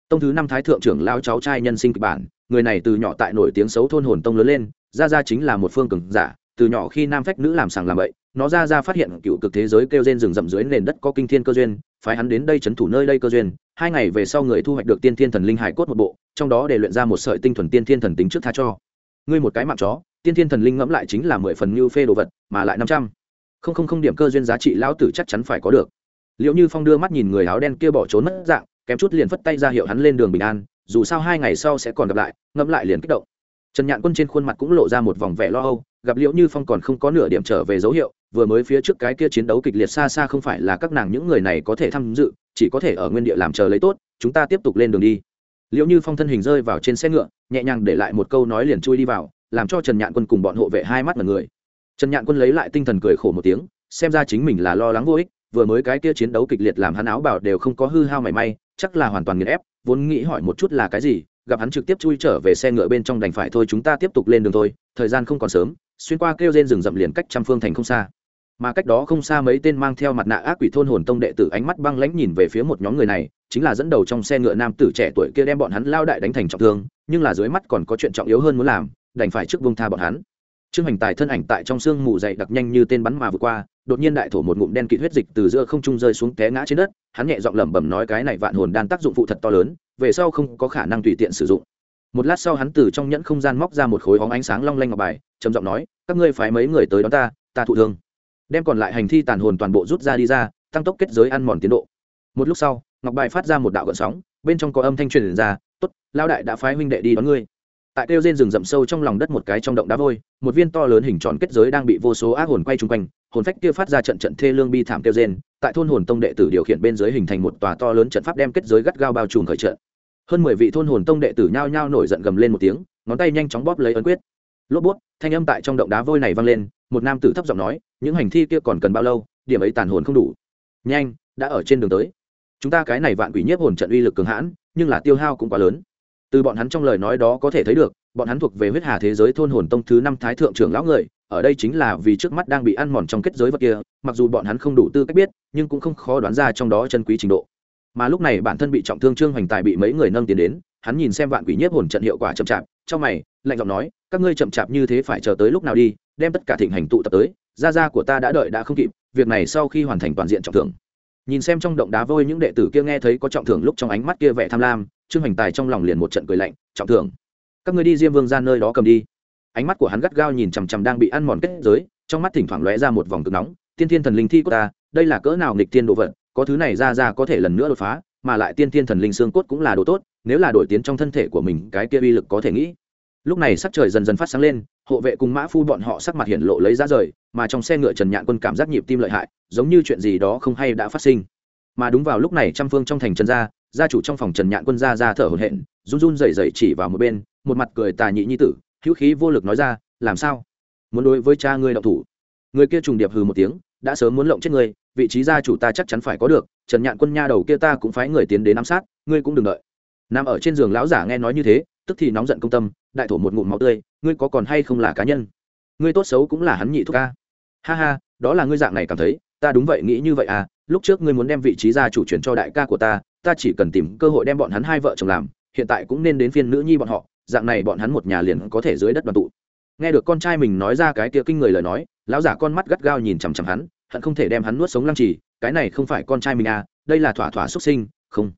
Tông thứ năm thái thượng trưởng lao cháu trai nhân sinh kịch bản, người này từ nhỏ tại nổi tiếng xấu thôn hồn tông lớn lên, ra ra chính là một phương cường giả, từ nhỏ khi nam phách nữ làm sàng làm bậy nó ra ra phát hiện cựu cực thế giới kêu trên rừng rậm dưới nền đất có kinh thiên cơ duyên, phái hắn đến đây c h ấ n thủ nơi đây cơ duyên. Hai ngày về sau người thu hoạch được tiên thiên thần linh hải cốt một bộ, trong đó để luyện ra một sợi tinh thuần tiên thiên thần tính trước tha cho. Ngươi một cái mạng chó, tiên thiên thần linh ngẫm lại chính là mười phần như phê đồ vật, mà lại năm trăm. Không không không điểm cơ duyên giá trị lão tử chắc chắn phải có được. Liệu như phong đưa mắt nhìn người áo đen kia bỏ trốn mất dạng, kém chút liền phất tay ra hiệu hắn lên đường bình an, dù sao hai ngày sau sẽ còn gặp lại, ngẫm lại liền kích động. Trần nhạn quân trên khuôn mặt cũng lộ ra một vòng vẻ lo âu, gặp liệu như phong còn không có nửa điểm trở về dấu hiệu vừa mới phía trước cái kia chiến đấu kịch liệt xa xa không phải là các nàng những người này có thể tham dự, chỉ có thể ở nguyên địa làm chờ lấy tốt, chúng ta tiếp tục lên đường đi. Liễu như phong thân hình rơi vào trên xe ngựa, nhẹ nhàng để lại một câu nói liền chui đi vào, làm cho trần nhạn quân cùng bọn hộ vệ hai mắt là người. Trần nhạn quân lấy lại tinh thần cười khổ một tiếng, xem ra chính mình là lo lắng vô ích, vừa mới cái kia chiến đấu kịch liệt làm hắn áo bảo đều không có hư hao mảy may, chắc là hoàn toàn nghiền ép, vốn nghĩ hỏi một chút là cái gì, gặp hắn trực tiếp chui trở về xe ngựa bên trong đành phải thôi, chúng ta tiếp tục lên đường thôi, thời gian không còn sớm, xuyên qua kêu rên rừng rậm liền cách trăm phương thành không xa mà cách đó không xa mấy tên mang theo mặt nạ ác quỷ thôn hồn tông đệ tử ánh mắt băng lãnh nhìn về phía một nhóm người này, chính là dẫn đầu trong xe ngựa nam tử trẻ tuổi kia đem bọn hắn lao đại đánh thành trọng thương, nhưng là dưới mắt còn có chuyện trọng yếu hơn muốn làm, đành phải trước bông tha bọn hắn. Trương hành tài thân ảnh tại trong sương mù dày đặc nhanh như tên bắn mà vừa qua, đột nhiên đại thổ một ngụm đen kịt huyết dịch từ giữa không trung rơi xuống té ngã trên đất, hắn nhẹ giọng lẩm bẩm nói cái này vạn hồn đan tác dụng phụ thật to lớn, về sau không có khả năng tùy tiện sử dụng. Một lát sau hắn từ trong nhẫn không gian móc ra một khối óng ánh sáng long lanh ngọc bài, trầm giọng nói, các ngươi phái mấy người tới đón ta ta thụ thương đem còn lại hành thi tàn hồn toàn bộ rút ra đi ra, tăng tốc kết giới ăn mòn tiến độ. Một lúc sau, ngọc bài phát ra một đạo gợn sóng, bên trong có âm thanh truyền ra, tốt lao đại đã phái huynh đệ đi đón ngươi. Tại kêu trên rừng rậm sâu trong lòng đất một cái trong động đá vôi, một viên to lớn hình tròn kết giới đang bị vô số ác hồn quay chung quanh, hồn phách kia phát ra trận trận thê lương bi thảm kêu trên tại thôn hồn tông đệ tử điều khiển bên dưới hình thành một tòa to lớn trận pháp đem kết giới gắt gao bao trùm khởi trận. Hơn mười vị thôn hồn tông đệ tử nhao nhao nổi giận gầm lên một tiếng, ngón tay nhanh chóng bóp lấy ấn quyết. Lốp bút, thanh âm tại trong động đá vôi này vang lên, một nam tử thấp giọng nói những hành thi kia còn cần bao lâu, điểm ấy tàn hồn không đủ. Nhanh, đã ở trên đường tới. Chúng ta cái này vạn quỷ nhiếp hồn trận uy lực cường hãn, nhưng là tiêu hao cũng quá lớn. Từ bọn hắn trong lời nói đó có thể thấy được, bọn hắn thuộc về huyết hà thế giới thôn hồn tông thứ năm thái thượng trưởng lão người, ở đây chính là vì trước mắt đang bị ăn mòn trong kết giới vật kia, mặc dù bọn hắn không đủ tư cách biết, nhưng cũng không khó đoán ra trong đó chân quý trình độ. Mà lúc này bản thân bị trọng thương trương hoành tài bị mấy người nâng tiền đến, hắn nhìn xem vạn quỷ nhiếp hồn trận hiệu quả chậm chạp, trong mày, lạnh giọng nói, các ngươi chậm chạp như thế phải chờ tới lúc nào đi, đem tất cả thịnh hành tụ tập tới gia gia của ta đã đợi đã không kịp, việc này sau khi hoàn thành toàn diện trọng thưởng. Nhìn xem trong động đá vôi những đệ tử kia nghe thấy có trọng thưởng lúc trong ánh mắt kia vẻ tham lam, trương hoành tài trong lòng liền một trận cười lạnh, trọng thưởng? Các ngươi đi diêm vương ra nơi đó cầm đi. Ánh mắt của hắn gắt gao nhìn chằm chằm đang bị ăn mòn kết giới, trong mắt thỉnh thoảng lóe ra một vòng cực nóng, tiên thiên thần linh thi của ta, đây là cỡ nào nghịch tiên đồ vật, có thứ này ra ra có thể lần nữa đột phá, mà lại tiên thiên thần linh xương cốt cũng là đồ tốt, nếu là đổi tiến trong thân thể của mình, cái kia uy lực có thể nghĩ lúc này sắc trời dần dần phát sáng lên, hộ vệ cùng mã phu bọn họ sắc mặt hiện lộ lấy ra rời, mà trong xe ngựa trần nhạn quân cảm giác nhịp tim lợi hại, giống như chuyện gì đó không hay đã phát sinh. Mà đúng vào lúc này trăm phương trong thành trần gia gia chủ trong phòng trần nhạn quân ra ra thở hổn hển, run run rẩy rẩy chỉ vào một bên, một mặt cười tà nhị nhi tử, hữu khí vô lực nói ra, làm sao? Muốn đối với cha ngươi đậu thủ? Người kia trùng điệp hừ một tiếng, đã sớm muốn lộng chết ngươi, vị trí gia chủ ta chắc chắn phải có được, trần nhạn quân nha đầu kia ta cũng phái người tiến đến ám sát, ngươi cũng đừng đợi. Nằm ở trên giường lão giả nghe nói như thế, tức thì nóng giận công tâm đại thổ một ngụm máu tươi, ngươi có còn hay không là cá nhân? Ngươi tốt xấu cũng là hắn nhị thúc ca. Ha ha, đó là ngươi dạng này cảm thấy, ta đúng vậy nghĩ như vậy à lúc trước ngươi muốn đem vị trí gia chủ chuyển cho đại ca của ta ta chỉ cần tìm cơ hội đem bọn hắn hai vợ chồng làm, hiện tại cũng nên đến phiên nữ nhi bọn họ, dạng này bọn hắn một nhà liền có thể dưới đất đoàn tụ. Nghe được con trai mình nói ra cái kia kinh người lời nói, lão giả con mắt gắt gao nhìn chằm chằm hắn, hận không thể đem hắn nuốt sống lăng trì, cái này không phải con trai mình à đây là thỏa thỏa xuất sinh, không.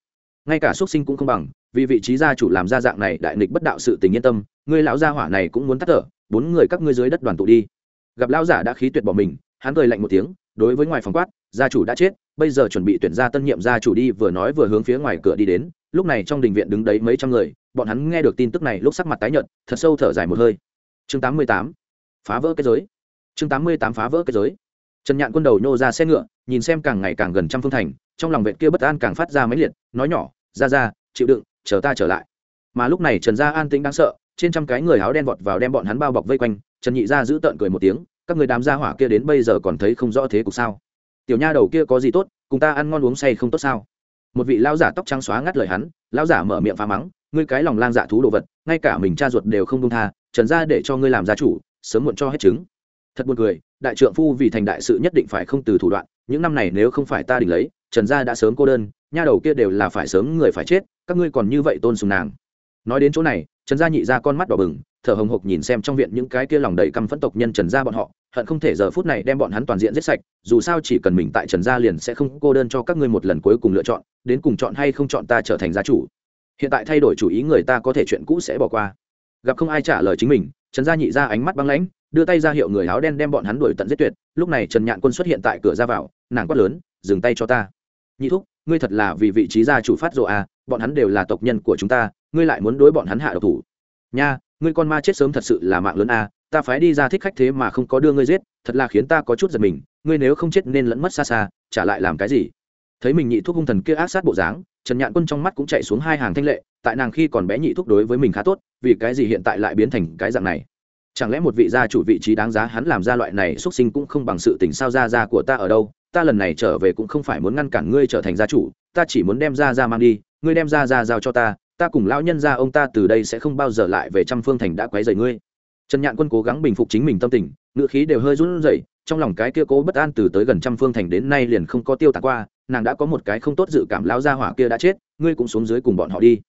Ngay cả xuất sinh cũng không bằng vì vị trí gia chủ làm ra dạng này đại nghịch bất đạo sự tình yên tâm, ngươi lão gia hỏa này cũng muốn tắt thở, bốn người các ngươi dưới đất đoàn tụ đi. Gặp lão giả đã khí tuyệt bỏ mình, hắn cười lạnh một tiếng, đối với ngoài phòng quát, gia chủ đã chết, bây giờ chuẩn bị tuyển ra tân nhiệm gia chủ đi, vừa nói vừa hướng phía ngoài cửa đi đến, lúc này trong đình viện đứng đấy mấy trăm người, bọn hắn nghe được tin tức này lúc sắc mặt tái nhợt, thật sâu thở dài một hơi. Chương tám mươi tám, phá vỡ cái giới. Chương tám mươi tám, phá vỡ cái giới. Trần nhạn quân đầu nhô ra xe ngựa, nhìn xem càng ngày càng gần trăm phương thành, trong lòng vệ kia bất an càng phát ra mấy liệt, nói nhỏ ra ra chịu đựng chờ ta trở lại. Mà lúc này trần gia an tĩnh đáng sợ, trên trăm cái người áo đen vọt vào đem bọn hắn bao bọc vây quanh, trần nhị gia giữ tợn cười một tiếng, các người đám gia hỏa kia đến bây giờ còn thấy không rõ thế cục sao? Tiểu nha đầu kia có gì tốt, cùng ta ăn ngon uống say không tốt sao? Một vị lao giả tóc trắng xóa ngắt lời hắn lao giả mở miệng phá mắng, ngươi cái lòng lang dạ thú đồ vật, ngay cả mình cha ruột đều không đông tha, trần gia để cho ngươi làm gia chủ, sớm muộn cho hết chứng thật buồn cười, đại trượng phu vì thành đại sự nhất định phải không từ thủ đoạn, những năm này nếu không phải ta đỉnh lấy trần gia đã sớm cô đơn, nha đầu kia đều là phải sớm người phải chết, các ngươi còn như vậy tôn sùng nàng. Nói đến chỗ này, trần gia nhị ra con mắt đỏ bừng, thở hồng hộc nhìn xem trong viện những cái kia lòng đầy căm phẫn tộc nhân trần gia bọn họ, hận không thể giờ phút này đem bọn hắn toàn diện giết sạch, dù sao chỉ cần mình tại trần gia liền sẽ không cô đơn cho các ngươi một lần cuối cùng lựa chọn, đến cùng chọn hay không chọn ta trở thành gia chủ. Hiện tại thay đổi chủ ý người ta có thể chuyện cũ sẽ bỏ qua. Gặp không ai trả lời chính mình, trần gia nhị ra ánh mắt băng lãnh, đưa tay ra hiệu người áo đen đem bọn hắn đuổi tận giết tuyệt, lúc này trần nhạn quân xuất hiện tại cửa ra vào, nàng quát lớn, dừng tay cho ta nhị thúc, ngươi thật là vì vị trí gia chủ phát rộ à bọn hắn đều là tộc nhân của chúng ta, ngươi lại muốn đối bọn hắn hạ độc thủ. Nha, ngươi con ma chết sớm thật sự là mạng lớn à ta phái đi ra thích khách thế mà không có đưa ngươi giết, thật là khiến ta có chút giật mình, ngươi nếu không chết nên lẫn mất xa xa, trả lại làm cái gì? Thấy mình nhị thuốc hung thần kia ác sát bộ dáng, trần nhạn quân trong mắt cũng chạy xuống hai hàng thanh lệ, tại nàng khi còn bé nhị thuốc đối với mình khá tốt, vì cái gì hiện tại lại biến thành cái dạng này? Chẳng lẽ một vị gia chủ vị trí đáng giá hắn làm ra loại này xuất sinh cũng không bằng sự tình sao ra ra của ta ở đâu? Ta lần này trở về cũng không phải muốn ngăn cản ngươi trở thành gia chủ, ta chỉ muốn đem ra ra mang đi, ngươi đem ra ra giao cho ta ta cùng lão nhân Ra ông ta từ đây sẽ không bao giờ lại về trăm phương thành đã quấy rầy ngươi. Trần nhạn quân cố gắng bình phục chính mình tâm tình ngựa khí đều hơi run rẩy, trong lòng cái kia cố bất an từ tới gần trăm phương thành đến nay liền không có tiêu tạc qua, nàng đã có một cái không tốt dự cảm lão gia hỏa kia đã chết, ngươi cũng xuống dưới cùng bọn họ đi.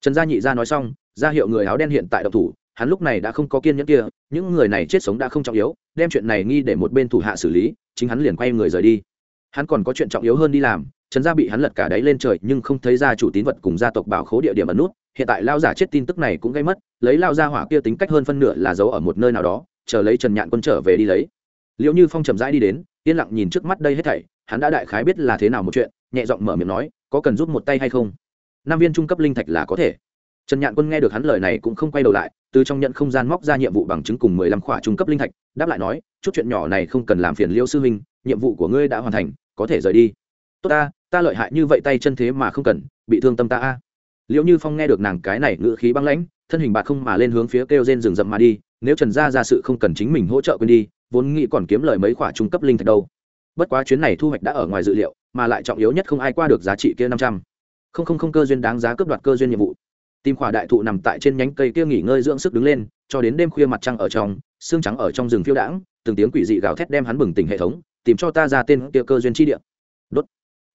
Trần gia nhị gia nói xong, ra hiệu người áo đen hiện tại độc thủ, hắn lúc này đã không có kiên nhẫn kia, những người này chết sống đã không trọng yếu, đem chuyện này nghi để một bên thủ hạ xử lý, chính hắn liền quay người rời đi hắn còn có chuyện trọng yếu hơn đi làm, trần gia bị hắn lật cả đáy lên trời nhưng không thấy ra chủ tín vật cùng gia tộc bảo khố địa điểm ẩn nút, hiện tại lao giả chết tin tức này cũng gây mất, lấy lao ra hỏa kia tính cách hơn phân nửa là giấu ở một nơi nào đó, chờ lấy trần nhạn quân trở về đi lấy. Liệu như phong chậm rãi đi đến, yên lặng nhìn trước mắt đây hết thảy, hắn đã đại khái biết là thế nào một chuyện, nhẹ giọng mở miệng nói, có cần giúp một tay hay không? Nam viên trung cấp linh thạch là có thể. Trần nhạn quân nghe được hắn lời này cũng không quay đầu lại, từ trong nhận không gian móc ra nhiệm vụ bằng chứng cùng mười lăm khỏa trung cấp linh thạch, đáp lại nói, chút chuyện nhỏ này không cần làm phiền liêu sư huynh, nhiệm vụ của ngươi đã hoàn thành có thể rời đi. Tốt ta ta lợi hại như vậy tay chân thế mà không cần, bị thương tâm ta a. Liệu như phong nghe được nàng cái này ngữ khí băng lãnh, thân hình bạc không mà lên hướng phía kêu trên rừng rậm mà đi, nếu trần gia ra sự không cần chính mình hỗ trợ quên đi, vốn nghĩ còn kiếm lời mấy khoả trung cấp linh thạch đâu. Bất quá chuyến này thu hoạch đã ở ngoài dự liệu, mà lại trọng yếu nhất không ai qua được giá trị kia năm trăm. Không không không cơ duyên đáng giá cướp đoạt cơ duyên nhiệm vụ. Tìm khỏa đại thụ nằm tại trên nhánh cây kia nghỉ ngơi dưỡng sức đứng lên, cho đến đêm khuya mặt trăng ở trong, xương trắng ở trong rừng phiêu đãng, từng tiếng quỷ dị gào thét đem hắn bừng tỉnh hệ thống tìm cho ta ra tên kia cơ duyên chi địa. Đốt.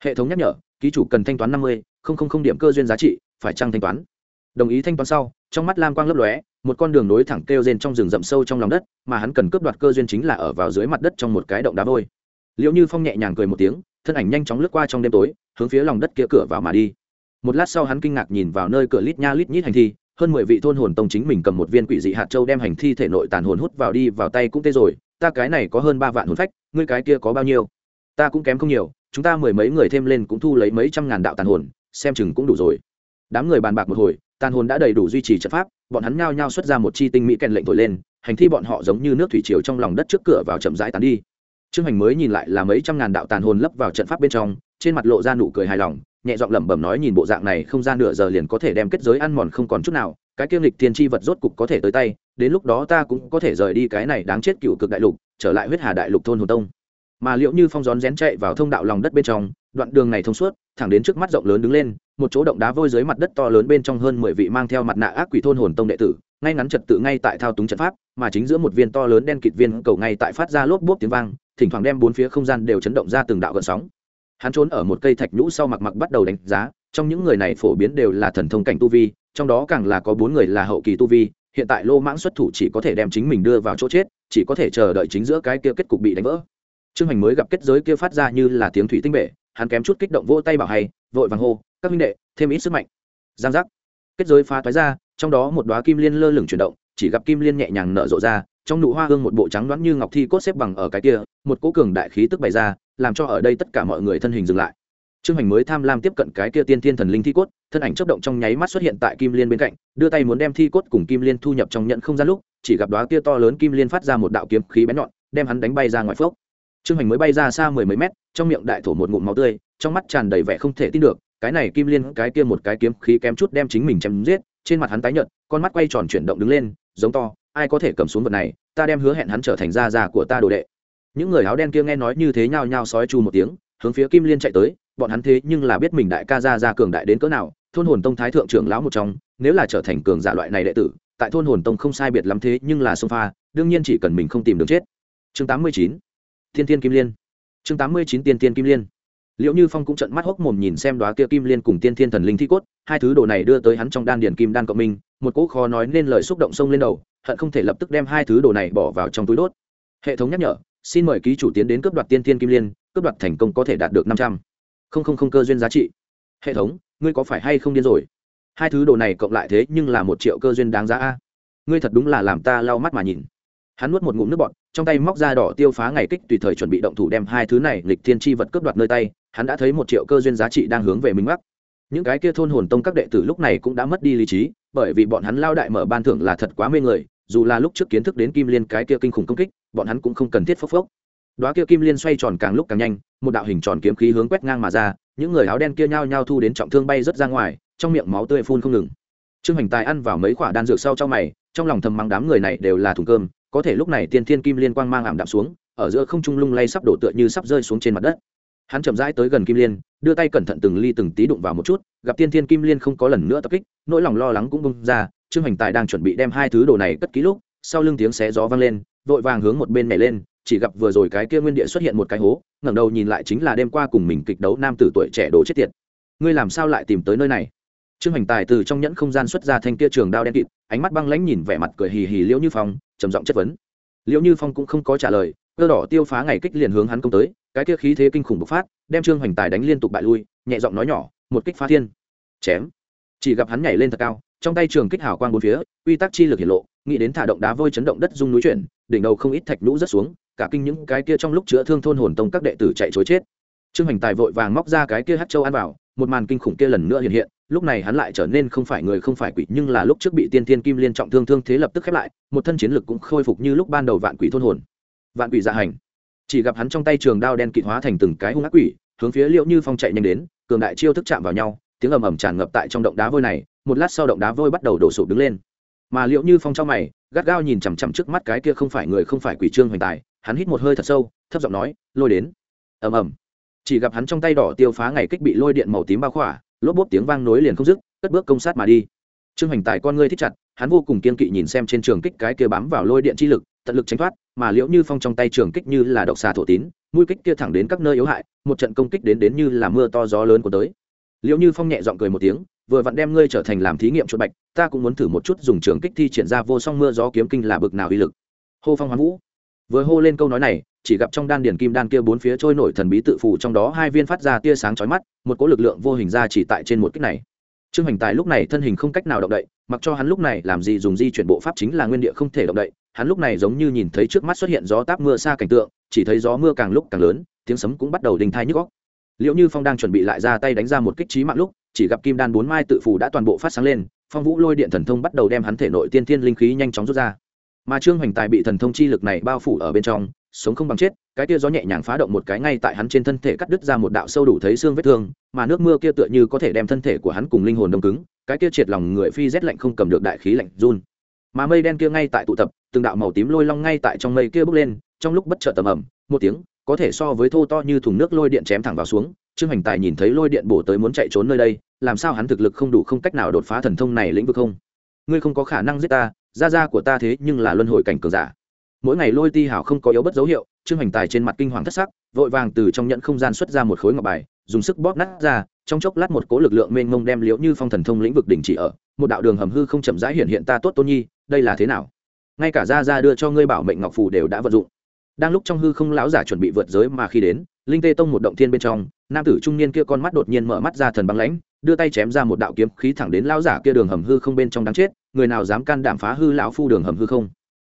Hệ thống nhắc nhở, ký chủ cần thanh toán năm mươi, không không không điểm cơ duyên giá trị, phải trăng thanh toán? Đồng ý thanh toán sau, trong mắt lam quang lấp lóe, một con đường nối thẳng kêu rên trong rừng rậm sâu trong lòng đất, mà hắn cần cướp đoạt cơ duyên chính là ở vào dưới mặt đất trong một cái động đá vôi. Liệu như phong nhẹ nhàng cười một tiếng, thân ảnh nhanh chóng lướt qua trong đêm tối, hướng phía lòng đất kia cửa vào mà đi. Một lát sau hắn kinh ngạc nhìn vào nơi cửa lít nha lít nhít hành thi, hơn mười vị thôn hồn tông chính mình cầm một viên quỷ dị hạt châu đem hành thi thể nội tàn hồn hút vào đi vào tay cũng tê rồi, ta cái này có hơn ba vạn hồn phách ngươi cái kia có bao nhiêu? Ta cũng kém không nhiều, chúng ta mười mấy người thêm lên cũng thu lấy mấy trăm ngàn đạo tàn hồn, xem chừng cũng đủ rồi. Đám người bàn bạc một hồi, tàn hồn đã đầy đủ duy trì trận pháp, bọn hắn nhao nhao xuất ra một chi tinh mỹ kèn lệnh thổi lên, hành thi bọn họ giống như nước thủy triều trong lòng đất trước cửa vào chậm rãi tán đi. Trương hành mới nhìn lại là mấy trăm ngàn đạo tàn hồn lấp vào trận pháp bên trong, trên mặt lộ ra nụ cười hài lòng nhẹ giọng lẩm bẩm nói nhìn bộ dạng này không gian nửa giờ liền có thể đem kết giới ăn mòn không còn chút nào, cái kiêm lịch tiên tri vật rốt cục có thể tới tay, đến lúc đó ta cũng có thể rời đi cái này đáng chết cựu cực đại lục, trở lại huyết hà đại lục thôn hồn tông. Mà liệu như phong rón rén chạy vào thông đạo lòng đất bên trong, đoạn đường này thông suốt, thẳng đến trước mắt rộng lớn đứng lên, một chỗ động đá vôi dưới mặt đất to lớn bên trong hơn mười vị mang theo mặt nạ ác quỷ thôn hồn tông đệ tử, ngay ngắn trật tự ngay tại thao túng trận pháp, mà chính giữa một viên to lớn đen kịt viên cầu ngay tại phát ra lốp bốp tiếng vang, thỉnh thoảng đem bốn phía không gian đều chấn động ra từng đạo gợn sóng hắn trốn ở một cây thạch nhũ sau mặc mặc bắt đầu đánh giá, trong những người này phổ biến đều là thần thông cảnh tu vi, trong đó càng là có bốn người là hậu kỳ tu vi, hiện tại lô mãng xuất thủ chỉ có thể đem chính mình đưa vào chỗ chết, chỉ có thể chờ đợi chính giữa cái kia kết cục bị đánh vỡ. Trương hành mới gặp kết giới kia phát ra như là tiếng thủy tinh bể, hắn kém chút kích động vỗ tay bảo hay, vội vàng hô, các minh đệ, thêm ít sức mạnh. Giang giác. Kết giới phá thoái ra, trong đó một đoá kim liên lơ lửng chuyển động, chỉ gặp kim liên nhẹ nhàng nở rộ ra trong nụ hoa hương một bộ trắng đoán như ngọc thi cốt xếp bằng ở cái kia, một cỗ cường đại khí tức bày ra, làm cho ở đây tất cả mọi người thân hình dừng lại. Trương hành mới tham lam tiếp cận cái kia tiên thiên thần linh thi cốt, thân ảnh chấp động trong nháy mắt xuất hiện tại kim liên bên cạnh, đưa tay muốn đem thi cốt cùng kim liên thu nhập trong nhận không gian lúc, chỉ gặp đoá kia to lớn kim liên phát ra một đạo kiếm khí bén nhọn, đem hắn đánh bay ra ngoài phước trương hành mới bay ra xa mười mấy mét, trong miệng đại thổ một ngụm máu tươi, trong mắt tràn đầy vẻ không thể tin được, cái này kim liên cái kia một cái kiếm khí kém chút đem chính mình chém giết, trên mặt hắn tái nhợt, con mắt quay tròn chuyển động đứng lên, giống to ai có thể cầm xuống vật này, ta đem hứa hẹn hắn trở thành gia già của ta đồ đệ. Những người áo đen kia nghe nói như thế nhao nhao sói chu một tiếng, hướng phía kim liên chạy tới, bọn hắn thế nhưng là biết mình đại ca gia gia cường đại đến cỡ nào, thôn hồn tông thái thượng trưởng lão một trong, nếu là trở thành cường giả loại này đệ tử, tại thôn hồn tông không sai biệt lắm thế nhưng là sông pha, đương nhiên chỉ cần mình không tìm đường chết. Chương tám mươi chín, thiên thiên kim liên. Chương tám mươi chín, tiên tiên kim liên. Liệu như phong cũng trận mắt hốc mồm nhìn xem đoá kia kim liên cùng tiên thiên thần linh thi cốt, hai thứ đồ này đưa tới hắn trong đan điền kim đan cộng minh một cỗ khó nói nên lời xúc động sông lên đầu, hận không thể lập tức đem hai thứ đồ này bỏ vào trong túi đốt. Hệ thống nhắc nhở, xin mời ký chủ tiến đến cướp đoạt tiên thiên kim liên, cướp đoạt thành công có thể đạt được năm trăm. Không không không cơ duyên giá trị. Hệ thống, ngươi có phải hay không điên rồi? Hai thứ đồ này cộng lại thế nhưng là một triệu cơ duyên đáng giá a. Ngươi thật đúng là làm ta lau mắt mà nhìn. Hắn nuốt một ngụm nước bọt, trong tay móc ra đỏ tiêu phá ngày kích tùy thời chuẩn bị động thủ đem hai thứ này lịch thiên tri vật cướp đoạt nơi tay. Hắn đã thấy một triệu cơ duyên giá trị đang hướng về mình mắc những cái kia thôn hồn tông các đệ tử lúc này cũng đã mất đi lý trí, bởi vì bọn hắn lao đại mở ban thưởng là thật quá mê người, dù là lúc trước kiến thức đến kim liên cái kia kinh khủng công kích, bọn hắn cũng không cần thiết phốc phốc. Đoá kia kim liên xoay tròn càng lúc càng nhanh, một đạo hình tròn kiếm khí hướng quét ngang mà ra, những người áo đen kia nhao nhao thu đến trọng thương bay rất ra ngoài, trong miệng máu tươi phun không ngừng. Trương hành tài ăn vào mấy quả đan dược sau trong mày, trong lòng thầm mắng đám người này đều là thùng cơm, có thể lúc này tiên thiên kim liên quang mang ảm đạm xuống, ở giữa không trung lung lay sắp đổ tựa như sắp rơi xuống trên mặt đất hắn chậm rãi tới gần kim liên, đưa tay cẩn thận từng ly từng tí đụng vào một chút, gặp tiên thiên kim liên không có lần nữa tập kích, nỗi lòng lo lắng cũng bung ra, trương hành tài đang chuẩn bị đem hai thứ đồ này cất ký lúc, sau lưng tiếng xé gió vang lên, vội vàng hướng một bên nhảy lên, chỉ gặp vừa rồi cái kia nguyên địa xuất hiện một cái hố, ngẩng đầu nhìn lại chính là đêm qua cùng mình kịch đấu nam tử tuổi trẻ đồ chết tiệt. Ngươi làm sao lại tìm tới nơi này? Trương hành tài từ trong nhẫn không gian xuất ra thanh kia trường đao đen kịt, ánh mắt băng lãnh nhìn vẻ mặt cười hì hì liễu như phong, trầm giọng chất vấn. Liễu như phong cũng không có trả lời, cơ đỏ tiêu phá ngày kích liền hướng hắn công tới cái kia khí thế kinh khủng bộc phát, đem trương hoành tài đánh liên tục bại lui, nhẹ giọng nói nhỏ, một kích phá thiên. Chém. Chỉ gặp hắn nhảy lên thật cao, trong tay trường kích hào quang bốn phía, quy tắc chi lực hiển lộ, nghĩ đến thả động đá vôi chấn động đất rung núi chuyển, đỉnh đầu không ít thạch lũ rất xuống, cả kinh những cái kia trong lúc chữa thương thôn hồn tông các đệ tử chạy chối chết. Trương hoành tài vội vàng móc ra cái kia hát châu ăn vào, một màn kinh khủng kia lần nữa hiện hiện, lúc này hắn lại trở nên không phải người không phải quỷ, nhưng là lúc trước bị tiên tiên kim liên trọng thương thương thế lập tức khép lại, một thân chiến lực cũng khôi phục như lúc ban đầu vạn quỷ thôn hồn. Vạn quỷ dạ hành chỉ gặp hắn trong tay trường đao đen kịt hóa thành từng cái hung ác quỷ, hướng phía liệu như phong chạy nhanh đến, cường đại chiêu thức chạm vào nhau, tiếng ầm ầm tràn ngập tại trong động đá vôi này, một lát sau động đá vôi bắt đầu đổ sụp đứng lên. Mà liệu như phong trong mày, gắt gao nhìn chằm chằm trước mắt cái kia không phải người không phải quỷ trương hoành tài, hắn hít một hơi thật sâu, thấp giọng nói, lôi đến. Ầm ầm. Chỉ gặp hắn trong tay đỏ tiêu phá ngày kích bị lôi điện màu tím bao khỏa, lốp bốp tiếng vang nối liền không dứt, cất bước công sát mà đi. Trương hoành tài con ngươi thích chặt, hắn vô cùng kiên kỵ nhìn xem trên trường kích cái kia bám vào lôi điện chi lực tận lực tránh thoát, mà liễu như phong trong tay trường kích như là độc xà thổ tín, mũi kích kia thẳng đến các nơi yếu hại, một trận công kích đến đến như là mưa to gió lớn của tới. Liễu như phong nhẹ giọng cười một tiếng, vừa vặn đem ngươi trở thành làm thí nghiệm chuột bạch, ta cũng muốn thử một chút dùng trường kích thi triển ra vô song mưa gió kiếm kinh là bực nào uy lực. Hô phong hoán vũ. Vừa hô lên câu nói này, chỉ gặp trong đan điền kim đan kia bốn phía trôi nổi thần bí tự phủ trong đó hai viên phát ra tia sáng chói mắt, một cỗ lực lượng vô hình ra chỉ tại trên một kích này. Trương hành tài lúc này thân hình không cách nào động đậy mặc cho hắn lúc này làm gì dùng di chuyển bộ pháp chính là nguyên địa không thể động đậy, hắn lúc này giống như nhìn thấy trước mắt xuất hiện gió táp mưa xa cảnh tượng, chỉ thấy gió mưa càng lúc càng lớn, tiếng sấm cũng bắt đầu đình thai nhức góc liệu như phong đang chuẩn bị lại ra tay đánh ra một kích trí mạng lúc, chỉ gặp kim đan bốn mai tự phủ đã toàn bộ phát sáng lên, phong vũ lôi điện thần thông bắt đầu đem hắn thể nội tiên thiên linh khí nhanh chóng rút ra. Mà trương hoành tài bị thần thông chi lực này bao phủ ở bên trong, sống không bằng chết cái tia gió nhẹ nhàng phá động một cái ngay tại hắn trên thân thể cắt đứt ra một đạo sâu đủ thấy xương vết thương, mà nước mưa kia tựa như có thể đem thân thể của hắn cùng linh hồn đông cứng, cái kia triệt lòng người phi rét lạnh không cầm được đại khí lạnh run. Mà mây đen kia ngay tại tụ tập, từng đạo màu tím lôi long ngay tại trong mây kia bốc lên, trong lúc bất chợt tầm ẩm một tiếng, có thể so với thô to như thùng nước lôi điện chém thẳng vào xuống, trương hành tài nhìn thấy lôi điện bổ tới muốn chạy trốn nơi đây, làm sao hắn thực lực không đủ không cách nào đột phá thần thông này lĩnh vực không? Ngươi không có khả năng giết ta, gia gia của ta thế nhưng là luân hồi cảnh cường giả mỗi ngày lôi ti hảo không có yếu bất dấu hiệu, trương hành tài trên mặt kinh hoàng thất sắc, vội vàng từ trong nhận không gian xuất ra một khối ngọc bài, dùng sức bóp nát ra, trong chốc lát một cố lực lượng mênh mông đem liễu như phong thần thông lĩnh vực đỉnh chỉ ở, một đạo đường hầm hư không chậm rãi hiện hiện ta tốt tôn nhi, đây là thế nào? Ngay cả gia gia đưa cho ngươi bảo mệnh ngọc phù đều đã vận dụng. Đang lúc trong hư không lão giả chuẩn bị vượt giới mà khi đến, linh tê tông một động thiên bên trong, nam tử trung niên kia con mắt đột nhiên mở mắt ra thần băng lãnh, đưa tay chém ra một đạo kiếm khí thẳng đến lão giả kia đường hầm hư không bên trong đáng chết, người nào dám can đảm phá hư lão phu đường hầm hư không?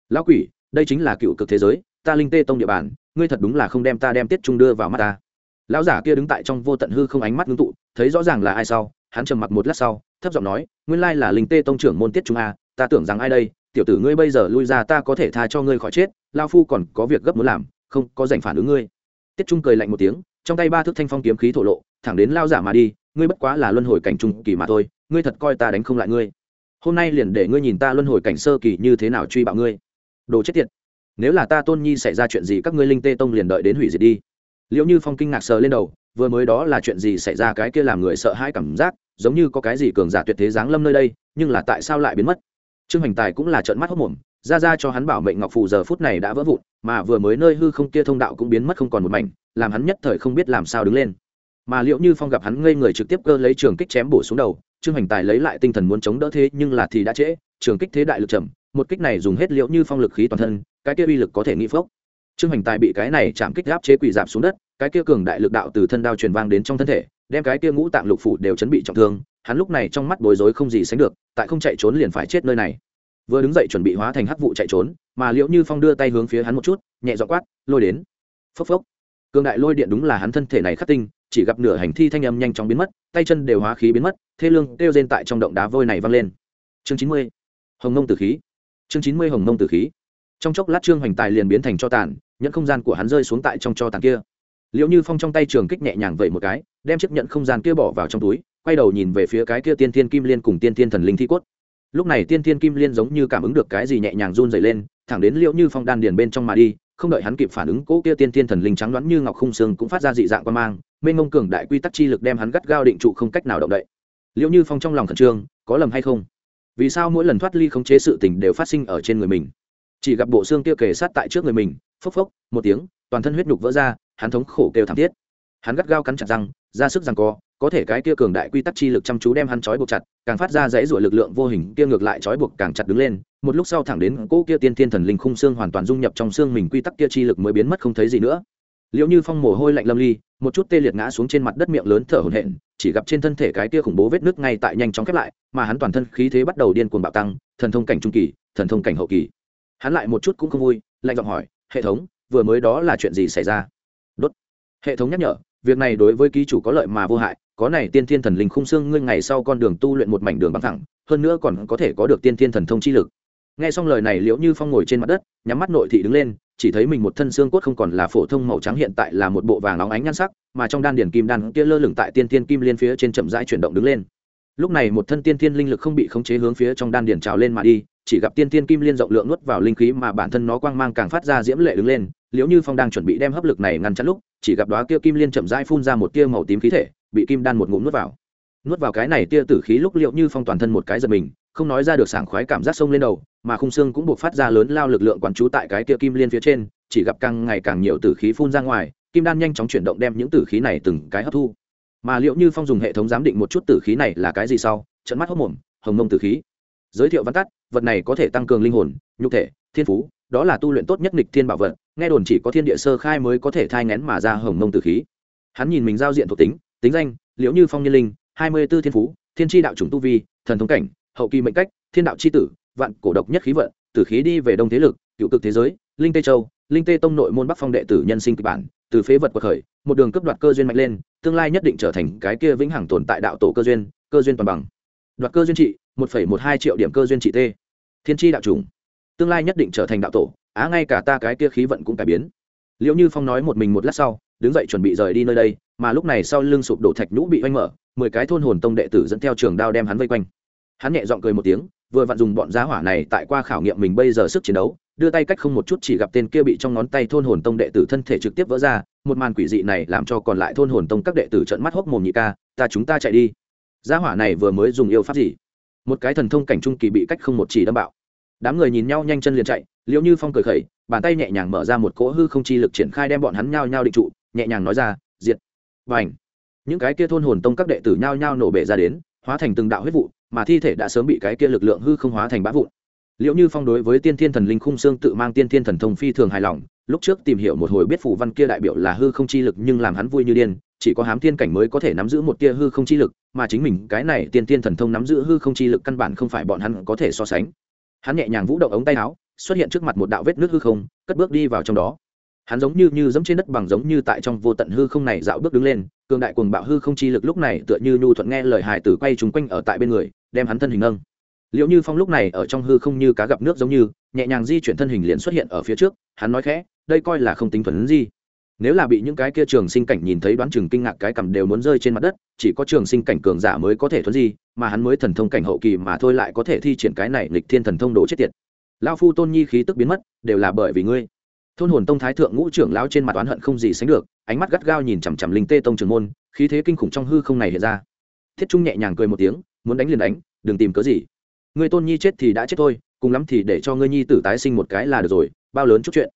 Lão quỷ đây chính là cựu cực thế giới, ta linh tê tông địa bàn, ngươi thật đúng là không đem ta đem tiết trung đưa vào mắt ta. Lão giả kia đứng tại trong vô tận hư không ánh mắt ngưng tụ, thấy rõ ràng là ai sau, hắn trầm mặc một lát sau, thấp giọng nói, nguyên lai là linh tê tông trưởng môn tiết trung a, ta tưởng rằng ai đây, tiểu tử ngươi bây giờ lui ra ta có thể tha cho ngươi khỏi chết lao phu còn có việc gấp muốn làm, không có dành phản ứng ngươi. Tiết trung cười lạnh một tiếng, trong tay ba thước thanh phong kiếm khí thổ lộ, thẳng đến lao giả mà đi, ngươi bất quá là luân hồi cảnh trung kỳ mà thôi, ngươi thật coi ta đánh không lại ngươi. Hôm nay liền để ngươi nhìn ta luân hồi cảnh sơ kỳ như thế nào truy bạo ngươi đồ chết tiệt. Nếu là ta tôn nhi xảy ra chuyện gì, các ngươi linh tê tông liền đợi đến hủy diệt đi. Liệu như phong kinh ngạc sờ lên đầu, vừa mới đó là chuyện gì xảy ra, cái kia làm người sợ hãi cảm giác, giống như có cái gì cường giả tuyệt thế giáng lâm nơi đây, nhưng là tại sao lại biến mất? Trương hành tài cũng là trợn mắt hốc mồm, ra ra cho hắn bảo mệnh ngọc phù giờ phút này đã vỡ vụn, mà vừa mới nơi hư không kia thông đạo cũng biến mất không còn một mảnh, làm hắn nhất thời không biết làm sao đứng lên. Mà liệu như phong gặp hắn ngây người trực tiếp cơ lấy trường kích chém bổ xuống đầu, trương hành tài lấy lại tinh thần muốn chống đỡ thế, nhưng là thì đã trễ, trường kích thế đại lực chậm một kích này dùng hết liệu như phong lực khí toàn thân, cái kia uy lực có thể nghĩ phốc. Trương hành tài bị cái này chạm kích áp chế quỳ dạp xuống đất, cái kia cường đại lực đạo từ thân đao truyền vang đến trong thân thể, đem cái kia ngũ tạng lục phủ đều chấn bị trọng thương, hắn lúc này trong mắt bối rối không gì sánh được, tại không chạy trốn liền phải chết nơi này. Vừa đứng dậy chuẩn bị hóa thành hắc vụ chạy trốn, mà liệu như phong đưa tay hướng phía hắn một chút, nhẹ dọ quát, lôi đến. Phốc phốc. Cường đại lôi điện đúng là hắn thân thể này khắc tinh, chỉ gặp nửa hành thi thanh âm nhanh chóng biến mất, tay chân đều hóa khí biến mất, thê lương kêu rên tại trong động đá vôi này văng lên. Chương chín mươi. Hồng nông tử khí chương chín mươi hồng nông tử khí. Trong chốc lát trương hoành tài liền biến thành cho tàn nhận không gian của hắn rơi xuống tại trong cho tàn kia. Liệu như phong trong tay trường kích nhẹ nhàng vậy một cái, đem chiếc nhận không gian kia bỏ vào trong túi, quay đầu nhìn về phía cái kia tiên thiên kim liên cùng tiên thiên thần linh thi cốt. Lúc này tiên thiên kim liên giống như cảm ứng được cái gì nhẹ nhàng run dày lên, thẳng đến liệu như phong đan điền bên trong mà đi, không đợi hắn kịp phản ứng, cỗ kia tiên thiên thần linh trắng đoán như ngọc khung xương cũng phát ra dị dạng quan mang, mênh ngông cường đại quy tắc chi lực đem hắn gắt gao định trụ không cách nào động đậy. Liệu như phong trong lòng khẩn trương, có lầm hay không? Vì sao mỗi lần thoát ly khống chế sự tình đều phát sinh ở trên người mình? Chỉ gặp bộ xương kia kề sát tại trước người mình, phốc phốc, một tiếng, toàn thân huyết nhục vỡ ra, hắn thống khổ kêu thảm thiết. Hắn gắt gao cắn chặt răng, ra sức rằng co, có thể cái kia cường đại quy tắc chi lực chăm chú đem hắn trói buộc chặt, càng phát ra dãy ruổi lực lượng vô hình, kia ngược lại trói buộc càng chặt đứng lên, một lúc sau thẳng đến cỗ kia tiên thiên thần linh khung xương hoàn toàn dung nhập trong xương mình, quy tắc kia chi lực mới biến mất không thấy gì nữa liệu như phong mồ hôi lạnh lâm ly, một chút tê liệt ngã xuống trên mặt đất miệng lớn thở hổn hển, chỉ gặp trên thân thể cái kia khủng bố vết nước ngay tại nhanh chóng khép lại, mà hắn toàn thân khí thế bắt đầu điên cuồng bạo tăng, thần thông cảnh trung kỳ, thần thông cảnh hậu kỳ. Hắn lại một chút cũng không vui, lạnh giọng hỏi, hệ thống, vừa mới đó là chuyện gì xảy ra? Đốt. Hệ thống nhắc nhở, việc này đối với ký chủ có lợi mà vô hại, có này tiên thiên thần linh khung xương ngươi ngày sau con đường tu luyện một mảnh đường bằng thẳng, hơn nữa còn có thể có được tiên thiên thần thông chi lực. Nghe xong lời này, liễu như phong ngồi trên mặt đất, nhắm mắt nội thị đứng lên chỉ thấy mình một thân xương cốt không còn là phổ thông màu trắng, hiện tại là một bộ vàng óng ánh nhan sắc, mà trong đan điển kim đan kia lơ lửng tại tiên tiên kim liên phía trên chậm rãi chuyển động đứng lên. Lúc này một thân tiên tiên linh lực không bị khống chế hướng phía trong đan điển trào lên mà đi, chỉ gặp tiên tiên kim liên rộng lượng nuốt vào linh khí mà bản thân nó quang mang càng phát ra diễm lệ đứng lên, liễu như phong đang chuẩn bị đem hấp lực này ngăn chặn lúc, chỉ gặp đóa kia kim liên chậm rãi phun ra một tia màu tím khí thể, bị kim đan một ngụm nuốt vào. Nuốt vào cái này tia tử khí lúc liễu như phong toàn thân một cái giật mình không nói ra được sảng khoái cảm giác sông lên đầu, mà khung xương cũng buộc phát ra lớn lao lực lượng quản trú tại cái kia kim liên phía trên, chỉ gặp càng ngày càng nhiều tử khí phun ra ngoài, kim đan nhanh chóng chuyển động đem những tử khí này từng cái hấp thu. Mà liệu như phong dùng hệ thống giám định một chút tử khí này là cái gì sau trận mắt hốc mồm, hồng mông tử khí. Giới thiệu văn tắt, vật này có thể tăng cường linh hồn, nhục thể, thiên phú, đó là tu luyện tốt nhất nghịch thiên bảo vật, nghe đồn chỉ có thiên địa sơ khai mới có thể thai ngén mà ra hồng mông tử khí. Hắn nhìn mình giao diện thuộc tính tính danh, liệu như phong nhân linh, hai mươi b ố thiên phú, thiên tri đạo chủng tu vi, thần thống cảnh hậu kỳ mệnh cách, thiên đạo c h i tử, vạn cổ độc nhất khí vận tử khí đi về đông thế lực, cựu cực thế giới, linh tê châu, linh tê tông nội môn bắc phong đệ tử nhân sinh kịch bản, từ phế vật cuộc khởi, một đường cấp đoạt cơ duyên mạnh lên, tương lai nhất định trở thành cái kia vĩnh hằng tồn tại đạo tổ cơ duyên cơ duyên toàn bằng. Đoạt cơ duyên trị, một phẩy một hai triệu điểm cơ duyên trị t thiên tri đạo trùng tương lai nhất định trở thành đạo tổ, á ngay cả ta cái kia khí vận cũng cải biến. Liệu như phong nói một mình một lát sau, đứng dậy chuẩn bị rời đi nơi đây, mà lúc này sau lưng sụp đổ thạch nhũ bị oanh mở, mười cái thôn hồn tông đệ tử dẫn theo trường đao đem hắn vây quanh hắn nhẹ giọng cười một tiếng, vừa vặn dùng bọn giá hỏa này tại qua khảo nghiệm mình bây giờ sức chiến đấu, đưa tay cách không một chút chỉ gặp tên kia bị trong ngón tay thôn hồn tông đệ tử thân thể trực tiếp vỡ ra, một màn quỷ dị này làm cho còn lại thôn hồn tông các đệ tử trận mắt hốc mồm nhị ca, ta chúng ta chạy đi. Giá hỏa này vừa mới dùng yêu pháp gì? Một cái thần thông cảnh trung kỳ bị cách không một chỉ đâm bạo. Đám người nhìn nhau nhanh chân liền chạy liệu như phong cười khẩy, bàn tay nhẹ nhàng mở ra một cỗ hư không chi lực triển khai đem bọn hắn nhao nhao định trụ, nhẹ nhàng nói ra, diệt. Và ảnh những cái kia thôn hồn tông các đệ tử nhao nhao nổ bể ra đến, hóa thành từng đạo huyết vụ mà thi thể đã sớm bị cái kia lực lượng hư không hóa thành bã vụn. Liệu như phong đối với tiên thiên thần linh khung xương tự mang tiên thiên thần thông phi thường hài lòng, lúc trước tìm hiểu một hồi biết phủ văn kia đại biểu là hư không chi lực nhưng làm hắn vui như điên, chỉ có hám thiên cảnh mới có thể nắm giữ một tia hư không chi lực, mà chính mình cái này tiên tiên thần thông nắm giữ hư không chi lực căn bản không phải bọn hắn có thể so sánh. Hắn nhẹ nhàng vũ động ống tay áo, xuất hiện trước mặt một đạo vết nước hư không, cất bước đi vào trong đó. Hắn giống như như dẫm trên đất bằng giống như tại trong vô tận hư không này dạo bước đứng lên, cường đại cuồng bạo hư không chi lực lúc này tựa như nhu thuận nghe lời hài tử quay trúng quanh ở tại bên người đem hắn thân hình nâng. Liệu như phong lúc này ở trong hư không như cá gặp nước giống như, nhẹ nhàng di chuyển thân hình liền xuất hiện ở phía trước, hắn nói khẽ, đây coi là không tính thuần gì. Nếu là bị những cái kia trường sinh cảnh nhìn thấy đoán chừng kinh ngạc cái cầm đều muốn rơi trên mặt đất, chỉ có trường sinh cảnh cường giả mới có thể thuần gì, mà hắn mới thần thông cảnh hậu kỳ mà thôi lại có thể thi triển cái này lịch thiên thần thông đồ chết tiệt. Lao phu tôn nhi khí tức biến mất, đều là bởi vì ngươi. Thôn hồn tông thái thượng ngũ trưởng lão trên mặt oán hận không gì sánh được, ánh mắt gắt gao nhìn chằm chằm linh tê tông trường môn, khí thế kinh khủng trong hư không này hiện ra. Thiết trung nhẹ nhàng cười một tiếng muốn đánh liền đánh, đừng tìm cớ gì. Người tôn nhi chết thì đã chết thôi, cùng lắm thì để cho ngươi nhi tử tái sinh một cái là được rồi, bao lớn chút chuyện.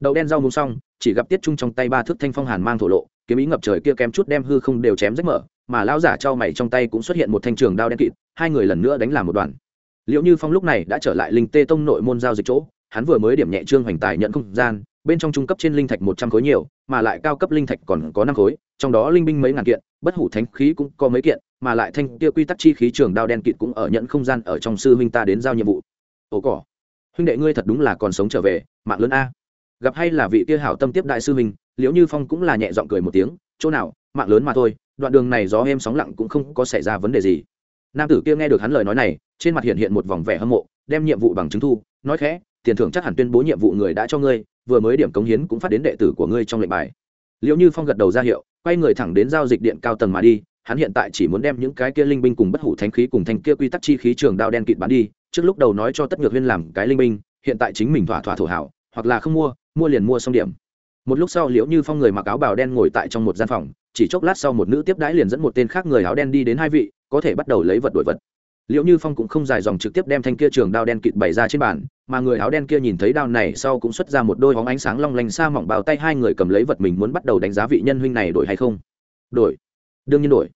Đậu đen rau muống xong, chỉ gặp tiết trung trong tay ba thước thanh phong hàn mang thổ lộ, kiếm ý ngập trời kia kém chút đem hư không đều chém rách mở, mà lão giả trao mày trong tay cũng xuất hiện một thanh trường đao đen kịt, hai người lần nữa đánh làm một đoàn. Liệu như phong lúc này đã trở lại linh tê tông nội môn giao dịch chỗ, hắn vừa mới điểm nhẹ trương hoành tài nhận không gian, bên trong trung cấp trên linh thạch một trăm khối nhiều, mà lại cao cấp linh thạch còn có năm khối, trong đó linh binh mấy ngàn kiện, bất hủ thánh khí cũng có mấy kiện mà lại thanh kia quy tắc chi khí trường đao đen kịt cũng ở nhận không gian ở trong sư huynh ta đến giao nhiệm vụ. Ồ cỏ, huynh đệ ngươi thật đúng là còn sống trở về, mạng lớn a. Gặp hay là vị kia hảo tâm tiếp đại sư huynh, liễu như phong cũng là nhẹ giọng cười một tiếng, chỗ nào, mạng lớn mà thôi, đoạn đường này gió êm sóng lặng cũng không có xảy ra vấn đề gì. Nam tử kia nghe được hắn lời nói này, trên mặt hiện hiện một vòng vẻ hâm mộ, đem nhiệm vụ bằng chứng thu, nói khẽ, tiền thưởng chắc hẳn tuyên bố nhiệm vụ người đã cho ngươi, vừa mới điểm cống hiến cũng phát đến đệ tử của ngươi trong lệnh bài. Liệu như phong gật đầu ra hiệu, quay người thẳng đến giao dịch điện cao tầng mà đi hắn hiện tại chỉ muốn đem những cái kia linh binh cùng bất hủ thánh khí cùng thanh kia quy tắc chi khí trường đao đen kịt bán đi, trước lúc đầu nói cho tất nhược huyên làm cái linh binh, hiện tại chính mình thỏa thỏa thổ hảo, hoặc là không mua mua liền mua xong điểm. Một lúc sau liễu như phong người mặc áo bào đen ngồi tại trong một gian phòng, chỉ chốc lát sau một nữ tiếp đãi liền dẫn một tên khác người áo đen đi đến hai vị, có thể bắt đầu lấy vật đổi vật. Liệu như phong cũng không dài dòng trực tiếp đem thanh kia trường đao đen kịt bày ra trên bàn, mà người áo đen kia nhìn thấy đao này sau cũng xuất ra một đôi hóng ánh sáng long lanh xa mỏng bào tay hai người cầm lấy vật mình muốn bắt đầu đánh giá vị nhân huynh này đổi hay không. Đổi. Đương nhiên đổi.